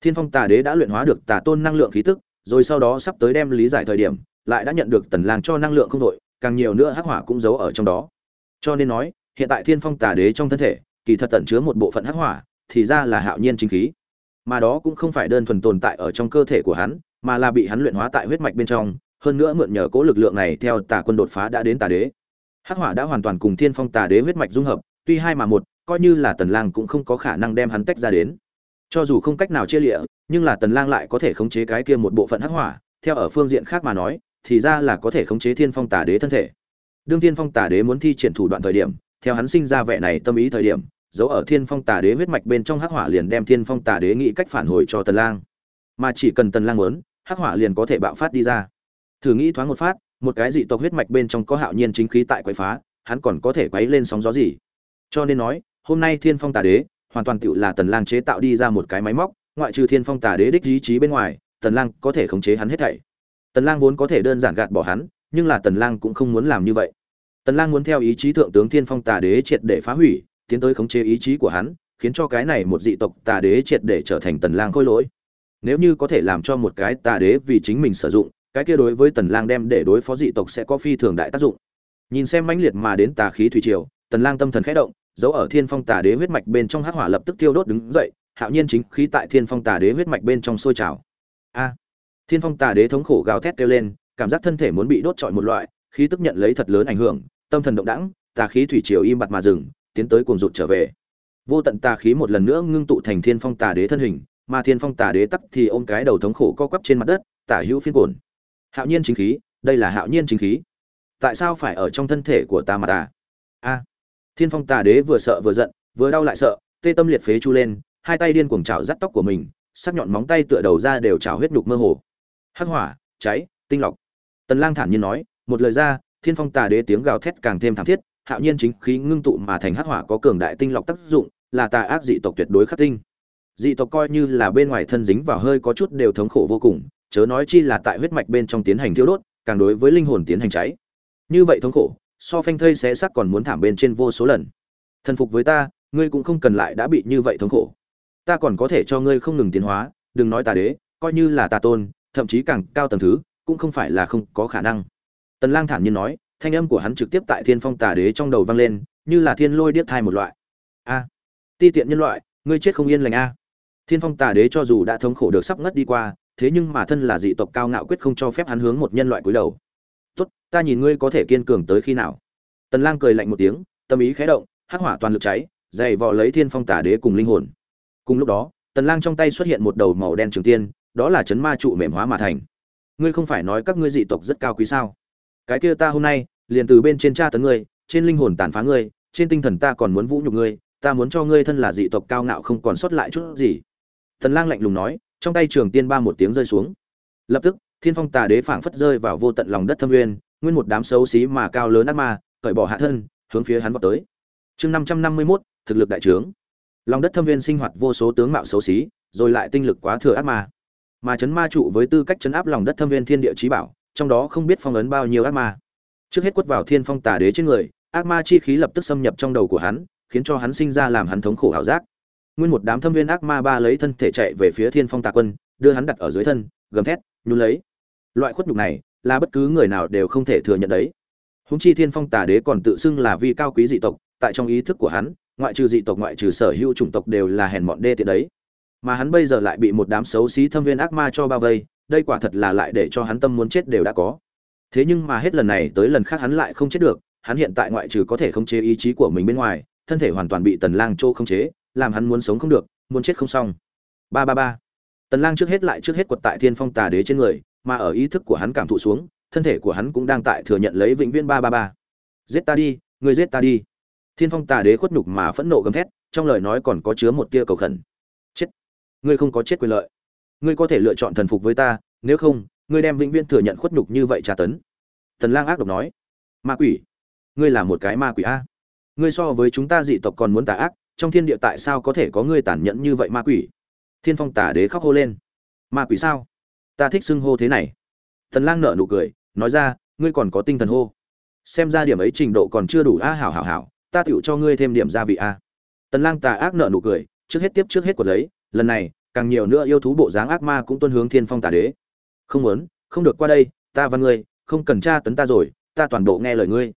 Thiên phong tà đế đã luyện hóa được tà tôn năng lượng khí tức, rồi sau đó sắp tới đem lý giải thời điểm, lại đã nhận được tần lang cho năng lượng không đội càng nhiều nữa hắc hỏa cũng giấu ở trong đó. Cho nên nói, hiện tại thiên phong tà đế trong thân thể, kỳ thật tẩn chứa một bộ phận hắc hỏa, thì ra là hạo nhiên chính khí. Mà đó cũng không phải đơn thuần tồn tại ở trong cơ thể của hắn, mà là bị hắn luyện hóa tại huyết mạch bên trong, hơn nữa mượn nhờ cố lực lượng này theo tà quân đột phá đã đến tà đế. Hắc hỏa đã hoàn toàn cùng thiên phong tà đế huyết mạch dung hợp, tuy hai mà một coi như là tần lang cũng không có khả năng đem hắn tách ra đến. Cho dù không cách nào chia lịa, nhưng là tần lang lại có thể khống chế cái kia một bộ phận hắc hỏa, theo ở phương diện khác mà nói, thì ra là có thể khống chế thiên phong tà đế thân thể. Đương thiên phong tà đế muốn thi triển thủ đoạn thời điểm, theo hắn sinh ra vẻ này tâm ý thời điểm giấu ở thiên phong tà đế huyết mạch bên trong hắc hỏa liền đem thiên phong tà đế nghĩ cách phản hồi cho tần lang. Mà chỉ cần tần lang muốn, hắc hỏa liền có thể bạo phát đi ra. Thử nghĩ thoáng một phát, một cái dị tộc huyết mạch bên trong có hạo nhiên chính khí tại quấy phá, hắn còn có thể quấy lên sóng gió gì? Cho nên nói hôm nay thiên phong tà đế, hoàn toàn tựu là tần lang chế tạo đi ra một cái máy móc, ngoại trừ thiên phong tà đế đích ý chí bên ngoài, tần lang có thể khống chế hắn hết thảy. Tần lang vốn có thể đơn giản gạt bỏ hắn, nhưng là tần lang cũng không muốn làm như vậy. Tần lang muốn theo ý chí thượng tướng thiên phong tà đế triệt để phá hủy, tiến tới khống chế ý chí của hắn, khiến cho cái này một dị tộc tà đế triệt để trở thành tần lang khôi lỗi. Nếu như có thể làm cho một cái tà đế vì chính mình sử dụng, cái kia đối với tần lang đem để đối phó dị tộc sẽ có phi thường đại tác dụng. Nhìn xem mãnh liệt mà đến tà khí thủy triều, tần lang tâm thần khẽ động dấu ở thiên phong tà đế huyết mạch bên trong hắc hỏa lập tức tiêu đốt đứng dậy, hạo nhiên chính khí tại thiên phong tà đế huyết mạch bên trong sôi trào. A! Thiên phong tà đế thống khổ gào thét kêu lên, cảm giác thân thể muốn bị đốt trọi một loại, khí tức nhận lấy thật lớn ảnh hưởng, tâm thần động đãng, tà khí thủy triều im bặt mà dừng, tiến tới cuồng rụt trở về. Vô tận tà khí một lần nữa ngưng tụ thành thiên phong tà đế thân hình, mà thiên phong tà đế tắc thì ôm cái đầu thống khổ co quắp trên mặt đất, tả hữu phiên cồn hạo nhiên chính khí, đây là hạo nhiên chính khí. Tại sao phải ở trong thân thể của ta mà ta? A! Thiên phong tà đế vừa sợ vừa giận, vừa đau lại sợ, tê tâm liệt phế chu lên, hai tay điên cuồng chảo rắt tóc của mình, sắc nhọn móng tay tựa đầu ra đều chảo huyết nhục mơ hồ. Hắc hỏa, cháy, tinh lọc. Tần lang thản nhiên nói, một lời ra, thiên phong tà đế tiếng gào thét càng thêm thảm thiết, hạo nhiên chính khí ngưng tụ mà thành hắc hỏa có cường đại tinh lọc tác dụng, là tà ác dị tộc tuyệt đối khắc tinh. Dị tộc coi như là bên ngoài thân dính vào hơi có chút đều thống khổ vô cùng, chớ nói chi là tại huyết mạch bên trong tiến hành thiêu đốt, càng đối với linh hồn tiến hành cháy. Như vậy thống khổ so phanh thây xé xác còn muốn thảm bên trên vô số lần. Thần phục với ta, ngươi cũng không cần lại đã bị như vậy thống khổ. Ta còn có thể cho ngươi không ngừng tiến hóa, đừng nói tà đế, coi như là tà tôn, thậm chí càng cao tầng thứ, cũng không phải là không có khả năng. Tần lang thản nhiên nói, thanh âm của hắn trực tiếp tại thiên phong tà đế trong đầu vang lên, như là thiên lôi điếc thai một loại. A, ti tiện nhân loại, ngươi chết không yên lành a. Thiên phong tà đế cho dù đã thống khổ được sắp ngất đi qua, thế nhưng mà thân là dị tộc cao ngạo quyết không cho phép hắn hướng một nhân loại cúi đầu tốt, ta nhìn ngươi có thể kiên cường tới khi nào. Tần lang cười lạnh một tiếng, tâm ý khẽ động, hắc hỏa toàn lực cháy, dày vò lấy thiên phong tà đế cùng linh hồn. Cùng lúc đó, tần lang trong tay xuất hiện một đầu màu đen trường tiên, đó là chấn ma trụ mềm hóa mà thành. Ngươi không phải nói các ngươi dị tộc rất cao quý sao? Cái kia ta hôm nay, liền từ bên trên tra tấn ngươi, trên linh hồn tàn phá ngươi, trên tinh thần ta còn muốn vũ nhục ngươi, ta muốn cho ngươi thân là dị tộc cao ngạo không còn sót lại chút gì. Tần lang lạnh lùng nói, trong tay trường tiên ba một tiếng rơi xuống. Lập tức thiên phong tà đế phảng phất rơi vào vô tận lòng đất thâm nguyên nguyên một đám xấu xí mà cao lớn ác ma cởi bỏ hạ thân hướng phía hắn vọt tới. Chương 551, thực lực đại trướng. Lòng đất thâm viên sinh hoạt vô số tướng mạo xấu xí rồi lại tinh lực quá thừa ác ma. Mà chấn ma trụ với tư cách chấn áp lòng đất thâm viên thiên địa trí bảo trong đó không biết phong ấn bao nhiêu ác ma. Trước hết quất vào thiên phong tà đế trên người ác ma chi khí lập tức xâm nhập trong đầu của hắn khiến cho hắn sinh ra làm hắn thống khổ ảo giác. Nguyên một đám thâm viên ác ma ba lấy thân thể chạy về phía thiên phong tà quân đưa hắn đặt ở dưới thân gầm thét nhún lấy loại khuất nhục này, là bất cứ người nào đều không thể thừa nhận đấy. Húng chi thiên phong tà đế còn tự xưng là vi cao quý dị tộc, tại trong ý thức của hắn, ngoại trừ dị tộc ngoại trừ sở hữu chủng tộc đều là hèn mọn đê tiện đấy. Mà hắn bây giờ lại bị một đám xấu xí thâm viên ác ma cho bao vây, đây quả thật là lại để cho hắn tâm muốn chết đều đã có. Thế nhưng mà hết lần này tới lần khác hắn lại không chết được, hắn hiện tại ngoại trừ có thể khống chế ý chí của mình bên ngoài, thân thể hoàn toàn bị tần lang trô khống chế, làm hắn muốn sống không được, muốn chết không xong. Ba ba ba. Tần lang trước hết lại trước hết quật tại thiên phong tà đế trên người mà ở ý thức của hắn cảm thụ xuống, thân thể của hắn cũng đang tại thừa nhận lấy vĩnh viễn ba ba ba. Giết ta đi, ngươi giết ta đi. Thiên phong tà đế khuất nhục mà phẫn nộ gầm thét, trong lời nói còn có chứa một tia cầu khẩn. Chết! Ngươi không có chết quyền lợi. Ngươi có thể lựa chọn thần phục với ta, nếu không, ngươi đem vĩnh viễn thừa nhận khuất nhục như vậy tra tấn. Tần lang ác độc nói. Ma quỷ! Ngươi là một cái ma quỷ a. Ngươi so với chúng ta dị tộc còn muốn tà ác, trong thiên địa tại sao có thể có ngươi tàn nhẫn như vậy ma quỷ? Thiên phong tà đế khóc hô lên. Ma quỷ sao? Ta thích xưng hô thế này. Tần lang nở nụ cười, nói ra, ngươi còn có tinh thần hô. Xem ra điểm ấy trình độ còn chưa đủ a, hảo hảo hảo, ta tựu cho ngươi thêm điểm gia vị a. Tần lang tà ác nở nụ cười, trước hết tiếp trước hết của lấy, lần này, càng nhiều nữa yêu thú bộ dáng ác ma cũng tuân hướng thiên phong tà đế. Không muốn, không được qua đây, ta văn ngươi, không cần tra tấn ta rồi, ta toàn bộ nghe lời ngươi.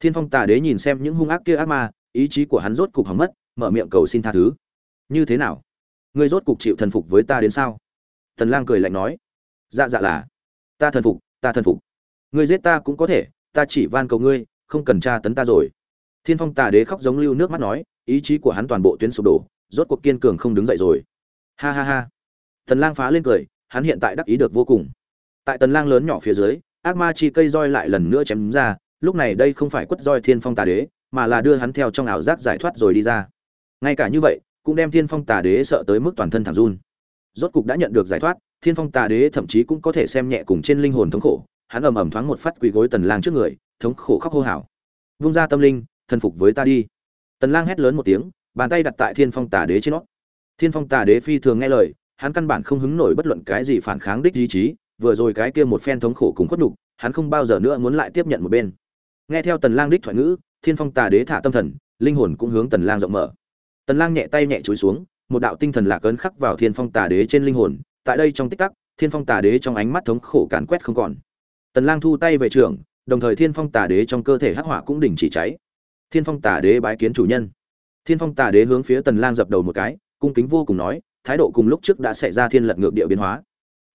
Thiên phong tà đế nhìn xem những hung ác kia ác ma, ý chí của hắn rốt cục hỏng mất, mở miệng cầu xin tha thứ. Như thế nào? Ngươi rốt cục chịu thần phục với ta đến sao? Tần lang cười lạnh nói dạ dạ là. Ta thần phục, ta thần phục. Ngươi giết ta cũng có thể, ta chỉ van cầu ngươi, không cần tra tấn ta rồi. Thiên phong tà đế khóc giống lưu nước mắt nói, ý chí của hắn toàn bộ tuyến sụp đổ, rốt cuộc kiên cường không đứng dậy rồi. Ha ha ha. Tần lang phá lên cười, hắn hiện tại đắc ý được vô cùng. Tại tần lang lớn nhỏ phía dưới, ác ma chi cây roi lại lần nữa chém ra, lúc này đây không phải quất roi thiên phong tà đế, mà là đưa hắn theo trong ảo giác giải thoát rồi đi ra. Ngay cả như vậy, cũng đem thiên phong tà đế sợ tới mức toàn thân thẳng run. Rốt cục đã nhận được giải thoát thiên phong tà đế thậm chí cũng có thể xem nhẹ cùng trên linh hồn thống khổ. Hắn ầm ầm thoáng một phát quỳ gối tần lang trước người, thống khổ khóc hô hào. Vung ra tâm linh, thần phục với ta đi. Tần lang hét lớn một tiếng, bàn tay đặt tại thiên phong tà đế trên nó. Thiên phong tà đế phi thường nghe lời, hắn căn bản không hứng nổi bất luận cái gì phản kháng đích ý chí, vừa rồi cái kia một phen thống khổ cùng khuất nhục, hắn không bao giờ nữa muốn lại tiếp nhận một bên. Nghe theo tần lang đích thoại ngữ, thiên phong tà đế thả tâm thần, linh hồn cũng hướng tần lang rộng mở. Tần lang nhẹ tay nhẹ chúi xuống, một đạo tinh thần lạc ấn khắc vào thiên phong tà đế trên linh hồn tại đây trong tích tắc, thiên phong tà đế trong ánh mắt thống khổ càn quét không còn. Tần lang thu tay về trường đồng thời thiên phong tà đế trong cơ thể hắc hỏa cũng đình chỉ cháy. Thiên phong tà đế bái kiến chủ nhân. Thiên phong tà đế hướng phía tần lang dập đầu một cái, cung kính vô cùng nói, thái độ cùng lúc trước đã xảy ra thiên lật ngược địa biến hóa.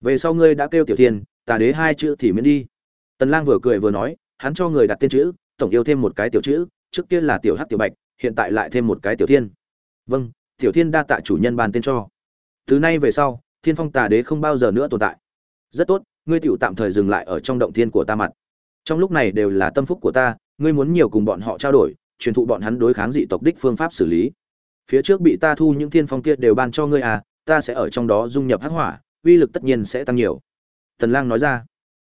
Về sau ngươi đã kêu tiểu thiên, tà đế hai chữ thì miễn đi. Tần lang vừa cười vừa nói, hắn cho người đặt tên chữ, tổng yêu thêm một cái tiểu chữ, trước kia là tiểu hắc tiểu bạch, hiện tại lại thêm một cái tiểu thiên. Vâng tiểu thiên đa tạ chủ nhân ban tên cho. Từ nay về sau thiên phong tà đế không bao giờ nữa tồn tại. Rất tốt, ngươi tiểu tạm thời dừng lại ở trong động thiên của ta mặt. Trong lúc này đều là tâm phúc của ta, ngươi muốn nhiều cùng bọn họ trao đổi, truyền thụ bọn hắn đối kháng dị tộc đích phương pháp xử lý. Phía trước bị ta thu những thiên phong kia đều ban cho ngươi à ta sẽ ở trong đó dung nhập hắc hỏa, uy lực tất nhiên sẽ tăng nhiều. Tần lang nói ra.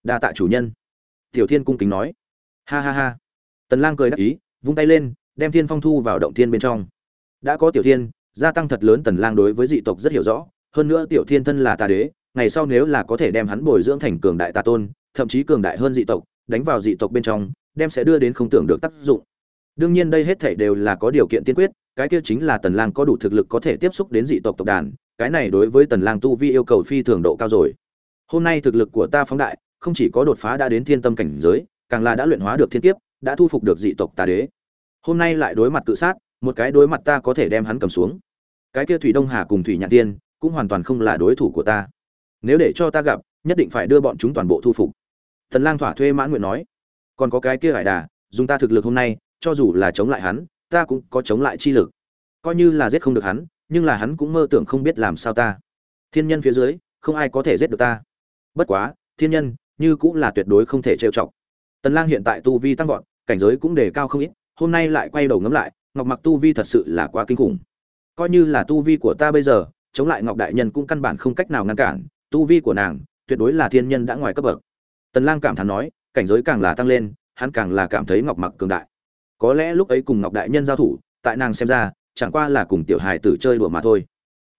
Đa tạ chủ nhân. Tiểu thiên cung kính nói. Ha ha ha. Tần lang cười đáp ý, vung tay lên, đem thiên phong thu vào động thiên bên trong. Đã có tiểu thiên, gia tăng thật lớn tần lang đối với dị tộc rất hiểu rõ hơn nữa tiểu thiên thân là tà đế, ngày sau nếu là có thể đem hắn bồi dưỡng thành cường đại tà tôn, thậm chí cường đại hơn dị tộc, đánh vào dị tộc bên trong, đem sẽ đưa đến không tưởng được tác dụng. Đương nhiên đây hết thảy đều là có điều kiện tiên quyết, cái kia chính là tần lang có đủ thực lực có thể tiếp xúc đến dị tộc tộc đàn, cái này đối với tần lang tu vi yêu cầu phi thường độ cao rồi. Hôm nay thực lực của ta phóng đại, không chỉ có đột phá đã đến thiên tâm cảnh giới, càng là đã luyện hóa được thiên kiếp, đã thu phục được dị tộc tà đế. Hôm nay lại đối mặt tự sát, một cái đối mặt ta có thể đem hắn cầm xuống. Cái kia thủy đông hà cùng thủy nhạn tiên cũng hoàn toàn không là đối thủ của ta. Nếu để cho ta gặp, nhất định phải đưa bọn chúng toàn bộ thu phục. Thần lang thỏa thuê mãn nguyện nói. Còn có cái kia hải đà, dùng ta thực lực hôm nay, cho dù là chống lại hắn, ta cũng có chống lại chi lực. Coi như là giết không được hắn, nhưng là hắn cũng mơ tưởng không biết làm sao ta. Thiên nhân phía dưới, không ai có thể giết được ta. Bất quá, thiên nhân, như cũng là tuyệt đối không thể trêu chọc. Tần lang hiện tại tu vi tăng vọt, cảnh giới cũng đề cao không ít, hôm nay lại quay đầu ngắm lại, ngọc mặc tu vi thật sự là quá kinh khủng. Coi như là tu vi của ta bây giờ chống lại ngọc đại nhân cũng căn bản không cách nào ngăn cản, tu vi của nàng tuyệt đối là thiên nhân đã ngoài cấp bậc. Tần lang cảm thán nói, cảnh giới càng là tăng lên, hắn càng là cảm thấy ngọc mặc cường đại. Có lẽ lúc ấy cùng ngọc đại nhân giao thủ, tại nàng xem ra, chẳng qua là cùng tiểu hài tử chơi đùa mà thôi.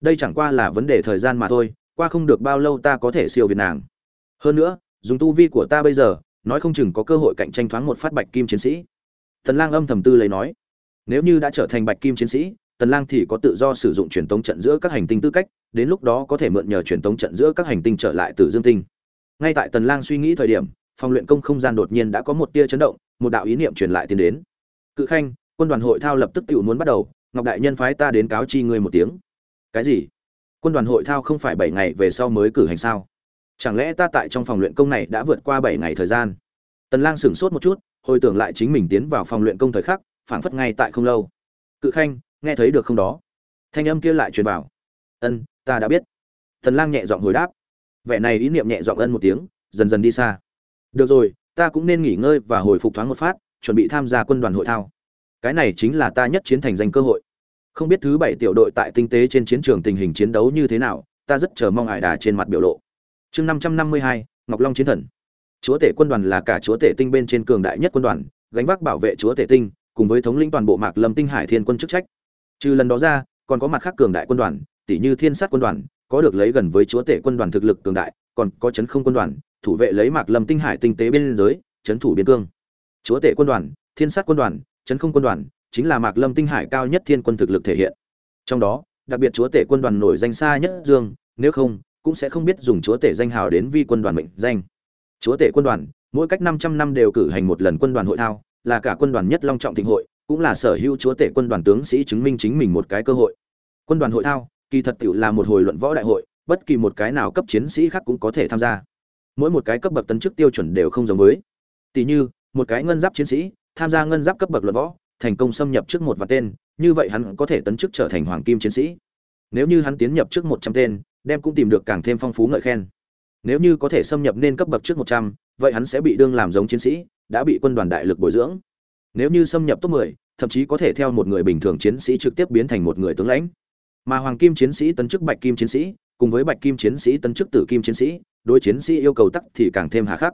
Đây chẳng qua là vấn đề thời gian mà thôi, qua không được bao lâu ta có thể siêu việt nàng. Hơn nữa, dùng tu vi của ta bây giờ, nói không chừng có cơ hội cạnh tranh thoáng một phát bạch kim chiến sĩ. Tần lang âm thầm tư lấy nói, nếu như đã trở thành bạch kim chiến sĩ tần lang thì có tự do sử dụng truyền tống trận giữa các hành tinh tư cách, đến lúc đó có thể mượn nhờ truyền tống trận giữa các hành tinh trở lại từ dương tinh. Ngay tại tần lang suy nghĩ thời điểm, phòng luyện công không gian đột nhiên đã có một tia chấn động, một đạo ý niệm truyền lại tiến đến. Cự khanh, quân đoàn hội thao lập tức tiểu muốn bắt đầu, ngọc đại nhân phái ta đến cáo chi ngươi một tiếng. Cái gì? Quân đoàn hội thao không phải bảy ngày về sau mới cử hành sao? Chẳng lẽ ta tại trong phòng luyện công này đã vượt qua bảy ngày thời gian? Tần lang sửng sốt một chút, hồi tưởng lại chính mình tiến vào phòng luyện công thời khắc, phảng phất ngay tại không lâu. Cự khanh nghe thấy được không đó. Thanh âm kia lại truyền vào. Ân, ta đã biết. Thần lang nhẹ giọng hồi đáp. Vẻ này ý niệm nhẹ giọng ân một tiếng, dần dần đi xa. Được rồi, ta cũng nên nghỉ ngơi và hồi phục thoáng một phát, chuẩn bị tham gia quân đoàn hội thao. Cái này chính là ta nhất chiến thành danh cơ hội. Không biết thứ bảy tiểu đội tại tinh tế trên chiến trường tình hình chiến đấu như thế nào, ta rất chờ mong ải đà trên mặt biểu lộ. Chương năm trăm năm mươi hai, ngọc long chiến thần. Chúa tể quân đoàn là cả chúa tể tinh bên trên cường đại nhất quân đoàn, gánh vác bảo vệ chúa tể tinh, cùng với thống lĩnh toàn bộ mạc lâm tinh hải thiên quân chức trách trừ lần đó ra, còn có mặt khác cường đại quân đoàn tỷ như thiên sát quân đoàn, có được lấy gần với chúa tể quân đoàn thực lực cường đại, còn có chấn không quân đoàn, thủ vệ lấy mạc lâm tinh hải tinh tế biên giới, chấn thủ biên cương. Chúa tể quân đoàn, thiên sát quân đoàn, chấn không quân đoàn, chính là mạc lâm tinh hải cao nhất thiên quân thực lực thể hiện. Trong đó, đặc biệt chúa tể quân đoàn nổi danh xa nhất dương, nếu không, cũng sẽ không biết dùng chúa tể danh hào đến vi quân đoàn mệnh danh. Chúa tể quân đoàn, mỗi cách 500 năm đều cử hành một lần quân đoàn hội thao, là cả quân đoàn nhất long trọng thịnh hội cũng là sở hữu chúa tể quân đoàn tướng sĩ chứng minh chính mình một cái cơ hội. Quân đoàn hội thao, kỳ thật tiểu là một hồi luận võ đại hội, bất kỳ một cái nào cấp chiến sĩ khác cũng có thể tham gia. Mỗi một cái cấp bậc tấn chức tiêu chuẩn đều không giống với. Tỷ như, một cái ngân giáp chiến sĩ, tham gia ngân giáp cấp bậc luận võ, thành công xâm nhập trước một và tên, như vậy hắn có thể tấn chức trở thành hoàng kim chiến sĩ. Nếu như hắn tiến nhập trước một trăm tên, đem cũng tìm được càng thêm phong phú ngợi khen. Nếu như có thể xâm nhập nên cấp bậc trước một trăm, vậy hắn sẽ bị đương làm giống chiến sĩ, đã bị quân đoàn đại lực bồi dưỡng nếu như xâm nhập top mười, thậm chí có thể theo một người bình thường chiến sĩ trực tiếp biến thành một người tướng lãnh. Mà hoàng kim chiến sĩ tấn chức bạch kim chiến sĩ, cùng với bạch kim chiến sĩ Tấn chức tử kim chiến sĩ, đối chiến sĩ yêu cầu tắc thì càng thêm hà khắc.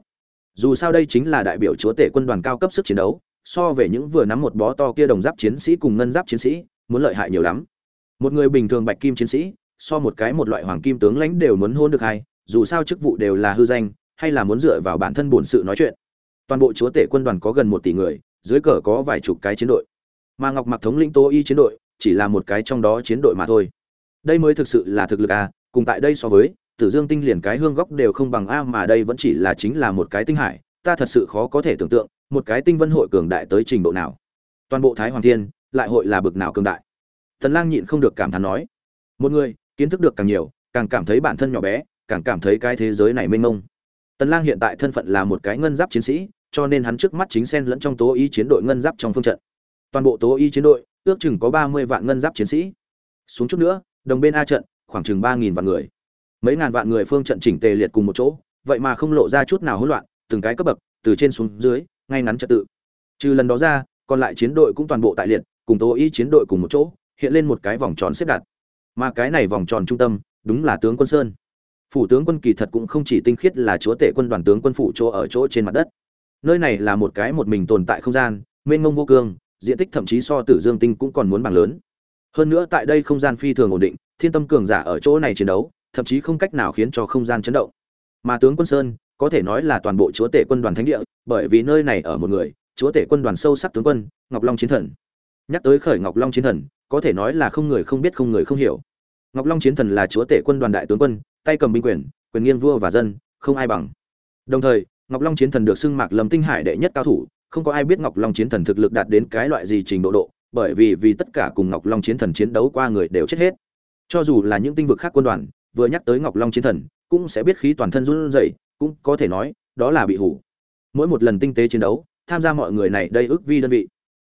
Dù sao đây chính là đại biểu chúa tể quân đoàn cao cấp sức chiến đấu, so về những vừa nắm một bó to kia đồng giáp chiến sĩ cùng ngân giáp chiến sĩ, muốn lợi hại nhiều lắm. Một người bình thường bạch kim chiến sĩ, so một cái một loại hoàng kim tướng lãnh đều muốn hôn được hay dù sao chức vụ đều là hư danh, hay là muốn dựa vào bản thân bổn sự nói chuyện. Toàn bộ chúa tể quân đoàn có gần một tỷ người dưới cờ có vài chục cái chiến đội. Mà ngọc mặc thống lĩnh tô y chiến đội, chỉ là một cái trong đó chiến đội mà thôi. Đây mới thực sự là thực lực à cùng tại đây so với, tử dương tinh liền cái hương góc đều không bằng a mà đây vẫn chỉ là chính là một cái tinh hải, ta thật sự khó có thể tưởng tượng, một cái tinh vân hội cường đại tới trình độ nào. Toàn bộ thái hoàng thiên, lại hội là bực nào cường đại. Tần lang nhịn không được cảm thán nói. Một người, kiến thức được càng nhiều, càng cảm thấy bản thân nhỏ bé, càng cảm thấy cái thế giới này mênh mông. Tần lang hiện tại thân phận là một cái ngân giáp chiến sĩ cho nên hắn trước mắt chính xen lẫn trong tố y chiến đội ngân giáp trong phương trận. Toàn bộ tố y chiến đội, ước chừng có 30 vạn ngân giáp chiến sĩ. Xuống chút nữa, đồng bên a trận, khoảng chừng ba nghìn vạn người. Mấy ngàn vạn người phương trận chỉnh tề liệt cùng một chỗ, vậy mà không lộ ra chút nào hỗn loạn, từng cái cấp bậc, từ trên xuống dưới, ngay ngắn trật tự. Trừ lần đó ra, còn lại chiến đội cũng toàn bộ tại liệt, cùng tố y chiến đội cùng một chỗ, hiện lên một cái vòng tròn xếp đặt. Mà cái này vòng tròn trung tâm, đúng là tướng quân sơn. Phủ tướng quân kỳ thật cũng không chỉ tinh khiết là chúa tể quân đoàn tướng quân phủ chỗ ở chỗ trên mặt đất nơi này là một cái một mình tồn tại không gian, mênh mông vô cương, diện tích thậm chí so tử dương tinh cũng còn muốn bằng lớn. Hơn nữa tại đây không gian phi thường ổn định, thiên tâm cường giả ở chỗ này chiến đấu, thậm chí không cách nào khiến cho không gian chấn động. Mà tướng quân sơn, có thể nói là toàn bộ chúa tể quân đoàn thánh địa, bởi vì nơi này ở một người, chúa tể quân đoàn sâu sắc tướng quân, ngọc long chiến thần. Nhắc tới khởi ngọc long chiến thần, có thể nói là không người không biết không người không hiểu. Ngọc long chiến thần là chúa tể quân đoàn đại tướng quân, tay cầm binh quyền quyền nghiêng vua và dân, không ai bằng. Đồng thời ngọc long chiến thần được xưng mạc lâm tinh hải đệ nhất cao thủ, không có ai biết ngọc long chiến thần thực lực đạt đến cái loại gì trình độ độ, bởi vì vì tất cả cùng ngọc long chiến thần chiến đấu qua người đều chết hết. Cho dù là những tinh vực khác quân đoàn, vừa nhắc tới ngọc long chiến thần, cũng sẽ biết khí toàn thân run rẩy, cũng có thể nói, đó là bị hủ. Mỗi một lần tinh tế chiến đấu, tham gia mọi người này đây ước vi đơn vị.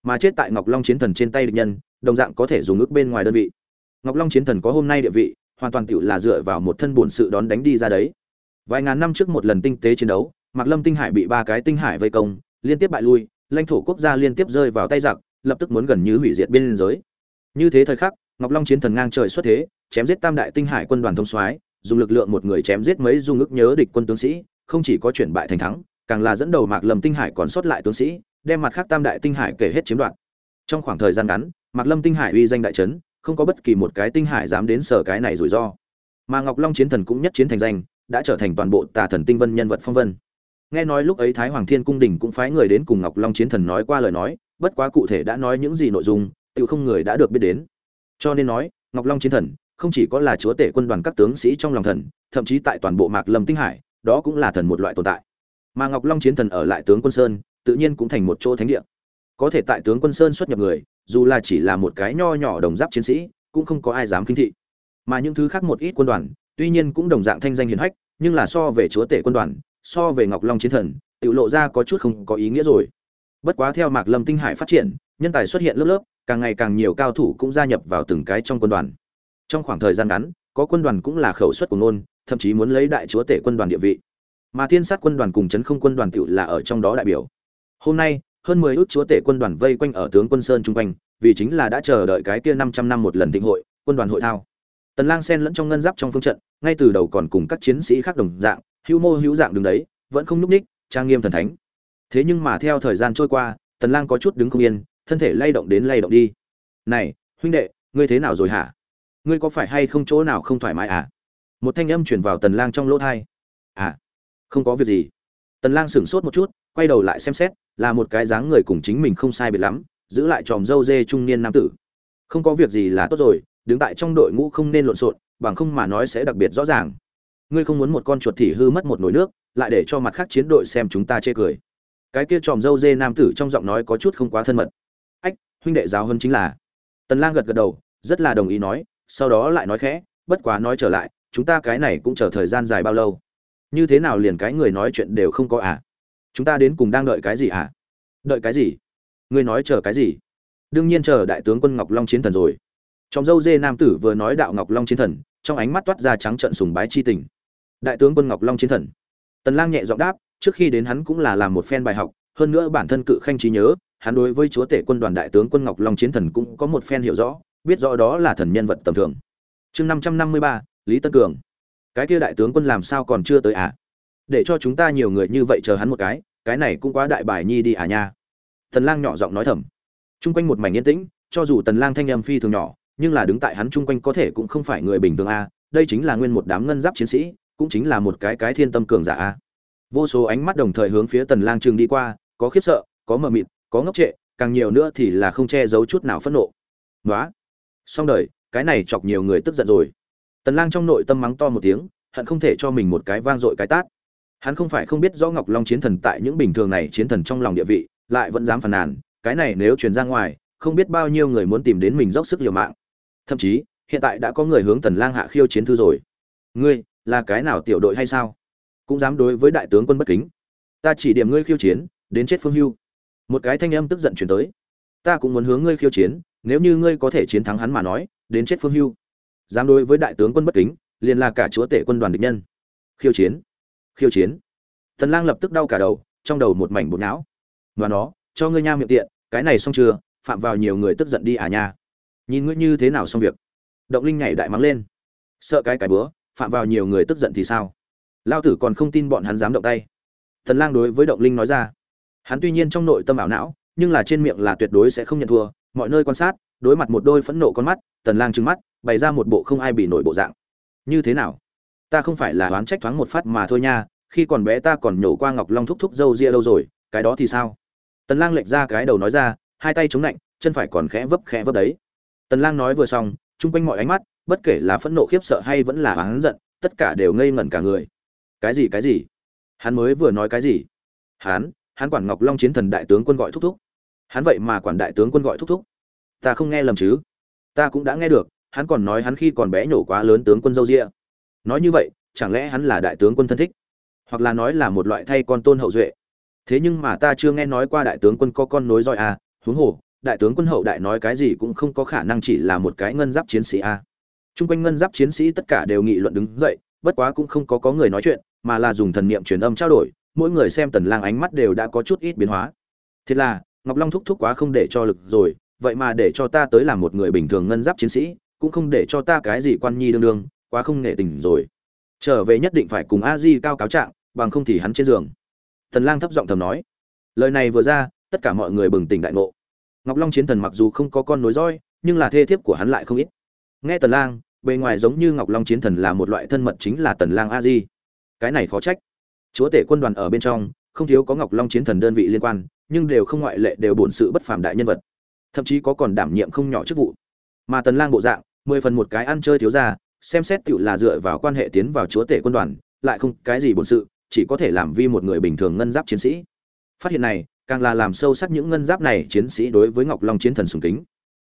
Mà chết tại ngọc long chiến thần trên tay địch nhân, đồng dạng có thể dùng ước bên ngoài đơn vị. Ngọc long chiến thần có hôm nay địa vị, hoàn toàn tựu là dựa vào một thân bổn sự đón đánh đi ra đấy. Vài ngàn năm trước một lần tinh tế chiến đấu mạc lâm tinh hải bị ba cái tinh hải vây công, liên tiếp bại lui, lãnh thổ quốc gia liên tiếp rơi vào tay giặc, lập tức muốn gần như hủy diệt biên giới. Như thế thời khắc, ngọc long chiến thần ngang trời xuất thế, chém giết tam đại tinh hải quân đoàn thông soái, dùng lực lượng một người chém giết mấy dung ức nhớ địch quân tướng sĩ, không chỉ có chuyển bại thành thắng, càng là dẫn đầu mạc lâm tinh hải còn sót lại tướng sĩ, đem mặt khác tam đại tinh hải kể hết chiếm đoạt. Trong khoảng thời gian ngắn, mạc lâm tinh hải uy danh đại trấn không có bất kỳ một cái tinh hải dám đến sở cái này rủi ro. Mà ngọc long chiến thần cũng nhất chiến thành danh, đã trở thành toàn bộ tà thần tinh vân nhân vật phong vân nghe nói lúc ấy thái hoàng thiên cung đình cũng phái người đến cùng ngọc long chiến thần nói qua lời nói, bất quá cụ thể đã nói những gì nội dung tự không người đã được biết đến. Cho nên nói, ngọc long chiến thần không chỉ có là chúa tể quân đoàn các tướng sĩ trong lòng thần, thậm chí tại toàn bộ mạc lâm tinh hải, đó cũng là thần một loại tồn tại. Mà ngọc long chiến thần ở lại tướng quân sơn, tự nhiên cũng thành một chỗ thánh địa. Có thể tại tướng quân sơn xuất nhập người, dù là chỉ là một cái nho nhỏ đồng giáp chiến sĩ, cũng không có ai dám khinh thị. Mà những thứ khác một ít quân đoàn, tuy nhiên cũng đồng dạng thanh danh hiển hách, nhưng là so về chúa tể quân đoàn so về ngọc long chiến thần tự lộ ra có chút không có ý nghĩa rồi. Bất quá theo mạc lâm tinh hải phát triển nhân tài xuất hiện lớp lớp càng ngày càng nhiều cao thủ cũng gia nhập vào từng cái trong quân đoàn. Trong khoảng thời gian ngắn có quân đoàn cũng là khẩu suất của luôn, thậm chí muốn lấy đại chúa tể quân đoàn địa vị. Mà thiên sát quân đoàn cùng chấn không quân đoàn tiểu là ở trong đó đại biểu. Hôm nay hơn mười ước chúa tể quân đoàn vây quanh ở tướng quân sơn chung quanh vì chính là đã chờ đợi cái kia năm trăm năm một lần thịnh hội quân đoàn hội thao. Tần lang sen lẫn trong ngân giáp trong phương trận ngay từ đầu còn cùng các chiến sĩ khác đồng dạng hữu mô hữu dạng đứng đấy, vẫn không núp ních, trang nghiêm thần thánh. Thế nhưng mà theo thời gian trôi qua, tần lang có chút đứng không yên, thân thể lay động đến lay động đi. Này, huynh đệ, ngươi thế nào rồi hả? Ngươi có phải hay không chỗ nào không thoải mái à? Một thanh âm truyền vào tần lang trong lỗ tai à không có việc gì. Tần lang sững sốt một chút, quay đầu lại xem xét, là một cái dáng người cùng chính mình không sai biệt lắm, giữ lại tròm dâu dê trung niên nam tử. Không có việc gì là tốt rồi, đứng tại trong đội ngũ không nên lộn xộn, bằng không mà nói sẽ đặc biệt rõ ràng ngươi không muốn một con chuột thì hư mất một nồi nước, lại để cho mặt khác chiến đội xem chúng ta chê cười. Cái kia tròm dâu dê nam tử trong giọng nói có chút không quá thân mật. Ách, huynh đệ giáo hơn chính là. Tần lang gật gật đầu, rất là đồng ý nói, sau đó lại nói khẽ, bất quá nói trở lại, chúng ta cái này cũng chờ thời gian dài bao lâu? Như thế nào liền cái người nói chuyện đều không có à? Chúng ta đến cùng đang đợi cái gì à? Đợi cái gì? Ngươi nói chờ cái gì? Đương nhiên chờ đại tướng quân ngọc long chiến thần rồi. Trong dâu dê nam tử vừa nói đạo ngọc long chiến thần, trong ánh mắt toát ra trắng trận sùng bái chi tình đại tướng quân ngọc long chiến thần. Tần lang nhẹ giọng đáp, trước khi đến hắn cũng là làm một phen bài học, hơn nữa bản thân cự khanh trí nhớ, hắn đối với chúa tể quân đoàn đại tướng quân ngọc long chiến thần cũng có một phen hiểu rõ, biết rõ đó là thần nhân vật tầm thường. Chương năm trăm năm mươi ba, lý tân cường. Cái kia đại tướng quân làm sao còn chưa tới à? Để cho chúng ta nhiều người như vậy chờ hắn một cái cái này cũng quá đại bài nhi đi à nha. Tần lang nhỏ giọng nói thầm. Chung quanh một mảnh yên tĩnh, cho dù tần lang thanh âm phi thường nhỏ, nhưng là đứng tại hắn chung quanh có thể cũng không phải người bình thường a đây chính là nguyên một đám ngân giáp chiến sĩ cũng chính là một cái cái thiên tâm cường giả a. Vô số ánh mắt đồng thời hướng phía tần lang trường đi qua, có khiếp sợ, có mờ mịt, có ngốc trệ, càng nhiều nữa thì là không che giấu chút nào phẫn nộ. Nói xong đời, cái này chọc nhiều người tức giận rồi. Tần lang trong nội tâm mắng to một tiếng, hận không thể cho mình một cái vang dội cái tát. Hắn không phải không biết rõ ngọc long chiến thần tại những bình thường này chiến thần trong lòng địa vị, lại vẫn dám phản nàn, cái này nếu truyền ra ngoài, không biết bao nhiêu người muốn tìm đến mình dốc sức liều mạng. Thậm chí, hiện tại đã có người hướng tần lang hạ khiêu chiến thư rồi. Ngươi là cái nào tiểu đội hay sao? Cũng dám đối với đại tướng quân bất kính. Ta chỉ điểm ngươi khiêu chiến, đến chết phương hưu. Một cái thanh âm tức giận truyền tới. Ta cũng muốn hướng ngươi khiêu chiến, nếu như ngươi có thể chiến thắng hắn mà nói, đến chết phương hưu. Dám đối với đại tướng quân bất kính, liền là cả chúa tể quân đoàn địch nhân. Khiêu chiến. Khiêu chiến. Tần lang lập tức đau cả đầu, trong đầu một mảnh bột não. Và nó, cho ngươi nha miệng tiện, cái này xong chưa? Phạm vào nhiều người tức giận đi à nha. Nhìn ngươi như thế nào xong việc. Động linh nhảy đại mắng lên. Sợ cái cái bữa phạm vào nhiều người tức giận thì sao? Lao tử còn không tin bọn hắn dám động tay. Thần lang đối với động linh nói ra. Hắn tuy nhiên trong nội tâm ảo não, nhưng là trên miệng là tuyệt đối sẽ không nhận thua. Mọi nơi quan sát, đối mặt một đôi phẫn nộ con mắt tần lang trừng mắt, bày ra một bộ không ai bị nổi bộ dạng. Như thế nào? Ta không phải là oán trách thoáng một phát mà thôi nha, khi còn bé ta còn nhổ qua ngọc long thúc thúc dâu ria đâu rồi, cái đó thì sao? Tần lang lệch ra cái đầu nói ra, hai tay chống lạnh chân phải còn khẽ vấp khẽ vấp đấy. Tần lang nói vừa xong, chung quanh mọi ánh mắt bất kể là phẫn nộ khiếp sợ hay vẫn là oán giận, tất cả đều ngây ngẩn cả người. Cái gì cái gì? Hắn mới vừa nói cái gì? Hắn hắn quản ngọc long chiến thần đại tướng quân gọi thúc thúc. Hắn vậy mà quản đại tướng quân gọi thúc thúc. Ta không nghe lầm chứ? Ta cũng đã nghe được, hắn còn nói hắn khi còn bé nhổ quá lớn tướng quân dâu ria nói như vậy, chẳng lẽ hắn là đại tướng quân thân thích? Hoặc là nói là một loại thay con tôn hậu duệ? Thế nhưng mà ta chưa nghe nói qua đại tướng quân có con nối dõi à huống hồ, đại tướng quân hậu đại nói cái gì cũng không có khả năng chỉ là một cái ngân giáp chiến sĩ a chung quanh ngân giáp chiến sĩ tất cả đều nghị luận đứng dậy, bất quá cũng không có có người nói chuyện, mà là dùng thần niệm truyền âm trao đổi, mỗi người xem tần lang ánh mắt đều đã có chút ít biến hóa. Thế là, ngọc long thúc thúc quá không để cho lực rồi, vậy mà để cho ta tới làm một người bình thường ngân giáp chiến sĩ, cũng không để cho ta cái gì quan nhi đương đương, quá không nghệ tình rồi. Trở về nhất định phải cùng a di cao cáo trạng, bằng không thì hắn trên giường. Tần lang thấp giọng thầm nói. Lời này vừa ra, tất cả mọi người bừng tỉnh đại ngộ. Ngọc long chiến thần mặc dù không có con nối roi nhưng là thê thiếp của hắn lại không ít. Nghe tần lang bề ngoài giống như ngọc long chiến thần là một loại thân mật chính là tần lang a di. Cái này khó trách. Chúa tể quân đoàn ở bên trong, không thiếu có ngọc long chiến thần đơn vị liên quan, nhưng đều không ngoại lệ đều bổn sự bất phàm đại nhân vật. Thậm chí có còn đảm nhiệm không nhỏ chức vụ. Mà tần lang bộ dạng, mười phần một cái ăn chơi thiếu gia, xem xét tựu là dựa vào quan hệ tiến vào chúa tể quân đoàn, lại không cái gì bổn sự, chỉ có thể làm vi một người bình thường ngân giáp chiến sĩ. Phát hiện này, càng là làm sâu sắc những ngân giáp này chiến sĩ đối với ngọc long chiến thần sùng kính.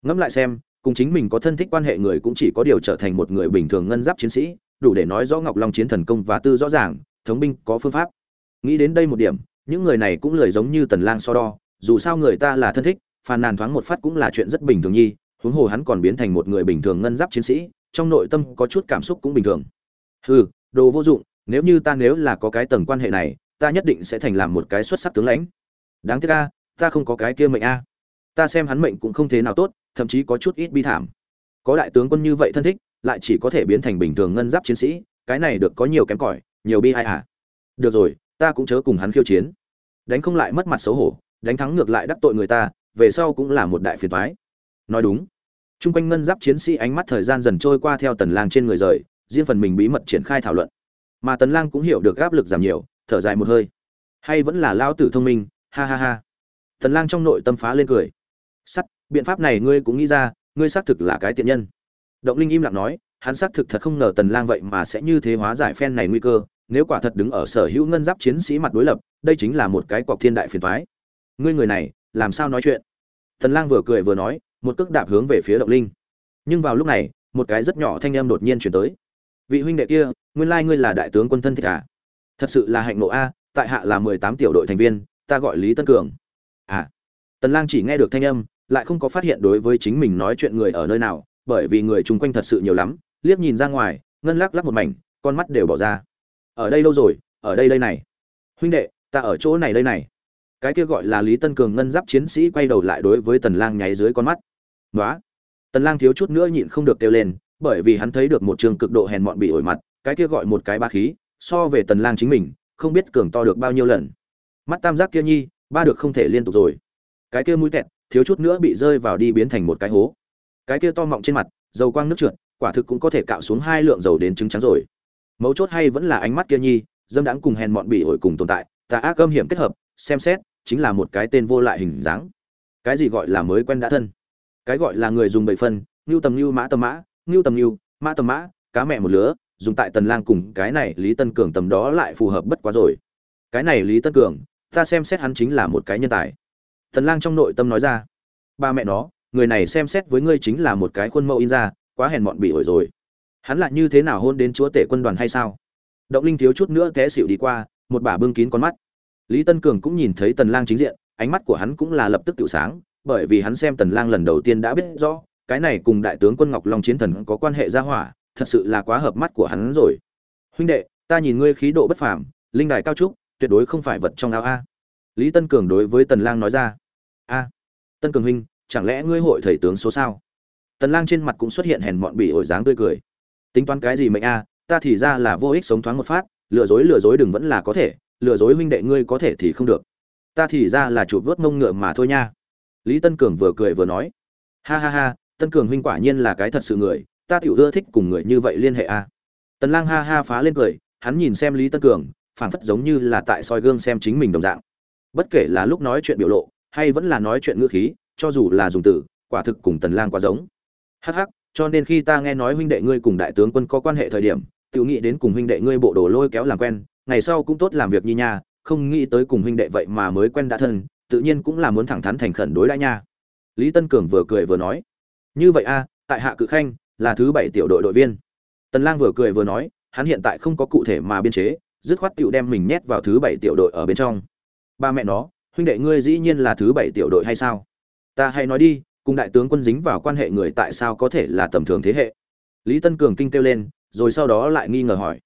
Ngẫm lại xem cùng chính mình có thân thích quan hệ người cũng chỉ có điều trở thành một người bình thường ngân giáp chiến sĩ, đủ để nói rõ ngọc long chiến thần công và tư rõ ràng, thống binh có phương pháp. Nghĩ đến đây một điểm, những người này cũng lười giống như tần lang so đo, dù sao người ta là thân thích, phàn nàn thoáng một phát cũng là chuyện rất bình thường nhi, huống hồ hắn còn biến thành một người bình thường ngân giáp chiến sĩ, trong nội tâm có chút cảm xúc cũng bình thường. Hừ, đồ vô dụng, nếu như ta nếu là có cái tầng quan hệ này, ta nhất định sẽ thành làm một cái xuất sắc tướng lãnh. Đáng tiếc a, ta không có cái kia mệnh a ta xem hắn mệnh cũng không thế nào tốt, thậm chí có chút ít bi thảm. Có đại tướng quân như vậy thân thích, lại chỉ có thể biến thành bình thường ngân giáp chiến sĩ, cái này được có nhiều kém cỏi, nhiều bi ai à. Được rồi, ta cũng chớ cùng hắn khiêu chiến. Đánh không lại mất mặt xấu hổ, đánh thắng ngược lại đắc tội người ta, về sau cũng là một đại phiền toái. Nói đúng. Chung quanh ngân giáp chiến sĩ ánh mắt thời gian dần trôi qua theo tần lang trên người rời, riêng phần mình bí mật triển khai thảo luận. Mà tần lang cũng hiểu được áp lực giảm nhiều, thở dài một hơi. Hay vẫn là lao tử thông minh, ha ha ha. Tần lang trong nội tâm phá lên cười sắt, biện pháp này ngươi cũng nghĩ ra, ngươi xác thực là cái tiện nhân. Động linh im lặng nói, hắn xác thực thật không ngờ tần lang vậy mà sẽ như thế hóa giải phen này nguy cơ, nếu quả thật đứng ở sở hữu ngân giáp chiến sĩ mặt đối lập, đây chính là một cái cọc thiên đại phiền toái. Ngươi người này, làm sao nói chuyện? Tần lang vừa cười vừa nói, một cước đạp hướng về phía động linh. Nhưng vào lúc này, một cái rất nhỏ thanh âm đột nhiên truyền tới. Vị huynh đệ kia, nguyên lai ngươi là đại tướng quân thân thích à? Thật sự là hạnh nộ a, tại hạ là mười tám tiểu đội thành viên, ta gọi lý tân cường. À tần lang chỉ nghe được thanh âm, lại không có phát hiện đối với chính mình nói chuyện người ở nơi nào, bởi vì người chung quanh thật sự nhiều lắm, liếc nhìn ra ngoài, ngân lắc lắc một mảnh, con mắt đều bỏ ra. Ở đây lâu rồi, ở đây đây này. Huynh đệ, ta ở chỗ này đây này. Cái kia gọi là lý tân cường ngân giáp chiến sĩ quay đầu lại đối với tần lang nháy dưới con mắt. Nói tần lang thiếu chút nữa nhịn không được kêu lên, bởi vì hắn thấy được một trường cực độ hèn mọn bị ổi mặt, cái kia gọi một cái ba khí, so về tần lang chính mình, không biết cường to được bao nhiêu lần. Mắt tam giác kia nhi, ba được không thể liên tục rồi cái kia mũi tẹt thiếu chút nữa bị rơi vào đi biến thành một cái hố. Cái kia to mọng trên mặt, dầu quang nước trượt, quả thực cũng có thể cạo xuống hai lượng dầu đến trứng trắng rồi. Mấu chốt hay vẫn là ánh mắt kia nhi, dâm đãng cùng hèn mọn bị ổi cùng tồn tại, tà ác âm hiểm kết hợp, xem xét, chính là một cái tên vô lại hình dáng. Cái gì gọi là mới quen đã thân? Cái gọi là người dùng bảy phân, ngưu tầm ngưu mã tầm mã, ngưu tầm ngưu, mã tầm mã, cá mẹ một lứa, dùng tại tần lang cùng cái này lý tân cường tầm đó lại phù hợp bất quá rồi. Cái này lý tân cường, ta xem xét hắn chính là một cái nhân tài tần lang trong nội tâm nói ra, ba mẹ nó, người này xem xét với ngươi chính là một cái khuôn mẫu in ra, quá hèn mọn bị ổi rồi. Hắn lại như thế nào hôn đến chúa tể quân đoàn hay sao? Động linh thiếu chút nữa té xỉu đi qua, một bà bưng kín con mắt. Lý tân cường cũng nhìn thấy tần lang chính diện, ánh mắt của hắn cũng là lập tức tiểu sáng, bởi vì hắn xem tần lang lần đầu tiên đã biết rõ, cái này cùng đại tướng quân ngọc long chiến thần có quan hệ gia hỏa, thật sự là quá hợp mắt của hắn rồi. Huynh đệ, ta nhìn ngươi khí độ bất phàm, linh đài cao trúc, tuyệt đối không phải vật trong áo a. Lý tân cường đối với tần lang nói ra tân cường huynh, chẳng lẽ ngươi hội thầy tướng số sao? Tần lang trên mặt cũng xuất hiện hèn mọn bỉ ổi dáng tươi cười. Tính toán cái gì mệnh a à, ta thì ra là vô ích sống thoáng một phát, lừa dối lừa dối đừng vẫn là có thể, lừa dối huynh đệ ngươi có thể thì không được. Ta thì ra là chụp vớt mông ngựa mà thôi nha. Lý tân cường vừa cười vừa nói. Ha ha ha, tân cường huynh quả nhiên là cái thật sự người, ta tiểu ưa thích cùng người như vậy liên hệ a. Tần lang ha ha phá lên cười, hắn nhìn xem lý tân cường, phảng phất giống như là tại soi gương xem chính mình đồng dạng. Bất kể là lúc nói chuyện biểu lộ hay vẫn là nói chuyện ngữ khí, cho dù là dùng từ, quả thực cùng tần lang quá giống. Hắc hắc, cho nên khi ta nghe nói huynh đệ ngươi cùng đại tướng quân có quan hệ thời điểm tự nghĩ đến cùng huynh đệ ngươi bộ đồ lôi kéo làm quen, ngày sau cũng tốt làm việc như nha không nghĩ tới cùng huynh đệ vậy mà mới quen đã thân, tự nhiên cũng là muốn thẳng thắn thành khẩn đối đãi nha. Lý tân cường vừa cười vừa nói, như vậy a, tại hạ cự khanh, là thứ bảy tiểu đội đội viên. Tần lang vừa cười vừa nói, hắn hiện tại không có cụ thể mà biên chế, dứt khoát tiểu đem mình nhét vào thứ bảy tiểu đội ở bên trong. Ba mẹ nó huynh đệ ngươi dĩ nhiên là thứ bảy tiểu đội hay sao? Ta hay nói đi, cùng đại tướng quân dính vào quan hệ người tại sao có thể là tầm thường thế hệ? Lý tân cường kinh kêu lên, rồi sau đó lại nghi ngờ hỏi.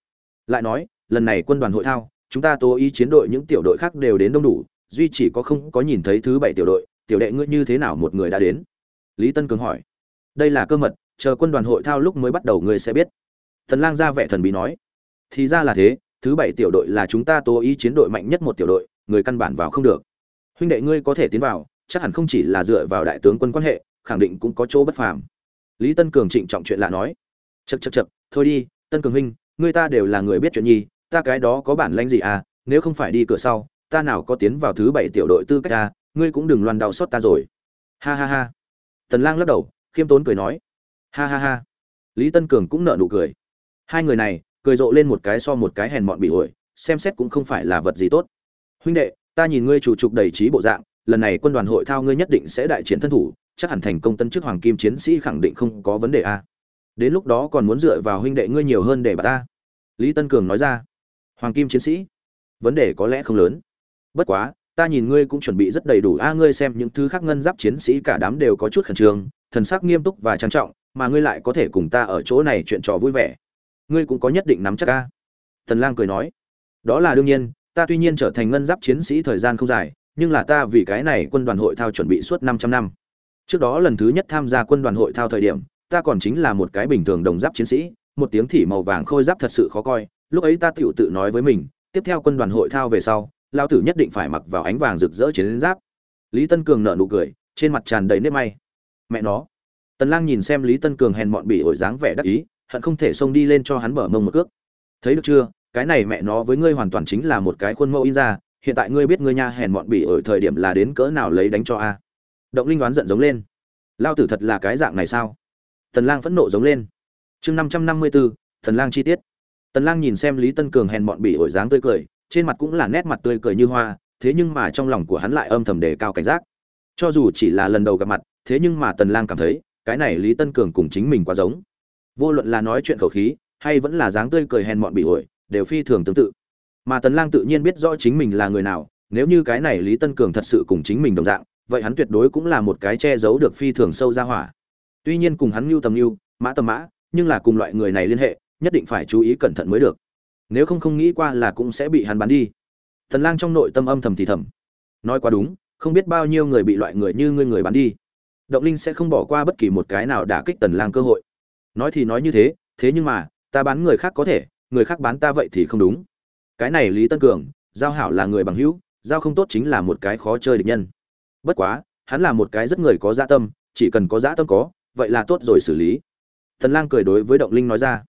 Lại nói, lần này quân đoàn hội thao, chúng ta tố ý chiến đội những tiểu đội khác đều đến đông đủ, duy chỉ có không có nhìn thấy thứ bảy tiểu đội, tiểu đệ ngươi như thế nào một người đã đến? Lý tân cường hỏi. Đây là cơ mật, chờ quân đoàn hội thao lúc mới bắt đầu ngươi sẽ biết. Thần lang ra vẻ thần bí nói. Thì ra là thế, thứ bảy tiểu đội là chúng ta tố ý chiến đội mạnh nhất một tiểu đội, người căn bản vào không được huynh đệ ngươi có thể tiến vào, chắc hẳn không chỉ là dựa vào đại tướng quân quan hệ, khẳng định cũng có chỗ bất phàm. Lý tân cường trịnh trọng chuyện lạ nói. Chật chật chật thôi đi, tân cường huynh, ngươi ta đều là người biết chuyện nhi, ta cái đó có bản lãnh gì à nếu không phải đi cửa sau, ta nào có tiến vào thứ bảy tiểu đội tư cách ta ngươi cũng đừng loan đau xót ta rồi. Ha ha ha. Tần lang lắc đầu, khiêm tốn cười nói. Ha ha ha. Lý tân cường cũng nở nụ cười. Hai người này, cười rộ lên một cái so một cái hèn mọn bị ổi xem xét cũng không phải là vật gì tốt. Huynh đệ ta nhìn ngươi chủ trục đầy trí bộ dạng, lần này quân đoàn hội thao ngươi nhất định sẽ đại chiến thân thủ, chắc hẳn thành công tân chức hoàng kim chiến sĩ khẳng định không có vấn đề a. Đến lúc đó còn muốn dựa vào huynh đệ ngươi nhiều hơn để bà ta. Lý tân cường nói ra. Hoàng kim chiến sĩ, vấn đề có lẽ không lớn. Bất quá, ta nhìn ngươi cũng chuẩn bị rất đầy đủ a, ngươi xem những thứ khác ngân giáp chiến sĩ cả đám đều có chút khẩn trương, thần sắc nghiêm túc và trang trọng, mà ngươi lại có thể cùng ta ở chỗ này chuyện trò vui vẻ. Ngươi cũng có nhất định nắm chắc a. Thần lang cười nói. Đó là đương nhiên ta tuy nhiên trở thành ngân giáp chiến sĩ thời gian không dài nhưng là ta vì cái này quân đoàn hội thao chuẩn bị suốt 500 năm. Trước đó lần thứ nhất tham gia quân đoàn hội thao thời điểm, ta còn chính là một cái bình thường đồng giáp chiến sĩ, một tiếng thỉ màu vàng khôi giáp thật sự khó coi, lúc ấy ta tiểu tự nói với mình, tiếp theo quân đoàn hội thao về sau, lao tử nhất định phải mặc vào ánh vàng rực rỡ chiến giáp. Lý Tân Cường nở nụ cười, trên mặt tràn đầy nếp may. Mẹ nó. Tần Lang nhìn xem Lý Tân Cường hèn mọn bị ổi dáng vẻ đắc ý, hận không thể xông đi lên cho hắn mở mông một cước. Thấy được chưa, cái này mẹ nó với ngươi hoàn toàn chính là một cái khuôn mẫu in ra, hiện tại ngươi biết ngươi nha hèn mọn bỉ ở thời điểm là đến cỡ nào lấy đánh cho a. Động linh đoán giận giống lên. Lao tử thật là cái dạng này sao? Tần lang phẫn nộ giống lên. Chương năm trăm năm mươi bốn tần lang chi tiết. Tần lang nhìn xem lý tân cường hèn mọn bỉ ổi dáng tươi cười trên mặt cũng là nét mặt tươi cười như hoa thế nhưng mà trong lòng của hắn lại âm thầm đề cao cảnh giác. Cho dù chỉ là lần đầu gặp mặt thế nhưng mà tần lang cảm thấy cái này lý tân cường cùng chính mình quá giống. Vô luận là nói chuyện khẩu khí hay vẫn là dáng tươi cười hèn mọn bỉ ổi đều phi thường tương tự. Mà tần lang tự nhiên biết rõ chính mình là người nào, nếu như cái này lý tân cường thật sự cùng chính mình đồng dạng, vậy hắn tuyệt đối cũng là một cái che giấu được phi thường sâu ra hỏa. Tuy nhiên cùng hắn lưu tầm lưu mã tầm mã, nhưng là cùng loại người này liên hệ, nhất định phải chú ý cẩn thận mới được. Nếu không không nghĩ qua là cũng sẽ bị hắn bắn đi. Tần lang trong nội tâm âm thầm thì thầm. Nói quá đúng, không biết bao nhiêu người bị loại người như ngươi người bắn đi. Động linh sẽ không bỏ qua bất kỳ một cái nào đả kích tần lang cơ hội. Nói thì nói như thế thế nhưng mà, ta bán người khác có thể người khác bán ta vậy thì không đúng. Cái này lý tân cường, giao hảo là người bằng hữu, giao không tốt chính là một cái khó chơi địch nhân. Bất quá, hắn là một cái rất người có dạ tâm, chỉ cần có dạ tâm có, vậy là tốt rồi xử lý. Thần lang cười đối với động linh nói ra.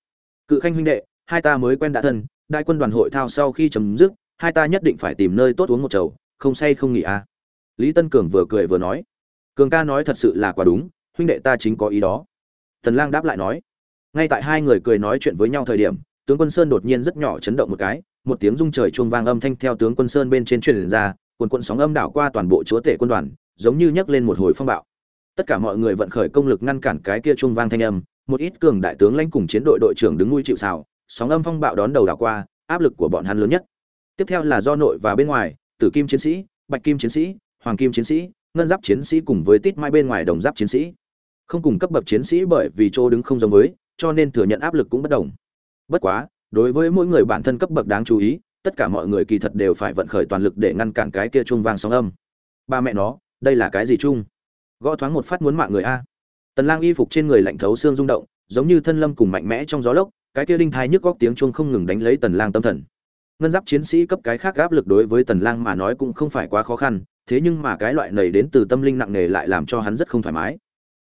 Cự khanh huynh đệ, hai ta mới quen đã thân, đại quân đoàn hội thao sau khi chấm dứt, hai ta nhất định phải tìm nơi tốt uống một chầu, không say không nghỉ à. Lý tân cường vừa cười vừa nói. Cường ca nói thật sự là quá đúng, huynh đệ ta chính có ý đó. Thần lang đáp lại nói. Ngay tại hai người cười nói chuyện với nhau thời điểm tướng quân sơn đột nhiên rất nhỏ chấn động một cái, một tiếng rung trời chuông vang âm thanh theo tướng quân sơn bên trên truyền ra, quần quận sóng âm đảo qua toàn bộ chúa tể quân đoàn, giống như nhấc lên một hồi phong bạo. Tất cả mọi người vận khởi công lực ngăn cản cái kia chuông vang thanh âm, một ít cường đại tướng lãnh cùng chiến đội đội trưởng đứng nuôi chịu xào sóng âm phong bạo đón đầu đảo qua, áp lực của bọn hắn lớn nhất. Tiếp theo là do nội và bên ngoài, tử kim chiến sĩ, bạch kim chiến sĩ, hoàng kim chiến sĩ, ngân giáp chiến sĩ cùng với tít mai bên ngoài đồng giáp chiến sĩ. Không cùng cấp bậc chiến sĩ bởi vì chỗ đứng không giống với, cho nên thừa nhận áp lực cũng bất đồng bất quá, đối với mỗi người bản thân cấp bậc đáng chú ý, tất cả mọi người kỳ thật đều phải vận khởi toàn lực để ngăn cản cái kia chuông vang sóng âm. Ba mẹ nó, đây là cái gì chung gõ thoáng một phát muốn mạng người a. Tần lang y phục trên người lạnh thấu xương rung động, giống như thân lâm cùng mạnh mẽ trong gió lốc, cái kia đinh thai nhức góc tiếng chuông không ngừng đánh lấy tần lang tâm thần. Ngân giáp chiến sĩ cấp cái khác áp lực đối với tần lang mà nói cũng không phải quá khó khăn, thế nhưng mà cái loại này đến từ tâm linh nặng nề lại làm cho hắn rất không thoải mái.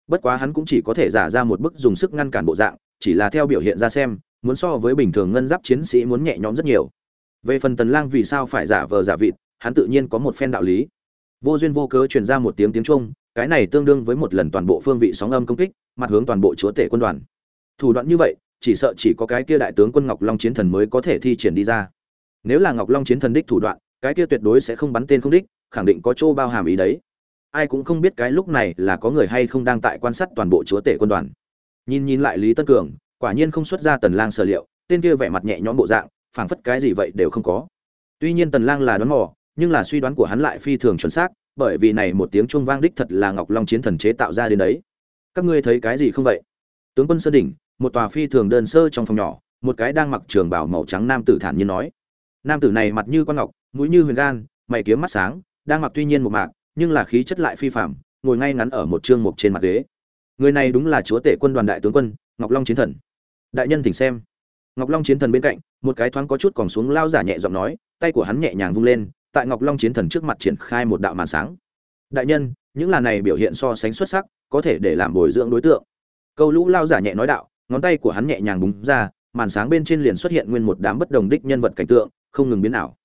Bất quá hắn cũng chỉ có thể giả ra một bức dùng sức ngăn cản bộ dạng, chỉ là theo biểu hiện ra xem muốn so với bình thường ngân giáp chiến sĩ muốn nhẹ nhõm rất nhiều. Về phần tần lang vì sao phải giả vờ giả vịt, hắn tự nhiên có một phen đạo lý. Vô duyên vô cớ truyền ra một tiếng tiếng trung cái này tương đương với một lần toàn bộ phương vị sóng âm công kích, mặt hướng toàn bộ chúa tể quân đoàn. Thủ đoạn như vậy, chỉ sợ chỉ có cái kia đại tướng quân ngọc long chiến thần mới có thể thi triển đi ra. Nếu là ngọc long chiến thần đích thủ đoạn, cái kia tuyệt đối sẽ không bắn tên không đích, khẳng định có chỗ bao hàm ý đấy. Ai cũng không biết cái lúc này là có người hay không đang tại quan sát toàn bộ chúa tể quân đoàn. Nhìn nhìn lại lý tân cường quả nhiên không xuất ra tần lang sở liệu, tên kia vẻ mặt nhẹ nhõm bộ dạng, phảng phất cái gì vậy đều không có. Tuy nhiên tần lang là đoán mò, nhưng là suy đoán của hắn lại phi thường chuẩn xác, bởi vì này một tiếng chuông vang đích thật là ngọc long chiến thần chế tạo ra đến đấy. Các ngươi thấy cái gì không vậy? Tướng quân sơ đỉnh, một tòa phi thường đơn sơ trong phòng nhỏ, một cái đang mặc trường bào màu trắng nam tử thản nhiên nói. Nam tử này mặt như quan ngọc, mũi như huyền gan, mày kiếm mắt sáng, đang mặc tuy nhiên một mạc, nhưng là khí chất lại phi phạm ngồi ngay ngắn ở một trương mục trên mặt ghế. Người này đúng là chúa tể quân đoàn đại tướng quân, ngọc long chiến thần đại nhân thỉnh xem. Ngọc long chiến thần bên cạnh, một cái thoáng có chút còn xuống lao giả nhẹ giọng nói, tay của hắn nhẹ nhàng vung lên, tại ngọc long chiến thần trước mặt triển khai một đạo màn sáng. Đại nhân, những là này biểu hiện so sánh xuất sắc, có thể để làm bồi dưỡng đối tượng. Câu lũ lao giả nhẹ nói đạo, ngón tay của hắn nhẹ nhàng búng ra, màn sáng bên trên liền xuất hiện nguyên một đám bất đồng đích nhân vật cảnh tượng, không ngừng biến ảo.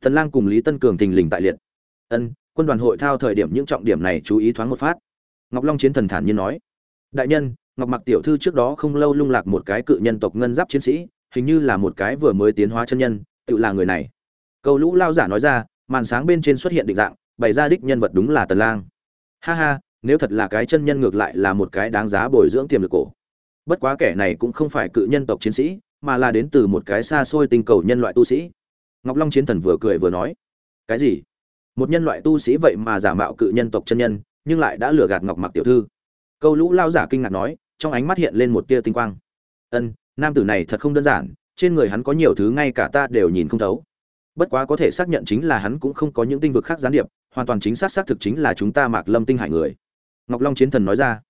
Thần lang cùng lý tân cường thình lình tại liệt. Ân, quân đoàn hội thao thời điểm những trọng điểm này chú ý thoáng một phát. Ngọc long chiến thần thản nhiên nói, đại nhân ngọc mặc tiểu thư trước đó không lâu lung lạc một cái cự nhân tộc ngân giáp chiến sĩ, hình như là một cái vừa mới tiến hóa chân nhân, tự là người này. Câu lũ lao giả nói ra, màn sáng bên trên xuất hiện định dạng, bày ra đích nhân vật đúng là tần lang. Ha ha, nếu thật là cái chân nhân ngược lại là một cái đáng giá bồi dưỡng tiềm lực cổ. Bất quá kẻ này cũng không phải cự nhân tộc chiến sĩ, mà là đến từ một cái xa xôi tinh cầu nhân loại tu sĩ. Ngọc long chiến thần vừa cười vừa nói, cái gì? Một nhân loại tu sĩ vậy mà giả mạo cự nhân tộc chân nhân, nhưng lại đã lừa gạt ngọc mặc tiểu thư. Câu lũ lao giả kinh ngạc nói trong ánh mắt hiện lên một tia tinh quang. Ân, nam tử này thật không đơn giản, trên người hắn có nhiều thứ ngay cả ta đều nhìn không thấu. Bất quá có thể xác nhận chính là hắn cũng không có những tinh vực khác gián điệp, hoàn toàn chính xác xác thực chính là chúng ta mạc lâm tinh hải người. Ngọc long chiến thần nói ra.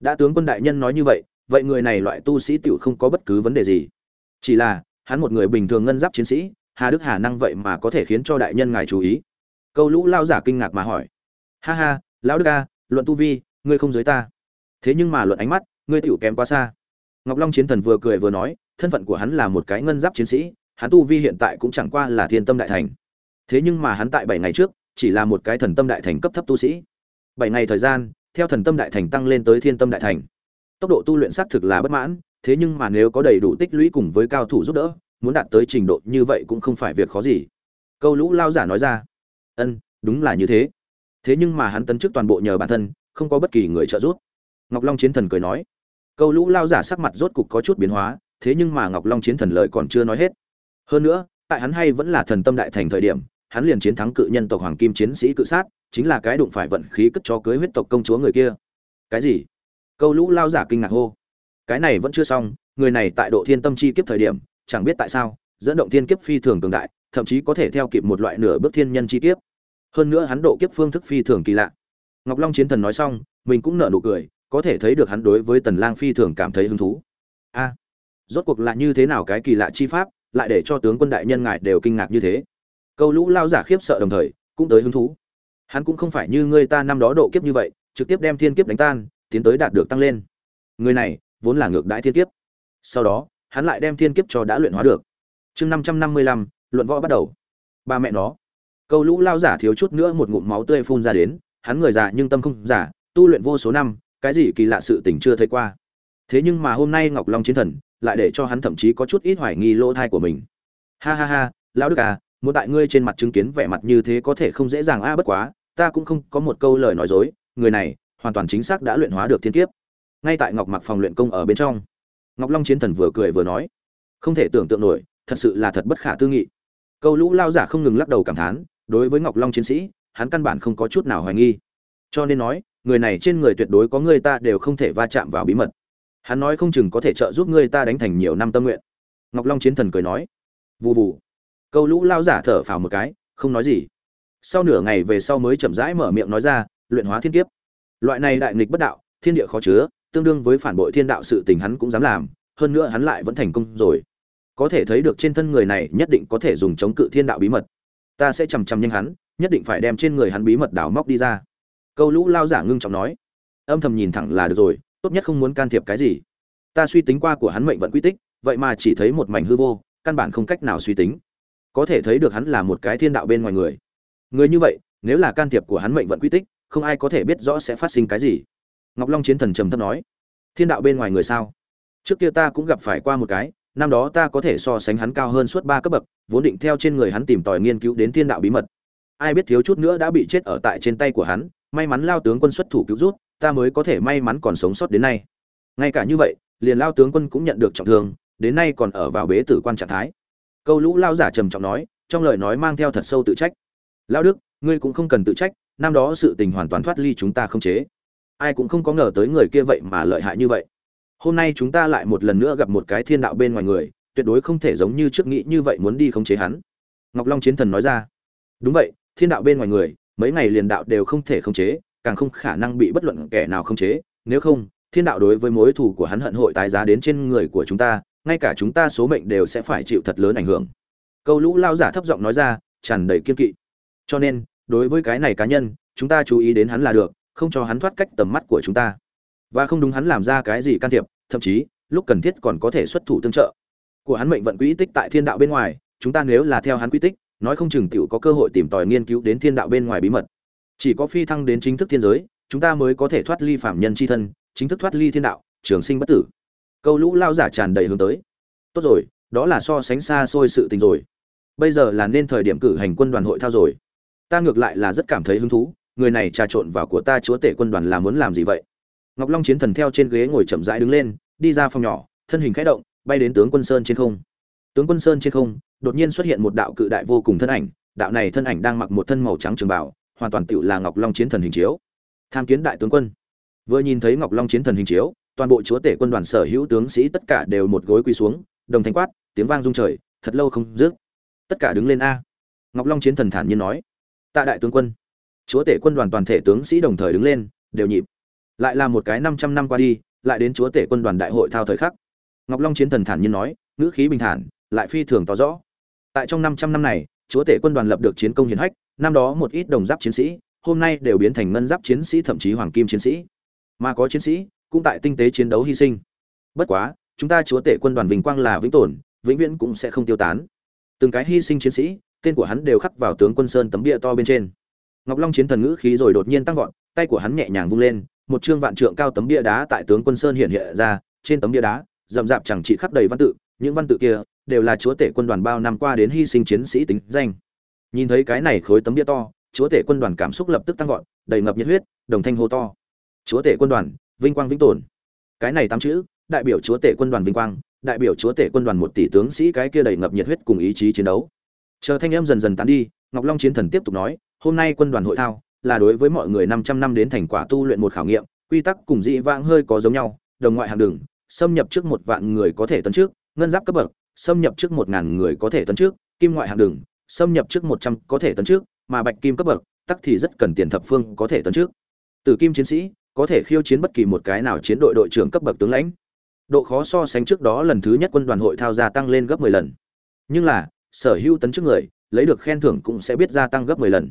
Đã tướng quân đại nhân nói như vậy vậy người này loại tu sĩ tiểu không có bất cứ vấn đề gì. Chỉ là, hắn một người bình thường ngân giáp chiến sĩ, hà đức hà năng vậy mà có thể khiến cho đại nhân ngài chú ý. Câu lũ lao giả kinh ngạc mà hỏi. Ha ha, lão đức ca, luận tu vi, ngươi không giới ta. Thế nhưng mà luận ánh mắt ngươi tiểu kém quá xa. Ngọc long chiến thần vừa cười vừa nói, thân phận của hắn là một cái ngân giáp chiến sĩ, hắn tu vi hiện tại cũng chẳng qua là thiên tâm đại thành. Thế nhưng mà hắn tại bảy ngày trước, chỉ là một cái thần tâm đại thành cấp thấp tu sĩ. Bảy ngày thời gian, theo thần tâm đại thành tăng lên tới thiên tâm đại thành. Tốc độ tu luyện xác thực là bất mãn, thế nhưng mà nếu có đầy đủ tích lũy cùng với cao thủ giúp đỡ, muốn đạt tới trình độ như vậy cũng không phải việc khó gì. Câu lũ lao giả nói ra, ân, đúng là như thế. Thế nhưng mà hắn tấn chức toàn bộ nhờ bản thân, không có bất kỳ người trợ giúp. Ngọc long chiến thần cười nói câu lũ lao giả sắc mặt rốt cục có chút biến hóa, thế nhưng mà ngọc long chiến thần lời còn chưa nói hết. Hơn nữa, tại hắn hay vẫn là thần tâm đại thành thời điểm, hắn liền chiến thắng cự nhân tộc hoàng kim chiến sĩ cự sát, chính là cái đụng phải vận khí cất cho cưới huyết tộc công chúa người kia. Cái gì? Câu lũ lao giả kinh ngạc hô. Cái này vẫn chưa xong, người này tại độ thiên tâm chi kiếp thời điểm, chẳng biết tại sao, dẫn động thiên kiếp phi thường cường đại, thậm chí có thể theo kịp một loại nửa bước thiên nhân chi kiếp. Hơn nữa hắn độ kiếp phương thức phi thường kỳ lạ. Ngọc long chiến thần nói xong, mình cũng nở nụ cười có thể thấy được hắn đối với tần lang phi thường cảm thấy hứng thú. A, rốt cuộc là như thế nào cái kỳ lạ chi pháp, lại để cho tướng quân đại nhân ngài đều kinh ngạc như thế? Câu lũ lao giả khiếp sợ đồng thời, cũng tới hứng thú. Hắn cũng không phải như người ta năm đó độ kiếp như vậy, trực tiếp đem thiên kiếp đánh tan, tiến tới đạt được tăng lên. Người này, vốn là ngược đãi thiên kiếp. Sau đó, hắn lại đem thiên kiếp cho đã luyện hóa được. Chương năm trăm năm mươi lăm, luận võ bắt đầu. Ba mẹ nó. Câu lũ lao giả thiếu chút nữa một ngụm máu tươi phun ra đến, hắn người già nhưng tâm không giả, tu luyện vô số năm cái gì kỳ lạ sự tình chưa thấy qua. Thế nhưng mà hôm nay ngọc long chiến thần lại để cho hắn thậm chí có chút ít hoài nghi lỗ thai của mình. Ha ha ha, lão đức à muốn tại ngươi trên mặt chứng kiến vẻ mặt như thế có thể không dễ dàng a, bất quá, ta cũng không có một câu lời nói dối, người này hoàn toàn chính xác đã luyện hóa được thiên kiếp. Ngay tại ngọc mặc phòng luyện công ở bên trong, ngọc long chiến thần vừa cười vừa nói, không thể tưởng tượng nổi, thật sự là thật bất khả tư nghị. Câu lũ lao giả không ngừng lắc đầu cảm thán, đối với ngọc long chiến sĩ, hắn căn bản không có chút nào hoài nghi. Cho nên nói người này trên người tuyệt đối có người ta đều không thể va chạm vào bí mật. Hắn nói không chừng có thể trợ giúp người ta đánh thành nhiều năm tâm nguyện. Ngọc long chiến thần cười nói. Vụ vụ câu lũ lao giả thở phào một cái, không nói gì. Sau nửa ngày về sau mới chậm rãi mở miệng nói ra, luyện hóa thiên kiếp. Loại này đại nghịch bất đạo, thiên địa khó chứa, tương đương với phản bội thiên đạo sự tình hắn cũng dám làm, hơn nữa hắn lại vẫn thành công rồi. Có thể thấy được trên thân người này nhất định có thể dùng chống cự thiên đạo bí mật. Ta sẽ chằm chằm nhanh hắn, nhất định phải đem trên người hắn bí mật đào móc đi ra câu lũ lao giả ngưng trọng nói. Âm thầm nhìn thẳng là được rồi, tốt nhất không muốn can thiệp cái gì. Ta suy tính qua của hắn mệnh vận quy tích, vậy mà chỉ thấy một mảnh hư vô, căn bản không cách nào suy tính. Có thể thấy được hắn là một cái thiên đạo bên ngoài người. Người như vậy, nếu là can thiệp của hắn mệnh vận quy tích, không ai có thể biết rõ sẽ phát sinh cái gì. Ngọc long chiến thần trầm thấp nói. Thiên đạo bên ngoài người sao? Trước kia ta cũng gặp phải qua một cái, năm đó ta có thể so sánh hắn cao hơn suốt ba cấp bậc, vốn định theo trên người hắn tìm tòi nghiên cứu đến thiên đạo bí mật. Ai biết thiếu chút nữa đã bị chết ở tại trên tay của hắn may mắn lao tướng quân xuất thủ cứu rút ta mới có thể may mắn còn sống sót đến nay. Ngay cả như vậy, liền lao tướng quân cũng nhận được trọng thương, đến nay còn ở vào bế tử quan trạng thái. Câu lũ lao giả trầm trọng nói, trong lời nói mang theo thật sâu tự trách. Lao đức, ngươi cũng không cần tự trách, năm đó sự tình hoàn toàn thoát ly chúng ta không chế. Ai cũng không có ngờ tới người kia vậy mà lợi hại như vậy. Hôm nay chúng ta lại một lần nữa gặp một cái thiên đạo bên ngoài người, tuyệt đối không thể giống như trước nghĩ như vậy muốn đi khống chế hắn. Ngọc long chiến thần nói ra. Đúng vậy, thiên đạo bên ngoài người mấy ngày liền đạo đều không thể khống chế, càng không khả năng bị bất luận kẻ nào khống chế. Nếu không, thiên đạo đối với mối thù của hắn hận hội tái giá đến trên người của chúng ta, ngay cả chúng ta số mệnh đều sẽ phải chịu thật lớn ảnh hưởng. Câu lũ lao giả thấp giọng nói ra, tràn đầy kiên kỵ. Cho nên, đối với cái này cá nhân, chúng ta chú ý đến hắn là được, không cho hắn thoát cách tầm mắt của chúng ta. Và không đúng hắn làm ra cái gì can thiệp, thậm chí, lúc cần thiết còn có thể xuất thủ tương trợ. Của hắn mệnh vận quỹ tích tại thiên đạo bên ngoài, chúng ta nếu là theo hắn quỹ tích nói không chừng tiểu có cơ hội tìm tòi nghiên cứu đến thiên đạo bên ngoài bí mật. Chỉ có phi thăng đến chính thức thiên giới, chúng ta mới có thể thoát ly phạm nhân chi thân, chính thức thoát ly thiên đạo, trường sinh bất tử. Câu lũ lao giả tràn đầy hướng tới. Tốt rồi, đó là so sánh xa xôi sự tình rồi. Bây giờ là nên thời điểm cử hành quân đoàn hội thao rồi. Ta ngược lại là rất cảm thấy hứng thú, người này trà trộn vào của ta chúa tể quân đoàn là muốn làm gì vậy? Ngọc long chiến thần theo trên ghế ngồi chậm rãi đứng lên, đi ra phòng nhỏ, thân hình khẽ động, bay đến tướng quân sơn trên không. Tướng quân sơn trên không đột nhiên xuất hiện một đạo cự đại vô cùng thân ảnh, đạo này thân ảnh đang mặc một thân màu trắng trường bảo hoàn toàn tựu là ngọc long chiến thần hình chiếu. Tham kiến đại tướng quân. Vừa nhìn thấy ngọc long chiến thần hình chiếu, toàn bộ chúa tể quân đoàn sở hữu tướng sĩ tất cả đều một gối quỳ xuống, đồng thanh quát, tiếng vang rung trời, thật lâu không dứt. Tất cả đứng lên a. Ngọc long chiến thần thản nhiên nói. Tạ đại tướng quân. Chúa tể quân đoàn toàn thể tướng sĩ đồng thời đứng lên, đều nhịp. Lại là một cái năm trăm năm qua đi, lại đến chúa tể quân đoàn đại hội thao thời khắc. Ngọc long chiến thần thản nhiên nói, ngữ khí bình thản, lại phi thường tỏ rõ tại trong năm trăm năm này, chúa tể quân đoàn lập được chiến công hiển hách, năm đó một ít đồng giáp chiến sĩ, hôm nay đều biến thành ngân giáp chiến sĩ thậm chí hoàng kim chiến sĩ. Mà có chiến sĩ, cũng tại tinh tế chiến đấu hy sinh. Bất quá, chúng ta chúa tể quân đoàn vinh quang là vĩnh tồn, vĩnh viễn cũng sẽ không tiêu tán. Từng cái hy sinh chiến sĩ, tên của hắn đều khắc vào tướng quân sơn tấm bia to bên trên. Ngọc long chiến thần ngữ khí rồi đột nhiên tăng vọt, tay của hắn nhẹ nhàng vung lên, một trương vạn trượng cao tấm bia đá tại tướng quân sơn hiện hiện ra, trên tấm bia đá, rậm rạp chẳng chỉ khắc đầy văn tự, những văn tự kia đều là chúa tể quân đoàn bao năm qua đến hy sinh chiến sĩ tính danh. Nhìn thấy cái này khối tấm bia to chúa tể quân đoàn cảm xúc lập tức tăng vọt đầy ngập nhiệt huyết đồng thanh hô to. Chúa tể quân đoàn vinh quang vĩnh tồn. Cái này tám chữ đại biểu chúa tể quân đoàn vinh quang đại biểu chúa tể quân đoàn một tỷ tướng sĩ cái kia đầy ngập nhiệt huyết cùng ý chí chiến đấu. Chờ thanh em dần dần tán đi ngọc long chiến thần tiếp tục nói hôm nay quân đoàn hội thao là đối với mọi người 500 năm đến thành quả tu luyện một khảo nghiệm, quy tắc cùng dị vãng hơi có giống nhau, đồng ngoại hàng đường, xâm nhập trước một vạn người có thể tấn trước, ngân giáp cấp bậc, xâm nhập trước 1000 người có thể tấn trước, kim ngoại hạng đường, xâm nhập trước 100 có thể tấn trước, mà bạch kim cấp bậc, tắc thì rất cần tiền thập phương có thể tấn trước. Tử kim chiến sĩ, có thể khiêu chiến bất kỳ một cái nào chiến đội đội trưởng cấp bậc tướng lãnh. độ khó so sánh trước đó lần thứ nhất quân đoàn hội thao gia tăng lên gấp 10 lần nhưng là sở hữu tấn trước người lấy được khen thưởng cũng sẽ biết gia tăng gấp 10 lần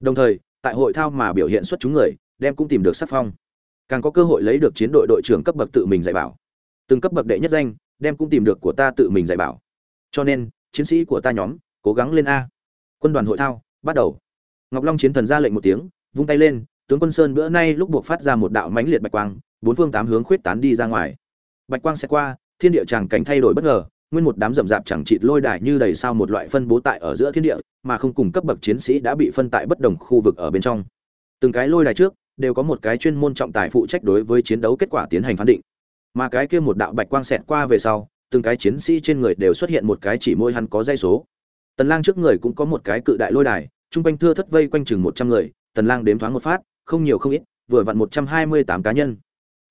đồng thời tại hội thao mà biểu hiện xuất chúng người đem cũng tìm được sắc phong càng có cơ hội lấy được chiến đội đội trưởng cấp bậc tự mình dạy bảo từng cấp bậc đệ nhất danh đem cũng tìm được của ta tự mình dạy bảo. Cho nên, chiến sĩ của ta nhóm, cố gắng lên a. Quân đoàn hội thao, bắt đầu. Ngọc long chiến thần ra lệnh một tiếng, vung tay lên, tướng quân sơn bữa nay lúc buộc phát ra một đạo mãnh liệt bạch quang, bốn phương tám hướng khuyết tán đi ra ngoài. Bạch quang sẽ qua, thiên địa tràng cảnh thay đổi bất ngờ, nguyên một đám rậm rạp chẳng chịt lôi đài như đầy sao một loại phân bố tại ở giữa thiên địa, mà không cùng cấp bậc chiến sĩ đã bị phân tại bất đồng khu vực ở bên trong. Từng cái lôi đài trước, đều có một cái chuyên môn trọng tài phụ trách đối với chiến đấu kết quả tiến hành phán định mà cái kia một đạo bạch quang xẹt qua về sau, từng cái chiến sĩ trên người đều xuất hiện một cái chỉ môi hắn có dây số. Tần lang trước người cũng có một cái cự đại lôi đài, trung quanh thưa thất vây quanh chừng 100 người, tần lang đếm thoáng một phát, không nhiều không ít, vừa vặn 128 cá nhân.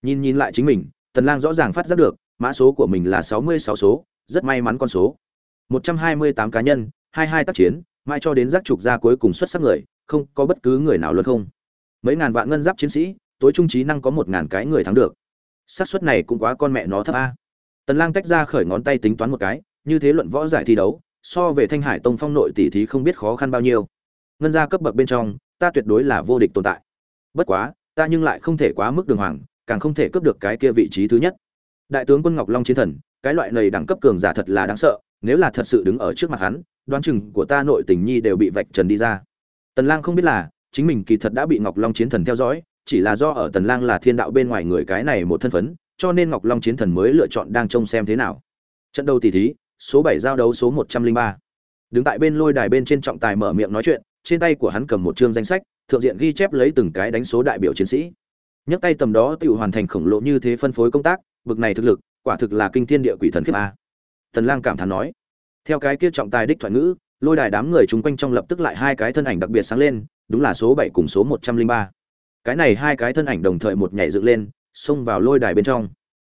Nhìn nhìn lại chính mình, tần lang rõ ràng phát giác được, mã số của mình là 66 số, rất may mắn con số. 128 cá nhân 22 tác chiến mai cho đến giác trục ra cuối cùng xuất sắc người, không có bất cứ người nào luôn không. Mấy ngàn vạn ngân giáp chiến sĩ, tối trung trí năng có một ngàn cái người thắng được xác suất này cũng quá con mẹ nó thấp a. Tần lang tách ra khởi ngón tay tính toán một cái, như thế luận võ giải thi đấu, so về thanh hải tông phong nội tỷ thí không biết khó khăn bao nhiêu. Ngân gia cấp bậc bên trong, ta tuyệt đối là vô địch tồn tại. Bất quá, ta nhưng lại không thể quá mức đường hoàng, càng không thể cướp được cái kia vị trí thứ nhất. Đại tướng quân ngọc long chiến thần, cái loại này đẳng cấp cường giả thật là đáng sợ, nếu là thật sự đứng ở trước mặt hắn, đoán chừng của ta nội tình nhi đều bị vạch trần đi ra. Tần lang không biết là, chính mình kỳ thật đã bị ngọc long chiến thần theo dõi chỉ là do ở tần lang là thiên đạo bên ngoài người cái này một thân phấn, cho nên ngọc long chiến thần mới lựa chọn đang trông xem thế nào trận đầu tỷ thí, số 7 giao đấu số 103. đứng tại bên lôi đài bên trên trọng tài mở miệng nói chuyện, trên tay của hắn cầm một chương danh sách, thượng diện ghi chép lấy từng cái đánh số đại biểu chiến sĩ nhấc tay tầm đó tự hoàn thành khổng lồ như thế phân phối công tác, bực này thực lực, quả thực là kinh thiên địa quỷ thần khiếp a tần lang cảm thán nói theo cái kia trọng tài đích thoại ngữ, lôi đài đám người chúng quanh trong lập tức lại hai cái thân ảnh đặc biệt sáng lên, đúng là số 7 cùng số 103 cái này hai cái thân ảnh đồng thời một nhảy dựng lên, xông vào lôi đài bên trong.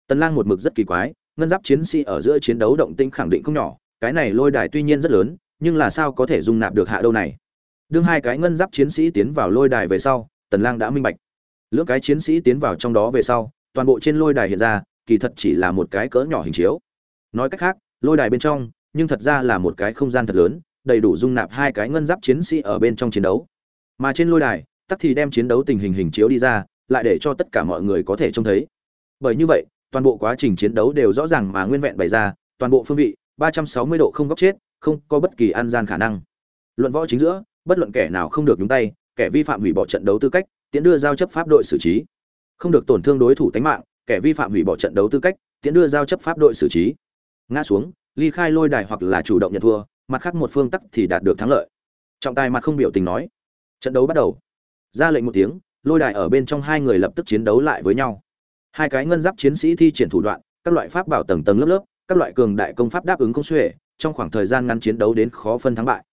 Tần lang một mực rất kỳ quái, ngân giáp chiến sĩ ở giữa chiến đấu động tĩnh khẳng định không nhỏ, cái này lôi đài tuy nhiên rất lớn, nhưng là sao có thể dung nạp được hạ đâu này? Đương hai cái ngân giáp chiến sĩ tiến vào lôi đài về sau, tần lang đã minh bạch. Lưỡng cái chiến sĩ tiến vào trong đó về sau, toàn bộ trên lôi đài hiện ra, kỳ thật chỉ là một cái cỡ nhỏ hình chiếu. Nói cách khác, lôi đài bên trong, nhưng thật ra là một cái không gian thật lớn, đầy đủ dung nạp hai cái ngân giáp chiến sĩ ở bên trong chiến đấu. Mà trên lôi đài tắc thì đem chiến đấu tình hình hình chiếu đi ra, lại để cho tất cả mọi người có thể trông thấy. Bởi như vậy, toàn bộ quá trình chiến đấu đều rõ ràng mà nguyên vẹn bày ra, toàn bộ phương vị 360 độ không góc chết, không có bất kỳ an gian khả năng. Luận võ chính giữa, bất luận kẻ nào không được nhúng tay, kẻ vi phạm hủy bỏ trận đấu tư cách tiến đưa giao chấp pháp đội xử trí. Không được tổn thương đối thủ tánh mạng, kẻ vi phạm hủy bỏ trận đấu tư cách tiến đưa giao chấp pháp đội xử trí. Ngã xuống, ly khai lôi đài hoặc là chủ động nhận thua, mặt khác một phương tắc thì đạt được thắng lợi. Trọng tài mặt không biểu tình nói, trận đấu bắt đầu ra lệnh một tiếng, lôi đài ở bên trong hai người lập tức chiến đấu lại với nhau. Hai cái ngân giáp chiến sĩ thi triển thủ đoạn, các loại pháp bảo tầng tầng lớp lớp, các loại cường đại công pháp đáp ứng không xuể, trong khoảng thời gian ngắn chiến đấu đến khó phân thắng bại.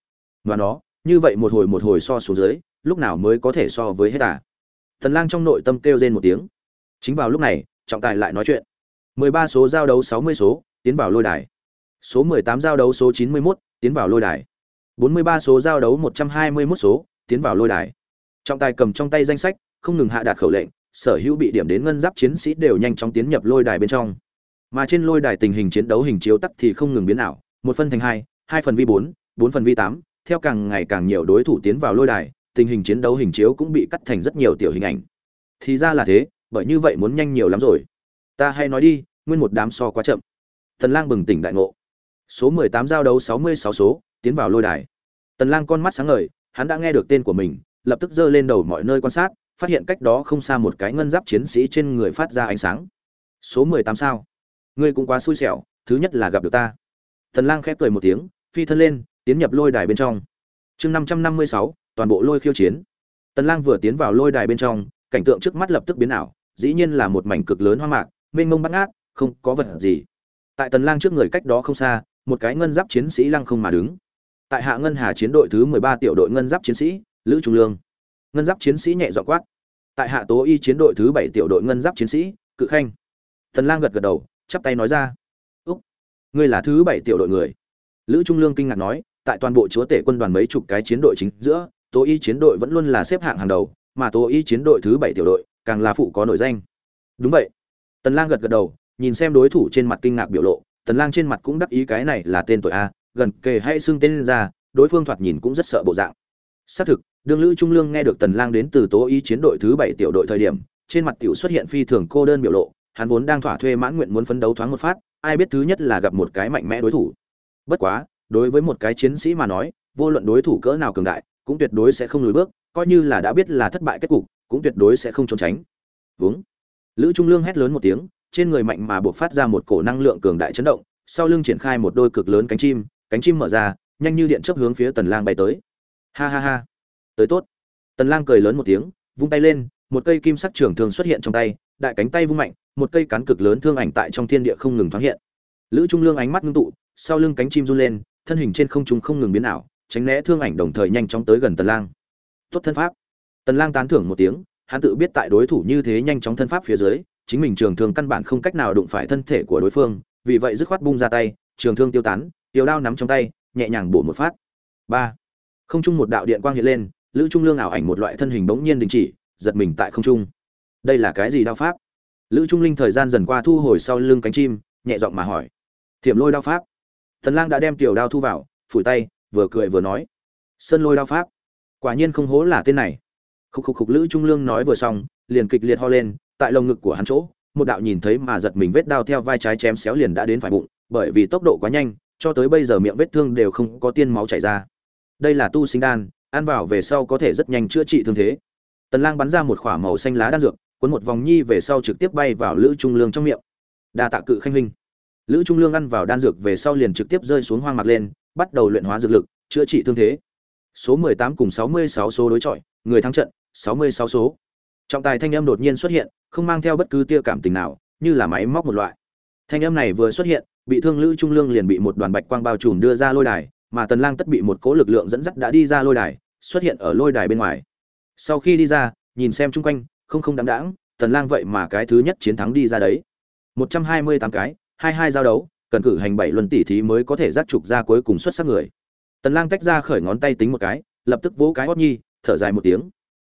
Và nó, như vậy một hồi một hồi so xuống dưới, lúc nào mới có thể so với hết à? Thần lang trong nội tâm kêu rên một tiếng. Chính vào lúc này, trọng tài lại nói chuyện. 13 số giao đấu 60 số, tiến vào lôi đài. Số 18 giao đấu số 91 tiến vào lôi đài. 43 số giao đấu 121 số, tiến vào lôi đài trọng tài cầm trong tay danh sách, không ngừng hạ đạt khẩu lệnh, sở hữu bị điểm đến ngân giáp chiến sĩ đều nhanh chóng tiến nhập lôi đài bên trong. Mà trên lôi đài tình hình chiến đấu hình chiếu tắc thì không ngừng biến ảo, một phân thành hai hai phần vi bốn bốn phần vi tám, theo càng ngày càng nhiều đối thủ tiến vào lôi đài, tình hình chiến đấu hình chiếu cũng bị cắt thành rất nhiều tiểu hình ảnh. Thì ra là thế, bởi như vậy muốn nhanh nhiều lắm rồi. Ta hay nói đi, nguyên một đám so quá chậm. Tần lang bừng tỉnh đại ngộ. Số 18 giao đấu 66 số, tiến vào lôi đài. Tần lang con mắt sáng ngời, hắn đã nghe được tên của mình lập tức giơ lên đầu mọi nơi quan sát phát hiện cách đó không xa một cái ngân giáp chiến sĩ trên người phát ra ánh sáng. Số 18 sao? Ngươi cũng quá xui xẻo thứ nhất là gặp được ta. Tần lang khép cười một tiếng phi thân lên tiến nhập lôi đài bên trong. Chương 556, toàn bộ lôi khiêu chiến. Tần lang vừa tiến vào lôi đài bên trong cảnh tượng trước mắt lập tức biến ảo dĩ nhiên là một mảnh cực lớn hoang mạc mênh mông bát ngát không có vật gì. Tại tần lang trước người cách đó không xa một cái ngân giáp chiến sĩ lăng không mà đứng. Tại hạ ngân hà chiến đội thứ 13 tiểu đội ngân giáp chiến sĩ lữ trung lương. Ngân giáp chiến sĩ nhẹ dọ quát. Tại hạ tố y chiến đội thứ bảy tiểu đội ngân giáp chiến sĩ, cự khanh. Tần lang gật gật đầu, chắp tay nói ra. Úc, ngươi là thứ bảy tiểu đội người. Lữ trung lương kinh ngạc nói, tại toàn bộ chúa tể quân đoàn mấy chục cái chiến đội chính giữa, tố y chiến đội vẫn luôn là xếp hạng hàng đầu, mà tố y chiến đội thứ bảy tiểu đội, càng là phụ có nổi danh. Đúng vậy. Tần lang gật gật đầu, nhìn xem đối thủ trên mặt kinh ngạc biểu lộ, tần lang trên mặt cũng đắc ý cái này là tên tuổi a, gần kề hay xưng tên ra, đối phương thoạt nhìn cũng rất sợ bộ dạng. Xác thực đương lữ trung lương nghe được tần lang đến từ tố ý chiến đội thứ bảy tiểu đội thời điểm, trên mặt tiểu xuất hiện phi thường cô đơn biểu lộ, hắn vốn đang thỏa thuê mãn nguyện muốn phấn đấu thoáng một phát, ai biết thứ nhất là gặp một cái mạnh mẽ đối thủ. Bất quá, đối với một cái chiến sĩ mà nói, vô luận đối thủ cỡ nào cường đại, cũng tuyệt đối sẽ không lùi bước, coi như là đã biết là thất bại kết cục, cũng tuyệt đối sẽ không trốn tránh. Vướng. Lữ trung lương hét lớn một tiếng, trên người mạnh mà buộc phát ra một cổ năng lượng cường đại chấn động, sau lưng triển khai một đôi cực lớn cánh chim cánh chim mở ra, nhanh như điện chớp hướng phía tần lang bay tới. Ha ha ha tới tốt. Tần lang cười lớn một tiếng, vung tay lên, một cây kim sắc trường thương xuất hiện trong tay, đại cánh tay vung mạnh, một cây cán cực lớn thương ảnh tại trong thiên địa không ngừng thoáng hiện. Lữ trung lương ánh mắt ngưng tụ, sau lưng cánh chim run lên, thân hình trên không trung không ngừng biến ảo, tránh né thương ảnh đồng thời nhanh chóng tới gần tần lang. Tốt thân pháp. Tần lang tán thưởng một tiếng, hắn tự biết tại đối thủ như thế nhanh chóng thân pháp phía dưới, chính mình trường thương căn bản không cách nào đụng phải thân thể của đối phương, vì vậy dứt khoát bung ra tay, trường thương tiêu tán tiêu đao nắm trong tay, nhẹ nhàng bổ một phát. Ba. Không trung một đạo điện quang hiện lên lữ trung lương ảo ảnh một loại thân hình bỗng nhiên đình chỉ, giật mình tại không trung. Đây là cái gì đao pháp? Lữ trung linh thời gian dần qua thu hồi sau lưng cánh chim, nhẹ giọng mà hỏi. Thiểm lôi đao pháp. Thần lang đã đem tiểu đao thu vào, phủi tay, vừa cười vừa nói. Sơn lôi đao pháp. Quả nhiên không hố là tên này. Khúc khúc khúc, lữ trung lương nói vừa xong, liền kịch liệt ho lên, tại lồng ngực của hắn chỗ, một đạo nhìn thấy mà giật mình vết đao theo vai trái chém xéo liền đã đến phải bụng, bởi vì tốc độ quá nhanh, cho tới bây giờ miệng vết thương đều không có tiên máu chảy ra. Đây là tu sinh đan ăn vào về sau có thể rất nhanh chữa trị thương thế. Tần lang bắn ra một khỏa màu xanh lá đan dược, cuốn một vòng nhi về sau trực tiếp bay vào lữ trung lương trong miệng. Đa tạ cự khanh huynh. Lữ trung lương ăn vào đan dược về sau liền trực tiếp rơi xuống hoang mạc lên, bắt đầu luyện hóa dược lực, chữa trị thương thế. Số 18 cùng 66 số đối chọi, người thắng trận 66 số. Trọng tài thanh âm đột nhiên xuất hiện, không mang theo bất cứ tia cảm tình nào, như là máy móc một loại. Thanh âm này vừa xuất hiện, bị thương lữ trung lương liền bị một đoàn bạch quang bao trùm đưa ra lôi đài mà tần lang tất bị một cỗ lực lượng dẫn dắt đã đi ra lôi đài, xuất hiện ở lôi đài bên ngoài. Sau khi đi ra, nhìn xem chung quanh, không không đáng đáng tần lang vậy mà cái thứ nhất chiến thắng đi ra đấy. 128 cái 22 giao đấu, cần cử hành bảy luân tỷ thí mới có thể giác trục ra cuối cùng xuất sắc người. Tần lang tách ra khởi ngón tay tính một cái, lập tức vỗ cái hót nhi, thở dài một tiếng.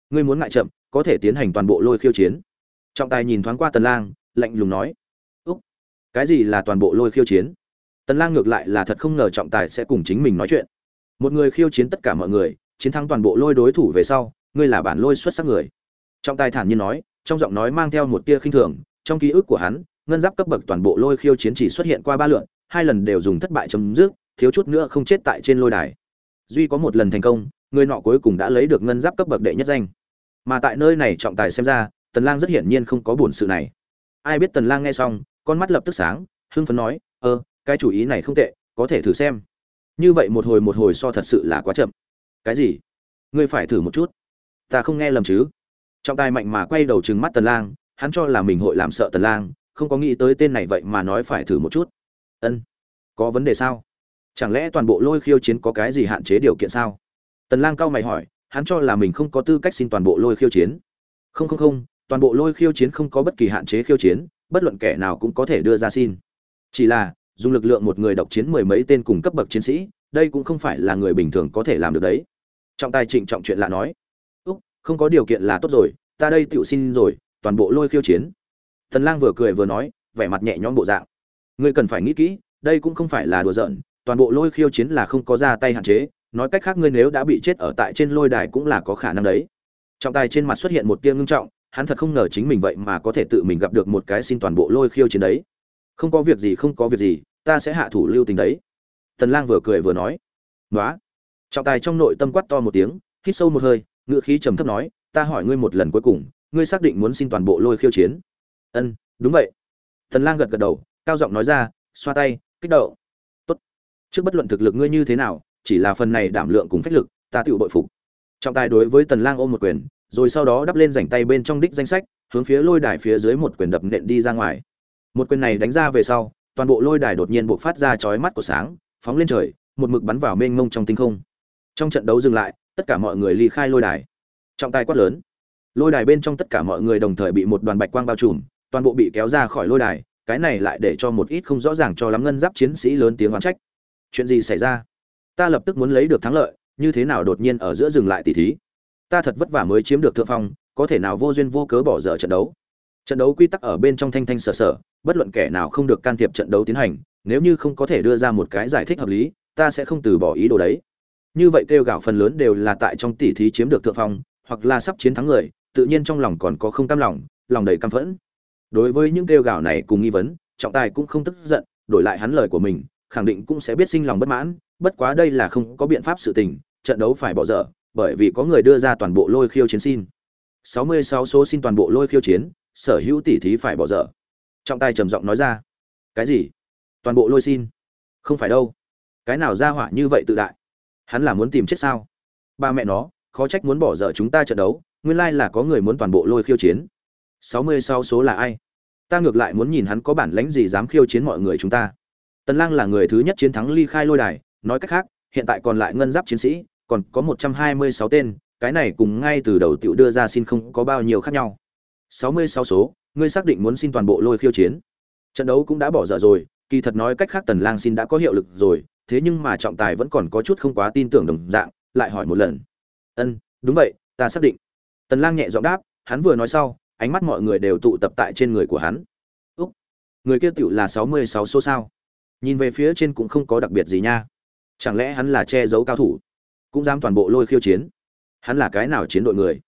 Ngươi muốn ngại chậm, có thể tiến hành toàn bộ lôi khiêu chiến. Trọng tài nhìn thoáng qua tần lang, lạnh lùng nói. Úc, cái gì là toàn bộ lôi khiêu chiến? Tần lang ngược lại là thật không ngờ trọng tài sẽ cùng chính mình nói chuyện. Một người khiêu chiến tất cả mọi người, chiến thắng toàn bộ lôi đối thủ về sau, ngươi là bản lôi xuất sắc người. Trọng tài thản nhiên nói, trong giọng nói mang theo một tia khinh thường, trong ký ức của hắn, ngân giáp cấp bậc toàn bộ lôi khiêu chiến chỉ xuất hiện qua ba lượt hai lần đều dùng thất bại chấm dứt, thiếu chút nữa không chết tại trên lôi đài. Duy có một lần thành công, người nọ cuối cùng đã lấy được ngân giáp cấp bậc đệ nhất danh. Mà tại nơi này trọng tài xem ra, tần lang rất hiển nhiên không có buồn sự này. Ai biết tần lang nghe xong, con mắt lập tức sáng, hưng phấn nói ơ cái chủ ý này không tệ, có thể thử xem. Như vậy một hồi một hồi so thật sự là quá chậm. Cái gì? Ngươi phải thử một chút. Ta không nghe lầm chứ? Trọng tài mạnh mà quay đầu trừng mắt tần lang, hắn cho là mình hội làm sợ tần lang, không có nghĩ tới tên này vậy mà nói phải thử một chút. Ân, có vấn đề sao? Chẳng lẽ toàn bộ lôi khiêu chiến có cái gì hạn chế điều kiện sao? Tần lang cao mày hỏi, hắn cho là mình không có tư cách xin toàn bộ lôi khiêu chiến. Không không không, toàn bộ lôi khiêu chiến không có bất kỳ hạn chế khiêu chiến, bất luận kẻ nào cũng có thể đưa ra xin. Chỉ là dùng lực lượng một người độc chiến mười mấy tên cùng cấp bậc chiến sĩ, đây cũng không phải là người bình thường có thể làm được đấy. Trọng tài trịnh trọng chuyện lạ nói. Úc, không có điều kiện là tốt rồi, ta đây tự xin rồi, toàn bộ lôi khiêu chiến. Thần lang vừa cười vừa nói, vẻ mặt nhẹ nhõm bộ dạng. Ngươi cần phải nghĩ kỹ, đây cũng không phải là đùa giỡn, toàn bộ lôi khiêu chiến là không có ra tay hạn chế, nói cách khác ngươi nếu đã bị chết ở tại trên lôi đài cũng là có khả năng đấy. Trọng tài trên mặt xuất hiện một tia ngưng trọng, hắn thật không ngờ chính mình vậy mà có thể tự mình gặp được một cái xin toàn bộ lôi khiêu chiến đấy không có việc gì, không có việc gì, ta sẽ hạ thủ lưu tình đấy. Tần lang vừa cười vừa nói. Nói trọng tài trong nội tâm quát to một tiếng, hít sâu một hơi ngựa khí trầm thấp nói, ta hỏi ngươi một lần cuối cùng, ngươi xác định muốn xin toàn bộ lôi khiêu chiến? Ân, đúng vậy. Tần lang gật gật đầu, cao giọng nói ra, xoa tay, kích động. Tốt. Trước bất luận thực lực ngươi như thế nào, chỉ là phần này đảm lượng cùng phách lực, ta tự bội phục. Trọng tài đối với tần lang ôm một quyền, rồi sau đó đắp lên rảnh tay bên trong đích danh sách, hướng phía lôi đài phía dưới một quyền đập nện đi ra ngoài một quyền này đánh ra về sau, toàn bộ lôi đài đột nhiên bộc phát ra chói mắt của sáng, phóng lên trời, một mực bắn vào mênh mông trong tinh không. Trong trận đấu dừng lại, tất cả mọi người ly khai lôi đài. Trọng tài quát lớn. Lôi đài bên trong tất cả mọi người đồng thời bị một đoàn bạch quang bao trùm, toàn bộ bị kéo ra khỏi lôi đài, cái này lại để cho một ít không rõ ràng cho lắm ngân giáp chiến sĩ lớn tiếng oán trách. Chuyện gì xảy ra? Ta lập tức muốn lấy được thắng lợi, như thế nào đột nhiên ở giữa dừng lại tỷ thí? Ta thật vất vả mới chiếm được thượng phong, có thể nào vô duyên vô cớ bỏ dở trận đấu? Trận đấu quy tắc ở bên trong thanh thanh sở sở, bất luận kẻ nào không được can thiệp trận đấu tiến hành, nếu như không có thể đưa ra một cái giải thích hợp lý, ta sẽ không từ bỏ ý đồ đấy. Như vậy kêu gạo phần lớn đều là tại trong tỷ thí chiếm được thượng phong, hoặc là sắp chiến thắng người, tự nhiên trong lòng còn có không cam lòng lòng đầy căm phẫn. Đối với những kêu gạo này cùng nghi vấn, trọng tài cũng không tức giận, đổi lại hắn lời của mình, khẳng định cũng sẽ biết sinh lòng bất mãn, bất quá đây là không có biện pháp sự tình, trận đấu phải bỏ dở, bởi vì có người đưa ra toàn bộ lôi khiêu chiến xin. 66 số xin toàn bộ lôi khiêu chiến sở hữu tỷ thí phải bỏ dở. Trọng tài trầm giọng nói ra. Cái gì? Toàn bộ lôi xin? Không phải đâu. Cái nào ra hỏa như vậy tự đại? Hắn là muốn tìm chết sao? Ba mẹ nó, khó trách muốn bỏ dở chúng ta trận đấu, nguyên lai là có người muốn toàn bộ lôi khiêu chiến. 66 số là ai? Ta ngược lại muốn nhìn hắn có bản lãnh gì dám khiêu chiến mọi người chúng ta. Tần lang là người thứ nhất chiến thắng ly khai lôi đài, nói cách khác, hiện tại còn lại ngân giáp chiến sĩ, còn có 126 tên, cái này cùng ngay từ đầu tiểu đưa ra xin không có bao nhiêu khác nhau. 66 số, ngươi xác định muốn xin toàn bộ lôi khiêu chiến. Trận đấu cũng đã bỏ dở rồi, kỳ thật nói cách khác tần lang xin đã có hiệu lực rồi, thế nhưng mà trọng tài vẫn còn có chút không quá tin tưởng đồng dạng, lại hỏi một lần. Ân, đúng vậy, ta xác định. Tần lang nhẹ giọng đáp, hắn vừa nói sau, ánh mắt mọi người đều tụ tập tại trên người của hắn. Úc, người kia tiểu là 66 số sao? Nhìn về phía trên cũng không có đặc biệt gì nha. Chẳng lẽ hắn là che giấu cao thủ? Cũng dám toàn bộ lôi khiêu chiến? Hắn là cái nào chiến đội người?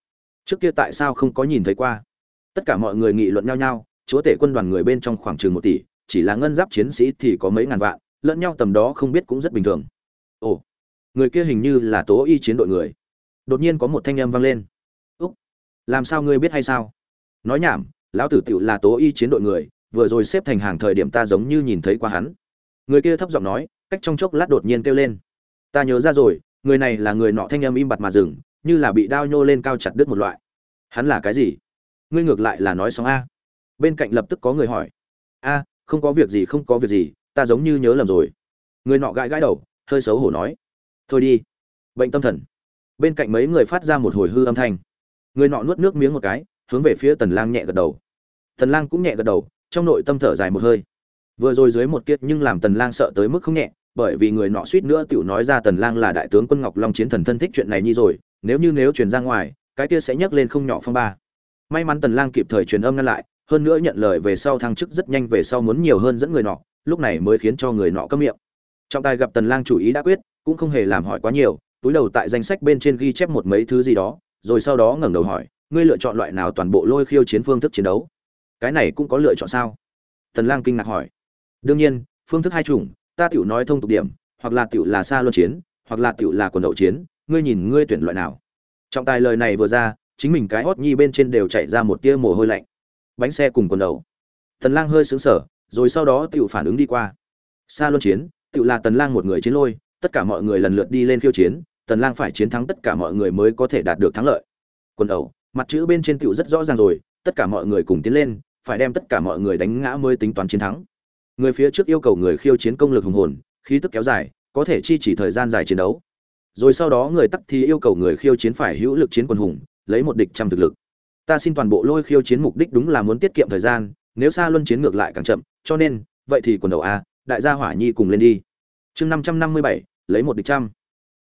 Trước kia tại sao không có nhìn thấy qua? Tất cả mọi người nghị luận nhau nhau, chúa tể quân đoàn người bên trong khoảng chừng một tỷ, chỉ là ngân giáp chiến sĩ thì có mấy ngàn vạn, lẫn nhau tầm đó không biết cũng rất bình thường. Ồ, người kia hình như là tố y chiến đội người. Đột nhiên có một thanh âm vang lên. Úc, làm sao ngươi biết hay sao? Nói nhảm, lão tử tựu là tố y chiến đội người, vừa rồi xếp thành hàng thời điểm ta giống như nhìn thấy qua hắn. Người kia thấp giọng nói, cách trong chốc lát đột nhiên kêu lên. Ta nhớ ra rồi, người này là người nọ thanh âm im bặt mà dừng, như là bị đao nhô lên cao chặt đứt một loại. Hắn là cái gì? Ngươi ngược lại là nói xong a. Bên cạnh lập tức có người hỏi. A, không có việc gì, không có việc gì, ta giống như nhớ lầm rồi. Người nọ gãi gãi đầu, hơi xấu hổ nói. Thôi đi. Bệnh tâm thần. Bên cạnh mấy người phát ra một hồi hư âm thanh. Người nọ nuốt nước miếng một cái, hướng về phía tần lang nhẹ gật đầu. Tần lang cũng nhẹ gật đầu, trong nội tâm thở dài một hơi. Vừa rồi dưới một kiệt nhưng làm tần lang sợ tới mức không nhẹ, bởi vì người nọ suýt nữa tiểu nói ra tần lang là đại tướng quân ngọc long chiến thần thân thích chuyện này nhi rồi, nếu như nếu truyền ra ngoài, cái kia sẽ nhấc lên không nhỏ phong ba may mắn tần lang kịp thời truyền âm ngăn lại, hơn nữa nhận lời về sau thăng chức rất nhanh về sau muốn nhiều hơn dẫn người nọ, lúc này mới khiến cho người nọ câm miệng. Trọng tài gặp tần lang chủ ý đã quyết, cũng không hề làm hỏi quá nhiều, túi đầu tại danh sách bên trên ghi chép một mấy thứ gì đó, rồi sau đó ngẩng đầu hỏi, ngươi lựa chọn loại nào toàn bộ lôi khiêu chiến phương thức chiến đấu? Cái này cũng có lựa chọn sao? Tần lang kinh ngạc hỏi. Đương nhiên, phương thức hai chủng, ta tiểu nói thông tục điểm, hoặc là tiểu là xa luân chiến, hoặc là tiểu là quần đậu chiến, ngươi nhìn ngươi tuyển loại nào? Trọng tài lời này vừa ra chính mình cái hót nhi bên trên đều chảy ra một tia mồ hôi lạnh. Bánh xe cùng quần đầu. Tần lang hơi sướng sở rồi sau đó tựu phản ứng đi qua. Xa luân chiến tựu là tần lang một người chiến lôi, tất cả mọi người lần lượt đi lên khiêu chiến, tần lang phải chiến thắng tất cả mọi người mới có thể đạt được thắng lợi. Quần đầu, mặt chữ bên trên tiểu rất rõ ràng rồi, tất cả mọi người cùng tiến lên, phải đem tất cả mọi người đánh ngã mới tính toán chiến thắng. Người phía trước yêu cầu người khiêu chiến công lực hùng hồn, khí tức kéo dài, có thể chi chỉ thời gian dài chiến đấu. Rồi sau đó người tắc thì yêu cầu người khiêu chiến phải hữu lực chiến quân hùng lấy một địch trăm thực lực. Ta xin toàn bộ lôi khiêu chiến mục đích đúng là muốn tiết kiệm thời gian, nếu xa luân chiến ngược lại càng chậm, cho nên, vậy thì quần đầu a, đại gia hỏa nhi cùng lên đi. Chương năm trăm năm mươi bảy, lấy một địch trăm.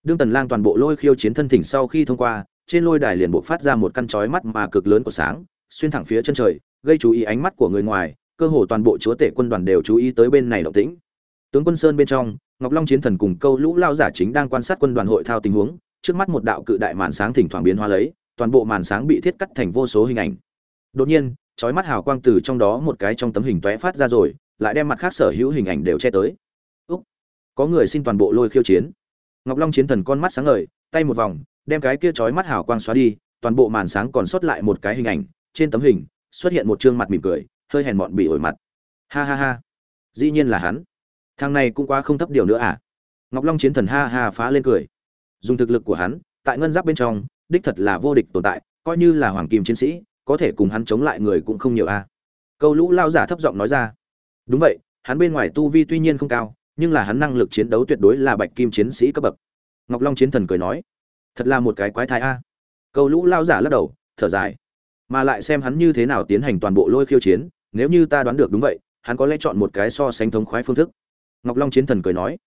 Đương tần lang toàn bộ lôi khiêu chiến thân thỉnh sau khi thông qua, trên lôi đài liền buộc phát ra một căn chói mắt mà cực lớn của sáng, xuyên thẳng phía chân trời, gây chú ý ánh mắt của người ngoài, cơ hồ toàn bộ chúa tể quân đoàn đều chú ý tới bên này động tĩnh. Tướng quân sơn bên trong, ngọc long chiến thần cùng câu lũ lao giả chính đang quan sát quân đoàn hội thao tình huống, trước mắt một đạo cự đại màn sáng thỉnh thoảng biến hóa lấy toàn bộ màn sáng bị thiết cắt thành vô số hình ảnh. Đột nhiên chói mắt hào quang từ trong đó một cái trong tấm hình tóe phát ra rồi lại đem mặt khác sở hữu hình ảnh đều che tới. Úc, có người xin toàn bộ lôi khiêu chiến. Ngọc long chiến thần con mắt sáng ngời tay một vòng đem cái kia chói mắt hào quang xóa đi toàn bộ màn sáng còn sót lại một cái hình ảnh trên tấm hình xuất hiện một trương mặt mỉm cười hơi hèn mọn bị ổi mặt. Ha ha ha dĩ nhiên là hắn. Thằng này cũng quá không thấp điều nữa à? Ngọc long chiến thần ha ha phá lên cười. Dùng thực lực của hắn tại ngân giáp bên trong đích thật là vô địch tồn tại, coi như là hoàng kim chiến sĩ, có thể cùng hắn chống lại người cũng không nhiều a. À. câu lũ lao giả thấp giọng nói ra. Đúng vậy, hắn bên ngoài tu vi tuy nhiên không cao, nhưng là hắn năng lực chiến đấu tuyệt đối là bạch kim chiến sĩ cấp bậc. Ngọc long chiến thần cười nói. Thật là một cái quái thai a. Câu lũ lao giả lắc đầu, thở dài. Mà lại xem hắn như thế nào tiến hành toàn bộ lôi khiêu chiến, nếu như ta đoán được đúng vậy, hắn có lẽ chọn một cái so sánh thống khoái phương thức. Ngọc long chiến thần cười nói.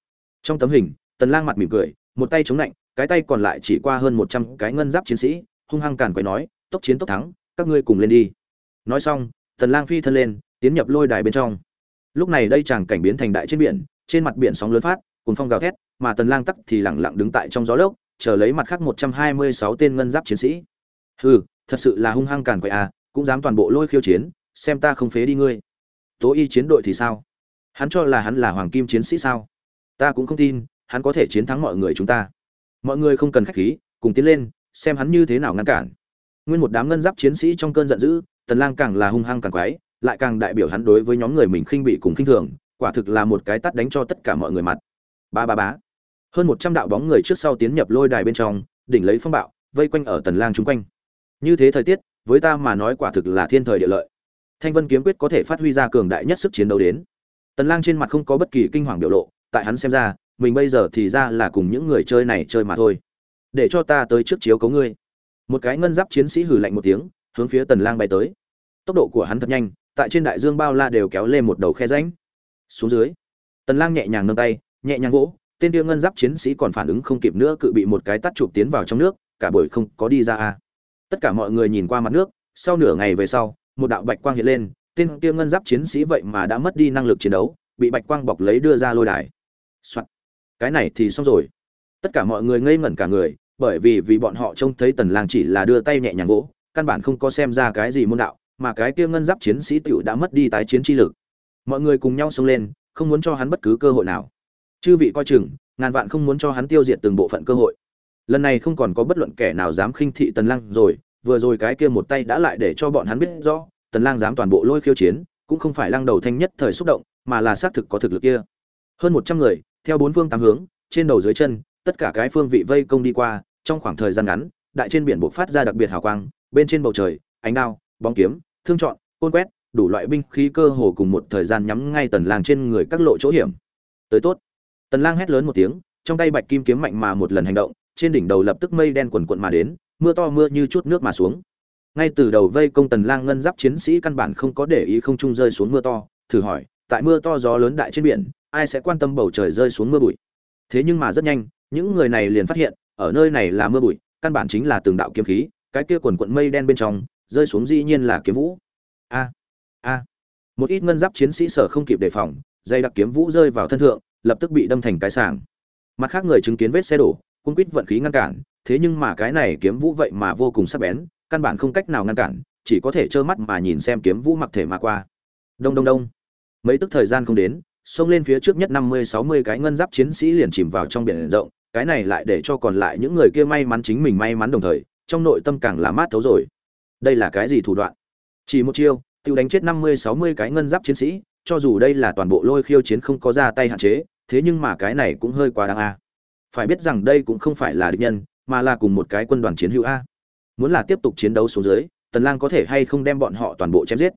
Trong tấm hình, tần lang mặt mỉm cười, một tay chống lạnh cái tay còn lại chỉ qua hơn 100 cái ngân giáp chiến sĩ, hung hăng cản quấy nói, tốc chiến tốc thắng, các ngươi cùng lên đi. Nói xong, tần lang phi thân lên, tiến nhập lôi đài bên trong. Lúc này đây chàng cảnh biến thành đại trên biển, trên mặt biển sóng lớn phát cùng phong gào thét, mà tần lang tắc thì lặng lặng đứng tại trong gió lốc, chờ lấy mặt khác 126 tên ngân giáp chiến sĩ. Hừ, thật sự là hung hăng cản quậy à cũng dám toàn bộ lôi khiêu chiến, xem ta không phế đi ngươi. Tố y chiến đội thì sao? Hắn cho là hắn là hoàng kim chiến sĩ sao? Ta cũng không tin, hắn có thể chiến thắng mọi người chúng ta mọi người không cần khách khí, cùng tiến lên, xem hắn như thế nào ngăn cản. Nguyên một đám ngân giáp chiến sĩ trong cơn giận dữ, tần lang càng là hung hăng càng quái, lại càng đại biểu hắn đối với nhóm người mình khinh bị cùng khinh thường, quả thực là một cái tát đánh cho tất cả mọi người mặt. Ba ba bá hơn 100 đạo bóng người trước sau tiến nhập lôi đài bên trong, đỉnh lấy phong bạo, vây quanh ở tần lang chúng quanh. Như thế thời tiết, với ta mà nói quả thực là thiên thời địa lợi. Thanh vân kiếm quyết có thể phát huy ra cường đại nhất sức chiến đấu đến. Tần lang trên mặt không có bất kỳ kinh hoàng biểu lộ, tại hắn xem ra mình bây giờ thì ra là cùng những người chơi này chơi mà thôi. Để cho ta tới trước chiếu cấu ngươi. Một cái ngân giáp chiến sĩ hừ lạnh một tiếng, hướng phía tần lang bay tới. Tốc độ của hắn thật nhanh, tại trên đại dương bao la đều kéo lên một đầu khe rãnh. Xuống dưới, tần lang nhẹ nhàng nâng tay, nhẹ nhàng vỗ, tên kia ngân giáp chiến sĩ còn phản ứng không kịp nữa cự bị một cái tát chụp tiến vào trong nước, cả buổi không có đi ra a. Tất cả mọi người nhìn qua mặt nước, sau nửa ngày về sau, một đạo bạch quang hiện lên, tên kia ngân giáp chiến sĩ vậy mà đã mất đi năng lực chiến đấu, bị bạch quang bọc lấy đưa ra lôi đài. Soạn cái này thì xong rồi. Tất cả mọi người ngây ngẩn cả người, bởi vì vì bọn họ trông thấy tần lang chỉ là đưa tay nhẹ nhàng vỗ, căn bản không có xem ra cái gì môn đạo, mà cái kia ngân giáp chiến sĩ tiểu đã mất đi tái chiến chi lực. Mọi người cùng nhau xông lên, không muốn cho hắn bất cứ cơ hội nào. Chư vị coi chừng, ngàn vạn không muốn cho hắn tiêu diệt từng bộ phận cơ hội. Lần này không còn có bất luận kẻ nào dám khinh thị tần lang rồi, vừa rồi cái kia một tay đã lại để cho bọn hắn biết rõ, tần lang dám toàn bộ lôi khiêu chiến, cũng không phải lang đầu thanh nhất thời xúc động, mà là xác thực có thực lực kia. Hơn 100 người theo bốn phương tám hướng, trên đầu dưới chân, tất cả cái phương vị vây công đi qua, trong khoảng thời gian ngắn, đại trên biển bộc phát ra đặc biệt hào quang, bên trên bầu trời, ánh đao, bóng kiếm, thương chọn côn quét, đủ loại binh khí cơ hồ cùng một thời gian nhắm ngay tần lang trên người các lộ chỗ hiểm. Tới tốt. Tần lang hét lớn một tiếng, trong tay bạch kim kiếm mạnh mà một lần hành động, trên đỉnh đầu lập tức mây đen quần quần mà đến, mưa to mưa như chút nước mà xuống. Ngay từ đầu vây công tần lang ngân giáp chiến sĩ căn bản không có để ý không trung rơi xuống mưa to, thử hỏi, tại mưa to gió lớn đại trên biển ai sẽ quan tâm bầu trời rơi xuống mưa bụi? Thế nhưng mà rất nhanh, những người này liền phát hiện, ở nơi này là mưa bụi, căn bản chính là từng đạo kiếm khí, cái kia quần quận mây đen bên trong, rơi xuống dĩ nhiên là kiếm vũ. A a. Một ít ngân giáp chiến sĩ sở không kịp đề phòng, dây đặc kiếm vũ rơi vào thân thượng, lập tức bị đâm thành cái sàng mặt khác người chứng kiến vết xe đổ cung quýt vận khí ngăn cản, thế nhưng mà cái này kiếm vũ vậy mà vô cùng sắc bén, căn bản không cách nào ngăn cản, chỉ có thể trơ mắt mà nhìn xem kiếm vũ mặc thể mà qua. Đông đông đông. Mấy tức thời gian không đến xông lên phía trước nhất năm mươi, sáu mươi cái ngân giáp chiến sĩ liền chìm vào trong biển rộng, cái này lại để cho còn lại những người kia may mắn chính mình may mắn đồng thời, trong nội tâm càng là mát thấu rồi. Đây là cái gì thủ đoạn? Chỉ một chiêu tiêu đánh chết năm mươi, sáu mươi cái ngân giáp chiến sĩ, cho dù đây là toàn bộ lôi khiêu chiến không có ra tay hạn chế, thế nhưng mà cái này cũng hơi quá đáng a. Phải biết rằng đây cũng không phải là địch nhân, mà là cùng một cái quân đoàn chiến hữu a. Muốn là tiếp tục chiến đấu xuống dưới, tần lang có thể hay không đem bọn họ toàn bộ chém giết?